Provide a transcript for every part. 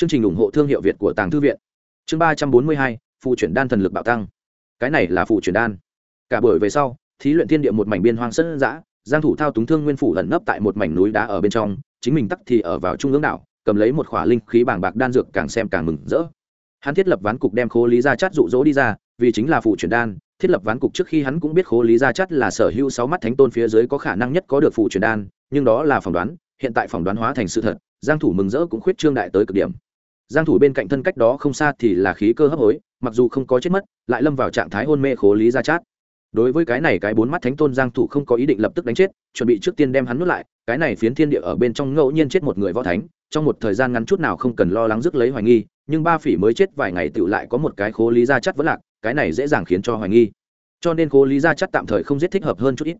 chương trình ủng hộ thương hiệu việt của tàng thư viện. Chương ba trăm bốn mươi hai phụ chuyển đan thần lực bạo tăng. Cái này là phụ chuyển đan. Cả buổi về sau, thí luyện thiên địa một mảnh biên hoang sân giã giang thủ thao túng thương nguyên phủ lẩn nấp tại một mảnh núi đá ở bên trong, chính mình tắc thì ở vào trung ương đảo, cầm lấy một khỏa linh khí bàng bạc đan dược càng xem càng mừng rỡ. Hắn thiết lập ván cục đem khố lý gia chát dụ dỗ đi ra, vì chính là phụ chuyển đan, thiết lập ván cục trước khi hắn cũng biết khố lý gia chát là sở hữu sáu mắt thánh tôn phía dưới có khả năng nhất có được phụ chuyển đan, nhưng đó là phỏng đoán, hiện tại phỏng đoán hóa thành sự thật, giang thủ mừng rỡ cũng khuyết trương đại tới cực điểm giang thủ bên cạnh thân cách đó không xa thì là khí cơ hấp hối, mặc dù không có chết mất, lại lâm vào trạng thái hôn mê khố lý gia chát. Đối với cái này cái bốn mắt thánh tôn giang thủ không có ý định lập tức đánh chết, chuẩn bị trước tiên đem hắn nuốt lại, cái này phiến thiên địa ở bên trong ngẫu nhiên chết một người võ thánh, trong một thời gian ngắn chút nào không cần lo lắng rước lấy hoài nghi, nhưng ba phỉ mới chết vài ngày tựu lại có một cái khố lý gia chát vẫn lạc, cái này dễ dàng khiến cho hoài nghi. Cho nên khố lý gia chát tạm thời không giết thích hợp hơn chút ít.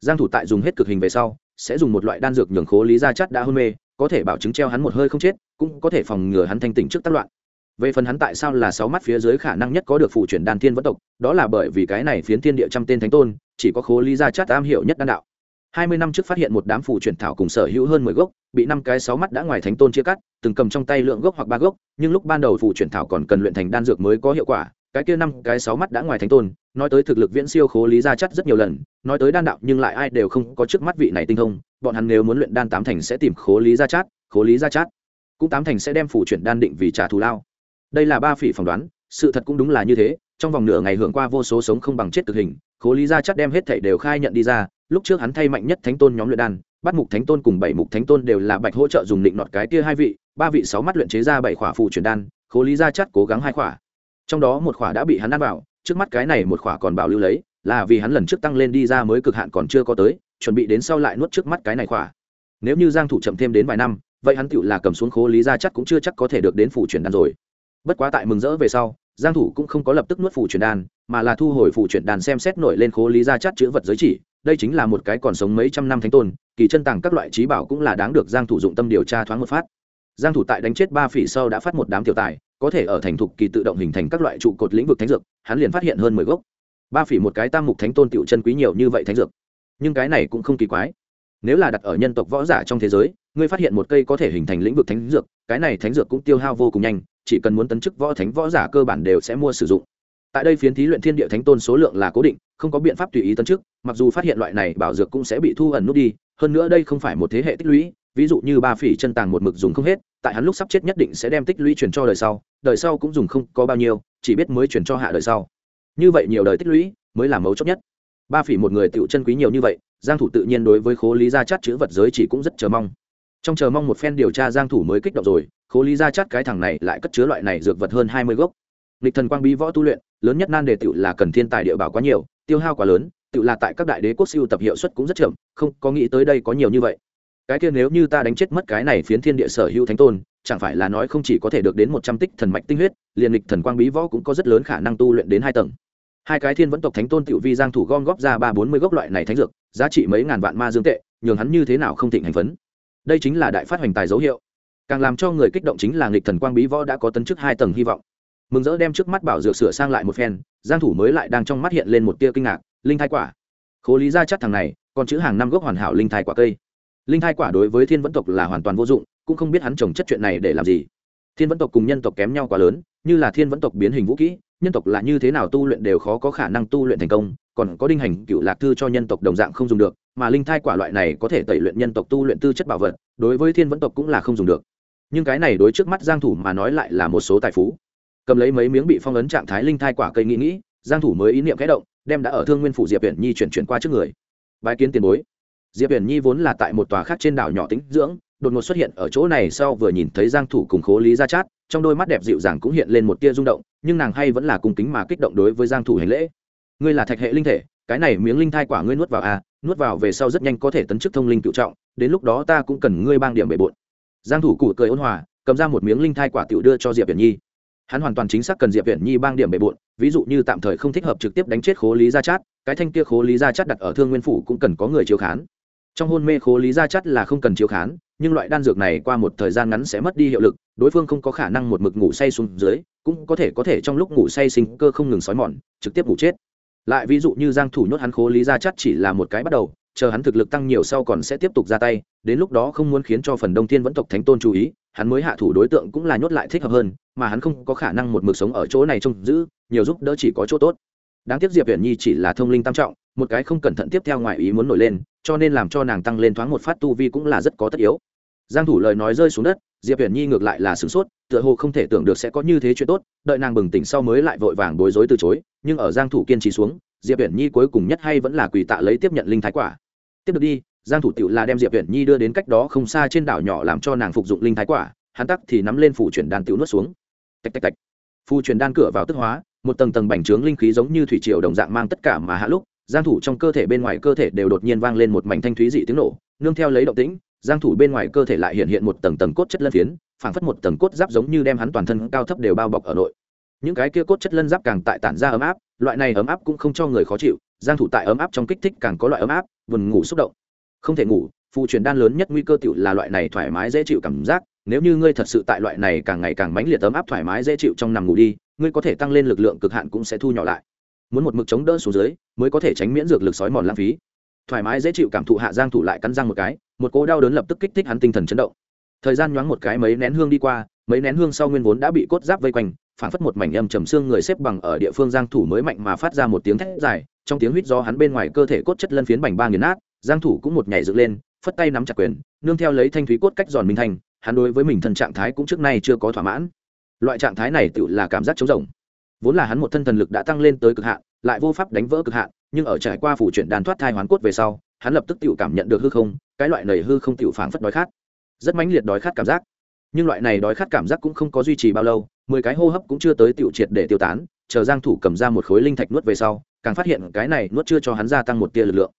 Giang thủ tại dùng hết cực hình về sau, sẽ dùng một loại đan dược nhường khố lý gia chát đã hôn mê có thể bảo chứng treo hắn một hơi không chết, cũng có thể phòng ngừa hắn thanh tỉnh trước tác loạn. Về phần hắn tại sao là sáu mắt phía dưới khả năng nhất có được phụ chuyển đan thiên vẫn tộc, đó là bởi vì cái này phiến thiên địa trăm tên thánh tôn, chỉ có khố lý gia chát am hiểu nhất đan đạo. Hai mươi năm trước phát hiện một đám phụ chuyển thảo cùng sở hữu hơn mười gốc, bị năm cái sáu mắt đã ngoài thánh tôn chia cắt, từng cầm trong tay lượng gốc hoặc ba gốc, nhưng lúc ban đầu phụ chuyển thảo còn cần luyện thành đan dược mới có hiệu quả, cái kia năm cái sáu mắt đã ngoài thánh tôn nói tới thực lực viễn siêu khố lý gia chắt rất nhiều lần, nói tới đan đạo nhưng lại ai đều không có trước mắt vị này tinh thông, bọn hắn nếu muốn luyện đan tám thành sẽ tìm khố lý gia chát khố lý gia chát cũng tám thành sẽ đem phủ chuyển đan định vì trả thù lao. Đây là ba phỉ phỏng đoán, sự thật cũng đúng là như thế, trong vòng nửa ngày hưởng qua vô số sống không bằng chết thực hình, khố lý gia chắc đem hết thảy đều khai nhận đi ra, lúc trước hắn thay mạnh nhất thánh tôn nhóm luyện đan, bắt mục thánh tôn cùng bảy mục thánh tôn đều là bạch hỗ trợ dùng định nọt cái kia hai vị, ba vị sáu mắt luyện chế ra bảy khỏa phù chuyển đan, khố lý gia chắc cố gắng hai khỏa. Trong đó một khỏa đã bị hắn ăn vào trước mắt cái này một khỏa còn bảo lưu lấy, là vì hắn lần trước tăng lên đi ra mới cực hạn còn chưa có tới, chuẩn bị đến sau lại nuốt trước mắt cái này khỏa. Nếu như giang thủ chậm thêm đến vài năm, vậy hắn tựu là cầm xuống khố lý gia chắc cũng chưa chắc có thể được đến phủ truyền đan rồi. Bất quá tại mừng rỡ về sau, giang thủ cũng không có lập tức nuốt phủ truyền đan, mà là thu hồi phủ truyền đan xem xét nổi lên khố lý gia chắc chữ vật giới chỉ, đây chính là một cái còn sống mấy trăm năm thánh tôn, kỳ chân tàng các loại trí bảo cũng là đáng được giang thủ dụng tâm điều tra thoáng một phát giang thủ tại đánh chết ba phỉ sau đã phát một đám tiểu tài, có thể ở thành thục kỳ tự động hình thành các loại trụ cột lĩnh vực thánh dược, hắn liền phát hiện hơn 10 gốc. Ba phỉ một cái tam mục thánh tôn tiểu chân quý nhiều như vậy thánh dược. Nhưng cái này cũng không kỳ quái. Nếu là đặt ở nhân tộc võ giả trong thế giới, ngươi phát hiện một cây có thể hình thành lĩnh vực thánh dược, cái này thánh dược cũng tiêu hao vô cùng nhanh, chỉ cần muốn tấn chức võ thánh võ giả cơ bản đều sẽ mua sử dụng. Tại đây phiến thí luyện thiên địa thánh tôn số lượng là cố định, không có biện pháp tùy ý tấn chức, mặc dù phát hiện loại này bảo dược cũng sẽ bị thu ẩn nút đi, hơn nữa đây không phải một thế hệ tích lũy ví dụ như ba phỉ chân tàng một mực dùng không hết, tại hắn lúc sắp chết nhất định sẽ đem tích lũy chuyển cho đời sau đời sau cũng dùng không có bao nhiêu, chỉ biết mới chuyển cho hạ đời sau. Như vậy nhiều đời tích lũy, mới là mấu chốt nhất. Ba phỉ một người tựu chân quý nhiều như vậy, giang thủ tự nhiên đối với khố lý gia chát chữ vật giới chỉ cũng rất chờ mong. Trong chờ mong một phen điều tra giang thủ mới kích động rồi, khố lý gia chát cái thằng này lại cất chứa loại này dược vật hơn 20 gốc. Lịch thần quang bí võ tu luyện, lớn nhất nan đề tựu là cần thiên tài địa bảo quá nhiều, tiêu hao quá lớn tựu là tại các đại đế quốc siêu tập hiệu suất cũng rất chậm, không có nghĩ tới đây có nhiều như vậy cái kia nếu như ta đánh chết mất cái này phiến thiên địa sở hữu thánh tôn, chẳng phải là nói không chỉ có thể được đến một trăm tích thần mạch tinh huyết, liền lịch thần quang bí võ cũng có rất lớn khả năng tu luyện đến hai tầng. Hai cái thiên vẫn tộc thánh tôn tiểu vi giang thủ gom góp ra ba bốn mươi gốc loại này thánh dược, giá trị mấy ngàn vạn ma dương tệ, nhường hắn như thế nào không thịnh hành phấn. Đây chính là đại phát hoành tài dấu hiệu. Càng làm cho người kích động chính là nghịch thần quang bí võ đã có tấn chức hai tầng hy vọng. Mừng rỡ đem trước mắt bảo dược sửa sang lại một phen, giang thủ mới lại đang trong mắt hiện lên một tia kinh ngạc, linh thai quả. Khố lý ra chắc thằng này, còn chữ hàng năm gốc hoàn hảo linh thai quả cây linh thai quả đối với thiên vẫn tộc là hoàn toàn vô dụng, cũng không biết hắn trồng chất chuyện này để làm gì. Thiên vẫn tộc cùng nhân tộc kém nhau quá lớn, như là thiên vẫn tộc biến hình vũ kỹ, nhân tộc là như thế nào tu luyện đều khó có khả năng tu luyện thành công, còn có đinh hành cựu lạc thư cho nhân tộc đồng dạng không dùng được, mà linh thai quả loại này có thể tẩy luyện nhân tộc tu luyện tư chất bảo vật, đối với thiên vẫn tộc cũng là không dùng được. Nhưng cái này đối trước mắt giang thủ mà nói lại là một số tài phú. Cầm lấy mấy miếng bị phong ấn trạng thái linh thai quả cây nghĩ nghĩ, giang thủ mới ý niệm khẽ động, đem đã ở thương nguyên phủ diệp biển nhi chuyển chuyển qua trước người. Bái kiến tiền bối diệp huyền nhi vốn là tại một tòa khác trên đảo nhỏ tĩnh dưỡng, đột ngột xuất hiện ở chỗ này sau vừa nhìn thấy giang thủ cùng khố lý gia chát, trong đôi mắt đẹp dịu dàng cũng hiện lên một tia rung động, nhưng nàng hay vẫn là cung kính mà kích động đối với giang thủ hành lễ. Ngươi là thạch hệ linh thể, cái này miếng linh thai quả ngươi nuốt vào à nuốt vào về sau rất nhanh có thể tấn chức thông linh cựu trọng, đến lúc đó ta cũng cần ngươi bang điểm bể bộn. Giang thủ cụ cười ôn hòa, cầm ra một miếng linh thai quả tiểu đưa cho diệp viễn nhi. Hắn hoàn toàn chính xác cần diệp viễn nhi bang điểm bể bộn, ví dụ như tạm thời không thích hợp trực tiếp đánh chết khố lý gia chát, cái thanh kia khố lý gia chát đặt ở thương nguyên phủ cũng cần có người chiếu khán trong hôn mê khố lý gia chắt là không cần chiếu khán, nhưng loại đan dược này qua một thời gian ngắn sẽ mất đi hiệu lực, đối phương không có khả năng một mực ngủ say xuống dưới, cũng có thể có thể trong lúc ngủ say sinh cơ không ngừng sói mòn, trực tiếp ngủ chết. Lại ví dụ như giang thủ nhốt hắn khố lý gia chắt chỉ là một cái bắt đầu, chờ hắn thực lực tăng nhiều sau còn sẽ tiếp tục ra tay, đến lúc đó không muốn khiến cho phần đông thiên vẫn tộc thánh tôn chú ý, hắn mới hạ thủ đối tượng cũng là nhốt lại thích hợp hơn, mà hắn không có khả năng một mực sống ở chỗ này trông giữ, nhiều giúp đỡ chỉ có chỗ tốt. Đáng tiếc diệp huyền nhi chỉ là thông linh tam trọng một cái không cẩn thận tiếp theo ngoài ý muốn nổi lên, cho nên làm cho nàng tăng lên thoáng một phát tu vi cũng là rất có tất yếu. Giang thủ lời nói rơi xuống đất, diệp huyền nhi ngược lại là sửng sốt, tựa hồ không thể tưởng được sẽ có như thế chuyện tốt, đợi nàng bừng tỉnh sau mới lại vội vàng bối rối từ chối, nhưng ở giang thủ kiên trì xuống, diệp huyền nhi cuối cùng nhất hay vẫn là quỳ tạ lấy tiếp nhận linh thái quả. Tiếp được đi, giang thủ tiểu là đem diệp huyền nhi đưa đến cách đó không xa trên đảo nhỏ làm cho nàng phục dụng linh thái quả, hắn tắc thì nắm lên phủ chuyển đan tiểu nuốt xuống. Tạch tạch tạch. Phù chuyển đan cửa vào tức hóa, một tầng tầng bành trướng linh khí giống như thủy triều đồng dạng mang tất cả mà hạ lúc giang thủ trong cơ thể bên ngoài cơ thể đều đột nhiên vang lên một mảnh thanh thúy dị tiếng nổ, nương theo lấy động tĩnh, giang thủ bên ngoài cơ thể lại hiện hiện một tầng tầng cốt chất lân phiến, phảng phất một tầng cốt giáp giống như đem hắn toàn thân cao thấp đều bao bọc ở nội. Những cái kia cốt chất lân giáp càng tại tản ra ấm áp, loại này ấm áp cũng không cho người khó chịu, giang thủ tại ấm áp trong kích thích càng có loại ấm áp, buồn ngủ xúc động. Không thể ngủ, phù truyền đan lớn nhất nguy cơ tiểu là loại này thoải mái dễ chịu cảm giác, nếu như ngươi thật sự tại loại này càng ngày càng mãnh liệt ấm áp thoải mái dễ chịu trong nằm ngủ đi, ngươi có thể tăng lên lực lượng cực hạn cũng sẽ thu nhỏ lại muốn một mực chống đỡ xuống dưới, mới có thể tránh miễn dược lực sói mòn lãng phí. Thoải mái dễ chịu cảm thụ hạ giang thủ lại cắn răng một cái, một cỗ đau đớn lập tức kích thích hắn tinh thần chấn động. Thời gian nhoáng một cái mấy nén hương đi qua, mấy nén hương sau nguyên vốn đã bị cốt giáp vây quanh phản phất một mảnh âm trầm xương người xếp bằng ở địa phương giang thủ mới mạnh mà phát ra một tiếng thét dài, trong tiếng huýt do hắn bên ngoài cơ thể cốt chất lân phiến bành ba nghiền nát, giang thủ cũng một nhảy dựng lên, phất tay nắm chặt quyền, nương theo lấy thanh thúy cốt cách giòn minh thành, hắn đối với mình thân trạng thái cũng trước nay chưa có thỏa mãn. Loại trạng thái này tự là cảm giác chống rỗng vốn là hắn một thân thần lực đã tăng lên tới cực hạn, lại vô pháp đánh vỡ cực hạn, nhưng ở trải qua phủ chuyển đàn thoát thai hoán cốt về sau, hắn lập tức tự cảm nhận được hư không, cái loại này hư không tự phảng phất đói khát. Rất mãnh liệt đói khát cảm giác. Nhưng loại này đói khát cảm giác cũng không có duy trì bao lâu, mười cái hô hấp cũng chưa tới tiểu triệt để tiêu tán, chờ giang thủ cầm ra một khối linh thạch nuốt về sau, càng phát hiện cái này nuốt chưa cho hắn gia tăng một tia lực lượng.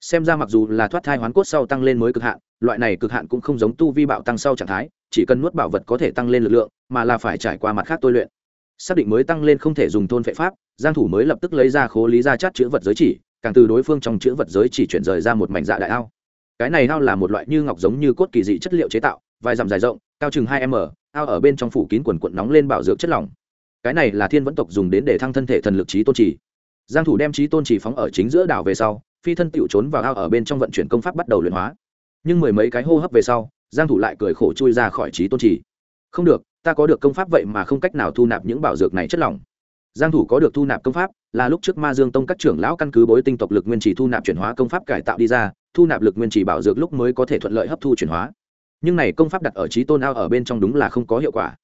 Xem ra mặc dù là thoát thai hoán cốt sau tăng lên mới cực hạn, loại này cực hạn cũng không giống tu vi bạo tăng sau trạng thái, chỉ cần nuốt bảo vật có thể tăng lên lực lượng, mà là phải trải qua mặt khác tôi luyện xác định mới tăng lên không thể dùng thôn phệ pháp, giang thủ mới lập tức lấy ra khố lý ra chát chữ vật giới chỉ, càng từ đối phương trong chữ vật giới chỉ chuyển rời ra một mảnh dạ đại ao. Cái này ao là một loại như ngọc giống như cốt kỳ dị chất liệu chế tạo, vài dặm dài rộng, cao chừng hai m, ao ở bên trong phủ kín quần cuộn nóng lên bảo dưỡng chất lỏng. Cái này là thiên vẫn tộc dùng đến để thăng thân thể thần lực trí tôn trì. Giang thủ đem trí tôn trì phóng ở chính giữa đảo về sau, phi thân tiểu trốn vào ao ở bên trong vận chuyển công pháp bắt đầu luyện hóa. Nhưng mười mấy cái hô hấp về sau, giang thủ lại cười khổ chui ra khỏi trí tôn trì. Không được ta có được công pháp vậy mà không cách nào thu nạp những bảo dược này chất lỏng. Giang thủ có được thu nạp công pháp, là lúc trước ma dương tông các trưởng lão căn cứ bối tinh tộc lực nguyên chỉ thu nạp chuyển hóa công pháp cải tạo đi ra, thu nạp lực nguyên chỉ bảo dược lúc mới có thể thuận lợi hấp thu chuyển hóa. Nhưng này công pháp đặt ở trí tôn ao ở bên trong đúng là không có hiệu quả.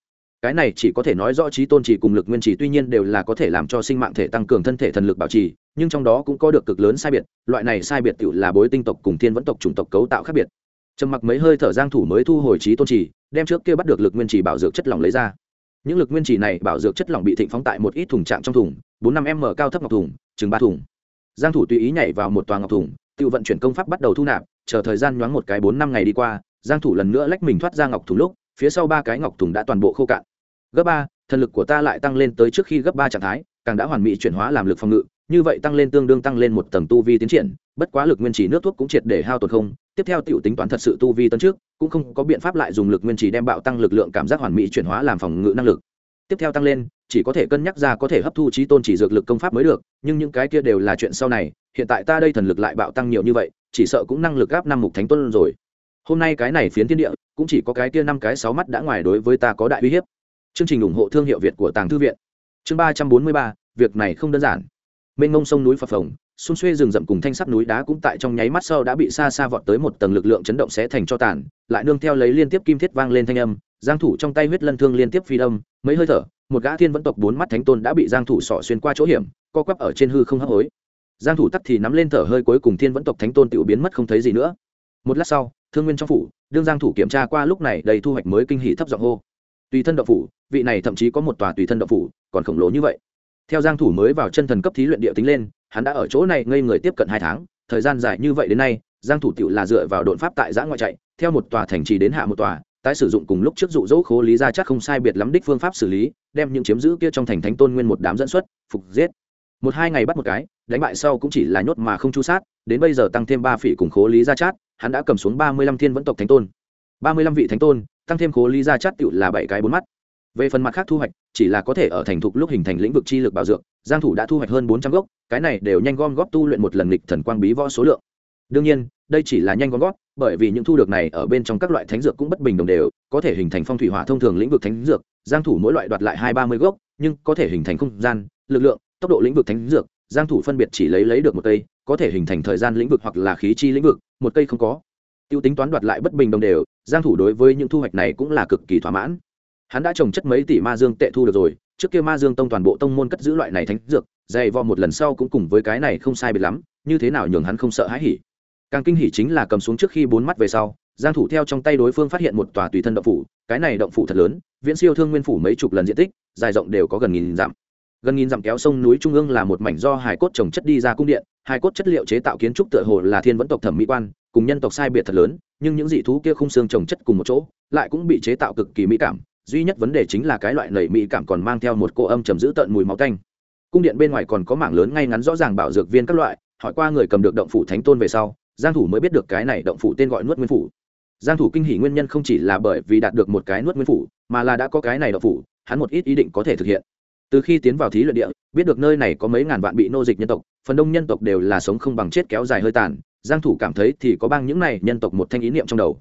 Cái này chỉ có thể nói rõ trí tôn chỉ cùng lực nguyên chỉ tuy nhiên đều là có thể làm cho sinh mạng thể tăng cường thân thể thần lực bảo trì, nhưng trong đó cũng có được cực lớn sai biệt, loại này sai biệt tự là bối tinh tộc cùng thiên vẫn tộc chủng tộc cấu tạo khác biệt. Trầm mặc mấy hơi thở giang thủ mới thu hồi trí tôn chỉ đem trước kia bắt được lực nguyên chỉ bảo dược chất lỏng lấy ra. Những lực nguyên chỉ này bảo dược chất lỏng bị thịnh phóng tại một ít thùng trạng trong thùng, bốn năm m cao thấp ngọc thùng, chừng ba thùng. Giang thủ tùy ý nhảy vào một tòa ngọc thùng, tự vận chuyển công pháp bắt đầu thu nạp, chờ thời gian nhoáng một cái bốn năm ngày đi qua, giang thủ lần nữa lách mình thoát ra ngọc thùng lúc, phía sau ba cái ngọc thùng đã toàn bộ khô cạn. Gấp ba, thần lực của ta lại tăng lên tới trước khi gấp ba trạng thái, càng đã hoàn mỹ chuyển hóa làm lực phòng ngự như vậy tăng lên tương đương tăng lên một tầng tu vi tiến triển, bất quá lực nguyên chỉ nước thuốc cũng triệt để hao tổn không, tiếp theo tiểu tính toán thật sự tu vi tân trước, cũng không có biện pháp lại dùng lực nguyên chỉ đem bạo tăng lực lượng cảm giác hoàn mỹ chuyển hóa làm phòng ngự năng lực. Tiếp theo tăng lên, chỉ có thể cân nhắc ra có thể hấp thu trí tôn chỉ dược lực công pháp mới được, nhưng những cái kia đều là chuyện sau này, hiện tại ta đây thần lực lại bạo tăng nhiều như vậy, chỉ sợ cũng năng lực gáp năm mục thánh tuân rồi. Hôm nay cái này phiến thiên địa, cũng chỉ có cái kia năm cái sáu mắt đã ngoài đối với ta có đại uy hiếp. Chương trình ủng hộ thương hiệu việt của tàng thư viện. Chương ba trăm bốn mươi ba, việc này không đơn giản mênh ngông sông núi phập phồng, xung xuê rừng rậm cùng thanh sắt núi đá cũng tại trong nháy mắt sau đã bị xa xa vọt tới một tầng lực lượng chấn động sẽ thành cho tàn, lại nương theo lấy liên tiếp kim thiết vang lên thanh âm, giang thủ trong tay huyết lân thương liên tiếp phi đâm, mấy hơi thở, một gã thiên vẫn tộc bốn mắt thánh tôn đã bị giang thủ sọ xuyên qua chỗ hiểm, co quắp ở trên hư không hấp hối. Giang thủ tắt thì nắm lên thở hơi cuối cùng thiên vẫn tộc thánh tôn tiểu biến mất không thấy gì nữa. Một lát sau, thương nguyên trong phủ, đương giang thủ kiểm tra qua lúc này đầy thu hoạch mới kinh hỉ thấp giọng hô. Tùy thân động phủ, vị này thậm chí có một tòa tùy thân động phủ, còn khổng lồ như vậy theo giang thủ mới vào chân thần cấp thí luyện địa tính lên, hắn đã ở chỗ này ngây người tiếp cận hai tháng, thời gian dài như vậy đến nay, giang thủ tiểu là dựa vào đột pháp tại giã ngoại chạy, theo một tòa thành trì đến hạ một tòa, tái sử dụng cùng lúc trước dụ dỗ khố lý ra chắc không sai biệt lắm đích phương pháp xử lý, đem những chiếm giữ kia trong thành thánh tôn nguyên một đám dẫn xuất, phục giết. Một hai ngày bắt một cái, đánh bại sau cũng chỉ là nhốt mà không chu sát, đến bây giờ tăng thêm ba phỉ cùng khố lý ra chát hắn đã cầm xuống ba mươi lăm thiên vẫn tộc thánh tôn. ba mươi lăm vị thánh tôn, tăng thêm khố lý ra chát tựu là bảy cái bốn mắt về phần mặt khác thu hoạch, chỉ là có thể ở thành thục lúc hình thành lĩnh vực chi lực bảo dược, giang thủ đã thu hoạch hơn bốn trăm gốc, cái này đều nhanh gom góp tu luyện một lần lịch thần quang bí võ số lượng. Đương nhiên, đây chỉ là nhanh gom góp, bởi vì những thu được này ở bên trong các loại thánh dược cũng bất bình đồng đều, có thể hình thành phong thủy hỏa thông thường lĩnh vực thánh dược, giang thủ mỗi loại đoạt lại hai ba mươi gốc, nhưng có thể hình thành không gian, lực lượng, tốc độ lĩnh vực thánh dược, giang thủ phân biệt chỉ lấy lấy được một cây, có thể hình thành thời gian lĩnh vực hoặc là khí chi lĩnh vực, một cây không có. Tiêu tính toán đoạt lại bất bình đồng đều, giang thủ đối với những thu hoạch này cũng là cực kỳ thỏa mãn hắn đã trồng chất mấy tỷ ma dương tệ thu được rồi, trước kia ma dương tông toàn bộ tông môn cất giữ loại này thánh dược, dày vò một lần sau cũng cùng với cái này không sai biệt lắm, như thế nào nhường hắn không sợ hãi hỉ. Càng kinh hỉ chính là cầm xuống trước khi bốn mắt về sau, giang thủ theo trong tay đối phương phát hiện một tòa tùy thân động phủ, cái này động phủ thật lớn, viễn siêu thương nguyên phủ mấy chục lần diện tích, dài rộng đều có gần nghìn dặm. Gần nghìn dặm kéo sông núi trung ương là một mảnh do hài cốt trồng chất đi ra cung điện, hài cốt chất liệu chế tạo kiến trúc tựa hồ là thiên vẫn tộc thẩm mỹ quan, cùng nhân tộc sai biệt thật lớn, nhưng những dị thú kia khung xương trồng chất cùng một chỗ, lại cũng bị chế tạo cực kỳ mỹ cảm duy nhất vấn đề chính là cái loại nảy mỹ cảm còn mang theo một cô âm trầm giữ tận mùi máu tanh cung điện bên ngoài còn có mảng lớn ngay ngắn rõ ràng bảo dược viên các loại, hỏi qua người cầm được động phủ thánh tôn về sau, giang thủ mới biết được cái này động phủ tên gọi nuốt nguyên phủ. Giang thủ kinh hỉ nguyên nhân không chỉ là bởi vì đạt được một cái nuốt nguyên phủ, mà là đã có cái này động phủ, hắn một ít ý định có thể thực hiện. Từ khi tiến vào thí luyện địa, biết được nơi này có mấy ngàn vạn bị nô dịch nhân tộc, phần đông nhân tộc đều là sống không bằng chết kéo dài hơi tàn, giang thủ cảm thấy thì có bang những này nhân tộc một thanh ý niệm trong đầu.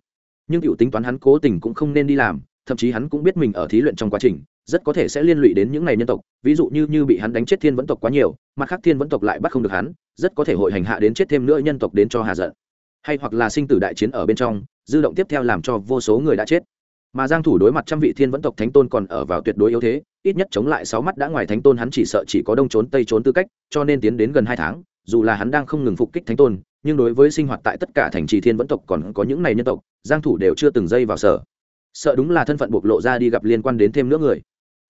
Nhưng tiểu tính toán hắn cố tình cũng không nên đi làm thậm chí hắn cũng biết mình ở thí luyện trong quá trình, rất có thể sẽ liên lụy đến những này nhân tộc, ví dụ như như bị hắn đánh chết thiên vẫn tộc quá nhiều, mặt khác thiên vẫn tộc lại bắt không được hắn, rất có thể hội hành hạ đến chết thêm nữa nhân tộc đến cho hà giận. Hay hoặc là sinh tử đại chiến ở bên trong, dư động tiếp theo làm cho vô số người đã chết. Mà giang thủ đối mặt trăm vị thiên vẫn tộc thánh tôn còn ở vào tuyệt đối yếu thế, ít nhất chống lại sáu mắt đã ngoài thánh tôn hắn chỉ sợ chỉ có đông trốn tây trốn tư cách, cho nên tiến đến gần hai tháng, dù là hắn đang không ngừng phục kích thánh tôn, nhưng đối với sinh hoạt tại tất cả thành trì thiên vẫn tộc còn có những này nhân tộc, giang thủ đều chưa từng dây vào sở sợ đúng là thân phận bộc lộ ra đi gặp liên quan đến thêm nữa người.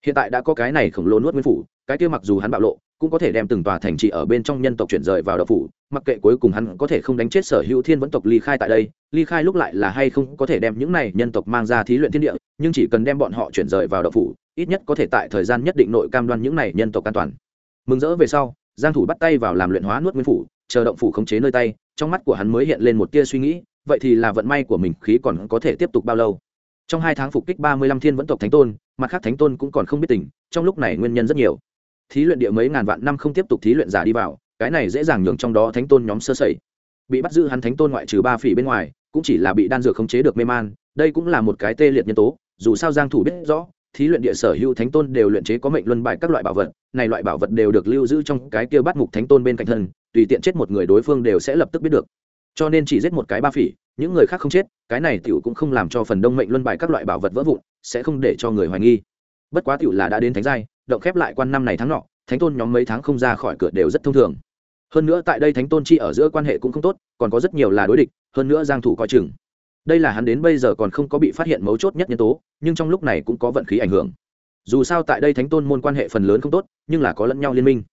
Hiện tại đã có cái này khổng lồ nuốt nguyên phủ, cái kia mặc dù hắn bạo lộ, cũng có thể đem từng tòa thành trì ở bên trong nhân tộc chuyển rời vào đập phủ, mặc kệ cuối cùng hắn có thể không đánh chết sở hữu thiên vẫn tộc ly khai tại đây, ly khai lúc lại là hay không có thể đem những này nhân tộc mang ra thí luyện thiên địa, nhưng chỉ cần đem bọn họ chuyển rời vào đập phủ, ít nhất có thể tại thời gian nhất định nội cam đoan những này nhân tộc an toàn. Mừng rỡ về sau, giang thủ bắt tay vào làm luyện hóa nuốt nguyên phủ, chờ động phủ khống chế nơi tay, trong mắt của hắn mới hiện lên một tia suy nghĩ, vậy thì là vận may của mình, khí còn có thể tiếp tục bao lâu? Trong hai tháng phục kích ba mươi lăm thiên vẫn tộc thánh tôn, mặt khác thánh tôn cũng còn không biết tình, trong lúc này nguyên nhân rất nhiều. Thí luyện địa mấy ngàn vạn năm không tiếp tục thí luyện giả đi vào, cái này dễ dàng nhường trong đó thánh tôn nhóm sơ sẩy. Bị bắt giữ hắn thánh tôn ngoại trừ ba phỉ bên ngoài, cũng chỉ là bị đan dược khống chế được mê man, đây cũng là một cái tê liệt nhân tố, dù sao giang thủ biết rõ, thí luyện địa sở hữu thánh tôn đều luyện chế có mệnh luân bài các loại bảo vật, này loại bảo vật đều được lưu giữ trong cái kia bắt mục thánh tôn bên cạnh thân, tùy tiện chết một người đối phương đều sẽ lập tức biết được. Cho nên chỉ giết một cái ba phỉ những người khác không chết, cái này tiểu cũng không làm cho phần đông mệnh luân bài các loại bảo vật vỡ vụn, sẽ không để cho người hoài nghi. Bất quá tiểu là đã đến thánh giai, động khép lại quan năm này tháng nọ, thánh tôn nhóm mấy tháng không ra khỏi cửa đều rất thông thường. Hơn nữa tại đây thánh tôn chi ở giữa quan hệ cũng không tốt, còn có rất nhiều là đối địch, hơn nữa giang thủ coi chừng. Đây là hắn đến bây giờ còn không có bị phát hiện mấu chốt nhất nhân tố, nhưng trong lúc này cũng có vận khí ảnh hưởng. Dù sao tại đây thánh tôn môn quan hệ phần lớn không tốt, nhưng là có lẫn nhau liên minh.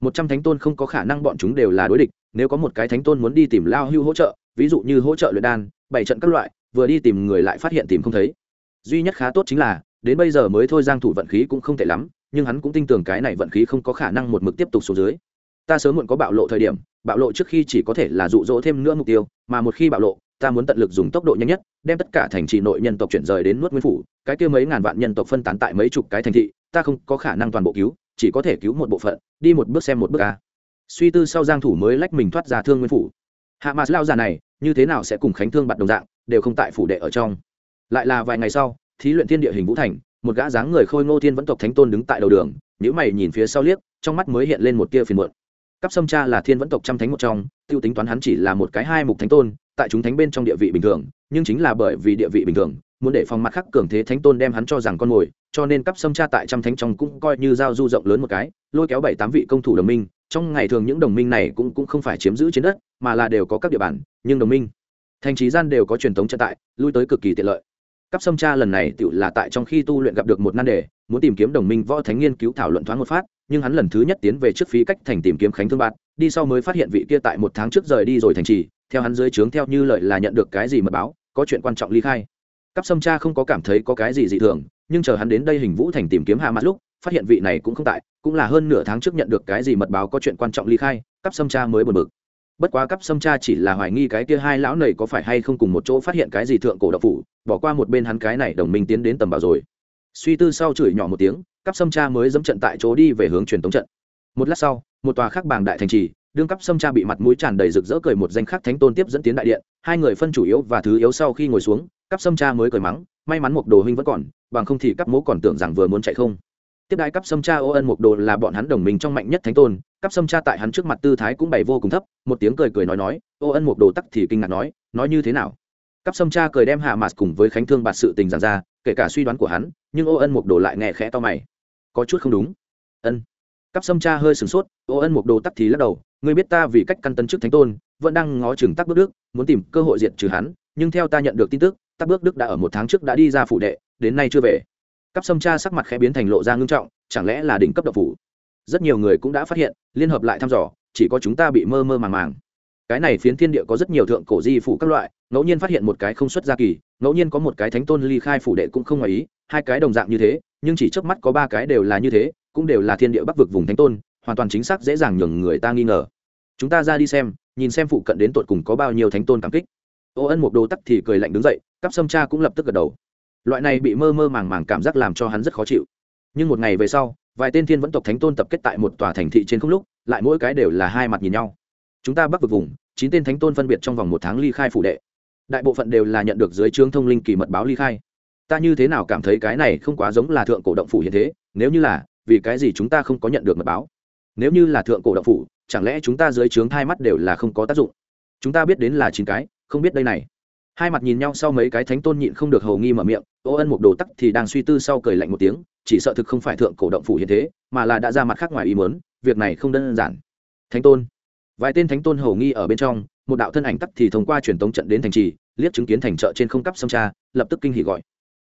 Một trăm thánh tôn không có khả năng bọn chúng đều là đối địch, nếu có một cái thánh tôn muốn đi tìm lao hưu hỗ trợ ví dụ như hỗ trợ luyện đan bảy trận các loại, vừa đi tìm người lại phát hiện tìm không thấy. Duy nhất khá tốt chính là, đến bây giờ mới thôi giang thủ vận khí cũng không tệ lắm, nhưng hắn cũng tin tưởng cái này vận khí không có khả năng một mực tiếp tục xuống dưới. Ta sớm muộn có bạo lộ thời điểm, bạo lộ trước khi chỉ có thể là dụ dỗ thêm nữa mục tiêu, mà một khi bạo lộ, ta muốn tận lực dùng tốc độ nhanh nhất, đem tất cả thành trì nội nhân tộc chuyển rời đến nuốt nguyên phủ, cái kia mấy ngàn vạn nhân tộc phân tán tại mấy chục cái thành thị, ta không có khả năng toàn bộ cứu, chỉ có thể cứu một bộ phận, đi một bước xem một bước a. Suy tư sau giang thủ mới lách mình thoát ra thương nguyên phủ hạ mạt lao già này như thế nào sẽ cùng khánh thương bạt đồng dạng, đều không tại phủ đệ ở trong. Lại là vài ngày sau, thí luyện thiên địa hình vũ thành, một gã dáng người khôi ngô thiên vẫn tộc thánh tôn đứng tại đầu đường nếu mày nhìn phía sau liếc, trong mắt mới hiện lên một tia phiền muộn. Cắp sâm cha là thiên vẫn tộc trăm thánh một trong, tiêu tính toán hắn chỉ là một cái hai mục thánh tôn, tại chúng thánh bên trong địa vị bình thường, nhưng chính là bởi vì địa vị bình thường, muốn để phòng mặt khắc cường thế thánh tôn đem hắn cho rằng con mồi, cho nên cắp sâm cha tại trăm thánh trong cũng coi như giao du rộng lớn một cái, lôi kéo bảy tám vị công thủ đồng minh trong ngày thường những đồng minh này cũng cũng không phải chiếm giữ trên đất, mà là đều có các địa bàn, nhưng đồng minh, thành trí gian đều có truyền thống trận tại, lui tới cực kỳ tiện lợi. Cấp sâm cha lần này tựu là tại trong khi tu luyện gặp được một nan đề, muốn tìm kiếm đồng minh võ thánh nghiên cứu thảo luận thoáng một phát, nhưng hắn lần thứ nhất tiến về trước phí cách thành tìm kiếm khánh thương bạt, đi sau mới phát hiện vị kia tại một tháng trước rời đi rồi thành trì, theo hắn dưới trướng theo như lời là nhận được cái gì mật báo, có chuyện quan trọng ly khai. Cấp sâm cha không có cảm thấy có cái gì dị thường, nhưng chờ hắn đến đây hình vũ thành tìm kiếm hạ mặt lúc phát hiện vị này cũng không tại, cũng là hơn nửa tháng trước nhận được cái gì mật báo có chuyện quan trọng ly khai cấp sâm cha mới buồn bực. Bất quá cấp sâm cha chỉ là hoài nghi cái kia hai lão này có phải hay không cùng một chỗ phát hiện cái gì thượng cổ độc phủ, bỏ qua một bên hắn cái này đồng minh tiến đến tầm bảo rồi. Suy tư sau chửi nhỏ một tiếng cấp sâm cha mới dẫm trận tại chỗ đi về hướng truyền tống trận. Một lát sau, một tòa khác bàng đại thành trì, đương cấp sâm cha bị mặt mũi tràn đầy rực rỡ cười một danh khắc thánh tôn tiếp dẫn tiến đại điện, hai người phân chủ yếu và thứ yếu sau khi ngồi xuống cấp sâm cha mới cười mắng, may mắn một đồ huynh vẫn còn, bằng không thì cấp mố còn tưởng rằng vừa muốn chạy không tiếp đại cấp sâm cha ô ân một đồ là bọn hắn đồng minh trong mạnh nhất thánh tôn, cấp sâm cha tại hắn trước mặt tư thái cũng bày vô cùng thấp, một tiếng cười cười nói nói, ô ân một đồ tắc thì kinh ngạc nói nói như thế nào? Cấp sâm cha cười đem hạ mạt cùng với khánh thương bạt sự tình giảng ra, kể cả suy đoán của hắn, nhưng ô ân một đồ lại nghe khẽ to mày. Có chút không đúng. Ân. Cấp sâm cha hơi sửng sốt, ô ân một đồ tắc thì lắc đầu, ngươi biết ta vì cách căn tân chức thánh tôn, vẫn đang ngó chừng tắc bước đức, muốn tìm cơ hội diệt trừ hắn, nhưng theo ta nhận được tin tức, tắc bước đức đã ở một tháng trước đã đi ra phủ đệ, đến nay chưa về cấp sâm tra sắc mặt khẽ biến thành lộ ra ngưng trọng, chẳng lẽ là đỉnh cấp độc phủ? Rất nhiều người cũng đã phát hiện, liên hợp lại thăm dò, chỉ có chúng ta bị mơ mơ màng màng. Cái này phiến thiên địa có rất nhiều thượng cổ di phủ các loại, ngẫu nhiên phát hiện một cái không xuất gia kỳ, ngẫu nhiên có một cái thánh tôn ly khai phủ đệ cũng không ngoài ý, hai cái đồng dạng như thế, nhưng chỉ trước mắt có ba cái đều là như thế, cũng đều là thiên địa bắc vực vùng thánh tôn, hoàn toàn chính xác dễ dàng nhường người ta nghi ngờ. Chúng ta ra đi xem, nhìn xem phụ cận đến tột cùng có bao nhiêu thánh tôn cảm kích. Ô ân một đồ tắc thì cười lạnh đứng dậy cắp sâm cha cũng lập tức gật đầu loại này bị mơ mơ màng màng cảm giác làm cho hắn rất khó chịu. Nhưng một ngày về sau, vài tên thiên vẫn tộc thánh tôn tập kết tại một tòa thành thị trên không lúc, lại mỗi cái đều là hai mặt nhìn nhau. Chúng ta bắc vực vùng, chín tên thánh tôn phân biệt trong vòng một tháng ly khai phủ đệ. Đại bộ phận đều là nhận được dưới trướng thông linh kỳ mật báo ly khai. Ta như thế nào cảm thấy cái này không quá giống là thượng cổ động phủ hiện thế, nếu như là, vì cái gì chúng ta không có nhận được mật báo? Nếu như là thượng cổ động phủ, chẳng lẽ chúng ta dưới trướng hai mắt đều là không có tác dụng? Chúng ta biết đến là chín cái, không biết đây này hai mặt nhìn nhau sau mấy cái thánh tôn nhịn không được hầu nghi mở miệng, ô ân một đồ tắc thì đang suy tư sau cười lạnh một tiếng, chỉ sợ thực không phải thượng cổ động phủ hiện thế, mà là đã ra mặt khác ngoài ý mớn việc này không đơn giản. Thánh tôn. Vài tên thánh tôn hầu nghi ở bên trong, một đạo thân ảnh tắc thì thông qua truyền tống trận đến thành trì, liếc chứng kiến thành chợ trên không cấp sông cha, lập tức kinh hỉ gọi.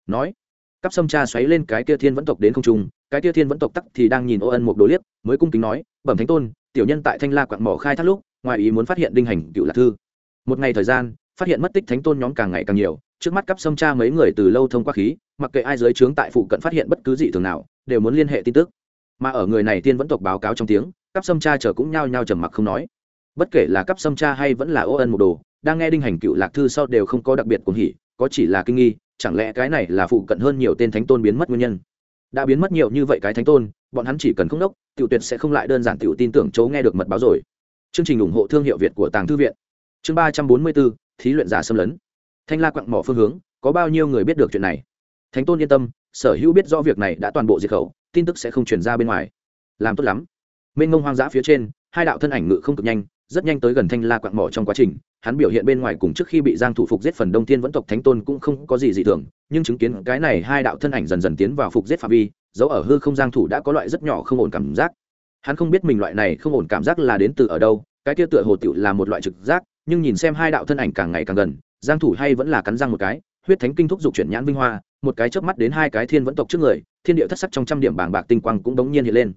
Nói cấp sông cha xoáy lên cái kia thiên vẫn tộc đến không trung, cái kia thiên vẫn tộc tắc thì đang nhìn ô ân một đồ liếc, mới cung kính nói, bẩm thánh tôn, tiểu nhân tại thanh la quạng mỏ khai thác lúc, ngoài ý muốn phát hiện đinh hành cựu lạc thư. Một ngày thời gian phát hiện mất tích thánh tôn nhóm càng ngày càng nhiều, trước mắt cắp sâm Tra mấy người từ lâu thông qua khí, mặc kệ ai dưới trướng tại phụ cận phát hiện bất cứ gì thường nào, đều muốn liên hệ tin tức. Mà ở người này tiên vẫn tộc báo cáo trong tiếng cắp sâm Tra chờ cũng nhao nhao trầm mặc không nói. Bất kể là cắp sâm Tra hay vẫn là ô ân một đồ, đang nghe đinh hành cựu lạc thư sau đều không có đặc biệt cuồng hỉ, có chỉ là kinh nghi, chẳng lẽ cái này là phụ cận hơn nhiều tên thánh tôn biến mất nguyên nhân? Đã biến mất nhiều như vậy cái thánh tôn, bọn hắn chỉ cần không đốc, tiểu tuyệt sẽ không lại đơn giản tiểu tin tưởng chấu nghe được mật báo rồi. Chương trình ủng hộ thương hiệu việt của tàng thư viện. Chương ba trăm bốn mươi bốn thí luyện giả xâm lấn. Thanh la quặng mỏ phương hướng, có bao nhiêu người biết được chuyện này? Thánh tôn yên tâm, sở hữu biết rõ việc này đã toàn bộ diệt khẩu, tin tức sẽ không truyền ra bên ngoài. Làm tốt lắm. Mênh mông hoang dã phía trên, hai đạo thân ảnh ngự không cực nhanh, rất nhanh tới gần thanh la quặng mỏ trong quá trình. Hắn biểu hiện bên ngoài cùng trước khi bị giang thủ phục giết phần đông thiên vẫn tộc thánh tôn cũng không có gì dị thường, nhưng chứng kiến cái này hai đạo thân ảnh dần dần tiến vào phục giết phạm vi, dấu ở hư không giang thủ đã có loại rất nhỏ không ổn cảm giác. Hắn không biết mình loại này không ổn cảm giác là đến từ ở đâu, cái kia tựa hồ tiểu là một loại trực giác nhưng nhìn xem hai đạo thân ảnh càng ngày càng gần, giang thủ hay vẫn là cắn răng một cái, huyết thánh kinh thúc dục chuyển nhãn vinh hoa, một cái chớp mắt đến hai cái thiên vẫn tộc trước người, thiên địa thất sắc trong trăm điểm bảng bạc tinh quang cũng đống nhiên hiện lên.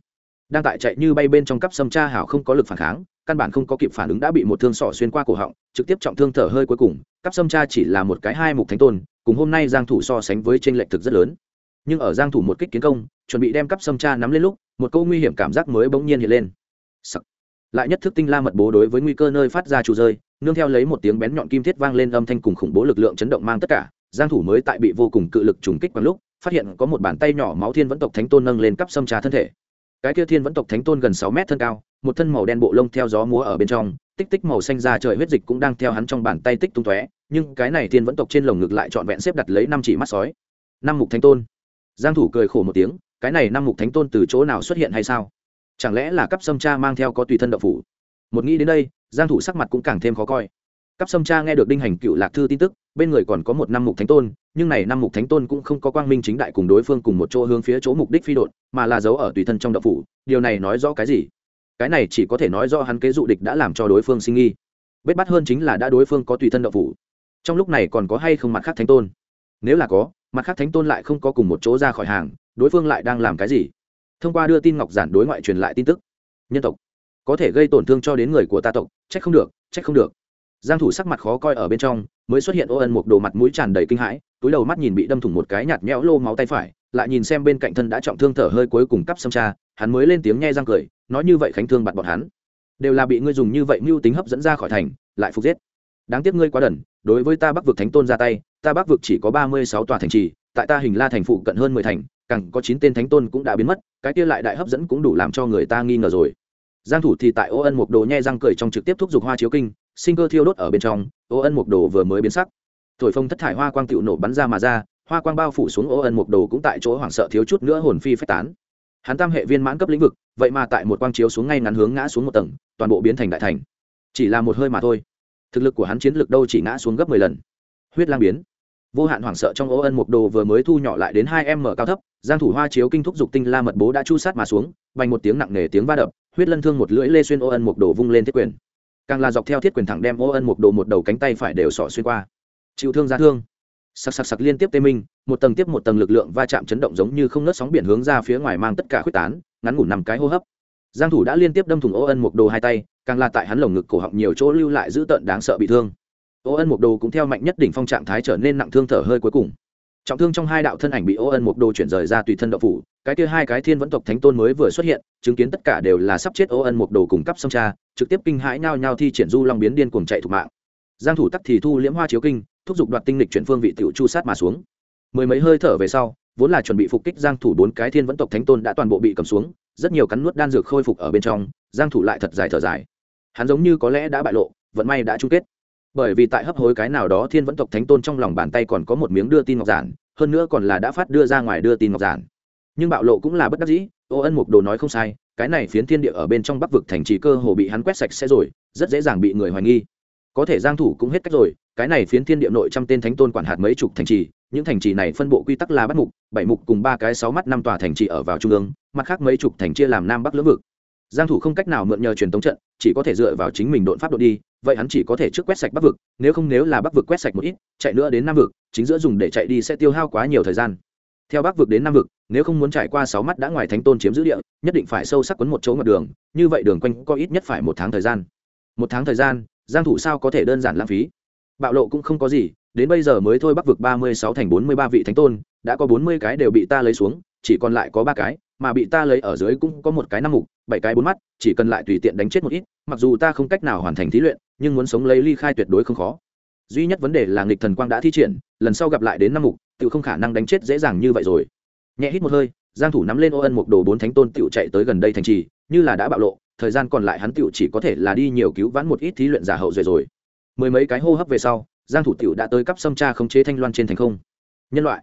Đang tại chạy như bay bên trong cấp sâm tra hảo không có lực phản kháng, căn bản không có kịp phản ứng đã bị một thương sọ xuyên qua cổ họng, trực tiếp trọng thương thở hơi cuối cùng cấp sâm tra chỉ là một cái hai mục thánh tôn, cùng hôm nay giang thủ so sánh với trên lệch thực rất lớn. Nhưng ở giang thủ một kích kiến công, chuẩn bị đem cấp sâm tra nắm lên lúc, một câu nguy hiểm cảm giác mới bỗng nhiên hiện lên. Sắc lại nhất thức tinh la mật bố đối với nguy cơ nơi phát ra chủ rơi, nương theo lấy một tiếng bén nhọn kim thiết vang lên âm thanh cùng khủng bố lực lượng chấn động mang tất cả, giang thủ mới tại bị vô cùng cự lực trùng kích bằng lúc, phát hiện có một bàn tay nhỏ máu thiên vẫn tộc thánh tôn nâng lên cấp xâm trà thân thể. Cái kia thiên vẫn tộc thánh tôn gần 6 mét thân cao, một thân màu đen bộ lông theo gió múa ở bên trong, tích tích màu xanh ra trời huyết dịch cũng đang theo hắn trong bàn tay tích tung tóe, nhưng cái này thiên vẫn tộc trên lồng ngực lại trọn vẹn xếp đặt lấy năm chỉ mắt sói. Năm mục thánh tôn. Giang thủ cười khổ một tiếng, cái này năm mục thánh tôn từ chỗ nào xuất hiện hay sao? Chẳng lẽ là cấp sâm cha mang theo có tùy thân đậu phủ? Một nghĩ đến đây, giang thủ sắc mặt cũng càng thêm khó coi. Cấp sâm cha nghe được đinh hành cựu lạc thư tin tức, bên người còn có một năm mục thánh tôn, nhưng này năm mục thánh tôn cũng không có quang minh chính đại cùng đối phương cùng một chỗ hướng phía chỗ mục đích phi đột mà là giấu ở tùy thân trong đậu phủ, điều này nói rõ cái gì? Cái này chỉ có thể nói rõ hắn kế dụ địch đã làm cho đối phương sinh nghi. Bết bắt hơn chính là đã đối phương có tùy thân đậu phủ. Trong lúc này còn có hay không mặt khác thánh tôn? Nếu là có, mặt khác thánh tôn lại không có cùng một chỗ ra khỏi hàng, đối phương lại đang làm cái gì? Thông qua đưa tin ngọc giản đối ngoại truyền lại tin tức. Nhân tộc. Có thể gây tổn thương cho đến người của ta tộc, trách không được, trách không được. Giang thủ sắc mặt khó coi ở bên trong, mới xuất hiện ô ân một đồ mặt mũi tràn đầy kinh hãi, túi đầu mắt nhìn bị đâm thủng một cái nhạt nhẽo lô máu tay phải, lại nhìn xem bên cạnh thân đã trọng thương thở hơi cuối cùng cắp xâm cha hắn mới lên tiếng nghe răng cười, nói như vậy khánh thương bạt bọn hắn. Đều là bị ngươi dùng như vậy mưu tính hấp dẫn ra khỏi thành, lại phục giết. Đáng tiếc ngươi quá đần, đối với ta bắc vực thánh tôn ra tay, ta bắc vực chỉ có ba mươi sáu tòa thành trì, tại ta hình la thành phụ cận hơn mười thành, càng có chín tên thánh tôn cũng đã biến mất cái kia lại đại hấp dẫn cũng đủ làm cho người ta nghi ngờ rồi. Giang thủ thì tại ô ân một đồ nhe răng cười trong trực tiếp thúc giục hoa chiếu kinh, sinh cơ thiêu đốt ở bên trong ô ân một đồ vừa mới biến sắc. Thổi phong thất thải hoa quang tựu nổ bắn ra mà ra, hoa quang bao phủ xuống ô ân một đồ cũng tại chỗ hoảng sợ thiếu chút nữa hồn phi phách tán. Hắn tam hệ viên mãn cấp lĩnh vực, vậy mà tại một quang chiếu xuống ngay ngắn hướng ngã xuống một tầng, toàn bộ biến thành đại thành. Chỉ là một hơi mà thôi. Thực lực của hắn chiến lực đâu chỉ ngã xuống gấp mười lần. Huyết lang biến vô hạn hoảng sợ trong ô ân mục đồ vừa mới thu nhỏ lại đến hai m cao thấp, giang thủ hoa chiếu kinh thúc dục tinh la mật bố đã chu sát mà xuống, vành một tiếng nặng nề tiếng va đập, huyết lân thương một lưỡi lê xuyên ô ân mục đồ vung lên thiết quyền. Càng là dọc theo thiết quyền thẳng đem ô ân mục đồ một đầu cánh tay phải đều sọ xuyên qua. Chịu thương ra thương. Sặc sặc sặc liên tiếp tê minh, một tầng tiếp một tầng lực lượng va chạm chấn động giống như không nớt sóng biển hướng ra phía ngoài mang tất cả khuyết tán, ngắn ngủn nằm cái hô hấp. Giang thủ đã liên tiếp đâm thủng ô ân mục đồ hai tay, càng là tại hắn lồng ngực cổ họng nhiều chỗ lưu lại dữ tợn đáng sợ bị thương ô ân mục đồ cũng theo mạnh nhất đỉnh phong trạng thái trở nên nặng thương thở hơi cuối cùng. Trọng thương trong hai đạo thân ảnh bị ô ân mục đồ chuyển rời ra tùy thân đậu phủ, cái kia hai cái thiên vẫn tộc thánh tôn mới vừa xuất hiện, chứng kiến tất cả đều là sắp chết ô ân mục đồ cùng cấp sông cha, trực tiếp kinh hãi nhao nhao thi triển du long biến điên cuồng chạy thủ mạng. Giang thủ tắc thì thu liễm hoa chiếu kinh, thúc giục đoạt tinh lịch chuyển phương vị tiểu chu sát mà xuống. Mười mấy hơi thở về sau, vốn là chuẩn bị phục kích giang thủ bốn cái thiên vẫn tộc thánh tôn đã toàn bộ bị cầm xuống, rất nhiều cắn nuốt đan dược khôi phục ở bên trong, giang thủ lại thật dài thở dài. Hắn giống như có lẽ đã bại lộ, vận may đã chung kết bởi vì tại hấp hối cái nào đó thiên vẫn tộc thánh tôn trong lòng bàn tay còn có một miếng đưa tin ngọc giản, hơn nữa còn là đã phát đưa ra ngoài đưa tin ngọc giản. Nhưng bạo lộ cũng là bất đắc dĩ, ô ân mục đồ nói không sai, cái này phiến thiên địa ở bên trong bắc vực thành trì cơ hồ bị hắn quét sạch sẽ rồi, rất dễ dàng bị người hoài nghi. Có thể giang thủ cũng hết cách rồi, cái này phiến thiên địa nội trăm tên thánh tôn quản hạt mấy chục thành trì, những thành trì này phân bộ quy tắc là bắt mục, bảy mục cùng ba cái sáu mắt năm tòa thành trì ở vào trung ương, mặt khác mấy chục thành chia làm nam bắc lưỡng vực giang thủ không cách nào mượn nhờ truyền tống trận, chỉ có thể dựa vào chính mình đột pháp đột đi, vậy hắn chỉ có thể trước quét sạch bắc vực, nếu không nếu là bắc vực quét sạch một ít, chạy nữa đến nam vực, chính giữa dùng để chạy đi sẽ tiêu hao quá nhiều thời gian. Theo bắc vực đến nam vực, nếu không muốn trải qua sáu mắt đã ngoài thánh tôn chiếm giữ địa, nhất định phải sâu sắc quấn một chỗ ngập đường, như vậy đường quanh có ít nhất phải một tháng thời gian. Một tháng thời gian, giang thủ sao có thể đơn giản lãng phí? Bạo lộ cũng không có gì, đến bây giờ mới thôi bắc vực ba mươi sáu thành bốn mươi ba vị thánh tôn, đã có bốn mươi cái đều bị ta lấy xuống, chỉ còn lại có ba cái mà bị ta lấy ở dưới cũng có một cái năm mục, bảy cái bốn mắt, chỉ cần lại tùy tiện đánh chết một ít, mặc dù ta không cách nào hoàn thành thí luyện, nhưng muốn sống lấy ly khai tuyệt đối không khó. Duy nhất vấn đề là nghịch thần quang đã thi triển, lần sau gặp lại đến năm mục tự không khả năng đánh chết dễ dàng như vậy rồi. Nhẹ hít một hơi, giang thủ nắm lên ô ân một đồ bốn thánh tôn tựu chạy tới gần đây thành trì, như là đã bạo lộ, thời gian còn lại hắn tựu chỉ có thể là đi nhiều cứu vãn một ít thí luyện giả hậu rồi rồi. Mười mấy cái hô hấp về sau, giang thủ tựu đã tới cấp xâm tra khống chế thanh loan trên thành không. Nhân loại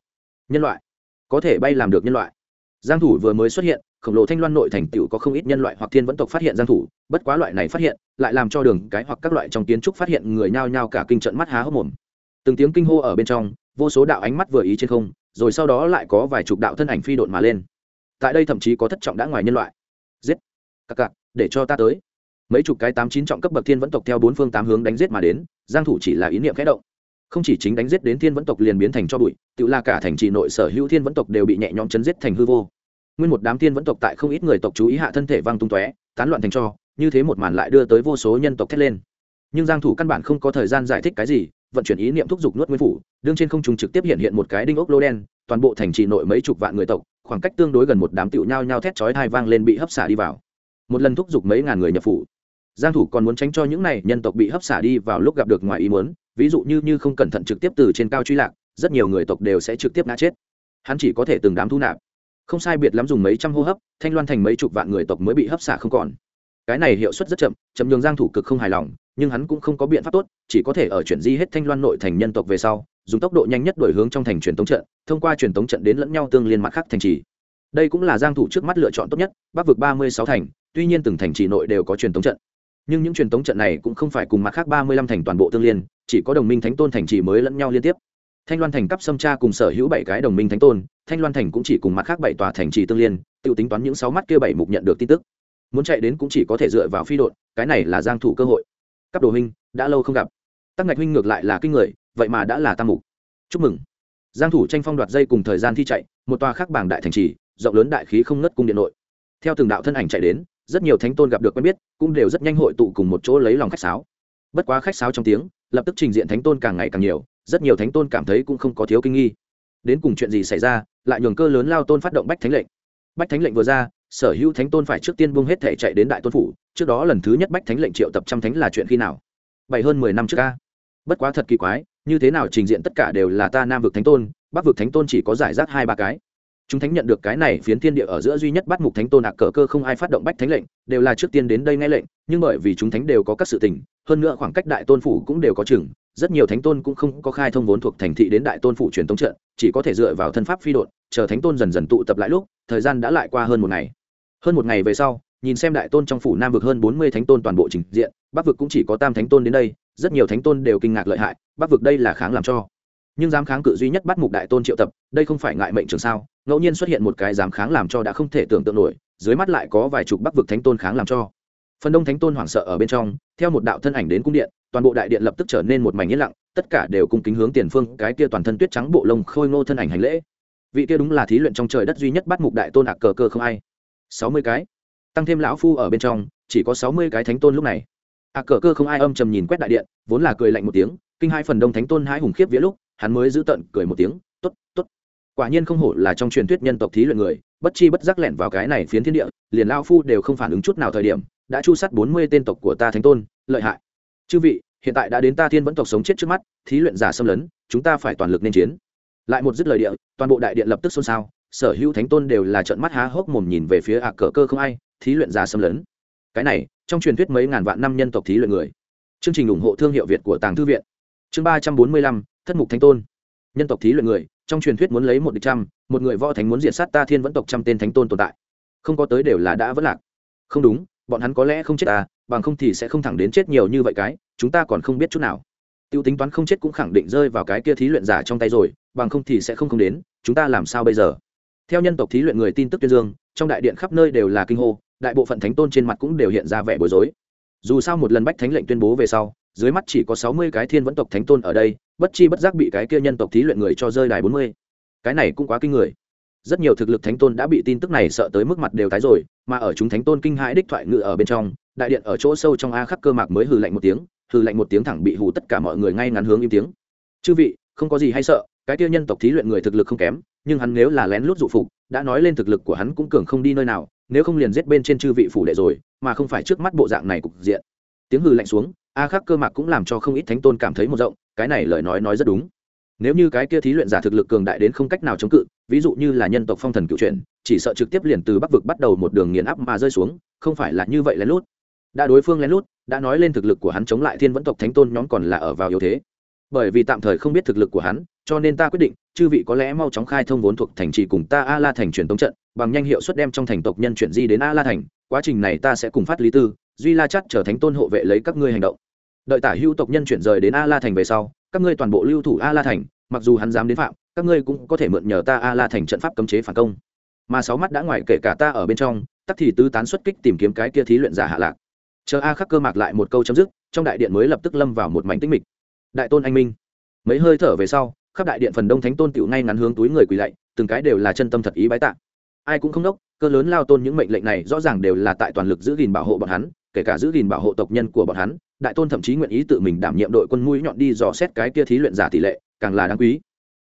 nhân loại, có thể bay làm được nhân loại giang thủ vừa mới xuất hiện, khổng lồ thanh loan nội thành tiểu có không ít nhân loại hoặc thiên vẫn tộc phát hiện giang thủ, bất quá loại này phát hiện, lại làm cho đường cái hoặc các loại trong kiến trúc phát hiện người nhao nhao cả kinh trận mắt há hốc mồm. Từng tiếng kinh hô ở bên trong, vô số đạo ánh mắt vừa ý trên không, rồi sau đó lại có vài chục đạo thân ảnh phi độn mà lên. Tại đây thậm chí có thất trọng đã ngoài nhân loại. Giết! Cặc cặc để cho ta tới. Mấy chục cái tám chín trọng cấp bậc thiên vẫn tộc theo bốn phương tám hướng đánh giết mà đến, giang thủ chỉ là ý niệm khẽ động. Không chỉ chính đánh giết đến thiên vẫn tộc liền biến thành cho bụi, tự là cả thành trì nội sở hữu thiên vẫn tộc đều bị nhẹ nhõm chấn giết thành hư vô nguyên một đám tiên vẫn tộc tại không ít người tộc chú ý hạ thân thể văng tung tóe, tán loạn thành cho, như thế một màn lại đưa tới vô số nhân tộc thét lên. Nhưng giang thủ căn bản không có thời gian giải thích cái gì, vận chuyển ý niệm thúc giục nuốt nguyên phủ, đương trên không trung trực tiếp hiện hiện một cái đinh ốc lô đen, toàn bộ thành trì nội mấy chục vạn người tộc, khoảng cách tương đối gần một đám tiểu nhao nhao thét chói tai vang lên bị hấp xả đi vào. Một lần thúc giục mấy ngàn người nhập phủ. Giang thủ còn muốn tránh cho những này nhân tộc bị hấp xả đi vào lúc gặp được ngoài ý muốn, ví dụ như như không cẩn thận trực tiếp từ trên cao truy lạc, rất nhiều người tộc đều sẽ trực tiếp ngã chết. Hắn chỉ có thể từng đám thu nạp không sai biệt lắm dùng mấy trăm hô hấp, thanh loan thành mấy chục vạn người tộc mới bị hấp xả không còn. Cái này hiệu suất rất chậm chậm nhường giang thủ cực không hài lòng, nhưng hắn cũng không có biện pháp tốt, chỉ có thể ở chuyển di hết thanh loan nội thành nhân tộc về sau, dùng tốc độ nhanh nhất đổi hướng trong thành truyền tống trận, thông qua truyền tống trận đến lẫn nhau tương liên mặt khác thành trì. Đây cũng là giang thủ trước mắt lựa chọn tốt nhất, bắc vực 36 thành, tuy nhiên từng thành trì nội đều có truyền tống trận. Nhưng những truyền tống trận này cũng không phải cùng mặt khác 35 thành toàn bộ tương liên, chỉ có đồng minh thánh tôn thành trì mới lẫn nhau liên tiếp. Thanh loan thành cấp xâm tra cùng sở hữu bảy cái đồng minh thánh tôn thanh loan thành cũng chỉ cùng mặt khác bảy tòa thành trì tương liên tự tính toán những sáu mắt kia bảy mục nhận được tin tức. Muốn chạy đến cũng chỉ có thể dựa vào phi đội, cái này là giang thủ cơ hội. Các đồ huynh đã lâu không gặp. Tắc ngạch huynh ngược lại là kinh người vậy mà đã là tam mục. Chúc mừng. Giang thủ tranh phong đoạt dây cùng thời gian thi chạy một tòa khác bảng đại thành trì rộng lớn đại khí không ngất cung điện nội. Theo từng đạo thân ảnh chạy đến rất nhiều thánh tôn gặp được quen biết cũng đều rất nhanh hội tụ cùng một chỗ lấy lòng khách sáo. Bất quá khách sáo trong tiếng lập tức trình diện thánh tôn càng ngày càng nhiều rất nhiều thánh tôn cảm thấy cũng không có thiếu kinh nghi. Đến cùng chuyện gì xảy ra lại nhường cơ lớn lao tôn phát động bách thánh lệnh. Bách thánh lệnh vừa ra, sở hữu thánh tôn phải trước tiên buông hết thể chạy đến đại tôn phủ, trước đó lần thứ nhất bách thánh lệnh triệu tập trăm thánh là chuyện khi nào? Bảy hơn mười năm trước ca bất quá thật kỳ quái, như thế nào trình diện tất cả đều là ta nam vực thánh tôn, bắc vực thánh tôn chỉ có giải rác hai ba cái chúng thánh nhận được cái này phiến thiên địa ở giữa duy nhất bắt mục thánh tôn ạc cờ cơ không ai phát động bách thánh lệnh, đều là trước tiên đến đây nghe lệnh, nhưng bởi vì chúng thánh đều có các sự tình, hơn nữa khoảng cách đại tôn phủ cũng đều có chừng, rất nhiều thánh tôn cũng không có khai thông vốn thuộc thành thị đến đại tôn phủ truyền thống trận, chỉ có thể dựa vào thân pháp phi đột chờ thánh tôn dần dần tụ tập lại lúc, thời gian đã lại qua hơn một ngày. Hơn một ngày về sau, nhìn xem đại tôn trong phủ nam vực hơn bốn mươi thánh tôn toàn bộ trình diện, bắc vực cũng chỉ có tam thánh tôn đến đây, rất nhiều thánh tôn đều kinh ngạc lợi hại, bắc vực đây là kháng làm cho. Nhưng dám kháng cự duy nhất bắt mục đại tôn triệu tập, đây không phải ngại mệnh trường sao? Ngẫu nhiên xuất hiện một cái dám kháng làm cho đã không thể tưởng tượng nổi, dưới mắt lại có vài chục bắc vực thánh tôn kháng làm cho. Phần đông thánh tôn hoảng sợ ở bên trong, theo một đạo thân ảnh đến cung điện, toàn bộ đại điện lập tức trở nên một mảnh yên lặng, tất cả đều cung kính hướng tiền phương, cái kia toàn thân tuyết trắng bộ lông khôi ngô thân ảnh hành lễ. Vị kia đúng là thí luyện trong trời đất duy nhất bắt mục đại tôn ạc cờ cơ không ai. Sáu mươi cái. Tăng thêm lão phu ở bên trong, chỉ có sáu mươi cái thánh tôn lúc này. Ạc cờ cơ không ai âm trầm nhìn quét đại điện, vốn là cười lạnh một tiếng, kinh hai phần đông thánh tôn hai hùng khiếp vía lúc, hắn mới giữ tận cười một tiếng t ố t t ố t quả nhiên không hổ là trong truyền thuyết nhân tộc thí luyện người, bất chi bất giác lẻn vào cái này phiến thiên địa, liền lao phu đều không phản ứng chút nào thời điểm, đã chu sát bốn mươi tên tộc của ta thánh tôn, lợi hại. Chư vị, hiện tại đã đến ta thiên vẫn tộc sống chết trước mắt, thí luyện giả xâm lấn, chúng ta phải toàn lực nên chiến. Lại một dứt lời địa, toàn bộ đại điện lập tức xôn xao, sở hữu thánh tôn đều là trận mắt há hốc mồm nhìn về phía ạc cờ cơ không ai, thí luyện giả xâm lấn. Cái này, trong truyền thuyết mấy ngàn vạn năm nhân tộc thí luyện người. Chương trình ủng hộ thương hiệu việt của tàng thư viện. Chương ba trăm bốn mươi lăm, thất mục thánh tôn. Nhân tộc thí luyện người trong truyền thuyết muốn lấy một địch trăm, một người võ thánh muốn diệt sát ta thiên vẫn tộc trăm tên thánh tôn tồn tại. Không có tới đều là đã vẫn lạc. Không đúng, bọn hắn có lẽ không chết ta bằng không thì sẽ không thẳng đến chết nhiều như vậy cái, chúng ta còn không biết chút nào. T i ê u tính toán không chết cũng khẳng định rơi vào cái kia thí luyện giả trong tay rồi, bằng không thì sẽ không không đến, chúng ta làm sao bây giờ? Theo nhân tộc thí luyện người tin tức tuyên dương, trong đại điện khắp nơi đều là kinh hô, đại bộ phận thánh tôn trên mặt cũng đều hiện ra vẻ bối rối. Dù sao một lần bách thánh lệnh tuyên bố về sau dưới mắt chỉ có sáu mươi cái thiên vẫn tộc thánh tôn ở đây, bất chi bất giác bị cái kia nhân tộc thí luyện người cho rơi đài bốn mươi. Cái này cũng quá kinh người. Rất nhiều thực lực thánh tôn đã bị tin tức này sợ tới mức mặt đều tái rồi, mà ở chúng thánh tôn kinh hãi đích thoại ngự ở bên trong, đại điện ở chỗ sâu trong a khắc cơ mạc mới hừ lạnh một tiếng, hừ lạnh một tiếng thẳng bị hù tất cả mọi người ngay ngắn hướng im tiếng. Chư vị, không có gì hay sợ, cái kia nhân tộc thí luyện người thực lực không kém, nhưng hắn nếu là lén lút dụ phục, đã nói lên thực lực của hắn cũng cường không đi nơi nào, nếu không liền giết bên trên chư vị phủ đệ rồi, mà không phải trước mắt bộ dạng này cục diện. Tiếng hừ lạnh xuống a khắc cơ mạc cũng làm cho không ít thánh tôn cảm thấy một rộng, cái này lời nói nói rất đúng. Nếu như cái kia thí luyện giả thực lực cường đại đến không cách nào chống cự, ví dụ như là nhân tộc phong thần cựu truyện, chỉ sợ trực tiếp liền từ bắc vực bắt đầu một đường nghiền áp mà rơi xuống, không phải là như vậy lén lút. Đã đối phương lén lút, đã nói lên thực lực của hắn chống lại thiên vẫn tộc thánh tôn nhóm còn là ở vào yếu thế. Bởi vì tạm thời không biết thực lực của hắn, cho nên ta quyết định, chư vị có lẽ mau chóng khai thông vốn thuộc thành trì cùng ta a la thành truyền tống trận, bằng nhanh hiệu suất đem trong thành tộc nhân chuyển di đến a la thành, quá trình này ta sẽ cùng phát lý tư, duy la chắt trở thánh tôn hộ vệ lấy các ngươi hành động đợi tả hữu tộc nhân chuyển rời đến a la thành về sau, các ngươi toàn bộ lưu thủ a la thành, mặc dù hắn dám đến phạm, các ngươi cũng có thể mượn nhờ ta a la thành trận pháp cấm chế phản công. Mà sáu mắt đã ngoài kể cả ta ở bên trong, tắc thì tứ tán xuất kích tìm kiếm cái kia thí luyện giả hạ lạc. Chờ a khắc cơ mạc lại một câu chấm dứt, trong đại điện mới lập tức lâm vào một mảnh tích mịch. Đại tôn anh minh, mấy hơi thở về sau, khắp đại điện phần đông thánh tôn tựu ngay ngắn hướng túi người quỳ lạy, từng cái đều là chân tâm thật ý bái tạ. Ai cũng không đốc, cơ lớn lao tôn những mệnh lệnh này rõ ràng đều là tại toàn lực giữ gìn bảo hộ bọn hắn, kể cả giữ gìn bảo hộ tộc nhân của bọn hắn đại tôn thậm chí nguyện ý tự mình đảm nhiệm đội quân mũi nhọn đi dò xét cái kia thí luyện giả tỷ lệ, càng là đáng quý.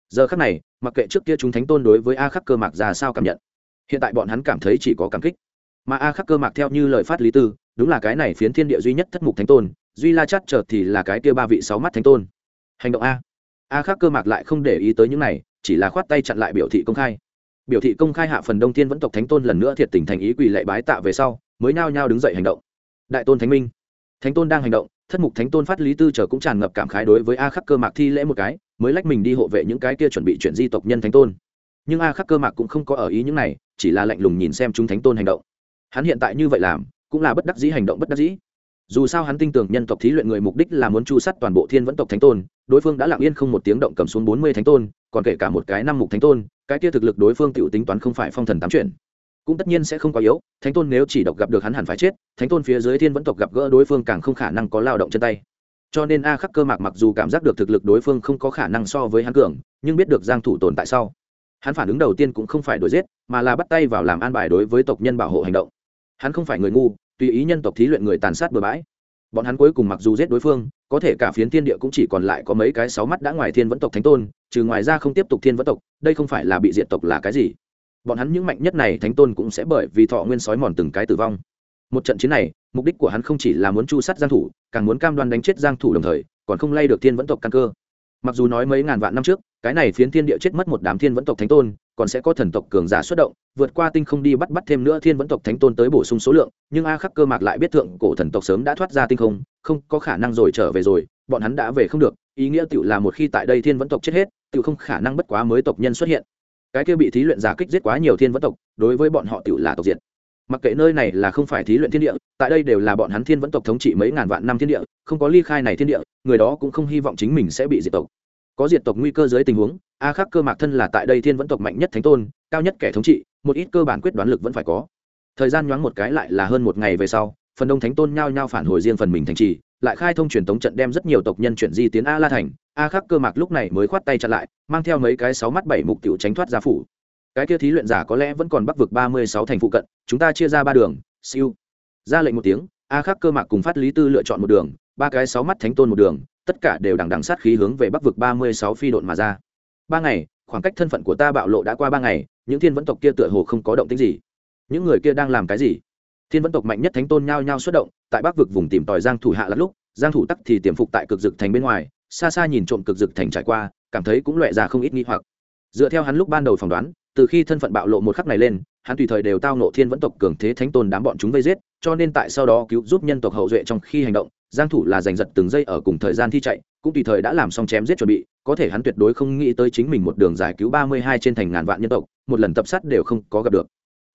Giờ khắc này, mặc kệ trước kia chúng thánh tôn đối với a khắc cơ mạc ra sao cảm nhận, hiện tại bọn hắn cảm thấy chỉ có cảm kích. Mà a khắc cơ mạc theo như lời phát lý tư, đúng là cái này phiến thiên địa duy nhất thất mục thánh tôn, duy la chắt chợt thì là cái kia ba vị sáu mắt thánh tôn. Hành động a. A khắc cơ mạc lại không để ý tới những này, chỉ là khoát tay chặn lại biểu thị công khai. Biểu thị công khai hạ phần đông thiên vẫn tộc thánh tôn lần nữa thiệt tình thành ý quỳ lệ bái tạ về sau, mới nao nhao đứng dậy hành động. Đại tôn thánh minh thánh tôn đang hành động, thất mục thánh tôn phát lý tư trở cũng tràn ngập cảm khái đối với a khắc cơ mạc thi lễ một cái, mới lách mình đi hộ vệ những cái kia chuẩn bị chuyển di tộc nhân thánh tôn. Nhưng a khắc cơ mạc cũng không có ở ý những này, chỉ là lạnh lùng nhìn xem chúng thánh tôn hành động. Hắn hiện tại như vậy làm, cũng là bất đắc dĩ hành động bất đắc dĩ. Dù sao hắn tin tưởng nhân tộc thí luyện người mục đích là muốn chu sắt toàn bộ thiên vẫn tộc thánh tôn, đối phương đã lặng yên không một tiếng động cầm xuống bốn mươi thánh tôn, còn kể cả một cái năm mục thánh tôn, cái kia thực lực đối phương tự tính toán không phải phong thần tám chuyển cũng tất nhiên sẽ không quá yếu, thánh tôn nếu chỉ độc gặp được hắn hẳn phải chết, thánh tôn phía dưới thiên vẫn tộc gặp gỡ đối phương càng không khả năng có lao động chân tay. Cho nên a khắc cơ mạc mặc dù cảm giác được thực lực đối phương không có khả năng so với hắn cường, nhưng biết được giang thủ tồn tại sau, hắn phản ứng đầu tiên cũng không phải đuổi giết, mà là bắt tay vào làm an bài đối với tộc nhân bảo hộ hành động. Hắn không phải người ngu, tùy ý nhân tộc thí luyện người tàn sát bừa bãi. Bọn hắn cuối cùng mặc dù giết đối phương, có thể cả phiến thiên địa cũng chỉ còn lại có mấy cái sáu mắt đã ngoài thiên vẫn tộc thánh tôn, trừ ngoài ra không tiếp tục thiên vẫn tộc, đây không phải là bị diệt tộc là cái gì? Bọn hắn những mạnh nhất này thánh tôn cũng sẽ bởi vì thọ nguyên sói mòn từng cái tử vong. Một trận chiến này, mục đích của hắn không chỉ là muốn chu sát giang thủ, càng muốn cam đoan đánh chết giang thủ đồng thời, còn không lay được thiên vẫn tộc căn cơ. Mặc dù nói mấy ngàn vạn năm trước, cái này phiến thiên địa chết mất một đám thiên vẫn tộc thánh tôn, còn sẽ có thần tộc cường giả xuất động, vượt qua tinh không đi bắt bắt thêm nữa thiên vẫn tộc thánh tôn tới bổ sung số lượng, nhưng a khắc cơ mạc lại biết thượng cổ thần tộc sớm đã thoát ra tinh không không có khả năng rồi trở về rồi, bọn hắn đã về không được, ý nghĩa tựu là một khi tại đây thiên vẫn tộc chết hết tựu không khả năng bất quá mới tộc nhân xuất hiện cái kia bị thí luyện giả kích giết quá nhiều thiên vẫn tộc, đối với bọn họ tựu là tộc diệt. Mặc kệ nơi này là không phải thí luyện thiên địa, tại đây đều là bọn hắn thiên vẫn tộc thống trị mấy ngàn vạn năm thiên địa, không có ly khai này thiên địa, người đó cũng không hy vọng chính mình sẽ bị diệt tộc. Có diệt tộc nguy cơ dưới tình huống, a khắc cơ mạc thân là tại đây thiên vẫn tộc mạnh nhất thánh tôn, cao nhất kẻ thống trị, một ít cơ bản quyết đoán lực vẫn phải có. Thời gian nhoáng một cái lại là hơn một ngày về sau phần đông thánh tôn nhao nhao phản hồi riêng phần mình thành trì, lại khai thông truyền tống trận đem rất nhiều tộc nhân chuyển di tiến a la thành. A khắc cơ mạc lúc này mới khoát tay chặn lại, mang theo mấy cái sáu mắt bảy mục tiểu tránh thoát ra phủ. Cái kia thí luyện giả có lẽ vẫn còn bắc vực ba mươi sáu thành phụ cận, chúng ta chia ra ba đường, siêu. Ra lệnh một tiếng, a khắc cơ mạc cùng phát lý tư lựa chọn một đường, ba cái sáu mắt thánh tôn một đường, tất cả đều đằng đằng sát khí hướng về bắc vực ba mươi sáu phi độn mà ra. Ba ngày, khoảng cách thân phận của ta bạo lộ đã qua ba ngày, những thiên vẫn tộc kia tựa hồ không có động tính gì. Những người kia đang làm cái gì? Thiên vẫn tộc mạnh nhất thánh tôn nhao nhao xuất động, tại bắc vực vùng tìm tòi giang thủ hạ lắm lúc, giang thủ tắc thì tiềm phục tại cực dực thành bên ngoài, xa xa nhìn trộm cực dực thành trải qua, cảm thấy cũng loẹ ra không ít nghi hoặc. Dựa theo hắn lúc ban đầu phỏng đoán, từ khi thân phận bạo lộ một khắc này lên, hắn tùy thời đều tao nộ thiên vẫn tộc cường thế thánh tôn đám bọn chúng vây giết, cho nên tại sau đó cứu giúp nhân tộc hậu duệ trong khi hành động, giang thủ là giành giật từng giây ở cùng thời gian thi chạy, cũng tùy thời đã làm xong chém giết chuẩn bị, có thể hắn tuyệt đối không nghĩ tới chính mình một đường giải cứu 32 trên thành ngàn vạn nhân tộc, một lần tập sát đều không có gặp được.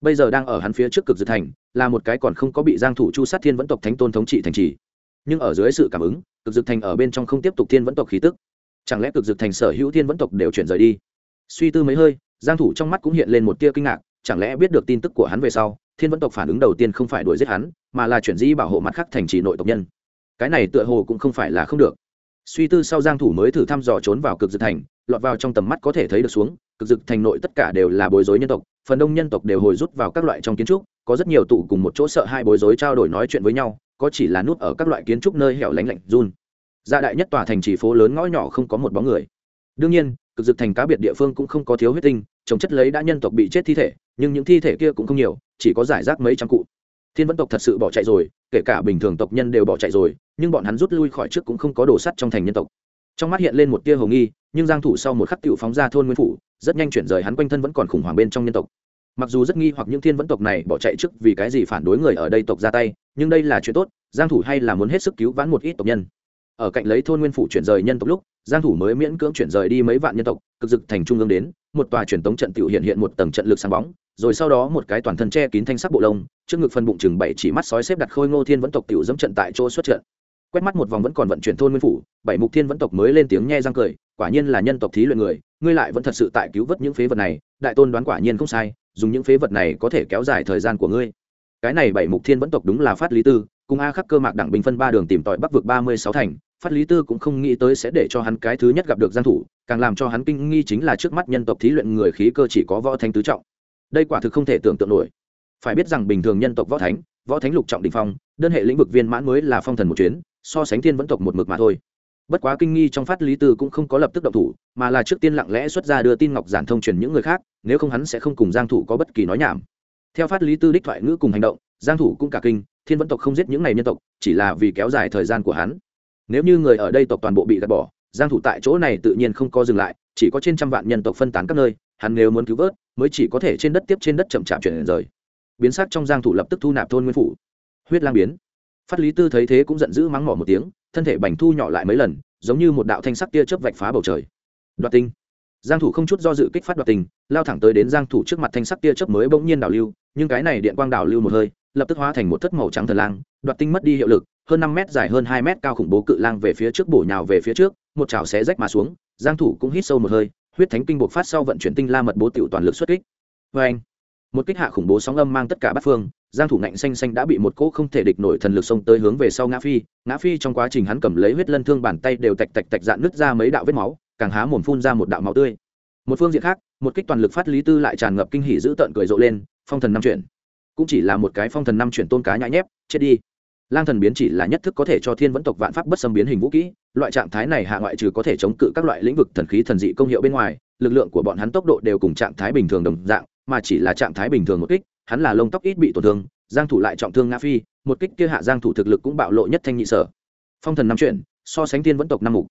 Bây giờ đang ở hắn phía trước cực dự thành là một cái còn không có bị giang thủ chu sát thiên vẫn tộc thánh tôn thống trị thành trì. Nhưng ở dưới sự cảm ứng, cực dực thành ở bên trong không tiếp tục thiên vẫn tộc khí tức. Chẳng lẽ cực dực thành sở hữu thiên vẫn tộc đều chuyển rời đi? Suy tư mấy hơi, giang thủ trong mắt cũng hiện lên một tia kinh ngạc, chẳng lẽ biết được tin tức của hắn về sau, thiên vẫn tộc phản ứng đầu tiên không phải đuổi giết hắn, mà là chuyển di bảo hộ mặt khác thành trì nội tộc nhân. Cái này tựa hồ cũng không phải là không được. Suy tư sau giang thủ mới thử thăm dò trốn vào cực dực thành, lọt vào trong tầm mắt có thể thấy được xuống, cực dực thành nội tất cả đều là bối rối nhân tộc, phần đông nhân tộc đều hồi rút vào các loại trong kiến trúc có rất nhiều tụ cùng một chỗ sợ hai bối rối trao đổi nói chuyện với nhau, có chỉ là nút ở các loại kiến trúc nơi hẻo lánh lạnh run. Gia đại nhất tòa thành trì phố lớn ngõ nhỏ không có một bóng người. Đương nhiên, cực dực thành cá biệt địa phương cũng không có thiếu huyết tinh, trồng chất lấy đã nhân tộc bị chết thi thể, nhưng những thi thể kia cũng không nhiều, chỉ có giải rác mấy trăm cụ. Thiên vẫn tộc thật sự bỏ chạy rồi, kể cả bình thường tộc nhân đều bỏ chạy rồi, nhưng bọn hắn rút lui khỏi trước cũng không có đồ sắt trong thành nhân tộc. Trong mắt hiện lên một tia hồng nghi, nhưng giang thủ sau một khắc tiểu phóng ra thôn nguyên phủ, rất nhanh chuyển rời hắn quanh thân vẫn còn khủng hoảng bên trong nhân tộc mặc dù rất nghi hoặc những thiên vẫn tộc này bỏ chạy trước vì cái gì phản đối người ở đây tộc ra tay, nhưng đây là chuyện tốt, giang thủ hay là muốn hết sức cứu vãn một ít tộc nhân. Ở cạnh lấy thôn nguyên phủ chuyển rời nhân tộc lúc, giang thủ mới miễn cưỡng chuyển rời đi mấy vạn nhân tộc, cực dực thành trung ương đến, một tòa truyền tống trận tiểu hiện hiện một tầng trận lực sáng bóng, rồi sau đó một cái toàn thân che kín thanh sắc bộ lông, trước ngực phần bụng chừng bảy chỉ mắt sói xếp đặt khôi ngô thiên vẫn tộc tiểu dẫm trận tại chỗ xuất trận. Quét mắt một vòng vẫn còn vận chuyển thôn nguyên phủ, bảy mục thiên vẫn tộc mới lên tiếng nhe răng cười, quả nhiên là nhân tộc thí luyện người, ngươi lại vẫn thật sự tại cứu vớt những phế vật này, đại tôn đoán quả nhiên không sai dùng những phế vật này có thể kéo dài thời gian của ngươi. Cái này bảy mục thiên vẫn tộc đúng là phát lý tư, cùng a khắc cơ mạc đảng bình phân ba đường tìm tòi bắc vực ba mươi sáu thành, phát lý tư cũng không nghĩ tới sẽ để cho hắn cái thứ nhất gặp được gian thủ, càng làm cho hắn kinh nghi chính là trước mắt nhân tộc thí luyện người khí cơ chỉ có võ thánh tứ trọng. Đây quả thực không thể tưởng tượng nổi. Phải biết rằng bình thường nhân tộc võ thánh võ thánh lục trọng đỉnh phong, đơn hệ lĩnh vực viên mãn mới là phong thần một chuyến, so sánh thiên vẫn tộc một mực mà thôi. Bất quá kinh nghi trong phát lý tư cũng không có lập tức động thủ, mà là trước tiên lặng lẽ xuất ra đưa tin ngọc giản thông truyền những người khác nếu không hắn sẽ không cùng giang thủ có bất kỳ nói nhảm. Theo phát lý tư đích thoại ngữ cùng hành động, giang thủ cũng cả kinh, thiên vẫn tộc không giết những này nhân tộc, chỉ là vì kéo dài thời gian của hắn. Nếu như người ở đây tộc toàn bộ bị gạt bỏ, giang thủ tại chỗ này tự nhiên không có dừng lại, chỉ có trên trăm vạn nhân tộc phân tán các nơi, hắn nếu muốn cứu vớt, mới chỉ có thể trên đất tiếp trên đất chậm chạp chuyển rời. Biến sắc trong giang thủ lập tức thu nạp thôn nguyên phủ. Huyết lang biến. Phát lý tư thấy thế cũng giận dữ mắng mỏ một tiếng, thân thể bành thu nhỏ lại mấy lần, giống như một đạo thanh sắc tia chớp vạch phá bầu trời. Đoạt tinh giang thủ không chút do dự kích phát đoạt tình, lao thẳng tới đến giang thủ trước mặt thanh sắc tia chớp mới bỗng nhiên đảo lưu nhưng cái này điện quang đảo lưu một hơi lập tức hóa thành một thất màu trắng thần lang đoạt tinh mất đi hiệu lực hơn 5 mét dài hơn 2 mét cao khủng bố cự lang về phía trước bổ nhào về phía trước một chảo xé rách mà xuống giang thủ cũng hít sâu một hơi huyết thánh kinh bộc phát sau vận chuyển tinh la mật bố tiểu toàn lực xuất kích. Với anh một kích hạ khủng bố sóng âm mang tất cả bát phương giang thủ ngạnh xanh xanh đã bị một cỗ không thể địch nổi thần lực xông tới hướng về sau ngã phi ngã phi trong quá trình hắn cầm lấy huyết lân thương bàn tay đều tạch tạch tạch dạn nứt ra mấy đạo vết máu càng há mồm phun ra một đạo máu tươi một phương diện khác, một kích toàn lực phát lý tư lại tràn ngập kinh hỉ giữ tợn cười rộ lên, phong thần năm chuyển. Cũng chỉ là một cái phong thần năm chuyển tôn cá nhãi nhép, chết đi. Lang thần biến chỉ là nhất thức có thể cho thiên vẫn tộc vạn pháp bất xâm biến hình vũ kỹ, loại trạng thái này hạ ngoại trừ có thể chống cự các loại lĩnh vực thần khí thần dị công hiệu bên ngoài, lực lượng của bọn hắn tốc độ đều cùng trạng thái bình thường đồng dạng, mà chỉ là trạng thái bình thường một kích, hắn là lông tóc ít bị tổn thương, giang thủ lại trọng thương nga phi, một kích kia hạ giang thủ thực lực cũng bạo lộ nhất thanh nhị sở. Phong thần năm chuyển, so sánh thiên vẫn tộc năm mục.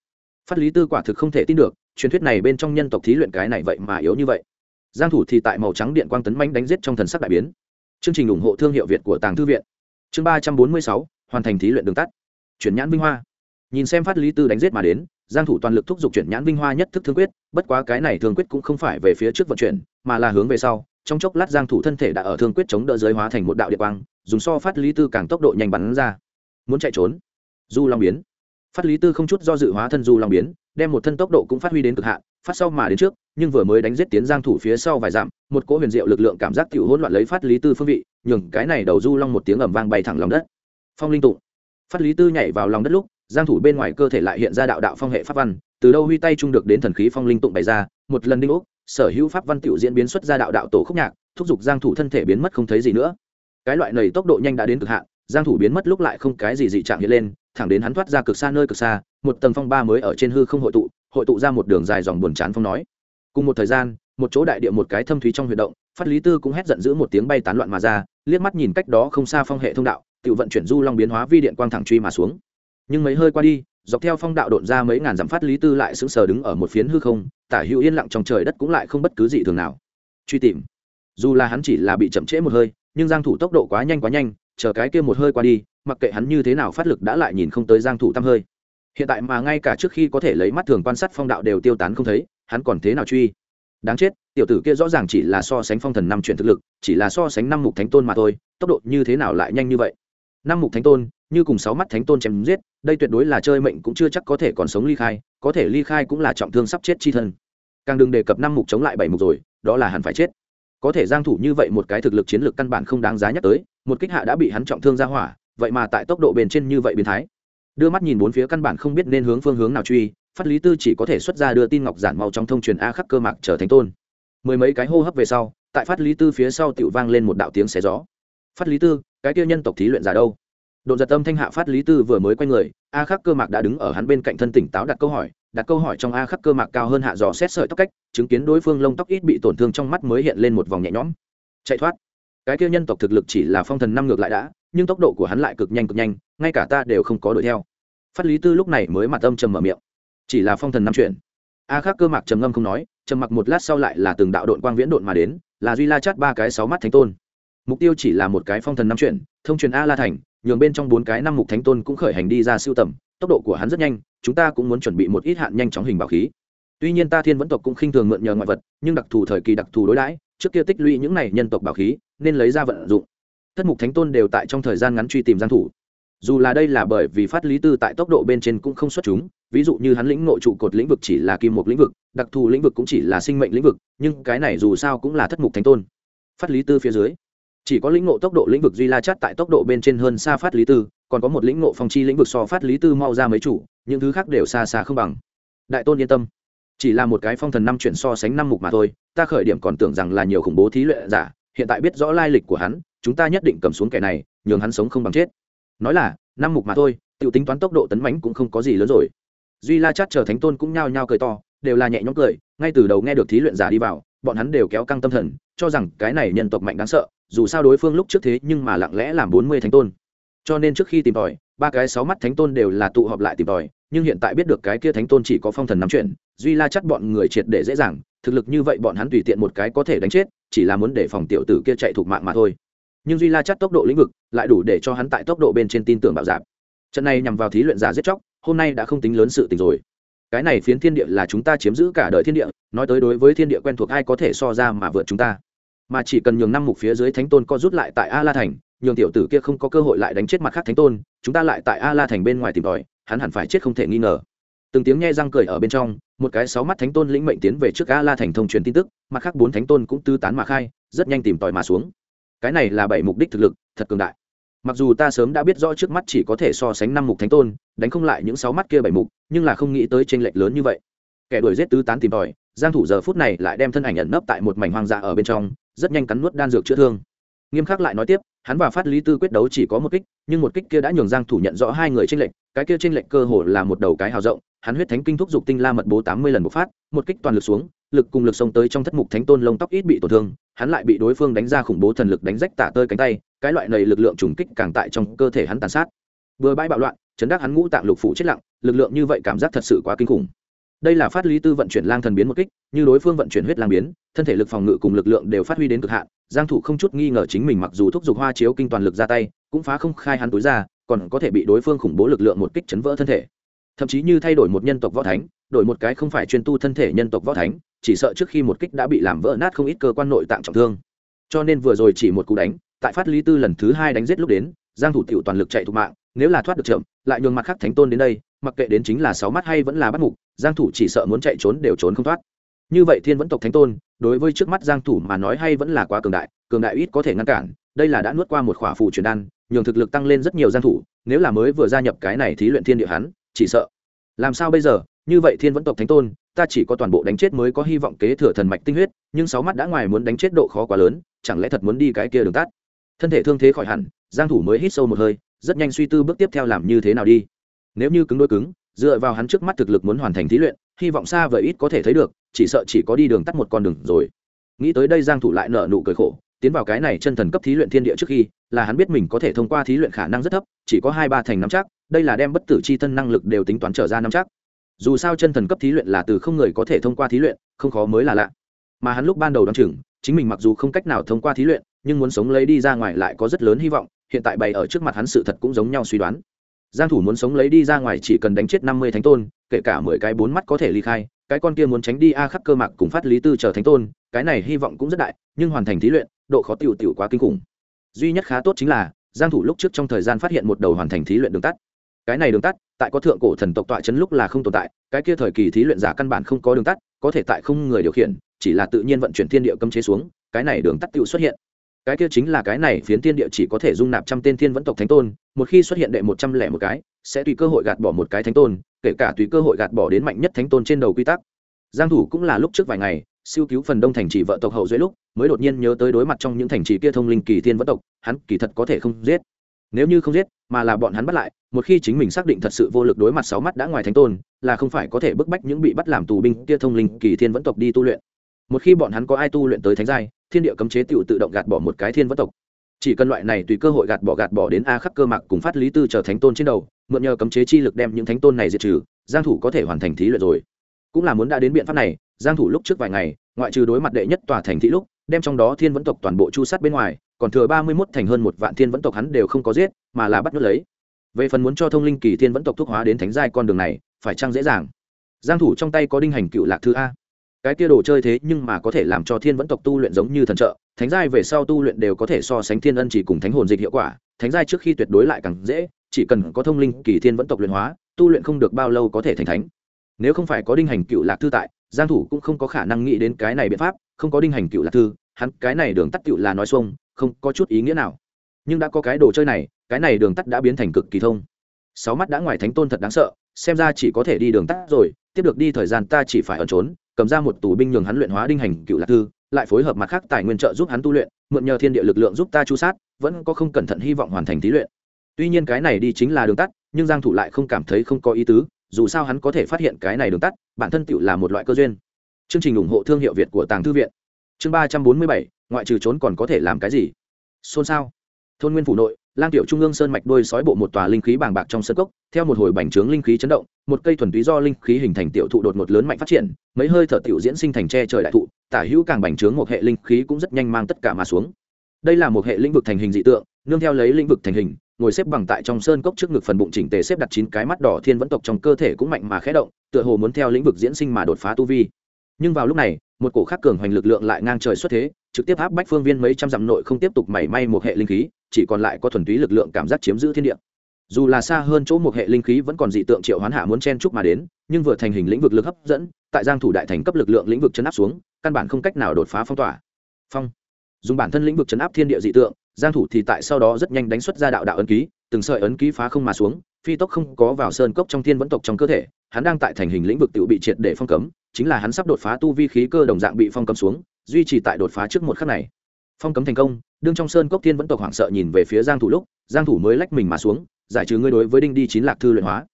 Phát lý tư quả thực không thể tin được truyền thuyết này bên trong nhân tộc thí luyện cái này vậy mà yếu như vậy. Giang thủ thì tại màu trắng điện quang tấn mãnh đánh giết trong thần sắc đại biến. Chương trình ủng hộ thương hiệu việt của tàng thư viện. Chương ba trăm bốn mươi sáu, hoàn thành thí luyện đường tắt. Chuyển nhãn vinh hoa. Nhìn xem phát lý tư đánh giết mà đến, giang thủ toàn lực thúc giục chuyển nhãn vinh hoa nhất thức thương quyết, bất quá cái này thương quyết cũng không phải về phía trước vận chuyển, mà là hướng về sau. Trong chốc lát giang thủ thân thể đã ở thương quyết chống đỡ giới hóa thành một đạo điện quang, dùng so phát lý tư càng tốc độ nhanh bắn ra. Muốn chạy trốn. Du long biến. Phát lý tư không chút do dự hóa thân du long biến đem một thân tốc độ cũng phát huy đến cực hạn, phát sau mà đến trước, nhưng vừa mới đánh giết tiến giang thủ phía sau vài dặm, một cỗ huyền diệu lực lượng cảm giác tiểu hỗn loạn lấy phát lý tư phương vị, nhường cái này đầu du long một tiếng ầm vang bay thẳng lòng đất. Phong linh tụng. Phát lý tư nhảy vào lòng đất lúc, giang thủ bên ngoài cơ thể lại hiện ra đạo đạo phong hệ pháp văn, từ đâu huy tay trung được đến thần khí phong linh tụng bày ra, một lần đinh ốc, sở hữu pháp văn tiểu diễn biến xuất ra đạo đạo tổ khúc nhạc, thúc giục giang thủ thân thể biến mất không thấy gì nữa. Cái loại này tốc độ nhanh đã đến cực hạn, giang thủ biến mất lúc lại không cái gì dị trạng hiện lên, thẳng đến hắn thoát ra cực xa nơi cực xa một tầng phong ba mới ở trên hư không hội tụ hội tụ ra một đường dài dòng buồn chán phong nói. Cùng một thời gian, một chỗ đại địa một cái thâm thúy trong huy động, phát lý tư cũng hét giận dữ một tiếng bay tán loạn mà ra, liếc mắt nhìn cách đó không xa phong hệ thông đạo tự vận chuyển du long biến hóa vi điện quang thẳng truy mà xuống. Nhưng mấy hơi qua đi, dọc theo phong đạo độn ra mấy ngàn dặm phát lý tư lại sững sờ đứng ở một phiến hư không, tả hữu yên lặng trong trời đất cũng lại không bất cứ gì thường nào. Truy tìm. Dù là hắn chỉ là bị chậm trễ một hơi, nhưng giang thủ tốc độ quá nhanh quá nhanh, chờ cái kia một hơi qua đi, mặc kệ hắn như thế nào phát lực đã lại nhìn không tới giang thủ tăm hơi hiện tại mà ngay cả trước khi có thể lấy mắt thường quan sát phong đạo đều tiêu tán không thấy, hắn còn thế nào truy? Đáng chết, tiểu tử kia rõ ràng chỉ là so sánh phong thần năm chuyển thực lực, chỉ là so sánh năm mục thánh tôn mà thôi, tốc độ như thế nào lại nhanh như vậy? Năm mục thánh tôn, như cùng sáu mắt thánh tôn chém giết, đây tuyệt đối là chơi mệnh cũng chưa chắc có thể còn sống ly khai, có thể ly khai cũng là trọng thương sắp chết chi thân. Càng đừng đề cập năm mục chống lại bảy mục rồi, đó là hẳn phải chết. Có thể giang thủ như vậy một cái thực lực chiến lược căn bản không đáng giá nhắc tới, một kích hạ đã bị hắn trọng thương ra hỏa, vậy mà tại tốc độ bền trên như vậy biến thái đưa mắt nhìn bốn phía căn bản không biết nên hướng phương hướng nào truy, phát lý tư chỉ có thể xuất ra đưa tin ngọc giản màu trong thông truyền a khắc cơ mạc trở thành tôn. Mười mấy cái hô hấp về sau, tại phát lý tư phía sau tiểu vang lên một đạo tiếng xé gió. Phát lý tư, cái kia nhân tộc thí luyện giả đâu? Đột giật tâm thanh hạ phát lý tư vừa mới quay người, a khắc cơ mạc đã đứng ở hắn bên cạnh thân tỉnh táo đặt câu hỏi, đặt câu hỏi trong a khắc cơ mạc cao hơn hạ dò xét sợi tóc cách, chứng kiến đối phương lông tóc ít bị tổn thương trong mắt mới hiện lên một vòng nhẹ nhõm. Chạy thoát. Cái kia nhân tộc thực lực chỉ là phong thần năm ngược lại đã, nhưng tốc độ của hắn lại cực nhanh cực nhanh ngay cả ta đều không có đuổi theo. Phát lý tư lúc này mới mặt âm trầm mở miệng. Chỉ là phong thần năm chuyện. A khắc cơ mạc trầm ngâm không nói, trầm mặc một lát sau lại là từng đạo đội quang viễn đội mà đến, là duy la chát ba cái sáu mắt thánh tôn. Mục tiêu chỉ là một cái phong thần năm chuyện, thông truyền a la thành, nhường bên trong bốn cái năm mục thánh tôn cũng khởi hành đi ra siêu tầm, tốc độ của hắn rất nhanh, chúng ta cũng muốn chuẩn bị một ít hạn nhanh chóng hình bảo khí. Tuy nhiên ta thiên vẫn tộc cũng khinh thường mượn nhờ ngoại vật, nhưng đặc thù thời kỳ đặc thù đối đãi, trước kia tích lũy những này nhân tộc bảo khí, nên lấy ra vận dụng. Thất mục thánh tôn đều tại trong thời gian ngắn truy tìm giang thủ dù là đây là bởi vì phát lý tư tại tốc độ bên trên cũng không xuất chúng, ví dụ như hắn lĩnh nội trụ cột lĩnh vực chỉ là kim một lĩnh vực, đặc thù lĩnh vực cũng chỉ là sinh mệnh lĩnh vực, nhưng cái này dù sao cũng là thất mục thánh tôn. Phát lý tư phía dưới, chỉ có lĩnh ngộ tốc độ lĩnh vực duy la chát tại tốc độ bên trên hơn xa phát lý tư, còn có một lĩnh ngộ phong chi lĩnh vực so phát lý tư mau ra mấy chủ, những thứ khác đều xa xa không bằng. Đại tôn yên tâm, chỉ là một cái phong thần năm chuyển so sánh năm mục mà thôi, ta khởi điểm còn tưởng rằng là nhiều khủng bố thí luyện giả, hiện tại biết rõ lai lịch của hắn, chúng ta nhất định cầm xuống kẻ này, nhường hắn sống không bằng chết nói là, năm mục mà thôi tự tính toán tốc độ tấn mãnh cũng không có gì lớn rồi. Duy la chát chờ thánh tôn cũng nhao nhao cười to, đều là nhẹ nhõm cười, ngay từ đầu nghe được thí luyện giả đi vào, bọn hắn đều kéo căng tâm thần, cho rằng cái này nhân tộc mạnh đáng sợ, dù sao đối phương lúc trước thế nhưng mà lặng lẽ làm bốn mươi thánh tôn. Cho nên trước khi tìm tòi, ba cái sáu mắt thánh tôn đều là tụ họp lại tìm tòi, nhưng hiện tại biết được cái kia thánh tôn chỉ có phong thần nắm chuyện, duy la chắt bọn người triệt để dễ dàng, thực lực như vậy bọn hắn tùy tiện một cái có thể đánh chết, chỉ là muốn để phòng tiểu tử kia chạy thuộc mạng mà thôi nhưng duy la chắc tốc độ lĩnh vực lại đủ để cho hắn tại tốc độ bên trên tin tưởng bảo giảm trận này nhằm vào thí luyện giả giết chóc, hôm nay đã không tính lớn sự tình rồi. Cái này phiến thiên địa là chúng ta chiếm giữ cả đời thiên địa, nói tới đối với thiên địa quen thuộc ai có thể so ra mà vượt chúng ta. Mà chỉ cần nhường năm mục phía dưới thánh tôn co rút lại tại a la thành nhường tiểu tử kia không có cơ hội lại đánh chết mặt khác thánh tôn, chúng ta lại tại a la thành bên ngoài tìm tòi, hắn hẳn phải chết không thể nghi ngờ. Từng tiếng nghe răng cười ở bên trong, một cái sáu mắt thánh tôn lĩnh mệnh tiến về trước a la thành thông truyền tin tức, mặt khác bốn thánh tôn cũng tư tán mà khai, rất nhanh tìm tòi mà xuống cái này là bảy mục đích thực lực, thật cường đại. Mặc dù ta sớm đã biết rõ trước mắt chỉ có thể so sánh năm mục thánh tôn, đánh không lại những sáu mắt kia bảy mục, nhưng là không nghĩ tới t r ê n lệch lớn như vậy. Kẻ đuổi giết tứ tán tìm tòi, giang thủ giờ phút này lại đem thân ảnh ẩn nấp tại một mảnh hoang dã ở bên trong, rất nhanh cắn nuốt đan dược chữa thương. Nghiêm khắc lại nói tiếp, hắn và phát lý tư quyết đấu chỉ có một kích, nhưng một kích kia đã nhường giang thủ nhận rõ hai người trên lệnh cái kia trên lệnh cơ hồ là một đầu cái hào rộng, hắn huyết thánh kinh thúc dục tinh la mật bố 80 lần một phát, một kích toàn lực xuống lực cùng lực xông tới trong thất mục thánh tôn lông tóc ít bị tổn thương, hắn lại bị đối phương đánh ra khủng bố thần lực đánh rách tả tơi cánh tay, cái loại này lực lượng trùng kích càng tại trong cơ thể hắn tàn sát. Vừa bãi bạo loạn, chấn đắc hắn ngũ tạng lục phủ chết lặng, lực lượng như vậy cảm giác thật sự quá kinh khủng. Đây là phát lý tư vận chuyển lang thần biến một kích, như đối phương vận chuyển huyết lang biến, thân thể lực phòng ngự cùng lực lượng đều phát huy đến cực hạn, giang thủ không chút nghi ngờ chính mình mặc dù thúc giục hoa chiếu kinh toàn lực ra tay, cũng phá không khai hắn túi ra, còn có thể bị đối phương khủng bố lực lượng một kích chấn vỡ thân thể. Thậm chí như thay đổi một nhân tộc võ thánh, đổi một cái không phải chuyên tu thân thể nhân tộc võ thánh chỉ sợ trước khi một kích đã bị làm vỡ nát không ít cơ quan nội tạng trọng thương. Cho nên vừa rồi chỉ một cú đánh, tại phát lý tư lần thứ hai đánh giết lúc đến, giang thủ tiểu toàn lực chạy thục mạng, nếu là thoát được chậm, lại nhường mặt khác thánh tôn đến đây, mặc kệ đến chính là sáu mắt hay vẫn là bắt mục, giang thủ chỉ sợ muốn chạy trốn đều trốn không thoát. Như vậy thiên vẫn tộc thánh tôn, đối với trước mắt giang thủ mà nói hay vẫn là quá cường đại cường đại ít có thể ngăn cản, đây là đã nuốt qua một khỏa phù truyền đan, nhường thực lực tăng lên rất nhiều giang thủ, nếu là mới vừa gia nhập cái này thí luyện thiên địa hắn, chỉ sợ. Làm sao bây giờ? Như vậy thiên vẫn tộc thánh tôn ta chỉ có toàn bộ đánh chết mới có hy vọng kế thừa thần mạch tinh huyết, nhưng sáu mắt đã ngoài muốn đánh chết độ khó quá lớn, chẳng lẽ thật muốn đi cái kia đường tắt? Thân thể thương thế khỏi hẳn, giang thủ mới hít sâu một hơi, rất nhanh suy tư bước tiếp theo làm như thế nào đi. Nếu như cứng đối cứng, dựa vào hắn trước mắt thực lực muốn hoàn thành thí luyện, hy vọng xa vời ít có thể thấy được, chỉ sợ chỉ có đi đường tắt một con đường rồi. Nghĩ tới đây giang thủ lại nở nụ cười khổ, tiến vào cái này chân thần cấp thí luyện thiên địa trước khi, là hắn biết mình có thể thông qua thí luyện khả năng rất thấp, chỉ có hai ba thành năm chắc, đây là đem bất tử chi thân năng lực đều tính toán trở ra năm chắc dù sao chân thần cấp thí luyện là từ không người có thể thông qua thí luyện, không khó mới là lạ. Mà hắn lúc ban đầu đ o á n chừng, chính mình mặc dù không cách nào thông qua thí luyện, nhưng muốn sống lấy đi ra ngoài lại có rất lớn hy vọng, hiện tại bày ở trước mặt hắn sự thật cũng giống nhau suy đoán. Giang thủ muốn sống lấy đi ra ngoài chỉ cần đánh chết năm mươi thánh tôn, kể cả mười cái bốn mắt có thể ly khai, cái con kia muốn tránh đi a khắc cơ mạc cùng phát lý tư chờ thánh tôn, cái này hy vọng cũng rất đại, nhưng hoàn thành thí luyện, độ khó tiểu tiểu quá kinh khủng. Duy nhất khá tốt chính là, giang thủ lúc trước trong thời gian phát hiện một đầu hoàn thành thí luyện đường tắt cái này đường tắt, tại có thượng cổ thần tộc tọa chấn lúc là không tồn tại, cái kia thời kỳ thí luyện giả căn bản không có đường tắt, có thể tại không người điều khiển, chỉ là tự nhiên vận chuyển thiên địa cấm chế xuống, cái này đường tắt tự xuất hiện. Cái kia chính là cái này phiến thiên địa chỉ có thể dung nạp trăm tên thiên vẫn tộc thánh tôn, một khi xuất hiện đệ một trăm lẻ một cái, sẽ tùy cơ hội gạt bỏ một cái thánh tôn, kể cả tùy cơ hội gạt bỏ đến mạnh nhất thánh tôn trên đầu quy tắc. Giang thủ cũng là lúc trước vài ngày, siêu cứu phần đông thành trì vợ tộc hậu duệ lúc, mới đột nhiên nhớ tới đối mặt trong những thành trì kia thông linh kỳ thiên vẫn tộc, hắn kỳ thật có thể không giết. Nếu như không giết mà là bọn hắn bắt lại, một khi chính mình xác định thật sự vô lực đối mặt sáu mắt đã ngoài thánh tôn, là không phải có thể bức bách những bị bắt làm tù binh kia thông linh kỳ thiên vẫn tộc đi tu luyện. Một khi bọn hắn có ai tu luyện tới thánh giai, thiên địa cấm chế tự tự động gạt bỏ một cái thiên vẫn tộc. Chỉ cần loại này tùy cơ hội gạt bỏ gạt bỏ đến a khắc cơ mạc cùng phát lý tư chờ thánh tôn trên đầu, mượn nhờ cấm chế chi lực đem những thánh tôn này diệt trừ, giang thủ có thể hoàn thành thí luyện rồi. Cũng là muốn đã đến biện pháp này, giang thủ lúc trước vài ngày, ngoại trừ đối mặt đệ nhất tòa thành thị lúc, đem trong đó thiên vẫn tộc toàn bộ chu sát bên ngoài còn thừa ba mươi mốt thành hơn một vạn thiên vẫn tộc hắn đều không có giết, mà là bắt nhốt lấy. Về phần muốn cho thông linh kỳ thiên vẫn tộc thuốc hóa đến thánh giai con đường này, phải chăng dễ dàng? Giang thủ trong tay có đinh hành cựu lạc thứ a. Cái kia đồ chơi thế nhưng mà có thể làm cho thiên vẫn tộc tu luyện giống như thần trợ, thánh giai về sau tu luyện đều có thể so sánh thiên ân chỉ cùng thánh hồn dịch hiệu quả, thánh giai trước khi tuyệt đối lại càng dễ, chỉ cần có thông linh kỳ thiên vẫn tộc luyện hóa, tu luyện không được bao lâu có thể thành thánh. Nếu không phải có đinh hành cựu lạc thư tại, giang thủ cũng không có khả năng nghĩ đến cái này biện pháp, không có đinh hành cựu lạc thư, hắn cái này đường tắt cựu là nói xuông không có chút ý nghĩa nào. Nhưng đã có cái đồ chơi này, cái này đường tắt đã biến thành cực kỳ thông. Sáu mắt đã ngoài thánh tôn thật đáng sợ, xem ra chỉ có thể đi đường tắt rồi, tiếp được đi thời gian ta chỉ phải ẩn trốn, cầm ra một tù binh nhường hắn luyện hóa đinh hành cựu lạc thư, lại phối hợp mặt khác tài nguyên trợ giúp hắn tu luyện, mượn nhờ thiên địa lực lượng giúp ta chu sát, vẫn có không cẩn thận hy vọng hoàn thành thí luyện. Tuy nhiên cái này đi chính là đường tắt, nhưng giang thủ lại không cảm thấy không có ý tứ, dù sao hắn có thể phát hiện cái này đường tắt, bản thân tựu là một loại cơ duyên. Chương trình ủng hộ thương hiệu việt của tàng thư viện. Chương ba trăm bốn mươi bảy ngoại trừ trốn còn có thể làm cái gì? Xôn xao. Thôn nguyên phủ nội, lang tiểu trung ương sơn mạch đôi sói bộ một tòa linh khí bàng bạc trong sân cốc, theo một hồi bành trướng linh khí chấn động, một cây thuần túy do linh khí hình thành tiểu thụ đột một lớn mạnh phát triển, mấy hơi thở tiểu diễn sinh thành tre trời đại thụ, tả hữu càng bành trướng một hệ linh khí cũng rất nhanh mang tất cả mà xuống. Đây là một hệ lĩnh vực thành hình dị tượng, nương theo lấy lĩnh vực thành hình, ngồi xếp bằng tại trong sơn cốc trước ngực phần bụng chỉnh tề xếp đặt chín cái mắt đỏ thiên vẫn tộc trong cơ thể cũng mạnh mà khẽ động, tựa hồ muốn theo lĩnh vực diễn sinh mà đột phá tu vi nhưng vào lúc này, một cổ khác cường hoành lực lượng lại ngang trời xuất thế, trực tiếp áp bách phương viên mấy trăm dặm nội không tiếp tục mảy may một hệ linh khí, chỉ còn lại có thuần túy lực lượng cảm giác chiếm giữ thiên địa. Dù là xa hơn chỗ một hệ linh khí vẫn còn dị tượng triệu hoán hạ muốn chen chúc mà đến, nhưng vừa thành hình lĩnh vực lực hấp dẫn, tại giang thủ đại thành cấp lực lượng lĩnh vực chấn áp xuống, căn bản không cách nào đột phá phong tỏa. Phong. Dùng bản thân lĩnh vực chấn áp thiên địa dị tượng, giang thủ thì tại sau đó rất nhanh đánh xuất ra đạo đạo ấn ký, từng sợi ấn ký phá không mà xuống, phi tốc không có vào sơn cốc trong thiên vẫn tộc trong cơ thể, hắn đang tại thành hình lĩnh vực tự bị triệt để phong cấm chính là hắn sắp đột phá tu vi khí cơ đồng dạng bị phong cấm xuống, duy trì tại đột phá trước một khắc này. Phong cấm thành công, đương trong sơn cốc thiên vẫn tộc hoảng sợ nhìn về phía giang thủ lúc, giang thủ mới lách mình mà xuống, giải trừ ngươi đối với đinh đi chín lạc thư luyện hóa.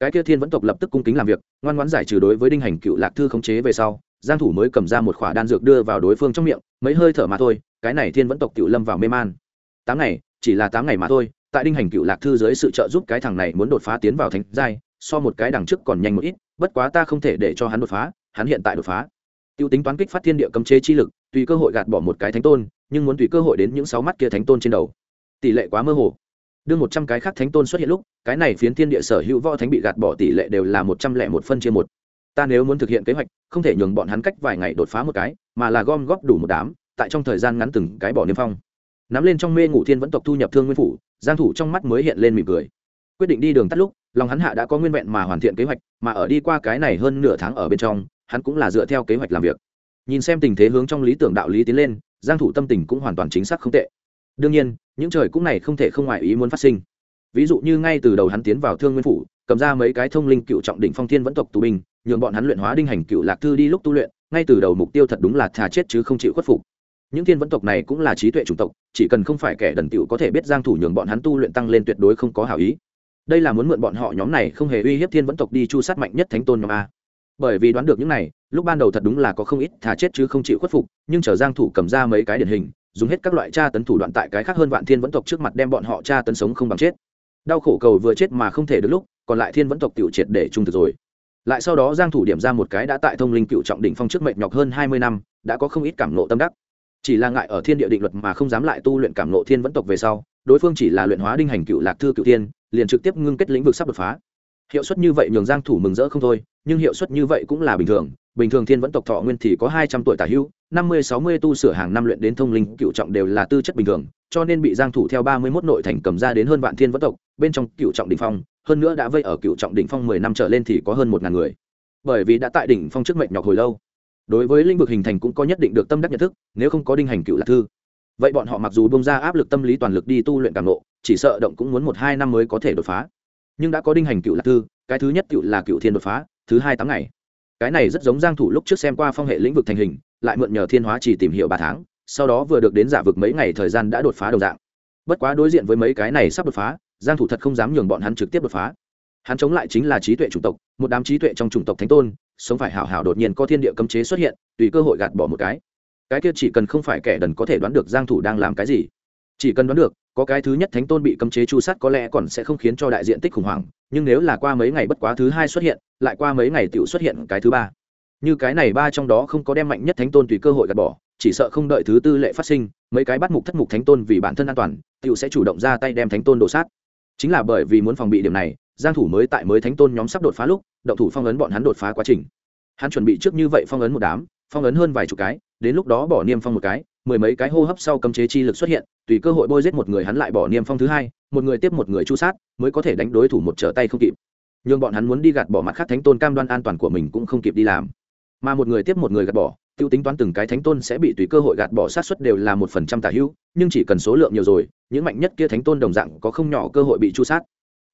Cái kia thiên vẫn tộc lập tức cung kính làm việc, ngoan ngoãn giải trừ đối với đinh hành cựu lạc thư khống chế về sau, giang thủ mới cầm ra một khỏa đan dược đưa vào đối phương trong miệng, mấy hơi thở mà thôi, cái này thiên vẫn tộc cựu lâm vào mê man. Tám ngày, chỉ là tám ngày mà thôi, tại đinh hành cựu lạc thư dưới sự trợ giúp cái thằng này muốn đột phá tiến vào thánh giai, so một cái đằng trước còn nhanh một ít, bất quá ta không thể để cho hắn đột phá hắn hiện tại đột phá. Tiêu tính toán kích phát thiên địa cấm chế chi lực, tùy cơ hội gạt bỏ một cái thánh tôn, nhưng muốn tùy cơ hội đến những sáu mắt kia thánh tôn trên đầu. Tỷ lệ quá mơ hồ. Đương một trăm cái khác thánh tôn xuất hiện lúc, cái này phiến thiên địa sở hữu võ thánh bị gạt bỏ tỷ lệ đều là một trăm lẻ một phân chia một. Ta nếu muốn thực hiện kế hoạch, không thể nhường bọn hắn cách vài ngày đột phá một cái, mà là gom góp đủ một đám, tại trong thời gian ngắn từng cái bỏ niêm phong. Nắm lên trong mê ngủ thiên vẫn tộc thu nhập thương nguyên phủ, giang thủ trong mắt mới hiện lên mỉm cười. Quyết định đi đường tắt lúc, lòng hắn hạ đã có nguyên vẹn mà hoàn thiện kế hoạch, mà ở đi qua cái này hơn nửa tháng ở bên trong hắn cũng là dựa theo kế hoạch làm việc. Nhìn xem tình thế hướng trong lý tưởng đạo lý tiến lên, giang thủ tâm tình cũng hoàn toàn chính xác không tệ. Đương nhiên, những trời cũng này không thể không ngoại ý muốn phát sinh. Ví dụ như ngay từ đầu hắn tiến vào thương nguyên phủ, cầm ra mấy cái thông linh cựu trọng đỉnh phong thiên vẫn tộc tù binh, nhường bọn hắn luyện hóa đinh hành cựu lạc thư đi lúc tu luyện, ngay từ đầu mục tiêu thật đúng là thà chết chứ không chịu khuất phục. Những thiên vẫn tộc này cũng là trí tuệ chủng tộc, chỉ cần không phải kẻ đần tiểu có thể biết giang thủ nhường bọn hắn tu luyện tăng lên tuyệt đối không có hảo ý. Đây là muốn mượn bọn họ nhóm này không hề uy hiếp thiên vẫn tộc đi chu sát mạnh nhất thánh tôn nhóm a bởi vì đoán được những này, lúc ban đầu thật đúng là có không ít thà chết chứ không chịu khuất phục, nhưng chờ giang thủ cầm ra mấy cái điển hình, dùng hết các loại tra tấn thủ đoạn tại cái khác hơn vạn thiên vẫn tộc trước mặt đem bọn họ tra tấn sống không bằng chết. Đau khổ cầu vừa chết mà không thể được lúc, còn lại thiên vẫn tộc tiểu triệt để trung thực rồi. Lại sau đó giang thủ điểm ra một cái đã tại thông linh cựu trọng đỉnh phong trước mệnh nhọc hơn 20 năm, đã có không ít cảm nộ tâm đắc. Chỉ là ngại ở thiên địa định luật mà không dám lại tu luyện cảm nộ thiên vẫn tộc về sau, đối phương chỉ là luyện hóa đinh hành cựu lạc thư cựu thiên, liền trực tiếp ngưng kết lĩnh vực sắp đột phá hiệu suất như vậy nhường giang thủ mừng rỡ không thôi, nhưng hiệu suất như vậy cũng là bình thường. Bình thường thiên vẫn tộc thọ nguyên thì có 200 tuổi tả hữu, năm mươi, sáu mươi tu sửa hàng năm luyện đến thông linh, cựu trọng đều là tư chất bình thường, cho nên bị giang thủ theo ba mươi 31 nội thành cầm ra đến hơn vạn thiên vẫn tộc, bên trong cựu trọng đỉnh phong, hơn nữa đã vây ở cựu trọng đỉnh phong mười năm trở lên thì có hơn một ngàn người. Bởi vì đã tại đỉnh phong trước mệnh nhọc hồi lâu. Đối với lĩnh vực hình thành cũng có nhất định được tâm đắc nhận thức, nếu không có đinh hành cựu lạc thư. Vậy bọn họ mặc dù bung ra áp lực tâm lý toàn lực đi tu luyện càng lộ, chỉ sợ động cũng muốn một hai năm mới có thể đột phá nhưng đã có đinh hành cựu lạc thư, cái thứ nhất cựu là cựu thiên đột phá, thứ hai tám ngày. Cái này rất giống giang thủ lúc trước xem qua phong hệ lĩnh vực thành hình, lại mượn nhờ thiên hóa chỉ tìm hiểu ba tháng, sau đó vừa được đến giả vực mấy ngày thời gian đã đột phá đồng dạng. Bất quá đối diện với mấy cái này sắp đột phá, giang thủ thật không dám nhường bọn hắn trực tiếp đột phá. Hắn chống lại chính là trí tuệ chủng tộc, một đám trí tuệ trong chủng tộc thánh tôn, sống phải hảo hảo đột nhiên có thiên địa cấm chế xuất hiện, tùy cơ hội gạt bỏ một cái. Cái kia chỉ cần không phải kẻ đần có thể đoán được giang thủ đang làm cái gì. Chỉ cần đoán được có cái thứ nhất thánh tôn bị cấm chế chu sát có lẽ còn sẽ không khiến cho đại diện tích khủng hoảng, nhưng nếu là qua mấy ngày bất quá thứ hai xuất hiện, lại qua mấy ngày tựu xuất hiện cái thứ ba. Như cái này ba trong đó không có đem mạnh nhất thánh tôn tùy cơ hội gạt bỏ, chỉ sợ không đợi thứ tư lệ phát sinh, mấy cái bắt mục thất mục thánh tôn vì bản thân an toàn tựu sẽ chủ động ra tay đem thánh tôn đổ sát. Chính là bởi vì muốn phòng bị điểm này, giang thủ mới tại mới thánh tôn nhóm sắp đột phá lúc, động thủ phong ấn bọn hắn đột phá quá trình. Hắn chuẩn bị trước như vậy phong ấn một đám, phong ấn hơn vài chục cái, đến lúc đó bỏ niêm phong một cái mười mấy cái hô hấp sau cấm chế chi lực xuất hiện, tùy cơ hội bôi giết một người hắn lại bỏ niêm phong thứ hai, một người tiếp một người chu sát, mới có thể đánh đối thủ một trở tay không kịp. Nhưng bọn hắn muốn đi gạt bỏ mặt khác thánh tôn cam đoan an toàn của mình cũng không kịp đi làm. Mà một người tiếp một người gạt bỏ, tiêu tính toán từng cái thánh tôn sẽ bị tùy cơ hội gạt bỏ sát suất đều là một phần trăm tả hữu, nhưng chỉ cần số lượng nhiều rồi, những mạnh nhất kia thánh tôn đồng dạng có không nhỏ cơ hội bị chu sát.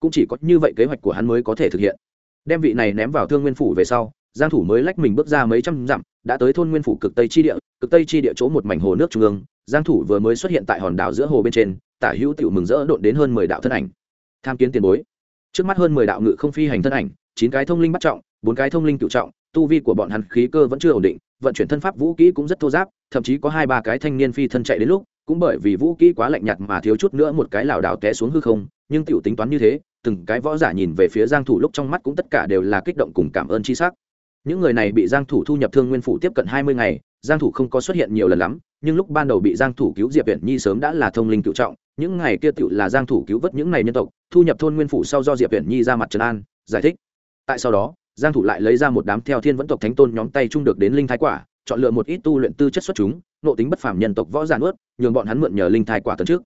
Cũng chỉ có như vậy kế hoạch của hắn mới có thể thực hiện. Đem vị này ném vào thương nguyên phủ về sau, giang thủ mới lách mình bước ra mấy trăm dặm đã tới thôn nguyên phủ cực tây chi địa, cực tây chi địa chỗ một mảnh hồ nước trung ương, giang thủ vừa mới xuất hiện tại hòn đảo giữa hồ bên trên, tả hữu tiểu mừng rỡ đột đến hơn 10 đạo thân ảnh. Tham kiến tiền bối. Trước mắt hơn 10 đạo ngự không phi hành thân ảnh, chín cái thông linh bắt trọng, bốn cái thông linh cửu trọng, tu vi của bọn hắn khí cơ vẫn chưa ổn định, vận chuyển thân pháp vũ kỹ cũng rất thô giáp, thậm chí có hai ba cái thanh niên phi thân chạy đến lúc, cũng bởi vì vũ kỹ quá lạnh nhạt mà thiếu chút nữa một cái lảo đảo té xuống hư không, nhưng tiểu tính toán như thế, từng cái võ giả nhìn về phía giang thủ lúc trong mắt cũng tất cả đều là kích động cùng cảm ơn chi sắc những người này bị giang thủ thu nhập thương nguyên phủ tiếp cận 20 ngày, giang thủ không có xuất hiện nhiều lần lắm, nhưng lúc ban đầu bị giang thủ cứu diệp viện nhi sớm đã là thông linh cựu trọng, những ngày kia tiểu là giang thủ cứu vớt những này nhân tộc, thu nhập thôn nguyên phủ sau do diệp viện nhi ra mặt Trần an, giải thích. Tại sau đó, giang thủ lại lấy ra một đám theo thiên vẫn tộc thánh tôn nhóm tay chung được đến linh thái quả, chọn lựa một ít tu luyện tư chất xuất chúng, nộ tính bất phàm nhân tộc võ giả nuốt, nhường bọn hắn mượn nhờ linh thái quả tấn trước.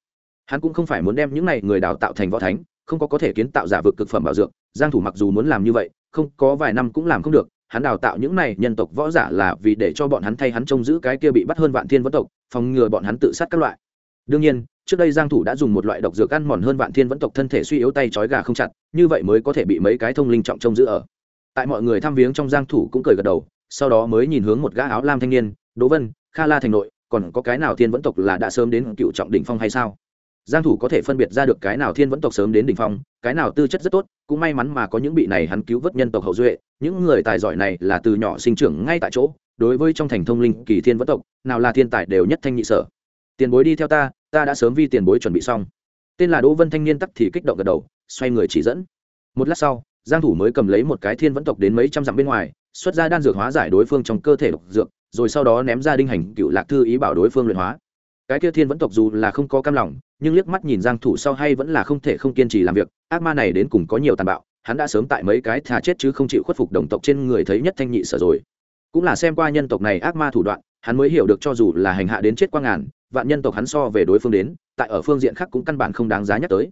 Hắn cũng không phải muốn đem những này người đào tạo thành võ thánh, không có có thể kiến tạo giả vực cực phẩm bảo dược, giang thủ mặc dù muốn làm như vậy, không, có vài năm cũng làm không được hắn đào tạo những này nhân tộc võ giả là vì để cho bọn hắn thay hắn trông giữ cái kia bị bắt hơn vạn thiên vẫn tộc, phòng ngừa bọn hắn tự sát các loại. Đương nhiên, trước đây giang thủ đã dùng một loại độc dược ăn mòn hơn vạn thiên vẫn tộc thân thể suy yếu tay chói gà không chặt, như vậy mới có thể bị mấy cái thông linh trọng trông giữ ở. Tại mọi người thăm viếng trong giang thủ cũng cười gật đầu, sau đó mới nhìn hướng một gã áo lam thanh niên, đỗ vân, kha la thành nội, còn có cái nào thiên vẫn tộc là đã sớm đến cựu trọng đỉnh phong hay sao? Giang thủ có thể phân biệt ra được cái nào thiên vẫn tộc sớm đến đỉnh phong, cái nào tư chất rất tốt, cũng may mắn mà có những bị này hắn cứu vớt nhân tộc hậu duệ. Những người tài giỏi này là từ nhỏ sinh trưởng ngay tại chỗ, đối với trong thành thông linh kỳ thiên vẫn tộc, nào là thiên tài đều nhất thanh nhị sở. Tiền bối đi theo ta ta đã sớm vi tiền bối chuẩn bị xong. Tên là đỗ vân thanh niên tắc thì kích động gật đầu, xoay người chỉ dẫn. Một lát sau, giang thủ mới cầm lấy một cái thiên vẫn tộc đến mấy trăm dặm bên ngoài, xuất ra đan dược hóa giải đối phương trong cơ thể độc dược, rồi sau đó ném ra đinh hành cựu lạc thư ý bảo đối phương luyện hóa cái kia thiên vẫn tộc dù là không có cam lòng, nhưng liếc mắt nhìn giang thủ sau hay vẫn là không thể không kiên trì làm việc. Ác ma này đến cùng có nhiều tàn bạo, hắn đã sớm tại mấy cái thà chết chứ không chịu khuất phục đồng tộc trên người thấy nhất thanh nhị sở rồi. Cũng là xem qua nhân tộc này ác ma thủ đoạn, hắn mới hiểu được cho dù là hành hạ đến chết qua ngàn, vạn nhân tộc hắn so về đối phương đến, tại ở phương diện khác cũng căn bản không đáng giá nhắc tới.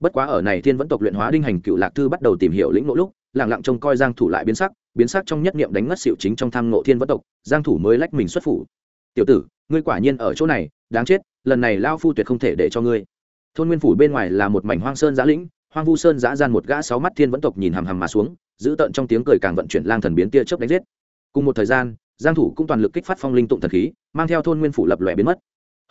Bất quá ở này thiên vẫn tộc luyện hóa đinh hành cựu lạc thư bắt đầu tìm hiểu lĩnh ngộ lúc lẳng lặng trông coi giang thủ lại biến sắc biến sắc trong nhất niệm đánh ngất xỉu chính trong tham ngộ thiên vẫn tộc, giang thủ mới lách mình xuất phủ. Tiểu tử, ngươi quả nhiên ở chỗ này đáng chết, lần này lao phu tuyệt không thể để cho ngươi. Thôn nguyên phủ bên ngoài là một mảnh hoang sơn giã lĩnh, hoang vu sơn giã gian một gã sáu mắt thiên vẫn tộc nhìn hằm hằm mà xuống, giữ tận trong tiếng cười càng vận chuyển lang thần biến tia chớp đánh giết. Cùng một thời gian, giang thủ cũng toàn lực kích phát phong linh tụng thần khí, mang theo thôn nguyên phủ lập lòe biến mất.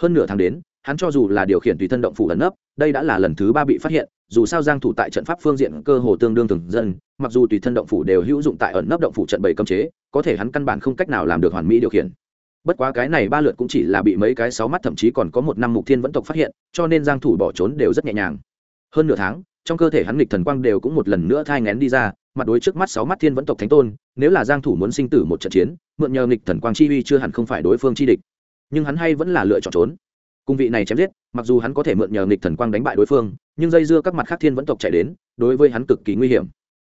Hơn nửa tháng đến, hắn cho dù là điều khiển tùy thân động phủ ẩn nấp, đây đã là lần thứ ba bị phát hiện, dù sao giang thủ tại trận pháp phương diện cơ hồ tương đương thường dân, mặc dù tùy thân động phủ đều hữu dụng tại ẩn nấp động phủ trận bảy cấm chế, có thể hắn căn bản không cách nào làm được hoàn mỹ điều khiển bất quá cái này ba lượt cũng chỉ là bị mấy cái sáu mắt thậm chí còn có một năm mục thiên vẫn tộc phát hiện, cho nên giang thủ bỏ trốn đều rất nhẹ nhàng. Hơn nửa tháng, trong cơ thể hắn nghịch thần quang đều cũng một lần nữa thai ngén đi ra, mặt đối trước mắt sáu mắt thiên vẫn tộc thánh tôn, nếu là giang thủ muốn sinh tử một trận chiến, mượn nhờ nghịch thần quang chi uy chưa hẳn không phải đối phương chi địch. Nhưng hắn hay vẫn là lựa chọn trốn. Cung vị này chém giết, mặc dù hắn có thể mượn nhờ nghịch thần quang đánh bại đối phương, nhưng dây dưa các mặt khác thiên vẫn tộc chạy đến, đối với hắn cực kỳ nguy hiểm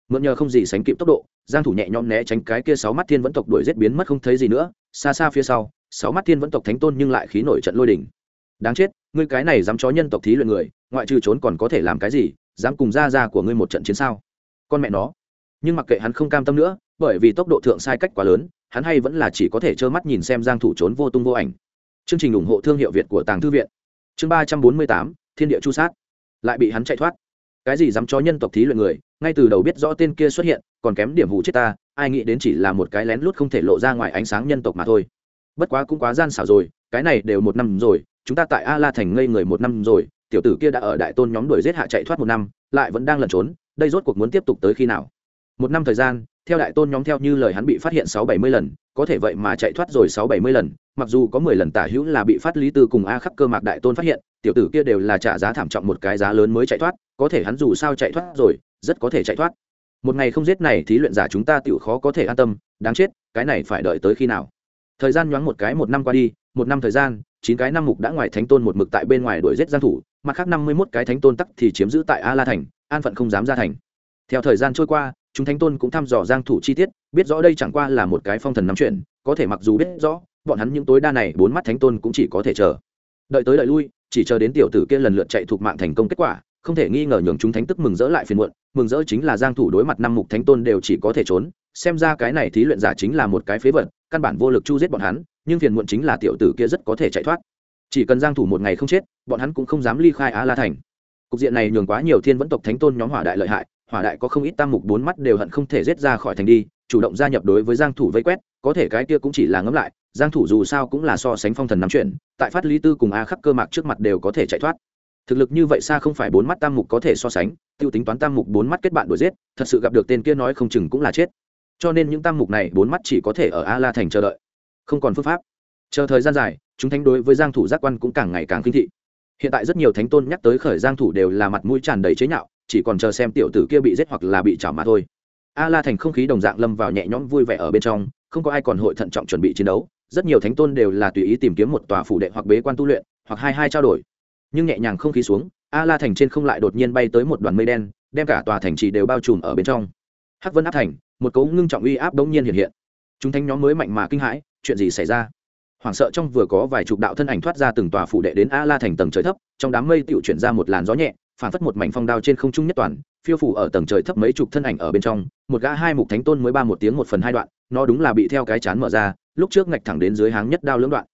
mượn nhờ không gì sánh kịp tốc độ, giang thủ nhẹ nhõm né tránh cái kia sáu mắt thiên vẫn tộc đuổi giết biến mất không thấy gì nữa, xa xa phía sau, sáu mắt thiên vẫn tộc thánh tôn nhưng lại khí nổi trận lôi đỉnh đáng chết, ngươi cái này dám chó nhân tộc thí luyện người, ngoại trừ trốn còn có thể làm cái gì, dám cùng gia gia của ngươi một trận chiến sao? Con mẹ nó. Nhưng mặc kệ hắn không cam tâm nữa, bởi vì tốc độ thượng sai cách quá lớn, hắn hay vẫn là chỉ có thể trơ mắt nhìn xem giang thủ trốn vô tung vô ảnh. Chương trình ủng hộ thương hiệu việt của tàng thư viện. Chương ba trăm bốn mươi tám, thiên địa chu sát. Lại bị hắn chạy thoát cái gì dám cho nhân tộc thí luyện người, ngay từ đầu biết rõ tên kia xuất hiện, còn kém điểm hù chết ta, ai nghĩ đến chỉ là một cái lén lút không thể lộ ra ngoài ánh sáng nhân tộc mà thôi. Bất quá cũng quá gian xảo rồi, cái này đều một năm rồi, chúng ta tại a la thành ngây người một năm rồi, tiểu tử kia đã ở đại tôn nhóm đuổi giết hạ chạy thoát một năm, lại vẫn đang lẩn trốn, đây rốt cuộc muốn tiếp tục tới khi nào? Một năm thời gian, theo đại tôn nhóm theo như lời hắn bị phát hiện sáu bảy mươi lần, có thể vậy mà chạy thoát rồi sáu bảy mươi lần, mặc dù có mười lần tả hữu là bị phát lý tư cùng a khắc cơ mạc đại tôn phát hiện tiểu tử kia đều là trả giá thảm trọng một cái giá lớn mới chạy thoát, có thể hắn dù sao chạy thoát rồi, rất có thể chạy thoát. Một ngày không giết này thí luyện giả chúng ta tựu khó có thể an tâm, đáng chết, cái này phải đợi tới khi nào? Thời gian nhoáng một cái một năm qua đi, một năm thời gian, chín cái năm mục đã ngoài thánh tôn một mực tại bên ngoài đuổi giết giang thủ, mặt khác năm mươi 51 cái thánh tôn tắc thì chiếm giữ tại a la thành, an phận không dám ra thành. Theo thời gian trôi qua, chúng thánh tôn cũng thăm dò giang thủ chi tiết, biết rõ đây chẳng qua là một cái phong thần nắm chuyện, có thể mặc dù biết rõ, bọn hắn những tối đa này bốn mắt thánh tôn cũng chỉ có thể chờ. Đợi tới đợi lui chỉ chờ đến tiểu tử kia lần lượt chạy thuộc mạng thành công kết quả, không thể nghi ngờ nhường chúng thánh tức mừng rỡ lại phiền muộn, mừng rỡ chính là giang thủ đối mặt năm mục thánh tôn đều chỉ có thể trốn, xem ra cái này thí luyện giả chính là một cái phế vật, căn bản vô lực chu giết bọn hắn, nhưng phiền muộn chính là tiểu tử kia rất có thể chạy thoát. Chỉ cần giang thủ một ngày không chết, bọn hắn cũng không dám ly khai á la thành. Cục diện này nhường quá nhiều thiên vẫn tộc thánh tôn nhóm hỏa đại lợi hại, hỏa đại có không ít tam mục bốn mắt đều hận không thể giết ra khỏi thành đi, chủ động gia nhập đối với giang thủ vây quét, có thể cái kia cũng chỉ là ngấm lại giang thủ dù sao cũng là so sánh phong thần nắm chuyện tại phát lý tư cùng a khắc cơ mạc trước mặt đều có thể chạy thoát. Thực lực như vậy xa không phải bốn mắt tam mục có thể so sánh, tiêu tính toán tam mục bốn mắt kết bạn đuổi giết, thật sự gặp được tên kia nói không chừng cũng là chết. Cho nên những tam mục này bốn mắt chỉ có thể ở a la thành chờ đợi. Không còn phương pháp. Chờ thời gian dài, chúng thánh đối với giang thủ giác quan cũng càng ngày càng kinh thị. Hiện tại rất nhiều thánh tôn nhắc tới khởi giang thủ đều là mặt mũi tràn đầy chế nhạo, chỉ còn chờ xem tiểu tử kia bị giết hoặc là bị chảo mà thôi. A la thành không khí đồng dạng lâm vào nhẹ nhõm vui vẻ ở bên trong, không có ai còn hội thận trọng chuẩn bị chiến đấu rất nhiều thánh tôn đều là tùy ý tìm kiếm một tòa phủ đệ hoặc bế quan tu luyện, hoặc hai hai trao đổi. Nhưng nhẹ nhàng không khí xuống, a la thành trên không lại đột nhiên bay tới một đoàn mây đen, đem cả tòa thành trì đều bao trùm ở bên trong. Hắc vân áp thành, một cấu ngưng trọng uy áp đống nhiên hiện hiện. Chúng thánh nhóm mới mạnh mà kinh hãi, chuyện gì xảy ra? Hoảng sợ trong vừa có vài chục đạo thân ảnh thoát ra từng tòa phủ đệ đến a la thành tầng trời thấp, trong đám mây tựu chuyển ra một làn gió nhẹ, phản phất một mảnh phong đao trên không trung nhất toàn phiêu phủ ở tầng trời thấp mấy chục thân ảnh ở bên trong, một gã hai mục thánh tôn mới ba một tiếng một phần hai đoạn, nó đúng là bị theo cái chán mở ra, lúc trước ngạch thẳng đến dưới háng nhất đao lưỡng đoạn.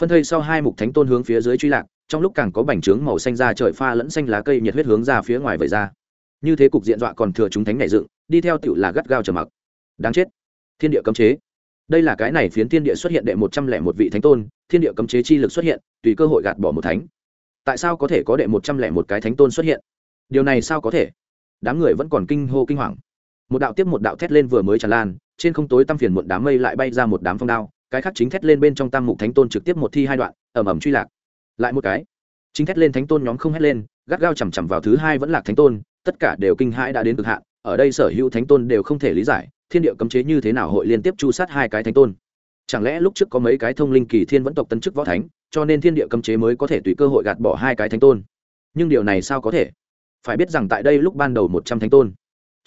Phân thây sau hai mục thánh tôn hướng phía dưới truy lạc, trong lúc càng có bành trướng màu xanh ra trời pha lẫn xanh lá cây nhiệt huyết hướng ra phía ngoài vẩy ra. Như thế cục diện dọa còn thừa chúng thánh nảy dựng, đi theo tựu là gắt gao trầm mặc. Đáng chết. Thiên địa cấm chế. Đây là cái này phiến thiên địa xuất hiện đệ một trăm lẻ một vị thánh tôn, thiên địa cấm chế chi lực xuất hiện, tùy cơ hội gạt bỏ một thánh. Tại sao có thể có đệ một trăm lẻ một cái thánh tôn xuất hiện? Điều này sao có thể? Đám người vẫn còn kinh hô kinh hoàng một đạo tiếp một đạo thét lên vừa mới tràn lan, trên không tối tăm phiền một đám mây lại bay ra một đám phong đao, cái khác chính thét lên bên trong tam mục thánh tôn trực tiếp một thi hai đoạn ẩm ẩm truy lạc. Lại một cái, chính thét lên thánh tôn nhóm không hét lên, gắt gao chằm chằm vào thứ hai vẫn lạc thánh tôn, tất cả đều kinh hãi đã đến cực hạn, ở đây sở hữu thánh tôn đều không thể lý giải, thiên địa cấm chế như thế nào hội liên tiếp chu sát hai cái thánh tôn. Chẳng lẽ lúc trước có mấy cái thông linh kỳ thiên vẫn tộc tấn chức võ thánh, cho nên thiên địa cấm chế mới có thể tùy cơ hội gạt bỏ hai cái thánh tôn? Nhưng điều này sao có thể? Phải biết rằng tại đây lúc ban đầu một trăm thánh tôn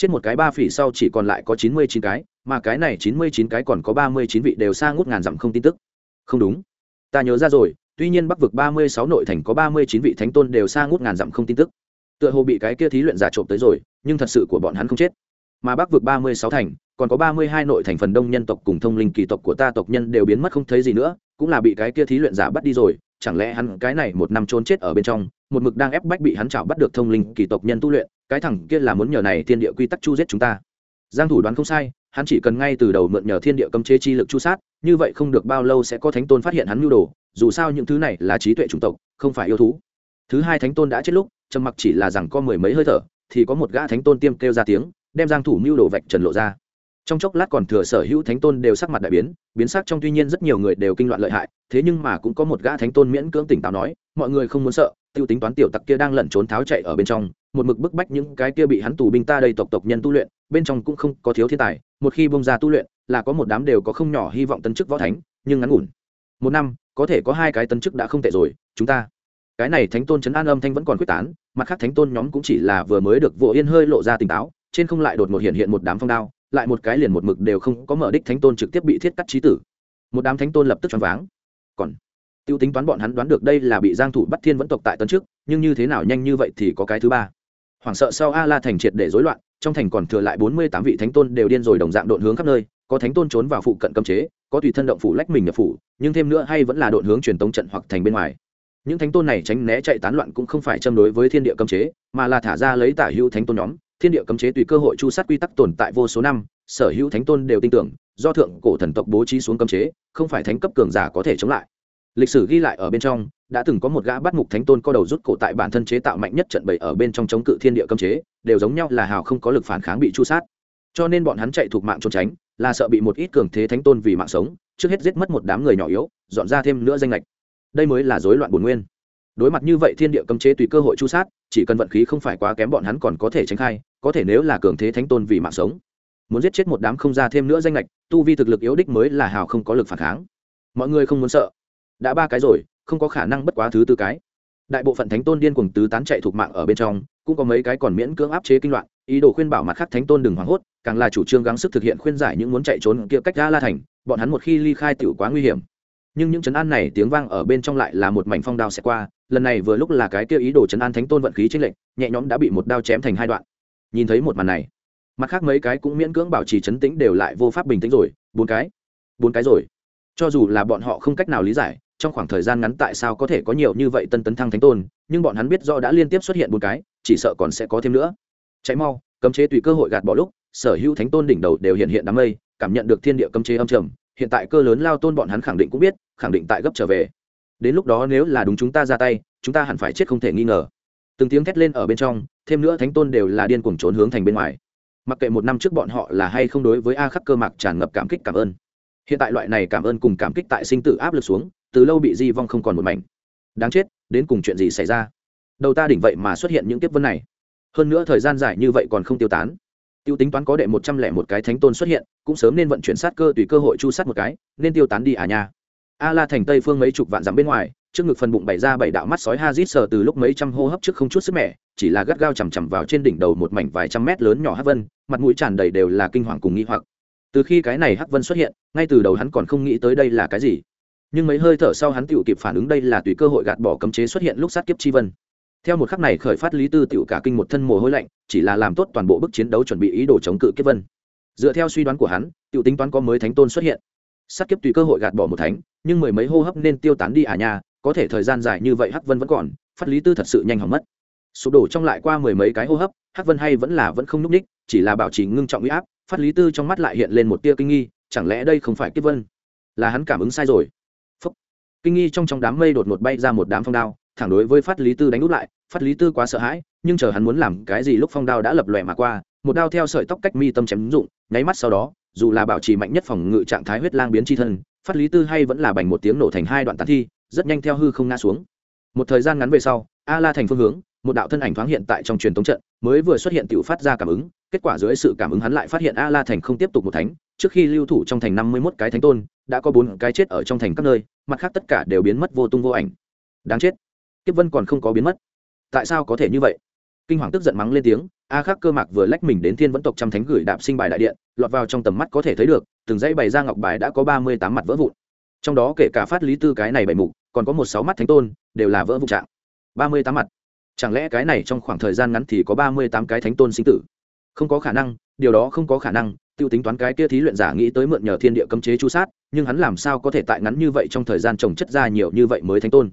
trên một cái ba phỉ sau chỉ còn lại có chín mươi chín cái, mà cái này chín mươi chín cái còn có ba mươi chín vị đều xa ngút ngàn dặm không tin tức. Không đúng. Ta nhớ ra rồi, tuy nhiên bắc vực ba mươi sáu nội thành có ba mươi chín vị thánh tôn đều xa ngút ngàn dặm không tin tức. Tựa hồ bị cái kia thí luyện giả trộm tới rồi, nhưng thật sự của bọn hắn không chết. Mà bắc vực ba mươi sáu thành, còn có ba mươi hai nội thành phần đông nhân tộc cùng thông linh kỳ tộc của ta tộc nhân đều biến mất không thấy gì nữa, cũng là bị cái kia thí luyện giả bắt đi rồi, chẳng lẽ hắn cái này một năm trốn chết ở bên trong một mực đang ép bách bị hắn chảo bắt được thông linh kỳ tộc nhân tu luyện, cái thằng kia là muốn nhờ này thiên địa quy tắc chu giết chúng ta. Giang thủ đoán không sai, hắn chỉ cần ngay từ đầu mượn nhờ thiên địa cấm chế chi lực chu sát, như vậy không được bao lâu sẽ có thánh tôn phát hiện hắn nhu đồ, dù sao những thứ này là trí tuệ chủng tộc, không phải yêu thú. Thứ hai thánh tôn đã chết lúc, trầm mặc chỉ là rằng có mười mấy hơi thở, thì có một gã thánh tôn tiêm kêu ra tiếng, đem giang thủ mưu đồ vạch trần lộ ra. Trong chốc lát còn thừa sở hữu thánh tôn đều sắc mặt đại biến biến sắc trong tuy nhiên rất nhiều người đều kinh loạn lợi hại, thế nhưng mà cũng có một gã thánh tôn miễn cưỡng tỉnh táo nói, mọi người không muốn sợ tiêu tính toán tiểu tặc kia đang lẩn trốn tháo chạy ở bên trong, một mực bức bách những cái kia bị hắn tù binh ta đây tộc tộc nhân tu luyện, bên trong cũng không có thiếu thiên tài, một khi bông ra tu luyện, là có một đám đều có không nhỏ hy vọng tân chức võ thánh, nhưng ngắn ngủn. Một năm, có thể có hai cái tân chức đã không tệ rồi, chúng ta. Cái này thánh tôn chấn an âm thanh vẫn còn quyết tán, mặt khác thánh tôn nhóm cũng chỉ là vừa mới được vỗ yên hơi lộ ra tỉnh táo, trên không lại đột ngột hiện hiện một đám phong đao, lại một cái liền một mực đều không có mở đích thánh tôn trực tiếp bị thiết cắt trí tử. Một đám thánh tôn lập tức choáng váng. Còn tiêu tính toán bọn hắn đoán được đây là bị giang thủ bắt thiên vẫn tộc tại tấn trước nhưng như thế nào nhanh như vậy thì có cái thứ ba. Hoảng sợ sau a la thành triệt để rối loạn, trong thành còn thừa lại 48 vị thánh tôn đều điên rồi đồng dạng độn hướng khắp nơi, có thánh tôn trốn vào phụ cận cấm chế, có tùy thân động phủ lách mình nhập phủ, nhưng thêm nữa hay vẫn là độn hướng truyền tống trận hoặc thành bên ngoài. Những thánh tôn này tránh né chạy tán loạn cũng không phải châm đối với thiên địa cấm chế, mà là thả ra lấy tả hữu thánh tôn nhóm. Thiên địa cấm chế tùy cơ hội chu sát quy tắc tồn tại vô số năm, sở hữu thánh tôn đều tin tưởng, do thượng cổ thần tộc bố trí xuống cấm chế, không phải thánh cấp cường giả có thể chống lại lịch sử ghi lại ở bên trong, đã từng có một gã bắt mục thánh tôn co đầu rút cổ tại bản thân chế tạo mạnh nhất trận bày ở bên trong chống cự thiên địa cấm chế, đều giống nhau là hào không có lực phản kháng bị chu sát. Cho nên bọn hắn chạy thuộc mạng trốn tránh, là sợ bị một ít cường thế thánh tôn vì mạng sống, trước hết giết mất một đám người nhỏ yếu, dọn ra thêm nữa danh lệch. Đây mới là rối loạn bổn nguyên. Đối mặt như vậy thiên địa cấm chế tùy cơ hội chu sát, chỉ cần vận khí không phải quá kém bọn hắn còn có thể tránh khai, có thể nếu là cường thế thánh tôn vì mạng sống. Muốn giết chết một đám không ra thêm nữa danh lệch, tu vi thực lực yếu đích mới là hào không có lực phản kháng. Mọi người không muốn sợ đã ba cái rồi, không có khả năng bất quá thứ tư cái. Đại bộ phận thánh tôn điên cuồng tứ tán chạy thuộc mạng ở bên trong, cũng có mấy cái còn miễn cưỡng áp chế kinh loạn, ý đồ khuyên bảo mặt khác thánh tôn đừng hoảng hốt, càng là chủ trương gắng sức thực hiện khuyên giải những muốn chạy trốn kia cách ra la thành, bọn hắn một khi ly khai tiểu quá nguy hiểm. Nhưng những chấn an này tiếng vang ở bên trong lại là một mảnh phong đao sẽ qua, lần này vừa lúc là cái kia ý đồ chấn an thánh tôn vận khí chênh lệnh nhẹ nhõm đã bị một đao chém thành hai đoạn. Nhìn thấy một màn này, mặt khác mấy cái cũng miễn cưỡng bảo trì chấn tĩnh đều lại vô pháp bình tĩnh rồi, bốn cái bốn cái rồi. Cho dù là bọn họ không cách nào lý giải trong khoảng thời gian ngắn tại sao có thể có nhiều như vậy tân tấn thăng thánh tôn, nhưng bọn hắn biết do đã liên tiếp xuất hiện bốn cái, chỉ sợ còn sẽ có thêm nữa. Chạy mau, cấm chế tùy cơ hội gạt bỏ lúc, sở hữu thánh tôn đỉnh đầu đều hiện hiện đám mây, cảm nhận được thiên địa cấm chế âm trầm, hiện tại cơ lớn lao tôn bọn hắn khẳng định cũng biết, khẳng định tại gấp trở về. Đến lúc đó nếu là đúng chúng ta ra tay, chúng ta hẳn phải chết không thể nghi ngờ. Từng tiếng thét lên ở bên trong, thêm nữa thánh tôn đều là điên cuồng trốn hướng thành bên ngoài. Mặc kệ một năm trước bọn họ là hay không đối với a khắc cơ mạc tràn ngập cảm kích cảm ơn. Hiện tại loại này cảm ơn cùng cảm kích tại sinh tử áp lực xuống từ lâu bị di vong không còn một mảnh. Đáng chết, đến cùng chuyện gì xảy ra? Đầu ta đỉnh vậy mà xuất hiện những tiếp vân này. Hơn nữa thời gian dài như vậy còn không tiêu tán. Tiêu tính toán có đệ một trăm lẻ một cái thánh tôn xuất hiện, cũng sớm nên vận chuyển sát cơ tùy cơ hội chu sát một cái, nên tiêu tán đi à nha. A la thành tây phương mấy chục vạn dặm bên ngoài, trước ngực phần bụng bày ra bảy đạo mắt sói hazit sờ từ lúc mấy trăm hô hấp trước không chút sức mẻ, chỉ là gắt gao chằm chằm vào trên đỉnh đầu một mảnh vài trăm mét lớn nhỏ hắc vân, mặt mũi tràn đầy đều là kinh hoàng cùng nghi hoặc. Từ khi cái này hắc vân xuất hiện, ngay từ đầu hắn còn không nghĩ tới đây là cái gì nhưng mấy hơi thở sau hắn tựu kịp phản ứng đây là tùy cơ hội gạt bỏ cấm chế xuất hiện lúc sát kiếp chi vân. Theo một khắc này khởi phát lý tư tựu cả kinh một thân mồ hôi lạnh, chỉ là làm tốt toàn bộ bức chiến đấu chuẩn bị ý đồ chống cự kiếp vân. Dựa theo suy đoán của hắn tựu tính toán có mới thánh tôn xuất hiện. Sát kiếp tùy cơ hội gạt bỏ một thánh, nhưng mười mấy hô hấp nên tiêu tán đi à nha, có thể thời gian dài như vậy hắc vân vẫn còn, phát lý tư thật sự nhanh hỏng mất. Sụp đổ trong lại qua mười mấy cái hô hấp, hắc vân hay vẫn là vẫn không núp ních, chỉ là bảo trì ngưng trọng uy áp, phát lý tư trong mắt lại hiện lên một tia kinh nghi, chẳng lẽ đây không phải kiếp vân? Là hắn cảm ứng sai rồi kinh nghi trong trong đám mây đột ngột bay ra một đám phong đao, thẳng đối với phát lý tư đánh úp lại. Phát lý tư quá sợ hãi, nhưng chờ hắn muốn làm cái gì lúc phong đao đã lập lòe mà qua, một đao theo sợi tóc cách mi tâm chém dụng nháy mắt sau đó, dù là bảo trì mạnh nhất phòng ngự trạng thái huyết lang biến chi thân, phát lý tư hay vẫn là bành một tiếng nổ thành hai đoạn tàn thi, rất nhanh theo hư không ngã xuống. Một thời gian ngắn về sau, a la thành phương hướng, một đạo thân ảnh thoáng hiện tại trong truyền tống trận, mới vừa xuất hiện tự phát ra cảm ứng, kết quả dưới sự cảm ứng hắn lại phát hiện a la thành không tiếp tục một thánh trước khi lưu thủ trong thành năm mươi mốt cái thánh tôn, đã có bốn cái chết ở trong thành các nơi, mặt khác tất cả đều biến mất vô tung vô ảnh. Đáng chết. Kiếp vân còn không có biến mất. Tại sao có thể như vậy? Kinh hoàng tức giận mắng lên tiếng, a khắc cơ mạc vừa lách mình đến thiên vẫn tộc trăm thánh gửi đạp sinh bài đại điện, lọt vào trong tầm mắt có thể thấy được, từng dãy bày ra ngọc bài đã có ba mươi tám mặt vỡ vụn. Trong đó kể cả phát lý tư cái này bảy mục, còn có một sáu mắt thánh tôn, đều là vỡ vụn trạng. ba mươi tám mặt. Chẳng lẽ cái này trong khoảng thời gian ngắn thì có ba mươi tám cái thánh tôn sinh tử? Không có khả năng, điều đó không có khả năng tiêu tính toán cái kia thí luyện giả nghĩ tới mượn nhờ thiên địa cấm chế chu sát, nhưng hắn làm sao có thể tại ngắn như vậy trong thời gian trồng chất ra nhiều như vậy mới thánh tôn?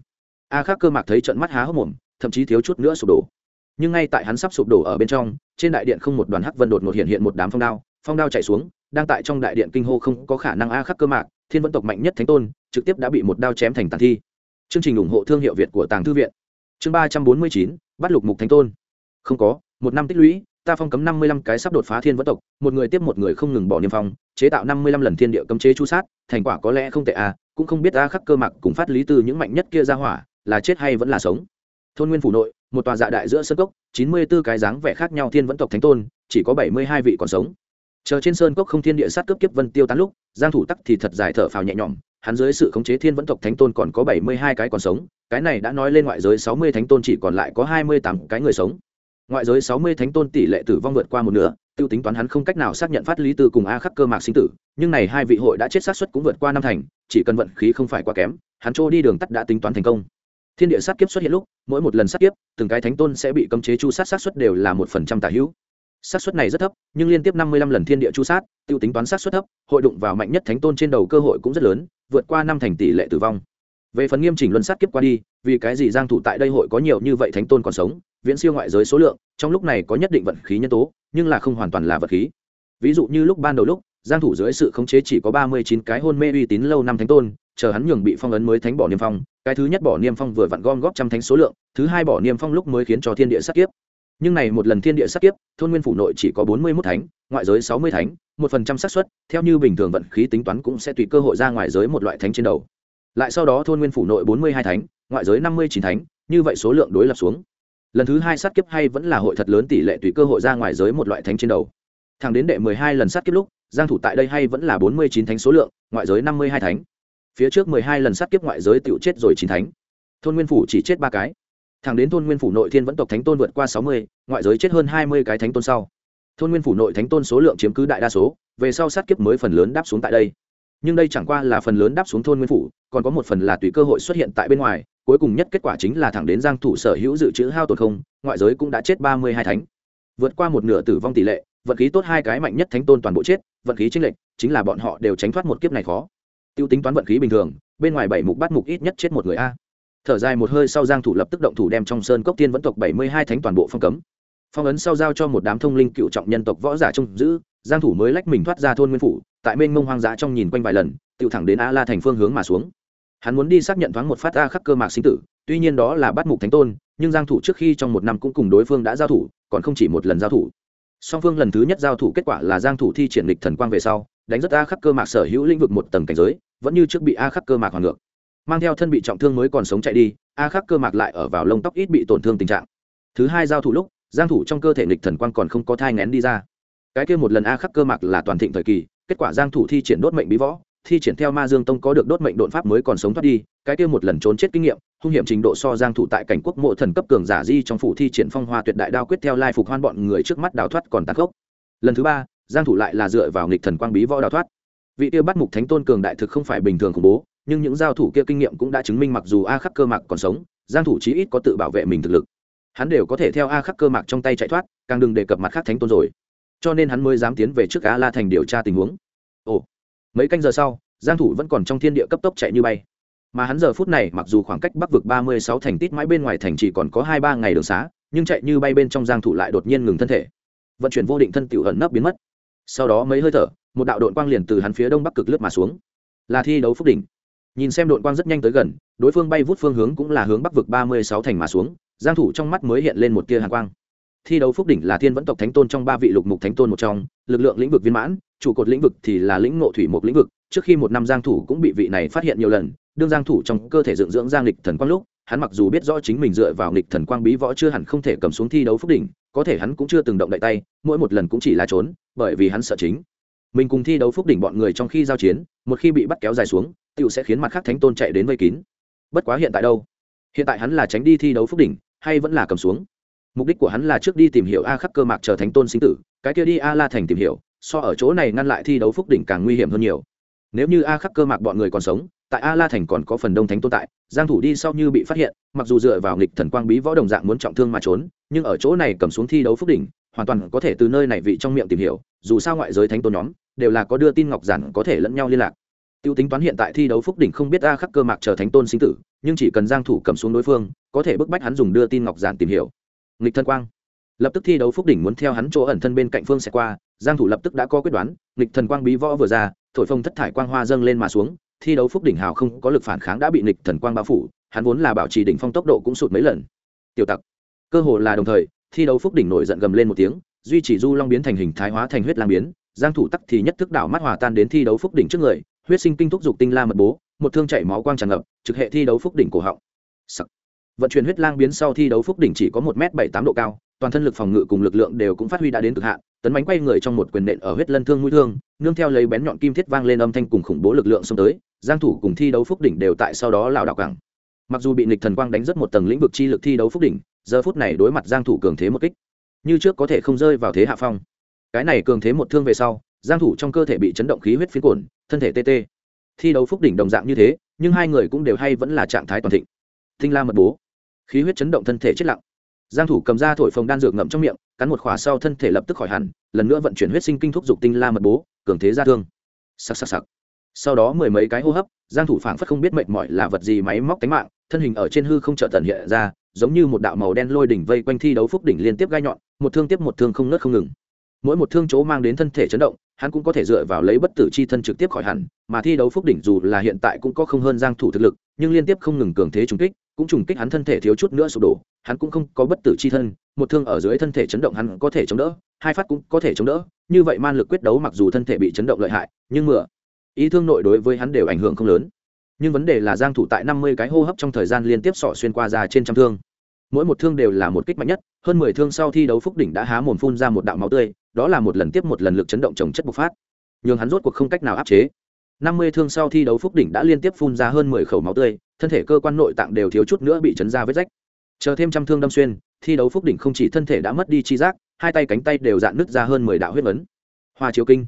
A khắc cơ mạc thấy trận mắt há hốc mồm, thậm chí thiếu chút nữa sụp đổ. Nhưng ngay tại hắn sắp sụp đổ ở bên trong, trên đại điện không một đoàn hắc vân đột ngột hiện hiện một đám phong đao phong đao chạy xuống, đang tại trong đại điện kinh hô không có khả năng a khắc cơ mạc, thiên vẫn tộc mạnh nhất thánh tôn, trực tiếp đã bị một đao chém thành tàn thi. Chương trình ủng hộ thương hiệu việt của tàng thư viện. Chương ba trăm bốn mươi chín, bắt lục mục thánh tôn. Không có, một năm tích lũy ta phong cấm năm mươi lăm cái sắp đột phá thiên vẫn tộc, một người tiếp một người không ngừng bỏ niêm phong, chế tạo năm mươi lăm lần thiên địa cấm chế chu sát, thành quả có lẽ không tệ à cũng không biết a khắc cơ mạc cùng phát lý từ những mạnh nhất kia ra hỏa, là chết hay vẫn là sống. Thôn nguyên phủ nội, một tòa dạ đại giữa sân cốc, chín mươi b ố cái dáng vẻ khác nhau thiên vẫn tộc thánh tôn, chỉ có bảy mươi hai vị còn sống. Chờ trên sơn cốc không thiên địa sát cướp kiếp vân tiêu tán lúc, giang thủ tắc thì thật dài thở phào nhẹ nhõm, hắn dưới sự khống chế thiên vẫn tộc thánh tôn còn có bảy mươi hai cái còn sống, cái này đã nói lên ngoại giới sáu mươi thánh tôn chỉ còn lại có hai mươi tám cái người sống ngoại giới sáu mươi thánh tôn tỷ lệ tử vong vượt qua một nửa, tiêu tính toán hắn không cách nào xác nhận phát lý từ cùng a khắc cơ mạc sinh tử, nhưng này hai vị hội đã chết sát suất cũng vượt qua năm thành, chỉ cần vận khí không phải quá kém, hắn trôi đi đường tắt đã tính toán thành công. Thiên địa sát kiếp xuất hiện lúc, mỗi một lần sát kiếp, từng cái thánh tôn sẽ bị cấm chế chu sát sát suất đều là một phần trăm tả hữu. Sát suất này rất thấp, nhưng liên tiếp năm mươi lăm lần thiên địa chu sát, tiêu tính toán sát suất thấp, hội đụng vào mạnh nhất thánh tôn trên đầu cơ hội cũng rất lớn, vượt qua năm thành tỷ lệ tử vong. Về phần nghiêm chỉnh luân sát kiếp qua đi vì cái gì giang thủ tại đây hội có nhiều như vậy thánh tôn còn sống, viễn siêu ngoại giới số lượng, trong lúc này có nhất định vận khí nhân tố, nhưng là không hoàn toàn là vật khí. Ví dụ như lúc ban đầu lúc, giang thủ dưới sự khống chế chỉ có ba mươi chín cái hôn mê uy tín lâu năm thánh tôn, chờ hắn nhường bị phong ấn mới thánh bỏ niêm phong, cái thứ nhất bỏ niêm phong vừa vặn gom góp trăm thánh số lượng, thứ hai bỏ niêm phong lúc mới khiến cho thiên địa sát kiếp. Nhưng này một lần thiên địa sát kiếp, thôn nguyên phủ nội chỉ có bốn mươi 41 thánh, ngoại giới sáu mươi thánh, một phần trăm xác suất, theo như bình thường vận khí tính toán cũng sẽ tùy cơ hội ra ngoài giới một loại thánh trên đầu lại sau đó thôn nguyên phủ nội bốn mươi hai thánh, ngoại giới năm mươi chín thánh, như vậy số lượng đối lập xuống. Lần thứ hai sát kiếp hay vẫn là hội thật lớn tỷ lệ tùy cơ hội ra ngoài giới một loại thánh trên đầu. Thẳng đến đệ mười hai lần sát kiếp lúc, giang thủ tại đây hay vẫn là bốn mươi chín thánh số lượng, ngoại giới năm mươi hai thánh. Phía trước mười hai lần sát kiếp ngoại giới tựu chết rồi chín thánh. Thôn nguyên phủ chỉ chết ba cái. Thẳng đến thôn nguyên phủ nội thiên vẫn tộc thánh tôn vượt qua sáu mươi, ngoại giới chết hơn hai mươi cái thánh tôn sau. Thôn nguyên phủ nội thánh tôn số lượng chiếm cứ đại đa số, về sau sát kiếp mới phần lớn đáp xuống tại đây nhưng đây chẳng qua là phần lớn đáp xuống thôn nguyên phủ, còn có một phần là tùy cơ hội xuất hiện tại bên ngoài, cuối cùng nhất kết quả chính là thẳng đến giang thủ sở hữu dự trữ hao tổn không, ngoại giới cũng đã chết ba mươi hai thánh. Vượt qua một nửa tử vong tỷ lệ, vận khí tốt hai cái mạnh nhất thánh tôn toàn bộ chết, vận khí chính lệnh chính là bọn họ đều tránh thoát một kiếp này khó. Tiêu tính toán vận khí bình thường, bên ngoài bảy mục bắt mục ít nhất chết một người a. Thở dài một hơi sau giang thủ lập tức động thủ đem trong sơn cốc tiên vẫn tộc bảy mươi hai thánh toàn bộ phong cấm. Phong ấn sau giao cho một đám thông linh cựu trọng nhân tộc võ giả trông giữ, giang thủ mới lách mình thoát ra thôn nguyên phủ tại mênh mông hoang dã trong nhìn quanh vài lần tiêu thẳng đến a la thành phương hướng mà xuống. Hắn muốn đi xác nhận thoáng một phát a khắc cơ mạc sinh tử, tuy nhiên đó là bắt mục thánh tôn, nhưng giang thủ trước khi trong một năm cũng cùng đối phương đã giao thủ, còn không chỉ một lần giao thủ. Song phương lần thứ nhất giao thủ kết quả là giang thủ thi triển lịch thần quang về sau, đánh rất a khắc cơ mạc sở hữu lĩnh vực một tầng cảnh giới, vẫn như trước bị a khắc cơ mạc hoàn ngược. Mang theo thân bị trọng thương mới còn sống chạy đi, a khắc cơ mạc lại ở vào lông tóc ít bị tổn thương tình trạng. Thứ hai giao thủ lúc, giang thủ trong cơ thể lịch thần quang còn không có thai ngén đi ra. Cái kia một lần a khắc cơ mạc là toàn thịnh thời kỳ kết quả giang thủ thi triển đốt mệnh bí võ, thi triển theo ma dương tông có được đốt mệnh đột pháp mới còn sống thoát đi, cái kia một lần trốn chết kinh nghiệm, hung hiểm trình độ so giang thủ tại cảnh quốc mộ thần cấp cường giả di trong phủ thi triển phong hoa tuyệt đại đao quyết theo lai phục hoan bọn người trước mắt đào thoát còn tàn khốc. Lần thứ ba, giang thủ lại là dựa vào nghịch thần quang bí võ đào thoát. Vị kia bắt mục thánh tôn cường đại thực không phải bình thường khủng bố, nhưng những giao thủ kia kinh nghiệm cũng đã chứng minh mặc dù a khắc cơ mạc còn sống, giang thủ chí ít có tự bảo vệ mình thực lực. Hắn đều có thể theo a khắc cơ mạc trong tay chạy thoát, càng đừng đề cập mặt khác thánh tôn rồi cho nên hắn mới dám tiến về trước Á la thành điều tra tình huống. Ồ, mấy canh giờ sau, giang thủ vẫn còn trong thiên địa cấp tốc chạy như bay. Mà hắn giờ phút này mặc dù khoảng cách bắc vực 36 thành tít mãi bên ngoài thành chỉ còn có hai ba ngày đường xá, nhưng chạy như bay bên trong giang thủ lại đột nhiên ngừng thân thể. Vận chuyển vô định thân tiểu ẩn nấp biến mất. Sau đó mấy hơi thở, một đạo độn quang liền từ hắn phía đông bắc cực lướt mà xuống. Là thi đấu phúc đỉnh. Nhìn xem độn quang rất nhanh tới gần, đối phương bay vút phương hướng cũng là hướng bắc vực 36 thành mà xuống, giang thủ trong mắt mới hiện lên một tia hàn quang thi đấu phúc đỉnh là thiên vẫn tộc thánh tôn trong ba vị lục mục thánh tôn một trong, lực lượng lĩnh vực viên mãn, trụ cột lĩnh vực thì là lĩnh ngộ thủy một lĩnh vực. Trước khi một năm giang thủ cũng bị vị này phát hiện nhiều lần, đương giang thủ trong cơ thể dưỡng dưỡng giang lịch thần quang lúc, hắn mặc dù biết rõ chính mình dựa vào lịch thần quang bí võ chưa hẳn không thể cầm xuống thi đấu phúc đỉnh, có thể hắn cũng chưa từng động đậy tay, mỗi một lần cũng chỉ là trốn, bởi vì hắn sợ chính. Mình cùng thi đấu phúc đỉnh bọn người trong khi giao chiến, một khi bị bắt kéo dài xuống tựu sẽ khiến mặt khác thánh tôn chạy đến vây kín. Bất quá hiện tại đâu? Hiện tại hắn là tránh đi thi đấu phúc đỉnh, hay vẫn là cầm xuống? Mục đích của hắn là trước đi tìm hiểu a khắc cơ mạc chờ thánh tôn sinh tử, cái kia đi a la thành tìm hiểu, so ở chỗ này ngăn lại thi đấu phúc đỉnh càng nguy hiểm hơn nhiều. Nếu như a khắc cơ mạc bọn người còn sống, tại a la thành còn có phần đông thánh tôn tại, giang thủ đi sau như bị phát hiện, mặc dù dựa vào nghịch thần quang bí võ đồng dạng muốn trọng thương mà trốn, nhưng ở chỗ này cầm xuống thi đấu phúc đỉnh, hoàn toàn có thể từ nơi này vị trong miệng tìm hiểu, dù sao ngoại giới thánh tôn nhóm, đều là có đưa tin ngọc giản có thể lẫn nhau liên lạc. Tiêu tính toán hiện tại thi đấu phúc đỉnh không biết a khắc cơ mạc chờ thánh tôn sinh tử, nhưng chỉ cần giang thủ cầm xuống đối phương, có thể bức bách hắn dùng đưa tin ngọc giản tìm hiểu nghịch thân quang. Lập tức thi đấu phúc đỉnh muốn theo hắn chỗ ẩn thân bên cạnh phương sẽ qua, giang thủ lập tức đã có quyết đoán, nghịch thần quang bí võ vừa ra, thổi phong thất thải quang hoa dâng lên mà xuống, thi đấu phúc đỉnh hào không có lực phản kháng đã bị nghịch thần quang bao phủ, hắn vốn là bảo trì đỉnh phong tốc độ cũng sụt mấy lần. Tiểu tặc. Cơ hồ là đồng thời, thi đấu phúc đỉnh nổi giận gầm lên một tiếng, duy chỉ du long biến thành hình thái hóa thành huyết lang biến, giang thủ tắc thì nhất thức đảo mắt hòa tan đến thi đấu phúc đỉnh trước người, huyết sinh kinh thúc dục tinh la mật bố, một thương chảy máu quang tràn ngập, trực hệ thi đấu phúc đỉnh cổ họng. Sắc vận chuyển huyết lang biến sau thi đấu phúc đỉnh chỉ có một m bảy tám độ cao, toàn thân lực phòng ngự cùng lực lượng đều cũng phát huy đã đến cực hạn, tấn bánh quay người trong một quyền nện ở huyết lân thương mũi thương, nương theo lấy bén nhọn kim thiết vang lên âm thanh cùng khủng bố lực lượng xông tới, giang thủ cùng thi đấu phúc đỉnh đều tại sau đó lảo đảo cẳng mặc dù bị nịch thần quang đánh rất một tầng lĩnh vực chi lực thi đấu phúc đỉnh, giờ phút này đối mặt giang thủ cường thế một kích, như trước có thể không rơi vào thế hạ phong. Cái này cường thế một thương về sau, giang thủ trong cơ thể bị chấn động khí huyết phiến cuộn, thân thể tê tê. Thi đấu phúc đỉnh đồng dạng như thế, nhưng hai người cũng đều hay vẫn là trạng thái toàn thịnh. Tinh la mật bố khí huyết chấn động thân thể chết lặng. Giang thủ cầm ra thổi phồng đan dược ngậm trong miệng cắn một khỏa sau thân thể lập tức khỏi hẳn lần nữa vận chuyển huyết sinh kinh thúc dục tinh la mật bố cường thế ra thương. Sặc sặc sặc, sau đó mười mấy cái hô hấp giang thủ phảng phất không biết mệt mỏi là vật gì máy móc tính mạng thân hình ở trên hư không chợt tận hiện ra giống như một đạo màu đen lôi đỉnh vây quanh thi đấu phúc đỉnh liên tiếp gai nhọn một thương tiếp một thương không nứt không ngừng. Mỗi một thương chỗ mang đến thân thể chấn động hắn cũng có thể dựa vào lấy bất tử chi thân trực tiếp khỏi hẳn mà thi đấu phúc đỉnh dù là hiện tại cũng có không hơn giang thủ thực lực nhưng liên tiếp không ngừng cường thế trùng kích cũng trùng kích hắn thân thể thiếu chút nữa sụp đổ, hắn cũng không có bất tử chi thân, một thương ở dưới thân thể chấn động hắn có thể chống đỡ, hai phát cũng có thể chống đỡ, như vậy man lực quyết đấu mặc dù thân thể bị chấn động lợi hại, nhưng mửa ý thương nội đối với hắn đều ảnh hưởng không lớn. Nhưng vấn đề là giang thủ tại 50 cái hô hấp trong thời gian liên tiếp sọ xuyên qua ra trên trăm thương. Mỗi một thương đều là một kích mạnh nhất, hơn 10 thương sau thi đấu phúc đỉnh đã há mồm phun ra một đạo máu tươi, đó là một lần tiếp một lần lực chấn động chồng chất bộc phát. Nhưng hắn rốt cuộc không cách nào áp chế. 50 thương sau thi đấu phúc đỉnh đã liên tiếp phun ra hơn 10 khẩu máu tươi thân thể cơ quan nội tạng đều thiếu chút nữa bị chấn ra vết rách. Chờ thêm trăm thương đâm xuyên thi đấu phúc đỉnh không chỉ thân thể đã mất đi chi giác hai tay cánh tay đều dạn nứt ra hơn mười đạo huyết vấn hoa chiếu kinh.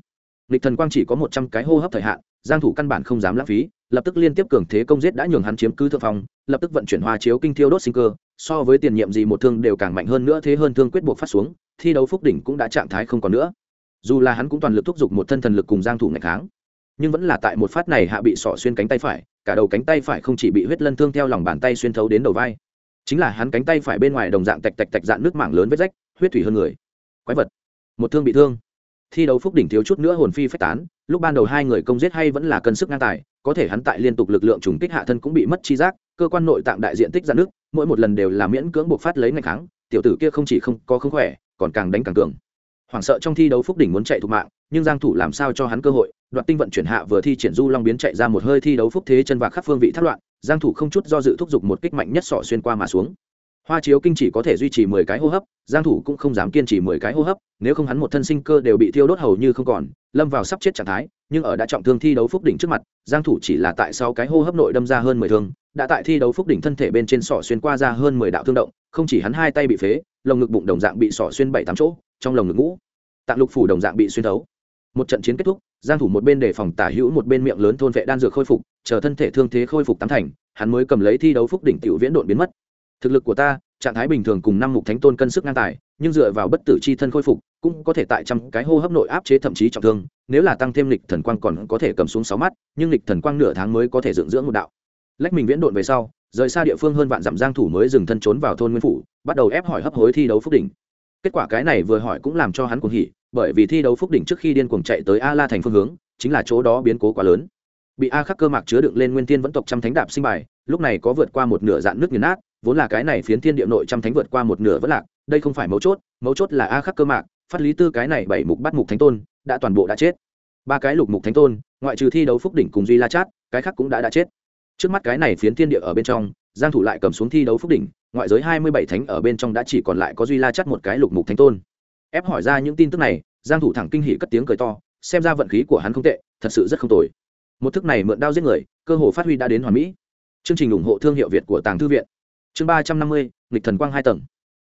Lịch thần quang chỉ có một trăm cái hô hấp thời hạn giang thủ căn bản không dám lãng phí lập tức liên tiếp cường thế công giết đã nhường hắn chiếm cứ thượng phòng, lập tức vận chuyển hoa chiếu kinh thiêu đốt sinh cơ so với tiền nhiệm gì một thương đều càng mạnh hơn nữa thế hơn thương quyết buộc phát xuống thi đấu phúc đỉnh cũng đã trạng thái không còn nữa. Dù là hắn cũng toàn lực thúc giục một thân thần lực cùng giang thủ ngày kháng nhưng vẫn là tại một phát này hạ bị sọ xuyên cánh tay phải, cả đầu cánh tay phải không chỉ bị huyết lân thương theo lòng bàn tay xuyên thấu đến đầu vai. Chính là hắn cánh tay phải bên ngoài đồng dạng tạch tạch tạch dạng nước mảng lớn vết rách, huyết thủy hơn người. Quái vật. Một thương bị thương. Thi đấu phúc đỉnh thiếu chút nữa hồn phi phách tán, lúc ban đầu hai người công giết hay vẫn là cân sức ngang tài, có thể hắn tại liên tục lực lượng trùng kích hạ thân cũng bị mất chi giác, cơ quan nội tạng đại diện tích ra nước, mỗi một lần đều là miễn cưỡng buộc phát lấy ngày kháng, tiểu tử kia không chỉ không có không khỏe, còn càng đánh càng cường. Hoảng sợ trong thi đấu phúc đỉnh muốn chạy thục mạng, nhưng giang thủ làm sao cho hắn cơ hội? Đoạt tinh vận chuyển hạ vừa thi triển du long biến chạy ra một hơi thi đấu phúc thế chân vạc khắp phương vị thất loạn, giang thủ không chút do dự thúc giục một kích mạnh nhất sọ xuyên qua mà xuống. Hoa chiếu kinh chỉ có thể duy trì 10 cái hô hấp, giang thủ cũng không dám kiên trì 10 cái hô hấp, nếu không hắn một thân sinh cơ đều bị thiêu đốt hầu như không còn, lâm vào sắp chết trạng thái, nhưng ở đã trọng thương thi đấu phúc đỉnh trước mặt, giang thủ chỉ là tại sau cái hô hấp nội đâm ra hơn 10 thương, đã tại thi đấu phúc đỉnh thân thể bên trên sọ xuyên qua ra hơn 10 đạo thương động, không chỉ hắn hai tay bị phế, lồng ngực bụng đồng dạng bị sọ xuyên bảy tám chỗ, trong lồng ngực ngũ, tạng lục phủ đồng dạng bị xuyên thấu một trận chiến kết thúc, giang thủ một bên để phòng tả hữu một bên miệng lớn thôn vệ đan dược khôi phục, chờ thân thể thương thế khôi phục tám thành, hắn mới cầm lấy thi đấu phúc đỉnh tiểu viễn độn biến mất. Thực lực của ta, trạng thái bình thường cùng năm mục thánh tôn cân sức ngang tài, nhưng dựa vào bất tử chi thân khôi phục, cũng có thể tại trăm cái hô hấp nội áp chế thậm chí trọng thương, nếu là tăng thêm lịch thần quang còn có thể cầm xuống sáu mắt, nhưng lịch thần quang nửa tháng mới có thể dựng dưỡng một đạo. Lách mình viễn độn về sau, rời xa địa phương hơn vạn dặm giang thủ mới dừng thân trốn vào thôn nguyên phủ, bắt đầu ép hỏi hấp hối thi đấu phúc đỉnh. Kết quả cái này vừa hỏi cũng làm cho hắn cuồng hỉ bởi vì thi đấu phúc đỉnh trước khi điên cuồng chạy tới a la thành phương hướng, chính là chỗ đó biến cố quá lớn. Bị a khắc cơ mạc chứa đựng lên nguyên tiên vẫn tộc trăm thánh đạp sinh bài, lúc này có vượt qua một nửa dạn nước nghiền nát, vốn là cái này phiến thiên địa nội trăm thánh vượt qua một nửa vẫn lạc, đây không phải mấu chốt mấu chốt là a khắc cơ mạc, phát lý tư cái này bảy mục bắt mục thánh tôn, đã toàn bộ đã chết. Ba cái lục mục thánh tôn, ngoại trừ thi đấu phúc đỉnh cùng duy la chát, cái khác cũng đã đã chết. Trước mắt cái này phiến thiên địa ở bên trong, giang thủ lại cầm xuống thi đấu phúc đỉnh, ngoại giới hai mươi bảy thánh ở bên trong đã chỉ còn lại có duy la chát một cái lục mục thánh tôn ép hỏi ra những tin tức này, giang thủ thẳng kinh hỉ cất tiếng cười to, xem ra vận khí của hắn không tệ, thật sự rất không tồi. Một thức này mượn đao giết người, cơ hồ phát huy đã đến hoàn mỹ. Chương trình ủng hộ thương hiệu việt của tàng thư viện. Chương ba trăm năm mươi, nghịch thần quang hai tầng.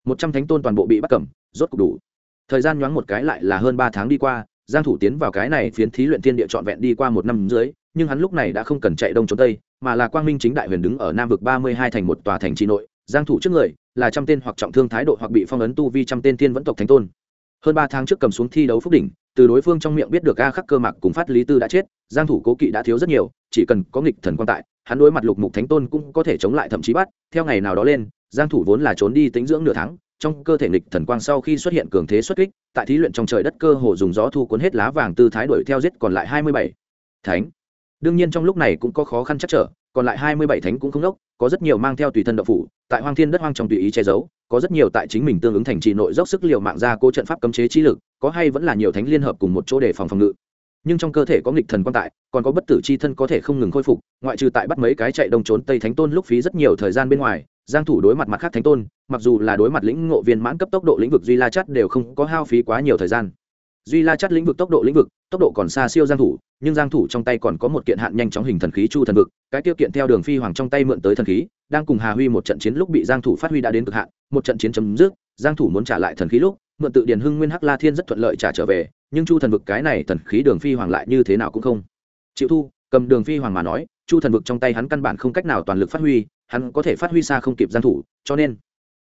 Một trăm thánh tôn toàn bộ bị bắt cầm, rốt cục đủ. Thời gian nhoáng một cái lại là hơn ba tháng đi qua, giang thủ tiến vào cái này phiến thí luyện thiên địa trọn vẹn đi qua một năm dưới, nhưng hắn lúc này đã không cần chạy đông trốn tây, mà là quang minh chính đại huyền đứng ở nam vực ba mươi hai thành một tòa thành trị nội. Giang thủ trước người là trăm tên hoặc trọng thương thái độ hoặc bị phong ấn tu vi trăm tên thiên vẫn tộc thánh tôn hơn ba tháng trước cầm xuống thi đấu phúc đỉnh, từ đối phương trong miệng biết được a khắc cơ mạc cùng phát lý tư đã chết, giang thủ cố kỵ đã thiếu rất nhiều, chỉ cần có nghịch thần quan tại, hắn đối mặt lục mục thánh tôn cũng có thể chống lại thậm chí bắt. Theo ngày nào đó lên, giang thủ vốn là trốn đi tính dưỡng nửa tháng, trong cơ thể nghịch thần quang sau khi xuất hiện cường thế xuất kích, tại thí luyện trong trời đất cơ hồ dùng gió thu cuốn hết lá vàng tư thái đuổi theo giết còn lại 27 thánh. Đương nhiên trong lúc này cũng có khó khăn chắc trở, còn lại 27 thánh cũng không đốc, có rất nhiều mang theo tùy thân đậu phủ, tại hoang thiên đất hoang trong tùy ý che giấu có rất nhiều tại chính mình tương ứng thành trì nội dốc sức liều mạng ra cô trận pháp cấm chế chi lực, có hay vẫn là nhiều thánh liên hợp cùng một chỗ để phòng phòng ngự. Nhưng trong cơ thể có nghịch thần quan tại, còn có bất tử chi thân có thể không ngừng khôi phục, ngoại trừ tại bắt mấy cái chạy đông trốn tây thánh tôn lúc phí rất nhiều thời gian bên ngoài, giang thủ đối mặt mặt khác thánh tôn, mặc dù là đối mặt lĩnh ngộ viên mãn cấp tốc độ lĩnh vực duy la chắt đều không có hao phí quá nhiều thời gian duy la chắt lĩnh vực tốc độ lĩnh vực, tốc độ còn xa siêu giang thủ, nhưng giang thủ trong tay còn có một kiện hạn nhanh chóng hình thần khí chu thần vực, cái tiêu kiện theo đường phi hoàng trong tay mượn tới thần khí, đang cùng hà huy một trận chiến lúc bị giang thủ phát huy đã đến cực hạn, một trận chiến chấm dứt, giang thủ muốn trả lại thần khí lúc, mượn tự điền hưng nguyên hắc la thiên rất thuận lợi trả trở về, nhưng chu thần vực cái này thần khí đường phi hoàng lại như thế nào cũng không chịu thu, cầm đường phi hoàng mà nói, chu thần vực trong tay hắn căn bản không cách nào toàn lực phát huy, hắn có thể phát huy xa không kịp giang thủ, cho nên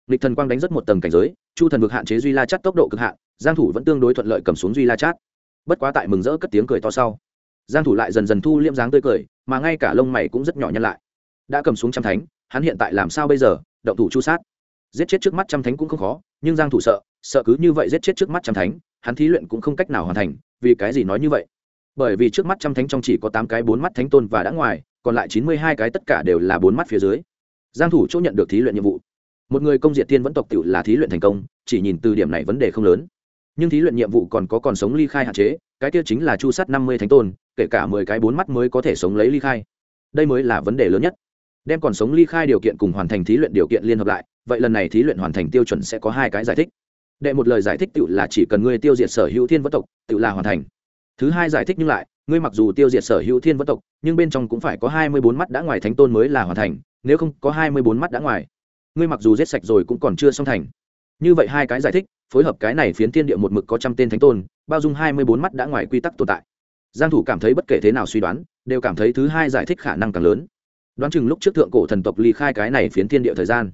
lịch thần quang đánh rất một tầng cảnh giới, chu thần vực hạn chế duy la Chất tốc độ cực hạn giang thủ vẫn tương đối thuận lợi cầm xuống duy la chát. Bất quá tại mừng rỡ cất tiếng cười to sau, giang thủ lại dần dần thu liễm dáng tươi cười, mà ngay cả lông mày cũng rất nhỏ nhăn lại. Đã cầm xuống trăm thánh, hắn hiện tại làm sao bây giờ? Động thủ chu sát. Giết chết trước mắt trăm thánh cũng không khó, nhưng giang thủ sợ sợ cứ như vậy giết chết trước mắt trăm thánh, hắn thí luyện cũng không cách nào hoàn thành, vì cái gì nói như vậy? Bởi vì trước mắt trăm thánh trong chỉ có tám cái bốn mắt thánh tôn và đã ngoài, còn lại chín mươi hai cái tất cả đều là bốn mắt phía dưới. Giang thủ chỗ nhận được thí luyện nhiệm vụ. Một người công diệt thiên vẫn tộc tiểu là thí luyện thành công, chỉ nhìn từ điểm này vấn đề không lớn nhưng thí luyện nhiệm vụ còn có còn sống ly khai hạn chế, cái kia chính là chu sát năm mươi thánh tôn, kể cả mười cái bốn mắt mới có thể sống lấy ly khai. Đây mới là vấn đề lớn nhất. Đem còn sống ly khai điều kiện cùng hoàn thành thí luyện điều kiện liên hợp lại, vậy lần này thí luyện hoàn thành tiêu chuẩn sẽ có hai cái giải thích. Đệ một lời giải thích tự là chỉ cần ngươi tiêu diệt sở hữu thiên vân tộc tự là hoàn thành. Thứ hai giải thích nhưng lại, ngươi mặc dù tiêu diệt sở hữu thiên vân tộc, nhưng bên trong cũng phải có hai mươi bốn mắt đã ngoài thánh tôn mới là hoàn thành, nếu không có hai mươi bốn mắt đã ngoài, ngươi mặc dù giết sạch rồi cũng còn chưa xong thành như vậy hai cái giải thích, phối hợp cái này phiến thiên địa một mực có trăm tên thánh tôn, bao dung hai mươi bốn mắt đã ngoài quy tắc tồn tại. Giang thủ cảm thấy bất kể thế nào suy đoán, đều cảm thấy thứ hai giải thích khả năng càng lớn. Đoán chừng lúc trước thượng cổ thần tộc ly khai cái này phiến thiên địa thời gian,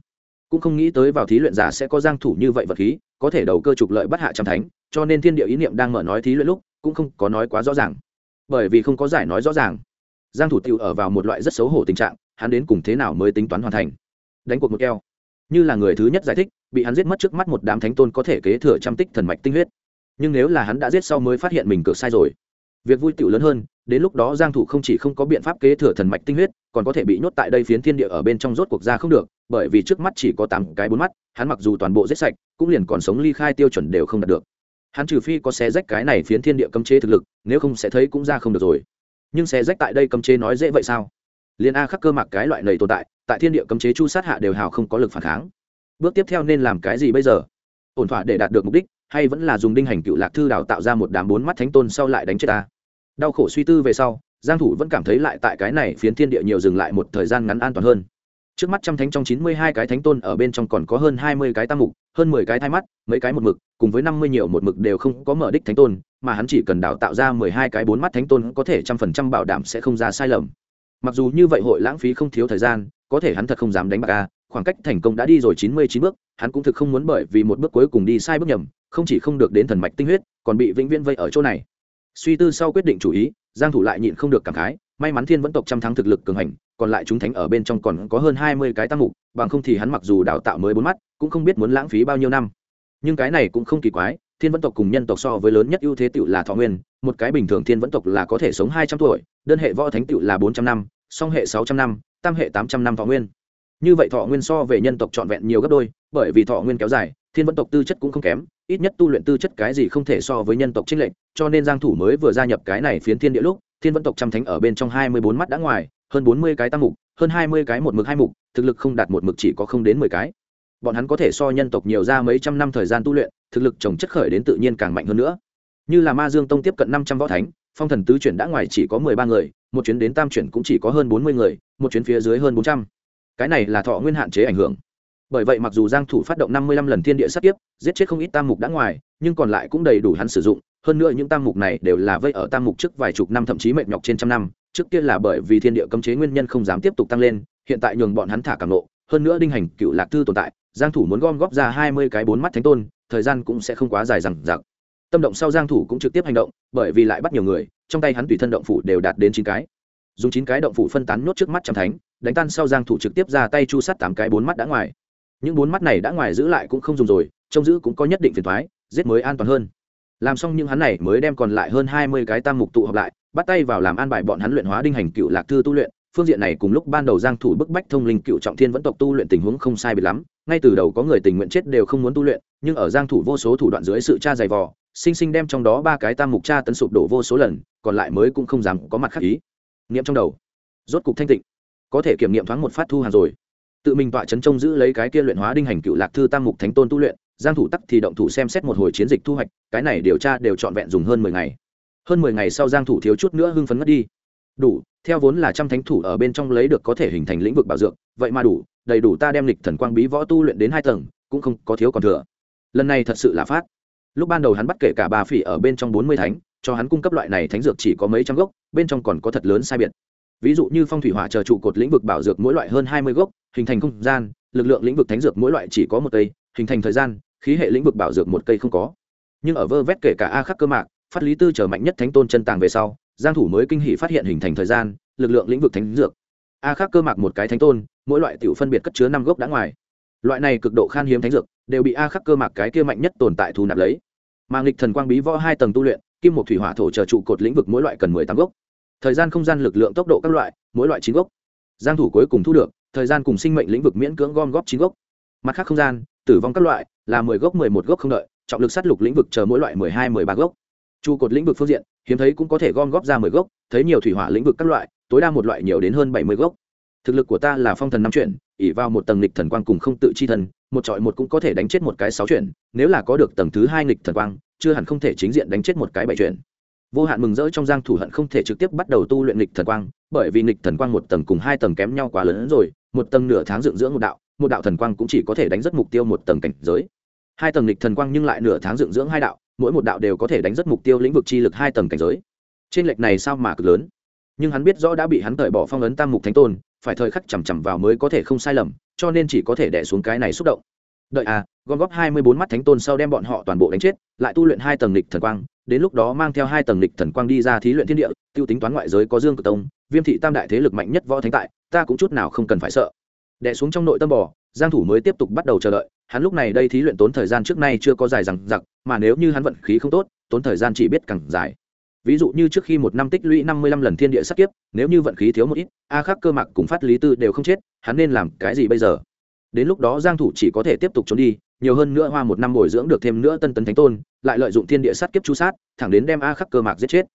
cũng không nghĩ tới vào thí luyện giả sẽ có giang thủ như vậy vật khí, có thể đầu cơ trục lợi bắt hạ trăm thánh, cho nên thiên địa ý niệm đang mở nói thí luyện lúc, cũng không có nói quá rõ ràng. Bởi vì không có giải nói rõ ràng, giang thủ tiêu ở vào một loại rất xấu hổ tình trạng, hắn đến cùng thế nào mới tính toán hoàn thành? Đánh cuộc một keo như là người thứ nhất giải thích, bị hắn giết mất trước mắt một đám thánh tôn có thể kế thừa trăm tích thần mạch tinh huyết. Nhưng nếu là hắn đã giết sau mới phát hiện mình cược sai rồi, việc vui tiểu lớn hơn, đến lúc đó giang thủ không chỉ không có biện pháp kế thừa thần mạch tinh huyết, còn có thể bị nhốt tại đây phiến thiên địa ở bên trong rốt cuộc ra không được, bởi vì trước mắt chỉ có tám cái bốn mắt, hắn mặc dù toàn bộ giết sạch, cũng liền còn sống ly khai tiêu chuẩn đều không đạt được. Hắn trừ phi có xé rách cái này phiến thiên địa cấm chế thực lực, nếu không sẽ thấy cũng ra không được rồi. Nhưng xé rách tại đây cấm chế nói dễ vậy sao? Liên a khắc cơ mặc cái loại này tồn tại tại thiên địa cấm chế chu sát hạ đều hào không có lực phản kháng. Bước tiếp theo nên làm cái gì bây giờ? Ổn thỏa để đạt được mục đích, hay vẫn là dùng đinh hành cựu lạc thư đào tạo ra một đám bốn mắt thánh tôn sau lại đánh chết ta? Đau khổ suy tư về sau, giang thủ vẫn cảm thấy lại tại cái này phiến thiên địa nhiều dừng lại một thời gian ngắn an toàn hơn. Trước mắt trăm thánh trong chín mươi hai cái thánh tôn ở bên trong còn có hơn hai mươi cái tam mục, hơn mười cái thai mắt, mấy cái một mực, cùng với năm mươi nhiều một mực đều không có mở đích thánh tôn, mà hắn chỉ cần đào tạo ra mười hai cái bốn mắt thánh tôn có thể trăm phần trăm bảo đảm sẽ không ra sai lầm. Mặc dù như vậy hội lãng phí không thiếu thời gian có thể hắn thật không dám đánh bạc a, khoảng cách thành công đã đi rồi chín mươi chín bước, hắn cũng thực không muốn bởi vì một bước cuối cùng đi sai bước nhầm, không chỉ không được đến thần mạch tinh huyết, còn bị vĩnh viễn vây ở chỗ này. Suy tư sau quyết định chủ ý, giang thủ lại nhịn không được cảm khái, may mắn thiên vẫn tộc trăm thắng thực lực cường hành, còn lại chúng thánh ở bên trong còn có hơn hai mươi cái tăng mục, bằng không thì hắn mặc dù đào tạo mới bốn mắt, cũng không biết muốn lãng phí bao nhiêu năm. Nhưng cái này cũng không kỳ quái, thiên vẫn tộc cùng nhân tộc so với lớn nhất ưu thế tựu là thọ nguyên, một cái bình thường thiên vẫn tộc là có thể sống hai trăm tuổi, đơn hệ võ thánh tựu là bốn trăm năm, song hệ sáu trăm năm tam hệ tám trăm năm thọ nguyên. Như vậy thọ nguyên so về nhân tộc trọn vẹn nhiều gấp đôi, bởi vì thọ nguyên kéo dài, thiên vẫn tộc tư chất cũng không kém, ít nhất tu luyện tư chất cái gì không thể so với nhân tộc trinh lệnh cho nên giang thủ mới vừa gia nhập cái này phiến thiên địa lúc, thiên vẫn tộc trăm thánh ở bên trong hai mươi bốn mắt đã ngoài, hơn bốn mươi cái tam mục, hơn hai mươi cái một mực hai mục, thực lực không đạt một mực chỉ có không đến mười cái. Bọn hắn có thể so nhân tộc nhiều ra mấy trăm năm thời gian tu luyện, thực lực trồng chất khởi đến tự nhiên càng mạnh hơn nữa. Như là ma dương tông tiếp cận năm trăm võ thánh phong thần tứ chuyển đã ngoài chỉ có mười ba người, một chuyến đến tam chuyển cũng chỉ có hơn bốn mươi người, một chuyến phía dưới hơn bốn trăm cái này là thọ nguyên hạn chế ảnh hưởng bởi vậy mặc dù giang thủ phát động năm mươi lăm lần thiên địa sát kiếp, giết chết không ít tam mục đã ngoài, nhưng còn lại cũng đầy đủ hắn sử dụng, hơn nữa những tam mục này đều là vây ở tam mục trước vài chục năm thậm chí mệt nhọc trên trăm năm, trước kia là bởi vì thiên địa cấm chế nguyên nhân không dám tiếp tục tăng lên, hiện tại nhường bọn hắn thả cảm nộ hơn nữa đinh hành cựu lạc thư tồn tại, giang thủ muốn gom góp ra hai mươi cái bốn mắt thánh tôn, thời gian cũng sẽ không quá dài rằng rằng tâm động sau giang thủ cũng trực tiếp hành động, bởi vì lại bắt nhiều người, trong tay hắn tùy thân động phủ đều đạt đến chín cái. Dùng chín cái động phủ phân tán nhốt trước mắt trăm thánh, đánh tan sau giang thủ trực tiếp ra tay chu sát tám cái bốn mắt đã ngoài. Những bốn mắt này đã ngoài giữ lại cũng không dùng rồi, trông giữ cũng có nhất định phiền toái, giết mới an toàn hơn. Làm xong những hắn này mới đem còn lại hơn hai mươi cái tam mục tụ hợp lại, bắt tay vào làm an bài bọn hắn luyện hóa đinh hành cựu lạc thư tu luyện. Phương diện này cùng lúc ban đầu giang thủ bức bách thông linh cựu trọng thiên vẫn tộc tu luyện tình huống không sai biệt lắm, ngay từ đầu có người tình nguyện chết đều không muốn tu luyện, nhưng ở giang thủ vô số thủ đoạn dưới sự tra dày vò sinh sinh đem trong đó ba cái tam mục tra tấn sụp đổ vô số lần, còn lại mới cũng không dám có mặt khác ý. Niệm trong đầu. Rốt cục thanh tịnh. Có thể kiểm nghiệm thoáng một phát thu hàng rồi. Tự mình tọa chấn trông giữ lấy cái kia luyện hóa đinh hành cựu lạc thư tam mục thánh tôn tu luyện, giang thủ tắc thì động thủ xem xét một hồi chiến dịch thu hoạch, cái này điều tra đều trọn vẹn dùng hơn 10 ngày. Hơn 10 ngày sau giang thủ thiếu chút nữa hưng phấn ngất đi. Đủ, theo vốn là trăm thánh thủ ở bên trong lấy được có thể hình thành lĩnh vực bảo dưỡng vậy mà đủ, đầy đủ ta đem lịch thần quang bí võ tu luyện đến hai tầng, cũng không có thiếu còn thừa. Lần này thật sự là phát lúc ban đầu hắn bắt kể cả bà phỉ ở bên trong 40 thánh, cho hắn cung cấp loại này thánh dược chỉ có mấy trăm gốc, bên trong còn có thật lớn sai biệt. Ví dụ như phong thủy hỏa chờ trụ cột lĩnh vực bảo dược mỗi loại hơn 20 gốc, hình thành không gian, lực lượng lĩnh vực thánh dược mỗi loại chỉ có một cây, hình thành thời gian, khí hệ lĩnh vực bảo dược một cây không có. Nhưng ở vơ vét kể cả a khắc cơ mạc, phát lý tư trở mạnh nhất thánh tôn chân tàng về sau, giang thủ mới kinh hỉ phát hiện hình thành thời gian, lực lượng lĩnh vực thánh dược. A khắc cơ mạc một cái thánh tôn, mỗi loại tiểu phân biệt cất chứa năm gốc đã ngoài. Loại này cực độ khan hiếm thánh dược đều bị a khắc cơ mạc cái kia mạnh nhất tồn tại thu nạp lấy. Mà nghịch thần quang bí võ hai tầng tu luyện, kim một thủy hỏa thổ chờ trụ cột lĩnh vực mỗi loại cần mười tám gốc. Thời gian không gian lực lượng tốc độ các loại, mỗi loại chín gốc. Giang thủ cuối cùng thu được, thời gian cùng sinh mệnh lĩnh vực miễn cưỡng gom góp chín gốc. Mặt khác không gian, tử vong các loại, là mười gốc mười một gốc không đợi, trọng lực sát lục lĩnh vực chờ mỗi loại mười hai mười ba gốc. Trụ cột lĩnh vực phương diện, hiếm thấy cũng có thể gom góp ra mười gốc, thấy nhiều thủy hỏa lĩnh vực các loại, tối đa một loại nhiều đến hơn bảy mươi gốc. Thực lực của ta là phong thần năm chuyển ỉ vào một tầng lịch thần quang cùng không tự chi thần, một trọi một cũng có thể đánh chết một cái sáu chuyển, nếu là có được tầng thứ hai nghịch thần quang, chưa hẳn không thể chính diện đánh chết một cái bảy chuyển. Vô hạn mừng rỡ trong giang thủ hận không thể trực tiếp bắt đầu tu luyện nghịch thần quang, bởi vì nghịch thần quang một tầng cùng hai tầng kém nhau quá lớn rồi, một tầng nửa tháng dựng dưỡng một đạo một đạo thần quang cũng chỉ có thể đánh rất mục tiêu một tầng cảnh giới. Hai tầng nghịch thần quang nhưng lại nửa tháng dựng dưỡng hai đạo, mỗi một đạo đều có thể đánh rất mục tiêu lĩnh vực chi lực hai tầng cảnh giới. Trên lệch này sao mà cực lớn? Nhưng hắn biết rõ đã bị hắn tẩy bỏ phong ấn tam mục thánh tôn phải thời khắc chằm chằm vào mới có thể không sai lầm, cho nên chỉ có thể đẻ xuống cái này xúc động. Đợi à gom góp hai mươi bốn mắt thánh tôn sau đem bọn họ toàn bộ đánh chết, lại tu luyện hai tầng lịch thần quang, đến lúc đó mang theo hai tầng lịch thần quang đi ra thí luyện thiên địa, tiêu tính toán ngoại giới có dương cực tông, viêm thị tam đại thế lực mạnh nhất võ thánh tại, ta cũng chút nào không cần phải sợ. Đẻ xuống trong nội tâm bò, giang thủ mới tiếp tục bắt đầu chờ đợi, hắn lúc này đây thí luyện tốn thời gian trước nay chưa có dài rằng giặc mà nếu như hắn vận khí không tốt, tốn thời gian chỉ biết càng dài ví dụ như trước khi một năm tích lũy năm mươi lăm lần thiên địa sát kiếp, nếu như vận khí thiếu một ít, a khắc cơ mạc cùng phát lý tư đều không chết, hắn nên làm cái gì bây giờ? Đến lúc đó giang thủ chỉ có thể tiếp tục trốn đi, nhiều hơn nữa hoa một năm bồi dưỡng được thêm nữa tân tấn thánh tôn, lại lợi dụng thiên địa sát kiếp chu sát, thẳng đến đem a khắc cơ mạc giết chết.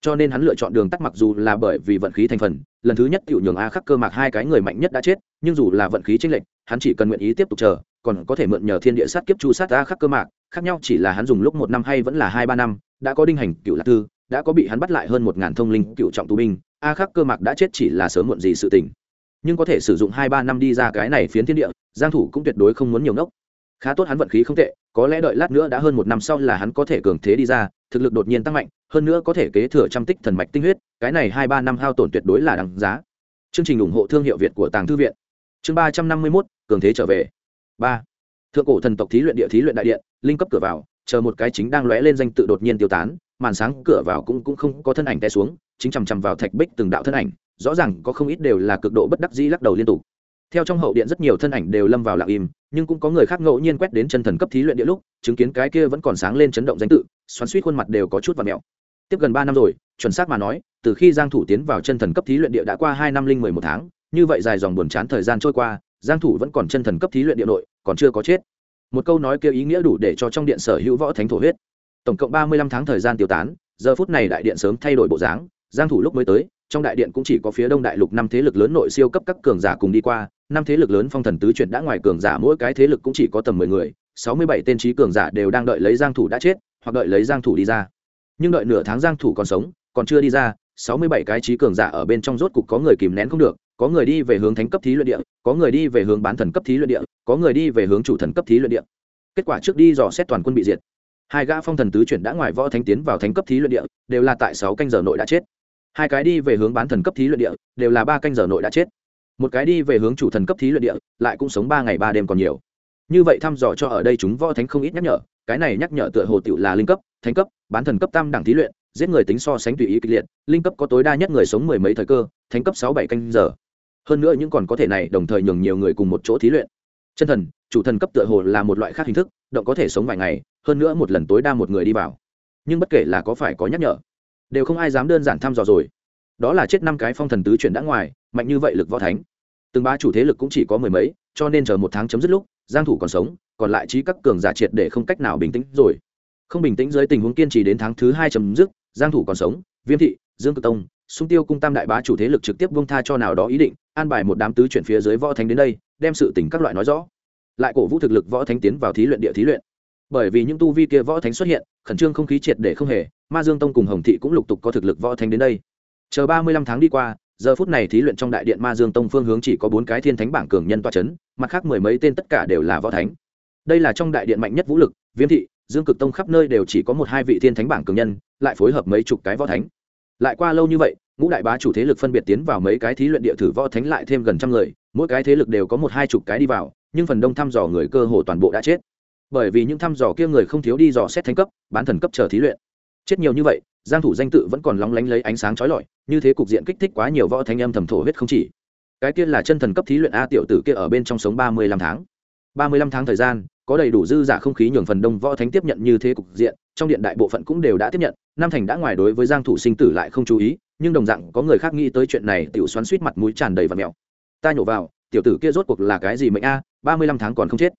Cho nên hắn lựa chọn đường tắt mặc dù là bởi vì vận khí thành phần, lần thứ nhất tiểu nhường a khắc cơ mạc hai cái người mạnh nhất đã chết, nhưng dù là vận khí chênh lệch, hắn chỉ cần nguyện ý tiếp tục chờ, còn có thể mượn nhờ thiên địa sát kiếp chu sát a khắc cơ mạc, khác nhau chỉ là hắn dùng lúc một năm hay vẫn là hai ba năm, đã có đinh hành cựu lạc tư đã có bị hắn bắt lại hơn một ngàn thông linh cựu trọng tù binh, a khắc cơ mạc đã chết chỉ là sớm muộn gì sự tình. Nhưng có thể sử dụng hai ba năm đi ra cái này phiến thiên địa, giang thủ cũng tuyệt đối không muốn nhiều nốc khá tốt hắn vận khí không tệ, có lẽ đợi lát nữa đã hơn một năm sau là hắn có thể cường thế đi ra, thực lực đột nhiên tăng mạnh, hơn nữa có thể kế thừa trăm tích thần mạch tinh huyết, cái này hai ba năm hao tổn tuyệt đối là đáng giá. Chương trình ủng hộ thương hiệu việt của tàng thư viện. Chương ba trăm năm mươi mốt, cường thế trở về. Ba. Thượng cổ thần tộc thí luyện địa thí luyện đại điện, linh cấp cửa vào, chờ một cái chính đang lóe lên danh tự đột nhiên tiêu tán màn sáng cửa vào cũng cũng không có thân ảnh té xuống, chính chằm chằm vào thạch bích từng đạo thân ảnh, rõ ràng có không ít đều là cực độ bất đắc dĩ lắc đầu liên tục. Theo trong hậu điện rất nhiều thân ảnh đều lâm vào lặng im, nhưng cũng có người khác ngẫu nhiên quét đến chân thần cấp thí luyện địa lúc, chứng kiến cái kia vẫn còn sáng lên chấn động danh tự, xoắn suýt khuôn mặt đều có chút và mẹo. Tiếp gần ba năm rồi, chuẩn xác mà nói, từ khi giang thủ tiến vào chân thần cấp thí luyện địa đã qua hai năm linh mười một tháng, như vậy dài dòng buồn chán thời gian trôi qua, giang thủ vẫn còn chân thần cấp thí luyện địa nội, còn chưa có chết. Một câu nói kia ý nghĩa đủ để cho trong điện sở hữu võ thánh thổ huyết tổng cộng ba mươi lăm tháng thời gian tiêu tán, giờ phút này đại điện sớm thay đổi bộ dáng, giang thủ lúc mới tới, trong đại điện cũng chỉ có phía đông đại lục năm thế lực lớn nội siêu cấp các cường giả cùng đi qua, năm thế lực lớn phong thần tứ chuyển đã ngoài cường giả, mỗi cái thế lực cũng chỉ có tầm mười người, sáu mươi bảy tên trí cường giả đều đang đợi lấy giang thủ đã chết, hoặc đợi lấy giang thủ đi ra. Nhưng đợi nửa tháng giang thủ còn sống, còn chưa đi ra, sáu mươi bảy cái trí cường giả ở bên trong rốt cục có người kìm nén không được, có người đi về hướng thánh cấp thí luyện địa, có người đi về hướng bán thần cấp thí luyện địa, có người đi về hướng chủ thần cấp thí luyện địa. Kết quả trước đi dò xét toàn quân bị diệt hai gã phong thần tứ chuyển đã ngoài võ thánh tiến vào thánh cấp thí luyện địa, đều là tại sáu canh giờ nội đã chết. Hai cái đi về hướng bán thần cấp thí luyện địa, đều là ba canh giờ nội đã chết. Một cái đi về hướng chủ thần cấp thí luyện địa, lại cũng sống ba ngày ba đêm còn nhiều. Như vậy thăm dò cho ở đây chúng võ thánh không ít nhắc nhở, cái này nhắc nhở tựa hồ tựu là linh cấp, thánh cấp, bán thần cấp tam đẳng thí luyện, giết người tính so sánh tùy ý kịch liệt, linh cấp có tối đa nhất người sống mười mấy thời cơ, thánh cấp sáu bảy canh giờ. Hơn nữa những còn có thể này đồng thời nhường nhiều người cùng một chỗ thí luyện. Chân thần, chủ thần cấp tựa hồ là một loại khác hình thức, động có thể sống vài ngày hơn nữa một lần tối đa một người đi vào. Nhưng bất kể là có phải có nhắc nhở, đều không ai dám đơn giản thăm dò rồi. Đó là chết năm cái phong thần tứ chuyển đã ngoài, mạnh như vậy lực võ thánh. Từng ba chủ thế lực cũng chỉ có mười mấy, cho nên chờ một tháng chấm dứt lúc, giang thủ còn sống, còn lại trí các cường giả triệt để không cách nào bình tĩnh rồi. Không bình tĩnh dưới tình huống kiên trì đến tháng thứ hai chấm dứt, giang thủ còn sống, viêm thị, dương cực tông, sung tiêu cung tam đại bá chủ thế lực trực tiếp buông tha cho nào đó ý định, an bài một đám tứ chuyển phía dưới võ thánh đến đây, đem sự tình các loại nói rõ. Lại cổ vũ thực lực võ thánh tiến vào thí luyện địa thí luyện bởi vì những tu vi kia võ thánh xuất hiện, khẩn trương không khí triệt để không hề, ma dương tông cùng hồng thị cũng lục tục có thực lực võ thánh đến đây. Chờ ba mươi lăm tháng đi qua, giờ phút này thí luyện trong đại điện ma dương tông phương hướng chỉ có bốn cái thiên thánh bảng cường nhân toa c h ấ n mặt khác mười mấy tên tất cả đều là võ thánh. Đây là trong đại điện mạnh nhất vũ lực, viêm thị, dương cực tông khắp nơi đều chỉ có một hai vị thiên thánh bảng cường nhân, lại phối hợp mấy chục cái võ thánh. Lại qua lâu như vậy, ngũ đại bá chủ thế lực phân biệt tiến vào mấy cái thí luyện địa thử võ thánh lại thêm gần trăm người, mỗi cái thế lực đều có một hai chục cái đi vào, nhưng phần đông thăm dò người cơ hồ toàn bộ đã chết bởi vì những thăm dò kia người không thiếu đi dò xét thánh cấp, bán thần cấp chờ thí luyện. Chết nhiều như vậy, giang thủ danh tự vẫn còn lóng lánh lấy ánh sáng chói lọi, như thế cục diện kích thích quá nhiều võ thánh âm thầm thổ huyết không chỉ. Cái kia là chân thần cấp thí luyện a tiểu tử kia ở bên trong sống ba mươi lăm tháng. ba mươi lăm tháng thời gian, có đầy đủ dư giả không khí nhường phần đông võ thánh tiếp nhận như thế cục diện, trong điện đại bộ phận cũng đều đã tiếp nhận, nam thành đã ngoài đối với giang thủ sinh tử lại không chú ý, nhưng đồng dạng có người khác nghĩ tới chuyện này, tiểu xoắn suýt mặt mũi tràn đầy vật mèo. Ta nhổ vào, tiểu tử kia rốt cuộc là cái gì mệnh a, ba mươi lăm tháng còn không chết.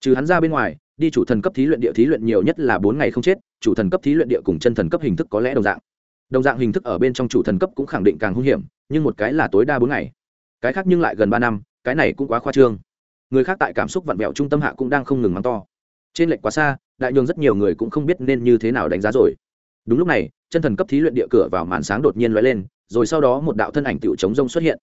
Trừ hắn ra bên ngoài đi chủ thần cấp thí luyện địa thí luyện nhiều nhất là bốn ngày không chết, chủ thần cấp thí luyện địa cùng chân thần cấp hình thức có lẽ đồng dạng. Đồng dạng hình thức ở bên trong chủ thần cấp cũng khẳng định càng hung hiểm, nhưng một cái là tối đa bốn ngày. Cái khác nhưng lại gần ba năm, cái này cũng quá khoa trương. Người khác tại cảm xúc vặn vẹo trung tâm hạ cũng đang không ngừng mắng to. Trên lệch quá xa, đại nhường rất nhiều người cũng không biết nên như thế nào đánh giá rồi. Đúng lúc này, chân thần cấp thí luyện địa cửa vào màn sáng đột nhiên lóe lên, rồi sau đó một đạo thân ảnh tiểu chống rông xuất hiện.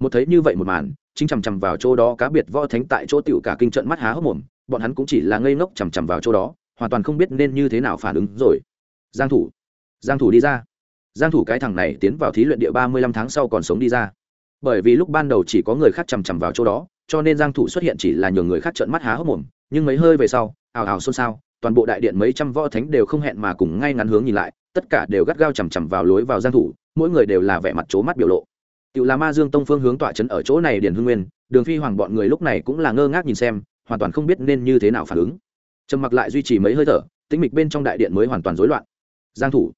Một thấy như vậy một màn, chính chằm chằm vào chỗ đó cá biệt võ thánh tại chỗ tiểu cả kinh trận mắt há hốc mồm bọn hắn cũng chỉ là ngây ngốc chằm chằm vào chỗ đó hoàn toàn không biết nên như thế nào phản ứng rồi. Giang thủ. Giang thủ đi ra. Giang thủ cái thằng này tiến vào thí luyện địa 35 tháng sau còn sống đi ra. Bởi vì lúc ban đầu chỉ có người khác chằm chằm vào chỗ đó cho nên giang thủ xuất hiện chỉ là nhường người khác trợn mắt há hốc mồm nhưng mấy hơi về sau ảo ảo xôn xao toàn bộ đại điện mấy trăm võ thánh đều không hẹn mà cùng ngay ngắn hướng nhìn lại tất cả đều gắt gao chằm chằm vào lối vào giang thủ mỗi người đều là vẻ mặt chố mắt biểu lộ. Tiểu là Ma Dương Tông phương hướng tọa trấn ở chỗ này Điền Hưng Nguyên, Đường Phi Hoàng bọn người lúc này cũng là ngơ ngác nhìn xem, hoàn toàn không biết nên như thế nào phản ứng. Trầm mặc lại duy trì mấy hơi thở, tĩnh mịch bên trong đại điện mới hoàn toàn rối loạn. Giang thủ,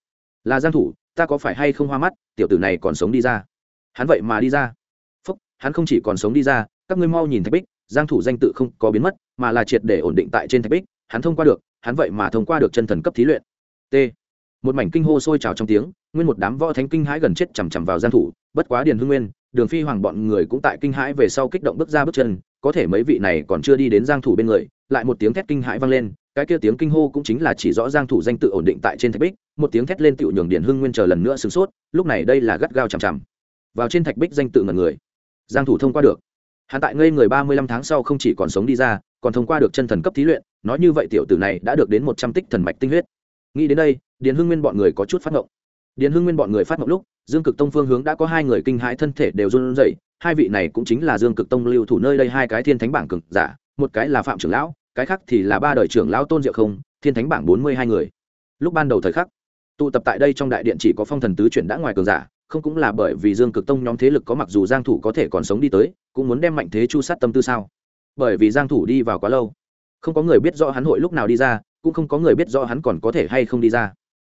là Giang thủ, ta có phải hay không hoa mắt, tiểu tử này còn sống đi ra. Hắn vậy mà đi ra. Phúc, hắn không chỉ còn sống đi ra, các ngươi mau nhìn Thạch Bích, Giang thủ danh tự không có biến mất, mà là triệt để ổn định tại trên Thạch Bích, hắn thông qua được, hắn vậy mà thông qua được chân thần cấp thí luyện. T. Một mảnh kinh hô sôi trào trong tiếng, nguyên một đám võ thánh kinh hãi gần chết chầm chầm vào Giang thủ, bất quá điền hưng nguyên đường phi hoàng bọn người cũng tại kinh hãi về sau kích động bước ra bước chân có thể mấy vị này còn chưa đi đến giang thủ bên người, lại một tiếng thét kinh hãi vang lên, cái kia tiếng kinh hô cũng chính là chỉ rõ giang thủ danh tự ổn định tại trên thạch bích, một tiếng thét lên tựu nhường điển hưng nguyên chờ lần nữa sửng sốt, lúc này đây là gắt gao chằm chằm. Vào trên thạch bích danh tự ngẩn người. Giang thủ thông qua được. Hắn tại ngây người 35 tháng sau không chỉ còn sống đi ra, còn thông qua được chân thần cấp thí luyện, nói như vậy tiểu tử này đã được đến 100 tích thần mạch tinh huyết. Nghĩ đến đây điển hưng nguyên bọn người có chút phát ngộng. Điển hưng nguyên bọn người phát ngộng lúc, dương cực tông phương hướng đã có hai người kinh hãi thân thể đều run rẩy hai vị này cũng chính là dương cực tông lưu thủ nơi đây hai cái thiên thánh bảng cực giả, một cái là phạm trưởng lão, cái khác thì là ba đời trưởng lão tôn diệu không, thiên thánh bảng bốn mươi hai người. Lúc ban đầu thời khắc, tụ tập tại đây trong đại điện chỉ có phong thần tứ chuyển đã ngoài cường giả, không cũng là bởi vì dương cực tông nhóm thế lực có mặc dù giang thủ có thể còn sống đi tới, cũng muốn đem mạnh thế chu sát tâm tư sao? Bởi vì giang thủ đi vào quá lâu, không có người biết rõ hắn hội lúc nào đi ra, cũng không có người biết rõ hắn còn có thể hay không đi ra.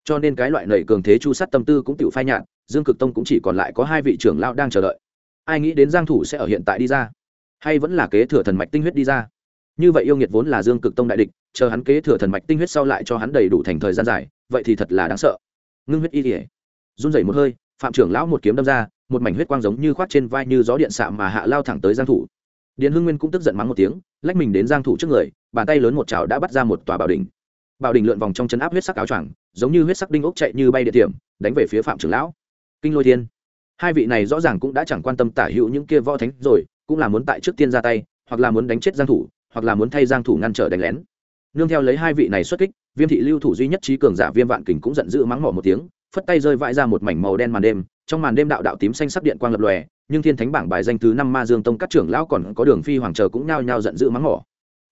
Cho nên cái loại nảy cường thế chu sát tâm tư cũng tiểu phai nhạt, dương cực tông cũng chỉ còn lại có hai vị trưởng lão đang chờ đợi ai nghĩ đến giang thủ sẽ ở hiện tại đi ra? Hay vẫn là kế thừa thần mạch tinh huyết đi ra? Như vậy yêu nghiệt vốn là dương cực tông đại địch, chờ hắn kế thừa thần mạch tinh huyết sau lại cho hắn đầy đủ thành thời gian dài, vậy thì thật là đáng sợ. Ngưng huyết y ỉa run rẩy một hơi, phạm trưởng lão một kiếm đâm ra, một mảnh huyết quang giống như khoát trên vai như gió điện xạ mà hạ lao thẳng tới giang thủ. Điền hưng nguyên cũng tức giận mắng một tiếng, lách mình đến giang thủ trước người, bàn tay lớn một chảo đã bắt ra một tòa bảo đỉnh. Bảo đỉnh lượn vòng trong chân áp huyết sắc áo choàng, giống như huyết sắc đinh ốc chạy như bay địa điểm, đánh về phía phạm trưởng lão. Kinh lôi thiên hai vị này rõ ràng cũng đã chẳng quan tâm tả hữu những kia võ thánh rồi, cũng là muốn tại trước tiên ra tay, hoặc là muốn đánh chết giang thủ, hoặc là muốn thay giang thủ ngăn trở đánh lén. Nương theo lấy hai vị này xuất kích, viêm thị lưu thủ duy nhất trí cường giả viêm vạn kình cũng giận dữ mắng mỏ một tiếng, phất tay rơi vãi ra một mảnh màu đen màn đêm, trong màn đêm đạo đạo tím xanh sắc điện quang lập lòe, nhưng thiên thánh bảng bài danh thứ năm ma dương tông các trưởng lão còn có đường phi hoàng chờ cũng nhao nhao giận dữ mắng mỏ.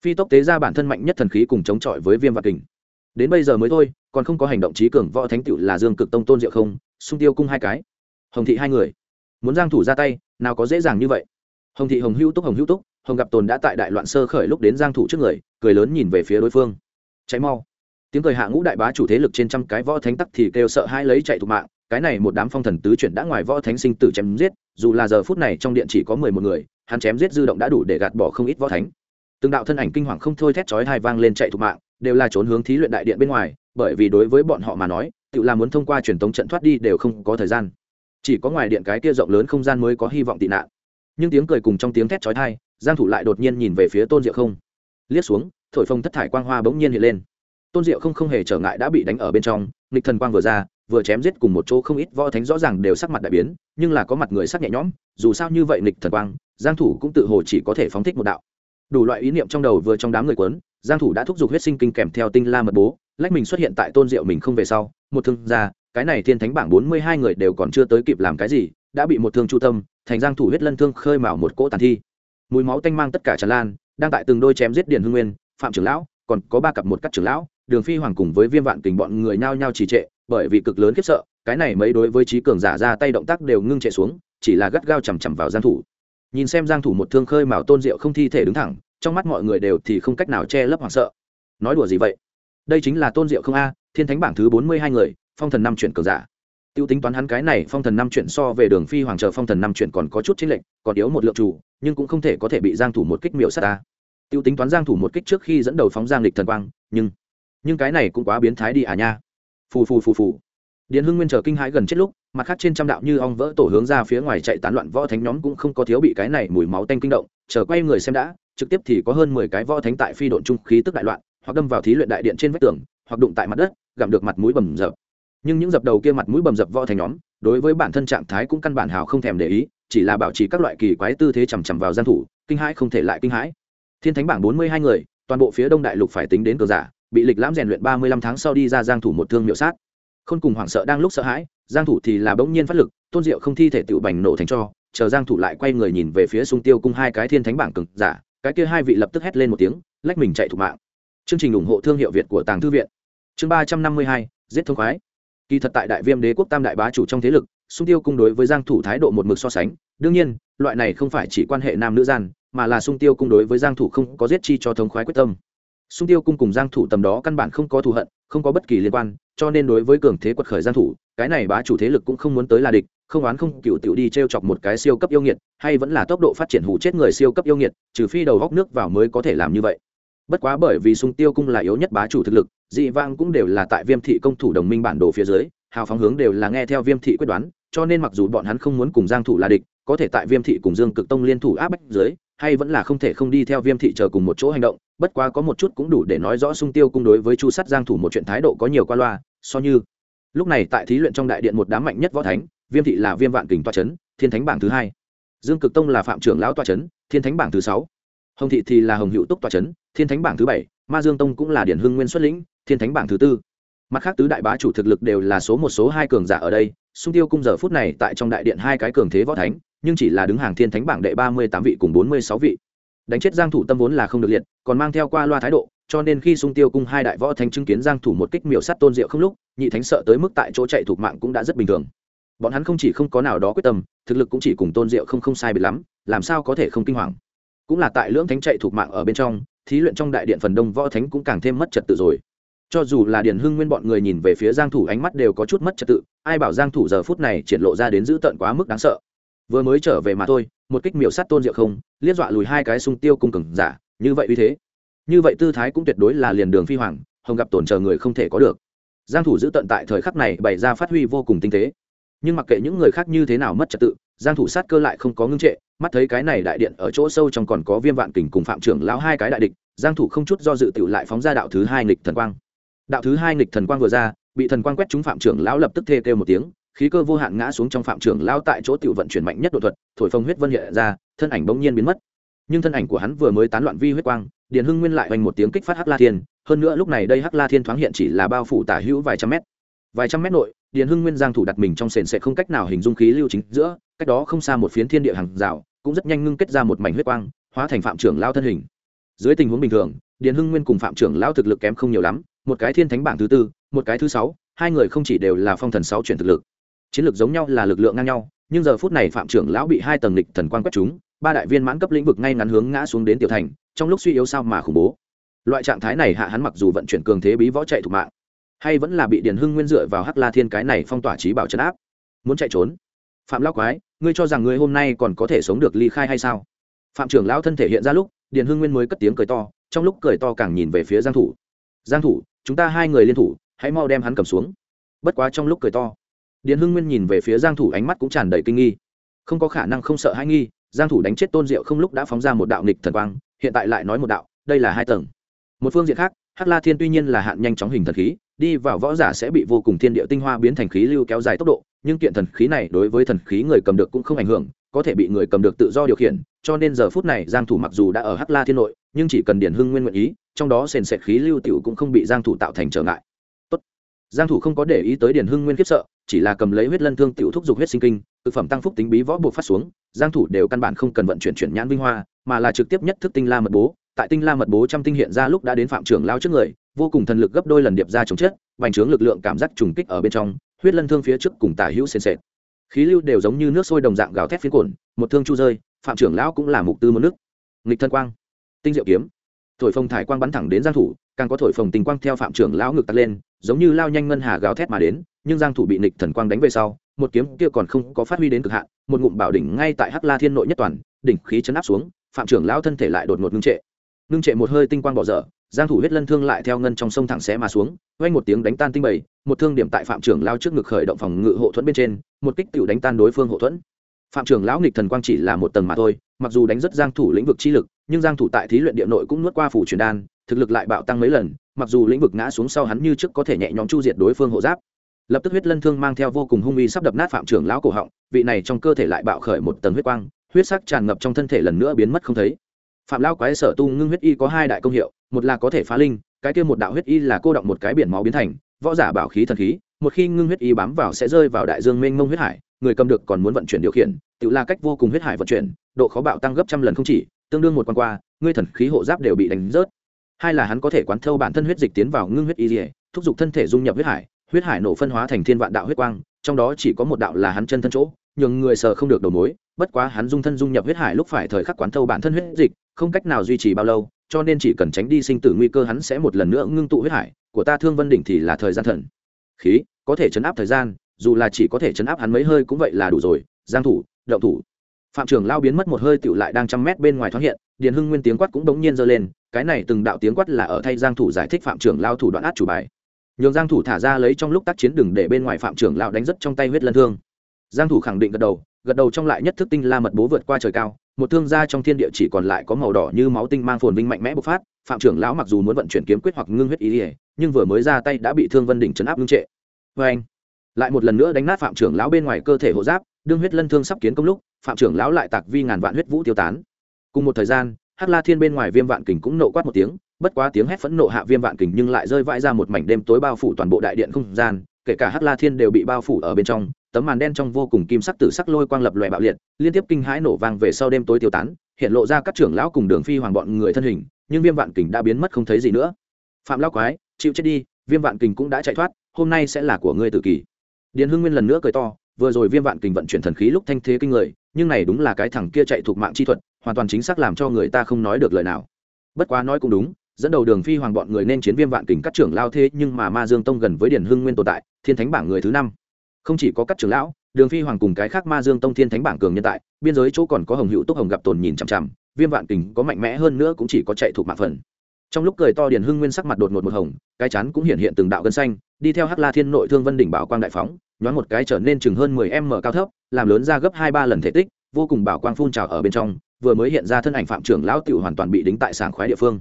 Phi tốc tế ra bản thân mạnh nhất thần khí cùng chống chọi với viêm vạn kình. Đến bây giờ mới thôi, còn không có hành động trí cường võ thánh tựu là dương cực tông tôn diệu không, xung tiêu cung hai cái hồng thị hai người. Muốn giang thủ ra tay, nào có dễ dàng như vậy. Hồng thị hồng hữu túc, hồng hữu túc, hồng gặp tồn đã tại đại loạn sơ khởi lúc đến giang thủ trước người, cười lớn nhìn về phía đối phương. Cháy mau. Tiếng cười hạ ngũ đại bá chủ thế lực trên trăm cái võ thánh tắc thì kêu sợ hai lấy chạy thục mạng, cái này một đám phong thần tứ chuyển đã ngoài võ thánh sinh tử chém giết, dù là giờ phút này trong điện chỉ có mười một người, hắn chém giết dư động đã đủ để gạt bỏ không ít võ thánh. Từng đạo thân ảnh kinh hoàng không thôi thét chói hai vang lên chạy thục mạng, đều là trốn hướng thí luyện đại điện bên ngoài, bởi vì đối với bọn họ mà nói, tự là muốn thông qua truyền tống trận thoát đi đều không có thời gian chỉ có ngoài điện cái kia rộng lớn không gian mới có hy vọng tị nạn. Nhưng tiếng cười cùng trong tiếng thét chói tai, giang thủ lại đột nhiên nhìn về phía tôn diệu không. Liếc xuống, thổi phồng thất thải quang hoa bỗng nhiên hiện lên. Tôn diệu không không hề trở ngại đã bị đánh ở bên trong, nghịch thần quang vừa ra, vừa chém giết cùng một chỗ không ít võ thánh rõ ràng đều sắc mặt đại biến, nhưng là có mặt người sắc nhẹ nhõm, dù sao như vậy nghịch thần quang, giang thủ cũng tự hồ chỉ có thể phóng thích một đạo. Đủ loại ý niệm trong đầu vừa trong đám người quấn giang thủ đã thúc giục huyết sinh kinh kèm theo tinh la mật bố, lách mình xuất hiện tại tôn diệu mình không về sau, một thương ra cái này thiên thánh bảng 42 người đều còn chưa tới kịp làm cái gì, đã bị một thương chu tâm, thành giang thủ huyết lân thương khơi mào một cỗ tàn thi. Mùi máu tanh mang tất cả tràn lan, đang tại từng đôi chém giết điền hưng nguyên, phạm trưởng lão, còn có ba cặp một cắt trưởng lão, đường phi hoàng cùng với viêm vạn tình bọn người nhao nhao trì trệ, bởi vì cực lớn khiếp sợ, cái này mấy đối với trí cường giả ra tay động tác đều ngưng trệ xuống, chỉ là gắt gao chầm chằm vào giang thủ. Nhìn xem giang thủ một thương khơi mào tôn diệu không thi thể đứng thẳng, trong mắt mọi người đều thì không cách nào che lấp hoảng sợ. Nói đùa gì vậy? Đây chính là tôn diệu không a, thiên thánh bảng thứ 42 người phong thần năm chuyển cường giả. Tiêu tính toán hắn cái này phong thần năm chuyển so về đường phi hoàng chờ phong thần năm chuyển còn có chút chính lệnh còn yếu một lượng chủ, nhưng cũng không thể có thể bị giang thủ một kích miểu sát ta. Tiêu tính toán giang thủ một kích trước khi dẫn đầu phóng giang lịch thần quang, nhưng nhưng cái này cũng quá biến thái đi à nha. Phù phù phù phù. Điện hưng nguyên chờ kinh hãi gần chết lúc, mặt khác trên trăm đạo như ong vỡ tổ hướng ra phía ngoài chạy tán loạn võ thánh nhóm cũng không có thiếu bị cái này mùi máu tanh kinh động, chờ quay người xem đã, trực tiếp thì có hơn mười cái võ thánh tại phi độn trung khí tức đại loạn, hoặc đâm vào thí luyện đại điện trên vách tường, hoặc đụng tại mặt đất gặm được mặt mũi bầm dập nhưng những dập đầu kia mặt mũi bầm dập võ thành nhóm, đối với bản thân trạng thái cũng căn bản hào không thèm để ý, chỉ là bảo trì các loại kỳ quái tư thế chằm chằm vào gian thủ, kinh hãi không thể lại kinh hãi. Thiên thánh bảng bốn mươi hai người, toàn bộ phía đông đại lục phải tính đến cờ giả, bị lịch lãm rèn luyện ba mươi lăm tháng sau đi ra giang thủ một thương miệu sát. Khôn cùng hoảng sợ đang lúc sợ hãi, giang thủ thì là bỗng nhiên phát lực, tôn diệu không thi thể tự bành nổ thành cho, chờ giang thủ lại quay người nhìn về phía sung tiêu cung hai cái thiên thánh bảng cực giả, cái kia hai vị lập tức hét lên một tiếng, lách mình chạy thủ mạng. Chương trình ủng hộ thương hiệu việt của tàng thư viện. Chương ba trăm năm mươi hai, giết thông khoái kỳ thật tại đại viêm đế quốc tam đại bá chủ trong thế lực, sung tiêu cung đối với giang thủ thái độ một mực so sánh. Đương nhiên, loại này không phải chỉ quan hệ nam nữ gian, mà là sung tiêu cung đối với giang thủ không có giết chi cho thống khoái quyết tâm. Sung tiêu cung cùng giang thủ tầm đó căn bản không có thù hận, không có bất kỳ liên quan, cho nên đối với cường thế quật khởi giang thủ, cái này bá chủ thế lực cũng không muốn tới là địch, không oán không cựu tiểu đi treo chọc một cái siêu cấp yêu nghiệt, hay vẫn là tốc độ phát triển hủ chết người siêu cấp yêu nghiệt, trừ phi đầu góc nước vào mới có thể làm như vậy. Bất quá bởi vì sung tiêu cung là yếu nhất bá chủ thực lực dị vang cũng đều là tại viêm thị công thủ đồng minh bản đồ phía dưới, hào phóng hướng đều là nghe theo viêm thị quyết đoán, cho nên mặc dù bọn hắn không muốn cùng giang thủ là địch, có thể tại viêm thị cùng dương cực tông liên thủ áp bách dưới, hay vẫn là không thể không đi theo viêm thị chờ cùng một chỗ hành động, bất quá có một chút cũng đủ để nói rõ sung tiêu cung đối với chu sắt giang thủ một chuyện thái độ có nhiều qua loa, so như lúc này tại thí luyện trong đại điện một đám mạnh nhất võ thánh, viêm thị là viêm vạn kình toa chấn, thiên thánh bảng thứ hai, dương cực tông là phạm trưởng lão toa chấn, thiên thánh bảng thứ sáu, hồng thị thì là hồng hữu túc toa chấn, thiên thánh bảng thứ bảy, ma dương tông cũng là điển hưng nguyên xuất lĩnh thiên thánh bảng thứ tư. Mặt khác tứ đại bá chủ thực lực đều là số một, số hai cường giả ở đây, sung tiêu cung giờ phút này tại trong đại điện hai cái cường thế võ thánh, nhưng chỉ là đứng hàng thiên thánh bảng đệ ba mươi tám vị cùng bốn mươi sáu vị. Đánh chết giang thủ tâm vốn là không được liệt, còn mang theo qua loa thái độ, cho nên khi sung tiêu cung hai đại võ thánh chứng kiến giang thủ một kích miểu sát tôn diệu không lúc, nhị thánh sợ tới mức tại chỗ chạy thuộc mạng cũng đã rất bình thường. Bọn hắn không chỉ không có nào đó quyết tâm, thực lực cũng chỉ cùng tôn diệu không không sai biệt lắm, làm sao có thể không kinh hoàng. Cũng là tại lưỡng thánh chạy thuộc mạng ở bên trong, thí luyện trong đại điện phần đông võ thánh cũng càng thêm mất trật tự rồi cho dù là Điền hưng nguyên bọn người nhìn về phía giang thủ, ánh mắt đều có chút mất trật tự. Ai bảo giang thủ giờ phút này triển lộ ra đến dữ tợn quá mức đáng sợ. Vừa mới trở về mà thôi, một kích miểu sát tôn diệu không liên dọa lùi hai cái sung tiêu cung cường giả, như vậy uy thế. Như vậy tư thái cũng tuyệt đối là liền đường phi hoàng, hồng gặp tổn chờ người không thể có được. Giang thủ giữ tận tại thời khắc này bày ra phát huy vô cùng tinh tế. Nhưng mặc kệ những người khác như thế nào mất trật tự, giang thủ sát cơ lại không có ngưng trệ, mắt thấy cái này đại điện ở chỗ sâu trong còn có viêm vạn kình cùng phạm trưởng lão hai cái đại địch, giang thủ không chút do dự tự lại phóng ra đạo thứ hai nghịch thần quang đạo thứ hai nghịch thần quang vừa ra, bị thần quang quét trúng phạm trưởng lão lập tức thê kêu một tiếng, khí cơ vô hạn ngã xuống trong phạm trưởng lão tại chỗ tiểu vận chuyển mạnh nhất độ thuật, thổi phong huyết vân hiện ra, thân ảnh bỗng nhiên biến mất. Nhưng thân ảnh của hắn vừa mới tán loạn vi huyết quang, điền hưng nguyên lại hoành một tiếng kích phát hắc la thiên, hơn nữa lúc này đây hắc la thiên thoáng hiện chỉ là bao phủ tả hữu vài trăm mét. Vài trăm mét nội, điền hưng nguyên giang thủ đặt mình trong sền sẽ không cách nào hình dung khí lưu chính giữa, cách đó không xa một phiến thiên địa hàng rào, cũng rất nhanh ngưng kết ra một mảnh huyết quang, hóa thành phạm trưởng lao thân hình. Dưới tình huống bình thường, điền hưng nguyên cùng phạm trưởng lao thực lực kém không nhiều lắm một cái thiên thánh bảng thứ tư, một cái thứ sáu, hai người không chỉ đều là phong thần sáu chuyển thực lực. Chiến lược giống nhau là lực lượng ngang nhau, nhưng giờ phút này phạm trưởng lão bị hai tầng lịch thần quan quét chúng ba đại viên mãn cấp lĩnh vực ngay ngắn hướng ngã xuống đến tiểu thành, trong lúc suy yếu sao mà khủng bố. Loại trạng thái này hạ hắn mặc dù vận chuyển cường thế bí võ chạy thủ mạng, hay vẫn là bị điền hưng nguyên dựa vào hắc la thiên cái này phong tỏa trí bảo chấn áp. Muốn chạy trốn? Phạm lão quái, ngươi cho rằng ngươi hôm nay còn có thể sống được ly khai hay sao? Phạm trưởng lão thân thể hiện ra lúc, điền hưng nguyên mới cất tiếng cười to, trong lúc cười to càng nhìn về phía giang thủ giang thủ, chúng ta hai người liên thủ, hãy mau đem hắn cầm xuống. Bất quá trong lúc cười to, điền hưng nguyên nhìn về phía giang thủ ánh mắt cũng tràn đầy kinh nghi. Không có khả năng không sợ hãi nghi, giang thủ đánh chết tôn diệu không lúc đã phóng ra một đạo nghịch thần quang, hiện tại lại nói một đạo, đây là hai tầng. Một phương diện khác, hắc la thiên tuy nhiên là hạn nhanh chóng hình thần khí, đi vào võ giả sẽ bị vô cùng thiên địa tinh hoa biến thành khí lưu kéo dài tốc độ nhưng kiện thần khí này đối với thần khí người cầm được cũng không ảnh hưởng, có thể bị người cầm được tự do điều khiển, cho nên giờ phút này giang thủ mặc dù đã ở hắc la thiên nội, nhưng chỉ cần điển hưng nguyên nguyện ý, trong đó sền sệt khí lưu tiểu cũng không bị giang thủ tạo thành trở ngại. Tốt. Giang thủ không có để ý tới điển hưng nguyên kiếp sợ, chỉ là cầm lấy huyết lân thương tiểu thúc dục huyết sinh kinh thực phẩm tăng phúc tính bí võ buộc phát xuống, giang thủ đều căn bản không cần vận chuyển chuyển nhãn vinh hoa, mà là trực tiếp nhất thức tinh la mật bố. Tại tinh la mật bố trăm tinh hiện ra lúc đã đến phạm trưởng lao trước người, vô cùng thần lực gấp đôi lần điệp ra chống chết bành trướng lực lượng cảm giác trùng kích ở bên trong huyết lân thương phía trước cùng tả hữu sền sệt. Khí lưu đều giống như nước sôi đồng dạng gào thét phiến cồn, một thương chu rơi, phạm trưởng lão cũng là mục tư một nước. Nghịch thân quang, tinh diệu kiếm. Thổi phồng thải quang bắn thẳng đến giang thủ, càng có thổi phồng tình quang theo phạm trưởng lão ngực tắt lên, giống như lao nhanh ngân hà gào thét mà đến, nhưng giang thủ bị nghịch thần quang đánh về sau, một kiếm kia còn không có phát huy đến cực hạn, một ngụm bảo đỉnh ngay tại hắc la thiên nội nhất toàn, đỉnh khí chấn áp xuống, phạm trưởng lão thân thể lại đột ngột ngưng trệ ngưng trệ một hơi tinh quang bỏ dở, giang thủ huyết lân thương lại theo ngân trong sông thẳng xé mà xuống, vang một tiếng đánh tan tinh bầy, một thương điểm tại phạm trưởng lão trước ngực khởi động phòng ngự hộ thuẫn bên trên, một kích tiểu đánh tan đối phương hộ thuẫn. Phạm trưởng lão nghịch thần quang chỉ là một tầng mà thôi, mặc dù đánh rất giang thủ lĩnh vực chi lực, nhưng giang thủ tại thí luyện địa nội cũng nuốt qua phủ truyền đan, thực lực lại bạo tăng mấy lần, mặc dù lĩnh vực ngã xuống sau hắn như trước có thể nhẹ nhõm chu diệt đối phương hộ giáp. Lập tức huyết lân thương mang theo vô cùng hung uy sắp đập nát phạm trưởng lão cổ họng, vị này trong cơ thể lại bạo khởi một tầng huyết quang, huyết sắc tràn ngập trong thân thể lần nữa biến mất không thấy phạm lão quái sở tu ngưng huyết y có hai đại công hiệu, một là có thể phá linh, cái kia một đạo huyết y là cô động một cái biển máu biến thành, võ giả bảo khí thần khí, một khi ngưng huyết y bám vào sẽ rơi vào đại dương mênh mông huyết hải, người cầm được còn muốn vận chuyển điều khiển, tự là cách vô cùng huyết hải vận chuyển, độ khó bạo tăng gấp trăm lần không chỉ, tương đương một quan qua, ngươi thần khí hộ giáp đều bị đánh rớt. Hai là hắn có thể quán thâu bản thân huyết dịch tiến vào ngưng huyết y dỉa thúc giục thân thể dung nhập huyết hải huyết hải nổ phân hóa thành thiên vạn đạo huyết quang, trong đó chỉ có một đạo là hắn chân thân chỗ, nhường người sờ không được đầu mối bất quá hắn dung thân dung nhập huyết hải lúc phải thời khắc quán thâu bản thân huyết dịch, không cách nào duy trì bao lâu, cho nên chỉ cần tránh đi sinh tử nguy cơ hắn sẽ một lần nữa ngưng tụ huyết hải, của ta thương vân đỉnh thì là thời gian thần. Khí, có thể chấn áp thời gian, dù là chỉ có thể chấn áp hắn mấy hơi cũng vậy là đủ rồi, giang thủ, động thủ. Phạm trưởng lao biến mất một hơi tựu lại đang trăm mét bên ngoài thoáng hiện, điền hưng nguyên tiếng quát cũng đống nhiên dơ lên, cái này từng đạo tiếng quát là ở thay giang thủ giải thích phạm trưởng lao thủ đoạn át chủ bài. Nhường giang thủ thả ra lấy trong lúc tác chiến đừng để bên ngoài phạm trưởng lao đánh rất trong tay huyết lân thương. Giang thủ khẳng định gật đầu gật đầu trong lại nhất thức tinh la mật bố vượt qua trời cao, một thương gia trong thiên địa chỉ còn lại có màu đỏ như máu tinh mang phồn vinh mạnh mẽ bộc phát, phạm trưởng lão mặc dù muốn vận chuyển kiếm quyết hoặc ngưng huyết ý ỉa nhưng vừa mới ra tay đã bị thương vân đỉnh chấn áp ngưng trệ. Vê anh lại một lần nữa đánh nát phạm trưởng lão bên ngoài cơ thể hộ giáp, đương huyết lân thương sắp kiến công lúc, phạm trưởng lão lại tạc vi ngàn vạn huyết vũ tiêu tán. Cùng một thời gian, hắc la thiên bên ngoài viêm vạn kình cũng nộ quát một tiếng, bất quá tiếng hét phẫn nộ hạ viêm vạn kình nhưng lại rơi vãi ra một mảnh đêm tối bao phủ toàn bộ đại điện không gian, kể cả hắc la thiên đều bị bao phủ ở bên trong tấm màn đen trong vô cùng kim sắc tử sắc lôi quang lập loè bạo liệt, liên tiếp kinh hãi nổ vang về sau đêm tối tiêu tán, hiện lộ ra các trưởng lão cùng đường phi hoàng bọn người thân hình, nhưng viêm vạn kình đã biến mất không thấy gì nữa. Phạm lão quái, chịu chết đi, viêm vạn kình cũng đã chạy thoát, hôm nay sẽ là của ngươi tự kỷ điền hưng nguyên lần nữa cười to, vừa rồi viêm vạn kình vận chuyển thần khí lúc thanh thế kinh người, nhưng này đúng là cái thằng kia chạy thuộc mạng chi thuật, hoàn toàn chính xác làm cho người ta không nói được lời nào. Bất quá nói cũng đúng, dẫn đầu đường phi hoàng bọn người nên chiến viêm vạn kình các trưởng lao thế nhưng mà ma dương tông gần với điển hưng nguyên tồn tại, thiên thánh bảng người thứ năm không chỉ có các trưởng lão, đường phi hoàng cùng cái khác ma dương tông thiên thánh bảng cường nhân tại, biên giới chỗ còn có hồng hữu túc hồng gặp tồn nhìn chằm chằm, viêm vạn kình có mạnh mẽ hơn nữa cũng chỉ có chạy thuộc mạng phần. Trong lúc cười to điền hưng nguyên sắc mặt đột ngột một hồng, cái chán cũng hiện hiện từng đạo gân xanh, đi theo hắc la thiên nội thương vân đỉnh bảo quang đại phóng, nhoáng một cái trở nên chừng hơn mười m cao thấp, làm lớn ra gấp hai ba lần thể tích, vô cùng bảo quang phun trào ở bên trong, vừa mới hiện ra thân ảnh phạm trưởng lão tiểu hoàn toàn bị đính tại sảng khoái địa phương.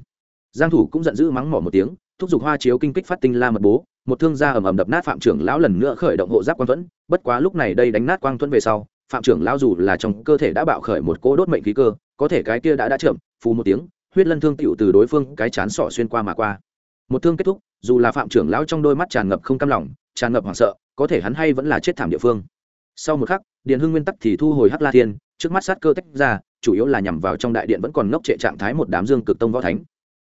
Giang thủ cũng giận dữ mắng mỏ một tiếng, thúc giục hoa chiếu kinh kích phát tinh la mật bố một thương gia ầm ầm đập nát phạm trưởng lão lần nữa khởi động hộ giáp quang thuẫn, bất quá lúc này đây đánh nát quang thuẫn về sau, phạm trưởng lão dù là trong cơ thể đã bạo khởi một cỗ đốt mệnh khí cơ, có thể cái kia đã đã chậm, phù một tiếng, huyết lân thương tựu từ đối phương cái chán sọ xuyên qua mà qua. Một thương kết thúc, dù là phạm trưởng lão trong đôi mắt tràn ngập không cam lòng, tràn ngập hoảng sợ, có thể hắn hay vẫn là chết thảm địa phương. Sau một khắc điện hưng nguyên tắc thì thu hồi hắc la thiên, trước mắt sát cơ tách ra, chủ yếu là nhằm vào trong đại điện vẫn còn ngốc trệ trạng thái một đám dương cực tông võ thánh.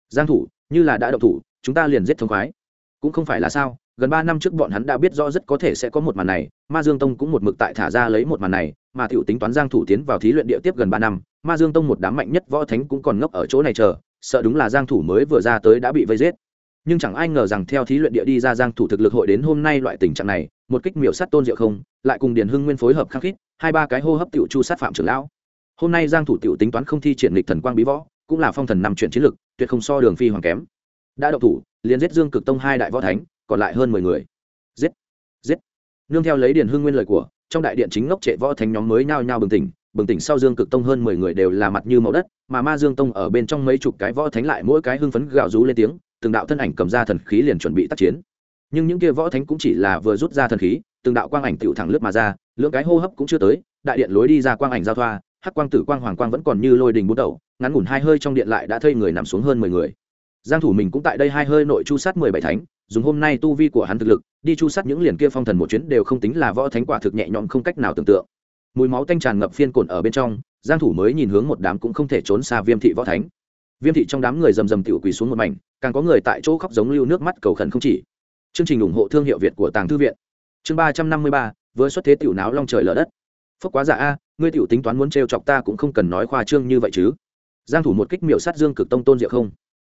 Giang thủ, như là đã động thủ, chúng ta liền giết thông khoái cũng không phải là sao, gần ba năm trước bọn hắn đã biết rõ rất có thể sẽ có một màn này, ma dương tông cũng một mực tại thả ra lấy một màn này, mà tiểu tính toán giang thủ tiến vào thí luyện địa tiếp gần ba năm, ma dương tông một đám mạnh nhất võ thánh cũng còn ngốc ở chỗ này chờ, sợ đúng là giang thủ mới vừa ra tới đã bị vây giết. Nhưng chẳng ai ngờ rằng theo thí luyện địa đi ra giang thủ thực lực hội đến hôm nay loại tình trạng này, một kích miểu sát tôn diệu không, lại cùng điền hưng nguyên phối hợp khắc khít, hai ba cái hô hấp tiểu chu sát phạm trưởng lão. Hôm nay giang thủ tiểu tính toán không thi triển lịch thần quang bí võ, cũng là phong thần năm chuyển chiến lực, tuyệt không so đường phi hoàng kém đã động thủ, liền giết dương cực tông hai đại võ thánh, còn lại hơn mười người. Giết giết. Nương theo lấy điền hưng nguyên lời của, trong đại điện chính ngốc trệ võ thánh nhóm mới nhao nhao bừng tỉnh bừng tỉnh sau dương cực tông hơn mười người đều là mặt như màu đất, mà ma dương tông ở bên trong mấy chục cái võ thánh lại mỗi cái hưng phấn gạo rú lên tiếng, từng đạo thân ảnh cầm ra thần khí liền chuẩn bị tác chiến. Nhưng những kia võ thánh cũng chỉ là vừa rút ra thần khí, từng đạo quang ảnh tựu thẳng lướt mà ra lưỡng cái hô hấp cũng chưa tới, đại điện lối đi ra quang ảnh giao thoa, hắc quang tử quang hoàng quang vẫn còn như lôi đình bút đầu, ngắn ngủn hai hơi trong điện lại đã thây người nằm xuống hơn mười người giang thủ mình cũng tại đây hai hơi nội chu sát mười bảy thánh, dùng hôm nay tu vi của hắn thực lực, đi chu sát những liền kia phong thần một chuyến đều không tính là võ thánh quả thực nhẹ nhõm không cách nào tưởng tượng. Mùi máu tanh tràn ngập phiên cồn ở bên trong, giang thủ mới nhìn hướng một đám cũng không thể trốn xa viêm thị võ thánh. Viêm thị trong đám người rầm rầm tiểu quỳ xuống một mảnh, càng có người tại chỗ khóc giống lưu nước mắt cầu khẩn không chỉ. Chương trình ủng hộ thương hiệu việt của tàng thư viện. Chương ba trăm năm mươi ba, vừa xuất thế tiểu náo long trời lở đất. Phúc quá giả a, ngươi tiểu tính toán muốn trêu chọc ta cũng không cần nói khoa trương như vậy chứ. Giang thủ một kích miểu sát dương cực tông tôn diệu không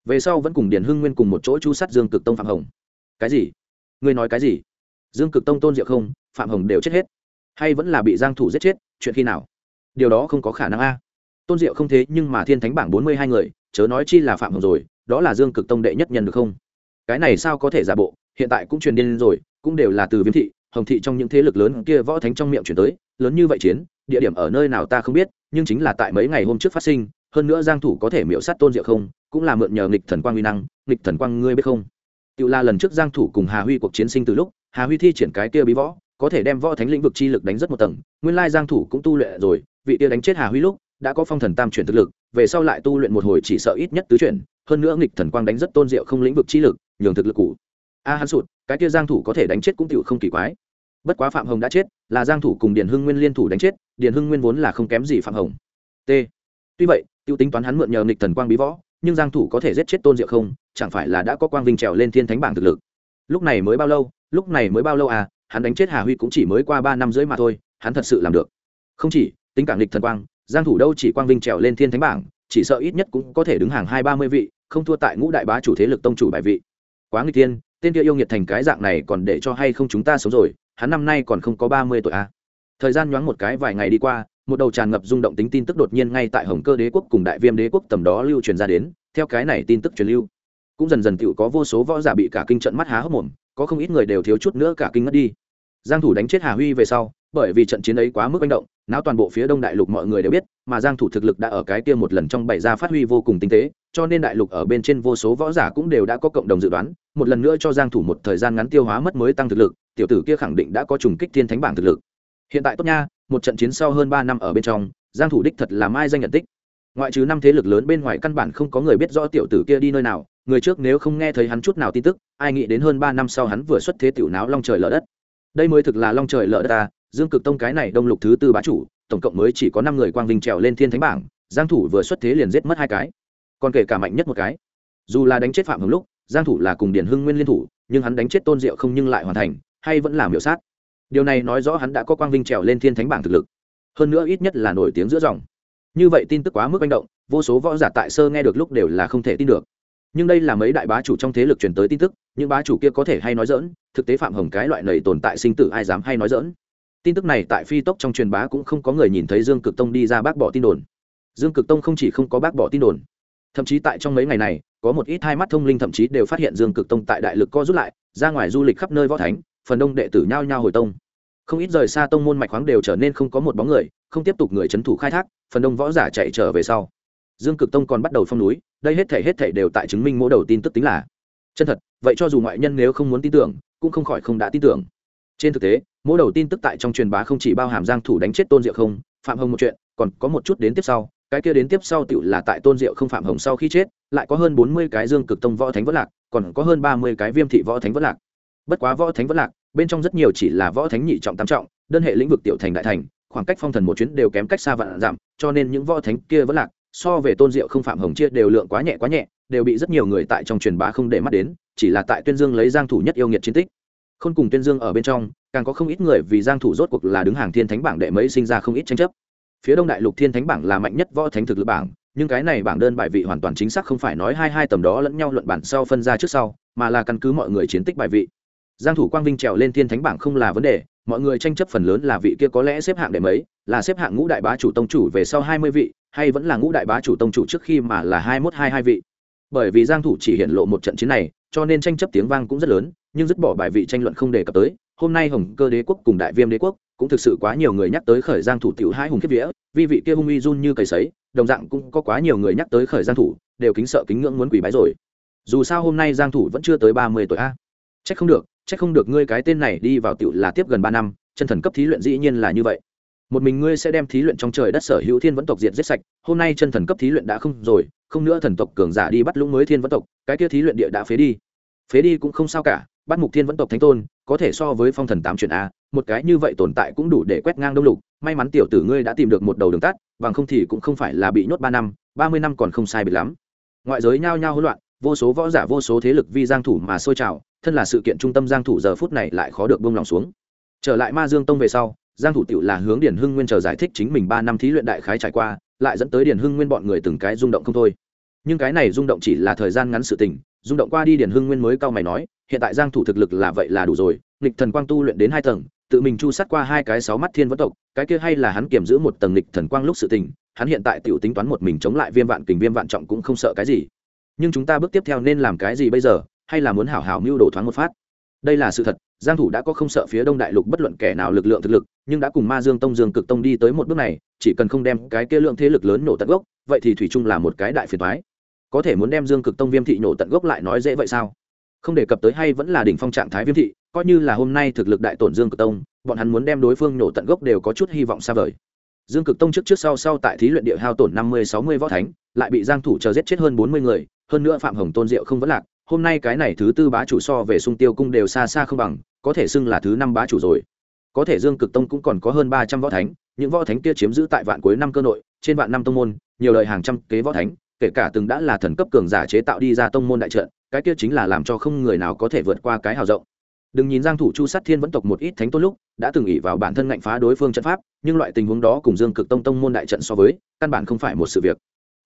về sau vẫn cùng điền hưng nguyên cùng một chỗ chu sát dương cực tông phạm hồng. Cái gì? Ngươi nói cái gì? Dương cực tông tôn diệu không, phạm hồng đều chết hết. Hay vẫn là bị giang thủ giết chết, chuyện khi nào? Điều đó không có khả năng a. Tôn diệu không thế nhưng mà thiên thánh bảng bốn mươi hai người, chớ nói chi là phạm hồng rồi, đó là dương cực tông đệ nhất nhân được không? Cái này sao có thể giả bộ, hiện tại cũng truyền điên rồi, cũng đều là từ viêm thị, hồng thị trong những thế lực lớn kia võ thánh trong miệng chuyển tới, lớn như vậy chiến, địa điểm ở nơi nào ta không biết, nhưng chính là tại mấy ngày hôm trước phát sinh hơn nữa giang thủ có thể miễu sát tôn diệu không, cũng là mượn nhờ nghịch thần quang uy năng, nghịch thần quang ngươi biết không? Tự là lần trước giang thủ cùng hà huy cuộc chiến sinh từ lúc, hà huy thi triển cái kia bí võ, có thể đem võ thánh lĩnh vực chi lực đánh rất một tầng, nguyên lai giang thủ cũng tu luyện rồi, vị kia đánh chết hà huy lúc, đã có phong thần tam chuyển thực lực, về sau lại tu luyện một hồi chỉ sợ ít nhất tứ chuyển, hơn nữa nghịch thần quang đánh rất tôn diệu không lĩnh vực chi lực, nhường thực lực cũ. A hắn sụt, cái kia giang thủ có thể đánh chết cũng tiểu không kỳ quái. Bất quá phạm hồng đã chết, là giang thủ cùng điền hưng nguyên liên thủ đánh chết, điền hưng nguyên vốn là không kém gì phạm hồng. T tuy vậy, tiêu tính toán hắn mượn nhờ nghịch thần quang bí võ, nhưng giang thủ có thể giết chết tôn diệu không, chẳng phải là đã có quang vinh trèo lên thiên thánh bảng thực lực. Lúc này mới bao lâu, lúc này mới bao lâu à hắn đánh chết hà huy cũng chỉ mới qua ba năm rưỡi mà thôi, hắn thật sự làm được. Không chỉ, tính cả nghịch thần quang, giang thủ đâu chỉ quang vinh trèo lên thiên thánh bảng, chỉ sợ ít nhất cũng có thể đứng hàng hai ba mươi vị, không thua tại ngũ đại bá chủ thế lực tông chủ bài vị. Quá nghịch thiên, tên kia yêu nghiệt thành cái dạng này còn để cho hay không chúng ta sống rồi, hắn năm nay còn không có ba mươi tuổi à. thời gian nhoáng một cái vài ngày đi qua một đầu tràn ngập rung động tính tin tức đột nhiên ngay tại hồng cơ đế quốc cùng đại viêm đế quốc tầm đó lưu truyền ra đến, theo cái này tin tức truyền lưu, cũng dần dần tựu có vô số võ giả bị cả kinh trận mắt há hốc mồm, có không ít người đều thiếu chút nữa cả kinh ngất đi. Giang thủ đánh chết hà huy về sau, bởi vì trận chiến ấy quá mức manh động, não toàn bộ phía đông đại lục mọi người đều biết, mà giang thủ thực lực đã ở cái kia một lần trong bảy gia phát huy vô cùng tinh tế, cho nên đại lục ở bên trên vô số võ giả cũng đều đã có cộng đồng dự đoán, một lần nữa cho giang thủ một thời gian ngắn tiêu hóa mất mới tăng thực lực, tiểu tử kia khẳng định đã có trùng kích thiên thánh bảng thực lực. Hiện tại tốt nha một trận chiến sau hơn ba năm ở bên trong, giang thủ đích thật là mai danh nhận tích. Ngoại trừ năm thế lực lớn bên ngoài căn bản không có người biết rõ tiểu tử kia đi nơi nào, người trước nếu không nghe thấy hắn chút nào tin tức, ai nghĩ đến hơn ba năm sau hắn vừa xuất thế tiểu náo long trời lở đất. Đây mới thực là long trời lở đất ta, dương cực tông cái này đông lục thứ tư bá chủ, tổng cộng mới chỉ có năm người quang vinh trèo lên thiên thánh bảng, giang thủ vừa xuất thế liền giết mất hai cái. Còn kể cả mạnh nhất một cái. Dù là đánh chết phạm hồng lúc, giang thủ là cùng điển hưng nguyên liên thủ, nhưng hắn đánh chết tôn diệu không nhưng lại hoàn thành, hay vẫn làm miểu sát điều này nói rõ hắn đã có quang vinh trèo lên thiên thánh bảng thực lực. Hơn nữa ít nhất là nổi tiếng giữa dòng. Như vậy tin tức quá mức manh động, vô số võ giả tại sơ nghe được lúc đều là không thể tin được. Nhưng đây là mấy đại bá chủ trong thế lực truyền tới tin tức, những bá chủ kia có thể hay nói dỡn thực tế phạm hồng cái loại này tồn tại sinh tử ai dám hay nói dỡn tin tức này tại phi tốc trong truyền bá cũng không có người nhìn thấy dương cực tông đi ra bác bỏ tin đồn. Dương cực tông không chỉ không có bác bỏ tin đồn, thậm chí tại trong mấy ngày này, có một ít hai mắt thông linh thậm chí đều phát hiện dương cực tông tại đại lực co rút lại, ra ngoài du lịch khắp nơi võ thánh phần đông đệ tử nhao nhao hồi tông. Không ít rời xa tông môn mạch khoáng đều trở nên không có một bóng người, không tiếp tục người c h ấ n thủ khai thác, phần đông võ giả chạy trở về sau. Dương cực tông còn bắt đầu phong núi, đây hết thể hết thể đều tại chứng minh mỗi đầu tin tức tính là. Chân thật, vậy cho dù ngoại nhân nếu không muốn tin tưởng, cũng không khỏi không đã tin tưởng. Trên thực tế, mỗi đầu tin tức tại trong truyền bá không chỉ bao hàm giang thủ đánh chết tôn diệu không, phạm hồng một chuyện, còn có một chút đến tiếp sau, cái kia đến tiếp sau tựu là tại tôn diệu không phạm hồng sau khi chết, lại có hơn bốn mươi cái dương cực tông võ thánh vất lạc, còn có hơn ba mươi cái viêm thị võ thánh vất lạc. Bất quá võ thánh vất lạc bên trong rất nhiều chỉ là võ thánh nhị trọng tam trọng, đơn hệ lĩnh vực tiểu thành đại thành, khoảng cách phong thần một chuyến đều kém cách xa vạn giảm, cho nên những võ thánh kia vẫn lạc, so về tôn diệu không phạm hồng chia đều lượng quá nhẹ quá nhẹ, đều bị rất nhiều người tại trong truyền bá không để mắt đến, chỉ là tại tuyên dương lấy giang thủ nhất yêu nghiệt chiến tích. Không cùng tuyên dương ở bên trong, càng có không ít người vì giang thủ rốt cuộc là đứng hàng thiên thánh bảng đệ mấy sinh ra không ít tranh chấp. Phía đông đại lục thiên thánh bảng là mạnh nhất võ thánh thực lực bảng, nhưng cái này bảng đơn bài vị hoàn toàn chính xác không phải nói hai hai tầm đó lẫn nhau luận bản sau phân ra trước sau, mà là căn cứ mọi người chiến tích bài vị giang thủ quang vinh trèo lên thiên thánh bảng không là vấn đề, mọi người tranh chấp phần lớn là vị kia có lẽ xếp hạng đệ mấy, là xếp hạng ngũ đại bá chủ tông chủ về sau 20 vị, hay vẫn là ngũ đại bá chủ tông chủ trước khi mà là hai mốt hai hai vị. Bởi vì giang thủ chỉ hiện lộ một trận chiến này, cho nên tranh chấp tiếng vang cũng rất lớn, nhưng dứt bỏ bài vị tranh luận không đề cập tới. Hôm nay hồng cơ đế quốc cùng đại viêm đế quốc cũng thực sự quá nhiều người nhắc tới khởi giang thủ tiểu hai hùng kiếp vía, vì vị kia hung uy run như cầy sấy, đồng dạng cũng có quá nhiều người nhắc tới khởi giang thủ, đều kính sợ kính ngưỡng muốn quỳ bái rồi. Dù sao hôm nay giang thủ vẫn chưa tới 30 tuổi a. Trách không được Chắc không được ngươi cái tên này đi vào tiểu là tiếp gần 3 năm, chân thần cấp thí luyện dĩ nhiên là như vậy. Một mình ngươi sẽ đem thí luyện trong trời đất sở hữu thiên vẫn tộc diệt giết sạch, hôm nay chân thần cấp thí luyện đã không rồi, không nữa thần tộc cường giả đi bắt lũng mới thiên vẫn tộc, cái kia thí luyện địa đã phế đi. Phế đi cũng không sao cả, bắt mục thiên vẫn tộc thánh tôn, có thể so với phong thần tám chuyển a, một cái như vậy tồn tại cũng đủ để quét ngang đông lục, may mắn tiểu tử ngươi đã tìm được một đầu đường tắt, bằng không thì cũng không phải là bị nhốt ba năm, ba mươi năm còn không sai biệt lắm. Ngoại giới nhao nhao hỗn loạn, vô số võ giả vô số thế lực vi giang thủ mà sôi trào thân là sự kiện trung tâm giang thủ giờ phút này lại khó được buông lòng xuống. Trở lại ma dương tông về sau, giang thủ tiểu là hướng điển hưng nguyên chờ giải thích chính mình ba năm thí luyện đại khái trải qua, lại dẫn tới điển hưng nguyên bọn người từng cái rung động không thôi. Nhưng cái này rung động chỉ là thời gian ngắn sự tình, rung động qua đi điển hưng nguyên mới cao mày nói, hiện tại giang thủ thực lực là vậy là đủ rồi, nghịch thần quang tu luyện đến hai tầng, tự mình chu sát qua hai cái sáu mắt thiên vẫn tộc, cái kia hay là hắn kiểm giữ một tầng nghịch thần quang lúc sự tình, hắn hiện tại tiểu tính toán một mình chống lại viêm vạn kình viêm vạn trọng cũng không sợ cái gì. Nhưng chúng ta bước tiếp theo nên làm cái gì bây giờ? Hay là muốn hảo hảo mưu đồ thoáng một phát. Đây là sự thật, giang thủ đã có không sợ phía đông đại lục bất luận kẻ nào lực lượng thực lực, nhưng đã cùng ma dương tông dương cực tông đi tới một bước này, chỉ cần không đem cái kia lượng thế lực lớn nổ tận gốc, vậy thì thủy chung là một cái đại phiền toái. Có thể muốn đem dương cực tông viêm thị nổ tận gốc lại nói dễ vậy sao? Không đề cập tới hay vẫn là đỉnh phong trạng thái viêm thị, coi như là hôm nay thực lực đại tổn dương cực tông, bọn hắn muốn đem đối phương nổ tận gốc đều có chút hy vọng xa vời. Dương cực tông trước trước sau sau tại thí luyện địa hao tổn năm mươi, sáu mươi võ thánh, lại bị giang thủ chờ giết chết hơn bốn mươi người, hơn nữa phạm hồng tôn diệu không vẫn lạc hôm nay cái này thứ tư bá chủ so về sung tiêu cung đều xa xa không bằng, có thể xưng là thứ năm bá chủ rồi. Có thể dương cực tông cũng còn có hơn ba trăm võ thánh, những võ thánh kia chiếm giữ tại vạn cuối năm cơ nội, trên vạn năm tông môn, nhiều lời hàng trăm kế võ thánh, kể cả từng đã là thần cấp cường giả chế tạo đi ra tông môn đại trận, cái kia chính là làm cho không người nào có thể vượt qua cái hào rộng. Đừng nhìn giang thủ chu sát thiên vẫn tộc một ít thánh tôn lúc, đã từng ỷ vào bản thân ngạnh phá đối phương trận pháp, nhưng loại tình huống đó cùng dương cực tông tông môn đại trận so với, căn bản không phải một sự việc.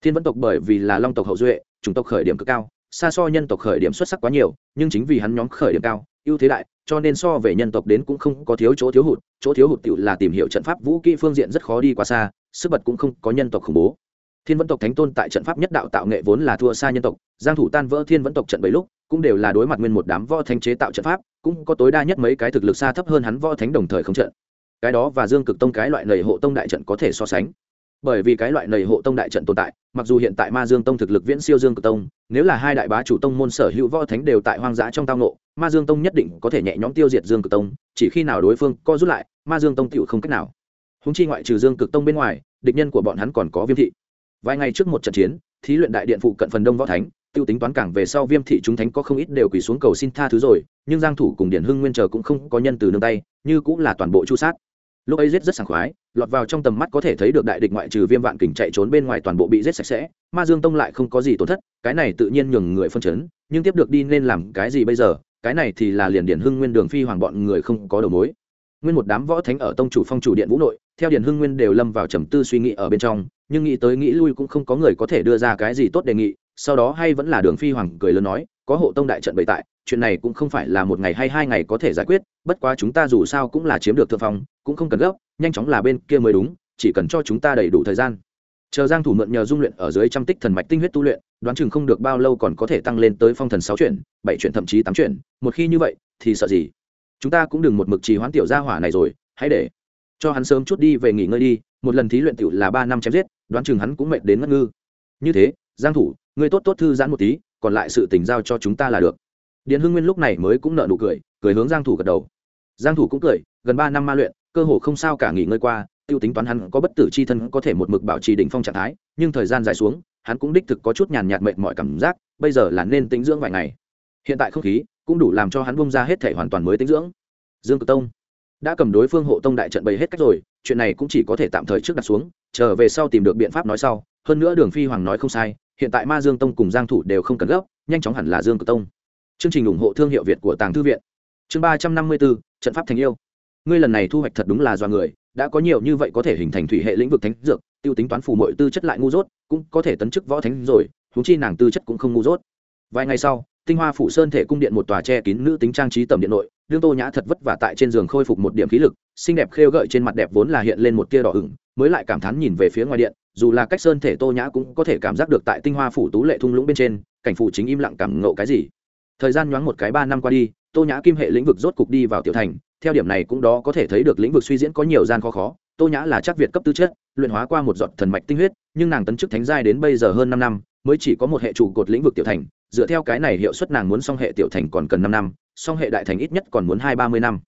Thiên vẫn tộc bởi vì là long tộc hậu duệ, chủng tộc khởi điểm cực cao xa so nhân tộc khởi điểm xuất sắc quá nhiều, nhưng chính vì hắn nhóm khởi điểm cao, ưu thế đại, cho nên so về nhân tộc đến cũng không có thiếu chỗ thiếu hụt, chỗ thiếu hụt tự là tìm hiểu trận pháp vũ kỹ phương diện rất khó đi quá xa, sức bật cũng không có nhân tộc khủng bố. Thiên vẫn tộc thánh tôn tại trận pháp nhất đạo tạo nghệ vốn là thua xa nhân tộc, giang thủ tan vỡ thiên vẫn tộc trận bảy lúc, cũng đều là đối mặt nguyên một đám võ thánh chế tạo trận pháp, cũng có tối đa nhất mấy cái thực lực xa thấp hơn hắn võ thánh đồng thời không trận. Cái đó và dương cực tông cái loại lầy hộ tông đại trận có thể so sánh bởi vì cái loại nầy hộ tông đại trận tồn tại, mặc dù hiện tại ma dương tông thực lực viễn siêu dương cực tông, nếu là hai đại bá chủ tông môn sở hữu võ thánh đều tại hoang dã trong tao nộ ma dương tông nhất định có thể nhẹ nhõm tiêu diệt dương cực tông, chỉ khi nào đối phương co rút lại, ma dương tông tựu không cách nào. Húng chi ngoại trừ dương cực tông bên ngoài, địch nhân của bọn hắn còn có viêm thị. Vài ngày trước một trận chiến, thí luyện đại điện phụ cận phần đông võ thánh, tiêu tính toán cảng về sau viêm thị chúng thánh có không ít đều quỳ xuống cầu xin tha thứ rồi, nhưng giang thủ cùng điển hưng nguyên chờ cũng không có nhân từ nương tay, như cũng là toàn bộ chu sát lúc ấy giết rất sảng khoái, lọt vào trong tầm mắt có thể thấy được đại địch ngoại trừ viêm vạn kình chạy trốn bên ngoài toàn bộ bị giết sạch sẽ, ma dương tông lại không có gì tổn thất, cái này tự nhiên nhường người phân chấn, nhưng tiếp được đi nên làm cái gì bây giờ, cái này thì là liền điển hưng nguyên đường phi hoàng bọn người không có đầu mối. Nguyên một đám võ thánh ở tông chủ phong chủ điện vũ nội, theo điển hưng nguyên đều lâm vào trầm tư suy nghĩ ở bên trong, nhưng nghĩ tới nghĩ lui cũng không có người có thể đưa ra cái gì tốt đề nghị, sau đó hay vẫn là đường phi hoàng cười lớn nói, có hộ tông đại trận bày tại chuyện này cũng không phải là một ngày hay hai ngày có thể giải quyết, bất quá chúng ta dù sao cũng là chiếm được thượng phong, cũng không cần gấp, nhanh chóng là bên kia mới đúng, chỉ cần cho chúng ta đầy đủ thời gian. Chờ giang thủ mượn nhờ dung luyện ở dưới trăm tích thần mạch tinh huyết tu luyện, đoán chừng không được bao lâu còn có thể tăng lên tới phong thần sáu chuyển, bảy chuyển thậm chí tám chuyển, một khi như vậy, thì sợ gì? Chúng ta cũng đừng một mực trì hoãn tiểu gia hỏa này rồi, hãy để cho hắn sớm chút đi về nghỉ ngơi đi, một lần thí luyện tiểu là ba năm chém giết, đoán chừng hắn cũng mệt đến ngất ngư. Như thế, giang thủ, ngươi tốt tốt thư giãn một tí, còn lại sự tình giao cho chúng ta là được điện hưng nguyên lúc này mới cũng nở nụ cười cười hướng giang thủ gật đầu. Giang thủ cũng cười, gần ba năm ma luyện, cơ hồ không sao cả nghỉ ngơi qua, tiêu tính toán hắn có bất tử chi thân, có thể một mực bảo trì đỉnh phong trạng thái, nhưng thời gian dài xuống, hắn cũng đích thực có chút nhàn nhạt mệt mỏi cảm giác, bây giờ là nên tĩnh dưỡng vài ngày. Hiện tại không khí cũng đủ làm cho hắn bung ra hết thể hoàn toàn mới tĩnh dưỡng. Dương cực tông đã cầm đối phương hộ tông đại trận bày hết cách rồi, chuyện này cũng chỉ có thể tạm thời trước đặt xuống trở về sau tìm được biện pháp nói sau. Hơn nữa đường phi hoàng nói không sai, hiện tại ma dương tông cùng giang thủ đều không cần gấp, nhanh chóng hẳn là dương cực tông chương trình ủng hộ thương hiệu việt của tàng thư viện. Chương ba trăm năm mươi bốn trận pháp thành yêu. Ngươi lần này thu hoạch thật đúng là do người, đã có nhiều như vậy có thể hình thành thủy hệ lĩnh vực thánh dược, tiêu tính toán phù mội tư chất lại ngu dốt, cũng có thể tấn chức võ thánh rồi húng chi nàng tư chất cũng không ngu dốt. Vài ngày sau, tinh hoa phủ sơn thể cung điện một tòa che kín nữ tính trang trí tầm điện nội, đương tô nhã thật vất vả tại trên giường khôi phục một điểm khí lực, xinh đẹp khêu gợi trên mặt đẹp vốn là hiện lên một tia đỏ ửng, mới lại cảm thán nhìn về phía ngoài điện, dù là cách sơn thể tô nhã cũng có thể cảm giác được tại tinh hoa phủ tú lệ thung lũng bên trên, cảnh phủ chính im lặng cảm ngộ cái gì thời gian nhoáng một cái ba năm qua đi, tô nhã kim hệ lĩnh vực rốt cục đi vào tiểu thành, theo điểm này cũng đó có thể thấy được lĩnh vực suy diễn có nhiều gian khó khó. Tô nhã là chắc việt cấp tư chất, luyện hóa qua một giọt thần mạch tinh huyết, nhưng nàng tấn chức thánh giai đến bây giờ hơn năm năm, mới chỉ có một hệ trụ cột lĩnh vực tiểu thành, dựa theo cái này hiệu suất nàng muốn song hệ tiểu thành còn cần năm năm, song hệ đại thành ít nhất còn muốn hai ba mươi năm.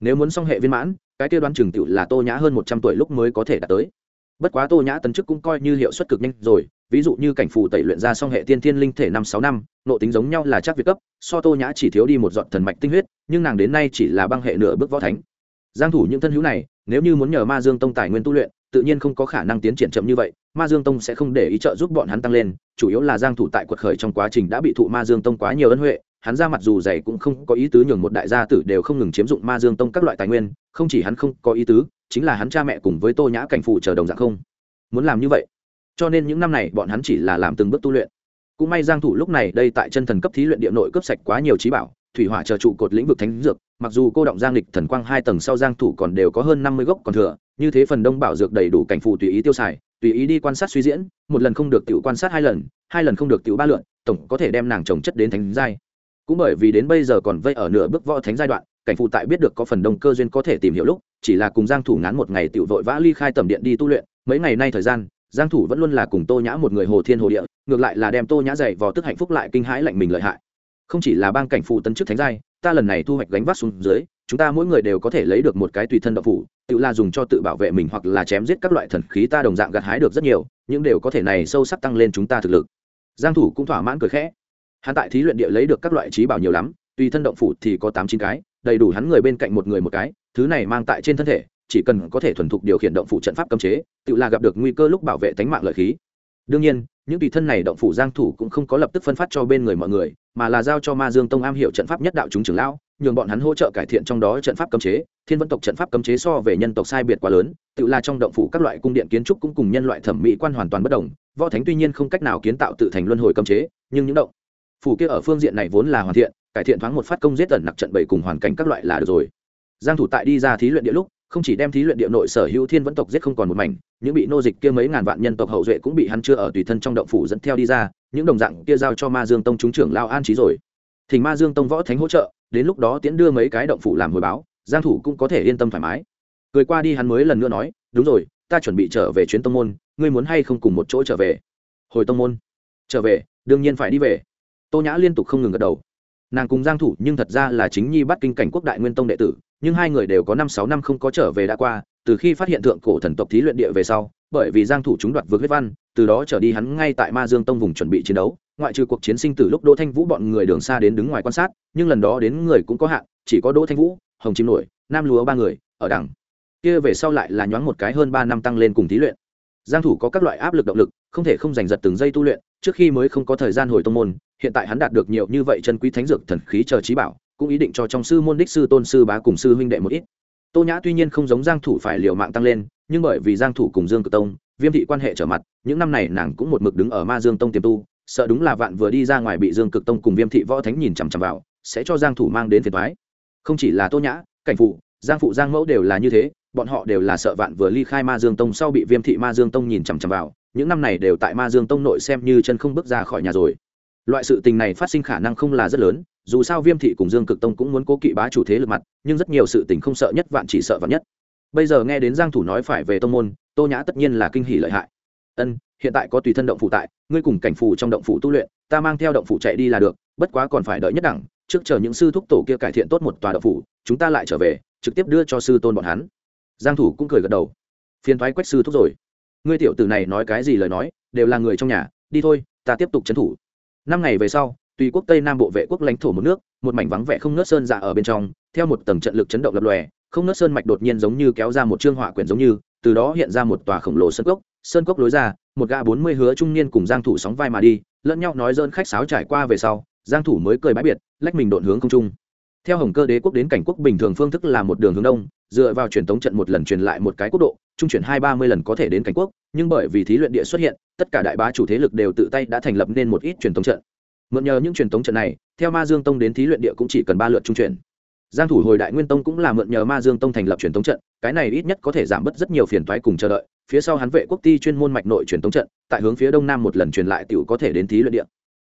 Nếu muốn song hệ viên mãn, cái kêu đoán chừng tiểu là tô nhã hơn một trăm tuổi lúc mới có thể đạt tới. Bất quá tô nhã tấn chức cũng coi như hiệu suất cực nhanh rồi, ví dụ như cảnh phù tẩy luyện ra song hệ tiên thiên linh thể năm sáu năm nộ tính giống nhau là chắc việt cấp so tô nhã chỉ thiếu đi một giọt thần mạch tinh huyết, nhưng nàng đến nay chỉ là băng hệ nửa bước võ thánh. Giang thủ những thân hữu này, nếu như muốn nhờ ma dương tông tài nguyên tu luyện, tự nhiên không có khả năng tiến triển chậm như vậy, ma dương tông sẽ không để ý trợ giúp bọn hắn tăng lên, chủ yếu là giang thủ tại quật khởi trong quá trình đã bị thụ ma dương tông quá nhiều ân huệ, hắn ra mặt dù dày cũng không có ý tứ nhường một đại gia tử đều không ngừng chiếm dụng ma dương tông các loại tài nguyên, không chỉ hắn không có ý tứ, chính là hắn cha mẹ cùng với tô nhã cảnh phụ chờ đồng dạng không. Muốn làm như vậy, cho nên những năm này bọn hắn chỉ là làm từng bước tu luyện cũng may giang thủ lúc này đây tại chân thần cấp thí luyện địa nội cấp sạch quá nhiều trí bảo, thủy hỏa chờ trụ cột lĩnh vực thánh dược, mặc dù cô động giang lịch thần quang hai tầng sau giang thủ còn đều có hơn 50 gốc còn thừa, như thế phần đông bảo dược đầy đủ cảnh phụ tùy ý tiêu xài, tùy ý đi quan sát suy diễn, một lần không được tiểu quan sát hai lần hai lần không được tiểu ba lượn, tổng có thể đem nàng trồng chất đến thánh giai. Cũng bởi vì đến bây giờ còn vây ở nửa bước võ thánh giai đoạn, cảnh phụ tại biết được có phần đông cơ duyên có thể tìm hiểu lúc, chỉ là cùng giang thủ ngắn một ngày tiểu vội vã ly khai tầm điện đi tu luyện, mấy ngày nay thời gian giang thủ vẫn luôn là cùng tô nhã một người hồ thiên hồ địa, ngược lại là đem tô nhã dạy vào tức hạnh phúc lại kinh hãi lạnh mình lợi hại. Không chỉ là bang cảnh phụ tân chức thánh giai, ta lần này thu hoạch gánh vác xuống dưới, chúng ta mỗi người đều có thể lấy được một cái tùy thân đậu phủ, tự là dùng cho tự bảo vệ mình hoặc là chém giết các loại thần khí ta đồng dạng gặt hái được rất nhiều, những đều có thể này sâu sắc tăng lên chúng ta thực lực. Giang thủ cũng thỏa mãn cười khẽ. Hắn tại thí luyện địa lấy được các loại trí bảo nhiều lắm, tùy thân động phủ thì có tám chín cái, đầy đủ hắn người bên cạnh một người một cái, thứ này mang tại trên thân thể chỉ cần có thể thuần thục điều khiển động phủ trận pháp cấm chế, tự là gặp được nguy cơ lúc bảo vệ tính mạng lợi khí. Đương nhiên, những tùy thân này động phủ giang thủ cũng không có lập tức phân phát cho bên người mọi người, mà là giao cho ma dương tông am hiểu trận pháp nhất đạo chúng trưởng lão, nhường bọn hắn hỗ trợ cải thiện trong đó trận pháp cấm chế. Thiên vân tộc trận pháp cấm chế so về nhân tộc sai biệt quá lớn, tự là trong động phủ các loại cung điện kiến trúc cũng cùng nhân loại thẩm mỹ quan hoàn toàn bất đồng. Võ thánh tuy nhiên không cách nào kiến tạo tự thành luân hồi cấm chế, nhưng những động phủ kia ở phương diện này vốn là hoàn thiện, cải thiện thoáng một phát công giết tần nặc trận bảy cùng hoàn cảnh các loại là được rồi. Giang thủ tại đi ra thí luyện địa lúc không chỉ đem thí luyện địa nội sở hữu thiên vẫn tộc giết không còn một mảnh, những bị nô dịch kia mấy ngàn vạn nhân tộc hậu duệ cũng bị hắn chưa ở tùy thân trong động phủ dẫn theo đi ra, những đồng dạng kia giao cho ma dương tông chúng trưởng lao an trí rồi. Thỉnh ma dương tông võ thánh hỗ trợ, đến lúc đó tiễn đưa mấy cái động phủ làm hồi báo, giang thủ cũng có thể yên tâm thoải mái. Cười qua đi hắn mới lần nữa nói, đúng rồi, ta chuẩn bị trở về chuyến tông môn, ngươi muốn hay không cùng một chỗ trở về? Hồi tông môn. Trở về, đương nhiên phải đi về. Tô nhã liên tục không ngừng gật đầu. Nàng cùng giang thủ nhưng thật ra là chính nhi bắt kinh cảnh quốc đại nguyên tông đệ tử nhưng hai người đều có năm sáu năm không có trở về đã qua, từ khi phát hiện thượng cổ thần tộc thí luyện địa về sau, bởi vì giang thủ chúng đoạt vượt huyết văn, từ đó trở đi hắn ngay tại ma dương tông vùng chuẩn bị chiến đấu, ngoại trừ cuộc chiến sinh tử lúc đỗ thanh vũ bọn người đường xa đến đứng ngoài quan sát, nhưng lần đó đến người cũng có hạn, chỉ có đỗ thanh vũ, hồng chim nổi, nam lúa ba người, ở đẳng. kia về sau lại là nhoáng một cái hơn ba năm tăng lên cùng thí luyện giang thủ có các loại áp lực động lực, không thể không giành giật từng giây tu luyện, trước khi mới không có thời gian hồi tông môn, hiện tại hắn đạt được nhiều như vậy chân quý thánh dược thần khí chờ trí bảo cũng ý định cho trong sư môn đích sư tôn sư bá cùng sư huynh đệ một ít. Tô nhã tuy nhiên không giống giang thủ phải liều mạng tăng lên, nhưng bởi vì giang thủ cùng dương cực tông, viêm thị quan hệ trở mặt, những năm này nàng cũng một mực đứng ở ma dương tông tiềm tu, sợ đúng là vạn vừa đi ra ngoài bị dương cực tông cùng viêm thị võ thánh nhìn chằm chằm vào, sẽ cho giang thủ mang đến phiền toái. Không chỉ là tô nhã, cảnh phụ, giang phụ, giang mẫu đều là như thế, bọn họ đều là sợ vạn vừa ly khai ma dương tông sau bị viêm thị ma dương tông nhìn chằm chằm vào, những năm này đều tại ma dương tông nội xem như chân không bước ra khỏi nhà rồi. Loại sự tình này phát sinh khả năng không là rất lớn dù sao viêm thị cùng dương cực tông cũng muốn cố kỵ bá chủ thế lực mặt, nhưng rất nhiều sự tình không sợ nhất, vạn chỉ sợ vạn nhất. Bây giờ nghe đến giang thủ nói phải về tông môn, tô nhã tất nhiên là kinh hỉ lợi hại. Ân, hiện tại có tùy thân động phủ tại, ngươi cùng cảnh phủ trong động phủ tu luyện, ta mang theo động phủ chạy đi là được, bất quá còn phải đợi nhất đẳng, trước chờ những sư thúc tổ kia cải thiện tốt một tòa động phủ, chúng ta lại trở về, trực tiếp đưa cho sư tôn bọn hắn. Giang thủ cũng cười gật đầu. Phiền thoái quách sư thúc rồi. Ngươi tiểu tử này nói cái gì lời nói, đều là người trong nhà, đi thôi, ta tiếp tục chấn thủ. Năm ngày về sau tùy quốc tây nam bộ vệ quốc lãnh thổ một nước, một mảnh vắng vẻ không nớt sơn dạ ở bên trong, theo một tầng trận lực chấn động lập lòe, không nớt sơn mạch đột nhiên giống như kéo ra một trương họa quyển giống như, từ đó hiện ra một tòa khổng lồ sơn cốc sơn cốc lối ra, một gã bốn mươi hứa trung niên cùng giang thủ sóng vai mà đi, lẫn nhau nói dơn khách sáo trải qua về sau, giang thủ mới cười bãi biệt, lách mình độn hướng không trung. Theo hồng cơ đế quốc đến cảnh quốc bình thường phương thức là một đường hướng đông, dựa vào truyền tống trận một lần truyền lại một cái quốc độ, trung chuyển hai ba mươi lần có thể đến cảnh quốc, nhưng bởi vì thí luyện địa xuất hiện, tất cả đại bá chủ thế lực đều tự tay đã thành lập nên một ít truyền tống trận mượn nhờ những truyền tống trận này, theo ma dương tông đến thí luyện địa cũng chỉ cần ba lượt trung chuyển. Giang thủ hồi đại nguyên tông cũng là mượn nhờ ma dương tông thành lập truyền tống trận, cái này ít nhất có thể giảm bớt rất nhiều phiền toái cùng chờ đợi. Phía sau hắn vệ quốc ti chuyên môn mạch nội truyền tống trận, tại hướng phía đông nam một lần truyền lại tiểu có thể đến thí luyện địa.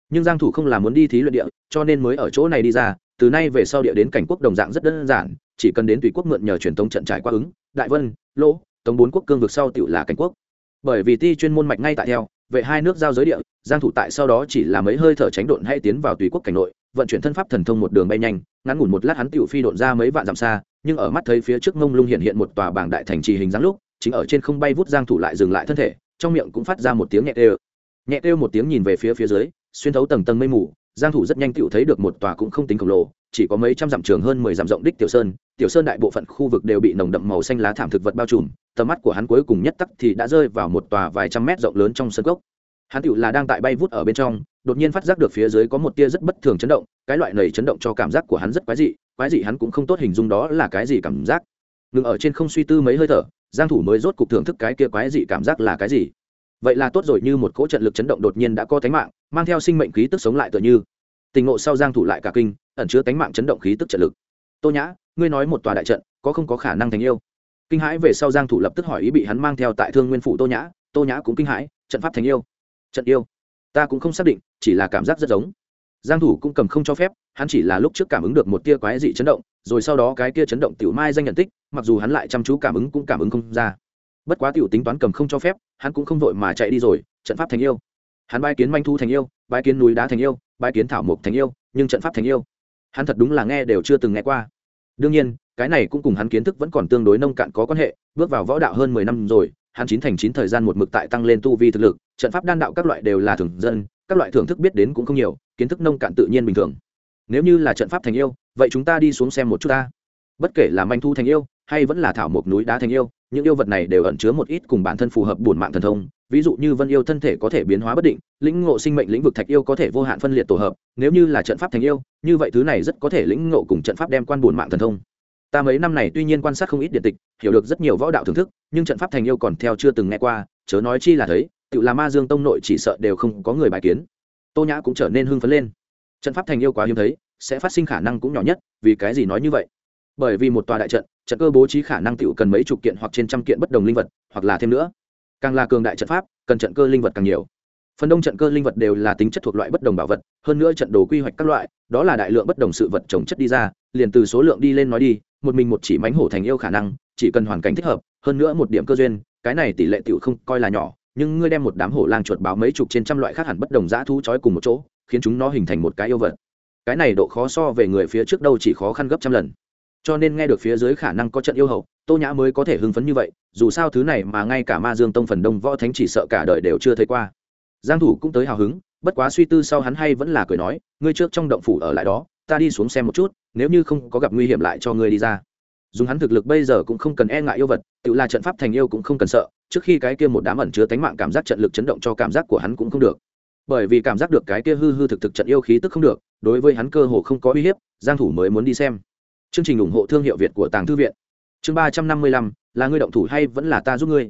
Nhưng giang thủ không là muốn đi thí luyện địa, cho nên mới ở chỗ này đi ra, từ nay về sau địa đến cảnh quốc đồng dạng rất đơn giản, chỉ cần đến tùy quốc mượn nhờ truyền tống trận trải qua ứng, đại vân, lỗ, tống bốn quốc cương vực sau tiểu là cảnh quốc. Bởi vì ti chuyên môn mạch ngay tại theo vệ hai nước giao giới địa, giang thủ tại sau đó chỉ là mấy hơi thở tránh độn hay tiến vào tùy quốc cảnh nội, vận chuyển thân pháp thần thông một đường bay nhanh, ngắn ngủn một lát hắn tiểu phi độn ra mấy vạn dặm xa, nhưng ở mắt thấy phía trước ngông lung hiện hiện một tòa bảng đại thành trì hình dáng lúc, chính ở trên không bay vút giang thủ lại dừng lại thân thể, trong miệng cũng phát ra một tiếng nhẹ kêu. Nhẹ kêu một tiếng nhìn về phía phía dưới, xuyên thấu tầng tầng mây mù, giang thủ rất nhanh tiểu thấy được một tòa cũng không tính khổng lồ chỉ có mấy trăm dặm trường hơn mười dặm rộng đích tiểu sơn tiểu sơn đại bộ phận khu vực đều bị nồng đậm màu xanh lá thảm thực vật bao trùm, tầm mắt của hắn cuối cùng nhất tắc thì đã rơi vào một tòa vài trăm mét rộng lớn trong sân cốc. Hắn tựu là đang tại bay vút ở bên trong, đột nhiên phát giác được phía dưới có một tia rất bất thường chấn động, cái loại này chấn động cho cảm giác của hắn rất quái dị quái dị hắn cũng không tốt hình dung đó là cái gì cảm giác. Ngừng ở trên không suy tư mấy hơi thở, giang thủ mới rốt cục thưởng thức cái kia quái dị cảm giác là cái gì. Vậy là tốt rồi như một cỗ trận lực chấn động đột nhiên đã có tánh mạng, mang theo sinh mệnh khí tức sống lại tựa như. Tình ngộ sau giang thủ lại cả kinh ẩn chứa tánh mạng chấn động khí tức trận lực. Tô nhã, ngươi nói một tòa đại trận, có không có khả năng thành yêu? Kinh hãi về sau giang thủ lập tức hỏi ý bị hắn mang theo tại thương nguyên phủ tô nhã tô nhã cũng kinh hãi, trận pháp thành yêu? Trận yêu? Ta cũng không xác định, chỉ là cảm giác rất giống. Giang thủ cũng cầm không cho phép, hắn chỉ là lúc trước cảm ứng được một tia quái dị chấn động, rồi sau đó cái kia chấn động tiểu mai danh nhận tích, mặc dù hắn lại chăm chú cảm ứng cũng cảm ứng không ra. Bất quá tiểu tính toán cầm không cho phép, hắn cũng không vội mà chạy đi rồi, trận pháp thành yêu. Hắn bái kiến manh thu thành yêu, bái kiến núi đá thành yêu, bái kiến thảo mộc thành yêu, nhưng trận pháp thành yêu hắn thật đúng là nghe đều chưa từng nghe qua. Đương nhiên, cái này cũng cùng hắn kiến thức vẫn còn tương đối nông cạn có quan hệ, bước vào võ đạo hơn mười năm rồi, hắn chín thành chín thời gian một mực tại tăng lên tu vi thực lực, trận pháp đan đạo các loại đều là thường dân, các loại thưởng thức biết đến cũng không nhiều, kiến thức nông cạn tự nhiên bình thường. Nếu như là trận pháp thành yêu, vậy chúng ta đi xuống xem một chút ta. Bất kể là manh thu thành yêu hay vẫn là thảo mộc núi đá thành yêu, những yêu vật này đều ẩn chứa một ít cùng bản thân phù hợp bổn mạng thần thông, ví dụ như vân yêu thân thể có thể biến hóa bất định, lĩnh ngộ sinh mệnh lĩnh vực thạch yêu có thể vô hạn phân liệt tổ hợp, nếu như là trận pháp thành yêu, như vậy thứ này rất có thể lĩnh ngộ cùng trận pháp đem quan bổn mạng thần thông. Ta mấy năm này tuy nhiên quan sát không ít điện tịch, hiểu được rất nhiều võ đạo thưởng thức, nhưng trận pháp thành yêu còn theo chưa từng nghe qua, chớ nói chi là thấy, tự là ma dương tông nội chỉ sợ đều không có người bài kiến. Tô nhã cũng trở nên hưng phấn lên. Trận pháp thành yêu quá hiếm thấy, sẽ phát sinh khả năng cũng nhỏ nhất, vì cái gì nói như vậy? Bởi vì một tòa đại trận trận cơ bố trí khả năng tựu cần mấy chục kiện hoặc trên trăm kiện bất đồng linh vật, hoặc là thêm nữa. Càng là cường đại trận pháp, cần trận cơ linh vật càng nhiều. Phần đông trận cơ linh vật đều là tính chất thuộc loại bất đồng bảo vật, hơn nữa trận đồ quy hoạch các loại, đó là đại lượng bất đồng sự vật trồng chất đi ra, liền từ số lượng đi lên nói đi, một mình một chỉ mánh hổ thành yêu khả năng, chỉ cần hoàn cảnh thích hợp, hơn nữa một điểm cơ duyên, cái này tỷ lệ tựu không coi là nhỏ, nhưng ngươi đem một đám hổ lang chuột báo mấy chục trên trăm loại khác hẳn bất đồng dã thú trói cùng một chỗ, khiến chúng nó hình thành một cái yêu vật. Cái này độ khó so về người phía trước đâu chỉ khó khăn gấp trăm lần cho nên nghe được phía dưới khả năng có trận yêu hậu, tô nhã mới có thể hưng phấn như vậy, dù sao thứ này mà ngay cả ma dương tông phần đông võ thánh chỉ sợ cả đời đều chưa thấy qua. Giang thủ cũng tới hào hứng, bất quá suy tư sau hắn hay vẫn là cười nói, ngươi trước trong động phủ ở lại đó, ta đi xuống xem một chút, nếu như không có gặp nguy hiểm lại cho ngươi đi ra. Dùng hắn thực lực bây giờ cũng không cần e ngại yêu vật, tự là trận pháp thành yêu cũng không cần sợ, trước khi cái kia một đám ẩn chứa tánh mạng cảm giác trận lực chấn động cho cảm giác của hắn cũng không được. Bởi vì cảm giác được cái kia hư hư thực thực trận yêu khí tức không được, đối với hắn cơ hồ không có uy hiếp, giang thủ mới muốn đi xem chương trình ủng hộ thương hiệu việt của tàng thư viện. Chương ba trăm năm mươi lăm, là ngươi động thủ hay vẫn là ta giúp ngươi?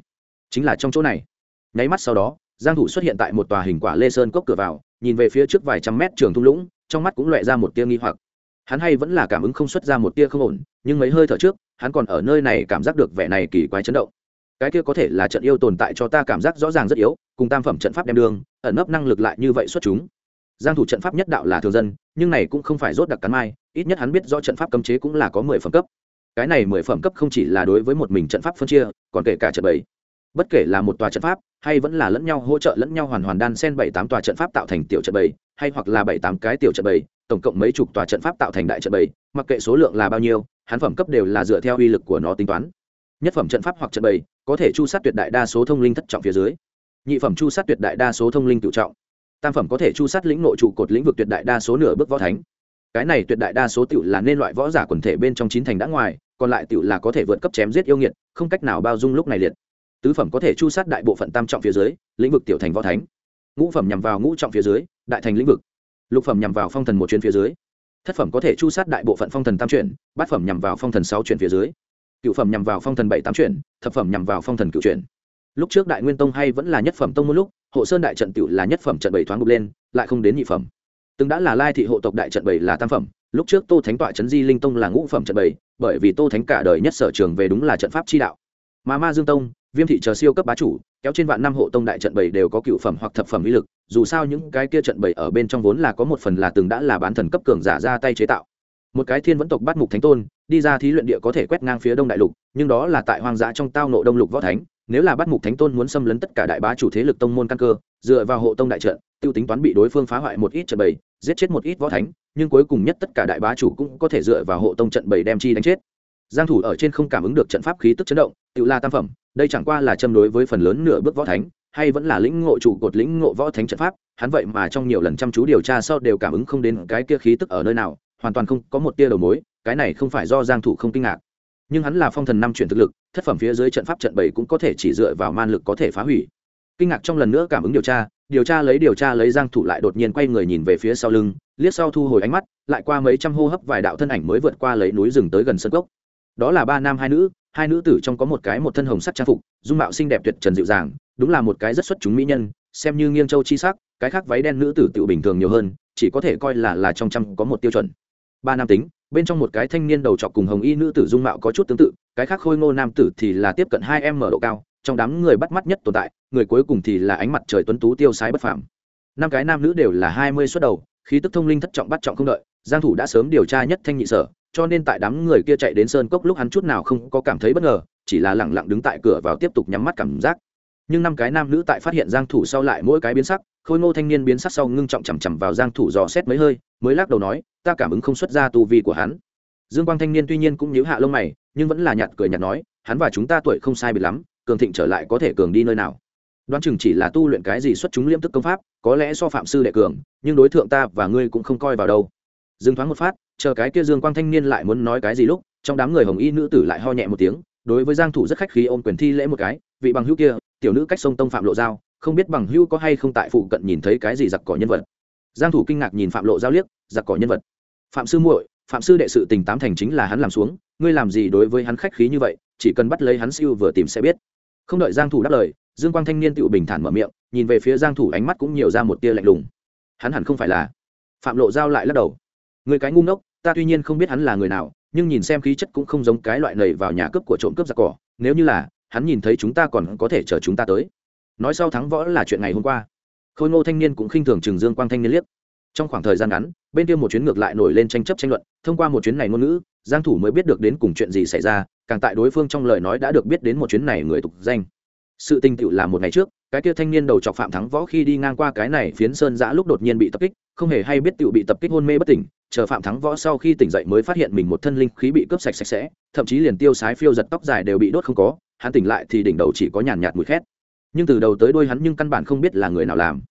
Chính là trong chỗ này. Nháy mắt sau đó, giang thủ xuất hiện tại một tòa hình quả lê sơn cốc cửa vào, nhìn về phía trước vài trăm mét trường thung lũng, trong mắt cũng lóe ra một tia nghi hoặc. Hắn hay vẫn là cảm ứng không xuất ra một tia không ổn, nhưng mấy hơi thở trước, hắn còn ở nơi này cảm giác được vẻ này kỳ quái chấn động. Cái kia có thể là trận yêu tồn tại cho ta cảm giác rõ ràng rất yếu, cùng tam phẩm trận pháp đem đường, ẩn nấp năng lực lại như vậy xuất chúng. Giang thủ trận pháp nhất đạo là thường dân, nhưng này cũng không phải rốt đặc cắn mai ít nhất hắn biết rõ trận pháp cấm chế cũng là có mười phẩm cấp. Cái này mười phẩm cấp không chỉ là đối với một mình trận pháp phân chia, còn kể cả trận bảy. Bất kể là một tòa trận pháp, hay vẫn là lẫn nhau hỗ trợ lẫn nhau hoàn hoàn đan xen bảy tám tòa trận pháp tạo thành tiểu trận bảy, hay hoặc là bảy tám cái tiểu trận bảy, tổng cộng mấy chục tòa trận pháp tạo thành đại trận bảy, mặc kệ số lượng là bao nhiêu, hắn phẩm cấp đều là dựa theo uy lực của nó tính toán. Nhất phẩm trận pháp hoặc trận bảy, có thể chu sát tuyệt đại đa số thông linh thất trọng phía dưới. Nhị phẩm chu sát tuyệt đại đa số thông linh cựu trọng. Tam phẩm có thể chu sát lĩnh nội trụ cột lĩnh vực tuyệt đại đa số nửa bước võ thánh cái này tuyệt đại đa số tiểu là nên loại võ giả quần thể bên trong chín thành đã ngoài, còn lại tiểu là có thể vượt cấp chém giết yêu nghiệt, không cách nào bao dung lúc này liệt. Tứ phẩm có thể chu sát đại bộ phận tam trọng phía dưới, lĩnh vực tiểu thành võ thánh. Ngũ phẩm nhằm vào ngũ trọng phía dưới, đại thành lĩnh vực. Lục phẩm nhằm vào phong thần một chuyến phía dưới. Thất phẩm có thể chu sát đại bộ phận phong thần tam chuyển, bát phẩm nhằm vào phong thần sáu chuyển phía dưới. Cựu phẩm nhằm vào phong thần bảy tám chuyển, thập phẩm nhằm vào phong thần cựu chuyển. Lúc trước đại nguyên tông hay vẫn là nhất phẩm tông một lúc, hộ sơn đại trận tiểu là nhất phẩm trận bảy thoáng bục lên, lại không đến nhị phẩm từng đã là lai thị hộ tộc đại trận bảy là tam phẩm, lúc trước tô thánh tọa trấn di linh tông là ngũ phẩm trận bảy, bởi vì tô thánh cả đời nhất sở trường về đúng là trận pháp chi đạo mà ma dương tông, viêm thị chờ siêu cấp bá chủ, kéo trên vạn năm hộ tông đại trận bảy đều có cựu phẩm hoặc thập phẩm uy lực, dù sao những cái kia trận bảy ở bên trong vốn là có một phần là từng đã là bán thần cấp cường giả ra tay chế tạo một cái thiên vẫn tộc bắt mục thánh tôn, đi ra thí luyện địa có thể quét ngang phía đông đại lục, nhưng đó là tại hoang dã trong tao nộ đông lục võ thánh, nếu là bắt mục thánh tôn muốn xâm lấn tất cả đại bá chủ thế lực tông môn căn cơ, dựa vào hộ tông đại trận, tiêu tính toán bị đối phương phá hoại một ít trận bảy giết chết một ít võ thánh, nhưng cuối cùng nhất tất cả đại bá chủ cũng có thể dựa vào hộ tông trận bảy đem chi đánh chết. Giang thủ ở trên không cảm ứng được trận pháp khí tức chấn động, tự la tam phẩm, đây chẳng qua là châm đối với phần lớn nửa bước võ thánh, hay vẫn là lĩnh ngộ chủ cột lĩnh ngộ võ thánh trận pháp, hắn vậy mà trong nhiều lần chăm chú điều tra sau đều cảm ứng không đến cái kia khí tức ở nơi nào, hoàn toàn không có một tia đầu mối, cái này không phải do giang thủ không kinh ngạc. Nhưng hắn là phong thần năm chuyển thực lực, thất phẩm phía dưới trận pháp trận bảy cũng có thể chỉ dựa vào man lực có thể phá hủy kinh ngạc trong lần nữa cảm ứng điều tra điều tra lấy điều tra lấy giang thủ lại đột nhiên quay người nhìn về phía sau lưng, liếc sau thu hồi ánh mắt, lại qua mấy trăm hô hấp vài đạo thân ảnh mới vượt qua lấy núi rừng tới gần sân gốc. đó là ba nam hai nữ hai nữ tử trong có một cái một thân hồng sắc trang phục, dung mạo xinh đẹp tuyệt trần dịu dàng, đúng là một cái rất xuất chúng mỹ nhân, xem như nghiêng châu chi sắc, cái khác váy đen nữ tử tiểu bình thường nhiều hơn, chỉ có thể coi là là trong trăm có một tiêu chuẩn ba nam tính, bên trong một cái thanh niên đầu trọc cùng hồng y nữ tử dung mạo có chút tương tự, cái khác khôi ngô nam tử thì là tiếp cận hai em mở độ cao trong đám người bắt mắt nhất tồn tại, người cuối cùng thì là ánh mặt trời tuấn tú tiêu sái bất phàm. Năm cái nam nữ đều là hai mươi suất đầu, khí tức thông linh thất trọng bắt trọng không đợi, giang thủ đã sớm điều tra nhất thanh nhị sở, cho nên tại đám người kia chạy đến sơn cốc lúc hắn chút nào không có cảm thấy bất ngờ, chỉ là lẳng lặng đứng tại cửa vào tiếp tục nhắm mắt cảm giác. Nhưng năm cái nam nữ tại phát hiện giang thủ sau lại mỗi cái biến sắc, khôi ngô thanh niên biến sắc sau ngưng trọng chằm chằm vào giang thủ dò xét mấy hơi, mới lắc đầu nói, ta cảm ứng không xuất ra tu vi của hắn. Dương quang thanh niên tuy nhiên cũng nhíu hạ lông mày, nhưng vẫn là nhạt cười nhạt nói, hắn và chúng ta tuổi không sai biệt lắm cường thịnh trở lại có thể cường đi nơi nào. Đoán chừng chỉ là tu luyện cái gì xuất chúng liêm tức công pháp, có lẽ so phạm sư đệ cường, nhưng đối tượng ta và ngươi cũng không coi vào đâu. Dừng thoáng một phát, chờ cái kia dương quang thanh niên lại muốn nói cái gì lúc, trong đám người hồng y nữ tử lại ho nhẹ một tiếng, đối với giang thủ rất khách khí ôm quyền thi lễ một cái, vị bằng hữu kia, tiểu nữ cách sông tông phạm lộ giao, không biết bằng hữu có hay không tại phụ cận nhìn thấy cái gì giặc cỏ nhân vật. Giang thủ kinh ngạc nhìn phạm lộ giao liếc, giặc cỏ nhân vật. Phạm sư muội, phạm sư đệ sự tình tám thành chính là hắn làm xuống, ngươi làm gì đối với hắn khách khí như vậy, chỉ cần bắt lấy hắn siêu vừa tìm sẽ biết không đợi giang thủ đáp lời, dương quang thanh niên tự bình thản mở miệng, nhìn về phía giang thủ ánh mắt cũng nhiều ra một tia lạnh lùng. Hắn hẳn không phải là phạm lộ giao lại lắc đầu. Người cái ngu ngốc, ta tuy nhiên không biết hắn là người nào, nhưng nhìn xem khí chất cũng không giống cái loại nầy vào nhà cướp của trộm cướp giặc cỏ, nếu như là, hắn nhìn thấy chúng ta còn có thể chờ chúng ta tới. Nói sau thắng võ là chuyện ngày hôm qua. Khôi ngô thanh niên cũng khinh thường trừng dương quang thanh niên liếc. Trong khoảng thời gian ngắn, bên kia một chuyến ngược lại nổi lên tranh chấp tranh luận, thông qua một chuyến này ngôn ngữ, giang thủ mới biết được đến cùng chuyện gì xảy ra càng tại đối phương trong lời nói đã được biết đến một chuyến này người tục danh. Sự tình tựu là một ngày trước, cái kia thanh niên đầu chọc phạm thắng võ khi đi ngang qua cái này phiến sơn giã lúc đột nhiên bị tập kích, không hề hay biết tựu bị tập kích hôn mê bất tỉnh, chờ phạm thắng võ sau khi tỉnh dậy mới phát hiện mình một thân linh khí bị cướp sạch sạch sẽ, thậm chí liền tiêu sái phiêu giật tóc dài đều bị đốt không có, hắn tỉnh lại thì đỉnh đầu chỉ có nhàn nhạt mùi khét. Nhưng từ đầu tới đuôi hắn nhưng căn bản không biết là người nào làm.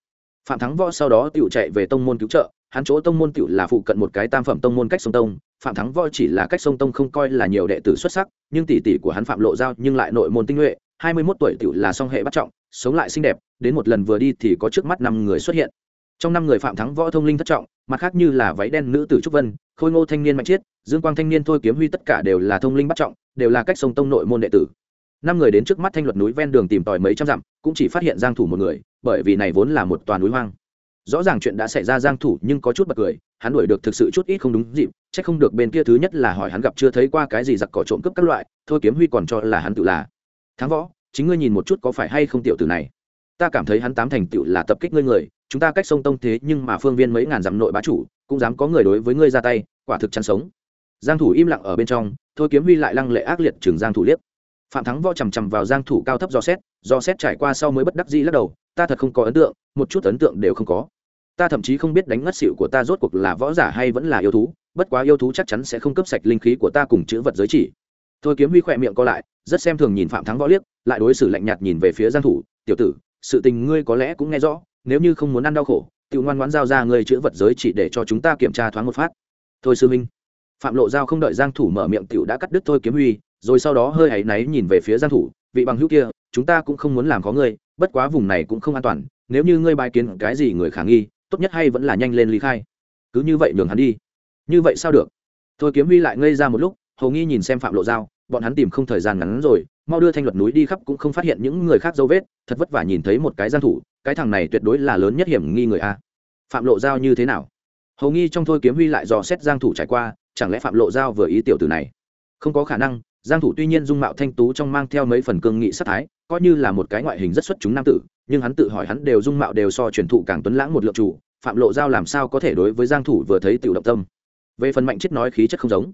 Phạm thắng võ sau đó tựu chạy về tông môn cứu trợ hắn chỗ tông môn tựu là phụ cận một cái tam phẩm tông môn cách sông tông, phạm thắng võ chỉ là cách sông tông không coi là nhiều đệ tử xuất sắc, nhưng tỷ tỷ của hắn phạm lộ giao nhưng lại nội môn tinh nhuệ, hai mươi mốt tuổi tựu là song hệ bắt trọng, sống lại xinh đẹp, đến một lần vừa đi thì có trước mắt năm người xuất hiện. Trong năm người phạm thắng võ thông linh thất trọng, mặt khác như là váy đen nữ tử trúc vân, khôi ngô thanh niên mạnh chiết, dương quang thanh niên thôi kiếm huy tất cả đều là thông linh bắt trọng, đều là cách sông tông nội môn đệ tử. Năm người đến trước mắt thanh luật núi ven đường tìm tòi mấy trăm dặm, cũng chỉ phát hiện giang thủ một người, bởi vì này vốn là một toàn núi hoang rõ ràng chuyện đã xảy ra giang thủ nhưng có chút bật cười, hắn đuổi được thực sự chút ít không đúng dịp, chắc không được bên kia thứ nhất là hỏi hắn gặp chưa thấy qua cái gì giặc cỏ trộm cướp các loại, thôi kiếm huy còn cho là hắn tự là. Thắng võ, chính ngươi nhìn một chút có phải hay không tiểu tử này. Ta cảm thấy hắn tám thành tựu là tập kích ngươi người, chúng ta cách sông tông thế nhưng mà phương viên mấy ngàn dặm nội bá chủ, cũng dám có người đối với ngươi ra tay, quả thực chăn sống. Giang thủ im lặng ở bên trong, thôi kiếm huy lại lăng lệ ác liệt chừng giang thủ liếc phạm thắng võ chầm chầm vào giang thủ cao thấp do xét do xét trải qua sau mới bất đắc dĩ lắc đầu, ta thật không có ấn tượng, một chút ấn tượng đều không có. Ta thậm chí không biết đánh ngất xỉu của ta rốt cuộc là võ giả hay vẫn là yêu thú, bất quá yêu thú chắc chắn sẽ không cấp sạch linh khí của ta cùng chữ vật giới chỉ. Thôi kiếm huy khỏe miệng co lại, rất xem thường nhìn phạm thắng võ liếc, lại đối xử lạnh nhạt nhìn về phía giang thủ, tiểu tử, sự tình ngươi có lẽ cũng nghe rõ, nếu như không muốn ăn đau khổ tự ngoan ngoãn giao ra ngươi chữ vật giới chỉ để cho chúng ta kiểm tra thoáng một phát. Thôi sư minh. Phạm lộ giao không đợi giang thủ mở miệng, tiểu đã cắt đứt thôi kiếm huy rồi sau đó hơi hãy náy nhìn về phía giang thủ, vị bằng hữu kia, chúng ta cũng không muốn làm có ngươi, bất quá vùng này cũng không an toàn, nếu như ngươi bài kiến cái gì người khả nghi, tốt nhất hay vẫn là nhanh lên ly khai. Cứ như vậy nhường hắn đi. Như vậy sao được? Thôi kiếm huy lại ngây ra một lúc hầu nghi nhìn xem phạm lộ giao, bọn hắn tìm không thời gian ngắn rồi, mau đưa thanh luật núi đi khắp cũng không phát hiện những người khác dấu vết, thật vất vả nhìn thấy một cái giang thủ, cái thằng này tuyệt đối là lớn nhất hiểm nghi người a. Phạm lộ giao như thế nào? Hầu nghi trong thôi kiếm huy lại dò xét giang thủ trải qua, chẳng lẽ phạm lộ giao vừa ý tiểu tử này? Không có khả năng giang thủ tuy nhiên dung mạo thanh tú trong mang theo mấy phần cương nghị sát thái, coi như là một cái ngoại hình rất xuất chúng nam tử, nhưng hắn tự hỏi hắn đều dung mạo đều so truyền thụ càng tuấn lãng một lượng chủ, phạm lộ giao làm sao có thể đối với giang thủ vừa thấy tiểu động tâm. Về phần mạnh chết nói khí chất không giống.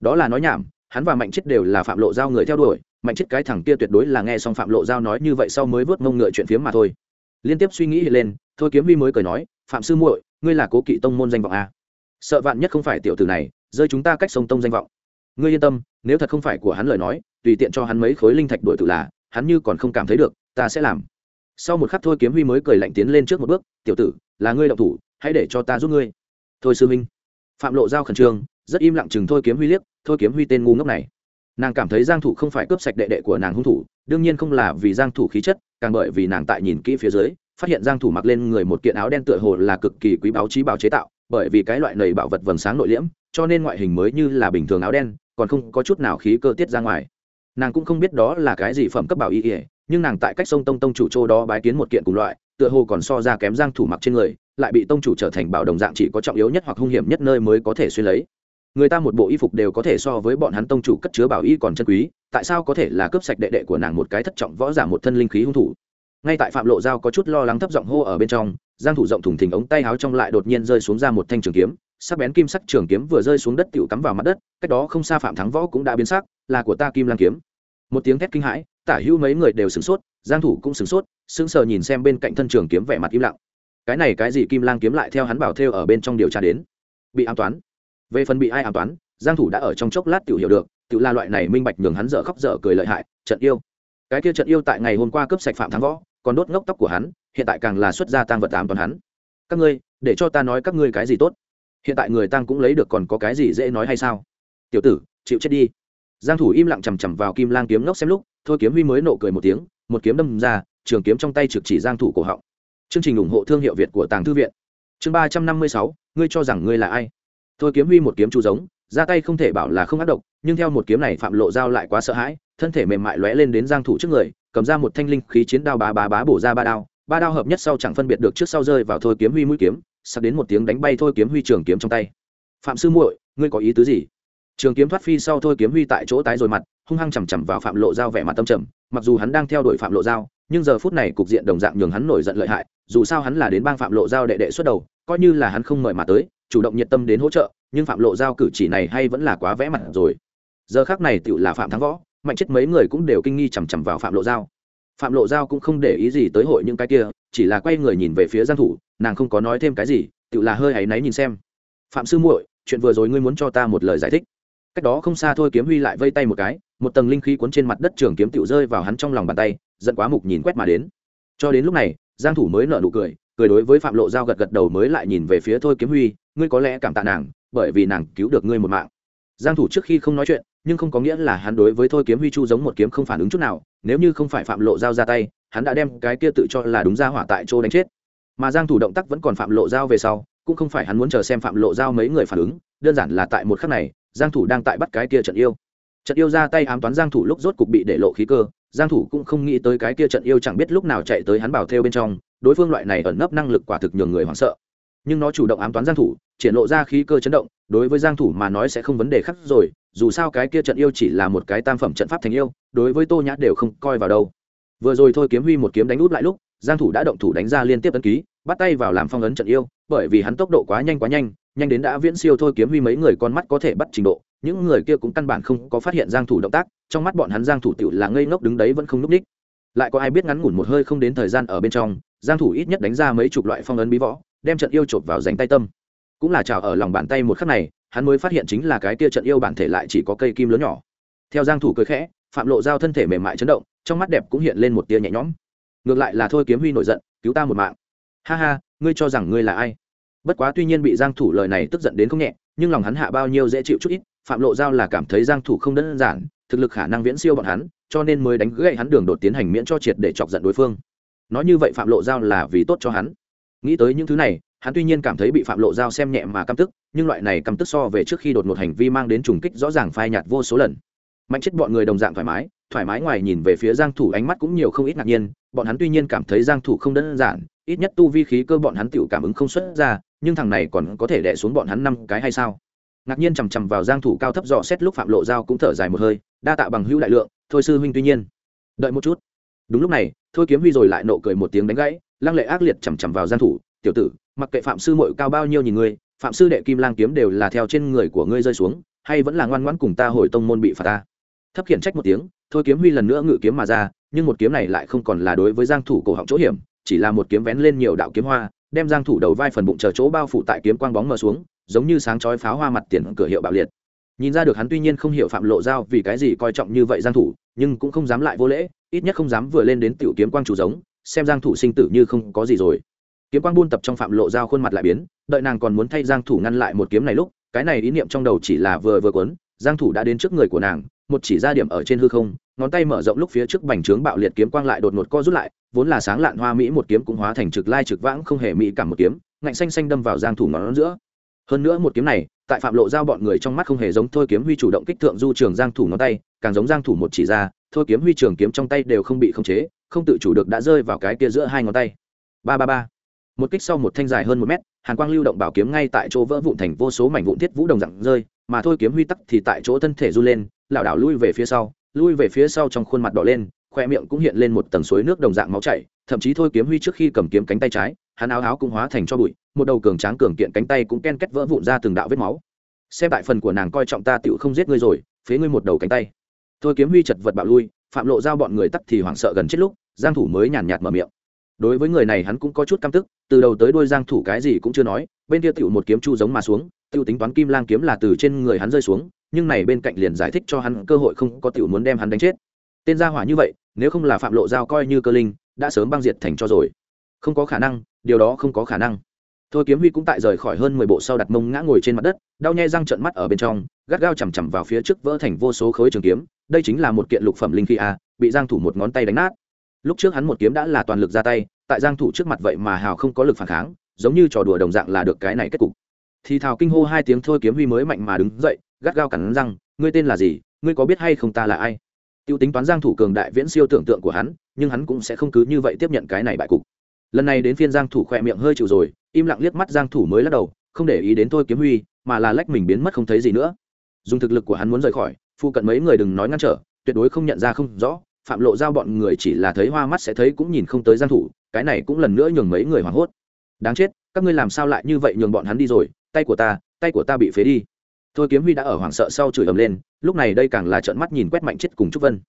Đó là nói nhảm, hắn và mạnh chết đều là phạm lộ giao người theo đuổi, mạnh chết cái thằng kia tuyệt đối là nghe xong phạm lộ giao nói như vậy sau mới vớt mông ngựa chuyện phiếm mà thôi. Liên tiếp suy nghĩ lên, thôi kiếm Vi mới cười nói, phạm sư muội, ngươi là cố kỵ tông môn danh vọng a sợ vạn nhất không phải tiểu tử này, rơi chúng ta cách sông tông danh vọng. Ngươi yên tâm nếu thật không phải của hắn lời nói, tùy tiện cho hắn mấy khối linh thạch đổi tự là, hắn như còn không cảm thấy được, ta sẽ làm. Sau một khắc thôi kiếm huy mới cười lạnh tiến lên trước một bước, tiểu tử, là ngươi động thủ, hãy để cho ta giúp ngươi. Thôi sư minh phạm lộ giao khẩn trương, rất im lặng chừng thôi kiếm huy liếc, thôi kiếm huy tên ngu ngốc này. Nàng cảm thấy giang thủ không phải cướp sạch đệ đệ của nàng hung thủ, đương nhiên không là vì giang thủ khí chất, càng bởi vì nàng tại nhìn kỹ phía dưới, phát hiện giang thủ mặc lên người một kiện áo đen tựa hồ là cực kỳ quý báo chí bảo chế tạo, bởi vì cái loại này bảo vật vầng sáng nội liễm, cho nên ngoại hình mới như là bình thường áo đen còn không có chút nào khí cơ tiết ra ngoài. Nàng cũng không biết đó là cái gì phẩm cấp bảo y ỉa nhưng nàng tại cách sông tông tông chủ châu đó bái kiến một kiện cùng loại, tựa hồ còn so ra kém giang thủ mặc trên người, lại bị tông chủ trở thành bảo đồng dạng chỉ có trọng yếu nhất hoặc hung hiểm nhất nơi mới có thể suy lấy. Người ta một bộ y phục đều có thể so với bọn hắn tông chủ cất chứa bảo y còn chân quý, tại sao có thể là cướp sạch đệ đệ của nàng một cái thất trọng võ giả một thân linh khí hung thủ? Ngay tại phạm lộ giao có chút lo lắng thấp giọng hô ở bên trong, giang thủ rộng thùng thình ống tay áo trong lại đột nhiên rơi xuống ra một thanh trường kiếm sắc bén kim sắc trường kiếm vừa rơi xuống đất tiểu cắm vào mặt đất, cách đó không xa phạm thắng võ cũng đã biến sắc, là của ta kim lang kiếm. Một tiếng thét kinh hãi, tả hữu mấy người đều sửng sốt, giang thủ cũng sửng sốt, sững sờ nhìn xem bên cạnh thân trường kiếm vẻ mặt im lặng. Cái này cái gì kim lang kiếm lại theo hắn bảo theo ở bên trong điều tra đến? Bị ám toán. Về phần bị ai ám toán, giang thủ đã ở trong chốc lát tiểu hiểu được, tiểu la loại này minh bạch nhường hắn dở khóc dở cười lợi hại, trận yêu. Cái kia trận yêu tại ngày hôm qua cướp sạch phạm thắng võ, còn đốt ngốc tóc của hắn, hiện tại càng là xuất ra tang vật ám toán hắn. Các ngươi, để cho ta nói các ngươi cái gì tốt hiện tại người tăng cũng lấy được còn có cái gì dễ nói hay sao? Tiểu tử, chịu chết đi. Giang thủ im lặng chầm chầm vào kim lang kiếm ngốc xem lúc, thôi kiếm huy mới nộ cười một tiếng, một kiếm đâm ra, trường kiếm trong tay trực chỉ giang thủ cổ họng. Chương trình ủng hộ thương hiệu việt của tàng thư viện. Chương ba trăm năm mươi sáu, ngươi cho rằng ngươi là ai? Thôi kiếm huy một kiếm chu giống, ra tay không thể bảo là không ác độc, nhưng theo một kiếm này phạm lộ giao lại quá sợ hãi, thân thể mềm mại lóe lên đến giang thủ trước người, cầm ra một thanh linh khí chiến đao bá bá bá bổ ra ba đao ba đao hợp nhất sau chẳng phân biệt được trước sau rơi vào thôi kiếm huy mũi kiếm sắp đến một tiếng đánh bay thôi kiếm huy trường kiếm trong tay. Phạm sư muội, ngươi có ý tứ gì? Trường kiếm thoát phi sau thôi kiếm huy tại chỗ tái rồi mặt, hung hăng chằm chằm vào phạm lộ giao vẻ mặt tâm trầm, mặc dù hắn đang theo đuổi phạm lộ giao, nhưng giờ phút này cục diện đồng dạng nhường hắn nổi giận lợi hại, dù sao hắn là đến bang phạm lộ giao đệ đệ xuất đầu, coi như là hắn không mời mà tới, chủ động nhiệt tâm đến hỗ trợ, nhưng phạm lộ giao cử chỉ này hay vẫn là quá vẽ mặt rồi. Giờ khác này tựu là phạm thắng võ, mạnh chết mấy người cũng đều kinh nghi chằm chằm vào phạm lộ giao phạm lộ giao cũng không để ý gì tới hội những cái kia, chỉ là quay người nhìn về phía giang thủ, nàng không có nói thêm cái gì, tự là hơi áy náy nhìn xem. Phạm sư muội, chuyện vừa rồi ngươi muốn cho ta một lời giải thích. Cách đó không xa thôi kiếm huy lại vây tay một cái, một tầng linh khí cuốn trên mặt đất trường kiếm Tiểu rơi vào hắn trong lòng bàn tay, giận quá mục nhìn quét mà đến. Cho đến lúc này, giang thủ mới nở nụ cười cười đối với phạm lộ giao gật gật đầu mới lại nhìn về phía thôi kiếm huy, ngươi có lẽ cảm tạ nàng, bởi vì nàng cứu được ngươi một mạng. Giang thủ trước khi không nói chuyện, nhưng không có nghĩa là hắn đối với thôi kiếm huy chu giống một kiếm không phản ứng chút nào nếu như không phải phạm lộ giao ra tay, hắn đã đem cái kia tự cho là đúng ra hỏa tại chỗ đánh chết. Mà giang thủ động tác vẫn còn phạm lộ giao về sau, cũng không phải hắn muốn chờ xem phạm lộ giao mấy người phản ứng, đơn giản là tại một khắc này, giang thủ đang tại bắt cái kia trận yêu. Trận yêu ra tay ám toán giang thủ lúc rốt cục bị để lộ khí cơ, giang thủ cũng không nghĩ tới cái kia trận yêu chẳng biết lúc nào chạy tới hắn bảo theo bên trong, đối phương loại này ẩn nấp năng lực quả thực nhường người hoảng sợ nhưng nó chủ động ám toán giang thủ, triển lộ ra khí cơ chấn động, đối với giang thủ mà nói sẽ không vấn đề khác rồi, dù sao cái kia trận yêu chỉ là một cái tam phẩm trận pháp thành yêu, đối với tô nhã đều không coi vào đâu. Vừa rồi thôi kiếm huy một kiếm đánh út lại lúc, giang thủ đã động thủ đánh ra liên tiếp ấn ký, bắt tay vào làm phong ấn trận yêu, bởi vì hắn tốc độ quá nhanh quá nhanh nhanh đến đã viễn siêu thôi kiếm huy mấy người con mắt có thể bắt trình độ, những người kia cũng căn bản không có phát hiện giang thủ động tác, trong mắt bọn hắn giang thủ tiểu là ngây ngốc đứng đấy vẫn không núp đích lại có ai biết ngắn ngủn một hơi không đến thời gian ở bên trong, giang thủ ít nhất đánh ra mấy chục loại phong ấn bí võ đem trận yêu chộp vào dành tay tâm. Cũng là trào ở lòng bàn tay một khắc này, hắn mới phát hiện chính là cái tia trận yêu bản thể lại chỉ có cây kim lớn nhỏ. Theo giang thủ cười khẽ, phạm lộ giao thân thể mềm mại chấn động, trong mắt đẹp cũng hiện lên một tia nhẹ nhõm. Ngược lại là thôi kiếm huy nổi giận, cứu ta một mạng. Ha ha, ngươi cho rằng ngươi là ai? Bất quá tuy nhiên bị giang thủ lời này tức giận đến không nhẹ, nhưng lòng hắn hạ bao nhiêu dễ chịu chút ít, phạm lộ giao là cảm thấy giang thủ không đơn giản, thực lực khả năng viễn siêu bọn hắn, cho nên mới đánh gãy hắn đường đột tiến hành miễn cho triệt để chọc giận đối phương. Nói như vậy phạm lộ giao là vì tốt cho hắn nghĩ tới những thứ này, hắn tuy nhiên cảm thấy bị phạm lộ giao xem nhẹ mà căm tức, nhưng loại này căm tức so về trước khi đột một hành vi mang đến trùng kích rõ ràng phai nhạt vô số lần. Mạnh chết bọn người đồng dạng thoải mái thoải mái ngoài nhìn về phía giang thủ ánh mắt cũng nhiều không ít ngạc nhiên, bọn hắn tuy nhiên cảm thấy giang thủ không đơn giản, ít nhất tu vi khí cơ bọn hắn tiểu cảm ứng không xuất ra, nhưng thằng này còn có thể đè xuống bọn hắn năm cái hay sao? Ngạc nhiên chằm chằm vào giang thủ cao thấp dò xét lúc phạm lộ giao cũng thở dài một hơi, đa tạ bằng hữu đại lượng, thôi sư huynh tuy nhiên. Đợi một chút. Đúng lúc này, thôi kiếm huy rồi lại nộ cười một tiếng đánh gãy lăng lệ ác liệt chằm chằm vào giang thủ, tiểu tử, mặc kệ phạm sư muội cao bao nhiêu nhìn ngươi, phạm sư đệ kim lang kiếm đều là theo trên người của ngươi rơi xuống, hay vẫn là ngoan ngoãn cùng ta hồi tông môn bị phạt ta? Thấp khiển trách một tiếng, thôi kiếm huy lần nữa ngự kiếm mà ra, nhưng một kiếm này lại không còn là đối với giang thủ cổ họng chỗ hiểm, chỉ là một kiếm vén lên nhiều đạo kiếm hoa, đem giang thủ đầu vai phần bụng chờ chỗ bao phủ tại kiếm quang bóng mờ xuống, giống như sáng chói pháo hoa mặt tiền cửa hiệu bạo liệt. Nhìn ra được hắn tuy nhiên không hiểu phạm lộ giao vì cái gì coi trọng như vậy giang thủ, nhưng cũng không dám lại vô lễ, ít nhất không dám vừa lên đến tiểu kiếm quang chủ giống xem giang thủ sinh tử như không có gì rồi. Kiếm quang buôn tập trong phạm lộ giao khuôn mặt lại biến, đợi nàng còn muốn thay giang thủ ngăn lại một kiếm này lúc, cái này ý niệm trong đầu chỉ là vừa vừa cuốn, giang thủ đã đến trước người của nàng, một chỉ ra điểm ở trên hư không, ngón tay mở rộng lúc phía trước bành trướng bạo liệt kiếm quang lại đột ngột co rút lại, vốn là sáng lạn hoa mỹ một kiếm cũng hóa thành trực lai trực vãng không hề mỹ cảm một kiếm, ngạnh xanh xanh đâm vào giang thủ ngón giữa. Hơn nữa một kiếm này, tại phạm lộ giao bọn người trong mắt không hề giống thôi kiếm huy chủ động kích thượng du trường giang thủ ngón tay, càng giống giang thủ một chỉ ra thôi kiếm huy trường kiếm trong tay đều không bị khống chế, không tự chủ được đã rơi vào cái kia giữa hai ngón tay. Ba ba ba. Một kích sau một thanh dài hơn một mét, hàn quang lưu động bảo kiếm ngay tại chỗ vỡ vụn thành vô số mảnh vụn thiết vũ đồng dạng rơi, mà thôi kiếm huy tắc thì tại chỗ thân thể du lên, lảo đảo lui về phía sau, lui về phía sau trong khuôn mặt đỏ lên, khoe miệng cũng hiện lên một tầng suối nước đồng dạng máu chảy, thậm chí thôi kiếm huy trước khi cầm kiếm cánh tay trái, hắn áo áo cũng hóa thành cho bụi, một đầu cường tráng cường kiện cánh tay cũng ken kết vỡ vụn ra từng đạo vết máu. Xem tại phần của nàng coi trọng ta tựu không giết ngươi rồi, phế ngươi một đầu cánh tay thôi kiếm huy chật vật bạo lui, phạm lộ giao bọn người tắt thì hoảng sợ gần chết lúc, giang thủ mới nhàn nhạt mở miệng. Đối với người này hắn cũng có chút căm tức, từ đầu tới đuôi giang thủ cái gì cũng chưa nói, bên kia tiểu một kiếm chu giống mà xuống tiêu tính toán kim lang kiếm là từ trên người hắn rơi xuống, nhưng này bên cạnh liền giải thích cho hắn cơ hội không có tiểu muốn đem hắn đánh chết. Tên gia hỏa như vậy, nếu không là phạm lộ giao coi như cơ linh, đã sớm băng diệt thành cho rồi. Không có khả năng, điều đó không có khả năng. Thôi kiếm huy cũng tại rời khỏi hơn mười bộ sau đặt mông ngã ngồi trên mặt đất, đau nhai răng trợn mắt ở bên trong, gắt gao chằm chằm vào phía trước vỡ thành vô số khối trường kiếm đây chính là một kiện lục phẩm linh khí a, bị giang thủ một ngón tay đánh nát. Lúc trước hắn một kiếm đã là toàn lực ra tay, tại giang thủ trước mặt vậy mà hào không có lực phản kháng, giống như trò đùa đồng dạng là được cái này kết cục. Thì thào kinh hô hai tiếng thôi kiếm huy mới mạnh mà đứng dậy, gắt gao cắn răng, ngươi tên là gì? Ngươi có biết hay không ta là ai? Tiêu tính toán giang thủ cường đại viễn siêu tưởng tượng của hắn, nhưng hắn cũng sẽ không cứ như vậy tiếp nhận cái này bại cục. Lần này đến phiên giang thủ khỏe miệng hơi chịu rồi, im lặng liếc mắt giang thủ mới lắc đầu, không để ý đến thôi kiếm huy, mà là lách mình biến mất không thấy gì nữa. Dùng thực lực của hắn muốn rời khỏi phụ cận mấy người đừng nói ngăn trở, tuyệt đối không nhận ra không rõ, phạm lộ giao bọn người chỉ là thấy hoa mắt sẽ thấy cũng nhìn không tới giang thủ, cái này cũng lần nữa nhường mấy người hoảng hốt. Đáng chết, các ngươi làm sao lại như vậy nhường bọn hắn đi rồi, tay của ta, tay của ta bị phế đi. Thôi kiếm huy đã ở hoảng sợ sau chửi ầm lên, lúc này đây càng là trợn mắt nhìn quét mạnh chết cùng trúc vân.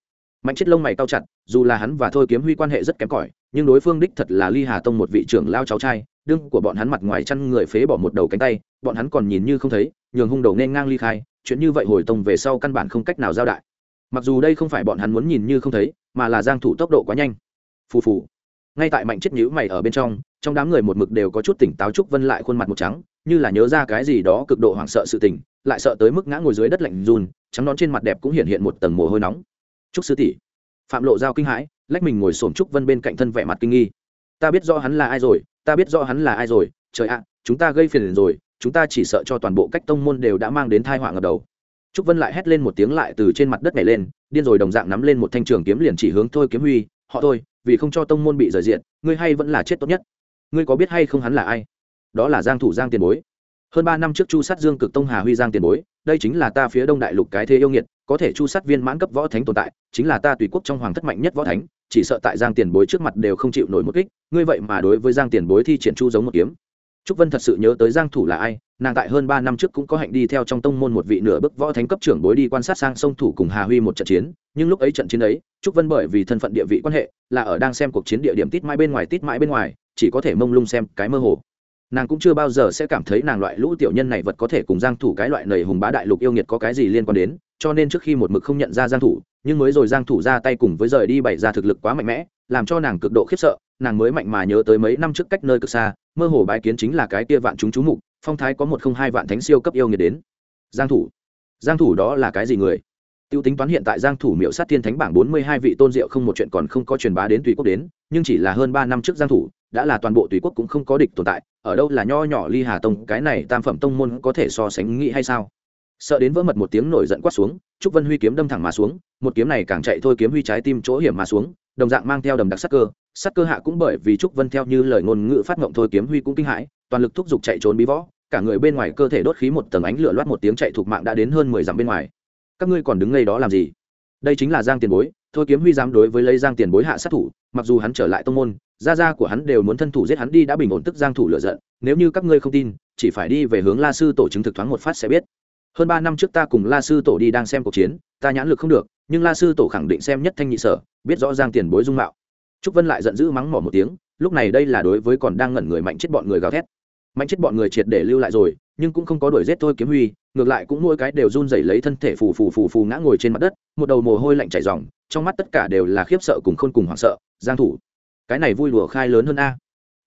Mạnh chết lông mày cao chặt, dù là hắn và thôi kiếm huy quan hệ rất kém cỏi, nhưng đối phương đích thật là ly hà tông một vị trưởng lao cháu trai, đương của bọn hắn mặt ngoài chăn người phế bỏ một đầu cánh tay, bọn hắn còn nhìn như không thấy, nhường hung đầu nên ngang ly khai chuyện như vậy hồi tông về sau căn bản không cách nào giao đại. Mặc dù đây không phải bọn hắn muốn nhìn như không thấy, mà là giang thủ tốc độ quá nhanh. Phù phù. Ngay tại mạnh chết nhíu mày ở bên trong trong đám người một mực đều có chút tỉnh táo trúc vân lại khuôn mặt một trắng, như là nhớ ra cái gì đó cực độ hoảng sợ sự tình, lại sợ tới mức ngã ngồi dưới đất lạnh run, trắng nón trên mặt đẹp cũng hiện hiện một tầng mồ hôi nóng. Trúc sư tỷ. Phạm lộ giao kinh hãi, lách mình ngồi xổm trúc vân bên cạnh thân vẻ mặt kinh nghi. Ta biết rõ hắn là ai rồi, ta biết rõ hắn là ai rồi, trời ạ, chúng ta gây phiền rồi chúng ta chỉ sợ cho toàn bộ cách tông môn đều đã mang đến thai họa ngập đầu. Trúc vân lại hét lên một tiếng lại từ trên mặt đất này lên, điên rồi đồng dạng nắm lên một thanh trường kiếm liền chỉ hướng thôi kiếm huy, họ thôi, vì không cho tông môn bị rời diện, ngươi hay vẫn là chết tốt nhất. Ngươi có biết hay không hắn là ai? Đó là giang thủ giang tiền bối. Hơn ba năm trước chu sát dương cực tông hà huy giang tiền bối, đây chính là ta phía đông đại lục cái thế yêu nghiệt, có thể chu sát viên mãn cấp võ thánh tồn tại, chính là ta tùy quốc trong hoàng thất mạnh nhất võ thánh, chỉ sợ tại giang tiền bối trước mặt đều không chịu nổi một kích, ngươi vậy mà đối với giang tiền bối thi triển chu giống một kiếm trúc vân thật sự nhớ tới giang thủ là ai, nàng tại hơn ba năm trước cũng có hạnh đi theo trong tông môn một vị nửa bức võ thánh cấp trưởng bối đi quan sát sang sông thủ cùng hà huy một trận chiến, nhưng lúc ấy trận chiến ấy, trúc vân bởi vì thân phận địa vị quan hệ, là ở đang xem cuộc chiến địa điểm tít mãi bên ngoài tít mãi bên ngoài, chỉ có thể mông lung xem cái mơ hồ. Nàng cũng chưa bao giờ sẽ cảm thấy nàng loại lũ tiểu nhân này vật có thể cùng giang thủ cái loại nầy hùng bá đại lục yêu nghiệt có cái gì liên quan đến, cho nên trước khi một mực không nhận ra giang thủ, nhưng mới rồi giang thủ ra tay cùng với rời đi bày ra thực lực quá mạnh mẽ, làm cho nàng cực độ khiếp sợ, nàng mới mạnh mà nhớ tới mấy năm trước cách nơi cực xa mơ hồ bái kiến chính là cái kia vạn chúng chú mục, phong thái có một không hai vạn thánh siêu cấp yêu nghiệt đến. Giang thủ. Giang thủ đó là cái gì người? Tiêu tính toán hiện tại giang thủ miểu sát thiên thánh bảng 42 vị tôn diệu không một chuyện còn không có truyền bá đến tùy quốc đến, nhưng chỉ là hơn 3 năm trước giang thủ, đã là toàn bộ tùy quốc cũng không có địch tồn tại, ở đâu là nho nhỏ ly hà tông, cái này tam phẩm tông môn có thể so sánh nghĩ hay sao? Sợ đến vỡ mật một tiếng nổi giận quát xuống, trúc vân huy kiếm đâm thẳng mà xuống, một kiếm này càng chạy thôi kiếm huy trái tim chỗ hiểm mà xuống đồng dạng mang theo đầm đặc sắc cơ. Sắc cơ hạ cũng bởi vì trúc vân theo như lời ngôn ngữ phát ngộng thôi kiếm huy cũng kinh hãi, toàn lực thúc giục chạy trốn bí võ, cả người bên ngoài cơ thể đốt khí một tầng ánh lửa loát một tiếng chạy thuộc mạng đã đến hơn mười dặm bên ngoài. Các ngươi còn đứng ngay đó làm gì? Đây chính là giang tiền bối, thôi kiếm huy dám đối với lấy giang tiền bối hạ sát thủ, mặc dù hắn trở lại tông môn, gia gia của hắn đều muốn thân thủ giết hắn đi đã bình ổn tức giang thủ lựa giận, nếu như các ngươi không tin, chỉ phải đi về hướng la sư tổ chứng thực thoáng một phát sẽ biết. Hơn ba năm trước ta cùng la sư tổ đi đang xem cuộc chiến, ta nhãn lực không được nhưng la sư tổ khẳng định xem nhất thanh nhị sở, biết rõ giang tiền bối dung mạo. Trúc vân lại giận dữ mắng mỏ một tiếng, lúc này đây là đối với còn đang ngẩn người mạnh chết bọn người gào thét. Mạnh chết bọn người triệt để lưu lại rồi, nhưng cũng không có đuổi rét thôi kiếm huy, ngược lại cũng mỗi cái đều run rẩy lấy thân thể phù phù phù phù ngã ngồi trên mặt đất, một đầu mồ hôi lạnh chảy ròng, trong mắt tất cả đều là khiếp sợ cùng khôn cùng hoảng sợ, giang thủ, cái này vui lùa khai lớn hơn a.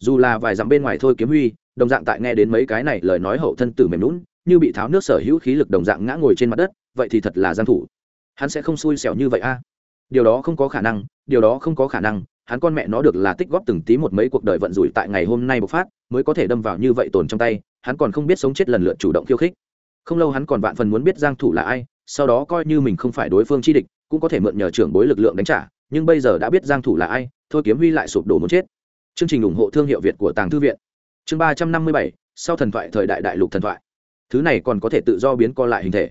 Dù là vài dặm bên ngoài thôi kiếm huy, đồng dạng tại nghe đến mấy cái này lời nói hậu thân tử mềm lún như bị tháo nước sở hữu khí lực đồng dạng ngã ngồi trên mặt đất, vậy thì thật là giang thủ hắn sẽ không xui xẻo như vậy a. Điều đó không có khả năng, điều đó không có khả năng, hắn con mẹ nó được là tích góp từng tí một mấy cuộc đời vận rủi tại ngày hôm nay bộc phát, mới có thể đâm vào như vậy tồn trong tay, hắn còn không biết sống chết lần lượt chủ động khiêu khích. Không lâu hắn còn vạn phần muốn biết giang thủ là ai, sau đó coi như mình không phải đối phương chi địch, cũng có thể mượn nhờ trưởng bối lực lượng đánh trả, nhưng bây giờ đã biết giang thủ là ai, thôi kiếm huy lại sụp đổ muốn chết. Chương trình ủng hộ thương hiệu việt của tàng thư viện. Chương ba trăm năm mươi bảy, sau thần thoại thời đại đại lục thần thoại. Thứ này còn có thể tự do biến co lại hình thể.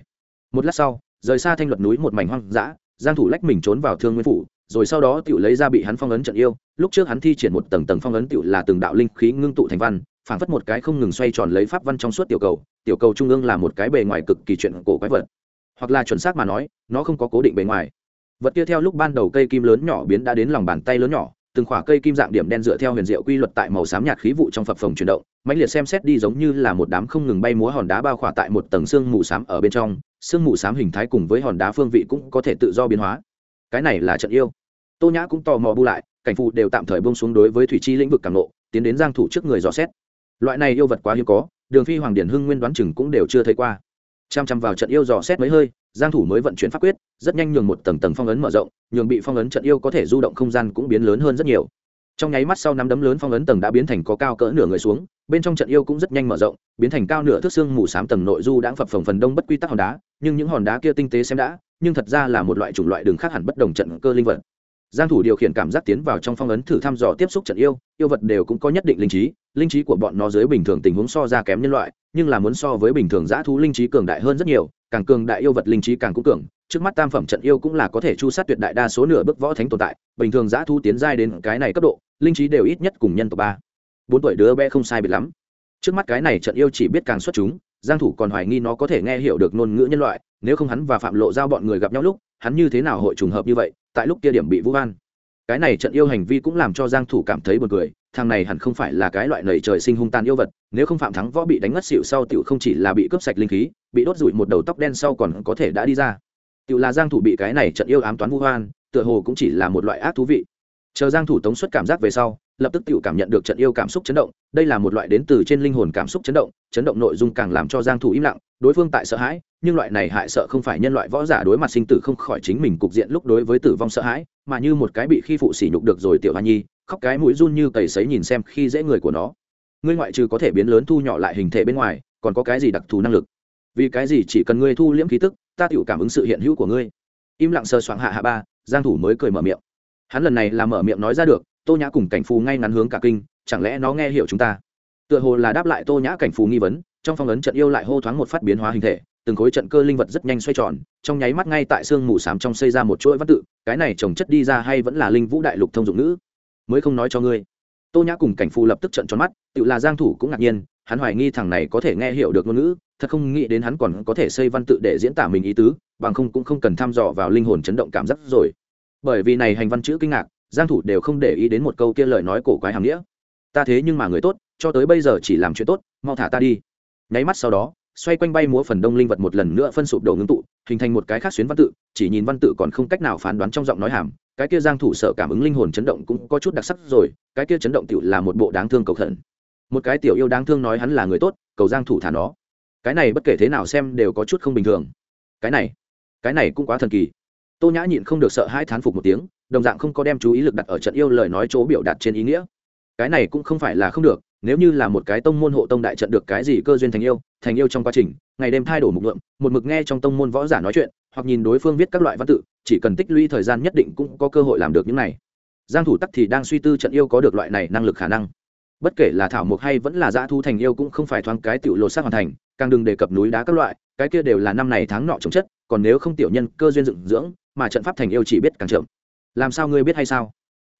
Một lát sau rời xa thanh luật núi một mảnh hoang dã, giang thủ lách mình trốn vào thương nguyên phủ, rồi sau đó tiểu lấy ra bị hắn phong ấn trận yêu. Lúc trước hắn thi triển một tầng tầng phong ấn tiểu là từng đạo linh khí ngưng tụ thành văn phảng phất một cái không ngừng xoay tròn lấy pháp văn trong suốt tiểu cầu. Tiểu cầu trung ương là một cái bề ngoài cực kỳ chuyện cổ quái vật. Hoặc là chuẩn xác mà nói, nó không có cố định bề ngoài. Vật kia theo lúc ban đầu cây kim lớn nhỏ biến đã đến lòng bàn tay lớn nhỏ, từng khỏa cây kim dạng điểm đen dựa theo huyền diệu quy luật tại màu xám nhạt khí vụ trong phập phồng chuyển động mãnh liệt xem xét đi giống như là một đám không ngừng bay múa hòn đá bao khỏa tại một tầng xương mù xám ở bên trong xương mù xám hình thái cùng với hòn đá phương vị cũng có thể tự do biến hóa. Cái này là trận yêu. Tô nhã cũng tò mò bu lại cảnh phụ đều tạm thời bông xuống đối với thủy chi lĩnh vực càng lộ, tiến đến giang thủ trước người dò xét. Loại này yêu vật quá hiếm có đường phi hoàng điển hưng nguyên đoán chừng cũng đều chưa thấy qua. Chăm chăm vào trận yêu dò xét mấy hơi giang thủ mới vận chuyển pháp quyết rất nhanh nhường một tầng tầng phong ấn mở rộng nhường bị phong ấn trận yêu có thể du động không gian cũng biến lớn hơn rất nhiều trong nháy mắt sau năm đấm lớn phong ấn tầng đã biến thành có cao cỡ nửa người xuống, bên trong trận yêu cũng rất nhanh mở rộng, biến thành cao nửa thước xương mù xám tầng nội du đã phập phồng phần đông bất quy tắc hòn đá, nhưng những hòn đá kia tinh tế xem đã, nhưng thật ra là một loại chủng loại đường khác hẳn bất đồng trận cơ linh vật. Giang thủ điều khiển cảm giác tiến vào trong phong ấn thử thăm dò tiếp xúc trận yêu yêu vật đều cũng có nhất định linh trí linh trí của bọn nó dưới bình thường tình huống so ra kém nhân loại, nhưng là muốn so với bình thường giã thú linh trí cường đại hơn rất nhiều, càng cường đại yêu vật linh trí càng cũng cường trước mắt tam phẩm trận yêu cũng là có thể chu sát tuyệt đại đa số nửa bước võ thánh tồn tại, bình thường giã thu tiến giai đến cái này cấp độ, linh trí đều ít nhất cùng nhân tộc ba. Bốn tuổi đứa bé không sai biệt lắm. Trước mắt cái này trận yêu chỉ biết càng xuất chúng, giang thủ còn hoài nghi nó có thể nghe hiểu được ngôn ngữ nhân loại, nếu không hắn và phạm lộ giao bọn người gặp nhau lúc, hắn như thế nào hội trùng hợp như vậy, tại lúc kia điểm bị vũ an cái này trận yêu hành vi cũng làm cho giang thủ cảm thấy buồn cười, thằng này hẳn không phải là cái loại nầy trời sinh hung tàn yêu vật, nếu không phạm thắng võ bị đánh ngất xỉu sau tiểu không chỉ là bị cướp sạch linh khí, bị đốt rụi một đầu tóc đen sau còn có thể đã đi ra tiểu là giang thủ bị cái này trận yêu ám toán vu hoan tựa hồ cũng chỉ là một loại ác thú vị. Chờ giang thủ tống xuất cảm giác về sau, lập tức tiểu cảm nhận được trận yêu cảm xúc chấn động, đây là một loại đến từ trên linh hồn cảm xúc chấn động chấn động nội dung càng làm cho giang thủ im lặng, đối phương tại sợ hãi, nhưng loại này hại sợ không phải nhân loại võ giả đối mặt sinh tử không khỏi chính mình cục diện lúc đối với tử vong sợ hãi, mà như một cái bị khi phụ sỉ nhục được rồi tiểu hoa nhi, khóc cái mũi run như cầy sấy nhìn xem khi dễ người của nó. Ngươi ngoại trừ có thể biến lớn thu nhỏ lại hình thể bên ngoài, còn có cái gì đặc thù năng lực? Vì cái gì chỉ cần ngươi thu liễm khí tức ta tiểu cảm ứng sự hiện hữu của ngươi. Im lặng sờ soạng hạ hạ ba, giang thủ mới cười mở miệng. Hắn lần này là mở miệng nói ra được, tô nhã cùng cảnh phù ngay ngắn hướng cả kinh, chẳng lẽ nó nghe hiểu chúng ta? Tựa hồ là đáp lại tô nhã cảnh phù nghi vấn, trong phong ấn trận yêu lại hô thoáng một phát biến hóa hình thể, từng khối trận cơ linh vật rất nhanh xoay tròn, trong nháy mắt ngay tại xương mù xám trong xây ra một chuỗi văn tự, cái này trồng chất đi ra hay vẫn là linh vũ đại lục thông dụng ngữ? Mới không nói cho ngươi. Tô nhã cùng cảnh phù lập tức trận tròn mắt tự là giang thủ cũng ngạc nhiên hắn hoài nghi thằng này có thể nghe hiểu được ngôn ngữ, thật không nghĩ đến hắn còn có thể xây văn tự để diễn tả mình ý tứ, bằng không cũng không cần thăm dò vào linh hồn chấn động cảm giác rồi. Bởi vì này hành văn chữ kinh ngạc, giang thủ đều không để ý đến một câu kia lời nói cổ quái hàm nghĩa. Ta thế nhưng mà người tốt, cho tới bây giờ chỉ làm chuyện tốt, mau thả ta đi. Nháy mắt sau đó, xoay quanh bay múa phần đông linh vật một lần nữa phân sụp đổ ngưng tụ, hình thành một cái khác xuyến văn tự, chỉ nhìn văn tự còn không cách nào phán đoán trong giọng nói hàm, cái kia giang thủ sợ cảm ứng linh hồn chấn động cũng có chút đặc sắc rồi, cái kia chấn động tiểu là một bộ đáng thương cầu thần một cái tiểu yêu đáng thương nói hắn là người tốt, cầu giang thủ thả nó. Cái này bất kể thế nào xem đều có chút không bình thường. Cái này cái này cũng quá thần kỳ. Tô nhã nhịn không được sợ hai thán phục một tiếng, đồng dạng không có đem chú ý lực đặt ở trận yêu lời nói chỗ biểu đạt trên ý nghĩa. Cái này cũng không phải là không được, nếu như là một cái tông môn hộ tông đại trận được cái gì cơ duyên thành yêu thành yêu trong quá trình, ngày đêm thay đổi mục lượng, một mực nghe trong tông môn võ giả nói chuyện, hoặc nhìn đối phương viết các loại văn tự, chỉ cần tích lũy thời gian nhất định cũng có cơ hội làm được những này. Giang thủ tắc thì đang suy tư trận yêu có được loại này năng lực khả năng bất kể là thảo mộc hay vẫn là dã thu thành yêu cũng không phải thoáng cái tiểu lột xác hoàn thành, càng đừng đề cập núi đá các loại, cái kia đều là năm này tháng nọ trồng chất, còn nếu không tiểu nhân cơ duyên dựng dưỡng, mà trận pháp thành yêu chỉ biết càng chậm. Làm sao ngươi biết hay sao?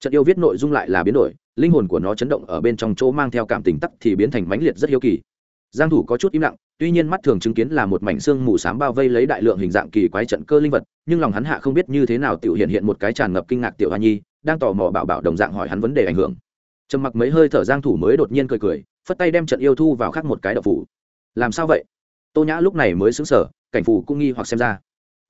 Trận yêu viết nội dung lại là biến đổi, linh hồn của nó chấn động ở bên trong chỗ mang theo cảm tình tắc thì biến thành mãnh liệt rất hiếu kỳ. Giang thủ có chút im lặng, tuy nhiên mắt thường chứng kiến là một mảnh xương mù xám bao vây lấy đại lượng hình dạng kỳ quái trận cơ linh vật, nhưng lòng hắn hạ không biết như thế nào tiểu hiện hiện một cái tràn ngập kinh ngạc tiểu hoa nhi, đang tò mò bảo bảo đồng dạng hỏi hắn vấn đề ảnh hưởng trầm mặc mấy hơi thở giang thủ mới đột nhiên cười cười, phất tay đem trận yêu thu vào khác một cái đậu phủ. Làm sao vậy? Tô nhã lúc này mới sững sờ, cảnh phủ cũng nghi hoặc xem ra.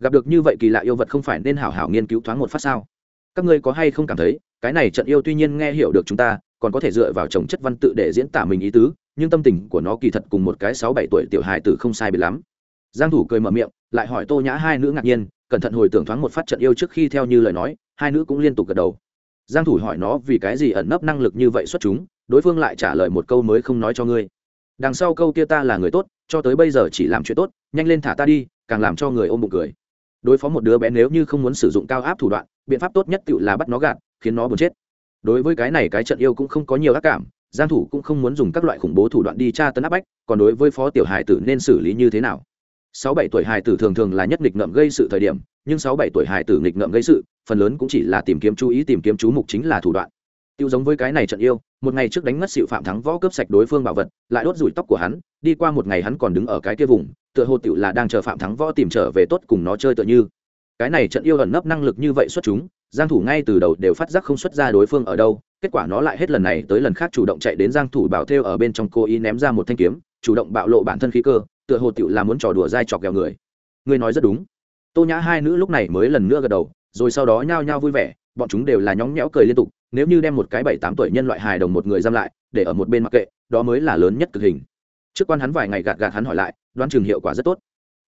Gặp được như vậy kỳ lạ yêu vật không phải nên hảo hảo nghiên cứu thoáng một phát sao? Các ngươi có hay không cảm thấy, cái này trận yêu tuy nhiên nghe hiểu được chúng ta, còn có thể dựa vào trồng chất văn tự để diễn tả mình ý tứ, nhưng tâm tình của nó kỳ thật cùng một cái sáu bảy tuổi tiểu hài tử không sai biệt lắm. Giang thủ cười mở miệng, lại hỏi tô nhã hai nữ ngạc nhiên, cẩn thận hồi tưởng thoáng một phát trận yêu trước khi theo như lời nói, hai nữ cũng liên tục gật đầu giang thủ hỏi nó vì cái gì ẩn nấp năng lực như vậy xuất chúng, đối phương lại trả lời một câu mới không nói cho ngươi. Đằng sau câu kia ta là người tốt, cho tới bây giờ chỉ làm chuyện tốt, nhanh lên thả ta đi, càng làm cho người ôm bụng cười. Đối phó một đứa bé nếu như không muốn sử dụng cao áp thủ đoạn, biện pháp tốt nhất tự là bắt nó gạt, khiến nó buồn chết. Đối với cái này cái trận yêu cũng không có nhiều ác cảm, giang thủ cũng không muốn dùng các loại khủng bố thủ đoạn đi tra tấn áp bách, còn đối với phó tiểu hải tử nên xử lý như thế nào? Sáu bảy tuổi hài tử thường thường là nhất nghịch ngợm gây sự thời điểm, nhưng sáu bảy tuổi hài tử nghịch ngợm gây sự phần lớn cũng chỉ là tìm kiếm chú ý, tìm kiếm chú mục chính là thủ đoạn. Tiêu giống với cái này trận yêu, một ngày trước đánh mất xịu phạm thắng võ cướp sạch đối phương bảo vật, lại đốt rủi tóc của hắn, đi qua một ngày hắn còn đứng ở cái kia vùng, tựa hồ tiểu là đang chờ phạm thắng võ tìm trở về tốt cùng nó chơi tựa như. Cái này trận yêu ẩn nấp năng lực như vậy xuất chúng, giang thủ ngay từ đầu đều phát giác không xuất ra đối phương ở đâu, kết quả nó lại hết lần này tới lần khác chủ động chạy đến giang thủ bảo theo ở bên trong cô ý ném ra một thanh kiếm, chủ động bạo lộ bản thân khí cơ, tựa hồ tiểu là muốn trò đùa dai chọc ghẹo người. Người nói rất đúng. Tô nhã hai nữ lúc này mới lần nữa gật đầu rồi sau đó nhao nhao vui vẻ, bọn chúng đều là nhóng nhẽo cười liên tục, nếu như đem một cái bảy tám tuổi nhân loại hài đồng một người giam lại, để ở một bên mặc kệ, đó mới là lớn nhất cực hình. Trước quan hắn vài ngày gạt gạt hắn hỏi lại, đoán chừng hiệu quả rất tốt.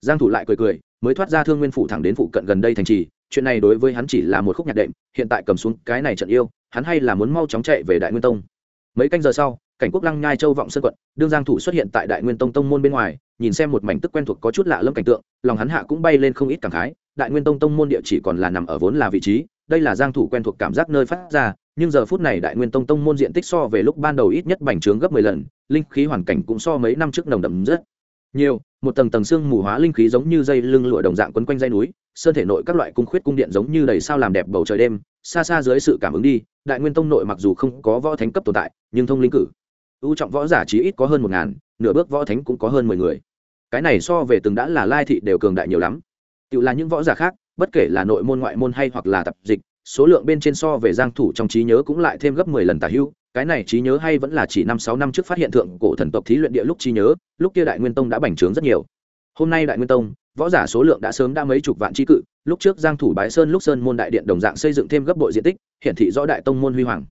Giang thủ lại cười cười, mới thoát ra thương nguyên phủ thẳng đến phụ cận gần đây thành trì, chuyện này đối với hắn chỉ là một khúc nhạc đệm, hiện tại cầm xuống cái này trận yêu, hắn hay là muốn mau chóng chạy về đại nguyên tông. Mấy canh giờ sau, cảnh quốc lăng nhai châu vọng sơn quận, đương giang thủ xuất hiện tại đại nguyên tông tông môn bên ngoài, nhìn xem một mảnh tức quen thuộc có chút lạ lẫm cảnh tượng, lòng hắn hạ cũng bay lên không ít cảm khái đại nguyên tông tông môn địa chỉ còn là nằm ở vốn là vị trí, đây là giang thủ quen thuộc cảm giác nơi phát ra, nhưng giờ phút này đại nguyên tông tông môn diện tích so về lúc ban đầu ít nhất bành trướng gấp 10 lần, linh khí hoàn cảnh cũng so mấy năm trước nồng đậm rất nhiều, một tầng tầng xương mù hóa linh khí giống như dây lưng lụa đồng dạng quấn quanh dây núi, sơn thể nội các loại cung khuyết cung điện giống như đầy sao làm đẹp bầu trời đêm, xa xa dưới sự cảm ứng đi, đại nguyên tông nội mặc dù không có võ thánh cấp tồn tại, nhưng thông linh cử, ưu trọng võ giả chí ít có hơn một ngàn, nửa bước võ thánh cũng có hơn mười người. Cái này so về từng đã là lai thị đều cường đại nhiều lắm tự là những võ giả khác, bất kể là nội môn ngoại môn hay hoặc là tập dịch, số lượng bên trên so về giang thủ trong trí nhớ cũng lại thêm gấp 10 lần tả hưu. Cái này trí nhớ hay vẫn là chỉ năm sáu năm trước phát hiện thượng cổ thần tộc thí luyện địa lúc trí nhớ, lúc kia đại nguyên tông đã bành trướng rất nhiều. Hôm nay đại nguyên tông, võ giả số lượng đã sớm đã mấy chục vạn chi cự, lúc trước giang thủ bái sơn, lúc sơn môn đại điện đồng dạng xây dựng thêm gấp bội diện tích hiện thị rõ đại tông môn huy hoàng.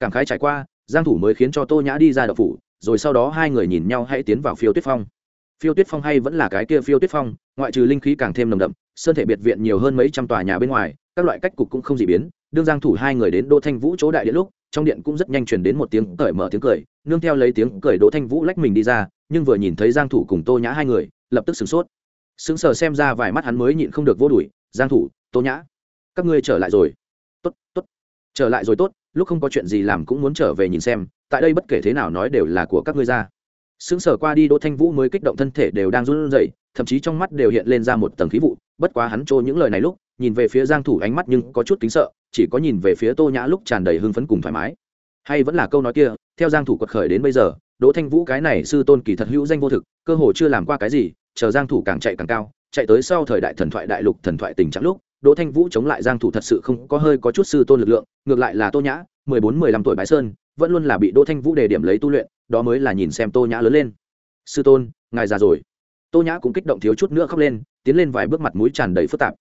Cảm khái trải qua, giang thủ mới khiến cho tô nhã đi ra đậu phủ, rồi sau đó hai người nhìn nhau hãy tiến vào phiêu tuyết phong phiêu tuyết phong hay vẫn là cái kia phiêu tuyết phong, ngoại trừ linh khí càng thêm nồng đậm, sơn thể biệt viện nhiều hơn mấy trăm tòa nhà bên ngoài, các loại cách cục cũng không dị biến. Đương giang thủ hai người đến đỗ thanh vũ chỗ đại điện lúc, trong điện cũng rất nhanh truyền đến một tiếng cởi mở tiếng cười, nương theo lấy tiếng cười đỗ thanh vũ lách mình đi ra, nhưng vừa nhìn thấy giang thủ cùng tô nhã hai người, lập tức sửng sốt. Sững sờ xem ra vài mắt hắn mới nhịn không được vô đuổi, giang thủ, tô nhã, các ngươi trở lại rồi. Tốt tốt, trở lại rồi tốt, lúc không có chuyện gì làm cũng muốn trở về nhìn xem, tại đây bất kể thế nào nói đều là của các ngươi ra sững sờ qua đi, đỗ thanh vũ mới kích động thân thể đều đang run rẩy, thậm chí trong mắt đều hiện lên ra một tầng khí vụ. Bất quá hắn trôi những lời này lúc, nhìn về phía giang thủ ánh mắt nhưng có chút kính sợ, chỉ có nhìn về phía tô nhã lúc tràn đầy hưng phấn cùng thoải mái. Hay vẫn là câu nói kia, theo giang thủ quật khởi đến bây giờ, đỗ thanh vũ cái này sư tôn kỳ thật hữu danh vô thực, cơ hồ chưa làm qua cái gì, chờ giang thủ càng chạy càng cao, chạy tới sau thời đại thần thoại đại lục thần thoại tình trạng lúc, đỗ thanh vũ chống lại giang thủ thật sự không có hơi có chút sư tôn lực lượng, ngược lại là tô nhã 14-15 tuổi bái sơn, vẫn luôn là bị đỗ thanh vũ đề điểm lấy tu luyện đó mới là nhìn xem tô nhã lớn lên. Sư tôn, ngài già rồi. Tô nhã cũng kích động thiếu chút nữa khóc lên, tiến lên vài bước mặt mũi tràn đầy phức tạp.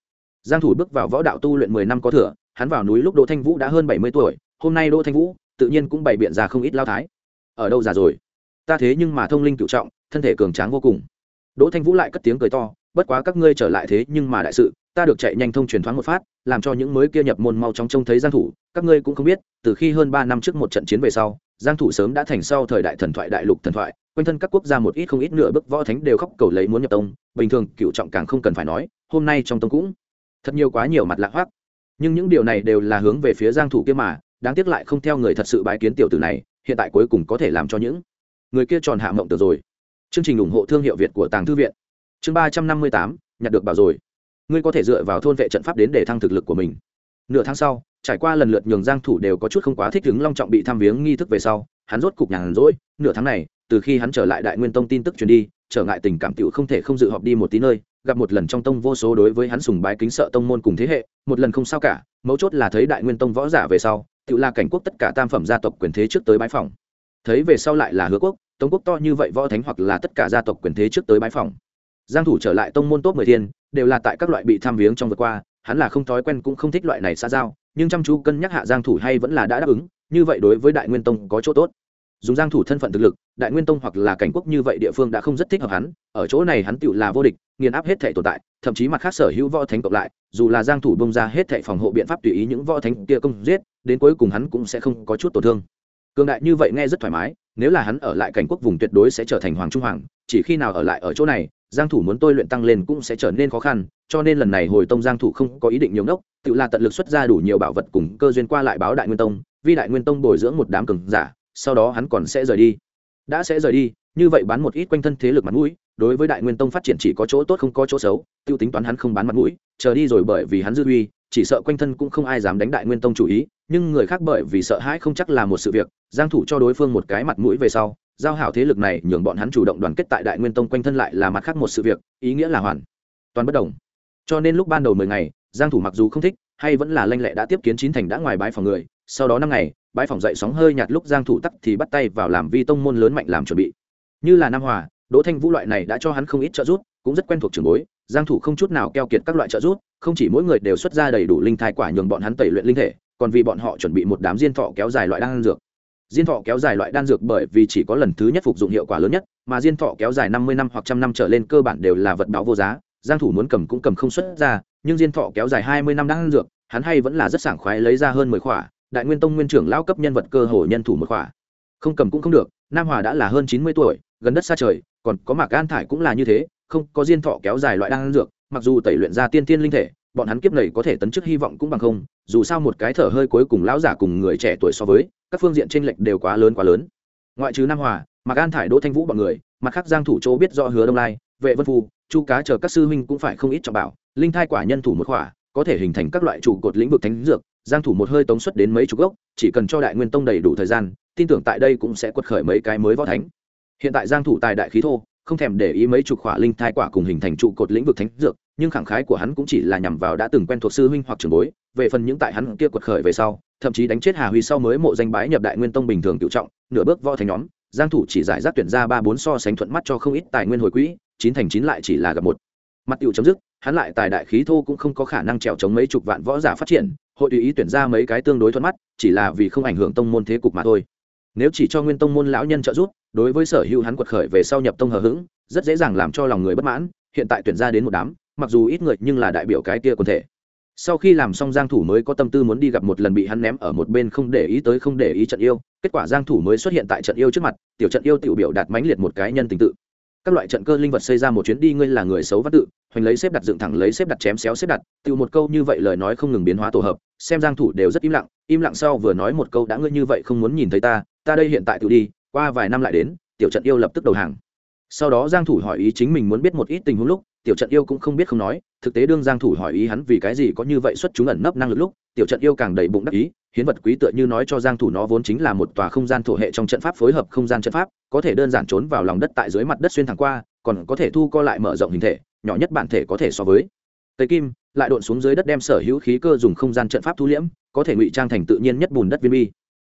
Giang thủ bước vào võ đạo tu luyện 10 năm có thừa, hắn vào núi lúc đỗ thanh vũ đã hơn 70 tuổi, hôm nay đỗ thanh vũ tự nhiên cũng bày biện ra không ít lao thái. Ở đâu già rồi? Ta thế nhưng mà thông linh cựu trọng, thân thể cường tráng vô cùng. Đỗ thanh vũ lại cất tiếng cười to, bất quá các ngươi trở lại thế nhưng mà đại sự, ta được chạy nhanh thông truyền thoáng một phát, làm cho những mới kia nhập môn mau chóng trông thấy giang thủ, các ngươi cũng không biết, từ khi hơn ba năm trước một trận chiến về sau giang thủ sớm đã thành sau thời đại thần thoại, đại lục thần thoại, quanh thân các quốc gia một ít không ít nửa bức võ thánh đều khóc cầu lấy muốn nhập tông. Bình thường, cựu trọng càng không cần phải nói, hôm nay trong tông cũng thật nhiều quá nhiều mặt lạ hoắc. Nhưng những điều này đều là hướng về phía giang thủ kia mà, đáng tiếc lại không theo người thật sự bái kiến tiểu tử này, hiện tại cuối cùng có thể làm cho những người kia tròn hạ mộng từ rồi. Chương trình ủng hộ thương hiệu việt của tàng thư viện. Chương ba trăm năm mươi tám, nhặt được bảo rồi. Ngươi có thể dựa vào thôn vệ trận pháp đến để thăng thực lực của mình nửa tháng sau, trải qua lần lượt nhường giang thủ đều có chút không quá thích ứng long trọng bị tham viếng nghi thức về sau, hắn rốt cục nhàn rỗi, nửa tháng này, từ khi hắn trở lại đại nguyên tông tin tức truyền đi, trở ngại tình cảm tiểu không thể không dự họp đi một tí nơi, gặp một lần trong tông vô số đối với hắn sùng bái kính sợ tông môn cùng thế hệ, một lần không sao cả, mấu chốt là thấy đại nguyên tông võ giả về sau, tiểu là cảnh quốc tất cả tam phẩm gia tộc quyền thế trước tới bái phòng thấy về sau lại là hứa quốc, tống quốc to như vậy võ thánh hoặc là tất cả gia tộc quyền thế trước tới bái phòng giang thủ trở lại tông môn tốt mười thiên, đều là tại các loại bị tham viếng trong vượt qua hắn là không thói quen cũng không thích loại này xa giao, nhưng chăm chú cân nhắc hạ giang thủ hay vẫn là đã đáp ứng, như vậy đối với đại nguyên tông có chỗ tốt. Dùng giang thủ thân phận thực lực, đại nguyên tông hoặc là cảnh quốc như vậy địa phương đã không rất thích hợp hắn, ở chỗ này hắn tựu là vô địch, nghiền áp hết thể tồn tại, thậm chí mặt khác sở hữu võ thánh cộng lại, dù là giang thủ bông ra hết thể phòng hộ biện pháp tùy ý những võ thánh kia công giết, đến cuối cùng hắn cũng sẽ không có chút tổn thương. Cường đại như vậy nghe rất thoải mái, nếu là hắn ở lại cảnh quốc vùng tuyệt đối sẽ trở thành hoàng trung hoàng, chỉ khi nào ở lại ở chỗ này giang thủ muốn tôi luyện tăng lên cũng sẽ trở nên khó khăn, cho nên lần này hồi tông giang thủ không có ý định nhiều ngốc, tự là tận lực xuất ra đủ nhiều bảo vật cùng cơ duyên qua lại báo đại nguyên tông, vì đại nguyên tông bồi dưỡng một đám cường giả, sau đó hắn còn sẽ rời đi. Đã sẽ rời đi, như vậy bán một ít quanh thân thế lực mặt mũi, đối với đại nguyên tông phát triển chỉ có chỗ tốt không có chỗ xấu, tiêu tính toán hắn không bán mặt mũi, chờ đi rồi bởi vì hắn dư uy, chỉ sợ quanh thân cũng không ai dám đánh đại nguyên tông chủ ý, nhưng người khác bởi vì sợ hãi không chắc là một sự việc, giang thủ cho đối phương một cái mặt mũi về sau giao hảo thế lực này nhường bọn hắn chủ động đoàn kết tại đại nguyên tông quanh thân lại là mặt khác một sự việc, ý nghĩa là hoàn toàn bất đồng. Cho nên lúc ban đầu 10 ngày, giang thủ mặc dù không thích, hay vẫn là lanh lẹ đã tiếp kiến chín thành đã ngoài bái phòng người, sau đó năm ngày, bái phòng dậy sóng hơi nhạt lúc giang thủ tắc thì bắt tay vào làm vi tông môn lớn mạnh làm chuẩn bị. Như là nam hòa, đỗ thanh vũ loại này đã cho hắn không ít trợ giúp, cũng rất quen thuộc trường bối, giang thủ không chút nào keo kiệt các loại trợ giúp, không chỉ mỗi người đều xuất ra đầy đủ linh thai quả nhường bọn hắn tẩy luyện linh thể, còn vì bọn họ chuẩn bị một đám diên thọ kéo dài loại đan dược diên thọ kéo dài loại đan dược bởi vì chỉ có lần thứ nhất phục dụng hiệu quả lớn nhất, mà diên thọ kéo dài 50 năm hoặc trăm năm trở lên cơ bản đều là vật báo vô giá, giang thủ muốn cầm cũng cầm không xuất ra, nhưng diên thọ kéo dài 20 năm đan dược, hắn hay vẫn là rất sảng khoái lấy ra hơn 10 khỏa, đại nguyên tông nguyên trưởng lão cấp nhân vật cơ hồ nhân thủ một khỏa. Không cầm cũng không được, nam hòa đã là hơn 90 tuổi, gần đất xa trời, còn có mạc an thải cũng là như thế, không có diên thọ kéo dài loại đan dược, mặc dù tẩy luyện ra tiên tiên linh thể bọn hắn kiếp này có thể tấn chức hy vọng cũng bằng không, dù sao một cái thở hơi cuối cùng lão giả cùng người trẻ tuổi so với, các phương diện tranh lệch đều quá lớn quá lớn. Ngoại trừ nam hòa, mạc an thải, đỗ thanh vũ bọn người, mặt khác giang thủ chỗ biết do hứa đông lai, vệ vân phu, chu cá chờ các sư huynh cũng phải không ít trọng bảo, linh thai quả nhân thủ một khỏa, có thể hình thành các loại trụ cột lĩnh vực thánh dược, giang thủ một hơi tống xuất đến mấy chục gốc, chỉ cần cho đại nguyên tông đầy đủ thời gian, tin tưởng tại đây cũng sẽ quật khởi mấy cái mới võ thánh. Hiện tại giang thủ tài đại khí thô không thèm để ý mấy chục khỏa linh thai quả cùng hình thành trụ cột lĩnh vực thánh dược, nhưng khẳng khái của hắn cũng chỉ là nhằm vào đã từng quen thuộc sư huynh hoặc trưởng bối, về phần những tại hắn kia quật khởi về sau, thậm chí đánh chết hà huy sau mới mộ danh bái nhập đại nguyên tông bình thường cựu trọng, nửa bước võ thành nhóm, giang thủ chỉ giải rác tuyển ra ba bốn so sánh thuận mắt cho không ít tài nguyên hồi quỹ, chín thành chín lại chỉ là gặp một. Mặt tiểu chấm dứt, hắn lại tài đại khí thô cũng không có khả năng trèo chống mấy chục vạn võ giả phát triển, hội tùy ý tuyển ra mấy cái tương đối thuận mắt, chỉ là vì không ảnh hưởng tông môn thế cục mà thôi. Nếu chỉ cho nguyên tông môn lão nhân trợ giúp đối với sở hữu hắn quật khởi về sau nhập tông hờ hững, rất dễ dàng làm cho lòng người bất mãn, hiện tại tuyển ra đến một đám, mặc dù ít người nhưng là đại biểu cái kia quần thể. Sau khi làm xong giang thủ mới có tâm tư muốn đi gặp một lần bị hắn ném ở một bên không để ý tới không để ý trận yêu, kết quả giang thủ mới xuất hiện tại trận yêu trước mặt, tiểu trận yêu tiểu biểu đạt mãnh liệt một cái nhân tình tự. Các loại trận cơ linh vật xây ra một chuyến đi ngươi là người xấu vất tự, hoành lấy xếp đặt dựng thẳng lấy xếp đặt chém xéo xếp đặt tiêu một câu như vậy lời nói không ngừng biến hóa tổ hợp, xem giang thủ đều rất im lặng im lặng sau vừa nói một câu đã ngươi như vậy không muốn nhìn thấy ta ta đây hiện tại tự đi qua vài năm lại đến, tiểu trận yêu lập tức đầu hàng. Sau đó giang thủ hỏi ý chính mình muốn biết một ít tình huống lúc, tiểu trận yêu cũng không biết không nói, thực tế đương giang thủ hỏi ý hắn vì cái gì có như vậy xuất chúng ẩn nấp năng lực lúc, tiểu trận yêu càng đầy bụng đắc ý, hiến vật quý tựa như nói cho giang thủ nó vốn chính là một tòa không gian thổ hệ trong trận pháp phối hợp không gian trận pháp, có thể đơn giản trốn vào lòng đất tại dưới mặt đất xuyên thẳng qua, còn có thể thu co lại mở rộng hình thể, nhỏ nhất bản thể có thể so với. Tây kim, lại đột xuống dưới đất đem sở hữu khí cơ dùng không gian trận pháp thu liễm, có thể ngụy trang thành tự nhiên nhất bùn đất viên bi.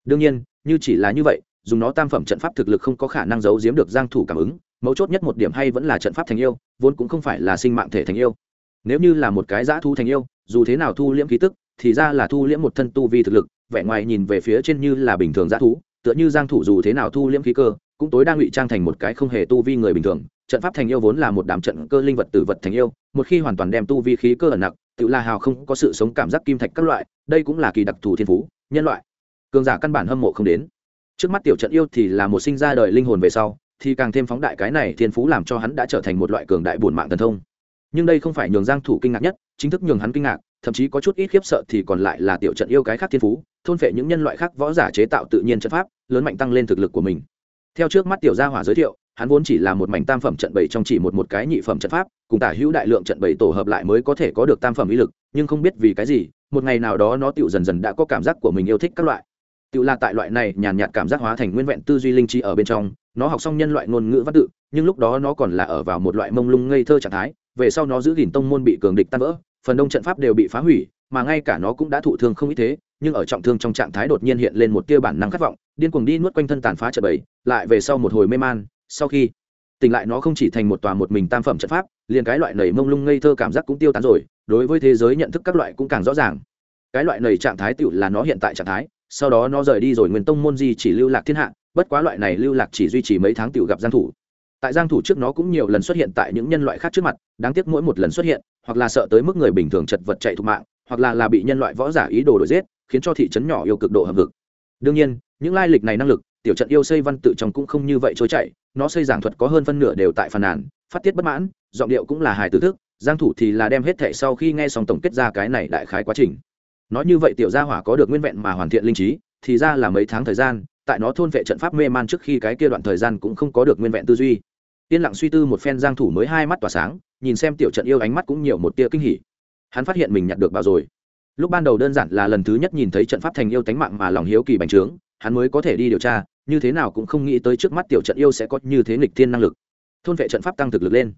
Đương nhiên, như chỉ là như vậy dùng nó tam phẩm trận pháp thực lực không có khả năng giấu giếm được giang thủ cảm ứng, mấu chốt nhất một điểm hay vẫn là trận pháp thành yêu, vốn cũng không phải là sinh mạng thể thành yêu. Nếu như là một cái giã thu thành yêu, dù thế nào thu liễm khí tức, thì ra là thu liễm một thân tu vi thực lực, vẻ ngoài nhìn về phía trên như là bình thường giã thú, tựa như giang thủ dù thế nào thu liễm khí cơ, cũng tối đang ngụy trang thành một cái không hề tu vi người bình thường. Trận pháp thành yêu vốn là một đám trận cơ linh vật tử vật thành yêu, một khi hoàn toàn đem tu vi khí cơ ẩn nặng tự là hào không có sự sống cảm giác kim thạch các loại, đây cũng là kỳ đặc thù thiên phú, nhân loại. Cường giả căn bản hâm mộ không đến trước mắt tiểu trận yêu thì là một sinh ra đời linh hồn về sau, thì càng thêm phóng đại cái này thiên phú làm cho hắn đã trở thành một loại cường đại bổn mạng thần thông. Nhưng đây không phải nhường giang thủ kinh ngạc nhất, chính thức nhường hắn kinh ngạc, thậm chí có chút ít khiếp sợ thì còn lại là tiểu trận yêu cái khác thiên phú, thôn phệ những nhân loại khác võ giả chế tạo tự nhiên trận pháp, lớn mạnh tăng lên thực lực của mình. Theo trước mắt tiểu gia hỏa giới thiệu, hắn vốn chỉ là một mảnh tam phẩm trận bảy trong chỉ một một cái nhị phẩm trận pháp, cùng tả hữu đại lượng trận bảy tổ hợp lại mới có thể có được tam phẩm ý lực, nhưng không biết vì cái gì, một ngày nào đó nó tựu dần dần đã có cảm giác của mình yêu thích các loại tự là tại loại này nhàn nhạt cảm giác hóa thành nguyên vẹn tư duy linh trí ở bên trong, nó học xong nhân loại ngôn ngữ văn tự, nhưng lúc đó nó còn là ở vào một loại mông lung ngây thơ trạng thái, về sau nó giữ gìn tông môn bị cường địch tan vỡ, phần đông trận pháp đều bị phá hủy, mà ngay cả nó cũng đã thụ thương không ít thế, nhưng ở trọng thương trong trạng thái đột nhiên hiện lên một tia bản năng khát vọng, điên cuồng đi nuốt quanh thân tàn phá trận bảy lại về sau một hồi mê man, sau khi tỉnh lại nó không chỉ thành một tòa một mình tam phẩm trận pháp, liền cái loại nầy mông lung ngây thơ cảm giác cũng tiêu tán rồi, đối với thế giới nhận thức các loại cũng càng rõ ràng. Cái loại nầy trạng thái tựu là nó hiện tại trạng thái sau đó nó rời đi rồi nguyên tông môn di chỉ lưu lạc thiên hạ, bất quá loại này lưu lạc chỉ duy trì mấy tháng tiểu gặp giang thủ. Tại giang thủ trước nó cũng nhiều lần xuất hiện tại những nhân loại khác trước mặt, đáng tiếc mỗi một lần xuất hiện, hoặc là sợ tới mức người bình thường chật vật chạy thục mạng, hoặc là là bị nhân loại võ giả ý đồ đuổi giết, khiến cho thị trấn nhỏ yêu cực độ hầm hực. Đương nhiên, những lai lịch này năng lực, tiểu trận yêu xây văn tự trong cũng không như vậy trôi chảy, nó xây giảng thuật có hơn phân nửa đều tại phàn nàn, phát tiết bất mãn, giọng điệu cũng là hài tử thức, giang thủ thì là đem hết thể sau khi nghe xong tổng kết ra cái này đại khái quá trình nói như vậy tiểu gia hỏa có được nguyên vẹn mà hoàn thiện linh trí, thì ra là mấy tháng thời gian, tại nó thôn vệ trận pháp mê man trước khi cái kia đoạn thời gian cũng không có được nguyên vẹn tư duy. Yên lặng suy tư một phen giang thủ mới hai mắt tỏa sáng, nhìn xem tiểu trận yêu ánh mắt cũng nhiều một tia kinh hỉ. Hắn phát hiện mình nhặt được bảo rồi. Lúc ban đầu đơn giản là lần thứ nhất nhìn thấy trận pháp thành yêu tánh mạng mà lòng hiếu kỳ bành trướng, hắn mới có thể đi điều tra, như thế nào cũng không nghĩ tới trước mắt tiểu trận yêu sẽ có như thế nghịch thiên năng lực. Thôn vệ trận pháp tăng thực lực lên.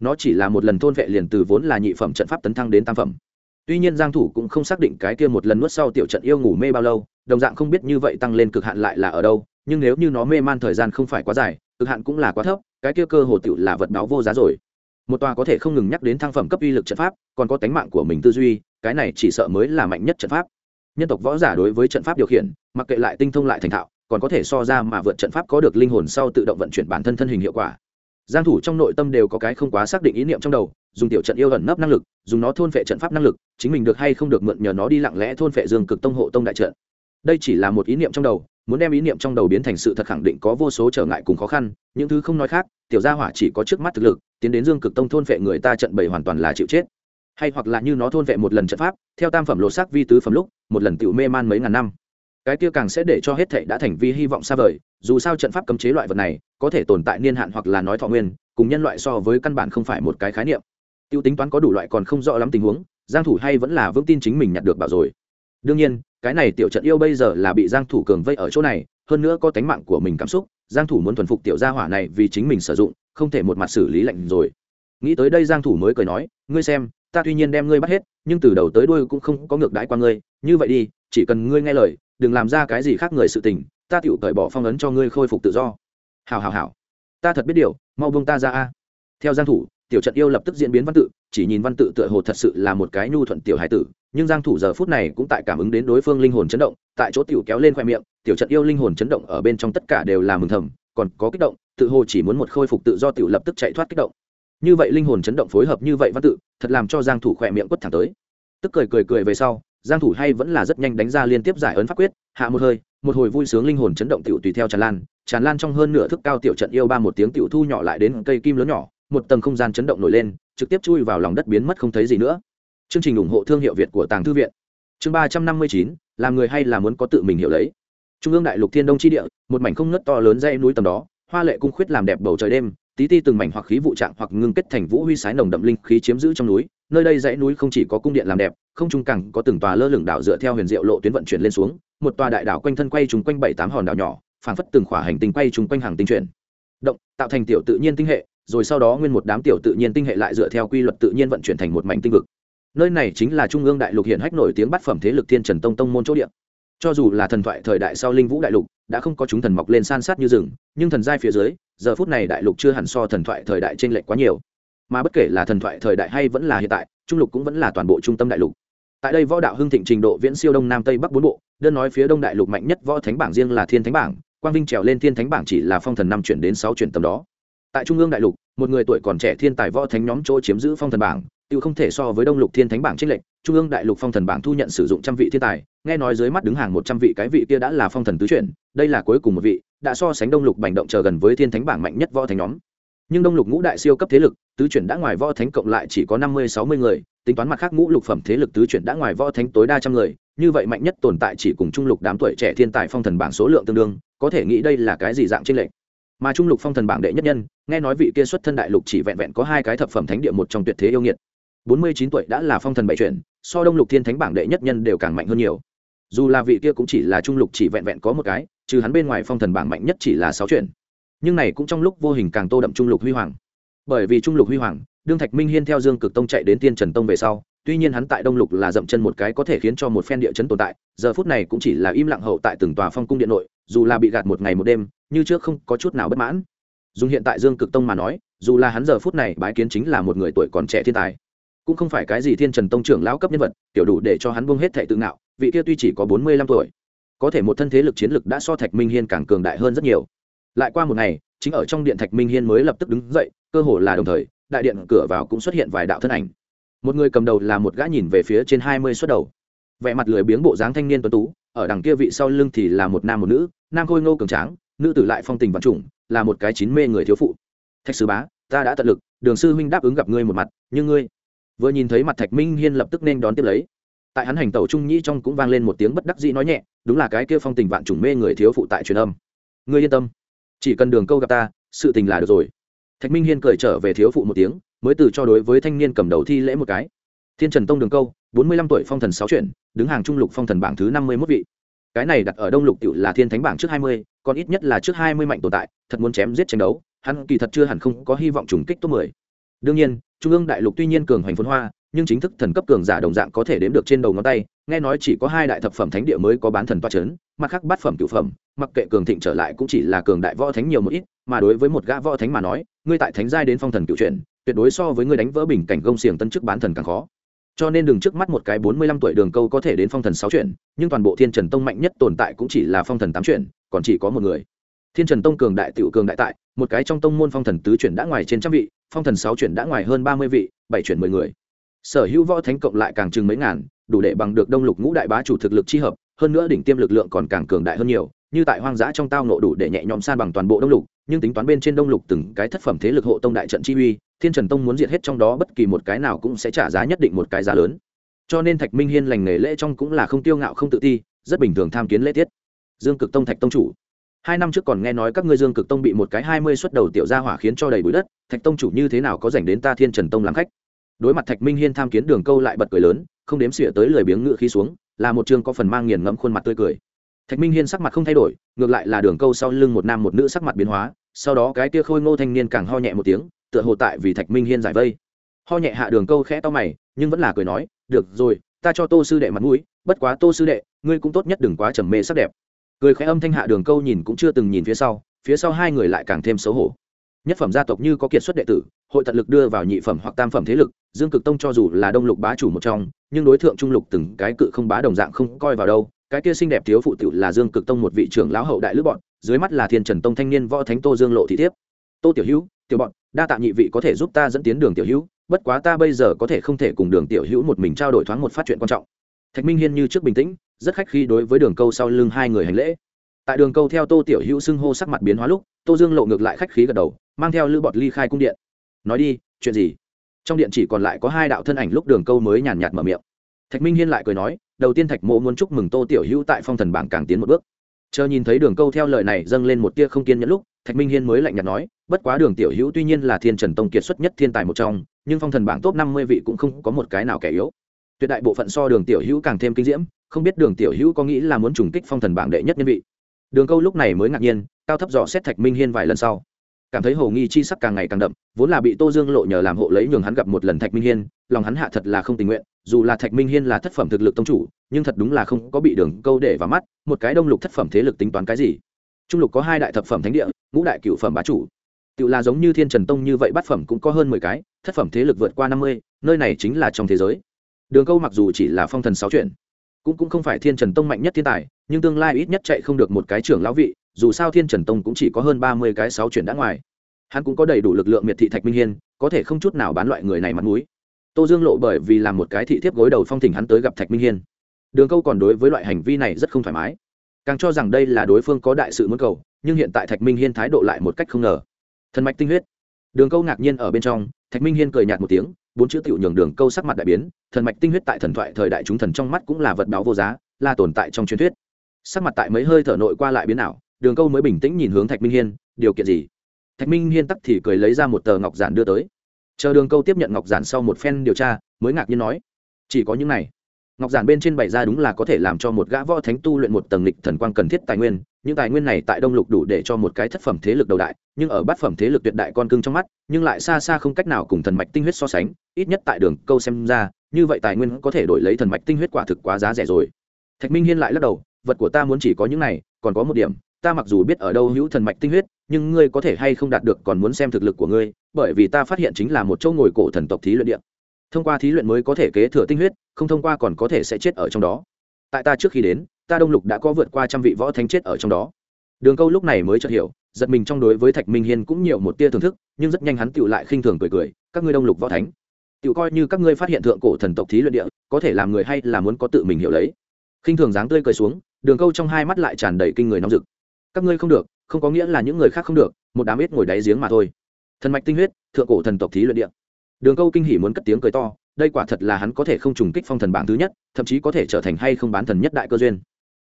Nó chỉ là một lần thôn vệ liền từ vốn là nhị phẩm trận pháp tấn thăng đến tam phẩm tuy nhiên giang thủ cũng không xác định cái kia một lần nuốt sau tiểu trận yêu ngủ mê bao lâu, đồng dạng không biết như vậy tăng lên cực hạn lại là ở đâu, nhưng nếu như nó mê man thời gian không phải quá dài, cực hạn cũng là quá thấp, cái kia cơ hồ tiểu là vật báo vô giá rồi. Một tòa có thể không ngừng nhắc đến thăng phẩm cấp uy lực trận pháp, còn có tánh mạng của mình tư duy, cái này chỉ sợ mới là mạnh nhất trận pháp. Nhân tộc võ giả đối với trận pháp điều khiển, mặc kệ lại tinh thông lại thành thạo, còn có thể so ra mà vượt trận pháp có được linh hồn sau tự động vận chuyển bản thân thân hình hiệu quả giang thủ trong nội tâm đều có cái không quá xác định ý niệm trong đầu, dùng tiểu trận yêu ẩn nấp năng lực, dùng nó thôn phệ trận pháp năng lực, chính mình được hay không được mượn nhờ nó đi lặng lẽ thôn phệ dương cực tông hộ tông đại trận. Đây chỉ là một ý niệm trong đầu, muốn đem ý niệm trong đầu biến thành sự thật khẳng định có vô số trở ngại cùng khó khăn, những thứ không nói khác, tiểu gia hỏa chỉ có trước mắt thực lực, tiến đến dương cực tông thôn phệ người ta trận bảy hoàn toàn là chịu chết. Hay hoặc là như nó thôn vệ một lần trận pháp, theo tam phẩm lột xác vi tứ phẩm lúc, một lần tiểu mê man mấy ngàn năm cái kia càng sẽ để cho hết thệ đã thành vi hy vọng xa vời, dù sao trận pháp cấm chế loại vật này, có thể tồn tại niên hạn hoặc là nói thọ nguyên, cùng nhân loại so với căn bản không phải một cái khái niệm. Tiêu tính toán có đủ loại còn không rõ lắm tình huống, giang thủ hay vẫn là vững tin chính mình nhặt được bảo rồi. Đương nhiên, cái này tiểu trận yêu bây giờ là bị giang thủ cường vây ở chỗ này, hơn nữa có tánh mạng của mình cảm xúc, giang thủ muốn thuần phục tiểu gia hỏa này vì chính mình sử dụng, không thể một mặt xử lý lạnh rồi. Nghĩ tới đây giang thủ mới cười nói, ngươi xem, ta tuy nhiên đem ngươi bắt hết, nhưng từ đầu tới đuôi cũng không có ngược đãi qua ngươi, như vậy đi, chỉ cần ngươi nghe lời đừng làm ra cái gì khác người sự tình, ta tựu cởi bỏ phong ấn cho ngươi khôi phục tự do. Hào hào hào ta thật biết điều, mau buông ta ra a. Theo giang thủ, tiểu trận yêu lập tức diễn biến văn tự, chỉ nhìn văn tự tựa hồ thật sự là một cái nhu thuận tiểu hải tử, nhưng giang thủ giờ phút này cũng tại cảm ứng đến đối phương linh hồn chấn động, tại chỗ tiểu kéo lên khoe miệng, tiểu trận yêu linh hồn chấn động ở bên trong tất cả đều là mừng thầm, còn có kích động, tự hồ chỉ muốn một khôi phục tự do tiểu lập tức chạy thoát kích động. Như vậy linh hồn chấn động phối hợp như vậy văn tự, thật làm cho giang thủ khỏe miệng quất thẳng tới. Tức cười cười cười về sau giang thủ hay vẫn là rất nhanh đánh ra liên tiếp giải ấn pháp quyết, hạ một hơi, một hồi vui sướng linh hồn chấn động tiểu tùy theo tràn lan tràn lan trong hơn nửa thước cao tiểu trận yêu ba một tiếng tiểu thu nhỏ lại đến cây kim lớn nhỏ, một tầng không gian chấn động nổi lên, trực tiếp chui vào lòng đất biến mất không thấy gì nữa. Chương trình ủng hộ thương hiệu việt của tàng thư viện. Chương ba trăm năm mươi chín, làm người hay là muốn có tự mình hiểu lấy. Trung ương đại lục thiên đông chi địa, một mảnh không ngất to lớn dây núi tầm đó, hoa lệ cung khuyết làm đẹp bầu trời đêm, tí ti từng mảnh hoặc khí vụ trạng hoặc ngưng kết thành vũ huy sái nồng đậm linh khí chiếm giữ trong núi nơi đây dãy núi không chỉ có cung điện làm đẹp, không trung cẳng có từng tòa lơ lửng đảo dựa theo huyền diệu lộ tuyến vận chuyển lên xuống, một tòa đại đảo quanh thân quay trùng quanh bảy tám hòn đảo nhỏ, phảng phất từng khỏa hành tinh quay trùng quanh hàng tinh chuyển. Động, tạo thành tiểu tự nhiên tinh hệ, rồi sau đó nguyên một đám tiểu tự nhiên tinh hệ lại dựa theo quy luật tự nhiên vận chuyển thành một mảnh tinh vực. Nơi này chính là trung ương đại lục hiện hách nổi tiếng bát phẩm thế lực thiên trần tông tông môn chỗ địa. Cho dù là thần thoại thời đại sau linh vũ đại lục, đã không có chúng thần mọc lên san sát như rừng, nhưng thần giai phía dưới, giờ phút này đại lục chưa hẳn so thần thoại thời đại trên lệch quá nhiều mà bất kể là thần thoại thời đại hay vẫn là hiện tại, trung lục cũng vẫn là toàn bộ trung tâm đại lục. Tại đây võ đạo hưng thịnh trình độ viễn siêu đông nam tây bắc bốn bộ, đơn nói phía đông đại lục mạnh nhất võ thánh bảng riêng là thiên thánh bảng, quang vinh trèo lên thiên thánh bảng chỉ là phong thần năm chuyển đến sáu chuyển tầm đó. Tại trung ương đại lục, một người tuổi còn trẻ thiên tài võ thánh nhóm chỗ chiếm giữ phong thần bảng, tự không thể so với đông lục thiên thánh bảng trích lệnh trung ương đại lục phong thần bảng thu nhận sử dụng trăm vị thiên tài, nghe nói dưới mắt đứng hàng một trăm vị cái vị kia đã là phong thần tứ chuyển, đây là cuối cùng một vị, đã so sánh đông lục bành động chờ gần với thiên thánh bảng mạnh nhất võ thánh nhóm nhưng đông lục ngũ đại siêu cấp thế lực, tứ chuyển đã ngoài võ thánh cộng lại chỉ có năm mươi, sáu mươi người, tính toán mặt khác ngũ lục phẩm thế lực tứ chuyển đã ngoài võ thánh tối đa trăm người, như vậy mạnh nhất tồn tại chỉ cùng trung lục đám tuổi trẻ thiên tài phong thần bảng số lượng tương đương, có thể nghĩ đây là cái gì dạng trên lệnh mà trung lục phong thần bảng đệ nhất nhân, nghe nói vị kia xuất thân đại lục chỉ vẹn vẹn có hai cái thập phẩm thánh địa một trong tuyệt thế yêu nghiệt. Bốn mươi chín tuổi đã là phong thần bảy chuyển, so đông lục thiên thánh bảng đệ nhất nhân đều càng mạnh hơn nhiều. Dù là vị kia cũng chỉ là trung lục chỉ vẹn vẹn có một cái, trừ hắn bên ngoài phong thần bảng mạnh nhất chỉ là sáu chuyển nhưng này cũng trong lúc vô hình càng tô đậm trung lục huy hoàng. Bởi vì trung lục huy hoàng, đương thạch minh hiên theo dương cực tông chạy đến tiên trần tông về sau, tuy nhiên hắn tại đông lục là dậm chân một cái có thể khiến cho một phen địa chấn tồn tại, giờ phút này cũng chỉ là im lặng hậu tại từng tòa phong cung điện nội, dù là bị gạt một ngày một đêm, như trước không có chút nào bất mãn. Dùng hiện tại dương cực tông mà nói, dù là hắn giờ phút này bái kiến chính là một người tuổi còn trẻ thiên tài, cũng không phải cái gì thiên trần tông trưởng lão cấp nhân vật, tiểu đủ để cho hắn buông hết thệ tự ngạo, vị kia tuy chỉ có bốn mươi lăm tuổi, có thể một thân thế lực chiến lực đã so thạch minh hiên càng cường đại hơn rất nhiều lại qua một ngày, chính ở trong điện thạch minh hiên mới lập tức đứng dậy, cơ hồ là đồng thời, đại điện cửa vào cũng xuất hiện vài đạo thân ảnh. Một người cầm đầu là một gã nhìn về phía trên hai mươi suất đầu. Vẻ mặt lười biếng bộ dáng thanh niên tuấn tú, ở đằng kia vị sau lưng thì là một nam một nữ, nam khôi ngô cường tráng, nữ tử lại phong tình văn chủng là một cái chín mê người thiếu phụ. Thạch sứ bá, ta đã tận lực, đường sư huynh đáp ứng gặp ngươi một mặt, nhưng ngươi? Vừa nhìn thấy mặt thạch minh hiên lập tức nên đón tiếp lấy. Tại hắn hành tẩu trung nhĩ trong cũng vang lên một tiếng bất đắc dĩ nói nhẹ, đúng là cái kia phong tình vạn chủng mê người thiếu phụ tại truyền âm. Ngươi yên tâm chỉ cần đường câu gặp ta, sự tình là được rồi. Thạch minh hiên cười trở về thiếu phụ một tiếng, mới từ cho đối với thanh niên cầm đầu thi lễ một cái. Thiên trần tông đường câu, bốn mươi lăm tuổi phong thần sáu chuyển, đứng hàng trung lục phong thần bảng thứ năm mươi mốt vị. Cái này đặt ở đông lục cựu là thiên thánh bảng trước hai mươi, còn ít nhất là trước hai mươi mạnh tồn tại, thật muốn chém giết tranh đấu, hắn kỳ thật chưa hẳn không có hy vọng trùng kích top mười. Đương nhiên, trung ương đại lục tuy nhiên cường hoành phồn hoa, nhưng chính thức thần cấp cường giả đồng dạng có thể đếm được trên đầu ngón tay, nghe nói chỉ có hai đại thập phẩm thánh địa mới có bán thần toa c h ấ n mặt khác bát phẩm cựu phẩm mặc kệ cường thịnh trở lại cũng chỉ là cường đại võ thánh nhiều một ít mà đối với một gã võ thánh mà nói ngươi tại thánh giai đến phong thần cựu truyền, tuyệt đối so với ngươi đánh vỡ bình cảnh gông xiềng tân chức bán thần càng khó. Cho nên đường trước mắt một cái bốn mươi lăm tuổi đường câu có thể đến phong thần sáu chuyển nhưng toàn bộ thiên trần tông mạnh nhất tồn tại cũng chỉ là phong thần tám chuyển còn chỉ có một người. Thiên trần tông cường đại tiểu cường đại tại một cái trong tông môn phong thần tứ chuyển đã ngoài trên trăm vị phong thần sáu chuyển đã ngoài hơn ba mươi vị bảy chuyển mười người. Sở hữu võ thánh cộng lại càng chừng mấy ngàn đủ để bằng được đông lục ngũ đại bá chủ thực lực chi hợp hơn nữa đỉnh tiêm lực lượng còn càng cường đại hơn nhiều như tại hoang dã trong tao nộ đủ để nhẹ nhõm san bằng toàn bộ đông lục, nhưng tính toán bên trên đông lục từng cái thất phẩm thế lực hộ tông đại trận chi uy, thiên trần tông muốn diệt hết trong đó bất kỳ một cái nào cũng sẽ trả giá nhất định một cái giá lớn. Cho nên thạch minh hiên lành nghề lễ trong cũng là không tiêu ngạo không tự ti, rất bình thường tham kiến lễ tiết. Dương cực tông thạch tông chủ. Hai năm trước còn nghe nói các ngươi dương cực tông bị một cái hai mươi suất đầu tiểu gia hỏa khiến cho đầy bụi đất, thạch tông chủ như thế nào có dành đến ta thiên trần tông làm khách? Đối mặt thạch minh hiên tham kiến đường câu lại bật cười lớn, không đếm xỉa tới lười biếng ngự khí xuống, là một chương có phần mang nghiền ngẫm khuôn mặt tươi cười thạch minh hiên sắc mặt không thay đổi, ngược lại là đường câu sau lưng một nam một nữ sắc mặt biến hóa, sau đó cái kia khôi ngô thanh niên càng ho nhẹ một tiếng, tựa hồ tại vì thạch minh hiên giải vây. Ho nhẹ hạ đường câu khẽ to mày, nhưng vẫn là cười nói, được rồi, ta cho tô sư đệ mặt mũi, bất quá tô sư đệ, ngươi cũng tốt nhất đừng quá trầm mê sắc đẹp. Cười khẽ âm thanh hạ đường câu nhìn cũng chưa từng nhìn phía sau phía sau hai người lại càng thêm xấu hổ. Nhất phẩm gia tộc như có kiệt xuất đệ tử, hội tận lực đưa vào nhị phẩm hoặc tam phẩm thế lực, dương cực tông cho dù là đông lục bá chủ một trong, nhưng đối tượng trung lục từng cái cự không bá đồng dạng không coi vào đâu cái kia xinh đẹp thiếu phụ tiểu là dương cực tông một vị trưởng lão hậu đại lữ bọn, dưới mắt là thiên trần tông thanh niên võ thánh tô dương lộ thị thiếp. Tô tiểu hữu, tiểu bọn, đa tạ nhị vị có thể giúp ta dẫn tiến đường tiểu hữu, bất quá ta bây giờ có thể không thể cùng đường tiểu hữu một mình trao đổi thoáng một phát chuyện quan trọng. Thạch minh hiên như trước bình tĩnh, rất khách khi đối với đường câu sau lưng hai người hành lễ. Tại đường câu theo tô tiểu hữu xưng hô sắc mặt biến hóa lúc, tô dương lộ ngược lại khách khí gật đầu, mang theo lữ bọt ly khai cung điện. Nói đi, chuyện gì? Trong điện chỉ còn lại có hai đạo thân ảnh lúc đường câu mới nhàn nhạt mở miệng. Thạch minh hiên lại cười nói đầu tiên thạch mộ muốn chúc mừng tô tiểu hữu tại phong thần bảng càng tiến một bước. Chờ nhìn thấy đường câu theo lời này dâng lên một tia không kiên nhẫn lúc, thạch minh hiên mới lạnh nhạt nói, bất quá đường tiểu hữu tuy nhiên là thiên trần tông kiệt xuất nhất thiên tài một trong, nhưng phong thần bảng top năm mươi vị cũng không có một cái nào kẻ yếu. Tuyệt đại bộ phận so đường tiểu hữu càng thêm kinh diễm, không biết đường tiểu hữu có nghĩ là muốn trùng kích phong thần bảng đệ nhất nhân vị. Đường câu lúc này mới ngạc nhiên, cao thấp dò xét thạch minh hiên vài lần sau cảm thấy hồ nghi chi sắc càng ngày càng đậm, vốn là bị tô dương lộ nhờ làm hộ lấy nhường hắn gặp một lần thạch minh hiên, lòng hắn hạ thật là không tình nguyện, dù là thạch minh hiên là thất phẩm thực lực tông chủ, nhưng thật đúng là không có bị đường câu để vào mắt, một cái đông lục thất phẩm thế lực tính toán cái gì? Trung lục có hai đại thập phẩm thánh địa, ngũ đại cựu phẩm bá chủ. Tự là giống như thiên trần tông như vậy bát phẩm cũng có hơn mười cái, thất phẩm thế lực vượt qua năm mươi, nơi này chính là trong thế giới. Đường câu mặc dù chỉ là phong thần sáu chuyện, cũng cũng không phải thiên trần tông mạnh nhất thiên tài, nhưng tương lai ít nhất chạy không được một cái trưởng lão vị dù sao thiên trần tông cũng chỉ có hơn ba mươi cái sáu chuyển đã ngoài. Hắn cũng có đầy đủ lực lượng miệt thị thạch minh hiên, có thể không chút nào bán loại người này mặt mũi. Tô dương lộ bởi vì làm một cái thị thiếp gối đầu phong thỉnh hắn tới gặp thạch minh hiên. Đường câu còn đối với loại hành vi này rất không thoải mái. Càng cho rằng đây là đối phương có đại sự muốn cầu, nhưng hiện tại thạch minh hiên thái độ lại một cách không ngờ. Thần mạch tinh huyết. Đường câu ngạc nhiên ở bên trong, thạch minh hiên cười nhạt một tiếng, bốn chữ tiểu nhường đường câu sắc mặt đại biến, thần mạch tinh huyết tại thần thoại thời đại chúng thần trong mắt cũng là vật báo vô giá, là tồn tại trong truyền thuyết. Sắc mặt tại mấy hơi thở nội qua lại biến ảo đường câu mới bình tĩnh nhìn hướng thạch minh hiên, điều kiện gì? Thạch minh hiên tắc thì cười lấy ra một tờ ngọc giản đưa tới. Chờ đường câu tiếp nhận ngọc giản sau một phen điều tra, mới ngạc nhiên nói, chỉ có những này. Ngọc giản bên trên bày ra đúng là có thể làm cho một gã võ thánh tu luyện một tầng lịch thần quang cần thiết tài nguyên, những tài nguyên này tại đông lục đủ để cho một cái thất phẩm thế lực đầu đại, nhưng ở bát phẩm thế lực tuyệt đại con cưng trong mắt, nhưng lại xa xa không cách nào cùng thần mạch tinh huyết so sánh, ít nhất tại đường câu xem ra, như vậy tài nguyên có thể đổi lấy thần mạch tinh huyết quả thực quá giá rẻ rồi. Thạch minh hiên lại lắc đầu, vật của ta muốn chỉ có những này, còn có một điểm ta mặc dù biết ở đâu hữu thần mạch tinh huyết, nhưng ngươi có thể hay không đạt được còn muốn xem thực lực của ngươi, bởi vì ta phát hiện chính là một chỗ ngồi cổ thần tộc thí luyện điện thông qua thí luyện mới có thể kế thừa tinh huyết, không thông qua còn có thể sẽ chết ở trong đó. Tại ta trước khi đến, ta đông lục đã có vượt qua trăm vị võ thánh chết ở trong đó. Đường câu lúc này mới chợt hiểu, giật mình trong đối với thạch minh hiên cũng nhiều một tia thưởng thức, nhưng rất nhanh hắn tựu lại khinh thường cười cười, các ngươi đông lục võ thánh, tựu coi như các ngươi phát hiện thượng cổ thần tộc thí luyện địa, có thể làm người hay là muốn có tự mình hiểu lấy? Khinh thường dáng tươi cười xuống, đường câu trong hai mắt lại tràn đầy kinh người nóng rực các ngươi không được, không có nghĩa là những người khác không được, một đám ít ngồi đáy giếng mà thôi thần mạch tinh huyết, thượng cổ thần tộc thí luyện điện. đường câu kinh hỉ muốn cất tiếng cười to, đây quả thật là hắn có thể không trùng kích phong thần bảng thứ nhất, thậm chí có thể trở thành hay không bán thần nhất đại cơ duyên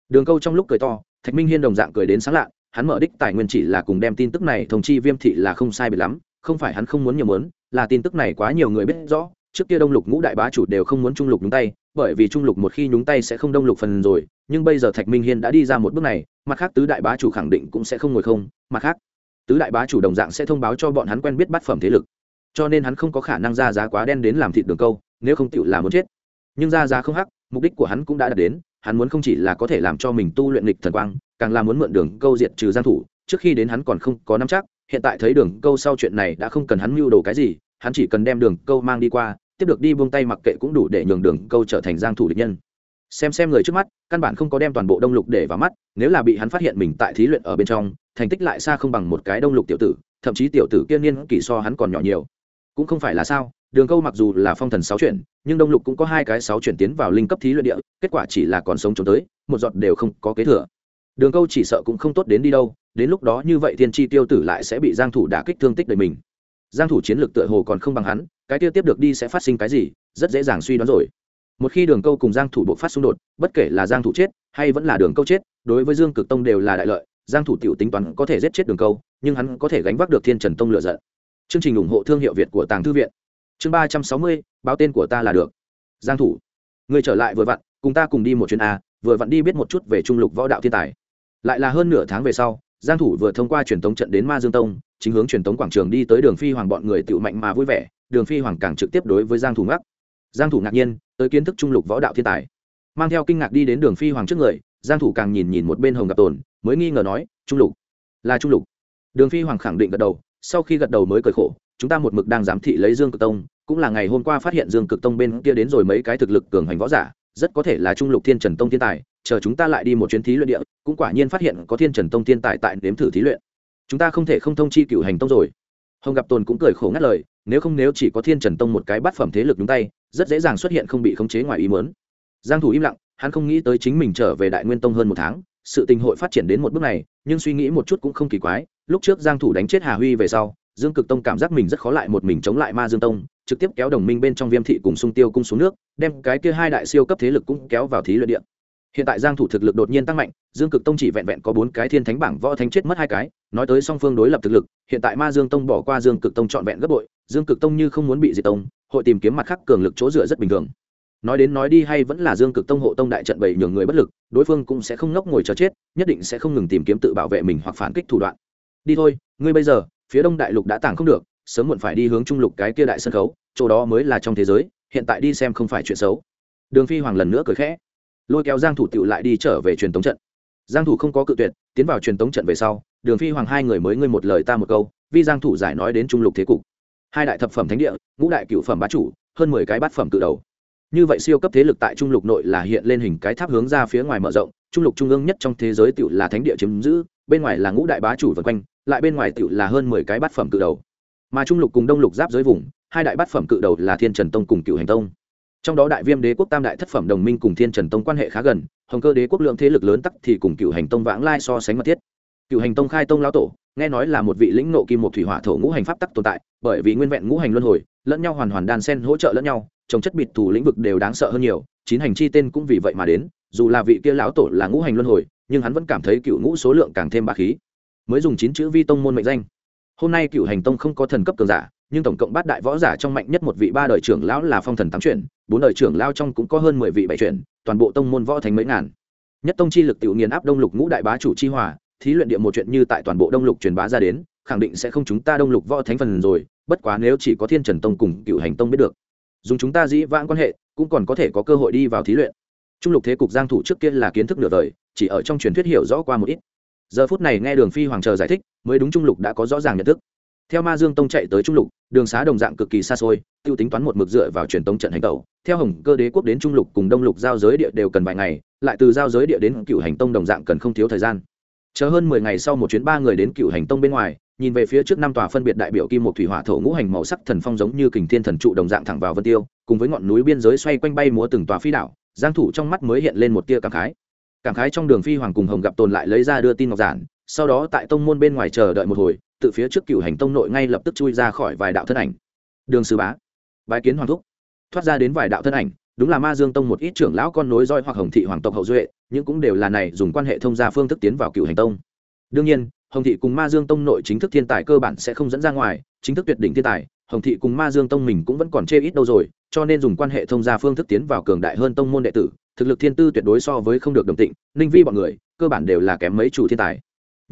đường câu trong lúc cười to, thạch minh hiên đồng dạng cười đến sáng lạ, hắn mở đích tài nguyên chỉ là cùng đem tin tức này thông chi viêm thị là không sai biệt lắm, không phải hắn không muốn nhiều muốn, là tin tức này quá nhiều người biết rõ, trước kia đông lục ngũ đại bá chủ đều không muốn trung lục nhúng tay, bởi vì trung lục một khi nhúng tay sẽ không đông lục phần rồi nhưng bây giờ thạch minh hiên đã đi ra một bước này, mặt khác tứ đại bá chủ khẳng định cũng sẽ không ngồi không, mặt khác, tứ đại bá chủ đồng dạng sẽ thông báo cho bọn hắn quen biết bát phẩm thế lực. Cho nên hắn không có khả năng ra giá quá đen đến làm thịt đường câu, nếu không tựu là muốn chết. Nhưng ra giá không hắc, mục đích của hắn cũng đã đạt đến, hắn muốn không chỉ là có thể làm cho mình tu luyện lịch thần quang, càng là muốn mượn đường câu diệt trừ giang thủ, trước khi đến hắn còn không có nắm chắc, hiện tại thấy đường câu sau chuyện này đã không cần hắn mưu đồ cái gì, hắn chỉ cần đem đường câu mang đi qua, tiếp được đi buông tay mặc kệ cũng đủ để nhường đường câu trở thành giang thủ địch nhân xem xem người trước mắt, căn bản không có đem toàn bộ đông lục để vào mắt, nếu là bị hắn phát hiện mình tại thí luyện ở bên trong, thành tích lại xa không bằng một cái đông lục tiểu tử, thậm chí tiểu tử kiên niên kỳ so hắn còn nhỏ nhiều. Cũng không phải là sao, đường câu mặc dù là phong thần sáu chuyển, nhưng đông lục cũng có hai cái sáu chuyển tiến vào linh cấp thí luyện địa, kết quả chỉ là còn sống trốn tới, một giọt đều không có kế thừa. Đường câu chỉ sợ cũng không tốt đến đi đâu, đến lúc đó như vậy thiên tri tiêu tử lại sẽ bị giang thủ đả kích thương tích đời mình. Giang thủ chiến lược tựa hồ còn không bằng hắn, cái tiêu tiếp được đi sẽ phát sinh cái gì, rất dễ dàng suy đoán rồi một khi đường câu cùng giang thủ bộ phát xung đột, bất kể là giang thủ chết hay vẫn là đường câu chết, đối với dương cực tông đều là đại lợi. Giang thủ tiểu tính toán có thể giết chết đường câu, nhưng hắn có thể gánh vác được thiên trần tông lựa giận. Chương trình ủng hộ thương hiệu việt của tàng thư viện. Chương ba trăm sáu mươi, báo tên của ta là được. Giang thủ người trở lại vừa vặn, cùng ta cùng đi một chuyến a, vừa vặn đi biết một chút về trung lục võ đạo thiên tài. Lại là hơn nửa tháng về sau, giang thủ vừa thông qua truyền tống trận đến ma dương tông, chính hướng truyền tống quảng trường đi tới đường phi hoàng bọn người tiểu mạnh mà vui vẻ, đường phi hoàng càng trực tiếp đối với giang thủ ngắc. Giang thủ ngạc nhiên tới kiến thức trung lục võ đạo thiên tài. Mang theo kinh ngạc đi đến đường phi hoàng trước người, giang thủ càng nhìn nhìn một bên hồng gặp tồn, mới nghi ngờ nói, trung lục, là trung lục. Đường phi hoàng khẳng định gật đầu, sau khi gật đầu mới cười khổ, chúng ta một mực đang giám thị lấy dương cực tông, cũng là ngày hôm qua phát hiện dương cực tông bên kia đến rồi mấy cái thực lực cường hành võ giả, rất có thể là trung lục thiên trần tông thiên tài, chờ chúng ta lại đi một chuyến thí luyện địa, cũng quả nhiên phát hiện có thiên trần tông thiên tài tại nếm thử thí luyện. Chúng ta không thể không thông chi cựu hành tông rồi. Hồng gặp tồn cũng cười khổ ngắt lời, nếu không nếu chỉ có thiên trần tông một cái bát phẩm thế lực đúng tay rất dễ dàng xuất hiện không bị khống chế ngoài ý mớn giang thủ im lặng, hắn không nghĩ tới chính mình trở về đại nguyên tông hơn một tháng, sự tình hội phát triển đến một bước này, nhưng suy nghĩ một chút cũng không kỳ quái, lúc trước giang thủ đánh chết hà huy về sau, dương cực tông cảm giác mình rất khó lại một mình chống lại ma dương tông, trực tiếp kéo đồng minh bên trong viêm thị cùng sung tiêu cung xuống nước, đem cái kia hai đại siêu cấp thế lực cũng kéo vào thí luyện điện hiện tại giang thủ thực lực đột nhiên tăng mạnh, dương cực tông chỉ vẹn vẹn có bốn cái thiên thánh bảng võ thánh chết mất hai cái, nói tới song phương đối lập thực lực, hiện tại ma dương tông bỏ qua dương cực tông trọn vẹn gấp bội, dương cực tông như không muốn bị diệt tông, hội tìm kiếm mặt khác cường lực chỗ dựa rất bình thường. Nói đến nói đi hay vẫn là dương cực tông hộ tông đại trận bảy nhường người bất lực, đối phương cũng sẽ không ngốc ngồi chờ chết, nhất định sẽ không ngừng tìm kiếm tự bảo vệ mình hoặc phản kích thủ đoạn. Đi thôi, ngươi bây giờ, phía đông đại lục đã tàng không được, sớm muộn phải đi hướng trung lục cái kia đại sân khấu, chỗ đó mới là trong thế giới, hiện tại đi xem không phải chuyện xấu. Đường phi hoàng lần nữa cười khẽ lôi kéo giang thủ tựu lại đi trở về truyền tống trận. Giang thủ không có cự tuyệt, tiến vào truyền tống trận về sau, đường phi hoàng hai người mới ngươi một lời ta một câu Vi giang thủ giải nói đến trung lục thế cục. Hai đại thập phẩm thánh địa, ngũ đại cửu phẩm bá chủ, hơn 10 cái bát phẩm tự đầu. Như vậy siêu cấp thế lực tại trung lục nội là hiện lên hình cái tháp hướng ra phía ngoài mở rộng, trung lục trung ương nhất trong thế giới tựu là thánh địa chiếm giữ, bên ngoài là ngũ đại bá chủ vần quanh, lại bên ngoài tựu là hơn 10 cái bát phẩm tự đầu. Mà trung lục cùng đông lục giáp giới vùng, hai đại bát phẩm cự đầu là thiên trần tông cùng cựu hành tông trong đó đại viêm đế quốc tam đại thất phẩm đồng minh cùng thiên trần tông quan hệ khá gần, hồng cơ đế quốc lượng thế lực lớn tắc thì cùng cựu hành tông vãng lai so sánh mật thiết. Cựu hành tông khai tông lão tổ, nghe nói là một vị lĩnh nộ kim một thủy hỏa thổ ngũ hành pháp tắc tồn tại, bởi vì nguyên vẹn ngũ hành luân hồi, lẫn nhau hoàn hoàn đan sen hỗ trợ lẫn nhau, trồng chất bịt thủ lĩnh vực đều đáng sợ hơn nhiều, chín hành chi tên cũng vì vậy mà đến, dù là vị kia lão tổ là ngũ hành luân hồi, nhưng hắn vẫn cảm thấy cựu ngũ số lượng càng thêm bá khí. Mới dùng chín chữ vi tông môn mệnh danh. Hôm nay cựu hành tông không có thần cấp cường giả nhưng tổng cộng bát đại võ giả trong mạnh nhất một vị ba đời trưởng lão là phong thần tám chuyển, bốn đời trưởng lao trong cũng có hơn mười vị bảy chuyển, toàn bộ tông môn võ thành mấy ngàn. Nhất tông chi lực tiểu nghiền áp đông lục ngũ đại bá chủ chi hòa, thí luyện địa một chuyện như tại toàn bộ đông lục truyền bá ra đến, khẳng định sẽ không chúng ta đông lục võ thánh phần rồi, bất quá nếu chỉ có thiên trần tông cùng cựu hành tông biết được, dùng chúng ta dĩ vãng quan hệ, cũng còn có thể có cơ hội đi vào thí luyện. Trung lục thế cục giang thủ trước kia là kiến thức nửa đời, chỉ ở trong truyền thuyết hiểu rõ qua một ít. Giờ phút này nghe đường phi hoàng chờ giải thích, mới đúng trung lục đã có rõ ràng nhận thức theo ma dương tông chạy tới trung lục đường xá đồng dạng cực kỳ xa xôi t i ê u tính toán một mực dựa vào truyền tống trận hành tẩu. Theo hồng cơ đế quốc đến trung lục cùng đông lục giao giới địa đều cần vài ngày lại từ giao giới địa đến cựu hành tông đồng dạng cần không thiếu thời gian. Chờ hơn mười ngày sau một chuyến ba người đến cựu hành tông bên ngoài nhìn về phía trước năm tòa phân biệt đại biểu kim một thủy hỏa thổ ngũ hành màu sắc thần phong giống như kình thiên thần trụ đồng dạng thẳng vào vân tiêu cùng với ngọn núi biên giới xoay quanh bay múa từng tòa phi đảo, giang thủ trong mắt mới hiện lên một tia cảm khái. Cảm khái trong đường phi hoàng cùng hồng gặp tồn lại lấy ra đưa tin ngọc giản sau đó tại tông môn bên ngoài chờ đợi một hồi tự phía trước cựu hành tông nội ngay lập tức chui ra khỏi vài đạo thân ảnh. Đường sư bá, bái kiến hoàng thúc. Thoát ra đến vài đạo thân ảnh, đúng là ma dương tông một ít trưởng lão con nối roi hoặc hồng thị hoàng tộc hậu duệ nhưng cũng đều là này dùng quan hệ thông gia phương thức tiến vào cựu hành tông. Đương nhiên, hồng thị cùng ma dương tông nội chính thức thiên tài cơ bản sẽ không dẫn ra ngoài, chính thức tuyệt đỉnh thiên tài, hồng thị cùng ma dương tông mình cũng vẫn còn chê ít đâu rồi, cho nên dùng quan hệ thông gia phương thức tiến vào cường đại hơn tông môn đệ tử, thực lực thiên tư tuyệt đối so với không được đồng tịnh, ninh vi bọn người, cơ bản đều là kém mấy chủ thiên tài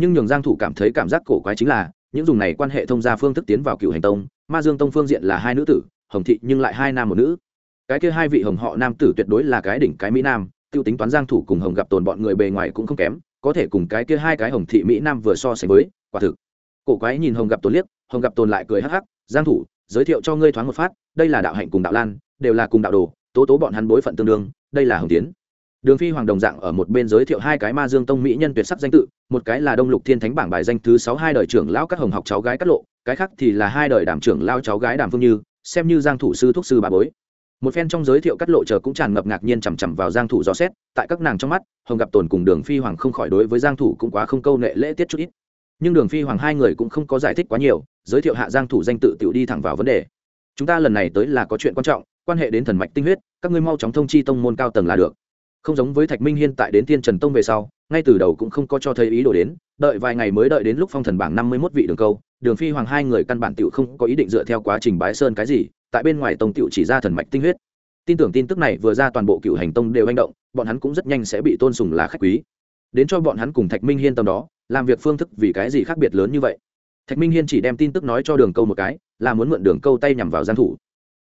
nhưng nhường giang thủ cảm thấy cảm giác cổ quái chính là, những dùng này quan hệ thông gia phương thức tiến vào cựu hành tông, ma dương tông phương diện là hai nữ tử, hồng thị nhưng lại hai nam một nữ. Cái kia hai vị hồng họ nam tử tuyệt đối là cái đỉnh cái mỹ nam, tiêu tính toán giang thủ cùng hồng gặp tồn bọn người bề ngoài cũng không kém, có thể cùng cái kia hai cái hồng thị mỹ nam vừa so sánh với, quả thực. Cổ quái nhìn hồng gặp tồn liếc, hồng gặp tồn lại cười hắc hắc, giang thủ, giới thiệu cho ngươi thoáng một phát, đây là đạo hạnh cùng đạo lan, đều là cùng đạo đồ, tố tố bọn hắn bối phận tương đương, đây là hồng tiến đường phi hoàng đồng dạng ở một bên giới thiệu hai cái ma dương tông mỹ nhân tuyệt sắc danh tự, một cái là đông lục thiên thánh bảng bài danh thứ sáu hai đời trưởng lão các hồng học cháu gái cát lộ, cái khác thì là hai đời đảm trưởng lao cháu gái đàm phương như, xem như giang thủ sư thúc sư bà bối. Một phen trong giới thiệu cát lộ chờ cũng tràn ngập ngạc nhiên chằm chằm vào giang thủ dò xét, tại các nàng trong mắt, hồng gặp tồn cùng đường phi hoàng không khỏi đối với giang thủ cũng quá không câu nệ lễ tiết chút ít. Nhưng đường phi hoàng hai người cũng không có giải thích quá nhiều, giới thiệu hạ giang thủ danh tự tiểu đi thẳng vào vấn đề. Chúng ta lần này tới là có chuyện quan trọng, quan hệ đến thần mạch tinh huyết, các ngươi mau chóng thông chi tông môn cao tầng là được không giống với thạch minh hiên tại đến tiên trần tông về sau, ngay từ đầu cũng không có cho thấy ý đồ đến, đợi vài ngày mới đợi đến lúc phong thần bảng năm mươi mốt vị đường câu, đường phi hoàng hai người căn bản tựu không có ý định dựa theo quá trình bái sơn cái gì, tại bên ngoài tông tựu chỉ ra thần mạch tinh huyết. Tin tưởng tin tức này vừa ra toàn bộ cựu hành tông đều hành động, bọn hắn cũng rất nhanh sẽ bị tôn sùng là khách quý. Đến cho bọn hắn cùng thạch minh hiên tâm đó, làm việc phương thức vì cái gì khác biệt lớn như vậy? Thạch minh hiên chỉ đem tin tức nói cho đường câu một cái, là muốn mượn đường câu tay nhằm vào gian thủ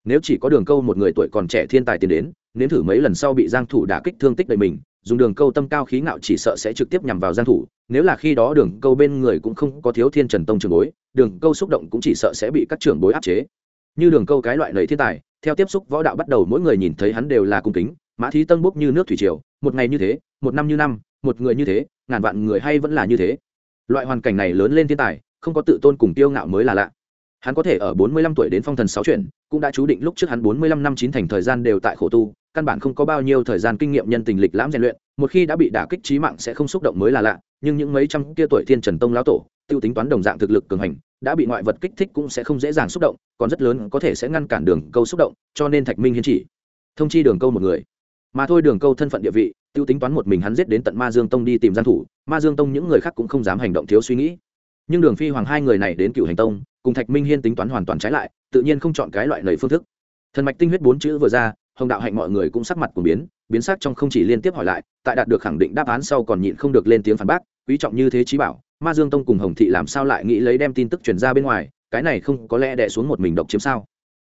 nếu chỉ có đường câu một người tuổi còn trẻ thiên tài tiến đến, nếm thử mấy lần sau bị giang thủ đả kích thương tích đầy mình, dùng đường câu tâm cao khí ngạo chỉ sợ sẽ trực tiếp nhằm vào giang thủ. Nếu là khi đó đường câu bên người cũng không có thiếu thiên trần tông trường bối, đường câu xúc động cũng chỉ sợ sẽ bị các trưởng bối áp chế. Như đường câu cái loại lầy thiên tài, theo tiếp xúc võ đạo bắt đầu mỗi người nhìn thấy hắn đều là cung kính, mã thí tân bốc như nước thủy triều, một ngày như thế, một năm như năm, một người như thế, ngàn vạn người hay vẫn là như thế. Loại hoàn cảnh này lớn lên thiên tài, không có tự tôn cùng tiêu ngạo mới là lạ hắn có thể ở 45 tuổi đến phong thần sáu chuyển, cũng đã chú định lúc trước hắn 45 năm chín thành thời gian đều tại khổ tu, căn bản không có bao nhiêu thời gian kinh nghiệm nhân tình lịch lãm rèn luyện, một khi đã bị đả kích trí mạng sẽ không xúc động mới là lạ, nhưng những mấy trăm kia tuổi thiên trần tông lão tổ, tiêu tính toán đồng dạng thực lực cường hành, đã bị ngoại vật kích thích cũng sẽ không dễ dàng xúc động, còn rất lớn có thể sẽ ngăn cản đường câu xúc động, cho nên thạch minh hiên chỉ thông chi đường câu một người. Mà thôi đường câu thân phận địa vị, tiêu tính toán một mình hắn giết đến tận ma dương tông đi tìm gian thủ, ma dương tông những người khác cũng không dám hành động thiếu suy nghĩ. Nhưng đường phi hoàng hai người này đến cựu hành tông cùng thạch minh hiên tính toán hoàn toàn trái lại, tự nhiên không chọn cái loại lời phương thức. Thần mạch tinh huyết bốn chữ vừa ra, hồng đạo hạnh mọi người cũng sắc mặt của biến biến sắc trong không chỉ liên tiếp hỏi lại, tại đạt được khẳng định đáp án sau còn nhịn không được lên tiếng phản bác, quý trọng như thế trí bảo, ma dương tông cùng hồng thị làm sao lại nghĩ lấy đem tin tức truyền ra bên ngoài, cái này không có lẽ đẻ xuống một mình độc chiếm sao?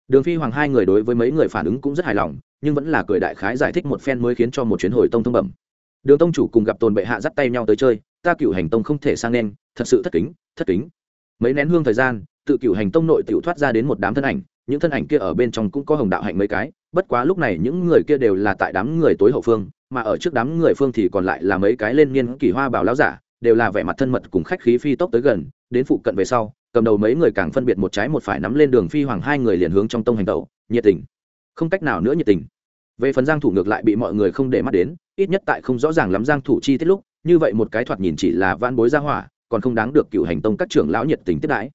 Đường phi hoàng hai người đối với mấy người phản ứng cũng rất hài lòng, nhưng vẫn là cười đại khái giải thích một phen mới khiến cho một chuyến hồi tông thông bẩm. Đường tông chủ cùng gặp tồn bệ hạ dắt tay nhau tới chơi, ta cựu hành tông không thể sang nên, thật sự thất kính thất kính. Mấy nén hương thời gian tự cửu hành tông nội tiểu thoát ra đến một đám thân ảnh, những thân ảnh kia ở bên trong cũng có hồng đạo hạnh mấy cái, bất quá lúc này những người kia đều là tại đám người tối hậu phương, mà ở trước đám người phương thì còn lại là mấy cái lên niên kỳ hoa bảo lão giả, đều là vẻ mặt thân mật cùng khách khí phi tốc tới gần, đến phụ cận về sau, cầm đầu mấy người càng phân biệt một trái một phải nắm lên đường phi hoàng hai người liền hướng trong tông hành tẩu, nhiệt tình. Không cách nào nữa nhiệt tình. Về phần giang thủ ngược lại bị mọi người không để mắt đến, ít nhất tại không rõ ràng lắm giang thủ chi tiết lúc, như vậy một cái thoạt nhìn chỉ là van bối gia hỏa, còn không đáng được cựu hành tông các trưởng lão nhiệt tình tiếp đãi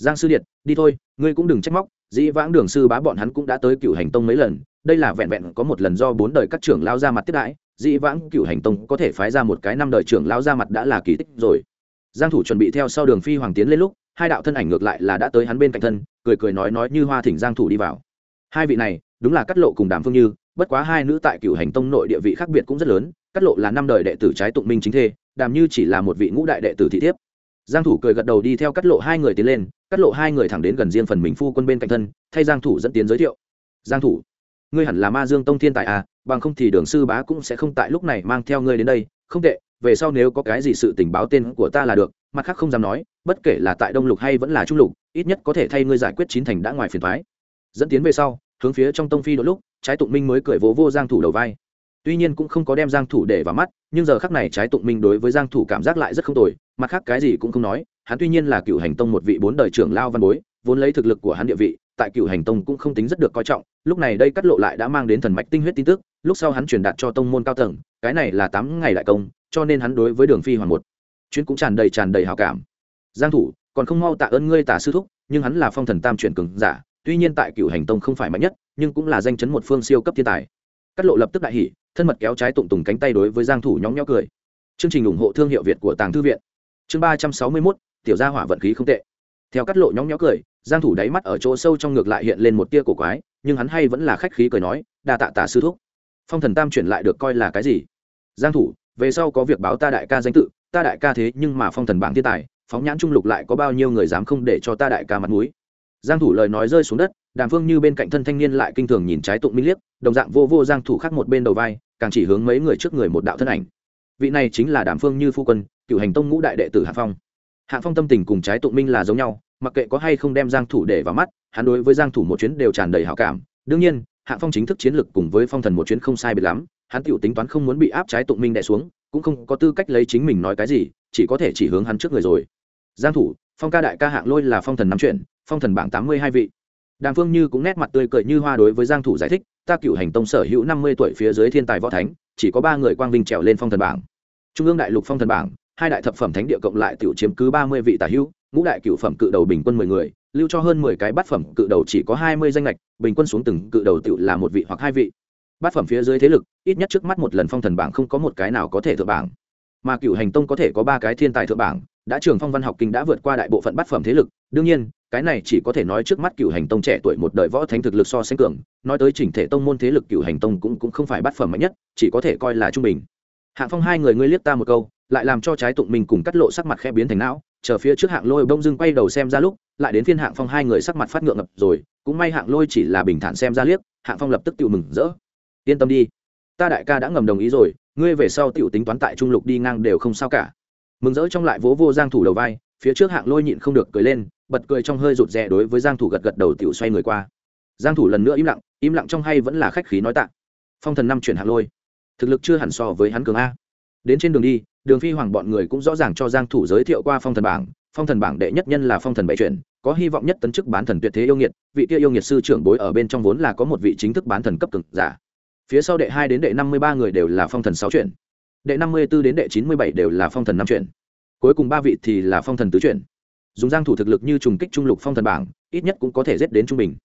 giang sư điện đi thôi, ngươi cũng đừng trách móc, dĩ vãng đường sư bá bọn hắn cũng đã tới cựu hành tông mấy lần, đây là vẹn vẹn có một lần do bốn đời các trưởng lao ra mặt tiếp đãi, dĩ vãng cựu hành tông có thể phái ra một cái năm đời trưởng lao ra mặt đã là kỳ tích rồi. Giang thủ chuẩn bị theo sau đường phi hoàng tiến lên lúc, hai đạo thân ảnh ngược lại là đã tới hắn bên cạnh thân, cười cười nói nói như hoa thỉnh giang thủ đi vào. Hai vị này, đúng là cắt lộ cùng đàm phương như, bất quá hai nữ tại cựu hành tông nội địa vị khác biệt cũng rất lớn cắt lộ là năm đời đệ tử trái tụng minh chính thê, đàm như chỉ là một vị ngũ đại đệ tử thị thiếp giang thủ cười gật đầu đi theo cắt lộ hai người tiến lên, cắt lộ hai người thẳng đến gần riêng phần mình phu quân bên cạnh thân, thay giang thủ dẫn tiến giới thiệu. Giang thủ, ngươi hẳn là ma dương tông thiên tài à bằng không thì đường sư bá cũng sẽ không tại lúc này mang theo ngươi đến đây. Không tệ, về sau nếu có cái gì sự tình báo tên của ta là được, mặt khác không dám nói, bất kể là tại đông lục hay vẫn là trung lục, ít nhất có thể thay ngươi giải quyết chín thành đã ngoài phiền toái. Dẫn tiến về sau, hướng phía trong tông phi đôi lúc, trái tụng minh mới cười vỗ vô giang thủ đầu vai tuy nhiên cũng không có đem giang thủ để vào mắt, nhưng giờ khắc này trái tụng minh đối với giang thủ cảm giác lại rất không tồi, mặt khác cái gì cũng không nói, hắn tuy nhiên là cựu hành tông một vị bốn đời trưởng lao văn bối, vốn lấy thực lực của hắn địa vị, tại cựu hành tông cũng không tính rất được coi trọng, lúc này đây cắt lộ lại đã mang đến thần mạch tinh huyết tin tức, lúc sau hắn truyền đạt cho tông môn cao tầng, cái này là tám ngày đại công, cho nên hắn đối với đường phi hoàng một chuyến cũng tràn đầy tràn đầy hào cảm. Giang thủ, còn không mau tạ ơn ngươi tả sư thúc, nhưng hắn là phong thần tam chuyển cường giả, tuy nhiên tại cựu hành tông không phải mạnh nhất, nhưng cũng là danh chấn một phương siêu cấp thiên tài. Cắt lộ lập tức đại hỉ thân mật kéo trái tụng tùng cánh tay đối với giang thủ nhóng nhó cười. Chương trình ủng hộ thương hiệu việt của tàng thư viện. Chương ba trăm sáu mươi 361, tiểu gia hỏa vận khí không tệ. Theo cắt lộ nhóng nhó cười giang thủ đáy mắt ở chỗ sâu trong ngược lại hiện lên một tia cổ quái nhưng hắn hay vẫn là khách khí cười nói đa tạ tạ sư thúc. Phong thần tam chuyển lại được coi là cái gì? Giang thủ về sau có việc báo ta đại ca danh tự ta đại ca thế nhưng mà phong thần bảng thiên tài phóng nhãn trung lục lại có bao nhiêu người dám không để cho ta đại ca mặt mũi? Giang thủ lời nói rơi xuống đất đàm phương như bên cạnh thân thanh niên lại kinh thường nhìn trái tụng minh liếc, đồng dạng vô vô giang thủ khác một bên đầu vai, càng chỉ hướng mấy người trước người một đạo thân ảnh. Vị này chính là đàm phương như phu quân, cựu hành tông ngũ đại đệ tử hạ phong. Hạ phong tâm tình cùng trái tụng minh là giống nhau, mặc kệ có hay không đem giang thủ để vào mắt, hắn đối với giang thủ một chuyến đều tràn đầy hảo cảm. Đương nhiên, hạ phong chính thức chiến lược cùng với phong thần một chuyến không sai biệt lắm, hắn tiểu tính toán không muốn bị áp trái tụng minh đè xuống, cũng không có tư cách lấy chính mình nói cái gì, chỉ có thể chỉ hướng hắn trước người rồi. Giang thủ, phong ca đại ca hạng lôi là phong thần năm chuyện, phong thần bảng tám mươi hai vị đàm phương như cũng nét mặt tươi cười như hoa đối với giang thủ giải thích, ta cựu hành tông sở hữu năm mươi tuổi phía dưới thiên tài võ thánh, chỉ có ba người quang vinh trèo lên phong thần bảng. Trung ương đại lục phong thần bảng, hai đại thập phẩm thánh địa cộng lại tiểu chiếm cứ ba mươi vị tả hữu, ngũ đại cựu phẩm cự đầu bình quân mười người, lưu cho hơn mười cái bát phẩm cự đầu chỉ có hai mươi danh lệch bình quân xuống từng cự đầu tiểu là một vị hoặc hai vị. Bát phẩm phía dưới thế lực, ít nhất trước mắt một lần phong thần bảng không có một cái nào có thể thượng bảng. Mà cựu hành tông có thể có ba cái thiên tài thượng bảng, đã trường phong văn học kinh đã vượt qua đại bộ phận bát phẩm thế lực, đương nhiên cái này chỉ có thể nói trước mắt cựu hành tông trẻ tuổi một đời võ thánh thực lực so sánh cường nói tới chỉnh thể tông môn thế lực cựu hành tông cũng, cũng không phải bát phẩm mạnh nhất chỉ có thể coi là trung bình. Hạng phong hai người ngươi liếc ta một câu lại làm cho trái tụng mình cùng cắt lộ sắc mặt khẽ biến thành não chờ phía trước hạng lôi bông dưng quay đầu xem ra lúc lại đến phiên hạng phong hai người sắc mặt phát ngượng ngập rồi cũng may hạng lôi chỉ là bình thản xem ra liếc hạng phong lập tức tự mừng rỡ. Yên tâm đi ta đại ca đã ngầm đồng ý rồi ngươi về sau tự tính toán tại trung lục đi ngang đều không sao cả. Mừng rỡ trong lại vỗ vô giang thủ đầu vai phía trước hạng lôi nhịn không được cười lên bật cười trong hơi rụt rè đối với giang thủ gật gật đầu tiểu xoay người qua. Giang thủ lần nữa im lặng im lặng trong hay vẫn là khách khí nói tạ. Phong thần năm chuyển hạng lôi. Thực lực chưa hẳn so với hắn cường a. Đến trên đường đi, đường phi hoàng bọn người cũng rõ ràng cho giang thủ giới thiệu qua phong thần bảng. Phong thần bảng đệ nhất nhân là phong thần bảy chuyển, có hy vọng nhất tấn chức bán thần tuyệt thế yêu nghiệt, vị kia yêu nghiệt sư trưởng bối ở bên trong vốn là có một vị chính thức bán thần cấp cực giả. Phía sau đệ hai đến đệ năm mươi ba người đều là phong thần sáu chuyển. Đệ năm mươi 54 đến đệ chín mươi bảy đều là phong thần năm chuyển. Cuối cùng ba vị thì là phong thần tứ chuyển dùng giang thủ thực lực như trùng kích trung lục phong thần bảng, ít nhất cũng có thể giết đến trung bình.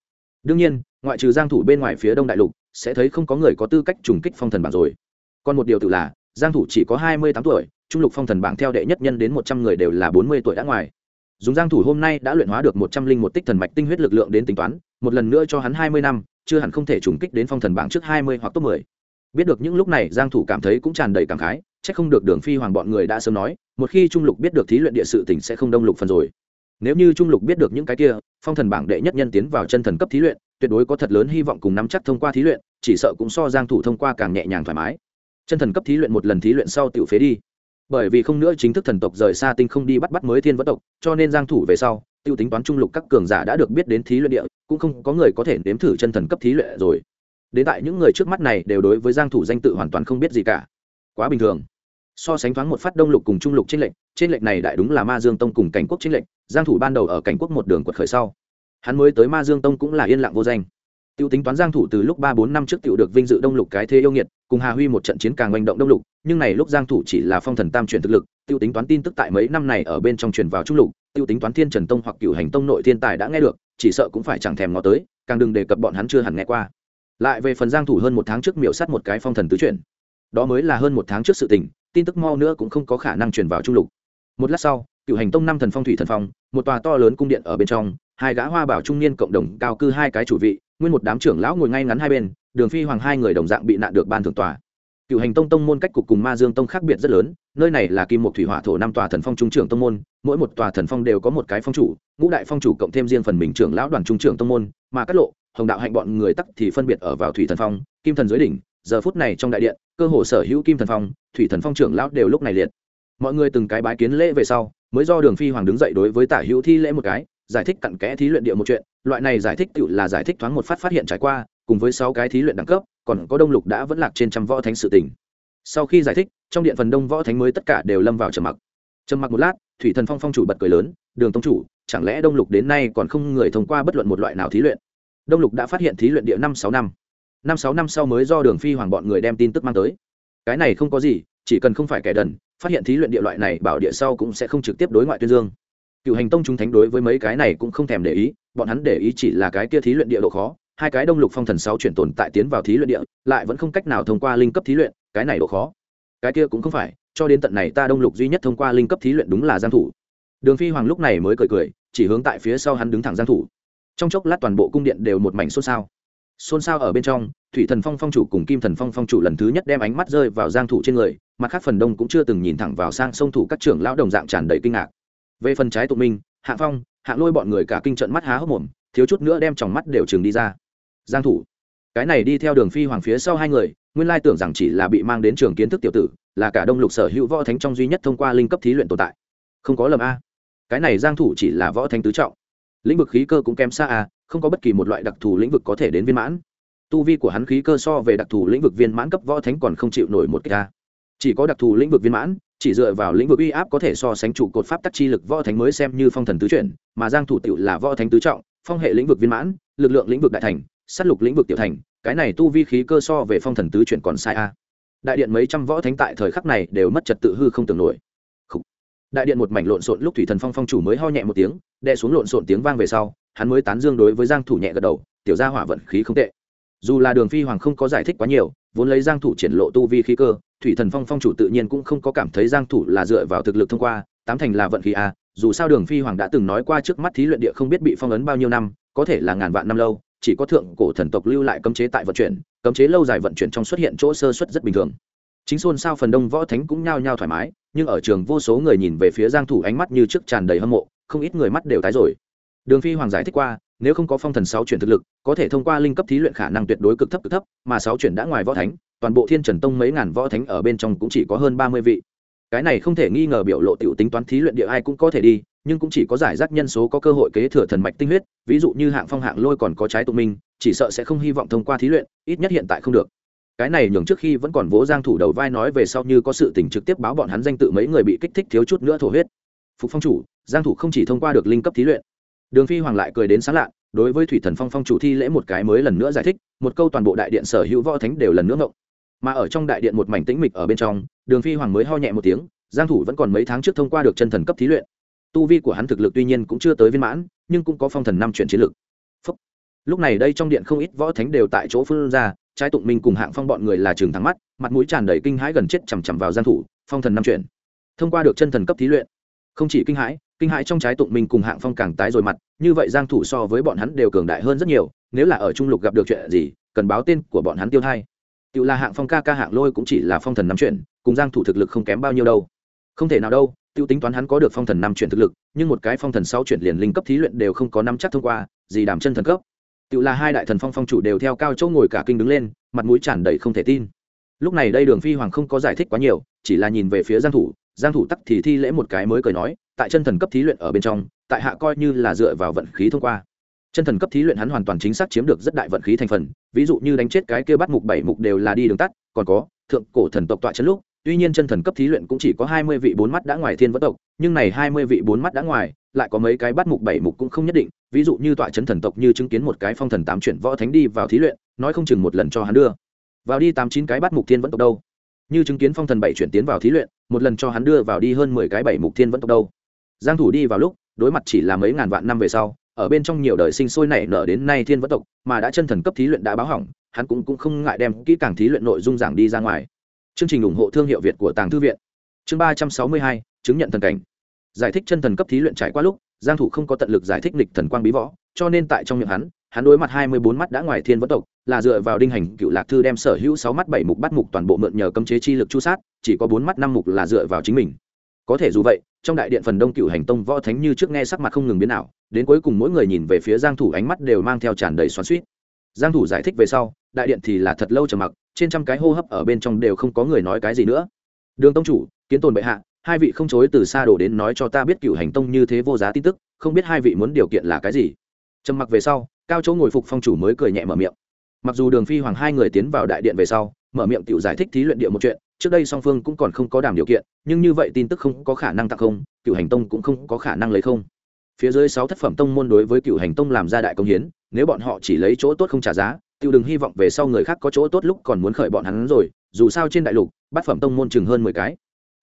Đương nhiên, ngoại trừ giang thủ bên ngoài phía đông đại lục, sẽ thấy không có người có tư cách trùng kích phong thần bảng rồi. Còn một điều tự là, giang thủ chỉ có hai mươi tám tuổi, trung lục phong thần bảng theo đệ nhất nhân đến một trăm người đều là bốn mươi tuổi đã ngoài. Dùng giang thủ hôm nay đã luyện hóa được một trăm linh một tích thần mạch tinh huyết lực lượng đến tính toán, một lần nữa cho hắn hai mươi năm, chưa hẳn không thể trùng kích đến phong thần bảng trước hai mươi hoặc top mười. Biết được những lúc này, giang thủ cảm thấy cũng tràn đầy cảm khái chắc không được đường phi hoàng bọn người đã sớm nói, một khi trung lục biết được thí luyện địa sự tỉnh sẽ không đông lục phần rồi. Nếu như trung lục biết được những cái kia, phong thần bảng đệ nhất nhân tiến vào chân thần cấp thí luyện, tuyệt đối có thật lớn hy vọng cùng nắm chắc thông qua thí luyện, chỉ sợ cũng so giang thủ thông qua càng nhẹ nhàng thoải mái. Chân thần cấp thí luyện một lần thí luyện sau tiểu phế đi. Bởi vì không nữa chính thức thần tộc rời xa tinh không đi bắt bắt mới thiên vẫn tộc, cho nên giang thủ về sau, tiêu tính toán trung lục các cường giả đã được biết đến thí luyện địa, cũng không có người có thể nếm thử chân thần cấp thí luyện rồi. Đến tại những người trước mắt này đều đối với giang thủ danh tự hoàn toàn không biết gì cả. Quá bình thường so sánh thoáng một phát đông lục cùng trung lục trên lệnh trên lệnh này đại đúng là ma dương tông cùng cảnh quốc trên lệnh giang thủ ban đầu ở cảnh quốc một đường quật khởi sau. Hắn mới tới ma dương tông cũng là yên lặng vô danh. Tiêu tính toán giang thủ từ lúc ba bốn năm trước tiểu được vinh dự đông lục cái thế yêu nghiệt, cùng hà huy một trận chiến càng manh động đông lục, nhưng này lúc giang thủ chỉ là phong thần tam truyền thực lực, tiêu tính toán tin tức tại mấy năm này ở bên trong truyền vào trung lục, tiêu tính toán thiên trần tông hoặc cửu hành tông nội thiên tài đã nghe được, chỉ sợ cũng phải chẳng thèm ngó tới, càng đừng đề cập bọn hắn chưa hẳn nghe qua. Lại về phần giang thủ hơn một tháng trước miểu sát một cái phong thần tứ chuyển. Đó mới là hơn một tháng trước sự tình tin tức mau nữa cũng không có khả năng truyền vào trung lục. Một lát sau, cựu hành tông năm thần phong thủy thần phong, một tòa to lớn cung điện ở bên trong, hai gã hoa bảo trung niên cộng đồng cao cư hai cái chủ vị, nguyên một đám trưởng lão ngồi ngay ngắn hai bên, đường phi hoàng hai người đồng dạng bị nạn được ban thượng tòa. Cựu hành tông tông môn cách cục cùng ma dương tông khác biệt rất lớn, nơi này là kim một thủy hỏa thổ năm tòa thần phong trung trưởng tông môn, mỗi một tòa thần phong đều có một cái phong chủ, ngũ đại phong chủ cộng thêm riêng phần mình trưởng lão đoàn trung trưởng tông môn, mà cát lộ, hồng đạo hạnh bọn người tắc thì phân biệt ở vào thủy thần phong, kim thần dưới đỉnh, giờ phút này trong đại điện, cơ hồ sở hữu kim thần phong thủy thần phong trưởng lão đều lúc này liệt. Mọi người từng cái bái kiến lễ về sau, mới do đường phi hoàng đứng dậy đối với tả hữu thi lễ một cái, giải thích cặn kẽ thí luyện địa một chuyện. Loại này giải thích tự là giải thích thoáng một phát phát hiện trải qua, cùng với sáu cái thí luyện đẳng cấp, còn có đông lục đã vẫn lạc trên trăm võ thánh sự tình. Sau khi giải thích, trong điện phần đông võ thánh mới tất cả đều lâm vào trầm mặc. Trầm mặc một lát, thủy thần phong phong chủ bật cười lớn, đường tông chủ, chẳng lẽ đông lục đến nay còn không người thông qua bất luận một loại nào thí luyện? Đông lục đã phát hiện thí luyện địa năm sáu năm. Năm sáu năm sau mới do đường phi hoàng bọn người đem tin tức mang tới cái này không có gì, chỉ cần không phải kẻ đần, phát hiện thí luyện địa loại này, bảo địa sau cũng sẽ không trực tiếp đối ngoại tuyên dương. Cựu hành tông chúng thánh đối với mấy cái này cũng không thèm để ý, bọn hắn để ý chỉ là cái kia thí luyện địa độ khó, hai cái đông lục phong thần sáu chuyển tồn tại tiến vào thí luyện địa, lại vẫn không cách nào thông qua linh cấp thí luyện, cái này độ khó. Cái kia cũng không phải, cho đến tận này ta đông lục duy nhất thông qua linh cấp thí luyện đúng là giang thủ. Đường phi hoàng lúc này mới cười cười, chỉ hướng tại phía sau hắn đứng thẳng giang thủ. Trong chốc lát toàn bộ cung điện đều một mảnh xôn xao xôn xao ở bên trong, thủy thần phong phong chủ cùng kim thần phong phong chủ lần thứ nhất đem ánh mắt rơi vào giang thủ trên người, mặt khác phần đông cũng chưa từng nhìn thẳng vào sang sông thủ các trưởng lão đồng dạng tràn đầy kinh ngạc. Về phần trái tụ minh, hạ phong, hạ lôi bọn người cả kinh trận mắt há hốc mồm, thiếu chút nữa đem tròng mắt đều trường đi ra. Giang thủ, cái này đi theo đường phi hoàng phía sau hai người, nguyên lai tưởng rằng chỉ là bị mang đến trường kiến thức tiểu tử, là cả đông lục sở hữu võ thánh trong duy nhất thông qua linh cấp thí luyện tồn tại. Không có lầm a. Cái này giang thủ chỉ là võ thánh tứ trọng. Lĩnh vực khí cơ cũng kém xa a không có bất kỳ một loại đặc thù lĩnh vực có thể đến viên mãn. Tu vi của hắn khí cơ so về đặc thù lĩnh vực viên mãn cấp võ thánh còn không chịu nổi một cái. Chỉ có đặc thù lĩnh vực viên mãn, chỉ dựa vào lĩnh vực uy áp có thể so sánh trụ cột pháp tắc chi lực võ thánh mới xem như phong thần tứ chuyển, mà giang thủ tiểu là võ thánh tứ trọng, phong hệ lĩnh vực viên mãn, lực lượng lĩnh vực đại thành, sát lục lĩnh vực tiểu thành, cái này tu vi khí cơ so về phong thần tứ chuyển còn sai a. Đại điện mấy trăm võ thánh tại thời khắc này đều mất trật tự hư không tưởng nổi. Đại điện một mảnh lộn xộn lúc thủy thần phong phong chủ mới ho nhẹ một tiếng, đè xuống lộn xộn tiếng vang về sau hắn mới tán dương đối với giang thủ nhẹ gật đầu, tiểu gia hỏa vận khí không tệ. Dù là đường phi hoàng không có giải thích quá nhiều, vốn lấy giang thủ triển lộ tu vi khí cơ, thủy thần phong phong chủ tự nhiên cũng không có cảm thấy giang thủ là dựa vào thực lực thông qua, tám thành là vận khí a, dù sao đường phi hoàng đã từng nói qua trước mắt thí luyện địa không biết bị phong ấn bao nhiêu năm, có thể là ngàn vạn năm lâu, chỉ có thượng cổ thần tộc lưu lại cấm chế tại vận chuyển, cấm chế lâu dài vận chuyển trong xuất hiện chỗ sơ suất rất bình thường. Chính xôn sao phần đông võ thánh cũng nhao nhao thoải mái, nhưng ở trường vô số người nhìn về phía giang thủ ánh mắt như trước tràn đầy hâm mộ, không ít người mắt đều tái rồi đường phi hoàng giải thích qua, nếu không có phong thần sáu chuyển thực lực, có thể thông qua linh cấp thí luyện khả năng tuyệt đối cực thấp cực thấp, mà sáu chuyển đã ngoài võ thánh, toàn bộ thiên trần tông mấy ngàn võ thánh ở bên trong cũng chỉ có hơn ba mươi vị. Cái này không thể nghi ngờ biểu lộ tiểu tính toán thí luyện địa ai cũng có thể đi, nhưng cũng chỉ có giải rác nhân số có cơ hội kế thừa thần mạch tinh huyết, ví dụ như hạng phong hạng lôi còn có trái tụ minh, chỉ sợ sẽ không hy vọng thông qua thí luyện, ít nhất hiện tại không được. Cái này nhường trước khi vẫn còn vỗ giang thủ đầu vai nói về sau như có sự tình trực tiếp báo bọn hắn danh tự mấy người bị kích thích thiếu chút nữa thổ huyết. Phục phong chủ, giang thủ không chỉ thông qua được linh cấp thí luyện đường phi hoàng lại cười đến sáng lạ, đối với thủy thần phong phong chủ thi lễ một cái mới lần nữa giải thích, một câu toàn bộ đại điện sở hữu võ thánh đều lần nữa ngộng. Mà ở trong đại điện một mảnh tĩnh mịch ở bên trong, đường phi hoàng mới ho nhẹ một tiếng, giang thủ vẫn còn mấy tháng trước thông qua được chân thần cấp thí luyện. Tu vi của hắn thực lực tuy nhiên cũng chưa tới viên mãn, nhưng cũng có phong thần năm chuyển chiến lực. Phúc. lúc này đây trong điện không ít võ thánh đều tại chỗ phương ra, trái tụng minh cùng hạng phong bọn người là trường thắng mắt, mặt mũi tràn đầy kinh hãi gần chết chằm chằm vào giang thủ, phong thần năm chuyển. Thông qua được chân thần cấp thí luyện không chỉ kinh hãi kinh hãi trong trái tụng minh cùng hạng phong càng tái rồi mặt, như vậy giang thủ so với bọn hắn đều cường đại hơn rất nhiều, nếu là ở trung lục gặp được chuyện gì, cần báo tên của bọn hắn tiêu thay. Tiêu là hạng phong ca ca hạng lôi cũng chỉ là phong thần năm chuyển cùng giang thủ thực lực không kém bao nhiêu đâu. Không thể nào đâu tiêu tính toán hắn có được phong thần năm chuyển thực lực, nhưng một cái phong thần sáu chuyển liền linh cấp thí luyện đều không có nắm chắc thông qua, gì đảm chân thần cấp. Tiêu là hai đại thần phong phong chủ đều theo cao chỗ ngồi cả kinh đứng lên, mặt mũi tràn đầy không thể tin. Lúc này đây đường phi hoàng không có giải thích quá nhiều, chỉ là nhìn về phía giang thủ giang thủ tắc thì thi lễ một cái mới cười nói, tại chân thần cấp thí luyện ở bên trong, tại hạ coi như là dựa vào vận khí thông qua. Chân thần cấp thí luyện hắn hoàn toàn chính xác chiếm được rất đại vận khí thành phần, ví dụ như đánh chết cái kia bắt mục bảy mục đều là đi đường tắt, còn có, thượng cổ thần tộc tọa chân lúc, tuy nhiên chân thần cấp thí luyện cũng chỉ có hai mươi vị bốn mắt đã ngoài thiên vẫn tộc, nhưng này hai mươi vị bốn mắt đã ngoài, lại có mấy cái bắt mục bảy mục cũng không nhất định, ví dụ như tọa chân thần tộc như chứng kiến một cái phong thần tám chuyển võ thánh đi vào thí luyện, nói không chừng một lần cho hắn đưa. Vào đi tám chín cái bắt mục thiên vẫn tộc đâu? Như chứng kiến phong thần bảy chuyển tiến vào thí luyện, một lần cho hắn đưa vào đi hơn mười cái bảy mục thiên vẫn tộc đâu. Giang thủ đi vào lúc, đối mặt chỉ là mấy ngàn vạn năm về sau, ở bên trong nhiều đời sinh sôi nảy nở đến nay thiên vẫn tộc, mà đã chân thần cấp thí luyện đã báo hỏng, hắn cũng cũng không ngại đem kỹ càng thí luyện nội dung giảng đi ra ngoài. Chương trình ủng hộ thương hiệu việt của tàng thư viện. Chương ba trăm sáu mươi hai, chứng nhận thần cảnh. Giải thích chân thần cấp thí luyện trải qua lúc, giang thủ không có tận lực giải thích lịch thần quang bí võ, cho nên tại trong miệng hắn hắn đối mặt hai mươi bốn mắt đã ngoài thiên vẫn tộc, là dựa vào đinh hành cựu lạc thư đem sở hữu sáu mắt bảy mục bắt mục toàn bộ mượn nhờ cấm chế chi lực chu sát, chỉ có bốn mắt năm mục là dựa vào chính mình. Có thể dù vậy, trong đại điện phần đông cựu hành tông võ thánh như trước nghe sắc mặt không ngừng biến ảo, đến cuối cùng mỗi người nhìn về phía giang thủ ánh mắt đều mang theo tràn đầy xoắn xuýt. Giang thủ giải thích về sau, đại điện thì là thật lâu trầm mặc, trên trăm cái hô hấp ở bên trong đều không có người nói cái gì nữa. Đường tông chủ, kiến tồn bệ hạ, hai vị không chối từ xa đổ đến nói cho ta biết cựu hành tông như thế vô giá tin tức, không biết hai vị muốn điều kiện là cái gì. Trầm mặc về sau cao chỗ ngồi phục phong chủ mới cười nhẹ mở miệng. Mặc dù đường phi hoàng hai người tiến vào đại điện về sau, mở miệng tiểu giải thích thí luyện địa một chuyện, trước đây song phương cũng còn không có đảm điều kiện, nhưng như vậy tin tức không có khả năng tặng không cựu hành tông cũng không có khả năng lấy không. Phía dưới sáu thất phẩm tông môn đối với cựu hành tông làm ra đại công hiến, nếu bọn họ chỉ lấy chỗ tốt không trả giá tiêu đừng hy vọng về sau người khác có chỗ tốt lúc còn muốn khởi bọn hắn rồi, dù sao trên đại lục, bát phẩm tông môn chừng hơn mười cái.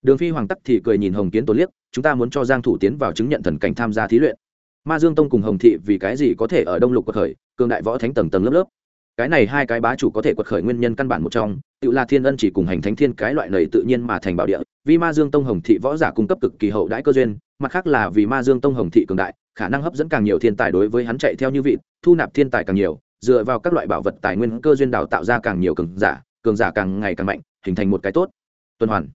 Đường phi hoàng tắc thì cười nhìn hồng kiến tổ liếc, chúng ta muốn cho giang thủ tiến vào chứng nhận thần cảnh tham gia thí luyện ma dương tông cùng hồng thị vì cái gì có thể ở đông lục quật khởi, cường đại võ thánh tầng tầng lớp lớp. Cái này hai cái bá chủ có thể quật khởi nguyên nhân căn bản một trong, tự là thiên ân chỉ cùng hành thánh thiên cái loại này tự nhiên mà thành bảo địa, vì ma dương tông hồng thị võ giả cung cấp cực kỳ hậu đãi cơ duyên, mặt khác là vì ma dương tông hồng thị cường đại, khả năng hấp dẫn càng nhiều thiên tài đối với hắn chạy theo như vị, thu nạp thiên tài càng nhiều, dựa vào các loại bảo vật tài nguyên cơ duyên đào tạo ra càng nhiều cường giả cường giả càng ngày càng mạnh, hình thành một cái tốt, tuần hoàn.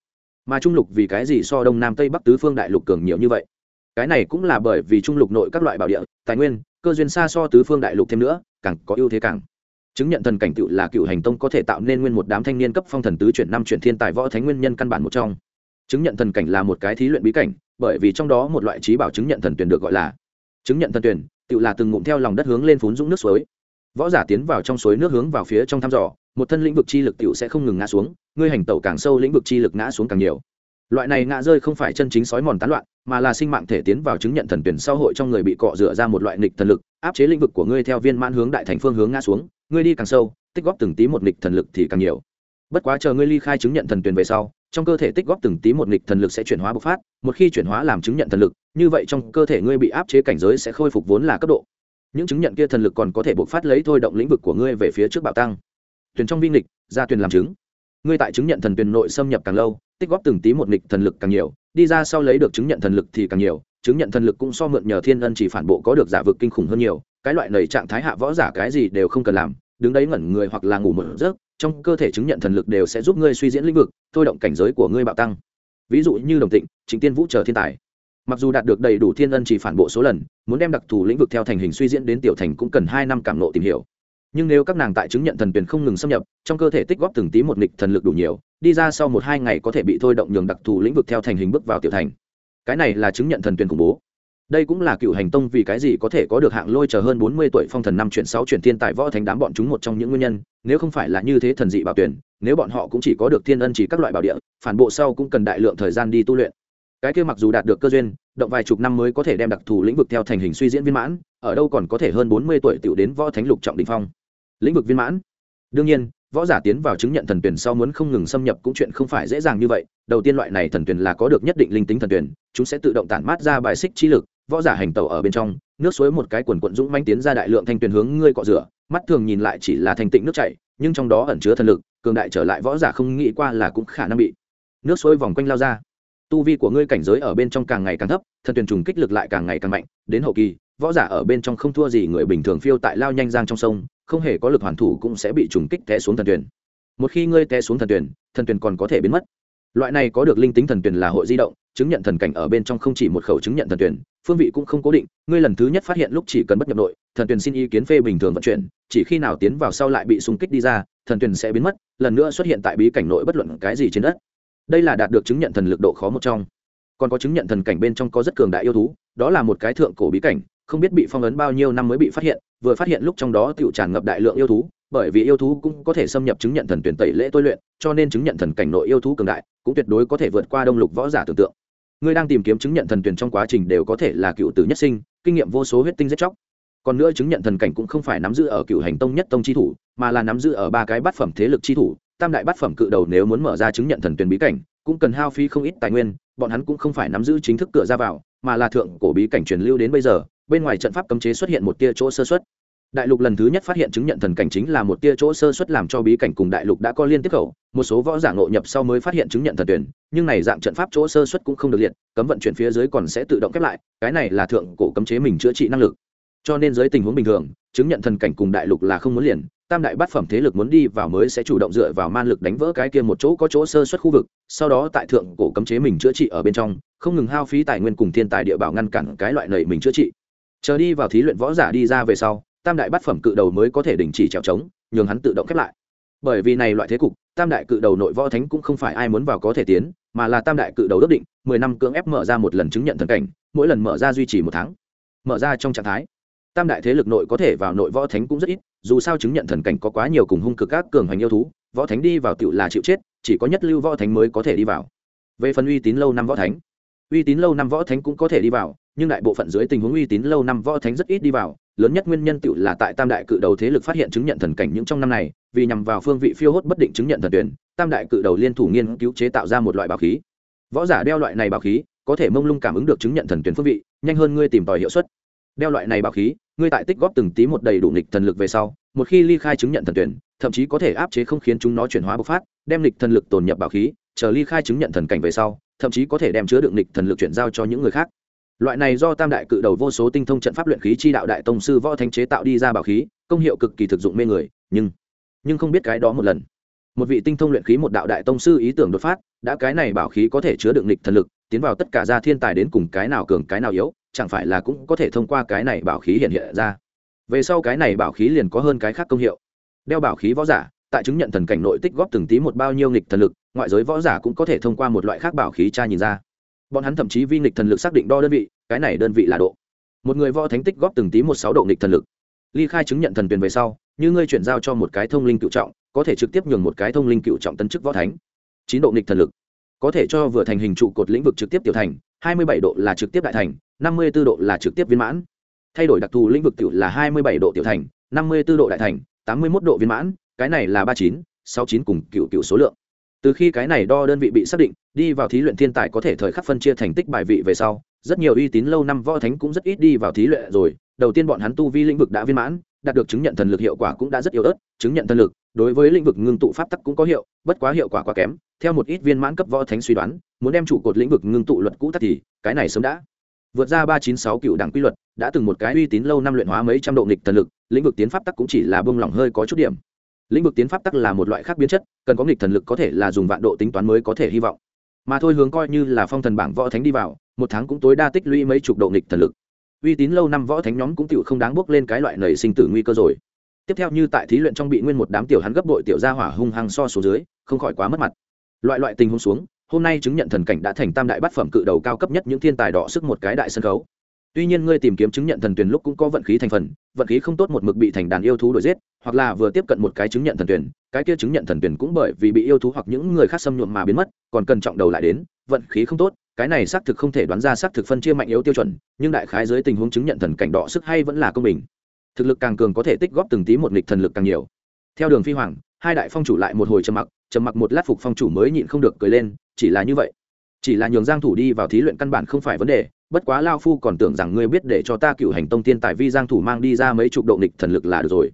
Mà trung lục vì cái gì so đông nam tây bắc tứ phương đại lục cường nhiều như vậy? Cái này cũng là bởi vì trung lục nội các loại bảo địa, tài nguyên, cơ duyên xa so tứ phương đại lục thêm nữa, càng có ưu thế càng. Chứng nhận thần cảnh tựu là cựu hành tông có thể tạo nên nguyên một đám thanh niên cấp phong thần tứ chuyển năm chuyển thiên tài võ thánh nguyên nhân căn bản một trong. Chứng nhận thần cảnh là một cái thí luyện bí cảnh, bởi vì trong đó một loại trí bảo chứng nhận thần tuyển được gọi là chứng nhận thần tuyển, tựu là từng ngụm theo lòng đất hướng lên phún dũng nước suối. Võ giả tiến vào trong suối nước hướng vào phía trong thăm dò, một thân lĩnh vực chi lực tựu sẽ không ngừng ngã xuống, ngươi hành tẩu càng sâu lĩnh vực chi lực ngã xuống càng nhiều. Loại này ngã rơi không phải chân chính sói mòn tán loạn mà là sinh mạng thể tiến vào chứng nhận thần tuyển sau hội trong người bị cọ rửa ra một loại nghịch thần lực, áp chế lĩnh vực của ngươi theo viên mãn hướng đại thành phương hướng ngã xuống. Ngươi đi càng sâu, tích góp từng tí một nghịch thần lực thì càng nhiều. Bất quá chờ ngươi ly khai chứng nhận thần tuyển về sau, trong cơ thể tích góp từng tí một nghịch thần lực sẽ chuyển hóa bộc phát, một khi chuyển hóa làm chứng nhận thần lực, như vậy trong cơ thể ngươi bị áp chế cảnh giới sẽ khôi phục vốn là cấp độ. Những chứng nhận kia thần lực còn có thể bộc phát lấy thôi động lĩnh vực của ngươi về phía trước bạo tăng. Tuyển trong vi nghịch, ra tuyển làm chứng. Ngươi tại chứng nhận thần tuyển nội xâm nhập càng lâu, tích góp từng tí một nghịch thần lực càng nhiều đi ra sau lấy được chứng nhận thần lực thì càng nhiều, chứng nhận thần lực cũng so mượn nhờ thiên ân chỉ phản bộ có được giả vực kinh khủng hơn nhiều, cái loại nầy trạng thái hạ võ giả cái gì đều không cần làm, đứng đấy ngẩn người hoặc là ngủ một giấc, trong cơ thể chứng nhận thần lực đều sẽ giúp ngươi suy diễn lĩnh vực, thôi động cảnh giới của ngươi bạo tăng. Ví dụ như đồng tịnh chính tiên vũ chờ thiên tài. Mặc dù đạt được đầy đủ thiên ân chỉ phản bộ số lần, muốn đem đặc thù lĩnh vực theo thành hình suy diễn đến tiểu thành cũng cần hai năm cảm nộ tìm hiểu. Nhưng nếu các nàng tại chứng nhận thần tuyển không ngừng xâm nhập, trong cơ thể tích góp từng tí một nghịch thần lực đủ nhiều đi ra sau một hai ngày có thể bị thôi động nhường đặc thù lĩnh vực theo thành hình bước vào tiểu thành. Cái này là chứng nhận thần tuyển khủng bố. Đây cũng là cựu hành tông vì cái gì có thể có được hạng lôi chờ hơn bốn mươi tuổi phong thần năm chuyển sáu chuyển thiên tài võ thành đám bọn chúng một trong những nguyên nhân, nếu không phải là như thế thần dị bảo tuyển, nếu bọn họ cũng chỉ có được thiên ân chỉ các loại bảo địa, phản bộ sau cũng cần đại lượng thời gian đi tu luyện. Cái kia mặc dù đạt được cơ duyên, động vài chục năm mới có thể đem đặc thù lĩnh vực theo thành hình suy diễn viên mãn, ở đâu còn có thể hơn bốn mươi tuổi tiểu đến võ thánh lục trọng đỉnh phong. Lĩnh vực viên mãn. Đương nhiên võ giả tiến vào chứng nhận thần tuyển sau muốn không ngừng xâm nhập cũng chuyện không phải dễ dàng như vậy. Đầu tiên loại này thần tuyển là có được nhất định linh tính thần tuyển, chúng sẽ tự động tản mát ra bài xích chi lực, võ giả hành tẩu ở bên trong, nước suối một cái quần quận dũng manh tiến ra đại lượng thanh tuyển hướng ngươi cọ rửa, mắt thường nhìn lại chỉ là thanh tịnh nước chảy, nhưng trong đó ẩn chứa thần lực, cường đại trở lại võ giả không nghĩ qua là cũng khả năng bị nước suối vòng quanh lao ra. Tu vi của ngươi cảnh giới ở bên trong càng ngày càng thấp, thần tuyển trùng kích lực lại càng ngày càng mạnh, đến hậu kỳ, võ giả ở bên trong không thua gì người bình thường phiêu tại lao nhanh giang trong sông không hề có lực hoàn thủ cũng sẽ bị trùng kích té xuống thần tuyển một khi ngươi té xuống thần tuyển thần tuyển còn có thể biến mất. Loại này có được linh tính thần tuyển là hội di động, chứng nhận thần cảnh ở bên trong không chỉ một khẩu chứng nhận thần tuyển phương vị cũng không cố định, ngươi lần thứ nhất phát hiện lúc chỉ cần bất nhập nội, thần tuyển xin ý kiến phê bình thường vận chuyển, chỉ khi nào tiến vào sau lại bị xung kích đi ra, thần tuyển sẽ biến mất, lần nữa xuất hiện tại bí cảnh nội bất luận cái gì trên đất. Đây là đạt được chứng nhận thần lực độ khó một trong. Còn có chứng nhận thần cảnh bên trong có rất cường đại yêu thú, đó là một cái thượng cổ bí cảnh không biết bị phong ấn bao nhiêu năm mới bị phát hiện, vừa phát hiện lúc trong đó tựu tràn ngập đại lượng yêu thú, bởi vì yêu thú cũng có thể xâm nhập chứng nhận thần tuyển tẩy lễ tôi luyện, cho nên chứng nhận thần cảnh nội yêu thú cường đại cũng tuyệt đối có thể vượt qua đông lục võ giả tưởng tượng. Ngươi đang tìm kiếm chứng nhận thần tuyển trong quá trình đều có thể là cựu tử nhất sinh, kinh nghiệm vô số huyết tinh giết chóc. Còn nữa chứng nhận thần cảnh cũng không phải nắm giữ ở cựu hành tông nhất tông chi thủ, mà là nắm giữ ở ba cái bát phẩm thế lực chi thủ. Tam đại bát phẩm cự đầu nếu muốn mở ra chứng nhận thần tuyển bí cảnh, cũng cần hao phí không ít tài nguyên, bọn hắn cũng không phải nắm giữ chính thức cửa ra vào, mà là thượng cổ bí cảnh truyền lưu đến bây giờ bên ngoài trận pháp cấm chế xuất hiện một tia chỗ sơ xuất. Đại lục lần thứ nhất phát hiện chứng nhận thần cảnh chính là một tia chỗ sơ xuất làm cho bí cảnh cùng đại lục đã có liên tiếp khẩu một số võ giả ngộ nhập sau mới phát hiện chứng nhận thần tuyển, nhưng này dạng trận pháp chỗ sơ xuất cũng không được liệt, cấm vận chuyển phía dưới còn sẽ tự động khép lại, cái này là thượng cổ cấm chế mình chữa trị năng lực. Cho nên dưới tình huống bình thường, chứng nhận thần cảnh cùng đại lục là không muốn liền, tam đại bát phẩm thế lực muốn đi vào mới sẽ chủ động dựa vào man lực đánh vỡ cái kia một chỗ có chỗ sơ xuất khu vực, sau đó tại thượng cổ cấm chế mình chữa trị ở bên trong, không ngừng hao phí tài nguyên cùng thiên tài địa bảo ngăn cản cái loại nầy mình chữa trị chờ đi vào thí luyện võ giả đi ra về sau, tam đại bát phẩm cự đầu mới có thể đình chỉ trèo trống, nhường hắn tự động khép lại. Bởi vì này loại thế cục, tam đại cự đầu nội võ thánh cũng không phải ai muốn vào có thể tiến, mà là tam đại cự đầu ước định, mười năm cưỡng ép mở ra một lần chứng nhận thần cảnh, mỗi lần mở ra duy trì một tháng. Mở ra trong trạng thái, tam đại thế lực nội có thể vào nội võ thánh cũng rất ít, dù sao chứng nhận thần cảnh có quá nhiều cùng hung cực các cường hành yêu thú, võ thánh đi vào tựu là chịu chết, chỉ có nhất lưu võ thánh mới có thể đi vào. Về phần uy tín lâu năm võ thánh, uy tín lâu năm võ thánh cũng có thể đi vào nhưng đại bộ phận dưới tình huống uy tín lâu năm võ thánh rất ít đi vào, lớn nhất nguyên nhân tựu là tại tam đại cự đầu thế lực phát hiện chứng nhận thần cảnh những trong năm này, vì nhằm vào phương vị phiêu hốt bất định chứng nhận thần tuyển, tam đại cự đầu liên thủ nghiên cứu chế tạo ra một loại bảo khí. Võ giả đeo loại này bảo khí, có thể mông lung cảm ứng được chứng nhận thần tuyển phương vị, nhanh hơn ngươi tìm tòi hiệu suất. Đeo loại này bảo khí, ngươi tại tích góp từng tí một đầy đủ nghịch thần lực về sau, một khi ly khai chứng nhận thần tuyển, thậm chí có thể áp chế không khiến chúng nó chuyển hóa bộc phát, đem nghịch thần lực tồn nhập bảo khí, chờ ly khai chứng nhận thần cảnh về sau, thậm chí có thể đem chứa đựng nghịch thần lực chuyển giao cho những người khác loại này do tam đại cự đầu vô số tinh thông trận pháp luyện khí chi đạo đại tông sư võ thánh chế tạo đi ra bảo khí, công hiệu cực kỳ thực dụng mê người, nhưng nhưng không biết cái đó một lần. Một vị tinh thông luyện khí một đạo đại tông sư ý tưởng đột phát, đã cái này bảo khí có thể chứa đựng lịch thần lực, tiến vào tất cả gia thiên tài đến cùng cái nào cường, cái nào yếu, chẳng phải là cũng có thể thông qua cái này bảo khí hiện hiện ra. Về sau cái này bảo khí liền có hơn cái khác công hiệu. Đeo bảo khí võ giả, tại chứng nhận thần cảnh nội tích góp từng tí một bao nhiêu nghịch thần lực, ngoại giới võ giả cũng có thể thông qua một loại khác bảo khí tra nhìn ra bọn hắn thậm chí vi nghịch thần lực xác định đo đơn vị, cái này đơn vị là độ. Một người võ thánh tích góp từng tí một sáu độ nghịch thần lực. Ly khai chứng nhận thần tuyển về sau, như ngươi chuyển giao cho một cái thông linh cựu trọng, có thể trực tiếp nhường một cái thông linh cựu trọng tấn chức võ thánh. Chín độ nghịch thần lực. Có thể cho vừa thành hình trụ cột lĩnh vực trực tiếp tiểu thành, hai mươi bảy độ là trực tiếp đại thành, năm mươi 54 độ là trực tiếp viên mãn. Thay đổi đặc thù lĩnh vực tiểu là hai mươi bảy độ tiểu thành, năm mươi 54 độ đại thành, tám mươi một độ viên mãn, cái này là ba chín, sáu chín cùng cựu cựu số lượng từ khi cái này đo đơn vị bị xác định, đi vào thí luyện thiên tài có thể thời khắc phân chia thành tích bài vị về sau, rất nhiều uy tín lâu năm võ thánh cũng rất ít đi vào thí luyện rồi. Đầu tiên bọn hắn tu vi lĩnh vực đã viên mãn, đạt được chứng nhận thần lực hiệu quả cũng đã rất yếu ớt. Chứng nhận thần lực, đối với lĩnh vực ngưng tụ pháp tắc cũng có hiệu, bất quá hiệu quả quá kém. Theo một ít viên mãn cấp võ thánh suy đoán, muốn đem trụ cột lĩnh vực ngưng tụ luật cũ tắc thì, cái này sớm đã. Vượt ra ba chín sáu cựu đảng quy luật, đã từng một cái uy tín lâu năm luyện hóa mấy trăm độ nghịch thần lực, lĩnh vực tiến pháp tắc cũng chỉ là bông lỏng hơi có chút điểm lĩnh vực tiến pháp tắc là một loại khác biến chất, cần có nghịch thần lực có thể là dùng vạn độ tính toán mới có thể hy vọng. Mà thôi hướng coi như là phong thần bảng võ thánh đi vào, một tháng cũng tối đa tích lũy mấy chục độ nghịch thần lực. Uy tín lâu năm võ thánh nhóm cũng tựu không đáng bước lên cái loại nảy sinh tử nguy cơ rồi. Tiếp theo như tại thí luyện trong bị nguyên một đám tiểu hắn gấp bội tiểu gia hỏa hung hăng so số dưới, không khỏi quá mất mặt. Loại loại tình huống xuống, hôm nay chứng nhận thần cảnh đã thành tam đại bát phẩm cự đầu cao cấp nhất những thiên tài đỏ sức một cái đại sân khấu tuy nhiên ngươi tìm kiếm chứng nhận thần tuyển lúc cũng có vận khí thành phần, vận khí không tốt một mực bị thành đàn yêu thú đuổi giết, hoặc là vừa tiếp cận một cái chứng nhận thần tuyển, cái kia chứng nhận thần tuyển cũng bởi vì bị yêu thú hoặc những người khác xâm nhuộm mà biến mất, còn cần trọng đầu lại đến, vận khí không tốt, cái này xác thực không thể đoán ra xác thực phân chia mạnh yếu tiêu chuẩn, nhưng đại khái dưới tình huống chứng nhận thần cảnh đỏ sức hay vẫn là công bình. Thực lực càng cường có thể tích góp từng tí một nghịch thần lực càng nhiều. Theo đường phi hoàng, hai đại phong chủ lại một hồi trầm mặc trầm mặc một lát phục phong chủ mới nhịn không được cười lên, chỉ là như vậy. Chỉ là nhường giang thủ đi vào thí luyện căn bản không phải vấn đề bất quá lao phu còn tưởng rằng ngươi biết để cho ta cựu hành tông tiên tài vi giang thủ mang đi ra mấy chục độ nghịch thần lực là được rồi.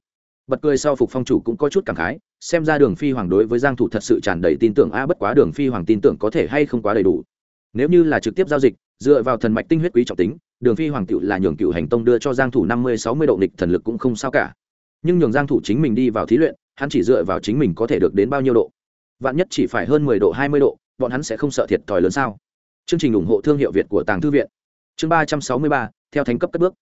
Bật cười sau phục phong chủ cũng có chút cảm khái, xem ra đường phi hoàng đối với giang thủ thật sự tràn đầy tin tưởng a, bất quá đường phi hoàng tin tưởng có thể hay không quá đầy đủ. Nếu như là trực tiếp giao dịch, dựa vào thần mạch tinh huyết quý trọng tính, đường phi hoàng cựu là nhường cựu hành tông đưa cho giang thủ năm mươi sáu mươi độ nghịch thần lực cũng không sao cả. Nhưng nhường giang thủ chính mình đi vào thí luyện, hắn chỉ dựa vào chính mình có thể được đến bao nhiêu độ. Vạn nhất chỉ phải hơn mười độ, hai mươi độ, bọn hắn sẽ không sợ thiệt thòi lớn sao? Chương trình ủng hộ thương hiệu việt của tàng thư viện chương ba trăm sáu mươi ba, theo thánh cấp cất bước.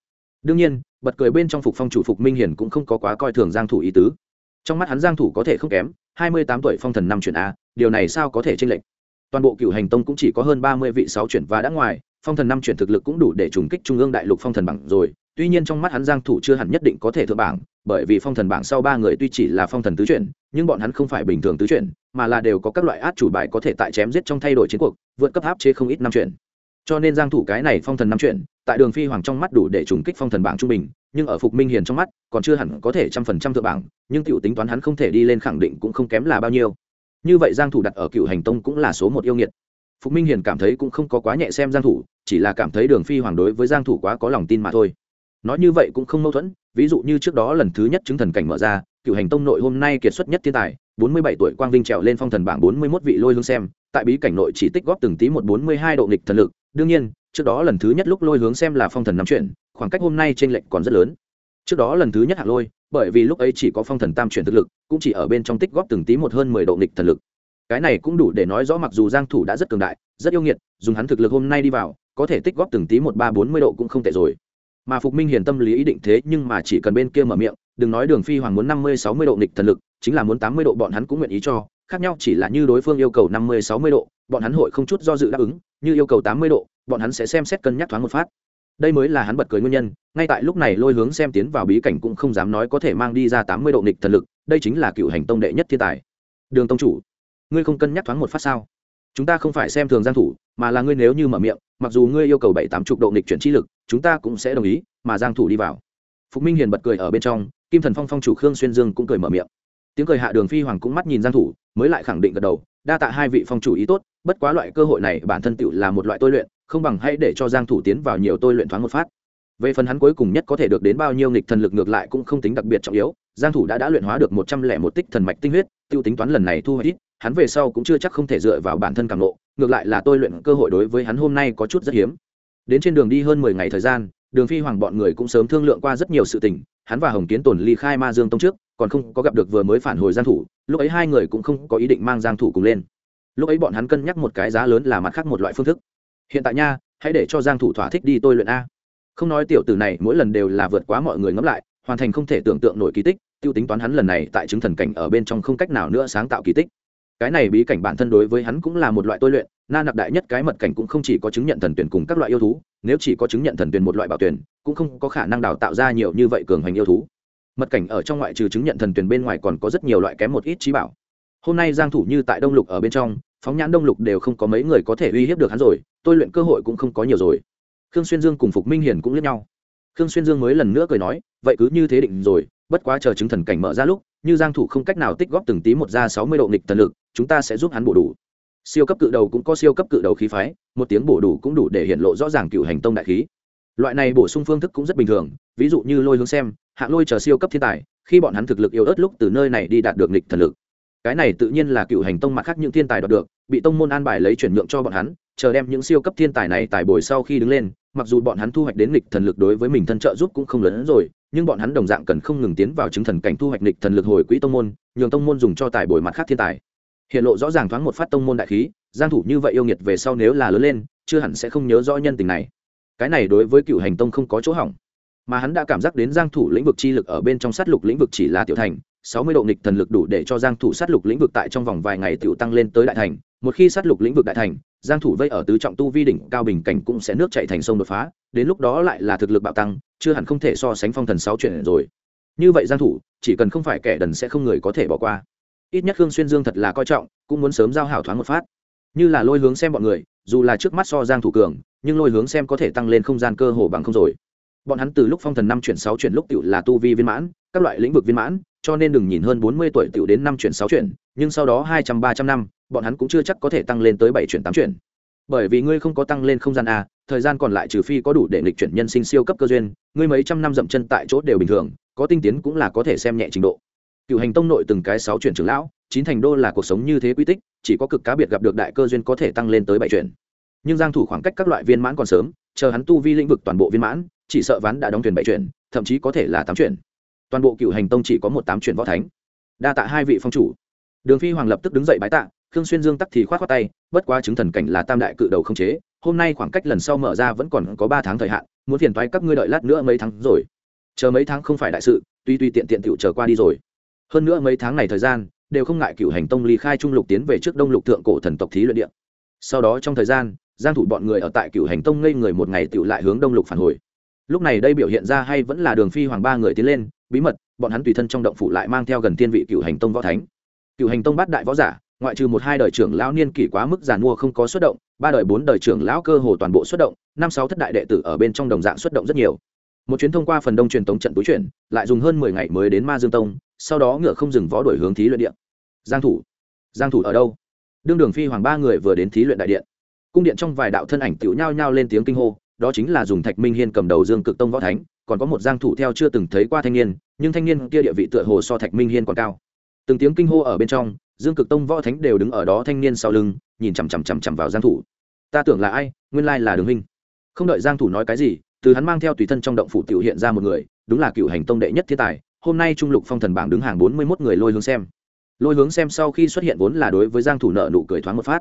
Đương nhiên, bật cười bên trong phục phong chủ phục minh hiển cũng không có quá coi thường giang thủ ý tứ. Trong mắt hắn giang thủ có thể không kém, hai mươi tám tuổi phong thần năm chuyển a, điều này sao có thể chênh lệch? Toàn bộ cựu hành tông cũng chỉ có hơn ba mươi vị sáu chuyển và đã ngoài, phong thần năm chuyển thực lực cũng đủ để trùng kích trung ương đại lục phong thần bảng rồi. Tuy nhiên trong mắt hắn giang thủ chưa hẳn nhất định có thể thượng bảng, bởi vì phong thần bảng sau ba người tuy chỉ là phong thần tứ chuyển, nhưng bọn hắn không phải bình thường tứ chuyển, mà là đều có các loại át chủ bài có thể tại chém giết trong thay đổi chiến cuộc, vượt cấp áp chế không ít năm chuyển cho nên giang thủ cái này phong thần năm chuyện, tại đường phi hoàng trong mắt đủ để trùng kích phong thần bảng trung bình nhưng ở phục minh hiền trong mắt còn chưa hẳn có thể trăm phần trăm thượng bảng nhưng tiểu tính toán hắn không thể đi lên khẳng định cũng không kém là bao nhiêu. Như vậy giang thủ đặt ở cựu hành tông cũng là số một yêu nghiệt. Phục minh hiền cảm thấy cũng không có quá nhẹ xem giang thủ chỉ là cảm thấy đường phi hoàng đối với giang thủ quá có lòng tin mà thôi. Nói như vậy cũng không mâu thuẫn ví dụ như trước đó lần thứ nhất chứng thần cảnh mở ra cựu hành tông nội hôm nay kiệt xuất nhất thiên tài 47 tuổi quang vinh trèo lên phong thần bảng 41 vị lôi hướng xem tại bí cảnh nội chỉ tích góp từng tí một 42 độ nghịch thần lực đương nhiên, trước đó lần thứ nhất lúc lôi hướng xem là phong thần năm chuyển khoảng cách hôm nay tranh lệch còn rất lớn. Trước đó lần thứ nhất hạ lôi, bởi vì lúc ấy chỉ có phong thần tam chuyển thực lực, cũng chỉ ở bên trong tích góp từng tí một hơn mười độ nghịch thần lực. Cái này cũng đủ để nói rõ mặc dù giang thủ đã rất cường đại, rất yêu nghiệt, dùng hắn thực lực hôm nay đi vào, có thể tích góp từng tí một ba bốn mươi độ cũng không tệ rồi. Mà phục minh hiền tâm lý ý định thế nhưng mà chỉ cần bên kia mở miệng, đừng nói đường phi hoàng muốn năm mươi, sáu mươi độ nghịch thần lực, chính là muốn tám mươi độ bọn hắn cũng nguyện ý cho khác nhau chỉ là như đối phương yêu cầu năm mươi, sáu mươi độ, bọn hắn hội không chút do dự đáp ứng, như yêu cầu tám mươi độ, bọn hắn sẽ xem xét cân nhắc thoáng một phát. Đây mới là hắn bật cười nguyên nhân, ngay tại lúc này lôi hướng xem tiến vào bí cảnh cũng không dám nói có thể mang đi ra tám mươi độ nghịch thần lực, đây chính là cựu hành tông đệ nhất thiên tài. Đường tông chủ, ngươi không cân nhắc thoáng một phát sao? Chúng ta không phải xem thường giang thủ, mà là ngươi nếu như mở miệng, mặc dù ngươi yêu cầu bảy, tám chục độ nghịch chuyển chi lực, chúng ta cũng sẽ đồng ý, mà giang thủ đi vào. Phục minh hiền bật cười ở bên trong, kim thần phong phong chủ khương xuyên dương cũng cười mở miệng tiếng cười hạ đường phi hoàng cũng mắt nhìn giang thủ, mới lại khẳng định gật đầu, đa tạ hai vị phong chủ ý tốt, bất quá loại cơ hội này bản thân tựu là một loại tôi luyện, không bằng hãy để cho giang thủ tiến vào nhiều tôi luyện thoáng một phát. Về phần hắn cuối cùng nhất có thể được đến bao nhiêu nghịch thần lực ngược lại cũng không tính đặc biệt trọng yếu, giang thủ đã đã luyện hóa được một trăm lẻ một tích thần mạch tinh huyết tiêu tính toán lần này thu hoạch ít, hắn về sau cũng chưa chắc không thể dựa vào bản thân cảm ngộ, ngược lại là tôi luyện cơ hội đối với hắn hôm nay có chút rất hiếm. Đến trên đường đi hơn mười ngày thời gian, đường phi hoàng bọn người cũng sớm thương lượng qua rất nhiều sự tình, hắn và hồng kiến tồn ly khai ma dương tông trước còn không có gặp được vừa mới phản hồi giang thủ, lúc ấy hai người cũng không có ý định mang giang thủ cùng lên. Lúc ấy bọn hắn cân nhắc một cái giá lớn là mặt khác một loại phương thức. Hiện tại nha, hãy để cho giang thủ thỏa thích đi tôi luyện a. Không nói tiểu tử này mỗi lần đều là vượt quá mọi người ngẫm lại, hoàn thành không thể tưởng tượng nổi kỳ tích, tiêu tính toán hắn lần này tại chứng thần cảnh ở bên trong không cách nào nữa sáng tạo kỳ tích. Cái này bí cảnh bản thân đối với hắn cũng là một loại tôi luyện, na nặc đại nhất cái mật cảnh cũng không chỉ có chứng nhận thần tuyển cùng các loại yêu thú, nếu chỉ có chứng nhận thần tuyển một loại bảo tuyển, cũng không có khả năng đào tạo ra nhiều như vậy cường hành yêu thú mật cảnh ở trong ngoại trừ chứng nhận thần tuyển bên ngoài còn có rất nhiều loại kém một ít trí bảo. Hôm nay giang thủ như tại đông lục ở bên trong, phóng nhãn đông lục đều không có mấy người có thể uy hiếp được hắn rồi, tôi luyện cơ hội cũng không có nhiều rồi. Khương xuyên dương cùng phục minh hiển cũng liếc nhau. Khương xuyên dương mới lần nữa cười nói, vậy cứ như thế định rồi, bất quá chờ chứng thần cảnh mở ra lúc, như giang thủ không cách nào tích góp từng tí một ra 60 độ nghịch thần lực, chúng ta sẽ giúp hắn bổ đủ. Siêu cấp cự đầu cũng có siêu cấp cự đầu khí phái, một tiếng bổ đủ cũng đủ để hiện lộ rõ ràng cựu hành tông đại khí. Loại này bổ sung phương thức cũng rất bình thường, ví dụ như lôi hướng xem hạng lôi chờ siêu cấp thiên tài, khi bọn hắn thực lực yếu ớt lúc từ nơi này đi đạt được nghịch thần lực. Cái này tự nhiên là cựu hành tông mặt khác những thiên tài đoạt được, bị tông môn an bài lấy chuyển nhượng cho bọn hắn, chờ đem những siêu cấp thiên tài này tài bồi sau khi đứng lên, mặc dù bọn hắn thu hoạch đến nghịch thần lực đối với mình thân trợ giúp cũng không lớn hơn rồi, nhưng bọn hắn đồng dạng cần không ngừng tiến vào chứng thần cảnh thu hoạch nghịch thần lực hồi quỹ tông môn, nhường tông môn dùng cho tài bồi mặt khác thiên tài. Hiện lộ rõ ràng thoáng một phát tông môn đại khí, giang thủ như vậy yêu nghiệt về sau nếu là lớn lên, chưa hẳn sẽ không nhớ rõ nhân tình này. Cái này đối với cựu hành tông không có chỗ hỏng mà hắn đã cảm giác đến giang thủ lĩnh vực chi lực ở bên trong sát lục lĩnh vực chỉ là tiểu thành 60 độ nghịch thần lực đủ để cho giang thủ sát lục lĩnh vực tại trong vòng vài ngày tiểu tăng lên tới đại thành. Một khi sát lục lĩnh vực đại thành, giang thủ vây ở tứ trọng tu vi đỉnh cao bình cảnh cũng sẽ nước chảy thành sông đột phá, đến lúc đó lại là thực lực bạo tăng, chưa hẳn không thể so sánh phong thần sáu chuyện rồi. Như vậy giang thủ, chỉ cần không phải kẻ đần sẽ không người có thể bỏ qua. Ít nhất khương xuyên dương thật là coi trọng, cũng muốn sớm giao hảo thoáng một phát. Như là lôi hướng xem bọn người, dù là trước mắt so giang thủ cường, nhưng lôi hướng xem có thể tăng lên không gian cơ hồ bằng không rồi bọn hắn từ lúc phong thần năm chuyển sáu chuyển lúc tiểu là tu vi viên mãn, các loại lĩnh vực viên mãn, cho nên đừng nhìn hơn bốn mươi tuổi tiểu đến năm chuyển sáu chuyển, nhưng sau đó hai trăm, ba trăm năm, bọn hắn cũng chưa chắc có thể tăng lên tới bảy chuyển, tám chuyển. Bởi vì ngươi không có tăng lên không gian a thời gian còn lại trừ phi có đủ để lịch chuyển nhân sinh siêu cấp cơ duyên, ngươi mấy trăm năm dậm chân tại chỗ đều bình thường, có tinh tiến cũng là có thể xem nhẹ trình độ. Cựu hành tông nội từng cái sáu chuyển trưởng lão, chín thành đô là cuộc sống như thế quy tích, chỉ có cực cá biệt gặp được đại cơ duyên có thể tăng lên tới bảy chuyển. Nhưng giang thủ khoảng cách các loại viên mãn còn sớm, chờ hắn tu vi lĩnh vực toàn bộ viên mãn chỉ sợ ván đã đóng thuyền bảy chuyển, thậm chí có thể là tám chuyển. Toàn bộ cựu hành tông chỉ có một tám chuyển võ thánh. Đa tạ hai vị phong chủ. Đường phi hoàng lập tức đứng dậy bái tạ, khương xuyên dương tắc thì khoát khoát tay, bất quá chứng thần cảnh là tam đại cự đầu không chế, hôm nay khoảng cách lần sau mở ra vẫn còn có ba tháng thời hạn, muốn phiền toái các ngươi đợi lát nữa mấy tháng rồi. Chờ mấy tháng không phải đại sự, tuy tuy tiện tiện tiểu chờ qua đi rồi. Hơn nữa mấy tháng này thời gian, đều không ngại cựu hành tông ly khai trung lục tiến về trước đông lục thượng cổ thần tộc thí luyện địa. Sau đó trong thời gian, giang thủ bọn người ở tại cựu hành tông ngây người một ngày tiểu lại hướng đông lục phản hồi lúc này đây biểu hiện ra hay vẫn là đường phi hoàng ba người tiến lên, bí mật, bọn hắn tùy thân trong động phủ lại mang theo gần tiên vị cựu hành tông võ thánh. Cựu hành tông bát đại võ giả, ngoại trừ một hai đời trưởng lão niên kỷ quá mức giàn mua không có xuất động, ba đời bốn đời trưởng lão cơ hồ toàn bộ xuất động, năm sáu thất đại đệ tử ở bên trong đồng dạng xuất động rất nhiều. Một chuyến thông qua phần đông truyền tống trận túi chuyển, lại dùng hơn mười ngày mới đến ma dương tông, sau đó ngựa không dừng võ đổi hướng thí luyện điện giang thủ giang thủ ở đâu? Đương đường phi hoàng ba người vừa đến thí luyện đại điện. Cung điện trong vài đạo thân ảnh tiểu nhao nhao lên tiếng kinh hô đó chính là dùng thạch minh hiên cầm đầu dương cực tông võ thánh, còn có một giang thủ theo chưa từng thấy qua thanh niên, nhưng thanh niên kia địa vị tựa hồ so thạch minh hiên còn cao. Từng tiếng kinh hô ở bên trong, dương cực tông võ thánh đều đứng ở đó thanh niên sau lưng, nhìn chằm chằm chằm chằm vào giang thủ. Ta tưởng là ai? Nguyên lai là đường huynh. Không đợi giang thủ nói cái gì, từ hắn mang theo tùy thân trong động phủ tiểu hiện ra một người, đúng là cựu hành tông đệ nhất thiên tài, hôm nay trung lục phong thần bảng đứng hàng 41 người lôi hướng xem. Lôi hướng xem sau khi xuất hiện vốn là đối với giang thủ nợ nụ cười thoáng một phát.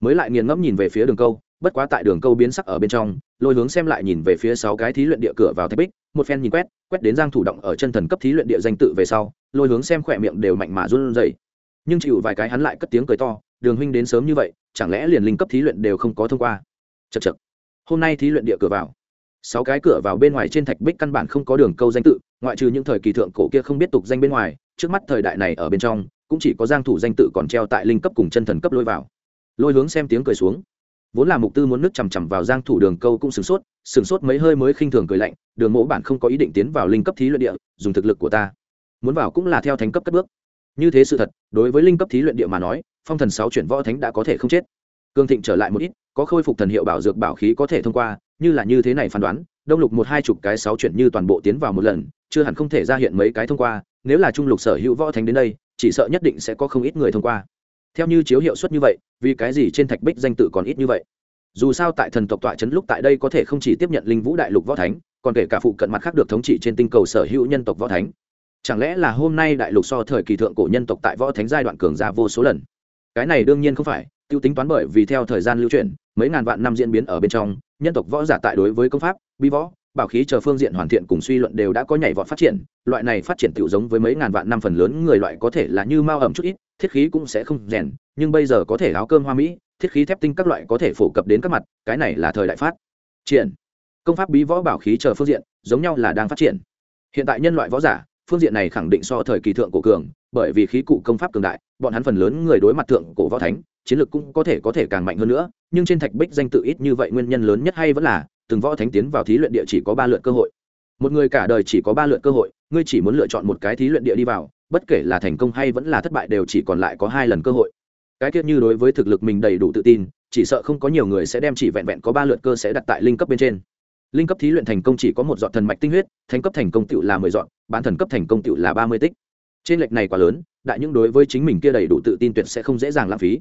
Mới lại nghiền ngẫm nhìn về phía đường câu bất quá tại đường câu biến sắc ở bên trong, lôi hướng xem lại nhìn về phía sáu cái thí luyện địa cửa vào thạch bích, một phen nhìn quét quét đến giang thủ động ở chân thần cấp thí luyện địa danh tự về sau, lôi hướng xem khỏe miệng đều mạnh mà run rẩy. Nhưng chịu vài cái hắn lại cất tiếng cười to, đường huynh đến sớm như vậy, chẳng lẽ liền linh cấp thí luyện đều không có thông qua? Chật chật hôm nay thí luyện địa cửa vào. Sáu cái cửa vào bên ngoài trên thạch bích căn bản không có đường câu danh tự, ngoại trừ những thời kỳ thượng cổ kia không biết tục danh bên ngoài, trước mắt thời đại này ở bên trong, cũng chỉ có giang thủ danh tự còn treo tại linh cấp cùng chân thần cấp lôi vào. Lôi hướng xem tiếng cười xuống vốn là mục tư muốn nước chằm chằm vào giang thủ đường câu cũng sừng sốt sừng sốt mấy hơi mới khinh thường cười lạnh, đường mỗ bản không có ý định tiến vào linh cấp thí luyện địa, dùng thực lực của ta. Muốn vào cũng là theo thánh cấp cất bước. Như thế sự thật, đối với linh cấp thí luyện địa mà nói, phong thần sáu chuyển võ thánh đã có thể không chết. Cương thịnh trở lại một ít, có khôi phục thần hiệu bảo dược bảo khí có thể thông qua, như là như thế này phán đoán, đông lục một hai chục cái sáu chuyển như toàn bộ tiến vào một lần, chưa hẳn không thể ra hiện mấy cái thông qua, nếu là trung lục sở hữu võ thánh đến đây, chỉ sợ nhất định sẽ có không ít người thông qua theo như chiếu hiệu suất như vậy, vì cái gì trên thạch bích danh tự còn ít như vậy? Dù sao tại thần tộc tọa trấn lúc tại đây có thể không chỉ tiếp nhận linh vũ đại lục võ thánh, còn kể cả phụ cận mặt khác được thống trị trên tinh cầu sở hữu nhân tộc võ thánh. Chẳng lẽ là hôm nay đại lục so thời kỳ thượng cổ nhân tộc tại võ thánh giai đoạn cường ra vô số lần? Cái này đương nhiên không phải t i ê u tính toán bởi vì theo thời gian lưu chuyển, mấy ngàn vạn năm diễn biến ở bên trong, nhân tộc võ giả tại đối với công pháp, bi võ, bảo khí chờ phương diện hoàn thiện cùng suy luận đều đã có nhảy vọt phát triển, loại này phát triển tự giống với mấy ngàn vạn năm phần lớn người loại có thể là như mao ẩm chút ít thiết khí cũng sẽ không rèn, nhưng bây giờ có thể áo cơm hoa mỹ, thiết khí thép tinh các loại có thể phổ cập đến các mặt, cái này là thời đại phát triển. Công pháp bí võ bảo khí chờ phương diện, giống nhau là đang phát triển. Hiện tại nhân loại võ giả, phương diện này khẳng định so thời kỳ thượng cổ cường, bởi vì khí cụ công pháp cường đại, bọn hắn phần lớn người đối mặt thượng cổ võ thánh, chiến lược cũng có thể có thể càng mạnh hơn nữa, nhưng trên thạch bích danh tự ít như vậy nguyên nhân lớn nhất hay vẫn là, từng võ thánh tiến vào thí luyện địa chỉ có ba lượt cơ hội một người cả đời chỉ có ba lượt cơ hội, ngươi chỉ muốn lựa chọn một cái thí luyện địa đi vào, bất kể là thành công hay vẫn là thất bại đều chỉ còn lại có hai lần cơ hội. Cái tiết như đối với thực lực mình đầy đủ tự tin, chỉ sợ không có nhiều người sẽ đem chỉ vẹn vẹn có ba lượt cơ sẽ đặt tại linh cấp bên trên. Linh cấp thí luyện thành công chỉ có một dọn thần mạch tinh huyết thành cấp thành công tựu là mười dọn bán thần cấp thành công tựu là ba mươi tích. Trên lệch này quá lớn, đại những đối với chính mình kia đầy đủ tự tin tuyệt sẽ không dễ dàng lãng phí.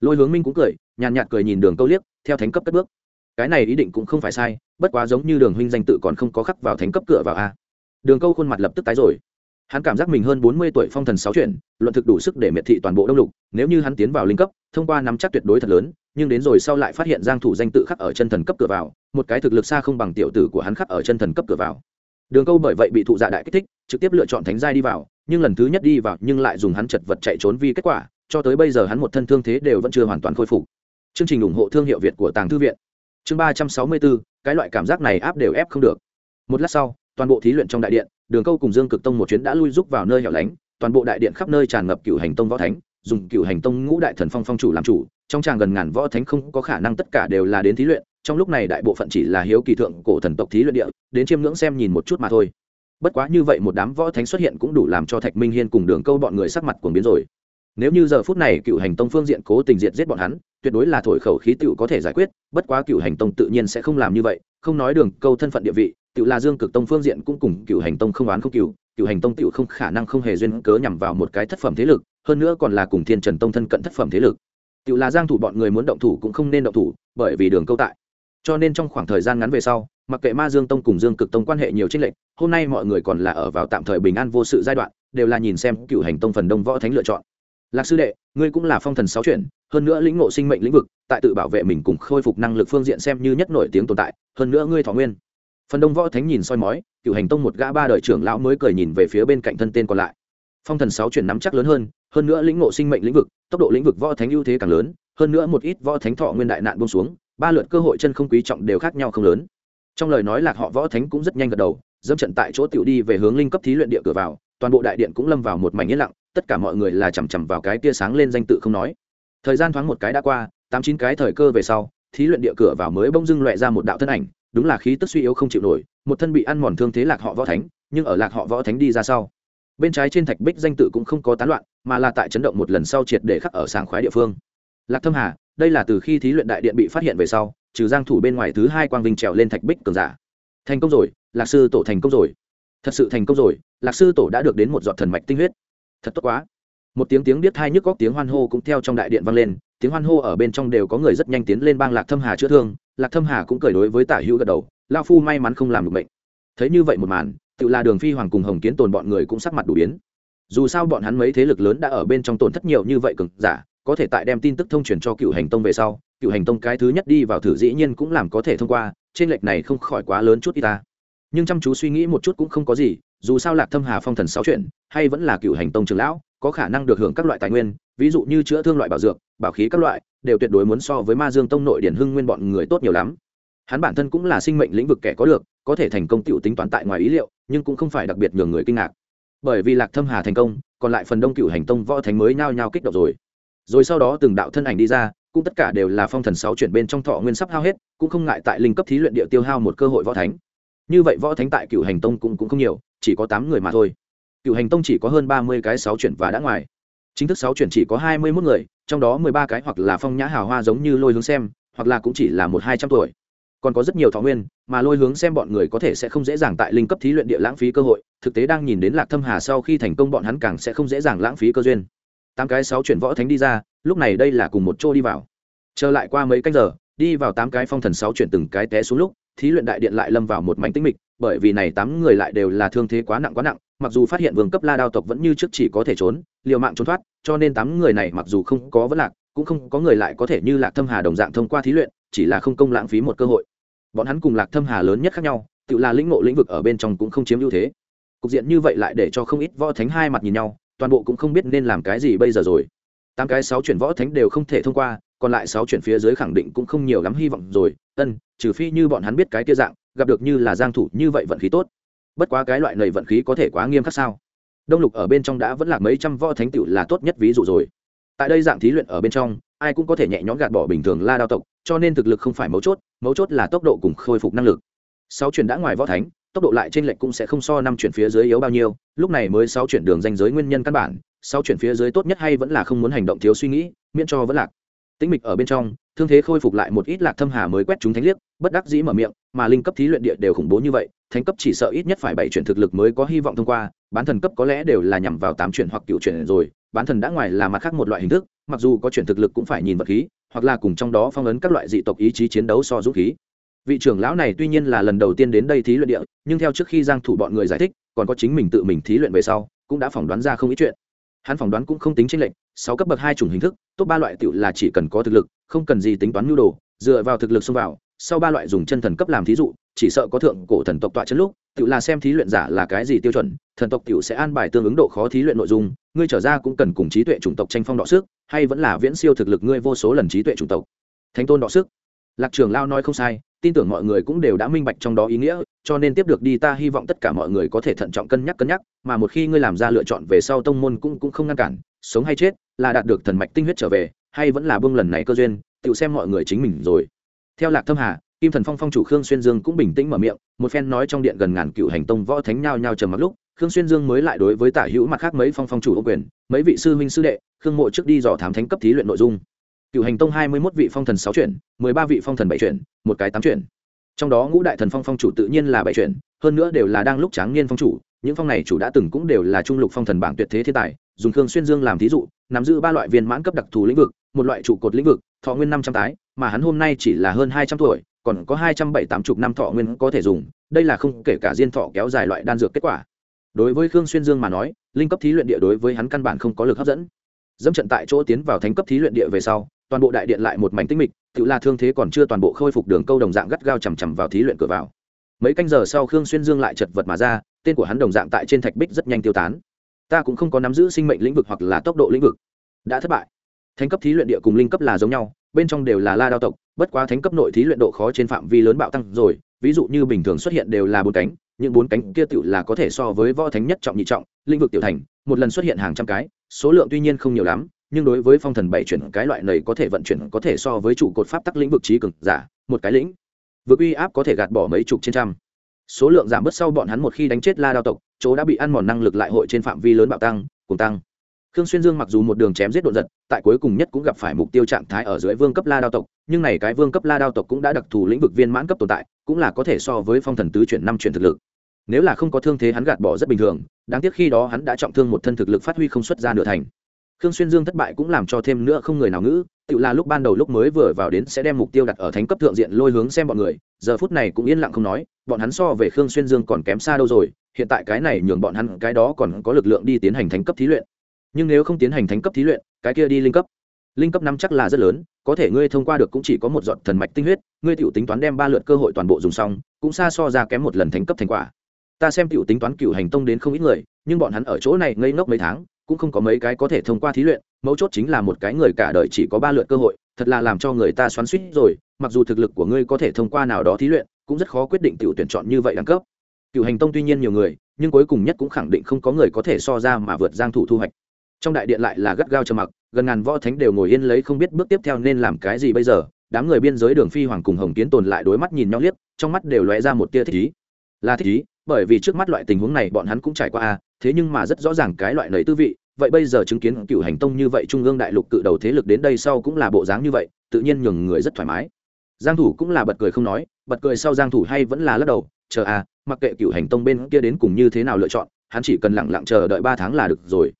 Lôi hướng minh cũng cười, nhàn nhạt cười nhìn đường câu liếc, theo thánh cấp cất bước cái này ý định cũng không phải sai, bất quá giống như đường huynh danh tự còn không có khắc vào thánh cấp cửa vào a. Đường câu khuôn mặt lập tức tái rồi. Hắn cảm giác mình hơn bốn mươi tuổi phong thần sáu chuyển, luận thực đủ sức để miệt thị toàn bộ đông lục, nếu như hắn tiến vào linh cấp, thông qua nắm chắc tuyệt đối thật lớn, nhưng đến rồi sau lại phát hiện giang thủ danh tự khắc ở chân thần cấp cửa vào, một cái thực lực xa không bằng tiểu tử của hắn khắc ở chân thần cấp cửa vào. Đường câu bởi vậy bị thụ dạ đại kích thích, trực tiếp lựa chọn thánh giai đi vào, nhưng lần thứ nhất đi vào nhưng lại dùng hắn chật vật chạy trốn vì kết quả, cho tới bây giờ hắn một thân thương thế đều vẫn chưa hoàn toàn khôi phục. Chương trình ủng hộ thương hiệu việt của tàng thư viện chương ba trăm sáu mươi bốn cái loại cảm giác này áp đều ép không được. Một lát sau, toàn bộ thí luyện trong đại điện, đường câu cùng dương cực tông một chuyến đã lui rút vào nơi hẻo lánh. Toàn bộ đại điện khắp nơi tràn ngập cựu hành tông võ thánh, dùng cựu hành tông ngũ đại thần phong phong chủ làm chủ. Trong tràng gần ngàn võ thánh không có khả năng tất cả đều là đến thí luyện, trong lúc này đại bộ phận chỉ là hiếu kỳ thượng cổ thần tộc thí luyện địa, đến chiêm ngưỡng xem nhìn một chút mà thôi. Bất quá như vậy một đám võ thánh xuất hiện cũng đủ làm cho thạch minh hiên cùng đường câu bọn người sắc mặt cuồng biến rồi. Nếu như giờ phút này cựu hành tông phương diện cố tình diệt giết bọn hắn tuyệt đối là thổi khẩu khí tựu có thể giải quyết, bất quá cựu hành tông tự nhiên sẽ không làm như vậy, không nói đường, câu thân phận địa vị, tựu là dương cực tông phương diện cũng cùng cựu hành tông không oán không cựu cựu hành tông tựu không khả năng không hề duyên cớ nhằm vào một cái thất phẩm thế lực, hơn nữa còn là cùng thiên trần tông thân cận thất phẩm thế lực. Tựu là giang thủ bọn người muốn động thủ cũng không nên động thủ, bởi vì đường câu tại. Cho nên trong khoảng thời gian ngắn về sau, mặc kệ ma dương tông cùng dương cực tông quan hệ nhiều trích lệnh hôm nay mọi người còn là ở vào tạm thời bình an vô sự giai đoạn, đều là nhìn xem cựu hành tông phần đông võ thánh lựa chọn. Lạc sư đệ, ngươi cũng là phong thần sáu chuyển hơn nữa lĩnh ngộ sinh mệnh lĩnh vực, tại tự bảo vệ mình cùng khôi phục năng lực phương diện xem như nhất nổi tiếng tồn tại, hơn nữa ngươi thọ nguyên. Phần đông võ thánh nhìn soi mói, cựu hành tông một gã ba đời trưởng lão mới cười nhìn về phía bên cạnh thân tên còn lại. Phong thần sáu chuyển nắm chắc lớn hơn hơn nữa lĩnh ngộ sinh mệnh lĩnh vực, tốc độ lĩnh vực võ thánh ưu thế càng lớn, hơn nữa một ít võ thánh thọ nguyên đại nạn buông xuống, ba lượt cơ hội chân không quý trọng đều khác nhau không lớn. Trong lời nói lạc họ võ thánh cũng rất nhanh gật đầu, dẫm trận tại chỗ tiểu đi về hướng linh cấp thí luyện địa cửa vào, toàn bộ đại điện cũng lâm vào một mảnh yên lặng, tất cả mọi người là chằm chằm vào cái tia sáng lên danh tự không nói thời gian thoáng một cái đã qua, tám chín cái thời cơ về sau, thí luyện địa cửa vào mới bông dưng loẹ ra một đạo thân ảnh, đúng là khí tức suy yếu không chịu nổi, một thân bị ăn mòn thương thế lạc họ võ thánh, nhưng ở lạc họ võ thánh đi ra sau, bên trái trên thạch bích danh tự cũng không có tán loạn, mà là tại chấn động một lần sau triệt để khắc ở sàng khoái địa phương. Lạc thâm hà, đây là từ khi thí luyện đại điện bị phát hiện về sau, trừ giang thủ bên ngoài thứ hai quang vinh trèo lên thạch bích cường giả. Thành công rồi, lạc sư tổ thành công rồi. Thật sự thành công rồi, lạc sư tổ đã được đến một giọt thần mạch tinh huyết. Thật tốt quá một tiếng tiếng biết hai nhức góc, tiếng hoan hô cũng theo trong đại điện vang lên, tiếng hoan hô ở bên trong đều có người rất nhanh tiến lên bang lạc thâm hà chữa thương, lạc thâm hà cũng cười đối với tả hữu gật đầu lao phu may mắn không làm được bệnh. Thấy như vậy một màn, tự là đường phi hoàng cùng hồng kiến tồn bọn người cũng sắc mặt đủ biến. Dù sao bọn hắn mấy thế lực lớn đã ở bên trong tổn thất nhiều như vậy cường giả, có thể tại đem tin tức thông truyền cho cựu hành tông về sau, cựu hành tông cái thứ nhất đi vào thử dĩ nhiên cũng làm có thể thông qua, trên lệch này không khỏi quá lớn chút y ta. Nhưng chăm chú suy nghĩ một chút cũng không có gì dù sao lạc thâm hà phong thần sáu chuyện hay vẫn là cựu hành tông trường lão có khả năng được hưởng các loại tài nguyên ví dụ như chữa thương loại bảo dược bảo khí các loại đều tuyệt đối muốn so với ma dương tông nội điển hưng nguyên bọn người tốt nhiều lắm. Hắn bản thân cũng là sinh mệnh lĩnh vực kẻ có được có thể thành công t i ể u tính toán tại ngoài ý liệu nhưng cũng không phải đặc biệt nhường người kinh ngạc. Bởi vì lạc thâm hà thành công còn lại phần đông cựu hành tông võ thánh mới nhao nhao kích động rồi. Rồi sau đó từng đạo thân ảnh đi ra cũng tất cả đều là phong thần sáu chuyển bên trong thọ nguyên sắp hao hết cũng không ngại tại linh cấp thí luyện địa tiêu hao một cơ hội võ thánh. Như vậy võ thánh tại cựu hành tông cũng, cũng không nhiều chỉ có tám người mà thôi. Cựu hành tông chỉ có hơn ba mươi cái sáu chuyển và đã ngoài. Chính thức sáu chuyển chỉ có hai mươi mốt người, trong đó mười ba cái hoặc là phong nhã hào hoa giống như lôi hướng xem, hoặc là cũng chỉ là một hai trăm tuổi. Còn có rất nhiều thọ nguyên, mà lôi hướng xem bọn người có thể sẽ không dễ dàng tại linh cấp thí luyện địa lãng phí cơ hội, thực tế đang nhìn đến lạc thâm hà sau khi thành công bọn hắn càng sẽ không dễ dàng lãng phí cơ duyên. Tám cái sáu chuyển võ thánh đi ra, lúc này đây là cùng một chỗ đi vào. Trở lại qua mấy canh giờ, đi vào tám cái phong thần sáu chuyển từng cái té xuống lúc, thí luyện đại điện lại lâm vào một mảnh tĩnh mịch bởi vì này tám người lại đều là thương thế quá nặng quá nặng, mặc dù phát hiện vương cấp la đao tộc vẫn như trước chỉ có thể trốn, liều mạng trốn thoát, cho nên tám người này mặc dù không có vấn lạc, cũng không có người lại có thể như lạc thâm hà đồng dạng thông qua thí luyện, chỉ là không công lãng phí một cơ hội. Bọn hắn cùng lạc thâm hà lớn nhất khác nhau, tự là lĩnh ngộ lĩnh vực ở bên trong cũng không chiếm ưu thế. Cục diện như vậy lại để cho không ít võ thánh hai mặt nhìn nhau, toàn bộ cũng không biết nên làm cái gì bây giờ rồi. Tám cái sáu chuyển võ thánh đều không thể thông qua, còn lại sáu chuyển phía dưới khẳng định cũng không nhiều lắm hy vọng rồi, ân, trừ phi như bọn hắn biết cái kia dạng gặp được như là giang thủ như vậy vận khí tốt. Bất quá cái loại này vận khí có thể quá nghiêm khắc sao? Đông lục ở bên trong đã vẫn là mấy trăm võ thánh tựu là tốt nhất ví dụ rồi. Tại đây dạng thí luyện ở bên trong, ai cũng có thể nhẹ nhõm gạt bỏ bình thường la đao tộc, cho nên thực lực không phải mấu chốt mấu chốt là tốc độ cùng khôi phục năng lực. Sáu chuyển đã ngoài võ thánh, tốc độ lại trên lệnh cũng sẽ không so năm chuyển phía dưới yếu bao nhiêu, lúc này mới sáu chuyển đường danh giới nguyên nhân căn bản, sáu chuyển phía dưới tốt nhất hay vẫn là không muốn hành động thiếu suy nghĩ, miễn cho vẫn lạc. Tĩnh mịch ở bên trong, thương thế khôi phục lại một ít lạc thâm hà mới quét chúng thánh liếc bất đắc dĩ mở miệng, mà linh cấp thí luyện địa đều khủng bố như vậy, thánh cấp chỉ sợ ít nhất phải bảy chuyển thực lực mới có hy vọng thông qua, bán thần cấp có lẽ đều là nhằm vào tám chuyển hoặc cựu chuyển rồi, bán thần đã ngoài là mặt khác một loại hình thức, mặc dù có chuyển thực lực cũng phải nhìn vật khí, hoặc là cùng trong đó phong ấn các loại dị tộc ý chí chiến đấu so dũng khí. Vị trưởng lão này tuy nhiên là lần đầu tiên đến đây thí luyện địa, nhưng theo trước khi giang thủ bọn người giải thích, còn có chính mình tự mình thí luyện về sau, cũng đã phỏng đoán ra không ít chuyện. Hắn phỏng đoán cũng không tính chênh lệnh sáu cấp bậc hai chủng hình thức, top ba loại tiểu là chỉ cần có thực lực, không cần gì tính toán nhu đồ, dựa vào thực lực xông vào sau ba loại dùng chân thần cấp làm thí dụ, chỉ sợ có thượng cổ thần tộc tọa chân lúc tự là xem thí luyện giả là cái gì tiêu chuẩn, thần tộc tiểu sẽ an bài tương ứng độ khó thí luyện nội dung, ngươi trở ra cũng cần cùng trí tuệ chủng tộc tranh phong đọ sức, hay vẫn là viễn siêu thực lực ngươi vô số lần trí tuệ chủng tộc. Thánh tôn đọ sức. Lạc trường lao nói không sai, tin tưởng mọi người cũng đều đã minh bạch trong đó ý nghĩa, cho nên tiếp được đi ta hy vọng tất cả mọi người có thể thận trọng cân nhắc cân nhắc, mà một khi ngươi làm ra lựa chọn về sau tông môn cũng cũng không ngăn cản, sống hay chết, là đạt được thần mạch tinh huyết trở về, hay vẫn là bưng lần này cơ duyên tự xem mọi người chính mình rồi theo lạc thâm hà, kim thần phong phong chủ khương xuyên dương cũng bình tĩnh mở miệng, một phen nói trong điện gần ngàn cựu hành tông võ thánh nhao nhao trầm mặc lúc, khương xuyên dương mới lại đối với tả hữu mặt khác mấy phong phong chủ ô quyền, mấy vị sư huynh sư đệ, khương mộ trước đi dò thám thánh cấp thí luyện nội dung. Cựu hành tông hai mươi mốt vị phong thần sáu chuyển, mười ba vị phong thần bảy chuyển, một cái tám chuyển. Trong đó ngũ đại thần phong phong chủ tự nhiên là bảy chuyển, hơn nữa đều là đang lúc tráng niên phong chủ, những phong này chủ đã từng cũng đều là trung lục phong thần bảng tuyệt thế thiên tài, dùng khương xuyên dương làm thí dụ, nắm giữ ba loại viên mãn cấp đặc thù lĩnh vực một loại trụ cột lĩnh vực, thọ nguyên năm trăm tái, mà hắn hôm nay chỉ là hơn hai trăm tuổi, còn có hai trăm bảy tám chục năm thọ nguyên có thể dùng, đây là không kể cả diên thọ kéo dài loại đan dược kết quả. Đối với khương xuyên dương mà nói, linh cấp thí luyện địa đối với hắn căn bản không có lực hấp dẫn. Dẫm trận tại chỗ tiến vào thánh cấp thí luyện địa về sau, toàn bộ đại điện lại một mảnh tĩnh mịch, tự là thương thế còn chưa toàn bộ khôi phục đường câu đồng dạng gắt gao chầm chầm vào thí luyện cửa vào. Mấy canh giờ sau khương xuyên dương lại chật vật mà ra, tên của hắn đồng dạng tại trên thạch bích rất nhanh tiêu tán. Ta cũng không có nắm giữ sinh mệnh lĩnh vực hoặc là tốc độ lĩnh vực. Đã thất bại thánh cấp thí luyện địa cùng linh cấp là giống nhau, bên trong đều là la đao tộc, bất quá thánh cấp nội thí luyện độ khó trên phạm vi lớn bạo tăng rồi, ví dụ như bình thường xuất hiện đều là bốn cánh, những bốn cánh kia tựu là có thể so với võ thánh nhất trọng nhị trọng, lĩnh vực tiểu thành, một lần xuất hiện hàng trăm cái, số lượng tuy nhiên không nhiều lắm, nhưng đối với phong thần bảy chuyển cái loại này có thể vận chuyển có thể so với trụ cột pháp tắc lĩnh vực trí cực giả, một cái lĩnh vực uy áp có thể gạt bỏ mấy chục trên trăm. Số lượng giảm bớt sau bọn hắn một khi đánh chết la đao tộc, chỗ đã bị ăn mòn năng lực lại hội trên phạm vi lớn bạo tăng, cùng tăng khương xuyên dương mặc dù một đường chém giết đột giật, tại cuối cùng nhất cũng gặp phải mục tiêu trạng thái ở dưới vương cấp la đao tộc, nhưng này cái vương cấp la đao tộc cũng đã đặc thù lĩnh vực viên mãn cấp tồn tại, cũng là có thể so với phong thần tứ chuyển năm chuyển thực lực. Nếu là không có thương thế hắn gạt bỏ rất bình thường, đáng tiếc khi đó hắn đã trọng thương một thân thực lực phát huy không xuất ra nửa thành. Khương xuyên dương thất bại cũng làm cho thêm nữa không người nào ngữ, tự là lúc ban đầu lúc mới vừa vào đến sẽ đem mục tiêu đặt ở thánh cấp thượng diện lôi hướng xem bọn người, giờ phút này cũng yên lặng không nói, bọn hắn so về khương xuyên dương còn kém xa đâu rồi, hiện tại cái này nhường bọn hắn cái đó còn có lực lượng đi tiến hành thánh cấp thí luyện nhưng nếu không tiến hành thánh cấp thí luyện, cái kia đi linh cấp. Linh cấp năm chắc là rất lớn, có thể ngươi thông qua được cũng chỉ có một giọt thần mạch tinh huyết, ngươi tiểu tính toán đem ba lượt cơ hội toàn bộ dùng xong, cũng xa so ra kém một lần thánh cấp thành quả. Ta xem tiểu tính toán cựu hành tông đến không ít người, nhưng bọn hắn ở chỗ này ngây ngốc mấy tháng, cũng không có mấy cái có thể thông qua thí luyện, mấu chốt chính là một cái người cả đời chỉ có ba lượt cơ hội, thật là làm cho người ta xoắn suýt rồi, mặc dù thực lực của ngươi có thể thông qua nào đó thí luyện, cũng rất khó quyết định tiểu tuyển chọn như vậy đẳng cấp. Cựu hành tông tuy nhiên nhiều người, nhưng cuối cùng nhất cũng khẳng định không có người có thể so ra mà vượt giang thủ thu hoạch trong đại điện lại là gắt gao trầm mặc, gần ngàn võ thánh đều ngồi yên lấy không biết bước tiếp theo nên làm cái gì bây giờ. Đám người biên giới đường phi hoàng cùng hồng kiến tồn lại đối mắt nhìn nhau liếc, trong mắt đều lóe ra một tia thích ý. Là thích ý, bởi vì trước mắt loại tình huống này bọn hắn cũng trải qua a thế nhưng mà rất rõ ràng cái loại nầy tư vị, vậy bây giờ chứng kiến cựu hành tông như vậy trung ương đại lục cự đầu thế lực đến đây sau cũng là bộ dáng như vậy, tự nhiên nhường người rất thoải mái. Giang thủ cũng là bật cười không nói, bật cười sau giang thủ hay vẫn là lắc đầu, chờ a mặc kệ cựu hành tông bên kia đến cùng như thế nào lựa chọn, hắn chỉ cần lặng lặng chờ đợi ba tháng là được rồi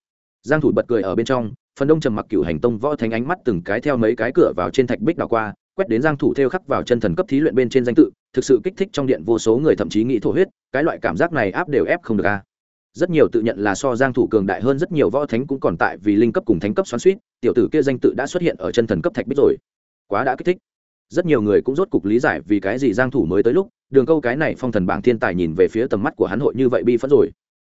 giang thủ bật cười ở bên trong, phần đông trầm mặc cửu hành tông võ thánh ánh mắt từng cái theo mấy cái cửa vào trên thạch bích đảo qua, quét đến giang thủ theo khắc vào chân thần cấp thí luyện bên trên danh tự, thực sự kích thích trong điện vô số người thậm chí nghĩ thổ huyết, cái loại cảm giác này áp đều ép không được a. Rất nhiều tự nhận là so giang thủ cường đại hơn rất nhiều võ thánh cũng còn tại vì linh cấp cùng thánh cấp xoắn xuýt, tiểu tử kia danh tự đã xuất hiện ở chân thần cấp thạch bích rồi. Quá đã kích thích. Rất nhiều người cũng rốt cục lý giải vì cái gì giang thủ mới tới lúc, đường câu cái này phong thần bảng thiên tài nhìn về phía tầm mắt của hắn hội như vậy bi phẫn rồi.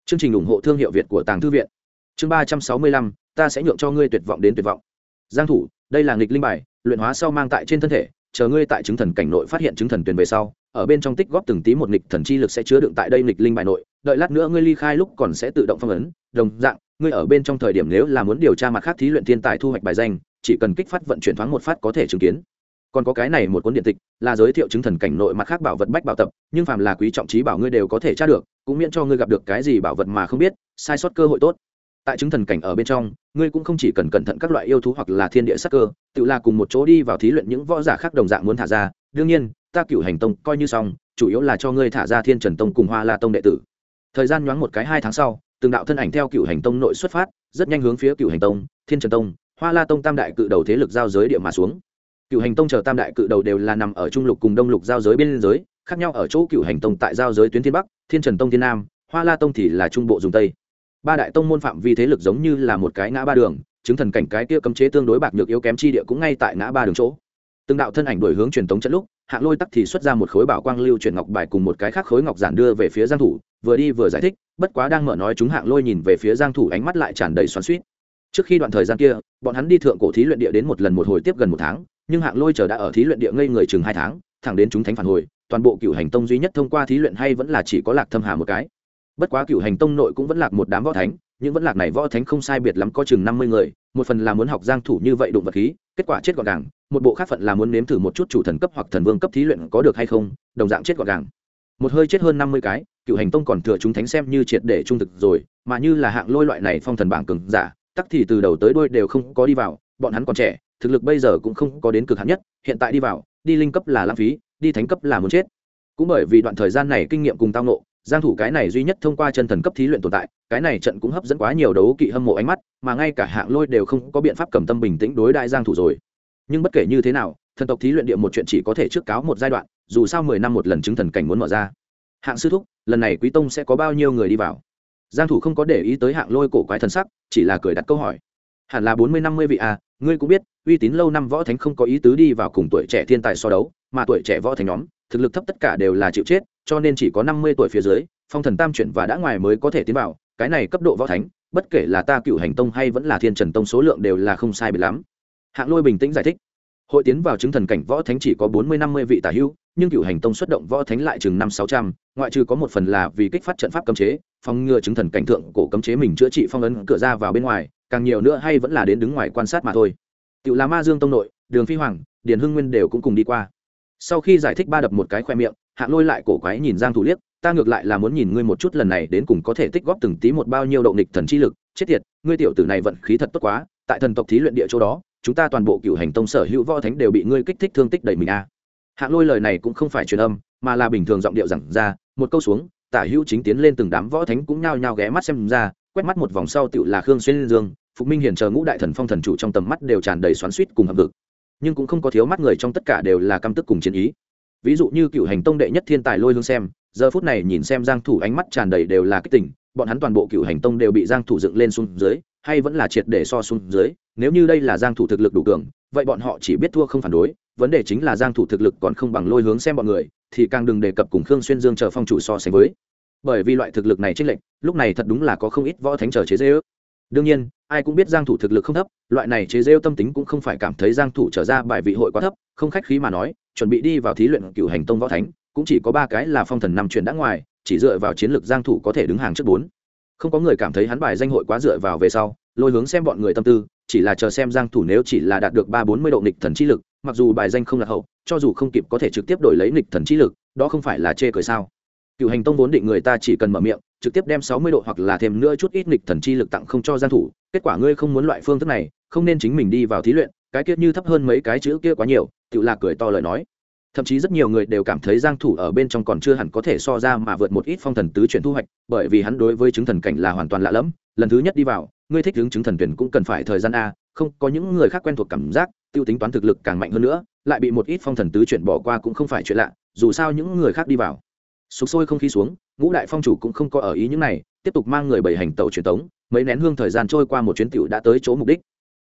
Chương trình ủng hộ thương hiệu việt của tàng thư viện chương ba trăm sáu mươi lăm, ta sẽ nhượng cho ngươi tuyệt vọng đến tuyệt vọng. Giang thủ, đây là nghịch linh bài, luyện hóa sau mang tại trên thân thể, chờ ngươi tại chứng thần cảnh nội phát hiện chứng thần tuyển về sau, ở bên trong tích góp từng tí một nghịch thần chi lực sẽ chứa đựng tại đây nghịch linh bài nội, đợi lát nữa ngươi ly khai lúc còn sẽ tự động phong ấn, đồng dạng, ngươi ở bên trong thời điểm nếu là muốn điều tra mặt khác thí luyện thiên tài thu hoạch bài danh, chỉ cần kích phát vận chuyển thoáng một phát có thể chứng kiến. Còn có cái này một cuốn điện tịch, là giới thiệu chứng thần cảnh nội mặt khác bảo vật bách bảo tập, nhưng phàm là quý trọng trí bảo ngươi đều có thể tra được, cũng miễn cho ngươi gặp được cái gì bảo vật mà không biết, sai sót cơ hội tốt tại chứng thần cảnh ở bên trong, ngươi cũng không chỉ cần cẩn thận các loại yêu thú hoặc là thiên địa sắc cơ, tự là cùng một chỗ đi vào thí luyện những võ giả khác đồng dạng muốn thả ra. Đương nhiên, ta cựu hành tông coi như xong, chủ yếu là cho ngươi thả ra thiên trần tông cùng hoa la tông đệ tử. Thời gian nhoáng một cái hai tháng sau, từng đạo thân ảnh theo cựu hành tông nội xuất phát, rất nhanh hướng phía cựu hành tông, thiên trần tông, hoa la tông tam đại cự đầu thế lực giao giới địa mà xuống. Cựu hành tông chờ tam đại cự đầu đều là nằm ở trung lục cùng đông lục giao giới biên giới khác nhau ở chỗ cựu hành tông tại giao giới tuyến thiên bắc, thiên trần tông thiên nam, hoa la tông thì là trung bộ dùng tây ba đại tông môn phạm vi thế lực giống như là một cái ngã ba đường, chứng thần cảnh cái kia cấm chế tương đối bạc nhược yếu kém chi địa cũng ngay tại ngã ba đường chỗ. Từng đạo thân ảnh đổi hướng truyền tống trận lúc, hạng lôi tắc thì xuất ra một khối bảo quang lưu truyền ngọc bài cùng một cái khác khối ngọc giản đưa về phía giang thủ, vừa đi vừa giải thích, bất quá đang mở nói chúng hạng lôi nhìn về phía giang thủ ánh mắt lại tràn đầy xoắn xuýt. Trước khi đoạn thời gian kia, bọn hắn đi thượng cổ thí luyện địa đến một lần một hồi tiếp gần một tháng, nhưng hạng lôi chờ đã ở thí luyện địa ngây người chừng hai tháng, thẳng đến chúng thánh phản hồi, toàn bộ cựu hành tông duy nhất thông qua thí luyện hay vẫn là chỉ có lạc thâm hà một cái bất quá cựu hành tông nội cũng vẫn lạc một đám võ thánh, những vẫn lạc này võ thánh không sai biệt lắm có chừng năm mươi người, một phần là muốn học giang thủ như vậy đụng vật khí, kết quả chết gọn gàng, một bộ khác phận là muốn nếm thử một chút chủ thần cấp hoặc thần vương cấp thí luyện có được hay không, đồng dạng chết gọn gàng. Một hơi chết hơn năm mươi cái, cựu hành tông còn thừa chúng thánh xem như triệt để trung thực rồi, mà như là hạng lôi loại này phong thần bảng cường giả, tắc thì từ đầu tới đuôi đều không có đi vào, bọn hắn còn trẻ, thực lực bây giờ cũng không có đến cực hạn nhất, hiện tại đi vào, đi linh cấp là lãng phí, đi thánh cấp là muốn chết. Cũng bởi vì đoạn thời gian này kinh nghiệm cùng tao nộ giang thủ cái này duy nhất thông qua chân thần cấp thí luyện tồn tại, cái này trận cũng hấp dẫn quá nhiều đấu kỵ hâm mộ ánh mắt, mà ngay cả hạng lôi đều không có biện pháp cầm tâm bình tĩnh đối đại giang thủ rồi. Nhưng bất kể như thế nào, thần tộc thí luyện địa một chuyện chỉ có thể trước cáo một giai đoạn, dù sao mười năm một lần chứng thần cảnh muốn mở ra. Hạng sư thúc, lần này quý tông sẽ có bao nhiêu người đi vào? Giang thủ không có để ý tới hạng lôi cổ quái thần sắc, chỉ là cười đặt câu hỏi. Hẳn là bốn mươi năm mươi vị à ngươi cũng biết, uy tín lâu năm võ thánh không có ý tứ đi vào cùng tuổi trẻ thiên tài so đấu, mà tuổi trẻ võ thánh nhóm thực lực thấp tất cả đều là chịu chết, cho nên chỉ có năm mươi tuổi phía dưới, phong thần tam chuyển và đã ngoài mới có thể tiến vào, cái này cấp độ võ thánh, bất kể là ta cựu hành tông hay vẫn là thiên trần tông số lượng đều là không sai biệt lắm. Hạng lôi bình tĩnh giải thích. Hội tiến vào chứng thần cảnh võ thánh chỉ có bốn mươi năm mươi vị tả hữu, nhưng cựu hành tông xuất động võ thánh lại chừng năm sáu trăm, ngoại trừ có một phần là vì kích phát trận pháp cấm chế, phòng ngừa chứng thần cảnh thượng cổ cấm chế mình chữa trị phong ấn cửa ra vào bên ngoài, càng nhiều nữa hay vẫn là đến đứng ngoài quan sát mà thôi. Cựu là ma dương tông nội, đường phi hoàng, điền hưng nguyên đều cũng cùng đi qua sau khi giải thích ba đập một cái khoe miệng hạng lôi lại cổ quái nhìn giang thủ liếc, ta ngược lại là muốn nhìn ngươi một chút lần này đến cùng có thể tích góp từng tí một bao nhiêu động nghịch thần chi lực chết tiệt, ngươi tiểu tử này vận khí thật tốt quá, tại thần tộc thí luyện địa chỗ đó, chúng ta toàn bộ cựu hành tông sở hữu võ thánh đều bị ngươi kích thích thương tích đầy mình a à. hạng lôi lời này cũng không phải truyền âm, mà là bình thường giọng điệu rằng ra, một câu xuống, tả hữu chính tiến lên từng đám võ thánh cũng nhao nhao ghé mắt xem ra, quét mắt một vòng sau tựu là khương xuyên dương, phục minh hiền chờ ngũ đại thần phong thần chủ trong tầm mắt đều tràn đầy xoắn suýt cùng hợp vực nhưng cũng không có thiếu mắt người trong tất cả đều là căm tức cùng chiến ý. Ví dụ như cựu hành tông đệ nhất thiên tài lôi hương xem, giờ phút này nhìn xem giang thủ ánh mắt tràn đầy đều là kích tỉnh bọn hắn toàn bộ cựu hành tông đều bị giang thủ dựng lên xuống dưới, hay vẫn là triệt để so xuống dưới, nếu như đây là giang thủ thực lực đủ cường, vậy bọn họ chỉ biết thua không phản đối, vấn đề chính là giang thủ thực lực còn không bằng lôi hướng xem bọn người, thì càng đừng đề cập cùng khương xuyên dương chờ phong chủ so sánh với. Bởi vì loại thực lực này trên lệnh lúc này thật đúng là có không ít võ thánh chờ chế dễ ước đương nhiên ai cũng biết giang thủ thực lực không thấp, loại này chế rêu tâm tính cũng không phải cảm thấy giang thủ trở ra bài vị hội quá thấp, không khách khí mà nói, chuẩn bị đi vào thí luyện cửu hành tông võ thánh, cũng chỉ có ba cái là phong thần năm chuyển đã ngoài, chỉ dựa vào chiến lược giang thủ có thể đứng hàng trước bốn. Không có người cảm thấy hắn bài danh hội quá dựa vào về sau, lôi hướng xem bọn người tâm tư, chỉ là chờ xem giang thủ nếu chỉ là đạt được ba bốn mươi độ nghịch thần chi lực, mặc dù bài danh không là hậu, cho dù không kịp có thể trực tiếp đổi lấy nghịch thần chi lực, đó không phải là chê cười sao. Cựu hành tông vốn định người ta chỉ cần mở miệng, trực tiếp đem sáu mươi độ hoặc là thêm nữa chút ít nghịch thần chi lực tặng không cho giang thủ kết quả ngươi không muốn loại phương thức này, không nên chính mình đi vào thí luyện, cái kia như thấp hơn mấy cái chữ kia quá nhiều tự là cười to lời nói. Thậm chí rất nhiều người đều cảm thấy giang thủ ở bên trong còn chưa hẳn có thể so ra mà vượt một ít phong thần tứ chuyển thu hoạch, bởi vì hắn đối với chứng thần cảnh là hoàn toàn lạ lẫm, lần thứ nhất đi vào, ngươi thích hướng chứng thần tuyển cũng cần phải thời gian a, không, có những người khác quen thuộc cảm giác, tiêu tính toán thực lực càng mạnh hơn nữa, lại bị một ít phong thần tứ chuyển bỏ qua cũng không phải chuyện lạ, dù sao những người khác đi vào. Sục sôi không khí xuống, ngũ đại phong chủ cũng không có ở ý những này, tiếp tục mang người bảy hành tàu truyền tống mấy nén hương thời gian trôi qua một chuyến tiểu đã tới chỗ mục đích.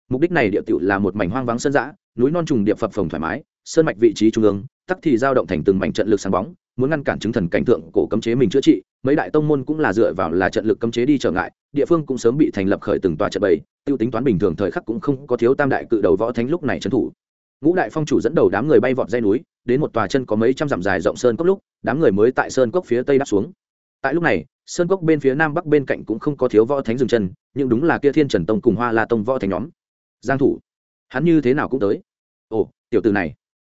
Mục đích này địa tiểu là một mảnh hoang vắng sơn dã, núi non trùng điệp phập phồng thoải mái, sơn mạch vị trí trung ương, tắc thì dao động thành từng mảnh trận lực sáng bóng, muốn ngăn cản chứng thần cảnh tượng cổ cấm chế mình chữa trị, mấy đại tông môn cũng là dựa vào là trận lực cấm chế đi trở ngại, địa phương cũng sớm bị thành lập khởi từng tòa trận bầy, tiêu tính toán bình thường thời khắc cũng không có thiếu tam đại cự đầu võ thánh lúc này trấn thủ. Ngũ đại phong chủ dẫn đầu đám người bay vọt dây núi, đến một tòa chân có mấy trăm dặm dài rộng sơn cốc lúc, đám người mới tại sơn cốc phía tây đáp xuống tại lúc này, sơn cốc bên phía nam bắc bên cạnh cũng không có thiếu võ thánh dừng chân, nhưng đúng là kia thiên trần tông cùng hoa la tông võ thánh nhóm. Giang thủ, hắn như thế nào cũng tới. Ồ, tiểu tử này,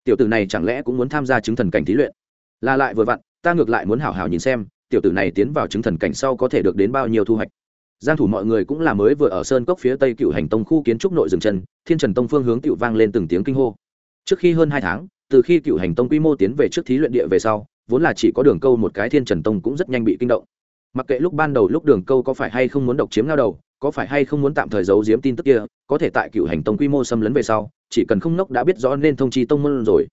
tiểu tử này chẳng lẽ cũng muốn tham gia chứng thần cảnh thí luyện? Là lại vừa vặn, ta ngược lại muốn hảo hảo nhìn xem, tiểu tử này tiến vào chứng thần cảnh sau có thể được đến bao nhiêu thu hoạch. Giang thủ mọi người cũng là mới vừa ở sơn cốc phía tây cựu hành tông khu kiến trúc nội dừng chân, thiên trần tông phương hướng cựu vang lên từng tiếng kinh hô. Trước khi hơn hai tháng, từ khi cựu hành tông quy mô tiến về trước thí luyện địa về sau vốn là chỉ có đường câu một cái thiên trần tông cũng rất nhanh bị kinh động. Mặc kệ lúc ban đầu lúc đường câu có phải hay không muốn độc chiếm lao đầu, có phải hay không muốn tạm thời giấu giếm tin tức kia, có thể tại cựu hành tông quy mô xâm lấn về sau, chỉ cần không nốc đã biết rõ nên thông chi tông môn rồi.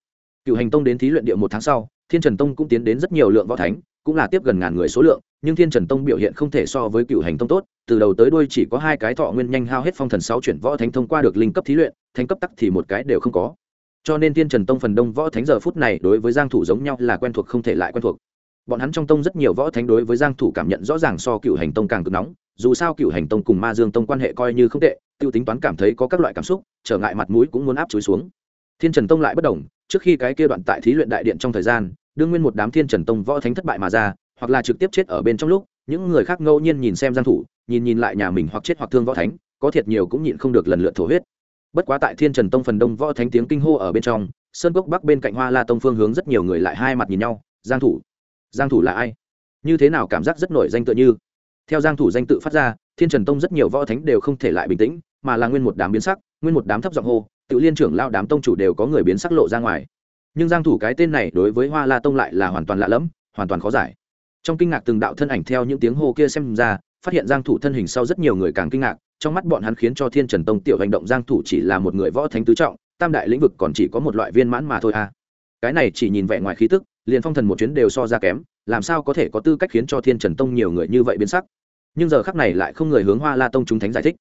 Cựu hành tông đến thí luyện địa một tháng sau, thiên trần tông cũng tiến đến rất nhiều lượng võ thánh, cũng là tiếp gần ngàn người số lượng, nhưng thiên trần tông biểu hiện không thể so với cựu hành tông tốt, từ đầu tới đuôi chỉ có hai cái thọ nguyên nhanh hao hết phong thần sáu chuyển võ thánh thông qua được linh cấp thí luyện, thánh cấp tắc thì một cái đều không có cho nên thiên trần tông phần đông võ thánh giờ phút này đối với giang thủ giống nhau là quen thuộc không thể lại quen thuộc. Bọn hắn trong tông rất nhiều võ thánh đối với giang thủ cảm nhận rõ ràng so cựu hành tông càng cực nóng, dù sao cựu hành tông cùng ma dương tông quan hệ coi như không tệ, tiêu tính toán cảm thấy có các loại cảm xúc, trở ngại mặt mũi cũng muốn áp chuối xuống. Thiên trần tông lại bất động trước khi cái kia đoạn tại thí luyện đại điện trong thời gian, đương nguyên một đám thiên trần tông võ thánh thất bại mà ra, hoặc là trực tiếp chết ở bên trong lúc, những người khác ngẫu nhiên nhìn xem giang thủ, nhìn nhìn lại nhà mình hoặc chết hoặc thương võ thánh, có thiệt nhiều cũng nhịn không được lần lượt thổ huyết bất quá tại thiên trần tông phần đông võ thánh tiếng kinh hô ở bên trong, sơn cốc bắc bên cạnh hoa la tông phương hướng rất nhiều người lại hai mặt nhìn nhau, giang thủ. Giang thủ là ai? Như thế nào cảm giác rất nổi danh tự như? Theo giang thủ danh tự phát ra, thiên trần tông rất nhiều võ thánh đều không thể lại bình tĩnh, mà là nguyên một đám biến sắc, nguyên một đám thấp giọng hô tự liên trưởng lao đám tông chủ đều có người biến sắc lộ ra ngoài. Nhưng giang thủ cái tên này đối với hoa la tông lại là hoàn toàn lạ lẫm, hoàn toàn khó giải. Trong kinh ngạc từng đạo thân ảnh theo những tiếng hô kia xem ra, phát hiện giang thủ thân hình sau rất nhiều người càng kinh ngạc trong mắt bọn hắn khiến cho thiên trần tông tiểu hành động giang thủ chỉ là một người võ thánh tứ trọng, tam đại lĩnh vực còn chỉ có một loại viên mãn mà thôi à. Cái này chỉ nhìn vẻ ngoài khí tức, liền phong thần một chuyến đều so ra kém, làm sao có thể có tư cách khiến cho thiên trần tông nhiều người như vậy biến sắc. Nhưng giờ khắc này lại không người hướng hoa la tông chúng thánh giải thích.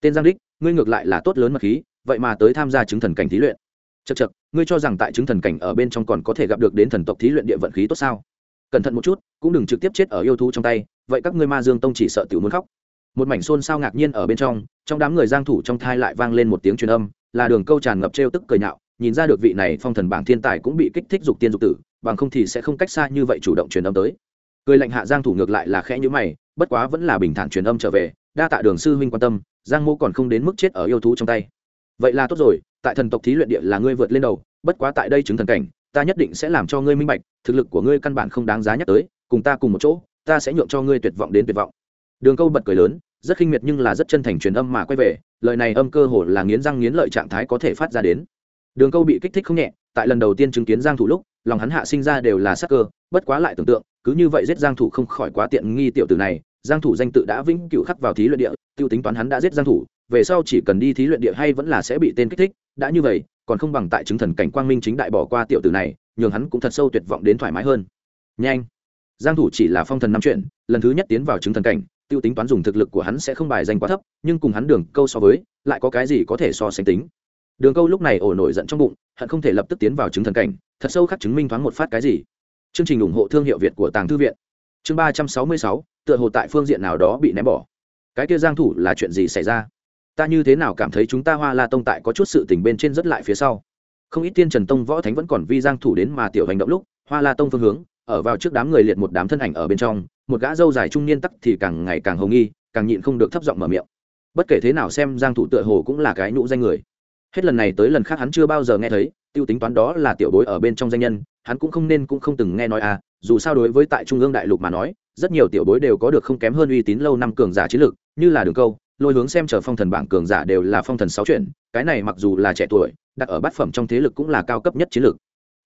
Tên giang đích, ngươi ngược lại là tốt lớn mật khí, vậy mà tới tham gia chứng thần cảnh thí luyện. Chật chật ngươi cho rằng tại chứng thần cảnh ở bên trong còn có thể gặp được đến thần tộc thí luyện địa vận khí tốt sao? Cẩn thận một chút, cũng đừng trực tiếp chết ở yêu thú trong tay, vậy các ngươi ma dương tông chỉ sợ tiểu muốn khóc một mảnh xôn xao ngạc nhiên ở bên trong trong đám người giang thủ trong thai lại vang lên một tiếng truyền âm, là đường câu tràn ngập trêu tức cười nhạo, nhìn ra được vị này phong thần bảng thiên tài cũng bị kích thích dục tiên dục tử, bằng không thì sẽ không cách xa như vậy chủ động truyền âm tới. Cười lạnh hạ giang thủ ngược lại là khẽ như mày, bất quá vẫn là bình thản truyền âm trở về, đa tạ đường sư huynh quan tâm, giang mô còn không đến mức chết ở yêu thú trong tay. Vậy là tốt rồi, tại thần tộc thí luyện địa là ngươi vượt lên đầu, bất quá tại đây chứng thần cảnh, ta nhất định sẽ làm cho ngươi minh bạch, thực lực của ngươi căn bản không đáng giá nhắc tới, cùng ta cùng một chỗ, ta sẽ nhượng cho ngươi tuyệt vọng đến tuyệt vọng đường câu bật cười lớn, rất khinh miệt nhưng là rất chân thành truyền âm mà quay về, lời này âm cơ hồ là nghiến răng nghiến lợi trạng thái có thể phát ra đến. Đường câu bị kích thích không nhẹ, tại lần đầu tiên chứng kiến giang thủ lúc, lòng hắn hạ sinh ra đều là sắc cơ, bất quá lại tưởng tượng, cứ như vậy giết giang thủ không khỏi quá tiện nghi tiểu tử này, giang thủ danh tự đã vĩnh cửu khắc vào thí luyện địa, tiêu tính toán hắn đã giết giang thủ, về sau chỉ cần đi thí luyện địa hay vẫn là sẽ bị tên kích thích, đã như vậy, còn không bằng tại chứng thần cảnh quang minh chính đại bỏ qua tiểu tử này, nhường hắn cũng thật sâu tuyệt vọng đến thoải mái hơn. Nhanh! Giang thủ chỉ là phong thần năm chuyện, lần thứ nhất tiến vào chứng thần cảnh tiêu tính toán dùng thực lực của hắn sẽ không bài danh quá thấp, nhưng cùng hắn đường câu so với, lại có cái gì có thể so sánh tính. Đường câu lúc này ổ nổi giận trong bụng, hận không thể lập tức tiến vào chứng thần cảnh, thật sâu khắc chứng minh thoáng một phát cái gì. Chương trình ủng hộ thương hiệu việt của tàng thư viện. Chương ba trăm sáu mươi sáu, tựa hồ tại phương diện nào đó bị ném bỏ. Cái kia giang thủ là chuyện gì xảy ra? Ta như thế nào cảm thấy chúng ta hoa la tông tại có chút sự tình bên trên rất lại phía sau? Không ít tiên trần tông võ thánh vẫn còn vi giang thủ đến mà tiểu hành động lúc, hoa la tông phương hướng, ở vào trước đám người liệt một đám thân ảnh ở bên trong một gã dâu dài trung niên tắc thì càng ngày càng hồng nghi, càng nhịn không được thấp giọng mở miệng. Bất kể thế nào xem giang thủ tựa hồ cũng là cái nhũ danh người. Hết lần này tới lần khác hắn chưa bao giờ nghe thấy, tiêu tính toán đó là tiểu bối ở bên trong danh nhân, hắn cũng không nên cũng không từng nghe nói à dù sao đối với tại trung ương đại lục mà nói, rất nhiều tiểu bối đều có được không kém hơn uy tín lâu năm cường giả chiến lược như là đường câu, lôi hướng xem chờ phong thần bảng cường giả đều là phong thần sáu chuyển, cái này mặc dù là trẻ tuổi, đặt ở bát phẩm trong thế lực cũng là cao cấp nhất chiến lược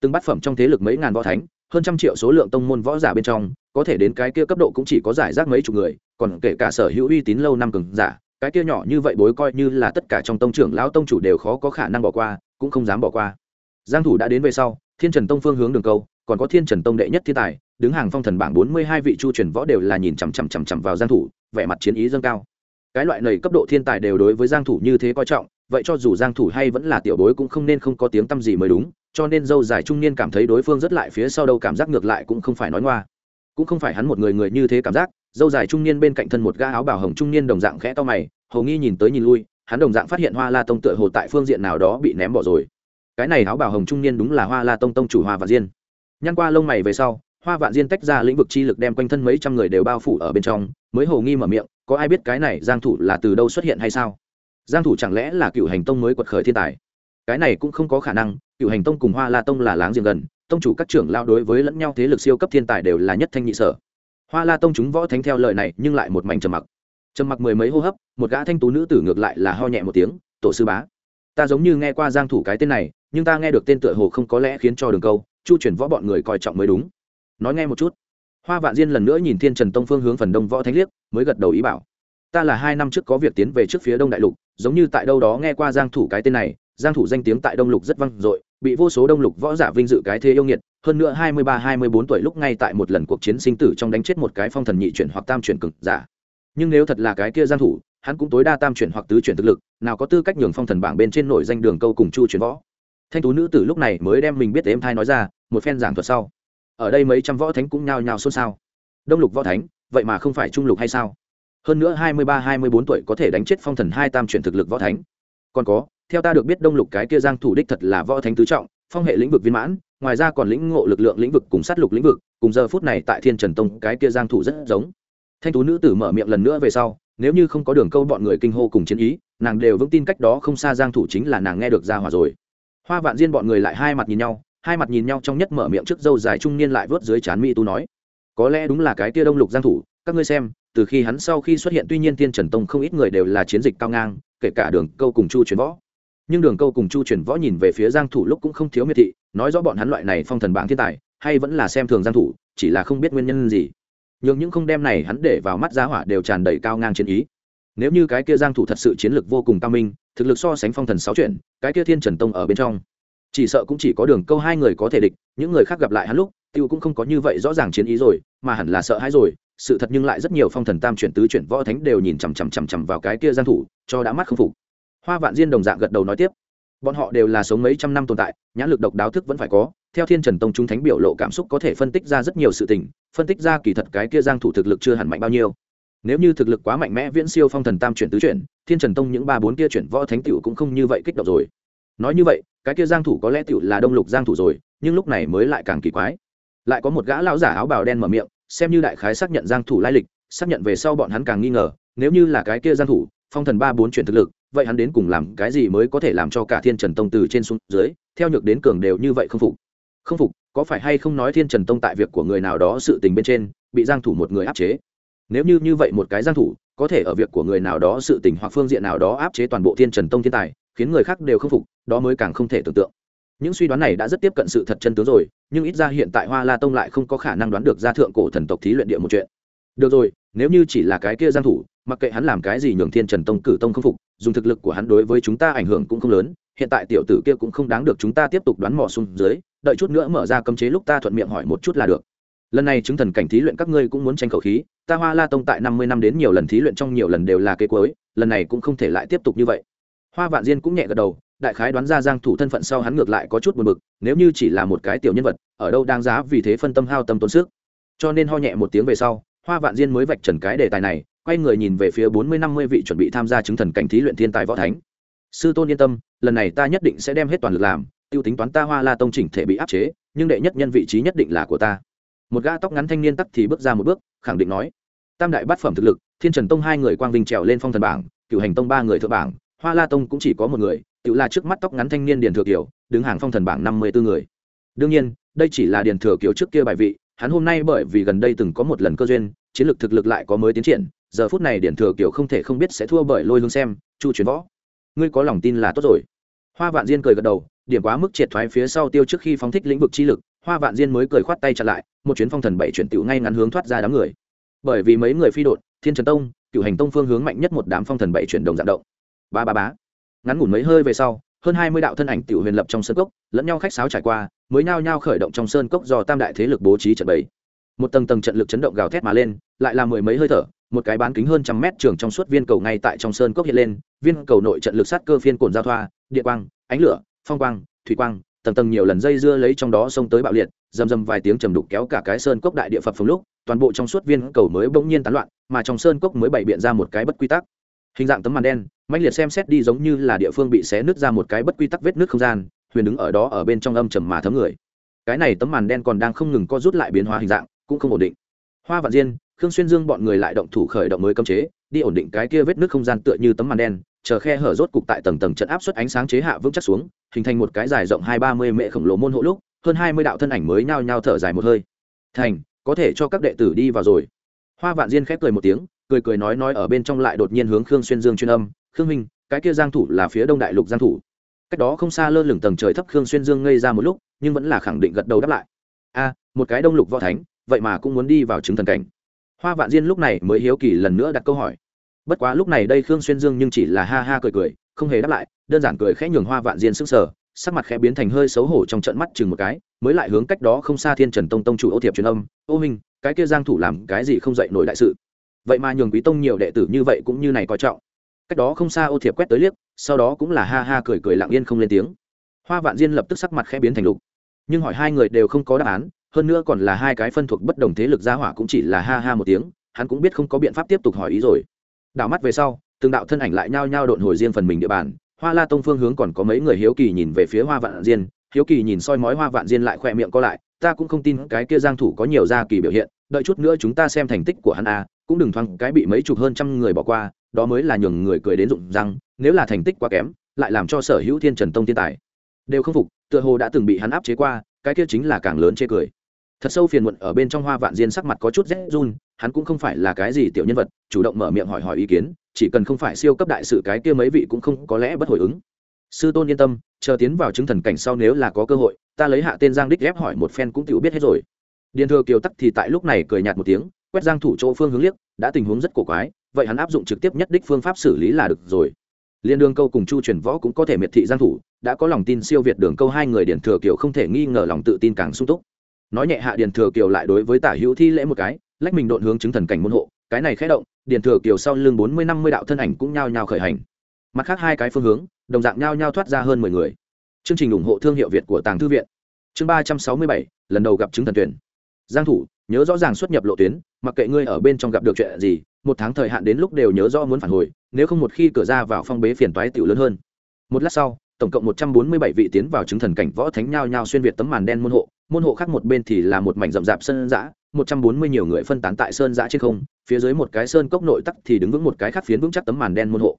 từng bát phẩm trong thế lực mấy ngàn võ thánh, hơn trăm triệu số lượng tông môn võ giả bên trong có thể đến cái kia cấp độ cũng chỉ có giải rác mấy chục người, còn kể cả sở hữu uy tín lâu năm cường giả, cái kia nhỏ như vậy bối coi như là tất cả trong tông trưởng lão tông chủ đều khó có khả năng bỏ qua, cũng không dám bỏ qua. Giang thủ đã đến về sau, thiên trần tông phương hướng đường câu, còn có thiên trần tông đệ nhất thiên tài, đứng hàng phong thần bảng 42 vị chu truyền võ đều là nhìn chằm chằm chằm chằm vào giang thủ, vẻ mặt chiến ý dâng cao. Cái loại này cấp độ thiên tài đều đối với giang thủ như thế coi trọng, vậy cho dù giang thủ hay vẫn là tiểu bối cũng không nên không có tiếng tâm gì mới đúng, cho nên dâu dài trung niên cảm thấy đối phương rất lại phía sau đâu cảm giác ngược lại cũng không phải nói ngoa cũng không phải hắn một người người như thế cảm giác, dâu dài trung niên bên cạnh thân một gã áo bảo hồng trung niên đồng dạng khẽ to mày, hầu nghi nhìn tới nhìn lui, hắn đồng dạng phát hiện hoa la tông tựa hồ tại phương diện nào đó bị ném bỏ rồi. Cái này áo bảo hồng trung niên đúng là hoa la tông tông chủ hoa vạn diên. Nhăn qua lông mày về sau, hoa vạn diên tách ra lĩnh vực chi lực đem quanh thân mấy trăm người đều bao phủ ở bên trong, mới hầu nghi mở miệng, có ai biết cái này giang thủ là từ đâu xuất hiện hay sao? Giang thủ chẳng lẽ là cựu hành tông mới quật khởi thiên tài? Cái này cũng không có khả năng, cựu hành tông cùng hoa la tông là láng giềng gần tông chủ các trưởng lao đối với lẫn nhau thế lực siêu cấp thiên tài đều là nhất thanh nhị sở. Hoa la tông chúng võ thánh theo lời này nhưng lại một mảnh trầm mặc. Trầm mặc mười mấy hô hấp, một gã thanh tú nữ tử ngược lại là ho nhẹ một tiếng, tổ sư bá, ta giống như nghe qua giang thủ cái tên này, nhưng ta nghe được tên tựa hồ không có lẽ khiến cho đường câu, chu chuyển võ bọn người coi trọng mới đúng. Nói nghe một chút. Hoa vạn diên lần nữa nhìn thiên trần tông phương hướng phần đông võ thánh liếc, mới gật đầu ý bảo, ta là hai năm trước có việc tiến về trước phía đông đại lục, giống như tại đâu đó nghe qua giang thủ cái tên này, giang thủ danh tiếng tại đông lục rất vang dội bị vô số đông lục võ giả vinh dự cái thế yêu nghiệt, hơn nữa hai mươi ba, hai mươi bốn tuổi lúc ngay tại một lần cuộc chiến sinh tử trong đánh chết một cái phong thần nhị chuyển hoặc tam chuyển cực giả. Nhưng nếu thật là cái kia giang thủ, hắn cũng tối đa tam chuyển hoặc tứ chuyển thực lực, nào có tư cách nhường phong thần bảng bên trên nổi danh đường câu cùng chu chuyển võ. Thanh tú nữ tử lúc này mới đem mình biết êm thai nói ra, một phen giảng thuật sau. Ở đây mấy trăm võ thánh cũng nhao nhao xôn xao. Đông lục võ thánh, vậy mà không phải trung lục hay sao? Hơn nữa hai mươi ba, hai mươi bốn tuổi có thể đánh chết phong thần hai tam chuyển thực lực võ thánh. Còn có theo ta được biết đông lục cái kia giang thủ đích thật là võ thánh tứ trọng, phong hệ lĩnh vực viên mãn, ngoài ra còn lĩnh ngộ lực lượng lĩnh vực cùng sát lục lĩnh vực, cùng giờ phút này tại thiên trần tông cái kia giang thủ rất giống. Thanh tú nữ tử mở miệng lần nữa về sau, nếu như không có đường câu bọn người kinh hô cùng chiến ý, nàng đều vững tin cách đó không xa giang thủ chính là nàng nghe được ra hòa rồi. Hoa vạn diên bọn người lại hai mặt nhìn nhau, hai mặt nhìn nhau trong nhất mở miệng trước dâu dài trung niên lại vớt dưới chán mỹ tu nói, có lẽ đúng là cái kia đông lục giang thủ, các ngươi xem, từ khi hắn sau khi xuất hiện tuy nhiên thiên trần tông không ít người đều là chiến dịch cao ngang, kể cả đường câu cùng chu Truyền võ nhưng đường câu cùng chu chuyển võ nhìn về phía giang thủ lúc cũng không thiếu miệt thị, nói rõ bọn hắn loại này phong thần bảng thiên tài, hay vẫn là xem thường giang thủ, chỉ là không biết nguyên nhân gì. Nhưng những không đem này hắn để vào mắt giá hỏa đều tràn đầy cao ngang chiến ý. Nếu như cái kia giang thủ thật sự chiến lược vô cùng cao minh, thực lực so sánh phong thần sáu chuyển, cái kia thiên trần tông ở bên trong, chỉ sợ cũng chỉ có đường câu hai người có thể địch, những người khác gặp lại hắn lúc, tiêu cũng không có như vậy rõ ràng chiến ý rồi, mà hẳn là sợ hãi rồi, sự thật nhưng lại rất nhiều phong thần tam chuyển tứ chuyển võ thánh đều nhìn chằm chằm chằm chằm vào cái kia giang thủ, cho đã mắt không phục hoa vạn diên đồng dạng gật đầu nói tiếp. Bọn họ đều là sống mấy trăm năm tồn tại, nhãn lực độc đáo thức vẫn phải có, theo thiên trần tông chúng thánh biểu lộ cảm xúc có thể phân tích ra rất nhiều sự tình, phân tích ra kỳ thật cái kia giang thủ thực lực chưa hẳn mạnh bao nhiêu. Nếu như thực lực quá mạnh mẽ viễn siêu phong thần tam chuyển tứ chuyển, thiên trần tông những ba bốn kia chuyển võ thánh tiểu cũng không như vậy kích động rồi. Nói như vậy, cái kia giang thủ có lẽ tiểu là đông lục giang thủ rồi, nhưng lúc này mới lại càng kỳ quái. Lại có một gã lão giả áo bào đen mở miệng, xem như đại khái xác nhận giang thủ lai lịch, xác nhận về sau bọn hắn càng nghi ngờ, nếu như là cái kia giang thủ, phong thần ba bốn chuyển thực lực vậy hắn đến cùng làm cái gì mới có thể làm cho cả thiên trần tông từ trên xuống dưới, theo nhược đến cường đều như vậy không phục? Không phục, có phải hay không nói thiên trần tông tại việc của người nào đó sự tình bên trên, bị giang thủ một người áp chế? Nếu như như vậy một cái giang thủ, có thể ở việc của người nào đó sự tình hoặc phương diện nào đó áp chế toàn bộ thiên trần tông thiên tài, khiến người khác đều không phục, đó mới càng không thể tưởng tượng. Những suy đoán này đã rất tiếp cận sự thật chân tướng rồi, nhưng ít ra hiện tại hoa la tông lại không có khả năng đoán được ra thượng cổ thần tộc thí luyện địa một chuyện. Được rồi, nếu như chỉ là cái kia giang thủ mặc kệ hắn làm cái gì nhường thiên trần tông, cử tông không phục, dùng thực lực của hắn đối với chúng ta ảnh hưởng cũng không lớn. Hiện tại tiểu tử kia cũng không đáng được chúng ta tiếp tục đoán mò xuống dưới, đợi chút nữa mở ra cấm chế lúc ta thuận miệng hỏi một chút là được. Lần này chứng thần cảnh thí luyện các ngươi cũng muốn tranh khẩu khí, ta hoa la tông tại năm mươi năm đến nhiều lần thí luyện trong nhiều lần đều là kế cuối, lần này cũng không thể lại tiếp tục như vậy. Hoa vạn diên cũng nhẹ gật đầu, đại khái đoán ra giang thủ thân phận sau hắn ngược lại có chút buồn bực, nếu như chỉ là một cái tiểu nhân vật, ở đâu đáng giá vì thế phân tâm hao tâm tốn sức. Cho nên ho nhẹ một tiếng về sau, hoa vạn diên mới vạch trần cái đề tài này quay người nhìn về phía bốn mươi, năm mươi vị chuẩn bị tham gia chứng thần cảnh thí luyện thiên tài võ thánh. Sư tôn yên tâm, lần này ta nhất định sẽ đem hết toàn lực làm, tiêu tính toán ta hoa la tông chỉnh thể bị áp chế, nhưng đệ nhất nhân vị trí nhất định là của ta. Một gã tóc ngắn thanh niên tắc thì bước ra một bước, khẳng định nói, tam đại bát phẩm thực lực, thiên trần tông hai người quang vinh trèo lên phong thần bảng cựu hành tông ba người thượng bảng, hoa la tông cũng chỉ có một người, tự là trước mắt tóc ngắn thanh niên điền thừa kiều, đứng hàng phong thần bảng năm mươi bốn người. Đương nhiên, đây chỉ là điền thừa kiều trước kia bài vị, hắn hôm nay bởi vì gần đây từng có một lần cơ duyên, chiến lược thực lực lại có mới tiến triển giờ phút này điền thừa kiều không thể không biết sẽ thua bởi lôi lương xem, chu chuyển võ. Ngươi có lòng tin là tốt rồi. Hoa vạn diên cười gật đầu, điểm quá mức triệt thoái phía sau tiêu trước khi phóng thích lĩnh vực chi lực, hoa vạn diên mới cười khoát tay chặn lại, một chuyến phong thần bảy chuyển tiểu ngay ngắn hướng thoát ra đám người. Bởi vì mấy người phi đột thiên trần tông, cựu hành tông phương hướng mạnh nhất một đám phong thần bảy chuyển đồng dạng động. Ba ba bá ngắn ngủn mấy hơi về sau, hơn hai mươi đạo thân ảnh tiểu huyền lập trong sơn cốc, lẫn nhau khách sáo trải qua, mới nhao nhao khởi động trong sơn cốc do tam đại thế lực bố trí trận bày. Một tầng tầng trận lực chấn động gào thét mà lên, lại là mười mấy hơi thở một cái bán kính hơn trăm mét trường trong suốt viên cầu ngay tại trong sơn cốc hiện lên, viên cầu nội trận lực sát cơ phiên cồn giao thoa địa quang, ánh lửa, phong quang, thủy quang, tầng tầng nhiều lần dây dưa lấy trong đó xông tới bạo liệt dầm dầm vài tiếng trầm đục kéo cả cái sơn cốc đại địa phật phồng lúc, toàn bộ trong suốt viên cầu mới bỗng nhiên tán loạn, mà trong sơn cốc mới bày biện ra một cái bất quy tắc. Hình dạng tấm màn đen mạnh liệt xem xét đi giống như là địa phương bị xé nứt ra một cái bất quy tắc vết nước không gian, huyền đứng ở đó ở bên trong âm trầm mà thấm người. Cái này tấm màn đen còn đang không ngừng co rút lại biến hóa hình dạng, cũng không ổn định. Hoa vạn diên khương xuyên dương bọn người lại động thủ khởi động mới cấm chế, đi ổn định cái kia vết nước không gian tựa như tấm màn đen, chờ khe hở rốt cục tại tầng tầng trận áp suất ánh sáng chế hạ vững chắc xuống, hình thành một cái dài rộng hai ba mươi mệ khổng lồ môn hộ lúc, hơn hai mươi đạo thân ảnh mới nhao nhao thở dài một hơi. Thành, có thể cho các đệ tử đi vào rồi. Hoa vạn diên khép cười một tiếng, cười cười nói nói ở bên trong lại đột nhiên hướng khương xuyên dương chuyên âm, khương minh cái kia giang thủ là phía đông đại lục giang thủ. Cách đó không xa lơ lửng tầng trời thấp khương xuyên dương ngây ra một lúc, nhưng vẫn là khẳng định gật đầu đáp lại. A, một cái đông lục võ thánh, vậy mà cũng muốn đi vào chứng thần cảnh hoa vạn diên lúc này mới hiếu kỳ lần nữa đặt câu hỏi. Bất quá lúc này đây khương xuyên dương nhưng chỉ là ha ha cười cười, không hề đáp lại, đơn giản cười khẽ nhường hoa vạn diên sức sở sắc mặt khẽ biến thành hơi xấu hổ trong trận mắt chừng một cái, mới lại hướng cách đó không xa thiên trần tông tông chủ ô thiệp truyền âm, ô minh cái kia giang thủ làm cái gì không dậy nổi đại sự? Vậy mà nhường quý tông nhiều đệ tử như vậy cũng như này coi trọng. Cách đó không xa ô thiệp quét tới liếc, sau đó cũng là ha ha cười cười lặng yên không lên tiếng. Hoa vạn diên lập tức sắc mặt khẽ biến thành lục, nhưng hỏi hai người đều không có đáp án hơn nữa còn là hai cái phân thuộc bất đồng thế lực gia hỏa cũng chỉ là ha ha một tiếng, hắn cũng biết không có biện pháp tiếp tục hỏi ý rồi. Đảo mắt về sau, từng đạo thân ảnh lại nhao nhao độn hồi riêng phần mình địa bàn, hoa la tông phương hướng còn có mấy người hiếu kỳ nhìn về phía hoa vạn diên, hiếu kỳ nhìn soi mói hoa vạn diên lại khỏe miệng co lại, ta cũng không tin cái kia giang thủ có nhiều gia kỳ biểu hiện, đợi chút nữa chúng ta xem thành tích của hắn a cũng đừng thoáng cái bị mấy chục hơn trăm người bỏ qua, đó mới là nhường người cười đến rụng răng, nếu là thành tích quá kém, lại làm cho sở hữu thiên trần tông thiên tài đều không phục, tựa hồ đã từng bị hắn áp chế qua, cái kia chính là càng lớn chê cười thật sâu phiền muộn ở bên trong hoa vạn diên sắc mặt có chút rét run, hắn cũng không phải là cái gì tiểu nhân vật, chủ động mở miệng hỏi hỏi ý kiến, chỉ cần không phải siêu cấp đại sự cái kia mấy vị cũng không có lẽ bất hồi ứng. Sư tôn yên tâm, chờ tiến vào chứng thần cảnh sau nếu là có cơ hội, ta lấy hạ tên giang đích ghép hỏi một phen cũng tự biết hết rồi. Điền thừa kiều tắc thì tại lúc này cười nhạt một tiếng, quét giang thủ chỗ phương hướng liếc, đã tình huống rất cổ quái, vậy hắn áp dụng trực tiếp nhất đích phương pháp xử lý là được rồi. Liên đường câu cùng chu truyền võ cũng có thể miệt thị giang thủ, đã có lòng tin siêu việt đường câu hai người điền thừa kiều không thể nghi ngờ lòng tự tin càng sung túc nói nhẹ hạ điền thừa kiều lại đối với tả hữu thi lễ một cái, lách mình độn hướng chứng thần cảnh môn hộ, cái này khẽ động, điền thừa kiều sau lưng bốn mươi năm mươi đạo thân ảnh cũng nhao nhao khởi hành. Mặt khác hai cái phương hướng, đồng dạng nhao nhao thoát ra hơn mười người. Chương trình ủng hộ thương hiệu việt của tàng thư viện. Chương ba trăm sáu mươi bảy, lần đầu gặp chứng thần tuyển. Giang thủ, nhớ rõ ràng xuất nhập lộ tuyến, mặc kệ ngươi ở bên trong gặp được chuyện gì, một tháng thời hạn đến lúc đều nhớ rõ muốn phản hồi, nếu không một khi cửa ra vào phong bế phiền toái tiểu lớn hơn. Một lát sau tổng cộng một trăm bốn mươi bảy vị tiến vào chứng thần cảnh võ thánh nhao nhao xuyên việt tấm màn đen môn hộ. Môn hộ khác một bên thì là một mảnh rậm rạp sơn dã, một trăm bốn mươi nhiều người phân tán tại sơn dã trên không, phía dưới một cái sơn cốc nội tắc thì đứng vững một cái khác phiến vững chắc tấm màn đen môn hộ.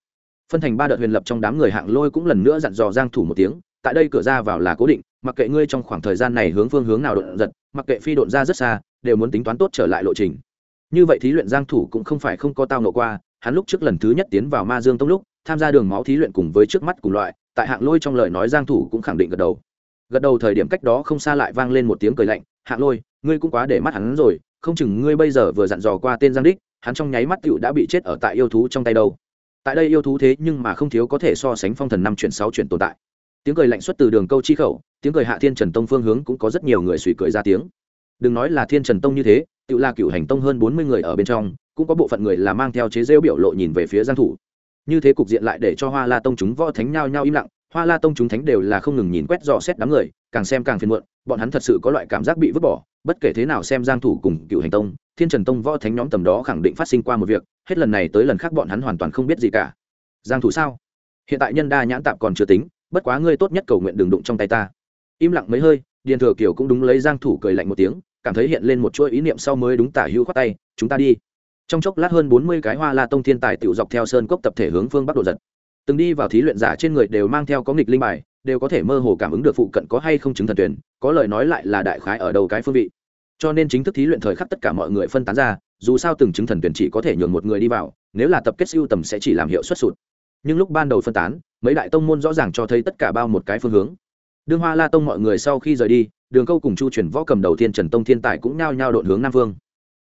Phân thành ba đợt huyền lập trong đám người hạng lôi cũng lần nữa dặn dò giang thủ một tiếng, tại đây cửa ra vào là cố định, mặc kệ ngươi trong khoảng thời gian này hướng phương hướng nào đột giật, mặc kệ phi độn ra rất xa, đều muốn tính toán tốt trở lại lộ trình. Như vậy thí luyện giang thủ cũng không phải không có tao ngộ qua, hắn lúc trước lần thứ nhất tiến vào ma dương tông lúc, tham gia đường máu thí luyện cùng với trước mắt cùng loại tại hạng lôi trong lời nói giang thủ cũng khẳng định gật đầu. Gật đầu thời điểm cách đó không xa lại vang lên một tiếng cười lạnh, hạng lôi, ngươi cũng quá để mắt hắn rồi, không chừng ngươi bây giờ vừa dặn dò qua tên giang đích, hắn trong nháy mắt tiểu đã bị chết ở tại yêu thú trong tay đâu. Tại đây yêu thú thế nhưng mà không thiếu có thể so sánh phong thần năm chuyển sáu chuyển tồn tại. Tiếng cười lạnh xuất từ đường câu chi khẩu, tiếng cười hạ thiên trần tông phương hướng cũng có rất nhiều người suy cười ra tiếng. Đừng nói là thiên trần tông như thế tự là cựu hành tông hơn bốn mươi người ở bên trong, cũng có bộ phận người là mang theo chế rêu biểu lộ nhìn về phía giang thủ như thế cục diện lại để cho hoa la tông chúng võ thánh nhao nhao im lặng. Hoa la tông chúng thánh đều là không ngừng nhìn quét dò xét đám người, càng xem càng phiền muộn, bọn hắn thật sự có loại cảm giác bị vứt bỏ, bất kể thế nào xem giang thủ cùng cựu hành tông, thiên trần tông võ thánh nhóm tầm đó khẳng định phát sinh qua một việc, hết lần này tới lần khác bọn hắn hoàn toàn không biết gì cả. Giang thủ sao? Hiện tại nhân đa nhãn tạm còn chưa tính, bất quá ngươi tốt nhất cầu nguyện đừng đụng trong tay ta. Im lặng mấy hơi, điền thừa kiều cũng đúng lấy giang thủ cười lạnh một tiếng, cảm thấy hiện lên một chuỗi ý niệm sau mới đúng tả hữu khoát tay, chúng ta đi trong chốc lát hơn 40 cái hoa la tông thiên tài tiểu dọc theo sơn cốc tập thể hướng phương bắc đổ giật. Từng đi vào thí luyện giả trên người đều mang theo có nghịch linh bài, đều có thể mơ hồ cảm ứng được phụ cận có hay không chứng thần tuyển, có lời nói lại là đại khái ở đầu cái phương vị. Cho nên chính thức thí luyện thời khắc tất cả mọi người phân tán ra, dù sao từng chứng thần tuyển chỉ có thể nhường một người đi vào, nếu là tập kết siêu tầm sẽ chỉ làm hiệu suất sụt. Nhưng lúc ban đầu phân tán, mấy đại tông môn rõ ràng cho thấy tất cả bao một cái phương hướng. Đương hoa la tông mọi người sau khi rời đi, đường câu cùng chu chuyển võ cầm đầu tiên trần tông thiên tài cũng nhao nhao độn hướng nam phương.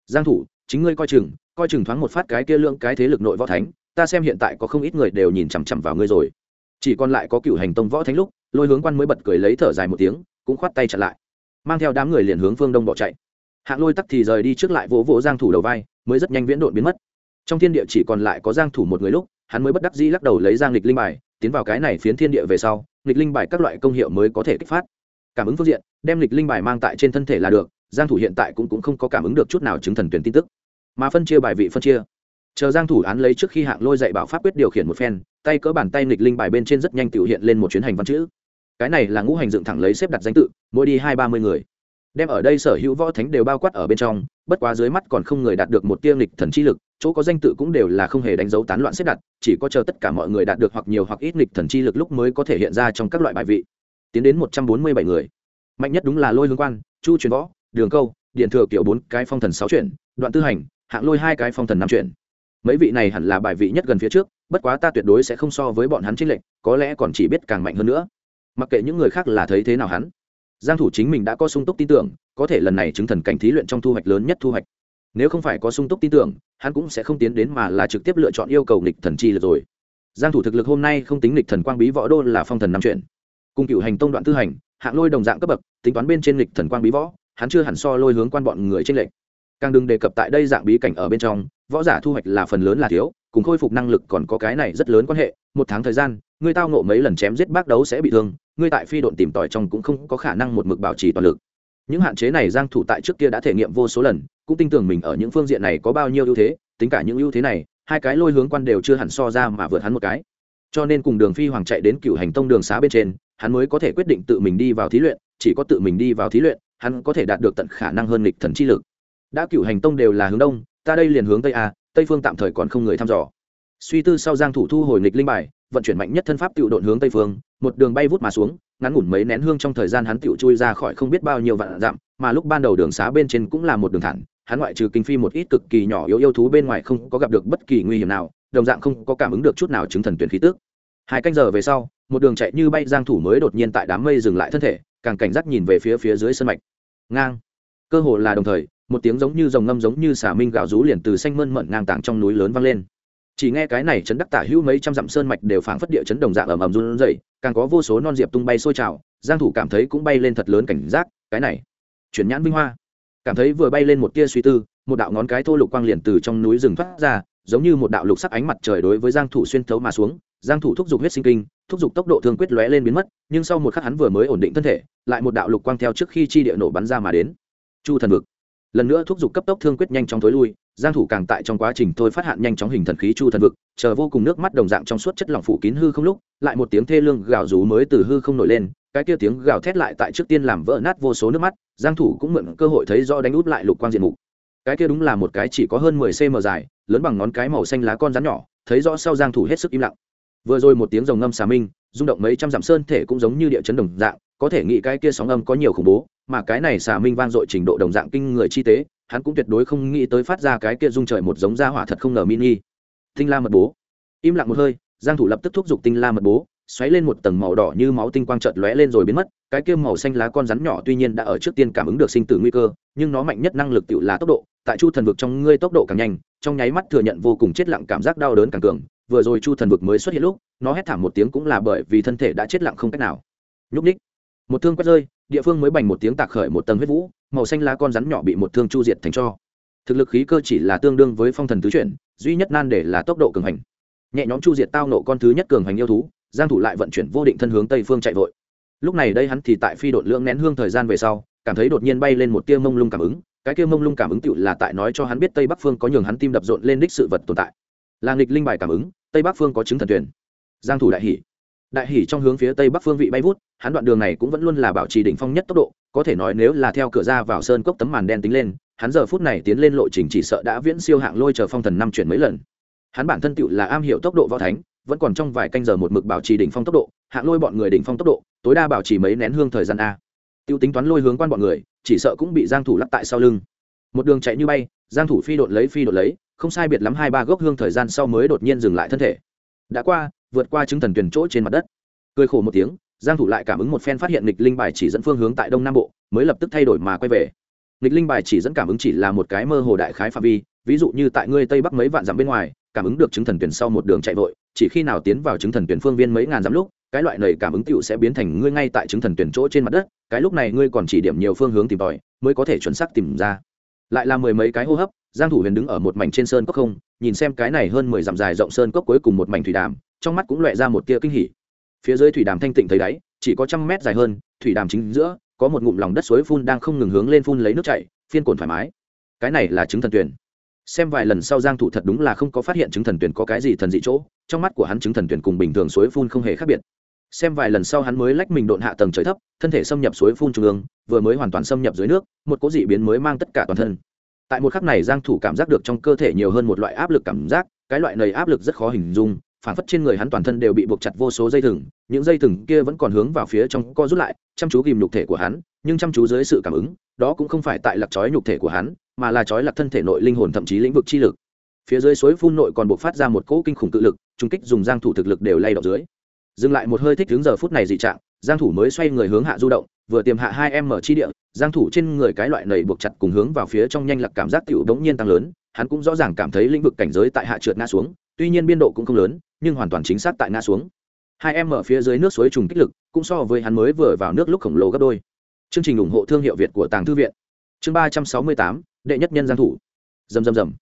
Giang thủ, chính ngươi coi chừng coi chừng thoáng một phát cái kia lượng cái thế lực nội võ thánh, ta xem hiện tại có không ít người đều nhìn chằm chằm vào ngươi rồi. Chỉ còn lại có cựu hành tông võ thánh lúc, lôi hướng quan mới bật cười lấy thở dài một tiếng, cũng khoát tay chặn lại. Mang theo đám người liền hướng phương đông bỏ chạy. Hạng lôi tắc thì rời đi trước lại vỗ vỗ giang thủ đầu vai, mới rất nhanh viễn độn biến mất. Trong thiên địa chỉ còn lại có giang thủ một người lúc, hắn mới bất đắc dĩ lắc đầu lấy giang lịch linh bài, tiến vào cái này phiến thiên địa về sau lịch linh bài các loại công hiệu mới có thể kích phát. Cảm ứng phương diện, đem lịch linh bài mang tại trên thân thể là được, giang thủ hiện tại cũng cũng không có cảm ứng được chút nào chứng thần tuyển tin tức mà phân chia bài vị phân chia. Chờ giang thủ án lấy trước khi hạng lôi dạy bảo pháp quyết điều khiển một phen, tay cỡ bàn tay lịch linh bài bên trên rất nhanh tiểu hiện lên một chuyến hành văn chữ. Cái này là ngũ hành dựng thẳng lấy xếp đặt danh tự, mỗi đi hai ba mươi người. Đem ở đây sở hữu võ thánh đều bao quát ở bên trong, bất quá dưới mắt còn không người đạt được một tiêu nghịch thần chi lực, chỗ có danh tự cũng đều là không hề đánh dấu tán loạn xếp đặt, chỉ có chờ tất cả mọi người đạt được hoặc nhiều hoặc ít nghịch thần chi lực lúc mới có thể hiện ra trong các loại bài vị. Tiến đến một trăm bốn mươi bảy người. Mạnh nhất đúng là lôi lương quan, chu truyền võ, đường câu, điện thừa kiểu bốn, cái phong thần sáu chuyển, đoạn tư hành hạng lôi hai cái phong thần năm chuyển. Mấy vị này hẳn là bài vị nhất gần phía trước, bất quá ta tuyệt đối sẽ không so với bọn hắn trinh lệnh có lẽ còn chỉ biết càng mạnh hơn nữa. Mặc kệ những người khác là thấy thế nào hắn, giang thủ chính mình đã có sung túc tin tưởng, có thể lần này chứng thần cảnh thí luyện trong thu hoạch lớn nhất thu hoạch. Nếu không phải có sung túc tin tưởng, hắn cũng sẽ không tiến đến mà là trực tiếp lựa chọn yêu cầu nghịch thần chi lượt rồi. Giang thủ thực lực hôm nay không tính nghịch thần quang bí võ đô là phong thần năm chuyện cùng cựu hành tông đoạn tư hành, hạng lôi đồng dạng cấp bậc, tính toán bên trên nghịch thần quang bí võ, hắn chưa hẳn so lôi hướng quan bọn người trên lệnh càng đừng đề cập tại đây dạng bí cảnh ở bên trong, võ giả thu hoạch là phần lớn là thiếu, cùng khôi phục năng lực còn có cái này rất lớn quan hệ, một tháng thời gian ngươi tao ngộ mấy lần chém giết bác đấu sẽ bị thương ngươi tại phi độn tìm tòi trong cũng không có khả năng một mực bảo trì toàn lực. Những hạn chế này giang thủ tại trước kia đã thể nghiệm vô số lần, cũng tin tưởng mình ở những phương diện này có bao nhiêu ưu thế, tính cả những ưu thế này, hai cái lôi hướng quan đều chưa hẳn so ra mà vượt hắn một cái. Cho nên cùng đường phi hoàng chạy đến cửu hành tông đường xá bên trên, hắn mới có thể quyết định tự mình đi vào thí luyện, chỉ có tự mình đi vào thí luyện, hắn có thể đạt được tận khả năng hơn lịch thần chi lực đã cựu hành tông đều là hướng đông, ta đây liền hướng tây a tây phương tạm thời còn không người thăm dò. Suy tư sau giang thủ thu hồi nghịch linh bài, vận chuyển mạnh nhất thân pháp tiểu độn hướng tây phương, một đường bay vút mà xuống, ngắn ngủn mấy nén hương trong thời gian hắn tiểu chui ra khỏi không biết bao nhiêu vạn dặm, mà lúc ban đầu đường xá bên trên cũng là một đường thẳng, hắn ngoại trừ kinh phi một ít cực kỳ nhỏ yếu yêu thú bên ngoài không có gặp được bất kỳ nguy hiểm nào, đồng dạng không có cảm ứng được chút nào chứng thần tuyển khí tức. Hai canh giờ về sau, một đường chạy như bay giang thủ mới đột nhiên tại đám mây dừng lại thân thể, càng cảnh giác nhìn về phía phía dưới sân mạch. Ngang. Cơ hồ là đồng thời một tiếng giống như rồng ngâm giống như xà minh gạo rú liền từ xanh mơn mận ngang tảng trong núi lớn vang lên. Chỉ nghe cái này chấn đắc tả hữu mấy trăm dặm sơn mạch đều phảng phất địa chấn đồng dạng ầm ầm run rẩy, càng có vô số non diệp tung bay sôi trào, giang thủ cảm thấy cũng bay lên thật lớn cảnh giác, cái này, chuyển nhãn vinh hoa. Cảm thấy vừa bay lên một tia suy tư, một đạo ngón cái thô lục quang liền từ trong núi rừng thoát ra, giống như một đạo lục sắc ánh mặt trời đối với giang thủ xuyên thấu mà xuống, giang thủ thúc giục huyết sinh kinh, thúc giục tốc độ thương quyết lóe lên biến mất, nhưng sau một khắc hắn vừa mới ổn định thân thể, lại một đạo lục quang theo trước khi chi địa nổ bắn ra mà đến. Chu thần vực lần nữa thúc giục cấp tốc thương quyết nhanh chóng thối lui, giang thủ càng tại trong quá trình thôi phát hạn nhanh chóng hình thần khí chu thần vực, chờ vô cùng nước mắt đồng dạng trong suốt chất lỏng phủ kín hư không lúc, lại một tiếng thê lương gào rú mới từ hư không nổi lên, cái kia tiếng gào thét lại tại trước tiên làm vỡ nát vô số nước mắt, giang thủ cũng mượn cơ hội thấy rõ đánh út lại lục quang diện mục. Cái kia đúng là một cái chỉ có hơn 10 cm dài, lớn bằng ngón cái màu xanh lá con rắn nhỏ, thấy rõ sau giang thủ hết sức im lặng. Vừa rồi một tiếng rồng ngâm xà minh, rung động mấy trăm dặm sơn thể cũng giống như địa chấn đồng dạng, có thể nghĩ cái kia sóng âm có nhiều khủng bố mà cái này xà minh vang dội trình độ đồng dạng kinh người chi tế, hắn cũng tuyệt đối không nghĩ tới phát ra cái kia dung trời một giống ra hỏa thật không ngờ mini. Tinh la mật bố. Im lặng một hơi, giang thủ lập tức thúc giục tinh la mật bố, xoáy lên một tầng màu đỏ như máu tinh quang chợt lóe lên rồi biến mất, cái kia màu xanh lá con rắn nhỏ tuy nhiên đã ở trước tiên cảm ứng được sinh tử nguy cơ, nhưng nó mạnh nhất năng lực tự là tốc độ, tại chu thần vực trong ngươi tốc độ càng nhanh, trong nháy mắt thừa nhận vô cùng chết lặng cảm giác đau đớn càng cường, vừa rồi chu thần vực mới xuất hiện lúc, nó hét thảm một tiếng cũng là bởi vì thân thể đã chết lặng không cách nào. Nhúc ních một thương quét rơi địa phương mới bành một tiếng tạc khởi một tầng huyết vũ, màu xanh lá con rắn nhỏ bị một thương chu diệt thành cho. Thực lực khí cơ chỉ là tương đương với phong thần tứ chuyển, duy nhất nan để là tốc độ cường hành. Nhẹ nhóm chu diệt tao nộ con thứ nhất cường hành yêu thú, giang thủ lại vận chuyển vô định thân hướng tây phương chạy vội. Lúc này đây hắn thì tại phi đột lượng nén hương thời gian về sau, cảm thấy đột nhiên bay lên một tia mông lung cảm ứng, cái kia mông lung cảm ứng tựu là tại nói cho hắn biết tây bắc phương có nhường hắn tim đập rộn lên đích sự vật tồn tại. Là nghịch linh bài cảm ứng, tây bắc phương có chứng thần tuyển. Giang thủ đại hỉ đại hỉ trong hướng phía tây bắc phương vị bay vút, hắn đoạn đường này cũng vẫn luôn là bảo trì đỉnh phong nhất tốc độ, có thể nói nếu là theo cửa ra vào sơn cốc tấm màn đen tính lên, hắn giờ phút này tiến lên lộ trình chỉ sợ đã viễn siêu hạng lôi chờ phong thần năm chuyển mấy lần. Hắn bản thân tựu là am hiểu tốc độ võ thánh, vẫn còn trong vài canh giờ một mực bảo trì đỉnh phong tốc độ, hạng lôi bọn người đỉnh phong tốc độ, tối đa bảo trì mấy nén hương thời gian a. Tiêu tính toán lôi hướng quan bọn người, chỉ sợ cũng bị giang thủ lắc tại sau lưng. Một đường chạy như bay, giang thủ phi đột lấy phi đột lấy, không sai biệt lắm hai ba gốc hương thời gian sau mới đột nhiên dừng lại thân thể. Đã qua vượt qua chứng thần tuyển chỗ trên mặt đất. Cười khổ một tiếng, giang thủ lại cảm ứng một phen phát hiện nghịch linh bài chỉ dẫn phương hướng tại đông nam bộ, mới lập tức thay đổi mà quay về. Nghịch linh bài chỉ dẫn cảm ứng chỉ là một cái mơ hồ đại khái phạm vi, ví dụ như tại ngươi tây bắc mấy vạn dặm bên ngoài, cảm ứng được chứng thần tuyển sau một đường chạy vội, chỉ khi nào tiến vào chứng thần tuyển phương viên mấy ngàn dặm lúc, cái loại này cảm ứng tựu sẽ biến thành ngươi ngay tại chứng thần tuyển chỗ trên mặt đất, cái lúc này ngươi còn chỉ điểm nhiều phương hướng tìm tòi, mới có thể chuẩn xác tìm ra. Lại là mười mấy cái hô hấp, giang thủ huyền đứng ở một mảnh trên sơn cốc không, nhìn xem cái này hơn mười dặm dài rộng sơn cốc cuối cùng một mảnh thủy đàm trong mắt cũng loẹ ra một tia kinh hỉ. Phía dưới thủy đàm thanh tịnh thấy đáy, chỉ có trăm mét dài hơn, thủy đàm chính giữa, có một ngụm lòng đất suối phun đang không ngừng hướng lên phun lấy nước chảy, phiên cồn thoải mái. Cái này là chứng thần tuyển xem vài lần sau giang thủ thật đúng là không có phát hiện chứng thần tuyển có cái gì thần dị chỗ, trong mắt của hắn chứng thần tuyển cùng bình thường suối phun không hề khác biệt. Xem vài lần sau hắn mới lách mình độn hạ tầng trời thấp, thân thể xâm nhập suối phun trung ương, vừa mới hoàn toàn xâm nhập dưới nước, một cố dị biến mới mang tất cả toàn thân. Tại một khắc này giang thủ cảm giác được trong cơ thể nhiều hơn một loại áp lực cảm giác, cái loại này áp lực rất khó hình dung phản phất trên người hắn toàn thân đều bị buộc chặt vô số dây thừng, những dây thừng kia vẫn còn hướng vào phía trong co rút lại, chăm chú ghìm nhục thể của hắn, nhưng chăm chú dưới sự cảm ứng, đó cũng không phải tại lạc chói nhục thể của hắn, mà là chói lạc thân thể nội linh hồn thậm chí lĩnh vực chi lực. Phía dưới suối phun nội còn buộc phát ra một cỗ kinh khủng tự lực trung kích dùng giang thủ thực lực đều lay động dưới. Dừng lại một hơi thích đứng giờ phút này dị trạng, giang thủ mới xoay người hướng hạ du động, vừa tiềm hạ hai em mở chi địa, giang thủ trên người cái loại nầy buộc chặt cùng hướng vào phía trong nhanh lạc cảm giác tiểu đống nhiên tăng lớn, hắn cũng rõ ràng cảm thấy lĩnh vực cảnh giới tại hạ trượt ngã xuống tuy nhiên biên độ cũng không lớn, nhưng hoàn toàn chính xác tại ngã xuống. Hai em mở phía dưới nước suối trùng kích lực, cũng so với hắn mới vừa vào nước lúc khổng lồ gấp đôi. Chương trình ủng hộ thương hiệu việt của tàng thư viện. Chương ba trăm sáu mươi tám, đệ nhất nhân giang thủ. Rầm rầm rầm.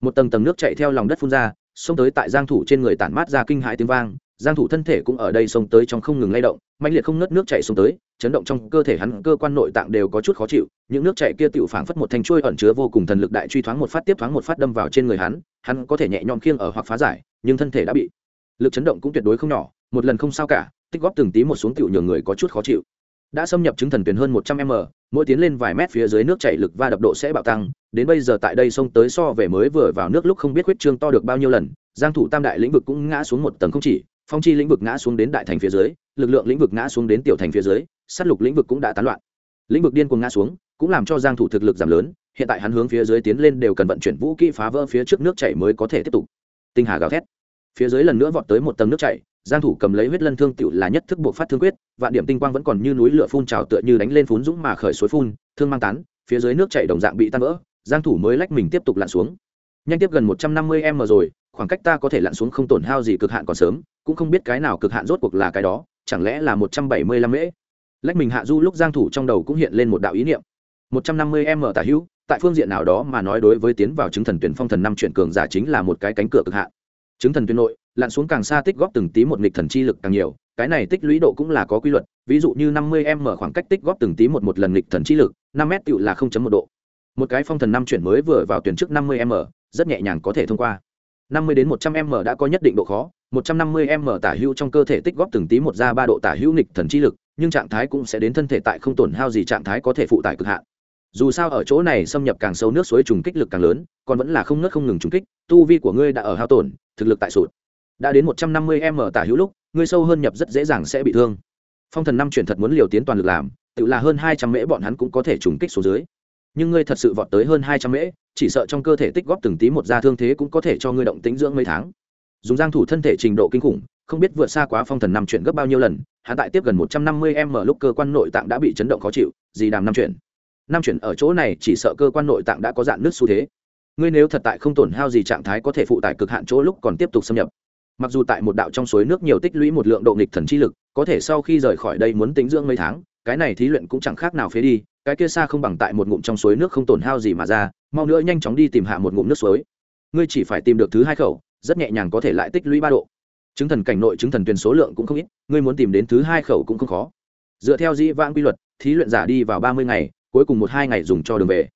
Một tầng tầng nước chạy theo lòng đất phun ra, xông tới tại giang thủ trên người tản mát ra kinh hãi tiếng vang giang thủ thân thể cũng ở đây xông tới trong không ngừng lay động mạnh liệt không ngớt nước chảy xuống tới, chấn động trong cơ thể hắn, cơ quan nội tạng đều có chút khó chịu, những nước chảy kia tựu phảng phất một thanh chuôi ẩn chứa vô cùng thần lực đại truy thoáng một phát tiếp thoáng một phát đâm vào trên người hắn hắn có thể nhẹ nhõm khiêng ở hoặc phá giải, nhưng thân thể đã bị lực chấn động cũng tuyệt đối không nhỏ, một lần không sao cả, tích góp từng tí một xuống tựu nhường người có chút khó chịu. Đã xâm nhập chứng thần tuyển hơn một trăm m, mỗi tiến lên vài mét phía dưới nước chảy lực và đập độ sẽ bạo tăng, đến bây giờ tại đây sông tới so về mới vừa vào nước lúc không biết huyết trương to được bao nhiêu lần, giang thủ tam đại lĩnh vực cũng ngã xuống một tầng không chỉ phong chi lĩnh vực ngã xuống đến đại thành phía dưới, lực lượng lĩnh vực ngã xuống đến tiểu thành phía dưới, sát lục lĩnh vực cũng đã tán loạn. Lĩnh vực điên cuồng ngã xuống, cũng làm cho giang thủ thực lực giảm lớn, hiện tại hắn hướng phía dưới tiến lên đều cần vận chuyển vũ kỹ phá vỡ phía trước nước chảy mới có thể tiếp tục. Tinh hà gào thét. Phía dưới lần nữa vọt tới một tầng nước chảy, giang thủ cầm lấy huyết lân thương tiểu là nhất thức buộc phát thương quyết, vạn điểm tinh quang vẫn còn như núi lửa phun trào tựa như đánh lên phún dũng mà khởi suối phun, thương mang tán, phía dưới nước chảy đồng dạng bị tan vỡ, giang thủ mới lách mình tiếp tục lặn xuống. Nhanh tiếp gần 150 m rồi khoảng cách ta có thể lặn xuống không tổn hao gì cực hạn còn sớm, cũng không biết cái nào cực hạn rốt cuộc là cái đó, chẳng lẽ là 175 mễ? Lách mình hạ du lúc giang thủ trong đầu cũng hiện lên một đạo ý niệm. 150 m tả hữu, tại phương diện nào đó mà nói đối với tiến vào chứng thần tuyển phong thần năm chuyển cường giả chính là một cái cánh cửa cực hạn. Chứng thần tuyển nội, lặn xuống càng xa tích góp từng tí một nghịch thần chi lực càng nhiều, cái này tích lũy độ cũng là có quy luật, ví dụ như 50 m khoảng cách tích góp từng tí một một lần nghịch thần chi lực, năm m tựu là 0.1 độ. Một cái phong thần năm chuyển mới vừa vào tuyển trước 50 m, rất nhẹ nhàng có thể thông qua. 50 đến 100 m đã có nhất định độ khó 150 m tả hữu trong cơ thể tích góp từng tí một ra ba độ tả hữu nghịch thần chi lực, nhưng trạng thái cũng sẽ đến thân thể tại không tổn hao gì trạng thái có thể phụ tải cực hạn. Dù sao ở chỗ này xâm nhập càng sâu nước suối trùng kích lực càng lớn, còn vẫn là không nớt không ngừng trùng kích, tu vi của ngươi đã ở hao tổn, thực lực tại sụt. Đã đến một trăm năm mươi m tả hữu lúc, ngươi sâu hơn nhập rất dễ dàng sẽ bị thương. Phong thần năm chuyển thật muốn liều tiến toàn lực làm, tự là hơn hai trăm mễ bọn hắn cũng có thể trùng kích xuống dưới. Nhưng ngươi thật sự vọt tới hơn hai trăm mễ chỉ sợ trong cơ thể tích góp từng tí một da thương thế cũng có thể cho ngươi động tính dưỡng mấy tháng. Dùng giang thủ thân thể trình độ kinh khủng, không biết vượt xa quá phong thần năm chuyển gấp bao nhiêu lần, hắn tại tiếp gần một trăm năm mươi m lúc cơ quan nội tạng đã bị chấn động khó chịu, gì đàm năm chuyển năm chuyển ở chỗ này chỉ sợ cơ quan nội tạng đã có dạn nước xu thế. Ngươi nếu thật tại không tổn hao gì trạng thái có thể phụ tải cực hạn chỗ lúc còn tiếp tục xâm nhập. Mặc dù tại một đạo trong suối nước nhiều tích lũy một lượng độ nghịch thần chi lực, có thể sau khi rời khỏi đây muốn tính dưỡng mấy tháng, cái này thí luyện cũng chẳng khác nào phế đi, cái kia xa không bằng tại một ngụm trong suối nước không tổn hao gì mà ra mau nữa nhanh chóng đi tìm hạ một ngụm nước suối. Ngươi chỉ phải tìm được thứ hai khẩu, rất nhẹ nhàng có thể lại tích lũy ba độ. Chứng thần cảnh nội chứng thần tuyền số lượng cũng không ít, ngươi muốn tìm đến thứ hai khẩu cũng không khó. Dựa theo dĩ vãng quy luật, thí luyện giả đi vào ba mươi ngày, cuối cùng một hai ngày dùng cho đường về.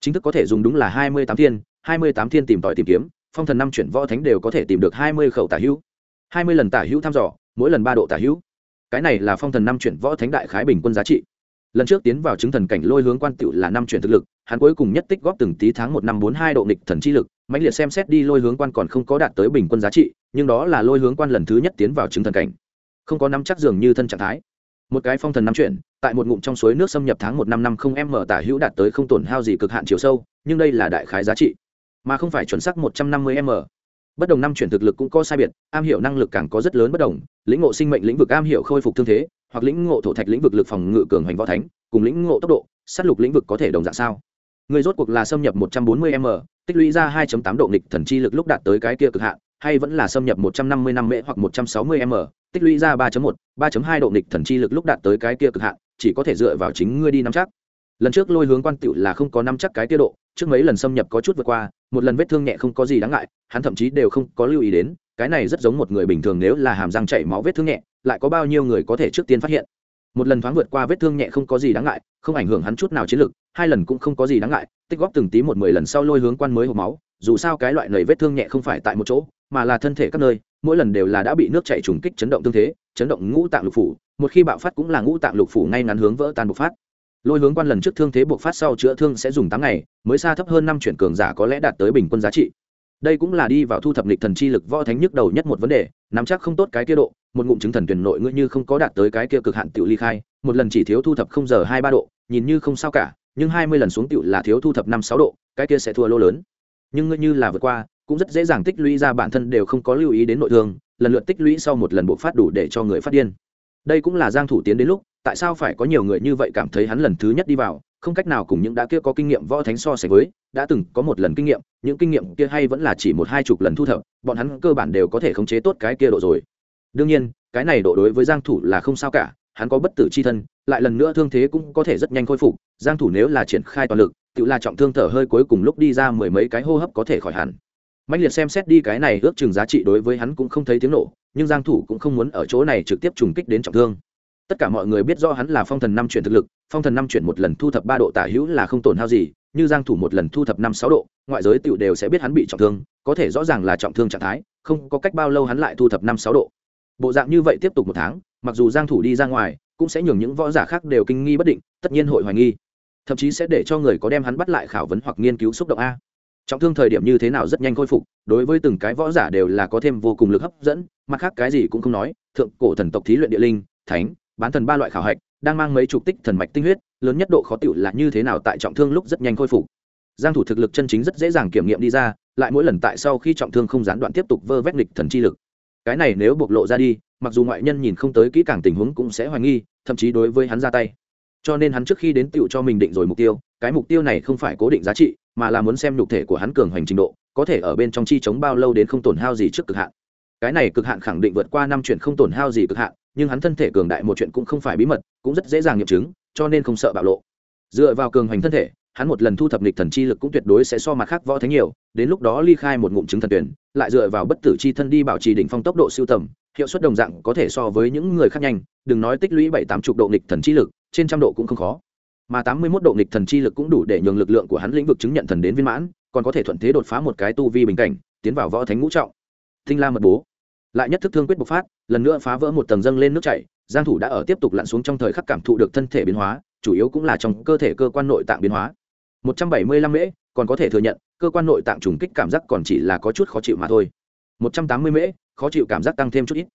Chính thức có thể dùng đúng là hai mươi tám thiên, hai mươi tám thiên tìm tòi tìm kiếm, phong thần năm chuyển võ thánh đều có thể tìm được hai mươi khẩu tả hữu. Hai mươi lần tả hữu thăm dò, mỗi lần ba độ tả hữu. Cái này là phong thần năm chuyển võ thánh đại khái bình quân giá trị lần trước tiến vào chứng thần cảnh lôi hướng quan tựu là năm chuyển thực lực, hắn cuối cùng nhất tích góp từng tí tháng một năm bốn hai độ nghịch thần chi lực, mãnh liệt xem xét đi lôi hướng quan còn không có đạt tới bình quân giá trị, nhưng đó là lôi hướng quan lần thứ nhất tiến vào chứng thần cảnh. Không có năm chắc dường như thân trạng thái. Một cái phong thần năm chuyển, tại một ngụm trong suối nước xâm nhập tháng một năm năm không m tả hữu đạt tới không tổn hao gì cực hạn chiều sâu, nhưng đây là đại khái giá trị, mà không phải chuẩn xác một trăm năm mươi m bất đồng năm chuyển thực lực cũng có sai biệt, am hiểu năng lực càng có rất lớn bất đồng, lĩnh ngộ sinh mệnh lĩnh vực am hiểu khôi phục thương thế hoặc lĩnh ngộ thổ thạch lĩnh vực lực phòng ngự cường hành võ thánh, cùng lĩnh ngộ tốc độ, sát lục lĩnh vực có thể đồng dạng sao? Người rốt cuộc là xâm nhập một trăm bốn mươi m, tích lũy ra hai tám độ nghịch thần chi lực lúc đạt tới cái kia cực hạn, hay vẫn là xâm nhập một trăm năm mễ hoặc một trăm sáu mươi m, tích lũy ra ba một, ba hai độ nghịch thần chi lực lúc đạt tới cái kia cực hạn, chỉ có thể dựa vào chính ngươi đi nắm chắc. Lần trước lôi hướng quan tiểu là không có nắm chắc cái tiết độ, trước mấy lần xâm nhập có chút vượt qua, một lần vết thương nhẹ không có gì đáng ngại, hắn thậm chí đều không có lưu ý đến cái này rất giống một người bình thường nếu là hàm răng chảy máu vết thương nhẹ, lại có bao nhiêu người có thể trước tiên phát hiện? Một lần thoáng vượt qua vết thương nhẹ không có gì đáng ngại, không ảnh hưởng hắn chút nào chiến lực, hai lần cũng không có gì đáng ngại, tích góp từng tí một mười lần sau lôi hướng quan mới hộp máu, dù sao cái loại nầy vết thương nhẹ không phải tại một chỗ, mà là thân thể các nơi, mỗi lần đều là đã bị nước chảy trùng kích chấn động tương thế, chấn động ngũ tạng lục phủ, một khi bạo phát cũng là ngũ tạng lục phủ ngay ngắn hướng vỡ tan bộc phát. Lôi hướng quan lần trước thương thế bộc phát sau chữa thương sẽ dùng tám ngày, mới xa thấp hơn năm chuyển cường giả có lẽ đạt tới bình quân giá trị đây cũng là đi vào thu thập lịch thần chi lực võ thánh nhức đầu nhất một vấn đề, nắm chắc không tốt cái kia độ, một ngụm chứng thần tuyển nội ngươi như không có đạt tới cái kia cực hạn tiểu ly khai, một lần chỉ thiếu thu thập không giờ hai ba độ, nhìn như không sao cả, nhưng hai mươi lần xuống tiểu là thiếu thu thập năm sáu độ, cái kia sẽ thua lô lớn. Nhưng ngươi như là vượt qua, cũng rất dễ dàng tích lũy ra bản thân đều không có lưu ý đến nội thương, lần lượt tích lũy sau một lần bộc phát đủ để cho người phát điên đây cũng là giang thủ tiến đến lúc, tại sao phải có nhiều người như vậy cảm thấy hắn lần thứ nhất đi vào, không cách nào cùng những đã kia có kinh nghiệm võ thánh so sánh với, đã từng có một lần kinh nghiệm, những kinh nghiệm kia hay vẫn là chỉ một hai chục lần thu thập, bọn hắn cơ bản đều có thể khống chế tốt cái kia độ rồi. Đương nhiên, cái này độ đối với giang thủ là không sao cả, hắn có bất tử chi thân, lại lần nữa thương thế cũng có thể rất nhanh khôi phục, giang thủ nếu là triển khai toàn lực, tự là trọng thương thở hơi cuối cùng lúc đi ra mười mấy cái hô hấp có thể khỏi hẳn. Mạnh liệt xem xét đi cái này, ước chừng giá trị đối với hắn cũng không thấy tiếng nổ nhưng giang thủ cũng không muốn ở chỗ này trực tiếp trùng kích đến trọng thương. Tất cả mọi người biết rõ hắn là phong thần năm chuyển thực lực, phong thần năm chuyển một lần thu thập ba độ tả hữu là không tổn hao gì, như giang thủ một lần thu thập năm sáu độ, ngoại giới tiểu đều sẽ biết hắn bị trọng thương, có thể rõ ràng là trọng thương trạng thái, không có cách bao lâu hắn lại thu thập năm sáu độ. Bộ dạng như vậy tiếp tục một tháng, mặc dù giang thủ đi ra ngoài, cũng sẽ nhường những võ giả khác đều kinh nghi bất định, tất nhiên hội hoài nghi. Thậm chí sẽ để cho người có đem hắn bắt lại khảo vấn hoặc nghiên cứu xúc động a trọng thương thời điểm như thế nào rất nhanh khôi phục, đối với từng cái võ giả đều là có thêm vô cùng lực hấp dẫn, mặt khác cái gì cũng không nói, thượng cổ thần tộc thí luyện địa linh, thánh, bán thần ba loại khảo hạch, đang mang mấy chục tích thần mạch tinh huyết, lớn nhất độ khó tựu là như thế nào tại trọng thương lúc rất nhanh khôi phục. Giang thủ thực lực chân chính rất dễ dàng kiểm nghiệm đi ra, lại mỗi lần tại sau khi trọng thương không gián đoạn tiếp tục vơ vét lịch thần chi lực. Cái này nếu bộc lộ ra đi, mặc dù ngoại nhân nhìn không tới kỹ càng tình huống cũng sẽ hoài nghi, thậm chí đối với hắn ra tay cho nên hắn trước khi đến tựu cho mình định rồi mục tiêu, cái mục tiêu này không phải cố định giá trị, mà là muốn xem nhục thể của hắn cường hoành trình độ, có thể ở bên trong chi chống bao lâu đến không tổn hao gì trước cực hạn. Cái này cực hạn khẳng định vượt qua năm chuyện không tổn hao gì cực hạn, nhưng hắn thân thể cường đại một chuyện cũng không phải bí mật, cũng rất dễ dàng nghiệm chứng, cho nên không sợ bạo lộ. Dựa vào cường hoành thân thể, hắn một lần thu thập lịch thần chi lực cũng tuyệt đối sẽ so mặt khác võ thánh nhiều, đến lúc đó ly khai một ngụm chứng thần tuyển, lại dựa vào bất tử chi thân đi bảo trì đỉnh phong tốc độ siêu tầm, hiệu suất đồng dạng có thể so với những người khác nhanh, đừng nói tích lũy bảy tám chục độ lịch thần chi lực trên trăm độ cũng không khó. Mà tám mươi mốt độ nghịch thần chi lực cũng đủ để nhường lực lượng của hắn lĩnh vực chứng nhận thần đến viên mãn, còn có thể thuận thế đột phá một cái tu vi bình cảnh, tiến vào võ thánh ngũ trọng. Thinh la mật bố. Lại nhất thức thương quyết bộc phát, lần nữa phá vỡ một tầng dâng lên nước chảy, giang thủ đã ở tiếp tục lặn xuống trong thời khắc cảm thụ được thân thể biến hóa, chủ yếu cũng là trong cơ thể cơ quan nội tạng biến hóa. 175 mễ, còn có thể thừa nhận, cơ quan nội tạng trùng kích cảm giác còn chỉ là có chút khó chịu mà thôi. 180 mễ, khó chịu cảm giác tăng thêm chút ít.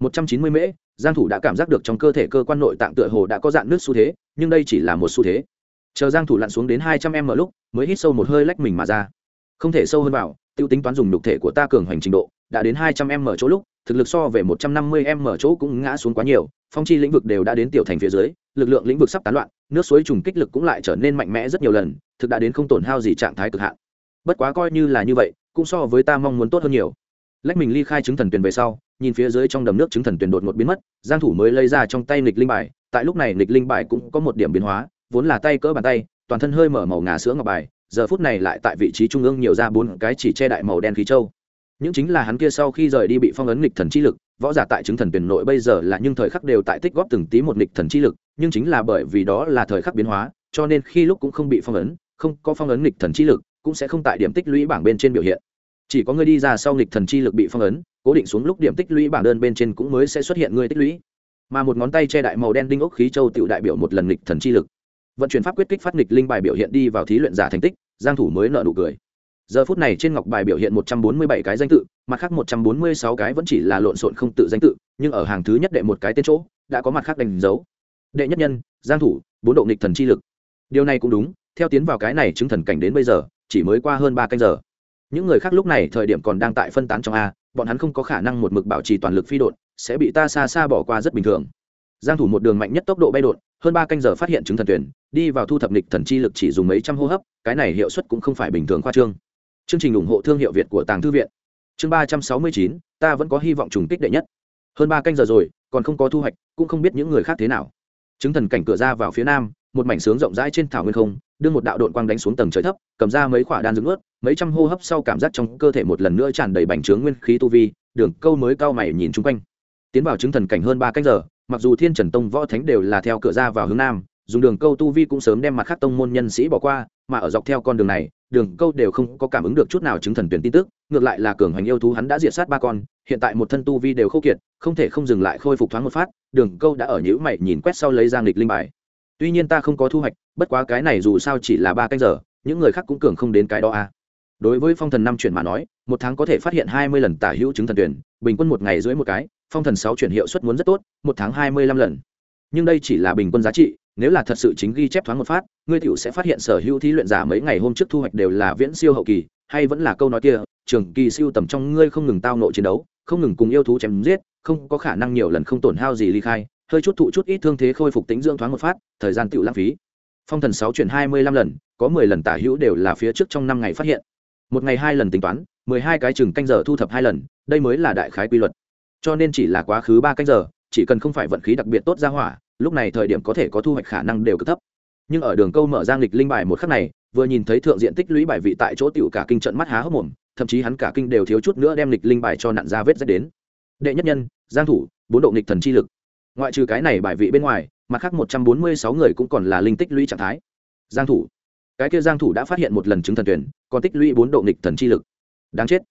190 mễ giang thủ đã cảm giác được trong cơ thể cơ quan nội tạng tựa hồ đã có dạng nước xu thế, nhưng đây chỉ là một xu thế. Chờ giang thủ lặn xuống đến 200 m lúc, mới hít sâu một hơi lách mình mà ra. Không thể sâu hơn vào, tiêu tính toán dùng nhục thể của ta cường hành trình độ, đã đến 200 m chỗ lúc, thực lực so về 150 m chỗ cũng ngã xuống quá nhiều, phong chi lĩnh vực đều đã đến tiểu thành phía dưới, lực lượng lĩnh vực sắp tán loạn, nước suối trùng kích lực cũng lại trở nên mạnh mẽ rất nhiều lần, thực đã đến không tổn hao gì trạng thái cực hạn. Bất quá coi như là như vậy, cũng so với ta mong muốn tốt hơn nhiều lách mình ly khai chứng thần tuyền về sau, nhìn phía dưới trong đầm nước chứng thần tuyền đột ngột biến mất, giang thủ mới lấy ra trong tay nghịch linh bài, tại lúc này nghịch linh bài cũng có một điểm biến hóa, vốn là tay cỡ bàn tay, toàn thân hơi mở màu ngà sữa ngọc bài, giờ phút này lại tại vị trí trung ương nhiều ra bốn cái chỉ che đại màu đen khí châu. Những chính là hắn kia sau khi rời đi bị phong ấn nghịch thần chi lực, võ giả tại chứng thần tuyển nội bây giờ là nhưng thời khắc đều tại tích góp từng tí một nghịch thần chi lực, nhưng chính là bởi vì đó là thời khắc biến hóa, cho nên khi lúc cũng không bị phong ấn, không có phong ấn nghịch thần chi lực, cũng sẽ không tại điểm tích lũy bảng bên trên biểu hiện chỉ có người đi ra sau nghịch thần chi lực bị phong ấn, cố định xuống lúc điểm tích lũy bảng đơn bên trên cũng mới sẽ xuất hiện người tích lũy. Mà một ngón tay che đại màu đen đinh ốc khí châu tự đại biểu một lần nghịch thần chi lực. Vận chuyển pháp quyết kích phát nghịch linh bài biểu hiện đi vào thí luyện giả thành tích, giang thủ mới nợ nụ cười. Giờ phút này trên ngọc bài biểu hiện 147 cái danh tự, mặt khác 146 cái vẫn chỉ là lộn xộn không tự danh tự, nhưng ở hàng thứ nhất đệ một cái tên chỗ, đã có mặt khác đánh dấu. Đệ nhất nhân, giang thủ, bốn độ nghịch thần chi lực. Điều này cũng đúng, theo tiến vào cái này chứng thần cảnh đến bây giờ, chỉ mới qua hơn ba canh giờ những người khác lúc này thời điểm còn đang tại phân tán trong a, bọn hắn không có khả năng một mực bảo trì toàn lực phi đột sẽ bị ta xa xa bỏ qua rất bình thường. Giang thủ một đường mạnh nhất tốc độ bay đột hơn ba canh giờ phát hiện chứng thần tuyển, đi vào thu thập lịch thần chi lực chỉ dùng mấy trăm hô hấp, cái này hiệu suất cũng không phải bình thường khoa trương. Chương trình ủng hộ thương hiệu việt của tàng thư viện. Chương ba trăm sáu mươi chín, ta vẫn có hy vọng trùng kích đệ nhất. Hơn ba canh giờ rồi, còn không có thu hoạch, cũng không biết những người khác thế nào. Chứng thần cảnh cửa ra vào phía nam, một mảnh sướng rộng rãi trên thảo nguyên không đưa một đạo đội quang đánh xuống tầng trời thấp, cầm ra mấy quả đan dưỡng ướt mấy trăm hô hấp sau cảm giác trong cơ thể một lần nữa tràn đầy bành trướng nguyên khí tu vi, đường câu mới cao mày nhìn chung quanh. Tiến vào chứng thần cảnh hơn ba canh giờ, mặc dù thiên trần tông võ thánh đều là theo cửa ra vào hướng nam, dùng đường câu tu vi cũng sớm đem mặt khác tông môn nhân sĩ bỏ qua, mà ở dọc theo con đường này, đường câu đều không có cảm ứng được chút nào chứng thần tuyển tin tức, ngược lại là cường hành yêu thú hắn đã diệt sát ba con, hiện tại một thân tu vi đều khô kiệt, không thể không dừng lại khôi phục thoáng một phát, đường câu đã ở nhữ mày nhìn quét sau lấy ra nghịch linh bài. Tuy nhiên ta không có thu hoạch bất quá cái này dù sao chỉ là ba canh giờ, những người khác cũng cường không đến cái đó a à. đối với phong thần năm chuyển mà nói, một tháng có thể phát hiện hai mươi lần tả hữu chứng thần tuyển, bình quân một ngày dưới một cái, phong thần sáu chuyển hiệu suất muốn rất tốt, một tháng hai mươi lăm lần nhưng đây chỉ là bình quân giá trị, nếu là thật sự chính ghi chép thoáng một phát, ngươi tiểu sẽ phát hiện sở hữu thí luyện giả mấy ngày hôm trước thu hoạch đều là viễn siêu hậu kỳ, hay vẫn là câu nói kia, trường kỳ siêu tầm trong ngươi không ngừng tao nộ chiến đấu, không ngừng cùng yêu thú chém giết, không có khả năng nhiều lần không tổn hao gì ly khai, hơi chút thụ chút ít thương thế khôi phục tính dưỡng thoáng một phát, thời gian tiểu lãng phí phong thần sáu chuyển hai mươi lăm lần, có mười lần tả hữu đều là phía trước trong năm ngày phát hiện. Một ngày hai lần tính toán, mười hai cái chừng canh giờ thu thập hai lần, đây mới là đại khái quy luật. Cho nên chỉ là quá khứ ba canh giờ, chỉ cần không phải vận khí đặc biệt tốt ra hỏa, lúc này thời điểm có thể có thu hoạch khả năng đều cực thấp. Nhưng ở đường câu mở giang lịch linh bài một khắc này, vừa nhìn thấy thượng diện tích lũy bài vị tại chỗ tiểu cả kinh trận mắt há hốc mồm, thậm chí hắn cả kinh đều thiếu chút nữa đem lịch linh bài cho nặn ra vết rách đến. Đệ nhất nhân, giang thủ, bốn độ nghịch thần chi lực. Ngoại trừ cái này bài vị bên ngoài mặt khác một trăm bốn mươi sáu người cũng còn là linh tích lũy trạng thái. Giang thủ. Cái kia giang thủ đã phát hiện một lần chứng thần tuyển, còn tích lũy bốn độ nghịch thần chi lực. Đáng chết.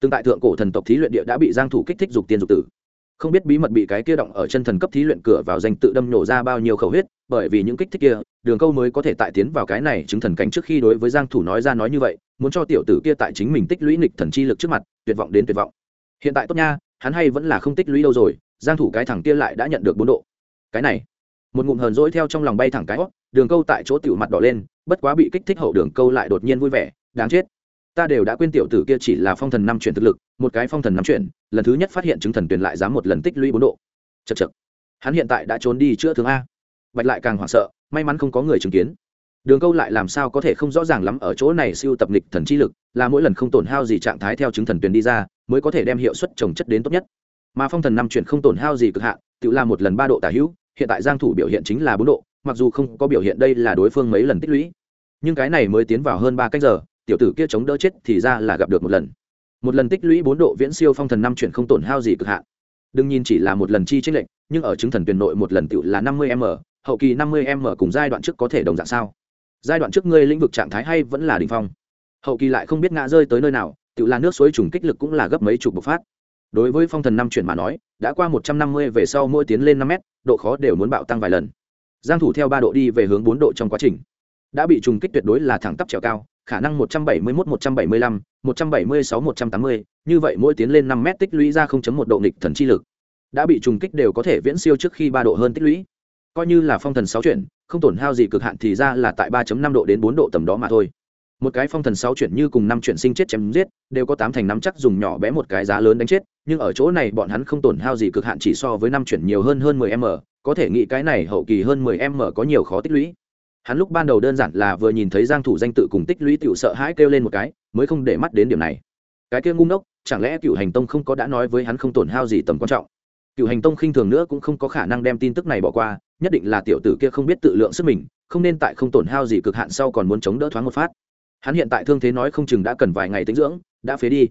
Tương tại thượng cổ thần tộc thí luyện địa đã bị giang thủ kích thích dục tiên dục tử. Không biết bí mật bị cái kia động ở chân thần cấp thí luyện cửa vào danh tự đâm nổ ra bao nhiêu khẩu huyết, bởi vì những kích thích kia, đường câu mới có thể tại tiến vào cái này chứng thần cảnh trước khi đối với giang thủ nói ra nói như vậy, muốn cho tiểu tử kia tại chính mình tích lũy nghịch thần chi lực trước mặt, tuyệt vọng đến tuyệt vọng. Hiện tại tốt nha, hắn hay vẫn là không tích lũy đâu rồi, giang thủ cái thằng kia lại đã nhận được bốn độ. Cái này một ngụm hờn dỗi theo trong lòng bay thẳng cái đường câu tại chỗ tiểu mặt đỏ lên, bất quá bị kích thích hậu đường câu lại đột nhiên vui vẻ, đáng chết. Ta đều đã quên tiểu tử kia chỉ là phong thần năm chuyển thực lực, một cái phong thần năm chuyển, lần thứ nhất phát hiện chứng thần tuyền lại dám một lần tích lũy bốn độ. Chật chật hắn hiện tại đã trốn đi chữa thương a. Bạch lại càng hoảng sợ, may mắn không có người chứng kiến. Đường câu lại làm sao có thể không rõ ràng lắm ở chỗ này siêu tập nghịch thần chi lực, là mỗi lần không tổn hao gì trạng thái theo chứng thần tuyền đi ra, mới có thể đem hiệu suất trồng chất đến tốt nhất. Mà phong thần năm chuyển không tổn hao gì cực hạn, tự làm một lần ba độ tả hữu hiện tại giang thủ biểu hiện chính là bốn độ, mặc dù không có biểu hiện đây là đối phương mấy lần tích lũy. Nhưng cái này mới tiến vào hơn ba canh giờ, tiểu tử kia chống đỡ chết thì ra là gặp được một lần. Một lần tích lũy bốn độ viễn siêu phong thần năm chuyển không tổn hao gì cực hạn. Đừng nhìn chỉ là một lần chi trích lệnh nhưng ở chứng thần tuyển nội một lần tựu là năm mươi m, hậu kỳ năm mươi m cùng giai đoạn trước có thể đồng dạng sao? Giai đoạn trước ngươi lĩnh vực trạng thái hay vẫn là đỉnh phong? Hậu kỳ lại không biết ngã rơi tới nơi nào, tựu là nước suối trùng kích lực cũng là gấp mấy chục bộc phát đối với phong thần năm chuyển mà nói đã qua một trăm năm mươi về sau mỗi tiến lên năm mét độ khó đều muốn bạo tăng vài lần giang thủ theo ba độ đi về hướng bốn độ trong quá trình đã bị trùng kích tuyệt đối là thẳng tắp trèo cao khả năng 171, 175, 176, 180, như vậy mỗi tiến lên 5 mét tích lũy ra 0.1 độ nghịch thần chi lực. Đã bị trùng kích đều có thể viễn siêu trước khi 3 độ hơn tích lũy. Coi như là phong thần 6 chuyển, không tổn hao gì cực hạn thì ra là tại 3.5 độ đến 4 độ tầm đó mà thôi. Một cái phong thần 6 chuyển như cùng 5 chuyển sinh chết chém giết, đều có 8 thành 5 chắc dùng nhỏ bé một cái giá lớn đánh chết, nhưng ở chỗ này bọn hắn không tổn hao gì cực hạn chỉ so với năm chuyển nhiều hơn hơn 10m, có thể nghĩ cái này hậu kỳ hơn 10m có nhiều khó tích lũy. Hắn lúc ban đầu đơn giản là vừa nhìn thấy giang thủ danh tự cùng tích lũy tiểu sợ hãi kêu lên một cái mới không để mắt đến điểm này. Cái kia ngu ngốc chẳng lẽ Cửu hành tông không có đã nói với hắn không tổn hao gì tầm quan trọng? Cửu hành tông khinh thường nữa cũng không có khả năng đem tin tức này bỏ qua nhất định là tiểu tử kia không biết tự lượng sức mình không nên tại không tổn hao gì cực hạn sau còn muốn chống đỡ thoáng một phát. Hắn hiện tại thương thế nói không chừng đã cần vài ngày tĩnh dưỡng đã phế đi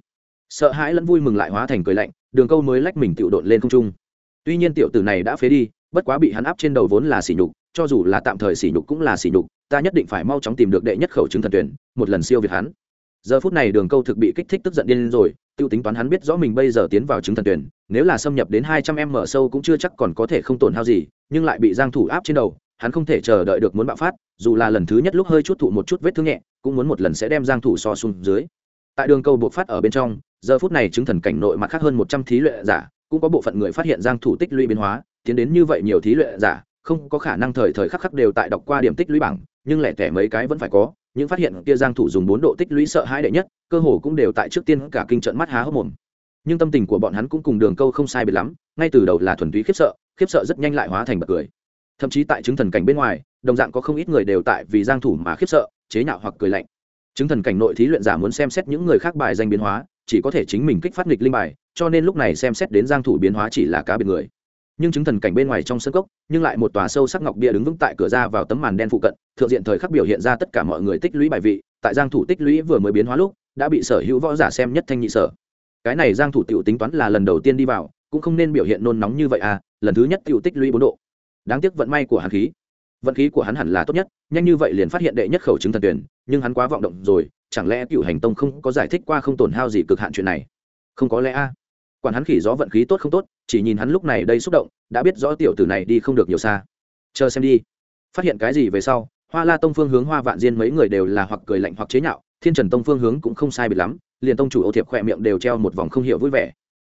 sợ hãi lẫn vui mừng lại hóa thành cười lạnh, đường câu mới lách mình tiểu độn lên không trung. Tuy nhiên tiểu tử này đã phế đi, bất quá bị hắn áp trên đầu vốn là sỉ nhục, cho dù là tạm thời sỉ nhục cũng là sỉ nhục, ta nhất định phải mau chóng tìm được đệ nhất khẩu chứng thần tuyển, một lần siêu việt hắn. Giờ phút này đường câu thực bị kích thích tức giận điên rồi, tiêu tính toán hắn biết rõ mình bây giờ tiến vào chứng thần tuyển, nếu là xâm nhập đến hai trăm em mở sâu cũng chưa chắc còn có thể không tổn hao gì, nhưng lại bị giang thủ áp trên đầu, hắn không thể chờ đợi được muốn bạo phát, dù là lần thứ nhất lúc hơi chút thụ một chút vết thương nhẹ, cũng muốn một lần sẽ đem giang thủ so xuống dưới. Tại đường câu buộc phát ở bên trong giờ phút này chứng thần cảnh nội mặt khác hơn một trăm thí luyện giả, cũng có bộ phận người phát hiện giang thủ tích lũy biến hóa, tiến đến như vậy nhiều thí luyện giả, không có khả năng thời thời khắc khắc đều tại đọc qua điểm tích lũy bảng, nhưng lẻ tẻ mấy cái vẫn phải có, những phát hiện kia giang thủ dùng bốn độ tích lũy sợ hãi đệ nhất, cơ hồ cũng đều tại trước tiên cả kinh trận mắt há hốc mồm. Nhưng tâm tình của bọn hắn cũng cùng đường câu không sai biệt lắm, ngay từ đầu là thuần túy khiếp sợ khiếp sợ rất nhanh lại hóa thành bật cười. Thậm chí tại chứng thần cảnh bên ngoài, đồng dạng có không ít người đều tại vì giang thủ mà khiếp sợ, chế nhạo hoặc cười lạnh. Chứng thần cảnh nội thí luyện giả muốn xem xét những người khác bài danh biến hóa chỉ có thể chính mình kích phát nghịch linh bài, cho nên lúc này xem xét đến giang thủ biến hóa chỉ là cá biệt người. Nhưng chứng thần cảnh bên ngoài trong sân cốc, nhưng lại một tòa sâu sắc ngọc bia đứng vững tại cửa ra vào tấm màn đen phụ cận, thượng diện thời khắc biểu hiện ra tất cả mọi người tích lũy bài vị, tại giang thủ tích lũy vừa mới biến hóa lúc, đã bị sở hữu võ giả xem nhất thanh nhị sở. Cái này giang thủ tiểu tính toán là lần đầu tiên đi vào, cũng không nên biểu hiện nôn nóng như vậy à lần thứ nhất tiểu tích lũy bốn độ. Đáng tiếc vận may của hắn khí. Vận khí của hắn hẳn là tốt nhất, nhanh như vậy liền phát hiện đệ nhất khẩu chứng thần tuyển, nhưng hắn quá vọng động rồi chẳng lẽ cựu hành tông không có giải thích qua không tổn hao gì cực hạn chuyện này? Không có lẽ a. Quản hắn khỉ gió vận khí tốt không tốt, chỉ nhìn hắn lúc này đây xúc động, đã biết rõ tiểu tử này đi không được nhiều xa. Chờ xem đi. Phát hiện cái gì về sau, hoa la tông phương hướng hoa vạn diên mấy người đều là hoặc cười lạnh hoặc chế nhạo, thiên trần tông phương hướng cũng không sai biệt lắm, liền tông chủ ô thiệp khỏe miệng đều treo một vòng không hiểu vui vẻ.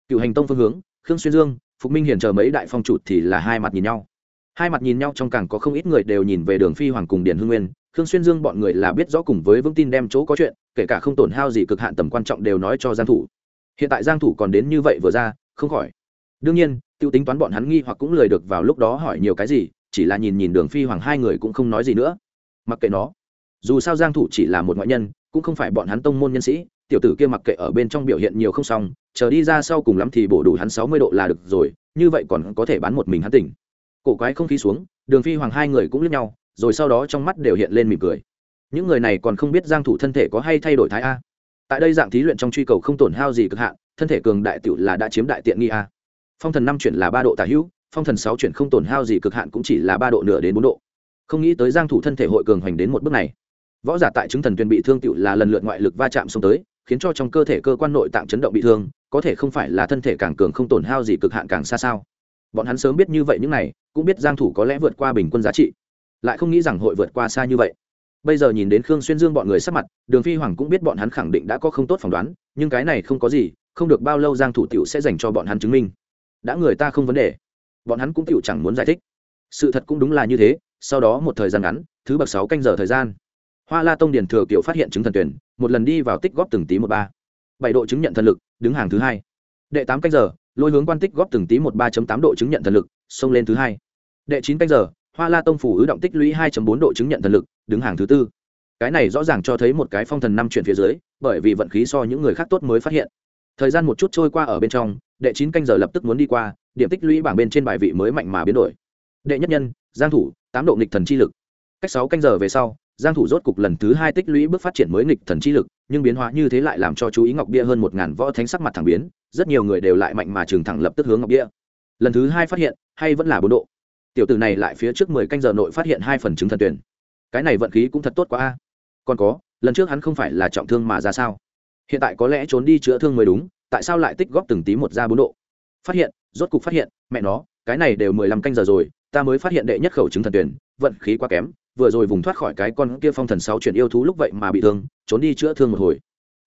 Cựu hành tông phương hướng, khương xuyên dương, phục minh hiền chờ mấy đại phong chủ thì là hai mặt nhìn nhau. Hai mặt nhìn nhau trong càng có không ít người đều nhìn về đường phi hoàng cùng điền hưng nguyên khương xuyên dương bọn người là biết rõ cùng với vững tin đem chỗ có chuyện, kể cả không tổn hao gì cực hạn tầm quan trọng đều nói cho giang thủ. Hiện tại giang thủ còn đến như vậy vừa ra, không khỏi. Đương nhiên, tiêu tính toán bọn hắn nghi hoặc cũng lời được vào lúc đó hỏi nhiều cái gì, chỉ là nhìn nhìn đường phi hoàng hai người cũng không nói gì nữa. Mặc kệ nó. Dù sao giang thủ chỉ là một ngoại nhân, cũng không phải bọn hắn tông môn nhân sĩ, tiểu tử kia mặc kệ ở bên trong biểu hiện nhiều không xong, chờ đi ra sau cùng lắm thì bổ đủ hắn 60 độ là được rồi, như vậy còn có thể bán một mình hắn tỉnh. Cổ quái không khí xuống, đường phi hoàng hai người cũng liếc nhau rồi sau đó trong mắt đều hiện lên mỉm cười. Những người này còn không biết giang thủ thân thể có hay thay đổi thái a. Tại đây dạng thí luyện trong truy cầu không tổn hao gì cực hạn, thân thể cường đại tiểu là đã chiếm đại tiện nghi a. Phong thần năm chuyển là ba độ tả hữu, phong thần sáu chuyển không tổn hao gì cực hạn cũng chỉ là ba độ nửa đến bốn độ. Không nghĩ tới giang thủ thân thể hội cường hoành đến một bước này. Võ giả tại chứng thần tuyên bị thương tiểu là lần lượt ngoại lực va chạm xông tới, khiến cho trong cơ thể cơ quan nội tạng chấn động bị thương, có thể không phải là thân thể càng cường không tổn hao gì cực hạn càng xa sao. Bọn hắn sớm biết như vậy những này, cũng biết giang thủ có lẽ vượt qua bình quân giá trị lại không nghĩ rằng hội vượt qua xa như vậy. Bây giờ nhìn đến khương xuyên dương bọn người sắp mặt, đường phi hoàng cũng biết bọn hắn khẳng định đã có không tốt phỏng đoán, nhưng cái này không có gì, không được bao lâu giang thủ tiểu sẽ dành cho bọn hắn chứng minh. Đã người ta không vấn đề, bọn hắn cũng tiểu chẳng muốn giải thích. Sự thật cũng đúng là như thế, sau đó một thời gian ngắn, thứ bậc sáu canh giờ thời gian, hoa la tông điển thừa kiểu phát hiện chứng thần tuyển, một lần đi vào tích góp từng tí một ba. Bảy độ chứng nhận thần lực, đứng hàng thứ hai. Đệ tám canh giờ, lôi hướng quan tích góp từng tí một ba tám độ chứng nhận thần lực, xông lên thứ hai. Đệ chín canh giờ hoa la tông phủ ứ động tích lũy hai bốn độ chứng nhận thần lực, đứng hàng thứ tư. Cái này rõ ràng cho thấy một cái phong thần năm chuyển phía dưới, bởi vì vận khí so những người khác tốt mới phát hiện. Thời gian một chút trôi qua ở bên trong, đệ chín canh giờ lập tức muốn đi qua, điểm tích lũy bảng bên trên bài vị mới mạnh mà biến đổi. Đệ nhất nhân, giang thủ, tám độ nghịch thần chi lực. Cách sáu canh giờ về sau, giang thủ rốt cục lần thứ hai tích lũy bước phát triển mới nghịch thần chi lực, nhưng biến hóa như thế lại làm cho chú ý ngọc bia hơn một ngàn võ thánh sắc mặt thẳng biến, rất nhiều người đều lại mạnh mà trường thẳng lập tức hướng ngọc bia. Lần thứ hai phát hiện, hay vẫn là bốn độ tiểu tử này lại phía trước mười canh giờ nội phát hiện hai phần chứng thần tuyển. Cái này vận khí cũng thật tốt quá a. Còn có, lần trước hắn không phải là trọng thương mà ra sao? Hiện tại có lẽ trốn đi chữa thương mới đúng, tại sao lại tích góp từng tí một ra bốn độ? Phát hiện, rốt cục phát hiện, mẹ nó, cái này đều mười lăm canh giờ rồi, ta mới phát hiện đệ nhất khẩu chứng thần tuyển, vận khí quá kém, vừa rồi vùng thoát khỏi cái con kia phong thần sáu chuyển yêu thú lúc vậy mà bị thương, trốn đi chữa thương một hồi.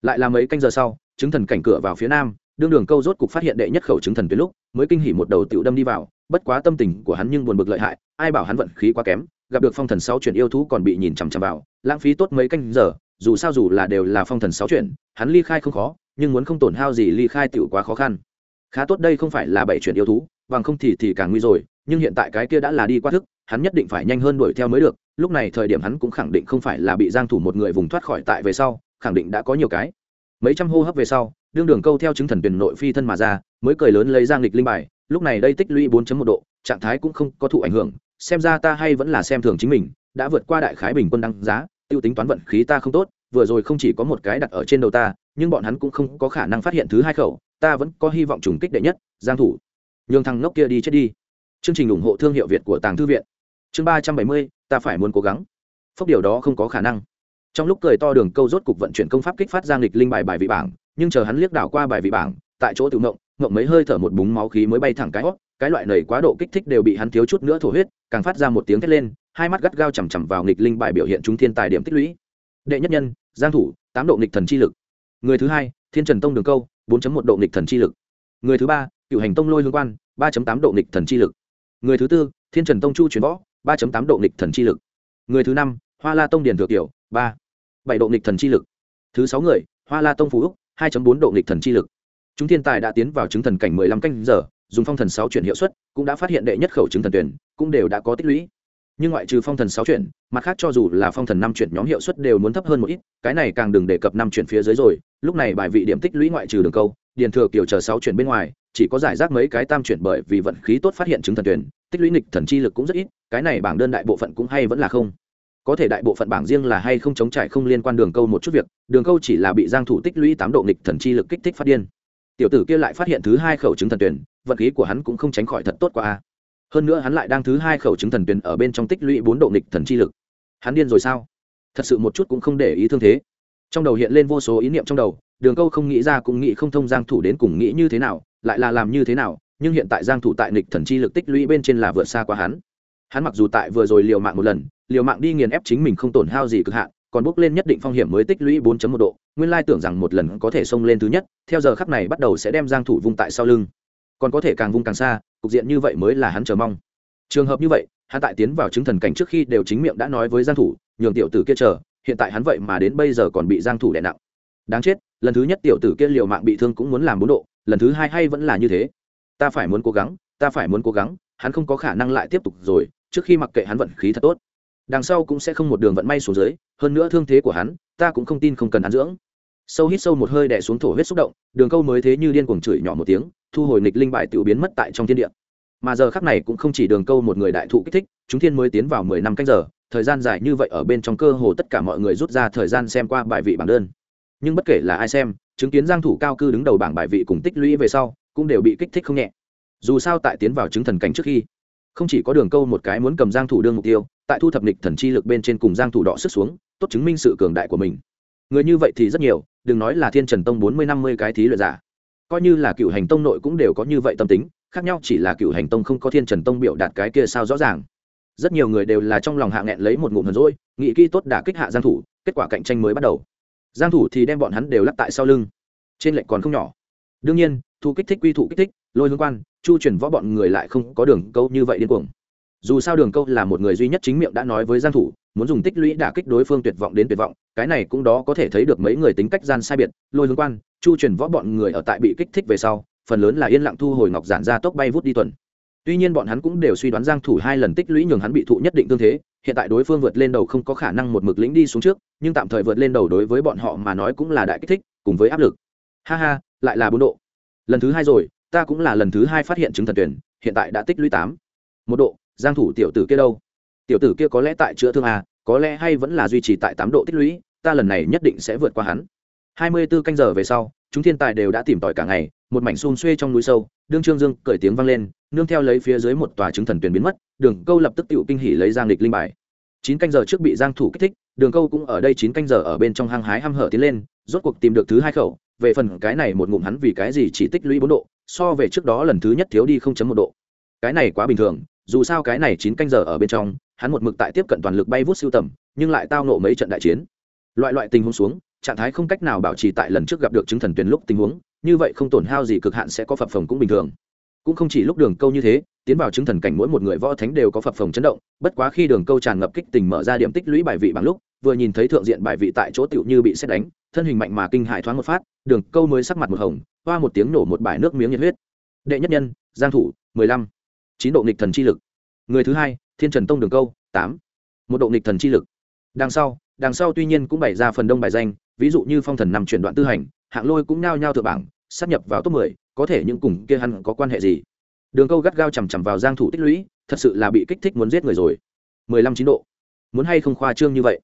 Lại là mấy canh giờ sau, chứng thần cảnh cửa vào phía nam, đương đường câu rốt cục phát hiện đệ nhất khẩu chứng thần tuyến lúc, mới kinh hỉ một đầu tiểu đâm đi vào bất quá tâm tình của hắn nhưng buồn bực lợi hại, ai bảo hắn vận khí quá kém, gặp được phong thần sáu chuyển yêu thú còn bị nhìn chằm chằm vào, lãng phí tốt mấy canh giờ, dù sao dù là đều là phong thần sáu chuyển, hắn ly khai không khó, nhưng muốn không tổn hao gì ly khai tiểu quá khó khăn. Khá tốt đây không phải là bảy chuyển yêu thú, bằng không thì thì càng nguy rồi, nhưng hiện tại cái kia đã là đi qua thức, hắn nhất định phải nhanh hơn đuổi theo mới được, lúc này thời điểm hắn cũng khẳng định không phải là bị giang thủ một người vùng thoát khỏi tại về sau, khẳng định đã có nhiều cái. Mấy trăm hô hấp về sau, đương đường câu theo chứng thần tuyển nội phi thân mà ra, mới cười lớn lấy giang lịch linh bài lúc này đây tích lũy 4.1 độ, trạng thái cũng không có thụ ảnh hưởng, xem ra ta hay vẫn là xem thường chính mình, đã vượt qua đại khái bình quân đăng giá, tiêu tính toán vận khí ta không tốt, vừa rồi không chỉ có một cái đặt ở trên đầu ta, nhưng bọn hắn cũng không có khả năng phát hiện thứ hai khẩu, ta vẫn có hy vọng trùng kích đệ nhất, giang thủ. Nhường thằng ngốc kia đi chết đi. Chương trình ủng hộ thương hiệu việt của tàng thư viện. Chương ba trăm bảy mươi, ta phải muốn cố gắng. Phốc điều đó không có khả năng. Trong lúc cười to đường câu rốt cục vận chuyển công pháp kích phát giang lịch linh bài bài vị bảng, nhưng chờ hắn liếc đảo qua bài vị bảng, tại chỗ tự ngộng ngậm mấy hơi thở một búng máu khí mới bay thẳng cái hót cái loại nầy quá độ kích thích đều bị hắn thiếu chút nữa thổ huyết càng phát ra một tiếng thét lên hai mắt gắt gao chằm chằm vào nghịch linh bài biểu hiện chúng thiên tài điểm tích lũy. Đệ nhất nhân giang thủ tám độ nghịch thần chi lực. Người thứ hai thiên trần tông đường câu 4 một độ nghịch thần chi lực. Người thứ ba cựu hành tông lôi hương quan 3 tám độ nghịch thần chi lực. Người thứ tư thiên trần tông chu truyền võ 3 tám độ nghịch thần chi lực. Người thứ năm hoa la tông điền thừa Tiểu, ba bảy độ nghịch thần chi lực. Thứ sáu người hoa la tông phú úc 2 bốn độ nghịch thần chi lực chúng thiên tài đã tiến vào chứng thần cảnh mười lăm canh giờ, dùng phong thần sáu chuyển hiệu suất, cũng đã phát hiện đệ nhất khẩu chứng thần tuyển, cũng đều đã có tích lũy. Nhưng ngoại trừ phong thần sáu chuyển, mặt khác cho dù là phong thần năm chuyển nhóm hiệu suất đều muốn thấp hơn một ít, cái này càng đừng đề cập năm chuyển phía dưới rồi, lúc này bài vị điểm tích lũy ngoại trừ đường câu, điền thừa kiểu chờ sáu chuyển bên ngoài, chỉ có giải rác mấy cái tam chuyển bởi vì vận khí tốt phát hiện chứng thần tuyển, tích lũy nghịch thần chi lực cũng rất ít, cái này bảng đơn đại bộ phận cũng hay vẫn là không. Có thể đại bộ phận bảng riêng là hay không chống trải không liên quan đường câu một chút việc, đường câu chỉ là bị giang thủ tích lũy tám độ nghịch thần chi lực kích thích phát điên tiểu tử kia lại phát hiện thứ hai khẩu chứng thần tuyển, vận khí của hắn cũng không tránh khỏi thật tốt qua a. Hơn nữa hắn lại đang thứ hai khẩu chứng thần tuyển ở bên trong tích lũy bốn độ nghịch thần chi lực. Hắn điên rồi sao? Thật sự một chút cũng không để ý thương thế. Trong đầu hiện lên vô số ý niệm trong đầu, đường câu không nghĩ ra cũng nghĩ không thông giang thủ đến cùng nghĩ như thế nào, lại là làm như thế nào, nhưng hiện tại giang thủ tại nghịch thần chi lực tích lũy bên trên là vượt xa quá hắn. Hắn mặc dù tại vừa rồi liều mạng một lần, liều mạng đi nghiền ép chính mình không tổn hao gì cực hạn, còn bước lên nhất định phong hiểm mới tích lũy 4.1 độ nguyên lai tưởng rằng một lần có thể xông lên thứ nhất, theo giờ khắc này bắt đầu sẽ đem giang thủ vung tại sau lưng. Còn có thể càng vung càng xa, cục diện như vậy mới là hắn chờ mong. Trường hợp như vậy, hắn tại tiến vào chứng thần cảnh trước khi đều chính miệng đã nói với giang thủ, nhường tiểu tử kia chờ, hiện tại hắn vậy mà đến bây giờ còn bị giang thủ đè nặng. Đáng chết, lần thứ nhất tiểu tử kia liều mạng bị thương cũng muốn làm bốn độ, lần thứ hai hay vẫn là như thế. Ta phải muốn cố gắng, ta phải muốn cố gắng, hắn không có khả năng lại tiếp tục rồi, trước khi mặc kệ hắn vận khí thật tốt, đằng sau cũng sẽ không một đường vận may xuống dưới, hơn nữa thương thế của hắn, ta cũng không tin không cần hắn dưỡng sâu hít sâu một hơi đè xuống thổ huyết xúc động, đường câu mới thế như điên cuồng chửi nhỏ một tiếng, thu hồi nịch linh bại tự biến mất tại trong thiên địa. Mà giờ khắc này cũng không chỉ đường câu một người đại thụ kích thích, chúng thiên mới tiến vào mười năm canh giờ, thời gian dài như vậy ở bên trong cơ hồ tất cả mọi người rút ra thời gian xem qua bài vị bảng đơn. Nhưng bất kể là ai xem, chứng kiến giang thủ cao cư đứng đầu bảng bài vị cùng tích lũy về sau, cũng đều bị kích thích không nhẹ. Dù sao tại tiến vào chứng thần cảnh trước khi, không chỉ có đường câu một cái muốn cầm giang thủ đương mục tiêu, tại thu thập nịch thần chi lực bên trên cùng giang thủ đọ sức xuống, tốt chứng minh sự cường đại của mình. Người như vậy thì rất nhiều đừng nói là thiên trần tông bốn mươi năm mươi cái thí luyện giả. Coi như là cựu hành tông nội cũng đều có như vậy tâm tính, khác nhau chỉ là cựu hành tông không có thiên trần tông biểu đạt cái kia sao rõ ràng. Rất nhiều người đều là trong lòng hạ nghẹn lấy một ngụm hờn rỗi nghị kỹ tốt đã kích hạ giang thủ, kết quả cạnh tranh mới bắt đầu. Giang thủ thì đem bọn hắn đều lắp tại sau lưng. Trên lệnh còn không nhỏ. Đương nhiên, thu kích thích quy thụ kích thích, lôi hướng quan, chu chuyển võ bọn người lại không có đường câu như vậy điên cuồng. Dù sao đường câu là một người duy nhất chính miệng đã nói với giang thủ muốn dùng tích lũy đả kích đối phương tuyệt vọng đến tuyệt vọng, cái này cũng đó có thể thấy được mấy người tính cách gian sai biệt, lôi hướng quan, chu truyền võ bọn người ở tại bị kích thích về sau, phần lớn là yên lặng thu hồi ngọc giản ra tốc bay vút đi tuần. Tuy nhiên bọn hắn cũng đều suy đoán giang thủ hai lần tích lũy nhường hắn bị thụ nhất định tương thế, hiện tại đối phương vượt lên đầu không có khả năng một mực lĩnh đi xuống trước, nhưng tạm thời vượt lên đầu đối với bọn họ mà nói cũng là đại kích thích, cùng với áp lực. Ha ha, lại là bốn độ. Lần thứ hai rồi, ta cũng là lần thứ hai phát hiện chứng thần tuyển, hiện tại đã tích lũy tám. Một độ, giang thủ tiểu tử kia đâu? Tiểu tử kia có lẽ tại chữa thương à có lẽ hay vẫn là duy trì tại tám độ tích lũy, ta lần này nhất định sẽ vượt qua hắn. Hai mươi 24 canh giờ về sau, chúng thiên tài đều đã tìm tòi cả ngày, một mảnh xun xuê trong núi sâu, đương trương dương cởi tiếng vang lên, nương theo lấy phía dưới một tòa chứng thần tuyển biến mất, đường câu lập tức tự kinh hỉ lấy giang lịch linh bài. Chín canh giờ trước bị giang thủ kích thích, đường câu cũng ở đây chín canh giờ ở bên trong hang hái hăm hở tiến lên, rốt cuộc tìm được thứ hai khẩu, về phần cái này một ngụm hắn vì cái gì chỉ tích lũy bốn độ, so về trước đó lần thứ nhất thiếu đi không chấm một độ. Cái này quá bình thường, dù sao cái này chín canh giờ ở bên trong hắn một mực tại tiếp cận toàn lực bay vút siêu tầm, nhưng lại tao nộ mấy trận đại chiến. Loại loại tình huống xuống, trạng thái không cách nào bảo trì tại lần trước gặp được chứng thần tuyển lúc tình huống, như vậy không tổn hao gì cực hạn sẽ có phập phồng cũng bình thường. Cũng không chỉ lúc đường câu như thế, tiến vào chứng thần cảnh mỗi một người võ thánh đều có phập phồng chấn động, bất quá khi đường câu tràn ngập kích tình mở ra điểm tích lũy bài vị bằng lúc, vừa nhìn thấy thượng diện bài vị tại chỗ tựu như bị xét đánh, thân hình mạnh mà kinh hại thoáng một phát, đường câu mới sắc mặt một hồng, hoa một tiếng nổ một bài nước miếng nhiệt huyết. Đệ nhất nhân, giang thủ, mười lăm. Chín độ nghịch thần chi lực. Người thứ hai thiên trần tông đường câu, tám. Một độ nghịch thần chi lực. Đằng sau đằng sau tuy nhiên cũng bày ra phần đông bài danh, ví dụ như phong thần nằm chuyển đoạn tư hành, hạng lôi cũng nao nhao thượng bảng, sắp nhập vào top mười, có thể những cùng kia hắn có quan hệ gì? Đường câu gắt gao chằm chằm vào giang thủ tích lũy, thật sự là bị kích thích muốn giết người rồi. mười lăm chín độ. Muốn hay không khoa trương như vậy?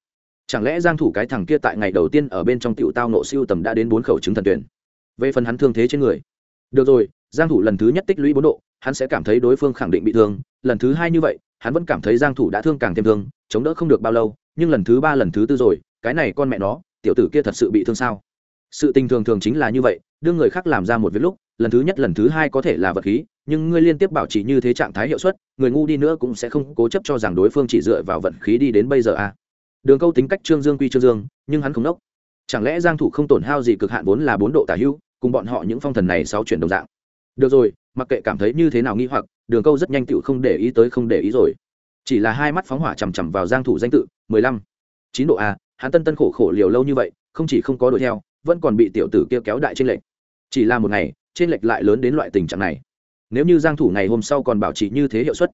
Chẳng lẽ giang thủ cái thằng kia tại ngày đầu tiên ở bên trong tiểu tao nộ siêu tầm đã đến bốn khẩu chứng thần tuyển? Về phần hắn thương thế trên người. Được rồi, giang thủ lần thứ nhất tích lũy bốn độ, hắn sẽ cảm thấy đối phương khẳng định bị thương, lần thứ hai như vậy hắn vẫn cảm thấy giang thủ đã thương càng thêm thương, chống đỡ không được bao lâu, nhưng lần thứ ba, lần thứ tư rồi, cái này con mẹ nó, tiểu tử kia thật sự bị thương sao? Sự tình thường thường chính là như vậy, đưa người khác làm ra một việc lúc, lần thứ nhất, lần thứ hai có thể là vật khí, nhưng ngươi liên tiếp bảo trì như thế trạng thái hiệu suất, người ngu đi nữa cũng sẽ không cố chấp cho rằng đối phương chỉ dựa vào vận khí đi đến bây giờ à. đường câu tính cách trương dương quy trương dương, nhưng hắn không nốc. Chẳng lẽ giang thủ không tổn hao gì cực hạn vốn là bốn độ tả hưu, cùng bọn họ những phong thần này sáu chuyển đồng dạng? Được rồi, mặc kệ cảm thấy như thế nào nghi hoặc đường câu rất nhanh tựu không để ý tới không để ý rồi. Chỉ là hai mắt phóng hỏa chằm chằm vào giang thủ danh tự, mười lăm. Chín độ a, hắn tân tân khổ khổ liều lâu như vậy, không chỉ không có đuổi theo, vẫn còn bị tiểu tử kia kéo đại trên lệnh chỉ là một ngày, trên lệch lại lớn đến loại tình trạng này. Nếu như giang thủ ngày hôm sau còn bảo trì như thế hiệu suất,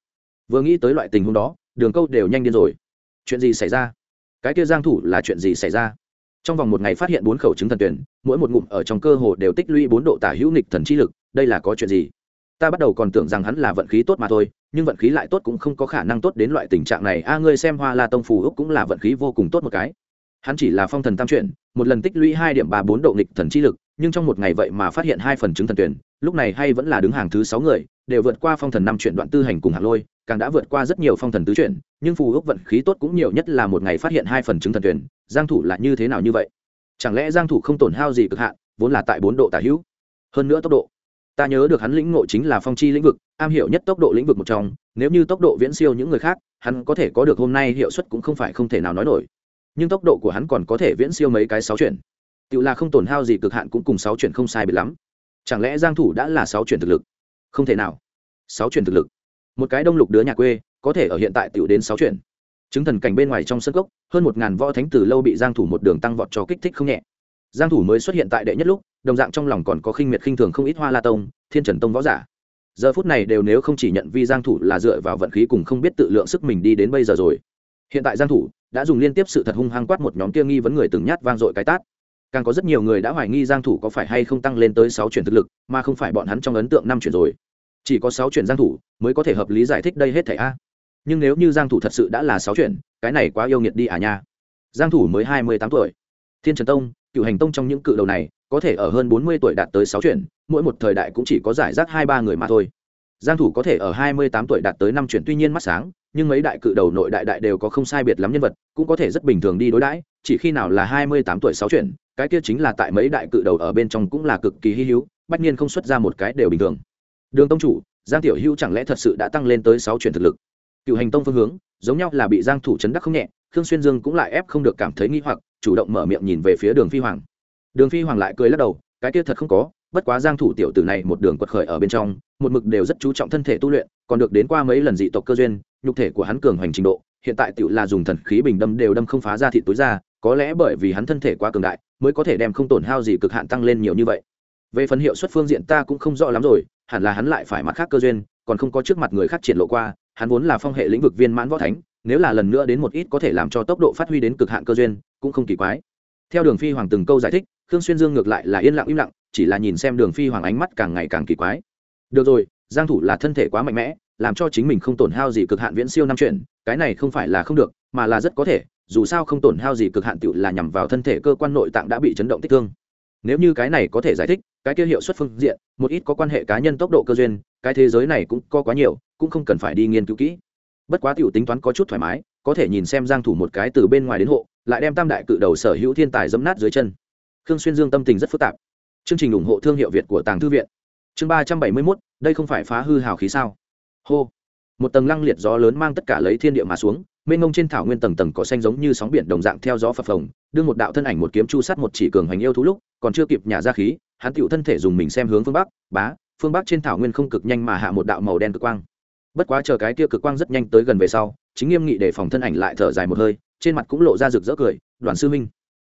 vừa nghĩ tới loại tình huống đó, đường câu đều nhanh điên rồi. Chuyện gì xảy ra? Cái kia giang thủ là chuyện gì xảy ra? Trong vòng một ngày phát hiện bốn khẩu chứng thần tuyển, mỗi một ngụm ở trong cơ hồ đều tích lũy bốn độ tả hữu nghịch thần chi lực, đây là có chuyện gì? Ta bắt đầu còn tưởng rằng hắn là vận khí tốt mà thôi, nhưng vận khí lại tốt cũng không có khả năng tốt đến loại tình trạng này. A, ngươi xem hoa la tông phù úc cũng là vận khí vô cùng tốt một cái. Hắn chỉ là phong thần tam chuyển, một lần tích lũy hai điểm ba bốn độ nghịch thần chi lực, nhưng trong một ngày vậy mà phát hiện hai phần chứng thần tuyển, lúc này hay vẫn là đứng hàng thứ sáu người, đều vượt qua phong thần năm chuyển đoạn tư hành cùng hạng lôi, càng đã vượt qua rất nhiều phong thần tứ chuyển, nhưng phù úc vận khí tốt cũng nhiều nhất là một ngày phát hiện hai phần chứng thần tuyển. Giang thủ là như thế nào như vậy? Chẳng lẽ giang thủ không tổn hao gì cực hạn, vốn là tại bốn độ tả hữu, hơn nữa tốc độ ta nhớ được hắn lĩnh ngộ chính là phong chi lĩnh vực, am hiểu nhất tốc độ lĩnh vực một trong, nếu như tốc độ viễn siêu những người khác, hắn có thể có được hôm nay hiệu suất cũng không phải không thể nào nói nổi. Nhưng tốc độ của hắn còn có thể viễn siêu mấy cái sáu chuyển. Tự là không tổn hao gì cực hạn cũng cùng sáu chuyển không sai biệt lắm. Chẳng lẽ giang thủ đã là sáu chuyển thực lực? Không thể nào. Sáu chuyển thực lực. Một cái đông lục đứa nhà quê, có thể ở hiện tại tiểu đến sáu chuyển. Chứng thần cảnh bên ngoài trong sân cốc, hơn một ngàn võ thánh từ lâu bị giang thủ một đường tăng vọt cho kích thích không nhẹ giang thủ mới xuất hiện tại đệ nhất lúc, đồng dạng trong lòng còn có khinh miệt khinh thường không ít hoa la tông, thiên trần tông võ giả. Giờ phút này đều nếu không chỉ nhận vi giang thủ là dựa vào vận khí cùng không biết tự lượng sức mình đi đến bây giờ rồi. Hiện tại giang thủ đã dùng liên tiếp sự thật hung hăng quát một nhóm kia nghi vấn người từng nhát vang dội cái tát. Càng có rất nhiều người đã hoài nghi giang thủ có phải hay không tăng lên tới 6 chuyển thực lực, mà không phải bọn hắn trong ấn tượng năm chuyển rồi. Chỉ có 6 chuyển giang thủ mới có thể hợp lý giải thích đây hết thảy a. Nhưng nếu như giang thủ thật sự đã là 6 chuyển, cái này quá yêu nghiệt đi à nha. Giang thủ mới 28 tuổi. Thiên trần tông cựu hành tông trong những cự đầu này có thể ở hơn 40 tuổi đạt tới sáu chuyển, mỗi một thời đại cũng chỉ có giải rác hai ba người mà thôi. Giang thủ có thể ở 28 tuổi đạt tới năm chuyển tuy nhiên mắt sáng, nhưng mấy đại cự đầu nội đại đại đều có không sai biệt lắm nhân vật, cũng có thể rất bình thường đi đối đãi, chỉ khi nào là 28 tuổi sáu chuyển, cái kia chính là tại mấy đại cự đầu ở bên trong cũng là cực kỳ hy hữu, bách nhiên không xuất ra một cái đều bình thường. Đường tông chủ, giang tiểu hữu chẳng lẽ thật sự đã tăng lên tới sáu chuyển thực lực? Cựu hành tông phương hướng, giống nhau là bị giang thủ chấn đắc không nhẹ khương xuyên dương cũng lại ép không được cảm thấy nghi hoặc, chủ động mở miệng nhìn về phía đường phi hoàng. Đường phi hoàng lại cười lắc đầu, cái kia thật không có, bất quá giang thủ tiểu tử này một đường quật khởi ở bên trong, một mực đều rất chú trọng thân thể tu luyện, còn được đến qua mấy lần dị tộc cơ duyên, nhục thể của hắn cường hoành trình độ, hiện tại tiểu là dùng thần khí bình đâm đều đâm không phá ra thịt túi ra, có lẽ bởi vì hắn thân thể quá cường đại, mới có thể đem không tổn hao gì cực hạn tăng lên nhiều như vậy. Về phần hiệu suất phương diện ta cũng không rõ lắm rồi, hẳn là hắn lại phải mặt khác cơ duyên, còn không có trước mặt người khác triển lộ qua, hắn vốn là phong hệ lĩnh vực viên mãn võ thánh nếu là lần nữa đến một ít có thể làm cho tốc độ phát huy đến cực hạn cơ duyên, cũng không kỳ quái. Theo đường phi hoàng từng câu giải thích, khương xuyên dương ngược lại là yên lặng im lặng, chỉ là nhìn xem đường phi hoàng ánh mắt càng ngày càng kỳ quái. Được rồi, giang thủ là thân thể quá mạnh mẽ, làm cho chính mình không tổn hao gì cực hạn viễn siêu năm chuyện, cái này không phải là không được, mà là rất có thể, dù sao không tổn hao gì cực hạn tựu là nhằm vào thân thể cơ quan nội tạng đã bị chấn động tích thương. Nếu như cái này có thể giải thích, cái kia hiệu suất phương diện, một ít có quan hệ cá nhân tốc độ cơ duyên, cái thế giới này cũng có quá nhiều, cũng không cần phải đi nghiên cứu kỹ bất quá tiểu tính toán có chút thoải mái có thể nhìn xem giang thủ một cái từ bên ngoài đến hộ lại đem tam đại cự đầu sở hữu thiên tài dẫm nát dưới chân. Khương xuyên dương tâm tình rất phức tạp. Chương trình ủng hộ thương hiệu việt của tàng thư viện. Chương ba trăm bảy mươi 371, đây không phải phá hư hào khí sao? Hô. Một tầng lăng liệt gió lớn mang tất cả lấy thiên địa mà xuống mênh mông trên thảo nguyên tầng tầng cỏ xanh giống như sóng biển đồng dạng theo gió phập phồng đưa một đạo thân ảnh một kiếm chu sát một chỉ cường hành yêu thú lúc còn chưa kịp nhả ra khí hắn tựu thân thể dùng mình xem hướng phương bắc bá phương bắc trên thảo nguyên không cực nhanh mà hạ một đạo màu đen cực quang bất quá chờ cái kia cực quang rất nhanh tới gần về sau, chính nghiêm nghị để phòng thân ảnh lại thở dài một hơi, trên mặt cũng lộ ra rực rỡ cười, đoàn sư minh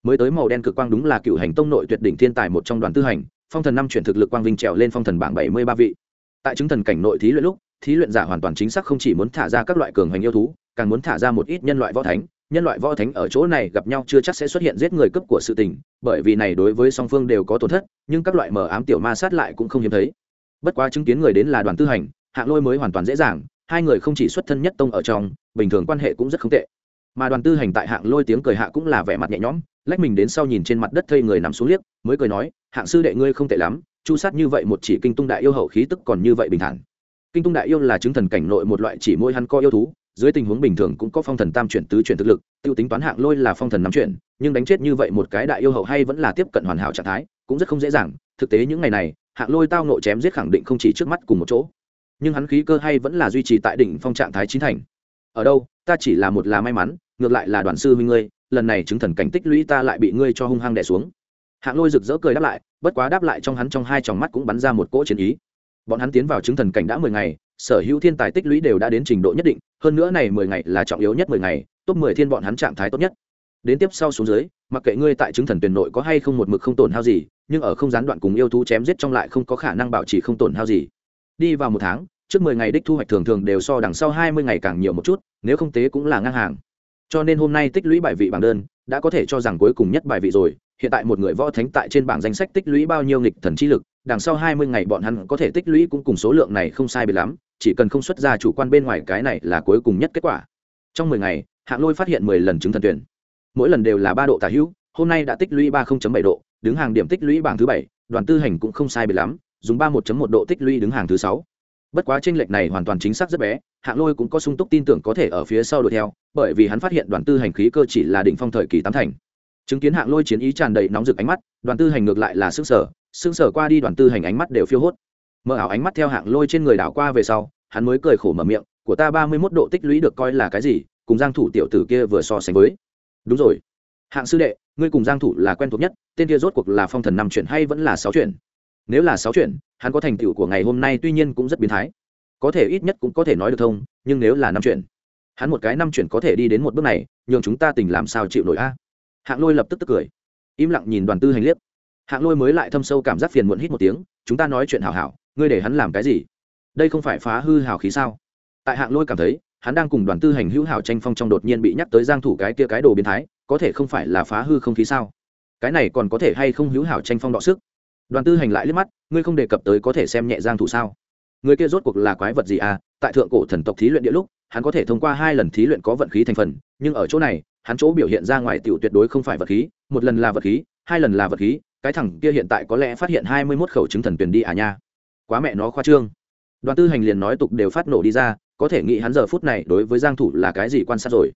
mới tới màu đen cực quang đúng là cựu hành tông nội tuyệt đỉnh thiên tài một trong đoàn tư hành, phong thần năm chuyển thực lực quang vinh trèo lên phong thần bảng bảy mươi ba vị. Tại chứng thần cảnh nội thí luyện lúc, thí luyện giả hoàn toàn chính xác không chỉ muốn thả ra các loại cường hành yêu thú, càng muốn thả ra một ít nhân loại võ thánh. Nhân loại võ thánh ở chỗ này gặp nhau chưa chắc sẽ xuất hiện giết người cấp của sự tình, bởi vì này đối với song phương đều có tổn thất, nhưng các loại mờ ám tiểu ma sát lại cũng không hiếm thấy. Bất quá chứng kiến người đến là đoàn tư hành hạng lôi mới hoàn toàn dễ dàng, hai người không chỉ xuất thân nhất tông ở trong, bình thường quan hệ cũng rất không tệ. Mà đoàn tư hành tại hạng lôi tiếng cười hạ cũng là vẻ mặt nhẹ nhõm, lách mình đến sau nhìn trên mặt đất thây người nằm xuống liếc, mới cười nói, hạng sư đệ ngươi không tệ lắm, chu sát như vậy một chỉ kinh tung đại yêu hậu khí tức còn như vậy bình thản. Kinh tung đại yêu là chứng thần cảnh nội một loại chỉ môi hắn co yêu thú, dưới tình huống bình thường cũng có phong thần tam chuyển tứ chuyển thực lực t i ê u tính toán hạng lôi là phong thần năm chuyển, nhưng đánh chết như vậy một cái đại yêu hậu hay vẫn là tiếp cận hoàn hảo trạng thái, cũng rất không dễ dàng. Thực tế những ngày này, hạng lôi tao nộ chém giết khẳng định không chỉ trước mắt cùng một chỗ nhưng hắn khí cơ hay vẫn là duy trì tại đỉnh phong trạng thái chín thành. Ở đâu, ta chỉ là một là may mắn, ngược lại là đoàn sư huynh ngươi, lần này chứng thần cảnh tích lũy ta lại bị ngươi cho hung hăng đẻ xuống. Hạng lôi rực rỡ cười đáp lại, bất quá đáp lại trong hắn trong hai tròng mắt cũng bắn ra một cỗ chiến ý. Bọn hắn tiến vào chứng thần cảnh đã mười ngày, sở hữu thiên tài tích lũy đều đã đến trình độ nhất định, hơn nữa này mười ngày là trọng yếu nhất mười ngày, top mười thiên bọn hắn trạng thái tốt nhất. Đến tiếp sau xuống dưới, mặc kệ ngươi tại chứng thần tuyển nội có hay không một mực không tổn hao gì, nhưng ở không gián đoạn cùng yêu thú chém giết trong lại không có khả năng bảo trì không tổn hao gì đi vào một tháng, trước mười ngày đích thu hoạch thường thường đều so đằng sau hai mươi ngày càng nhiều một chút, nếu không tế cũng là ngang hàng. Cho nên hôm nay tích lũy bài vị bảng đơn, đã có thể cho rằng cuối cùng nhất bài vị rồi. Hiện tại một người võ thánh tại trên bảng danh sách tích lũy bao nhiêu nghịch thần chi lực, đằng sau hai mươi ngày bọn hắn có thể tích lũy cũng cùng số lượng này không sai biệt lắm, chỉ cần không xuất ra chủ quan bên ngoài cái này là cuối cùng nhất kết quả. Trong mười ngày, hạng lôi phát hiện mười lần chứng thần tuyển. Mỗi lần đều là ba độ tả hữu, hôm nay đã tích lũy ba bảy độ, đứng hàng điểm tích lũy bảng thứ bảy, đoàn tư hành cũng không sai biệt lắm dùng ba một một độ tích lũy đứng hàng thứ sáu. Bất quá chênh lệch này hoàn toàn chính xác rất bé hạng lôi cũng có sung túc tin tưởng có thể ở phía sau đuổi theo bởi vì hắn phát hiện đoàn tư hành khí cơ chỉ là đỉnh phong thời kỳ tám thành. Chứng kiến hạng lôi chiến ý tràn đầy nóng rực ánh mắt đoàn tư hành ngược lại là sững sờ, sững sờ qua đi đoàn tư hành ánh mắt đều phiêu hốt. Mơ ảo ánh mắt theo hạng lôi trên người đảo qua về sau hắn mới cười khổ mở miệng của ta ba mươi mốt độ tích lũy được coi là cái gì cùng giang thủ tiểu tử kia vừa so sánh với. Đúng rồi. Hạng sư đệ ngươi cùng giang thủ là quen thuộc nhất tên kia rốt cuộc là phong thần năm chuyển hay vẫn là sáu chuyển? Nếu là sáu chuyện, hắn có thành tựu của ngày hôm nay tuy nhiên cũng rất biến thái. Có thể ít nhất cũng có thể nói được thông nhưng nếu là năm chuyện, hắn một cái năm chuyện có thể đi đến một bước này nhường chúng ta tình làm sao chịu nổi a? Hạng lôi lập tức tức cười. Im lặng nhìn đoàn tư hành liếc. Hạng lôi mới lại thâm sâu cảm giác phiền muộn hít một tiếng chúng ta nói chuyện hảo hảo ngươi để hắn làm cái gì? Đây không phải phá hư hào khí sao? Tại hạng lôi cảm thấy hắn đang cùng đoàn tư hành hữu hảo tranh phong trong đột nhiên bị nhắc tới giang thủ cái kia cái đồ biến thái có thể không phải là phá hư không khí sao? Cái này còn có thể hay không hữu hảo tranh phong đọ sức? Đoàn tư hành lại liếc mắt, ngươi không đề cập tới có thể xem nhẹ giang thủ sao? Người kia rốt cuộc là quái vật gì à? Tại thượng cổ thần tộc thí luyện địa lúc, hắn có thể thông qua hai lần thí luyện có vận khí thành phần, nhưng ở chỗ này, hắn chỗ biểu hiện ra ngoài tiểu tuyệt đối không phải vật khí, một lần là vật khí, hai lần là vật khí, cái thằng kia hiện tại có lẽ phát hiện hai mươi 21 khẩu chứng thần tuyển đi à nha? Quá mẹ nó khoa trương. Đoàn tư hành liền nói tục đều phát nổ đi ra, có thể nghĩ hắn giờ phút này đối với giang thủ là cái gì quan sát rồi?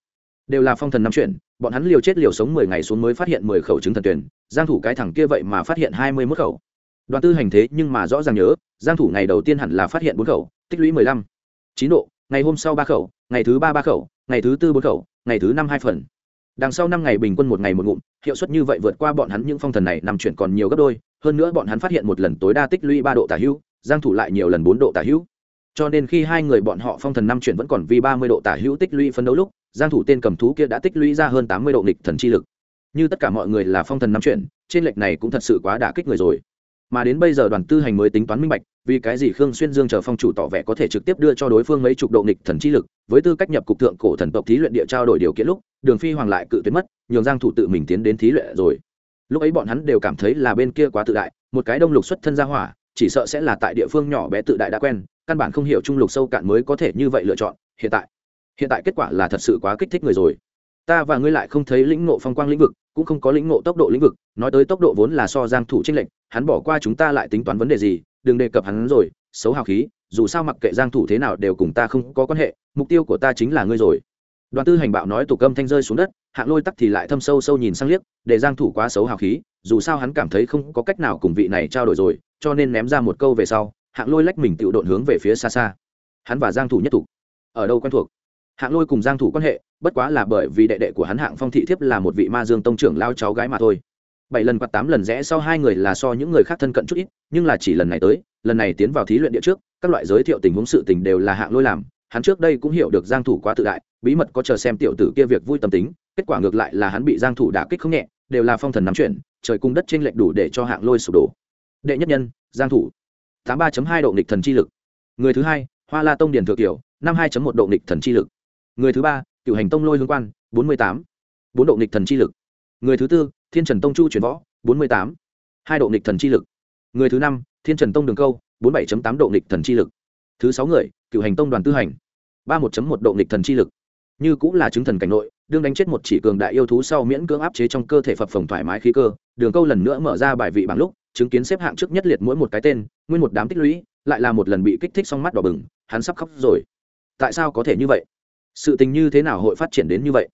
Đều là phong thần năm chuyện, bọn hắn liều chết liều sống mười ngày xuống mới phát hiện mười khẩu chứng thần tuyển, giang thủ cái thằng kia vậy mà phát hiện hai mươi 21 khẩu. Đoàn tư hành thế nhưng mà rõ ràng nhớ, giang thủ ngày đầu tiên hẳn là phát hiện bốn khẩu, tích lũy mười lăm. Chín độ, ngày hôm sau ba khẩu, ngày thứ ba ba khẩu, ngày thứ tư bốn khẩu, ngày thứ năm hai phần. Đằng sau năm ngày bình quân một ngày một ngụm, hiệu suất như vậy vượt qua bọn hắn những phong thần này nằm chuyển còn nhiều gấp đôi, hơn nữa bọn hắn phát hiện một lần tối đa tích lũy ba độ tả hữu, giang thủ lại nhiều lần bốn độ tả hữu. Cho nên khi hai người bọn họ phong thần năm chuyển vẫn còn vì ba mươi độ tả hữu tích lũy phân đấu lúc giang thủ tên cầm thú kia đã tích lũy ra hơn tám mươi độ nghịch thần chi lực. Như tất cả mọi người là phong thần năm chuyển trên lệch này cũng thật sự quá đả kích người rồi. Mà đến bây giờ đoàn tư hành mới tính toán minh bạch, vì cái gì khương xuyên dương chờ phong chủ tỏ vẻ có thể trực tiếp đưa cho đối phương mấy chục độ nghịch thần chi lực, với tư cách nhập cục thượng cổ thần tộc thí luyện địa trao đổi điều kiện lúc, đường phi hoàng lại cự tuyệt mất, nhường giang thủ tự mình tiến đến thí luyện rồi. Lúc ấy bọn hắn đều cảm thấy là bên kia quá tự đại, một cái đông lục xuất thân ra hỏa, chỉ sợ sẽ là tại địa phương nhỏ bé tự đại đã quen, căn bản không hiểu trung lục sâu cạn mới có thể như vậy lựa chọn, hiện tại hiện tại kết quả là thật sự quá kích thích người rồi. Ta và ngươi lại không thấy lĩnh ngộ phong quang lĩnh vực, cũng không có lĩnh ngộ tốc độ lĩnh vực, nói tới tốc độ vốn là so giang thủ trinh lệnh hắn bỏ qua chúng ta lại tính toán vấn đề gì, đừng đề cập hắn rồi, xấu hào khí, dù sao mặc kệ giang thủ thế nào đều cùng ta không có quan hệ, mục tiêu của ta chính là ngươi rồi. Đoàn tư hành bạo nói tủ câm thanh rơi xuống đất, hạng lôi tắc thì lại thâm sâu sâu nhìn sang liếc, để giang thủ quá xấu hào khí, dù sao hắn cảm thấy không có cách nào cùng vị này trao đổi rồi, cho nên ném ra một câu về sau, hạng lôi lách mình tự độn hướng về phía xa xa. Hắn và giang thủ nhất thủ ở đâu quen thuộc? Hạng lôi cùng giang thủ quan hệ, bất quá là bởi vì đệ đệ của hắn hạng phong thị thiếp là một vị ma dương tông trưởng lao cháu gái mà thôi. Bảy lần quạt tám lần rẽ sau hai người là so những người khác thân cận chút ít, nhưng là chỉ lần này tới, lần này tiến vào thí luyện địa trước, các loại giới thiệu tình huống sự tình đều là hạng lôi làm. Hắn trước đây cũng hiểu được giang thủ quá tự đại, bí mật có chờ xem tiểu tử kia việc vui tâm tính, kết quả ngược lại là hắn bị giang thủ đả kích không nhẹ, đều là phong thần nắm chuyện, trời cung đất trên lệch đủ để cho hạng lôi sụp đổ. Đệ nhất nhân, giang thủ. Tám ba hai độ nghịch thần chi lực. Người thứ hai, hoa la tông Điền thừa kiểu năm hai một độ nghịch thần chi lực người thứ ba, cựu hành tông lôi hướng quan, bốn mươi tám. Bốn độ nghịch thần chi lực. Người thứ tư, thiên trần tông chu chuyển võ, bốn mươi tám. Hai độ nghịch thần chi lực. Người thứ năm, thiên trần tông đường câu, bốn bảy tám độ nghịch thần chi lực. Thứ sáu người, cựu hành tông đoàn tư hành, ba một một độ nghịch thần chi lực. Như cũng là chứng thần cảnh nội, đương đánh chết một chỉ cường đại yêu thú sau miễn cưỡng áp chế trong cơ thể phập phồng thoải mái khí cơ, đường câu lần nữa mở ra bài vị bằng lúc, chứng kiến xếp hạng trước nhất liệt mỗi một cái tên, nguyên một đám tích lũy, lại là một lần bị kích thích xong mắt đỏ bừng, hắn sắp khóc rồi. Tại sao có thể như vậy? Sự tình như thế nào hội phát triển đến như vậy?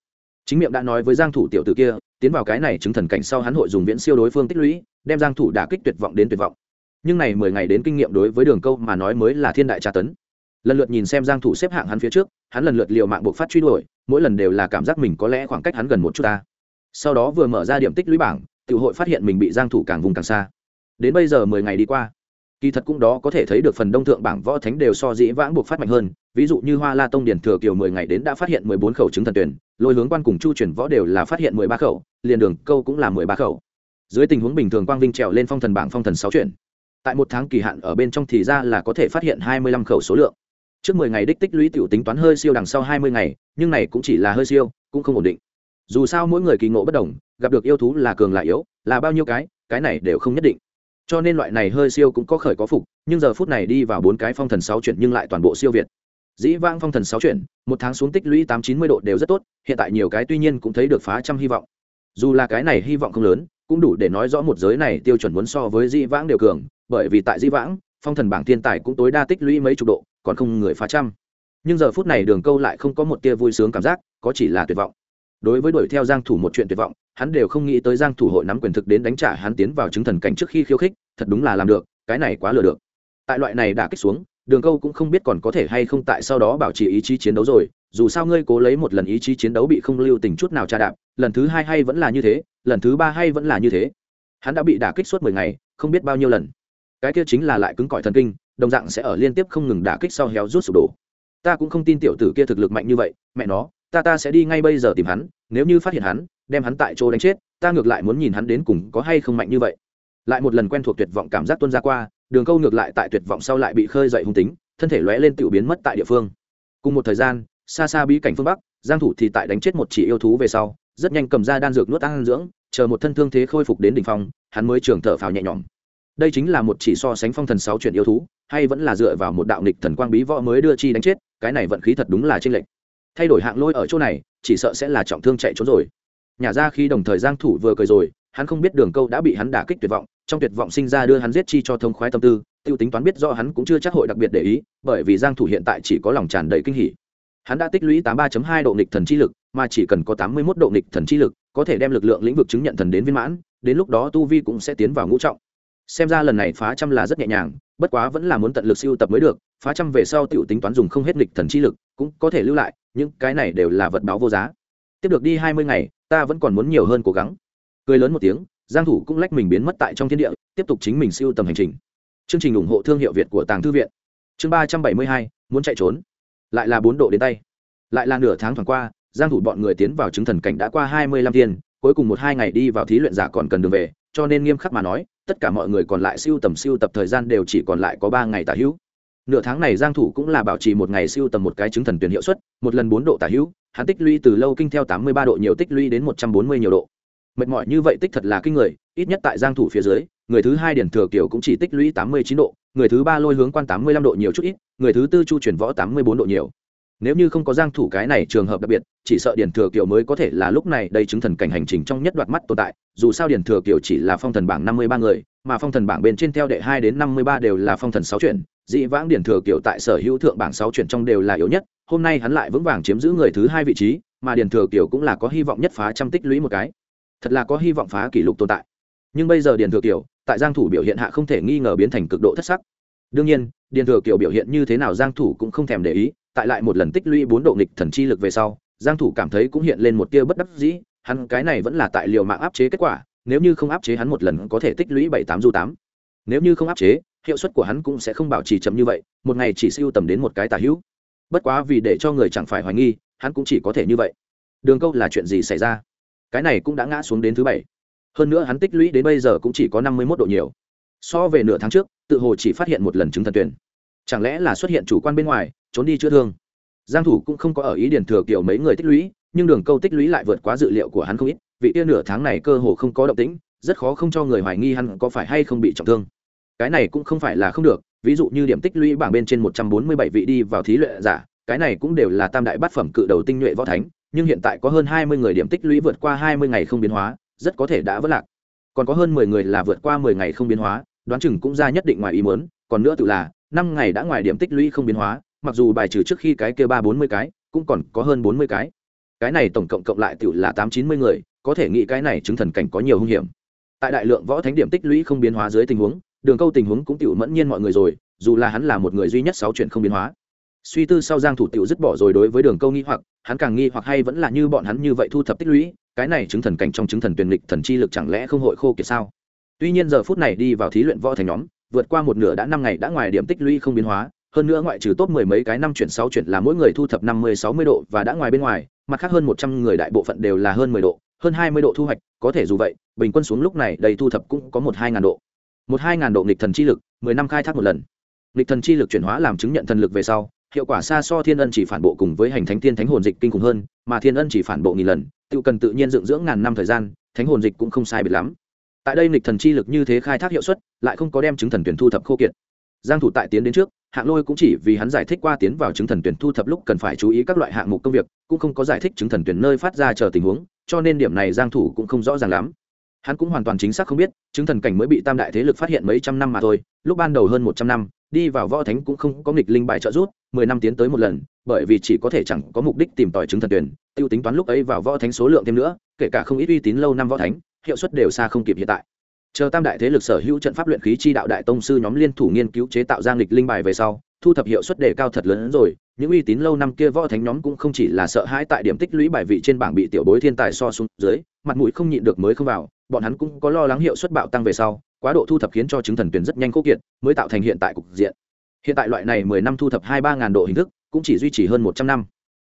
Chính miệng đã nói với giang thủ tiểu tử kia, tiến vào cái này chứng thần cảnh sau hắn hội dùng viễn siêu đối phương tích lũy, đem giang thủ đả kích tuyệt vọng đến tuyệt vọng. Nhưng này mười ngày đến kinh nghiệm đối với đường câu mà nói mới là thiên đại tra tấn. Lần lượt nhìn xem giang thủ xếp hạng hắn phía trước, hắn lần lượt liều mạng buộc phát truy đuổi, mỗi lần đều là cảm giác mình có lẽ khoảng cách hắn gần một chút ta. Sau đó vừa mở ra điểm tích lũy bảng, tiểu hội phát hiện mình bị giang thủ càng vùng càng xa. Đến bây giờ mười ngày đi qua kỳ thật cũng đó có thể thấy được phần đông thượng bảng võ thánh đều so dĩ vãng buộc phát mạnh hơn. Ví dụ như hoa la tông điển thừa kiều mười ngày đến đã phát hiện mười bốn khẩu chứng thần tuyển, lôi hướng quan cùng chu chuyển võ đều là phát hiện mười ba khẩu, liền đường câu cũng là mười ba khẩu. Dưới tình huống bình thường quang vinh trèo lên phong thần bảng phong thần sáu chuyển. Tại một tháng kỳ hạn ở bên trong thì ra là có thể phát hiện hai mươi lăm khẩu số lượng. Trước mười ngày đích tích lũy tiểu tính toán hơi siêu đằng sau hai mươi ngày, nhưng này cũng chỉ là hơi siêu, cũng không ổn định. Dù sao mỗi người kỳ ngộ bất đồng, gặp được yêu thú là cường là yếu, là bao nhiêu cái cái này đều không nhất định cho nên loại này hơi siêu cũng có khởi có phục, nhưng giờ phút này đi vào bốn cái phong thần sáu chuyển nhưng lại toàn bộ siêu việt. Dĩ vãng phong thần sáu chuyển, một tháng xuống tích lũy tám chín mươi độ đều rất tốt, hiện tại nhiều cái tuy nhiên cũng thấy được phá trăm hy vọng. Dù là cái này hy vọng không lớn, cũng đủ để nói rõ một giới này tiêu chuẩn muốn so với dĩ vãng đều cường, bởi vì tại dĩ vãng, phong thần bảng thiên tài cũng tối đa tích lũy mấy chục độ, còn không người phá trăm. Nhưng giờ phút này đường câu lại không có một tia vui sướng cảm giác, có chỉ là tuyệt vọng. Đối với đuổi theo giang thủ một chuyện tuyệt vọng hắn đều không nghĩ tới giang thủ hội nắm quyền thực đến đánh trả hắn tiến vào chứng thần cảnh trước khi khiêu khích, thật đúng là làm được, cái này quá lừa được. Tại loại này đã kích xuống, đường câu cũng không biết còn có thể hay không tại sau đó bảo trì ý chí chiến đấu rồi, dù sao ngươi cố lấy một lần ý chí chiến đấu bị không lưu tình chút nào tra đạp, lần thứ hai hay vẫn là như thế, lần thứ ba hay vẫn là như thế. Hắn đã bị đả kích suốt mười ngày, không biết bao nhiêu lần. Cái kia chính là lại cứng cỏi thần kinh, đồng dạng sẽ ở liên tiếp không ngừng đả kích sau héo rút sụp đổ. Ta cũng không tin tiểu tử kia thực lực mạnh như vậy, mẹ nó ta ta sẽ đi ngay bây giờ tìm hắn, nếu như phát hiện hắn, đem hắn tại chỗ đánh chết, ta ngược lại muốn nhìn hắn đến cùng có hay không mạnh như vậy. Lại một lần quen thuộc tuyệt vọng cảm giác tuân ra qua, đường câu ngược lại tại tuyệt vọng sau lại bị khơi dậy hung tính, thân thể lóe lên tự biến mất tại địa phương. Cùng một thời gian, xa xa bí cảnh phương bắc, giang thủ thì tại đánh chết một chỉ yêu thú về sau, rất nhanh cầm ra đan dược nuốt ăn dưỡng, chờ một thân thương thế khôi phục đến đỉnh phong, hắn mới trường thở phào nhẹ nhõm. Đây chính là một chỉ so sánh phong thần sáu chuyện yêu thú, hay vẫn là dựa vào một đạo nghịch thần quang bí võ mới đưa chi đánh chết, cái này vận khí thật đúng là trên lệnh thay đổi hạng lôi ở chỗ này, chỉ sợ sẽ là trọng thương chạy trốn rồi. Nhà ra khi đồng thời giang thủ vừa cười rồi, hắn không biết đường câu đã bị hắn đả kích tuyệt vọng, trong tuyệt vọng sinh ra đưa hắn giết chi cho thông khoái tâm tư, tiêu tính toán biết do hắn cũng chưa chắc hội đặc biệt để ý, bởi vì giang thủ hiện tại chỉ có lòng tràn đầy kinh hỉ. Hắn đã tích lũy 83.2 độ nghịch thần chi lực, mà chỉ cần có 81 độ nghịch thần chi lực, có thể đem lực lượng lĩnh vực chứng nhận thần đến viên mãn, đến lúc đó tu vi cũng sẽ tiến vào ngũ trọng. Xem ra lần này phá trăm là rất nhẹ nhàng, bất quá vẫn là muốn tận lực siêu tập mới được phá trăm về sau tiểu tính toán dùng không hết nghịch thần chi lực cũng có thể lưu lại nhưng cái này đều là vật báo vô giá. Tiếp được đi 20 ngày ta vẫn còn muốn nhiều hơn cố gắng. Cười lớn một tiếng giang thủ cũng lách mình biến mất tại trong thiên địa tiếp tục chính mình siêu tầm hành trình. Chương trình ủng hộ thương hiệu việt của tàng thư viện. Chương 372, muốn chạy trốn. Lại là bốn độ đến tay. Lại là nửa tháng thoảng qua giang thủ bọn người tiến vào chứng thần cảnh đã qua 25 thiên cuối cùng một hai ngày đi vào thí luyện giả còn cần đường về cho nên nghiêm khắc mà nói tất cả mọi người còn lại siêu tầm siêu tập thời gian đều chỉ còn lại có ba ngày tả hữu nửa tháng này giang thủ cũng là bảo trì một ngày siêu tầm một cái chứng thần tuyển hiệu suất, một lần bốn độ tả hữu, hắn tích lũy từ lâu kinh theo tám mươi ba độ nhiều tích lũy đến một trăm bốn mươi nhiều độ. Mệt mỏi như vậy tích thật là kinh người, ít nhất tại giang thủ phía dưới, người thứ hai điển thừa kiều cũng chỉ tích lũy tám mươi chín độ, người thứ ba lôi hướng quan tám mươi lăm độ nhiều chút ít, người thứ tư chu chuyển võ tám mươi bốn độ nhiều. Nếu như không có giang thủ cái này trường hợp đặc biệt, chỉ sợ điển thừa kiều mới có thể là lúc này đây chứng thần cảnh hành trình trong nhất đoạt mắt tồn tại, dù sao điển thừa kiều chỉ là phong thần bảng năm mươi ba người, mà phong thần bảng bên trên theo đệ hai đến năm mươi ba đều là phong thần sáu chuyển dị vãng điển thừa kiều tại sở hữu thượng bảng sáu chuyển trong đều là yếu nhất, hôm nay hắn lại vững vàng chiếm giữ người thứ hai vị trí, mà điển thừa kiều cũng là có hy vọng nhất phá trăm tích lũy một cái. Thật là có hy vọng phá kỷ lục tồn tại. Nhưng bây giờ điển thừa kiều tại giang thủ biểu hiện hạ không thể nghi ngờ biến thành cực độ thất sắc. Đương nhiên, điển thừa kiều biểu hiện như thế nào giang thủ cũng không thèm để ý, tại lại một lần tích lũy bốn độ nghịch thần chi lực về sau, giang thủ cảm thấy cũng hiện lên một tia bất đắc dĩ, hắn cái này vẫn là tại liều mạng áp chế kết quả, nếu như không áp chế hắn một lần có thể tích lũy bảy tám du tám. Nếu như không áp chế hiệu suất của hắn cũng sẽ không bảo trì chậm như vậy, một ngày chỉ siêu tầm đến một cái tà hữu. Bất quá vì để cho người chẳng phải hoài nghi, hắn cũng chỉ có thể như vậy. Đường câu là chuyện gì xảy ra? Cái này cũng đã ngã xuống đến thứ bảy. Hơn nữa hắn tích lũy đến bây giờ cũng chỉ có năm mươi một độ nhiều. So về nửa tháng trước, tự hồ chỉ phát hiện một lần chứng thần tuyển. Chẳng lẽ là xuất hiện chủ quan bên ngoài, trốn đi chữa thương? Giang thủ cũng không có ở ý điển thừa kiểu mấy người tích lũy, nhưng đường câu tích lũy lại vượt quá dự liệu của hắn không ít. Vị kia nửa tháng này cơ hồ không có động tĩnh, rất khó không cho người hoài nghi hắn có phải hay không bị trọng thương cái này cũng không phải là không được, ví dụ như điểm tích lũy bảng bên trên 147 vị đi vào thí luyện giả, cái này cũng đều là tam đại bát phẩm cự đầu tinh nhuệ võ thánh, nhưng hiện tại có hơn 20 người điểm tích lũy vượt qua 20 ngày không biến hóa, rất có thể đã vỡ lạc. Còn có hơn 10 người là vượt qua 10 ngày không biến hóa, đoán chừng cũng ra nhất định ngoài ý muốn, còn nữa tự là, năm ngày đã ngoài điểm tích lũy không biến hóa, mặc dù bài trừ trước khi cái kia ba bốn mươi cái, cũng còn có hơn bốn mươi cái. Cái này tổng cộng cộng lại tự là tám chín mươi người, có thể nghĩ cái này chứng thần cảnh có nhiều hung hiểm. Tại đại lượng võ thánh điểm tích lũy không biến hóa dưới tình huống đường câu tình huống cũng tiểu mẫn nhiên mọi người rồi, dù là hắn là một người duy nhất sáu chuyện không biến hóa. Suy tư sau giang thủ tiểu dứt bỏ rồi đối với đường câu nghi hoặc, hắn càng nghi hoặc hay vẫn là như bọn hắn như vậy thu thập tích lũy, cái này chứng thần cảnh trong chứng thần tuyển lịch thần chi lực chẳng lẽ không hội khô kiệt sao? Tuy nhiên giờ phút này đi vào thí luyện võ thành nhóm, vượt qua một nửa đã năm ngày đã ngoài điểm tích lũy không biến hóa, hơn nữa ngoại trừ top mười mấy cái năm chuyển sáu chuyển là mỗi người thu thập năm mươi sáu mươi độ và đã ngoài bên ngoài, mặt khác hơn một trăm người đại bộ phận đều là hơn mười độ, hơn hai mươi độ thu hoạch, có thể dù vậy, bình quân xuống lúc này đầy thu thập cũng có một hai ngàn độ một hai ngàn độ nghịch thần chi lực, mười năm khai thác một lần. Nghịch thần chi lực chuyển hóa làm chứng nhận thần lực về sau, hiệu quả xa so thiên ân chỉ phản bộ cùng với hành thánh tiên thánh hồn dịch kinh khủng hơn, mà thiên ân chỉ phản bộ nghìn lần, tự cần tự nhiên dựng dưỡng ngàn năm thời gian, thánh hồn dịch cũng không sai biệt lắm. Tại đây nghịch thần chi lực như thế khai thác hiệu suất, lại không có đem chứng thần tuyển thu thập khô kiệt. Giang thủ tại tiến đến trước, hạng lôi cũng chỉ vì hắn giải thích qua tiến vào chứng thần tuyển thu thập lúc cần phải chú ý các loại hạng mục công việc, cũng không có giải thích chứng thần tuyển nơi phát ra chờ tình huống, cho nên điểm này giang thủ cũng không rõ ràng lắm hắn cũng hoàn toàn chính xác không biết, chứng thần cảnh mới bị tam đại thế lực phát hiện mấy trăm năm mà thôi, lúc ban đầu hơn 100 năm, đi vào võ thánh cũng không có nghịch linh bài trợ giúp 10 năm tiến tới một lần, bởi vì chỉ có thể chẳng có mục đích tìm tòi chứng thần tuyển, tiêu tính toán lúc ấy vào võ thánh số lượng thêm nữa, kể cả không ít uy tín lâu năm võ thánh, hiệu suất đều xa không kịp hiện tại. Chờ tam đại thế lực sở hữu trận pháp luyện khí chi đạo đại tông sư nhóm liên thủ nghiên cứu chế tạo ra nghịch linh bài về sau, thu thập hiệu suất đề cao thật lớn hơn rồi những uy tín lâu năm kia võ thánh nhóm cũng không chỉ là sợ hãi tại điểm tích lũy bài vị trên bảng bị tiểu bối thiên tài so xuống dưới, mặt mũi không nhịn được mới không vào, bọn hắn cũng có lo lắng hiệu suất bạo tăng về sau, quá độ thu thập khiến cho chứng thần tuyển rất nhanh khô kiệt, mới tạo thành hiện tại cục diện. Hiện tại loại này mười năm thu thập hai ba ngàn độ hình thức, cũng chỉ duy trì hơn một trăm năm.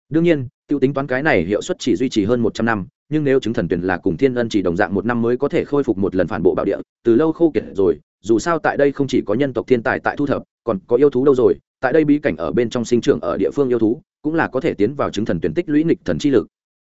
Đương nhiên, tiêu tính toán cái này hiệu suất chỉ duy trì hơn một trăm năm, nhưng nếu chứng thần tuyển là cùng thiên ân chỉ đồng dạng một năm mới có thể khôi phục một lần phản bộ bạo địa, từ lâu khô kiệt rồi, dù sao tại đây không chỉ có nhân tộc thiên tài tại thu thập, còn có yêu thú đâu rồi tại đây bí cảnh ở bên trong sinh trưởng ở địa phương yêu thú, cũng là có thể tiến vào chứng thần tuyển tích lũy nghịch thần chi lực.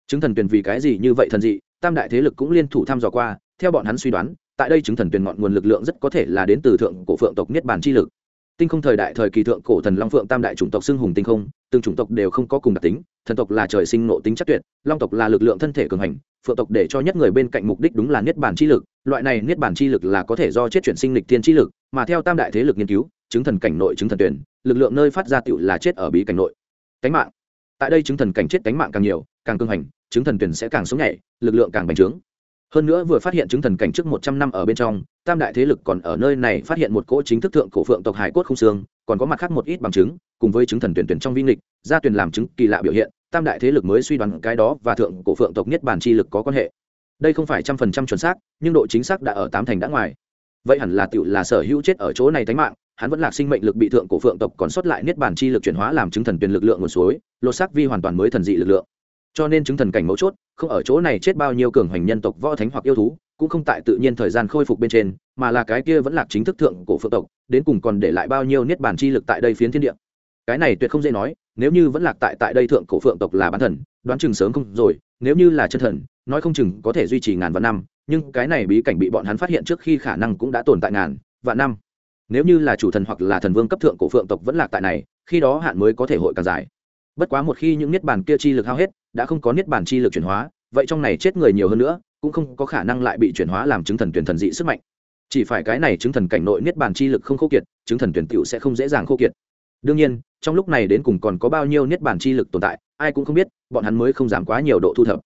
Chứng thần tuyển vì cái gì như vậy thần dị, tam đại thế lực cũng liên thủ thăm dò qua, theo bọn hắn suy đoán, tại đây chứng thần tuyển ngọn nguồn lực lượng rất có thể là đến từ thượng cổ phượng tộc niết bàn chi lực. Tinh không thời đại thời kỳ thượng cổ thần long phượng tam đại chủng tộc xưng hùng tinh không, từng chủng tộc đều không có cùng đặc tính, thần tộc là trời sinh nộ tính chắc tuyệt, long tộc là lực lượng thân thể cường hành, phượng tộc để cho nhất người bên cạnh mục đích đúng là niết bàn chi lực, loại này niết bàn chi lực là có thể do chết chuyển sinh lịch thiên chi lực, mà theo tam đại thế lực nghiên cứu, chứng thần cảnh nội chứng thần tuyển lực lượng nơi phát ra tựu là chết ở bí cảnh nội. Cánh mạng. Tại đây chứng thần cảnh chết cánh mạng càng nhiều, càng cương hành, chứng thần tuyển sẽ càng sống nhảy lực lượng càng bành trướng. Hơn nữa vừa phát hiện chứng thần cảnh trước một trăm năm ở bên trong, tam đại thế lực còn ở nơi này phát hiện một cỗ chính thức thượng cổ phượng tộc hải cốt không xương, còn có mặt khác một ít bằng chứng, cùng với chứng thần tuyển tuyển trong vi nghịch, gia tuyển làm chứng kỳ lạ biểu hiện, tam đại thế lực mới suy đoán cái đó và thượng cổ phượng tộc nhất bản chi lực có quan hệ. Đây không phải trăm phần trăm chuẩn xác, nhưng độ chính xác đã ở tám thành đã ngoài vậy hẳn là tựu là sở hữu chết ở chỗ này tánh mạng, hắn vẫn là sinh mệnh lực bị thượng cổ phượng tộc còn sót lại niết bản chi lực chuyển hóa làm chứng thần tuyển lực lượng nguồn suối, lột xác vi hoàn toàn mới thần dị lực lượng. Cho nên chứng thần cảnh mấu chốt, không ở chỗ này chết bao nhiêu cường hoành nhân tộc võ thánh hoặc yêu thú, cũng không tại tự nhiên thời gian khôi phục bên trên, mà là cái kia vẫn là chính thức thượng cổ phượng tộc, đến cùng còn để lại bao nhiêu niết bàn chi lực tại đây phiến thiên địa. Cái này tuyệt không dễ nói, nếu như vẫn lạc tại tại đây thượng cổ phượng tộc là bán thần, đoán chừng sớm không rồi, nếu như là chân thần, nói không chừng có thể duy trì ngàn vạn năm nhưng cái này bí cảnh bị bọn hắn phát hiện trước khi khả năng cũng đã tồn tại ngàn, vạn năm. Nếu như là chủ thần hoặc là thần vương cấp thượng cổ phượng tộc vẫn lạc tại này, khi đó hạn mới có thể hội càng dài. Bất quá một khi những niết bàn kia chi lực hao hết, đã không có niết bàn chi lực chuyển hóa, vậy trong này chết người nhiều hơn nữa, cũng không có khả năng lại bị chuyển hóa làm chứng thần tuyển thần dị sức mạnh. Chỉ phải cái này chứng thần cảnh nội niết bàn chi lực không khô kiệt, chứng thần tuyển tựu sẽ không dễ dàng khô kiệt. Đương nhiên, trong lúc này đến cùng còn có bao nhiêu niết bàn chi lực tồn tại, ai cũng không biết, bọn hắn mới không giảm quá nhiều độ thu thập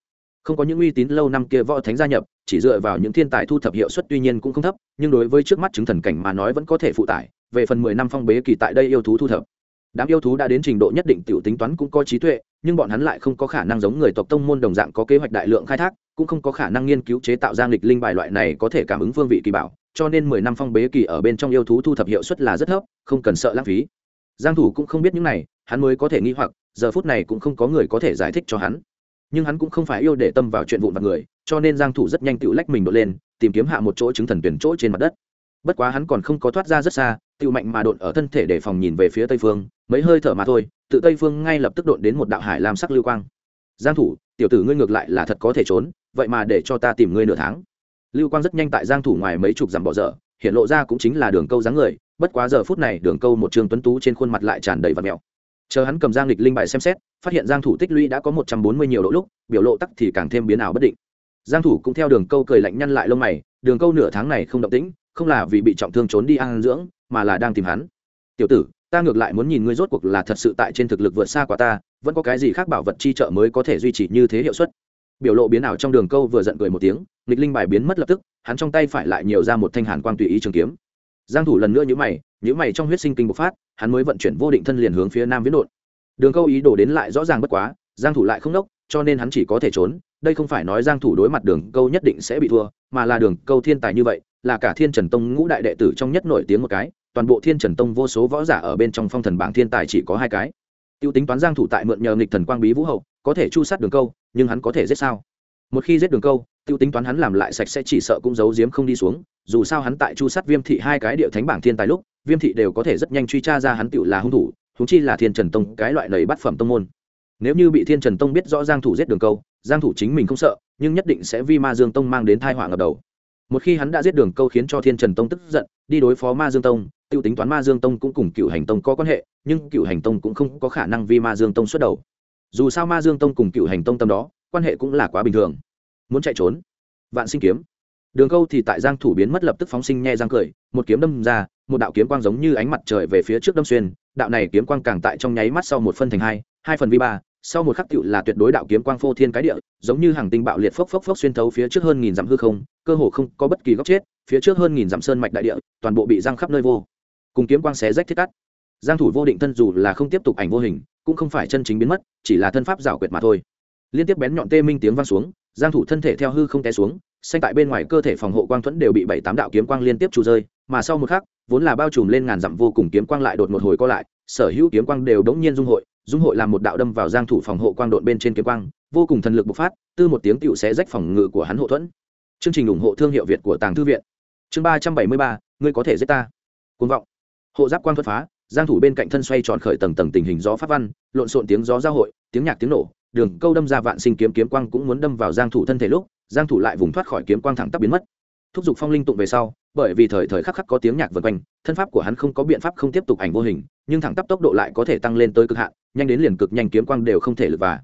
không có những uy tín lâu năm kia võ thánh gia nhập, chỉ dựa vào những thiên tài thu thập hiệu suất tuy nhiên cũng không thấp, nhưng đối với trước mắt chứng thần cảnh mà nói vẫn có thể phụ tải, về phần mười năm phong bế kỳ tại đây yêu thú thu thập. Đám yêu thú đã đến trình độ nhất định tiểu tính toán cũng có trí tuệ, nhưng bọn hắn lại không có khả năng giống người tộc tông môn đồng dạng có kế hoạch đại lượng khai thác, cũng không có khả năng nghiên cứu chế tạo ra nghịch linh bài loại này có thể cảm ứng phương vị kỳ bảo, cho nên mười năm phong bế kỳ ở bên trong yêu thú thu thập hiệu suất là rất thấp, không cần sợ lãng phí. Giang thủ cũng không biết những này, hắn mới có thể nghi hoặc, giờ phút này cũng không có người có thể giải thích cho hắn nhưng hắn cũng không phải yêu để tâm vào chuyện vụn vặt người, cho nên giang thủ rất nhanh tự lách mình đột lên, tìm kiếm hạ một chỗ chứng thần tuyển chỗ trên mặt đất. Bất quá hắn còn không có thoát ra rất xa, tự mạnh mà đột ở thân thể để phòng nhìn về phía tây phương, mấy hơi thở mà thôi, tự tây phương ngay lập tức đột đến một đạo hải lam sắc lưu quang. Giang thủ, tiểu tử ngươi ngược lại là thật có thể trốn, vậy mà để cho ta tìm ngươi nửa tháng. Lưu quang rất nhanh tại giang thủ ngoài mấy chục dặm bỏ dở, hiện lộ ra cũng chính là đường câu dáng người, bất quá giờ phút này đường câu một trường tuấn tú trên khuôn mặt lại tràn đầy vật mèo chờ hắn cầm giang lịch linh bài xem xét, phát hiện giang thủ tích lũy đã có 140 nhiều độ lúc, biểu lộ tắc thì càng thêm biến ảo bất định. Giang thủ cũng theo đường câu cười lạnh nhăn lại lông mày, đường câu nửa tháng này không động tĩnh, không là vì bị trọng thương trốn đi ăn dưỡng, mà là đang tìm hắn. Tiểu tử, ta ngược lại muốn nhìn ngươi rốt cuộc là thật sự tại trên thực lực vượt xa quá ta, vẫn có cái gì khác bảo vật chi trợ mới có thể duy trì như thế hiệu suất? Biểu lộ biến ảo trong đường câu vừa giận cười một tiếng, nghịch linh bài biến mất lập tức, hắn trong tay phải lại nhiều ra một thanh hàn quang tùy ý trường kiếm. Giang thủ lần nữa nhíu mày những mày trong huyết sinh kinh bộc phát, hắn mới vận chuyển vô định thân liền hướng phía nam viễn đột đường câu ý đồ đến lại rõ ràng bất quá, giang thủ lại không nốc cho nên hắn chỉ có thể trốn. Đây không phải nói giang thủ đối mặt đường câu nhất định sẽ bị thua, mà là đường câu thiên tài như vậy, là cả thiên trần tông ngũ đại đệ tử trong nhất nổi tiếng một cái. Toàn bộ thiên trần tông vô số võ giả ở bên trong phong thần bảng thiên tài chỉ có hai cái. Tiêu tính toán giang thủ tại mượn nhờ nghịch thần quang bí vũ hậu, có thể chu sát đường câu, nhưng hắn có thể giết sao? Một khi giết đường câu, tiêu tính toán hắn làm lại sạch sẽ chỉ sợ cũng giấu giếm không đi xuống. Dù sao hắn tại chu sát viêm thị hai cái địa thánh bảng thiên tài lúc viêm thị đều có thể rất nhanh truy tra ra hắn tựu là hung thủ thúng chi là thiên trần tông cái loại lầy bắt phẩm tông môn. Nếu như bị thiên trần tông biết rõ giang thủ giết đường câu, giang thủ chính mình không sợ, nhưng nhất định sẽ vi ma dương tông mang đến tai họa ngập đầu. Một khi hắn đã giết đường câu khiến cho thiên trần tông tức giận, đi đối phó ma dương tông tiêu tính toán ma dương tông cũng cùng cựu hành tông có quan hệ, nhưng cựu hành tông cũng không có khả năng vi ma dương tông xuất đầu. Dù sao ma dương tông cùng cựu hành tông tâm đó, quan hệ cũng là quá bình thường. Muốn chạy trốn? Vạn sinh kiếm. Đường câu thì tại giang thủ biến mất lập tức phóng sinh nhe giang cười, một kiếm đâm ra một đạo kiếm quang giống như ánh mặt trời về phía trước đâm xuyên, đạo này kiếm quang càng tại trong nháy mắt sau một phân thành hai hai phần vi ba, sau một khắc tựu là tuyệt đối đạo kiếm quang phô thiên cái địa, giống như hàng tinh bạo liệt phốc phốc phốc xuyên thấu phía trước hơn nghìn dặm hư không, cơ hồ không có bất kỳ góc chết, phía trước hơn nghìn dặm sơn mạch đại địa, toàn bộ bị răng khắp nơi vô. Cùng kiếm quang xé rách thiết cắt. Giang thủ vô định thân dù là không tiếp tục ảnh vô hình, cũng không phải chân chính biến mất, chỉ là thân pháp rào quyệt mà thôi. Liên tiếp bén nhọn tê minh tiếng vang xuống, giang thủ thân thể theo hư không té xuống, xanh tại bên ngoài cơ thể phòng hộ quang thuẫn đều bị bảy tám đạo kiếm quang liên tiếp trù rơi mà sau một khắc, vốn là bao trùm lên ngàn dặm vô cùng kiếm quang lại đột một hồi co lại, sở hữu kiếm quang đều đống nhiên dung hội dung hội làm một đạo đâm vào giang thủ phòng hộ quang đột bên trên kiếm quang, vô cùng thần lực bộc phát, tư một tiếng tiểu sẽ rách phòng ngự của hắn hộ thuẫn. Chương trình ủng hộ thương hiệu việt của tàng thư viện. Chương ba trăm bảy mươi ba, ngươi có thể giết ta. Cuồng vọng. Hộ giáp quang thuật phá, giang thủ bên cạnh thân xoay tròn khởi tầng tầng tình hình gió pháp văn, lộn xộn tiếng gió giao hội, tiếng nhạc tiếng nổ, đường câu đâm ra vạn sinh kiếm kiếm quang cũng muốn đâm vào giang thủ thân thể lúc, giang thủ lại vùng thoát khỏi kiếm quang thẳng tắp biến mất thúc giục phong linh tụng về sau, bởi vì thời thời khắc khắc có tiếng nhạc vần quanh, thân pháp của hắn không có biện pháp không tiếp tục ảnh vô hình, nhưng thẳng tắp tốc độ lại có thể tăng lên tới cực hạn, nhanh đến liền cực nhanh kiếm quang đều không thể lượt và.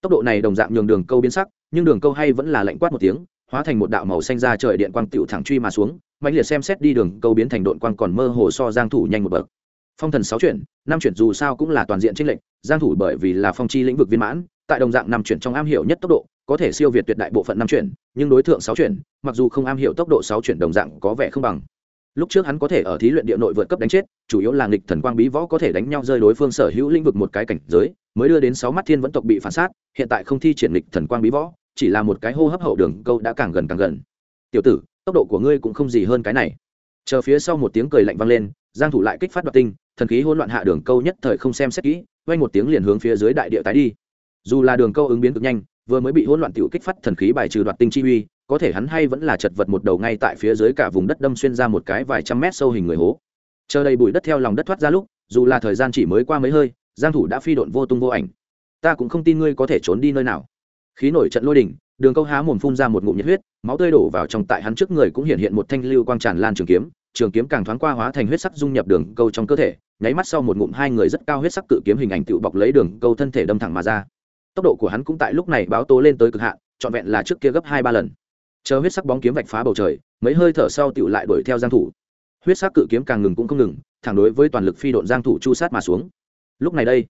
Tốc độ này đồng dạng nhường đường câu biến sắc, nhưng đường câu hay vẫn là lạnh quát một tiếng, hóa thành một đạo màu xanh ra trời điện quang tiểu thẳng truy mà xuống mạnh liệt xem xét đi đường câu biến thành độn quang còn mơ hồ so giang thủ nhanh một bậc. Phong thần sáu chuyển, năm chuyển dù sao cũng là toàn diện trinh lệnh giang thủ bởi vì là phong chi lĩnh vực viên mãn, tại đồng dạng năm chuyển trong am hiểu nhất tốc độ có thể siêu việt tuyệt đại bộ phận năm chuyển, nhưng đối tượng sáu chuyển, mặc dù không am hiểu tốc độ sáu chuyển đồng dạng có vẻ không bằng. Lúc trước hắn có thể ở thí luyện địa nội vượt cấp đánh chết, chủ yếu là nghịch thần quang bí võ có thể đánh nhau rơi đối phương sở hữu lĩnh vực một cái cảnh giới, mới đưa đến sáu mắt thiên vẫn tộc bị phản sát, hiện tại không thi triển nghịch thần quang bí võ, chỉ là một cái hô hấp hậu đường, câu đã càng gần càng gần. Tiểu tử, tốc độ của ngươi cũng không gì hơn cái này. Chờ phía sau một tiếng cười lạnh vang lên, giang thủ lại kích phát đoạt tinh, thần khí hỗn loạn hạ đường câu nhất thời không xem xét kỹ vang một tiếng liền hướng phía dưới đại địa tái đi. Dù là đường câu ứng biến cực nhanh vừa mới bị hỗn loạn tiểu kích phát thần khí bài trừ đoạt tinh chi uy, có thể hắn hay vẫn là chật vật một đầu ngay tại phía dưới cả vùng đất đâm xuyên ra một cái vài trăm mét sâu hình người hố. Chờ đầy bụi đất theo lòng đất thoát ra lúc, dù là thời gian chỉ mới qua mấy hơi, giang thủ đã phi độn vô tung vô ảnh. Ta cũng không tin ngươi có thể trốn đi nơi nào. Khí nổi trận lôi đỉnh, đường câu há mồm phun ra một ngụm nhiệt huyết, máu tươi đổ vào trong tại hắn trước người cũng hiện hiện một thanh lưu quang tràn lan trường kiếm trường kiếm càng thoáng qua hóa thành huyết sắc dung nhập đường câu trong cơ thể, nháy mắt sau một ngụm hai người rất cao huyết sắc cự kiếm hình ảnh tựu bọc lấy đường câu thân thể đâm thẳng mà ra tốc độ của hắn cũng tại lúc này báo tố lên tới cực hạn, trọn vẹn là trước kia gấp hai ba lần. Chờ huyết sắc bóng kiếm vạch phá bầu trời, mấy hơi thở sau tựu lại đuổi theo giang thủ. Huyết sắc cự kiếm càng ngừng cũng không ngừng, thẳng đối với toàn lực phi độn giang thủ chu sát mà xuống. Lúc này đây,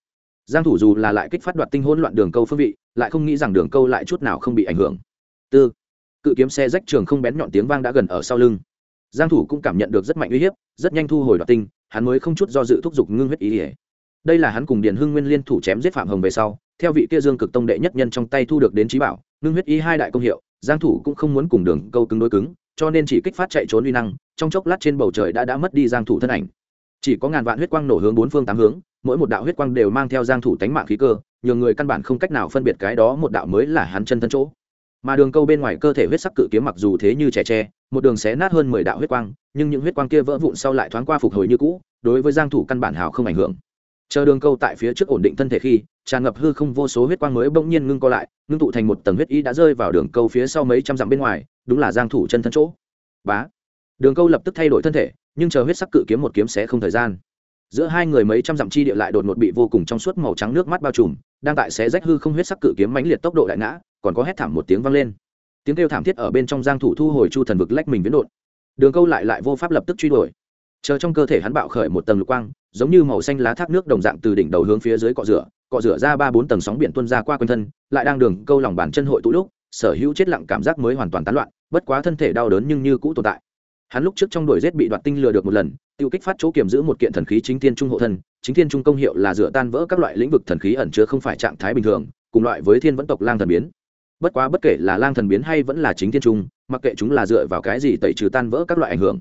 giang thủ dù là lại kích phát đoạt tinh hỗn loạn đường câu phương vị, lại không nghĩ rằng đường câu lại chút nào không bị ảnh hưởng. Tư, cự kiếm xe rách trường không bén nhọn tiếng vang đã gần ở sau lưng. Giang thủ cũng cảm nhận được rất mạnh uy hiếp, rất nhanh thu hồi đoạt tinh, hắn mới không chút do dự thúc giục ngưng huyết ý ỉa đây là hắn cùng điền hưng nguyên liên thủ chém giết phạm hồng về sau theo vị kia dương cực tông đệ nhất nhân trong tay thu được đến trí bảo, ngưng huyết ý hai đại công hiệu, giang thủ cũng không muốn cùng đường câu cứng đối cứng, cho nên chỉ kích phát chạy trốn uy năng, trong chốc lát trên bầu trời đã đã mất đi giang thủ thân ảnh. Chỉ có ngàn vạn huyết quang nổ hướng bốn phương tám hướng, mỗi một đạo huyết quang đều mang theo giang thủ tánh mạng khí cơ nhiều người căn bản không cách nào phân biệt cái đó một đạo mới là hắn chân thân chỗ. Mà đường câu bên ngoài cơ thể huyết sắc cự kiếm mặc dù thế như trẻ tre, một đường xé nát hơn mười đạo huyết quang, nhưng những huyết quang kia vỡ vụn sau lại thoáng qua phục hồi như cũ, đối với giang thủ căn bản hào không ảnh hưởng chờ đường câu tại phía trước ổn định thân thể khi, tràn ngập hư không vô số huyết quang mới bỗng nhiên ngưng co lại, ngưng tụ thành một tầng huyết ý đã rơi vào đường câu phía sau mấy trăm dặm bên ngoài, đúng là giang thủ chân thân chỗ. Bá. Đường câu lập tức thay đổi thân thể, nhưng chờ huyết sắc cự kiếm một kiếm sẽ không thời gian. Giữa hai người mấy trăm dặm chi địa lại đột ngột bị vô cùng trong suốt màu trắng nước mắt bao trùm, đang tại xé rách hư không huyết sắc cự kiếm mãnh liệt tốc độ đại ngã, còn có hét thảm một tiếng vang lên. Tiếng kêu thảm thiết ở bên trong giang thủ thu hồi chu thần vực lách mình biến đột đường câu lại lại vô pháp lập tức truy đuổi. Chờ trong cơ thể hắn bạo khởi một tầng lục quang giống như màu xanh lá thác nước đồng dạng từ đỉnh đầu hướng phía dưới cọ rửa cọ rửa ra ba bốn tầng sóng biển tuôn ra qua quanh thân, lại đang đường câu lòng bàn chân hội tụ lúc, sở hữu chết lặng cảm giác mới hoàn toàn tán loạn, bất quá thân thể đau đớn nhưng như cũ tồn tại. Hắn lúc trước trong đuổi giết bị đoạt tinh lừa được một lần, tiêu kích phát chỗ kiểm giữ một kiện thần khí chính thiên trung hộ thân, chính thiên trung công hiệu là dựa tan vỡ các loại lĩnh vực thần khí ẩn chứa không phải trạng thái bình thường, cùng loại với thiên vẫn tộc lang thần biến. Bất quá bất kể là lang thần biến hay vẫn là chính thiên trung, mặc kệ chúng là dựa vào cái gì tẩy trừ tan vỡ các loại ảnh hưởng,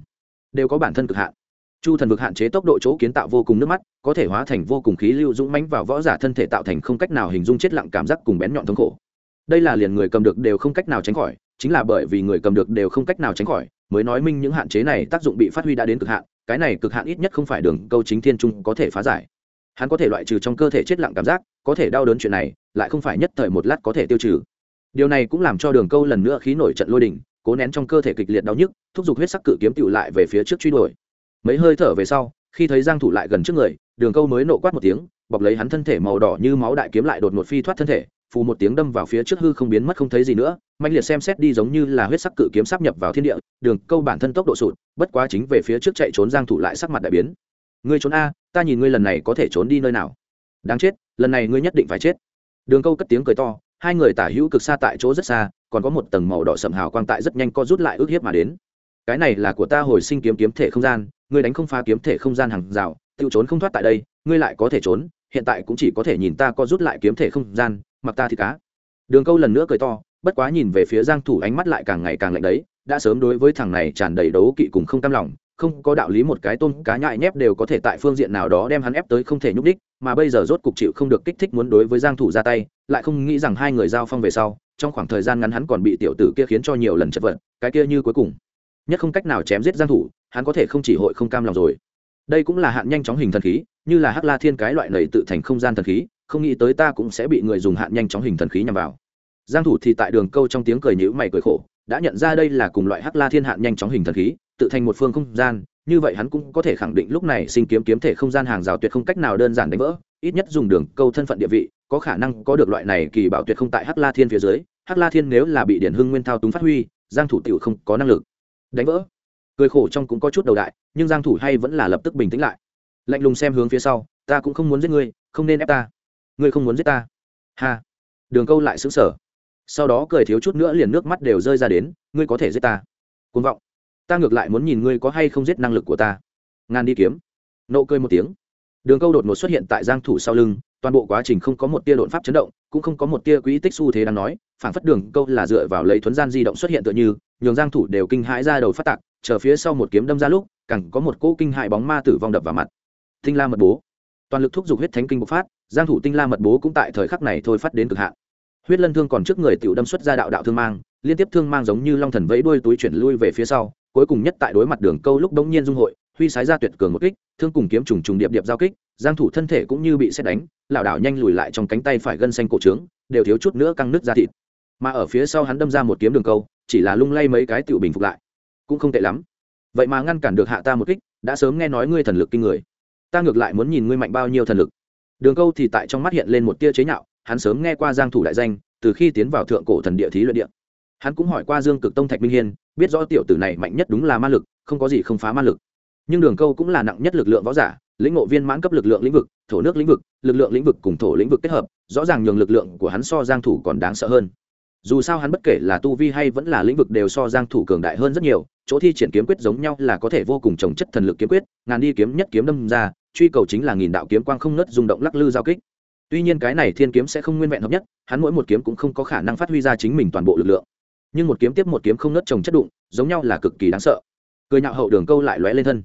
đều có bản thân cực hạn chu thần vực hạn chế tốc độ chỗ kiến tạo vô cùng nước mắt, có thể hóa thành vô cùng khí lưu dũng mãnh vào võ giả thân thể tạo thành không cách nào hình dung chết lặng cảm giác cùng bén nhọn thống khổ. Đây là liền người cầm được đều không cách nào tránh khỏi, chính là bởi vì người cầm được đều không cách nào tránh khỏi, mới nói minh những hạn chế này tác dụng bị phát huy đã đến cực hạn, cái này cực hạn ít nhất không phải đường câu chính thiên trung có thể phá giải. Hắn có thể loại trừ trong cơ thể chết lặng cảm giác, có thể đau đớn chuyện này, lại không phải nhất thời một lát có thể tiêu trừ. Điều này cũng làm cho đường câu lần nữa khí nổi trận lôi đỉnh cố nén trong cơ thể kịch liệt đau nhức, thúc giục huyết sắc cự kiếm tựu lại về phía trước truy đuổi mấy hơi thở về sau, khi thấy giang thủ lại gần trước người, đường câu mới nộ quát một tiếng, bọc lấy hắn thân thể màu đỏ như máu đại kiếm lại đột ngột phi thoát thân thể, phù một tiếng đâm vào phía trước hư không biến mất không thấy gì nữa mạnh liệt xem xét đi giống như là huyết sắc cự kiếm sắp nhập vào thiên địa, đường câu bản thân tốc độ sụt, bất quá chính về phía trước chạy trốn giang thủ lại sắc mặt đại biến. Ngươi trốn a, ta nhìn ngươi lần này có thể trốn đi nơi nào. Đáng chết, lần này ngươi nhất định phải chết. Đường câu cất tiếng cười to, hai người tả hữu cực xa tại chỗ rất xa, còn có một tầng màu đỏ sậm hào quang tại rất nhanh co rút lại ước hiếp mà đến. Cái này là của ta hồi sinh kiếm kiếm thể không gian ngươi đánh không phá kiếm thể không gian hàng rào, tự trốn không thoát tại đây, ngươi lại có thể trốn, hiện tại cũng chỉ có thể nhìn ta co rút lại kiếm thể không gian, mặc ta thì cá. Đường câu lần nữa cười to, bất quá nhìn về phía giang thủ ánh mắt lại càng ngày càng lạnh đấy, đã sớm đối với thằng này tràn đầy đấu kỵ cùng không cam lòng, không có đạo lý một cái tôm cá nhại nhép đều có thể tại phương diện nào đó đem hắn ép tới không thể nhúc đích mà bây giờ rốt cục chịu không được kích thích muốn đối với giang thủ ra tay, lại không nghĩ rằng hai người giao phong về sau, trong khoảng thời gian ngắn hắn còn bị tiểu tử kia khiến cho nhiều lần chật vật, cái kia như cuối cùng. Nhất không cách nào chém giết giang thủ hắn có thể không chỉ hội không cam lòng rồi. Đây cũng là hạn nhanh chóng hình thần khí, như là hắc la thiên cái loại này tự thành không gian thần khí, không nghĩ tới ta cũng sẽ bị người dùng hạn nhanh chóng hình thần khí nhằm vào. Giang thủ thì tại đường câu trong tiếng cười nhíu mày cười khổ, đã nhận ra đây là cùng loại hắc la thiên hạn nhanh chóng hình thần khí, tự thành một phương không gian, như vậy hắn cũng có thể khẳng định lúc này sinh kiếm kiếm thể không gian hàng rào tuyệt không cách nào đơn giản đánh vỡ, ít nhất dùng đường câu thân phận địa vị, có khả năng có được loại này kỳ bảo tuyệt không tại hắc la thiên phía dưới. Hắc la thiên nếu là bị điển hưng nguyên thao túng phát huy, giang thủ tiểu không có năng lực đánh vỡ cười khổ trong cũng có chút đầu đại, nhưng giang thủ hay vẫn là lập tức bình tĩnh lại. Lạnh lùng xem hướng phía sau, ta cũng không muốn giết ngươi, không nên ép ta. Ngươi không muốn giết ta. Ha. Đường câu lại sững sờ. Sau đó cười thiếu chút nữa liền nước mắt đều rơi ra đến, ngươi có thể giết ta. Cuồng vọng. Ta ngược lại muốn nhìn ngươi có hay không giết năng lực của ta. Ngàn đi kiếm. Nộ cười một tiếng. Đường câu đột ngột xuất hiện tại giang thủ sau lưng, toàn bộ quá trình không có một tia đột pháp chấn động, cũng không có một tia quỹ tích xu thế đang nói, phản phất đường câu là dựa vào lấy thuấn gian di động xuất hiện tựa như, nhường giang thủ đều kinh hãi ra đầu phát tạc chờ phía sau một kiếm đâm ra lúc, càng có một cỗ kinh hại bóng ma tử vong đập vào mặt. Tinh la mật bố. Toàn lực thúc giục huyết thánh kinh bộc phát, giang thủ tinh la mật bố cũng tại thời khắc này thôi phát đến cực hạn. Huyết lân thương còn trước người tiểu đâm xuất ra đạo đạo thương mang, liên tiếp thương mang giống như long thần vẫy đuôi túi chuyển lui về phía sau, cuối cùng nhất tại đối mặt đường câu lúc đống nhiên dung hội, huy sái ra tuyệt cường một kích, thương cùng kiếm trùng trùng điệp điệp giao kích, giang thủ thân thể cũng như bị xét đánh, lảo đảo nhanh lùi lại trong cánh tay phải gân xanh cổ trướng, đều thiếu chút nữa căng nứt ra thịt. Mà ở phía sau hắn đâm ra một kiếm đường câu, chỉ là lung lay mấy cái tiểu bình phục lại cũng không tệ lắm. Vậy mà ngăn cản được hạ ta một kích, đã sớm nghe nói ngươi thần lực kinh người. Ta ngược lại muốn nhìn ngươi mạnh bao nhiêu thần lực. Đường câu thì tại trong mắt hiện lên một tia chế nhạo, hắn sớm nghe qua giang thủ đại danh, từ khi tiến vào thượng cổ thần địa thí luyện địa. Hắn cũng hỏi qua dương cực tông thạch minh hiên, biết rõ tiểu tử này mạnh nhất đúng là ma lực, không có gì không phá ma lực. Nhưng đường câu cũng là nặng nhất lực lượng võ giả, lĩnh ngộ viên mãn cấp lực lượng lĩnh vực, thổ nước lĩnh vực, lực lượng lĩnh vực cùng thổ lĩnh vực kết hợp, rõ ràng nhường lực lượng của hắn so giang thủ còn đáng sợ hơn dù sao hắn bất kể là tu vi hay vẫn là lĩnh vực đều so giang thủ cường đại hơn rất nhiều, chỗ thi triển kiếm quyết giống nhau là có thể vô cùng trồng chất thần lực kiếm quyết, ngàn đi kiếm nhất kiếm đâm ra, truy cầu chính là nghìn đạo kiếm quang không nứt rung động lắc lư giao kích. Tuy nhiên cái này thiên kiếm sẽ không nguyên vẹn hợp nhất, hắn mỗi một kiếm cũng không có khả năng phát huy ra chính mình toàn bộ lực lượng. Nhưng một kiếm tiếp một kiếm không nứt trồng chất đụng, giống nhau là cực kỳ đáng sợ. Cười nhạo hậu đường câu lại lóe lên thân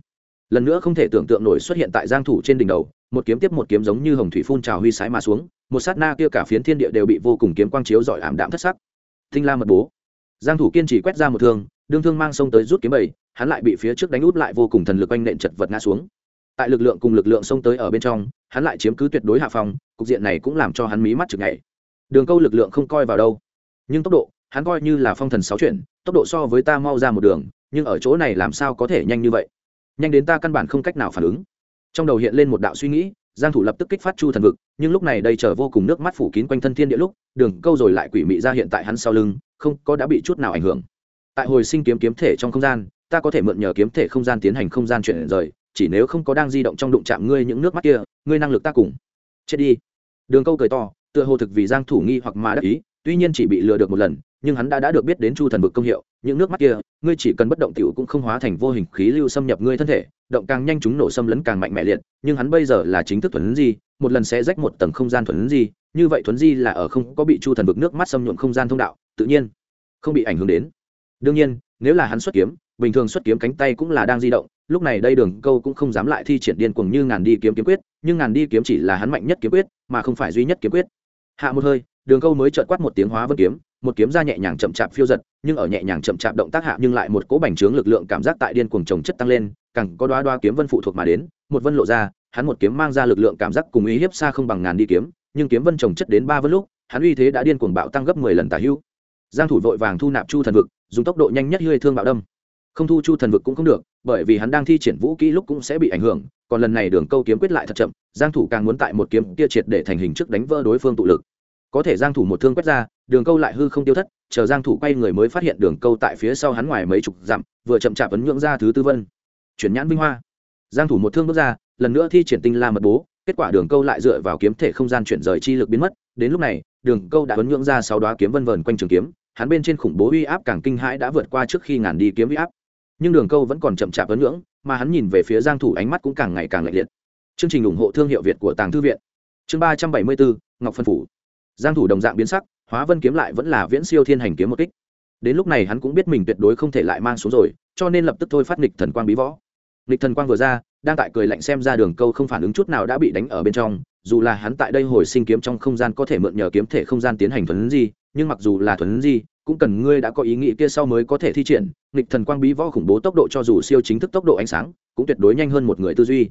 lần nữa không thể tưởng tượng nổi xuất hiện tại giang thủ trên đỉnh đầu, một kiếm tiếp một kiếm giống như hồng thủy phun trào huy sái mà xuống, một sát na kia cả phiến thiên địa đều bị vô cùng kiếm quang chiếu giỏi ảm đạm thất sắc. Tinh la mật bố. Giang thủ kiên trì quét ra một thương, đương thương mang sông tới rút kiếm bảy, hắn lại bị phía trước đánh út lại vô cùng thần lực anh nện chật vật ngã xuống. Tại lực lượng cùng lực lượng sông tới ở bên trong, hắn lại chiếm cứ tuyệt đối hạ phòng, cục diện này cũng làm cho hắn mí mắt chực ngày đường câu lực lượng không coi vào đâu, nhưng tốc độ, hắn coi như là phong thần sáu chuyển, tốc độ so với ta mau ra một đường, nhưng ở chỗ này làm sao có thể nhanh như vậy? Nhanh đến ta căn bản không cách nào phản ứng. Trong đầu hiện lên một đạo suy nghĩ, giang thủ lập tức kích phát chu thần vực, nhưng lúc này đây trở vô cùng nước mắt phủ kín quanh thân thiên địa lúc, đường câu rồi lại quỷ mị ra hiện tại hắn sau lưng, không có đã bị chút nào ảnh hưởng. Tại hồi sinh kiếm kiếm thể trong không gian, ta có thể mượn nhờ kiếm thể không gian tiến hành không gian chuyển rời, chỉ nếu không có đang di động trong đụng chạm ngươi những nước mắt kia, ngươi năng lực ta cùng. Chết đi. Đường câu cười to, tựa hồ thực vì giang thủ nghi hoặc mà đắc ý, tuy nhiên chỉ bị lừa được một lần nhưng hắn đã đã được biết đến chu thần vực công hiệu, những nước mắt kia, ngươi chỉ cần bất động tiểu cũng không hóa thành vô hình khí lưu xâm nhập ngươi thân thể, động càng nhanh chúng nổ xâm lấn càng mạnh mẽ liệt, nhưng hắn bây giờ là chính thức thuần di, một lần sẽ rách một tầng không gian thuần di, như vậy thuần di là ở không có bị chu thần vực nước mắt xâm nhuộm không gian thông đạo, tự nhiên không bị ảnh hưởng đến. Đương nhiên, nếu là hắn xuất kiếm, bình thường xuất kiếm cánh tay cũng là đang di động, lúc này đây đường câu cũng không dám lại thi triển điên cuồng như ngàn đi kiếm kiếm quyết, nhưng ngàn đi kiếm chỉ là hắn mạnh nhất kiếm quyết, mà không phải duy nhất kiếm quyết. Hạ một hơi, đường câu mới trợt quát một tiếng hóa vân kiếm một kiếm ra nhẹ nhàng chậm chạp phiêu giật, nhưng ở nhẹ nhàng chậm chạp động tác hạ nhưng lại một cỗ bành trướng lực lượng cảm giác tại điên cuồng trồng chất tăng lên, càng có đoá đoá kiếm vân phụ thuộc mà đến, một vân lộ ra, hắn một kiếm mang ra lực lượng cảm giác cùng uy hiếp xa không bằng ngàn đi kiếm, nhưng kiếm vân trồng chất đến ba vân lúc, hắn uy thế đã điên cuồng bạo tăng gấp mười lần tả hữu. Giang thủ vội vàng thu nạp chu thần vực, dùng tốc độ nhanh nhất hơi thương bạo đâm. Không thu chu thần vực cũng không được, bởi vì hắn đang thi triển vũ kỹ lúc cũng sẽ bị ảnh hưởng, còn lần này đường câu kiếm quyết lại thật chậm, giang thủ càng muốn tại một kiếm kia triệt để thành hình trước đánh vỡ đối phương tụ lực có thể giang thủ một thương quét ra, đường câu lại hư không tiêu thất, chờ giang thủ quay người mới phát hiện đường câu tại phía sau hắn ngoài mấy chục dặm, vừa chậm chạp ấn nhượng ra thứ tư vân. Chuyển nhãn vinh hoa. Giang thủ một thương bước ra, lần nữa thi triển tinh la mật bố, kết quả đường câu lại dựa vào kiếm thể không gian chuyển rời chi lực biến mất. Đến lúc này, đường câu đã ấn nhượng ra sáu đóa kiếm vân vờn quanh trường kiếm, hắn bên trên khủng bố uy áp càng kinh hãi đã vượt qua trước khi ngàn đi kiếm uy áp. Nhưng đường câu vẫn còn chậm chạp ấn nhượng, mà hắn nhìn về phía giang thủ ánh mắt cũng càng ngày càng lạnh liệt. Chương trình ủng hộ thương hiệu việt của tàng thư viện. Chương ba trăm bảy mươi bốn, ngọc phân phủ giang thủ đồng dạng biến sắc hóa vân kiếm lại vẫn là viễn siêu thiên hành kiếm một kích. Đến lúc này hắn cũng biết mình tuyệt đối không thể lại mang xuống rồi cho nên lập tức thôi phát nghịch thần quang bí võ. Nghịch thần quang vừa ra đang tại cười lạnh xem ra đường câu không phản ứng chút nào đã bị đánh ở bên trong dù là hắn tại đây hồi sinh kiếm trong không gian có thể mượn nhờ kiếm thể không gian tiến hành thuần di, nhưng mặc dù là thuần di, cũng cần ngươi đã có ý nghĩ kia sau mới có thể thi triển nghịch thần quang bí võ khủng bố tốc độ cho dù siêu chính thức tốc độ ánh sáng cũng tuyệt đối nhanh hơn một người tư duy.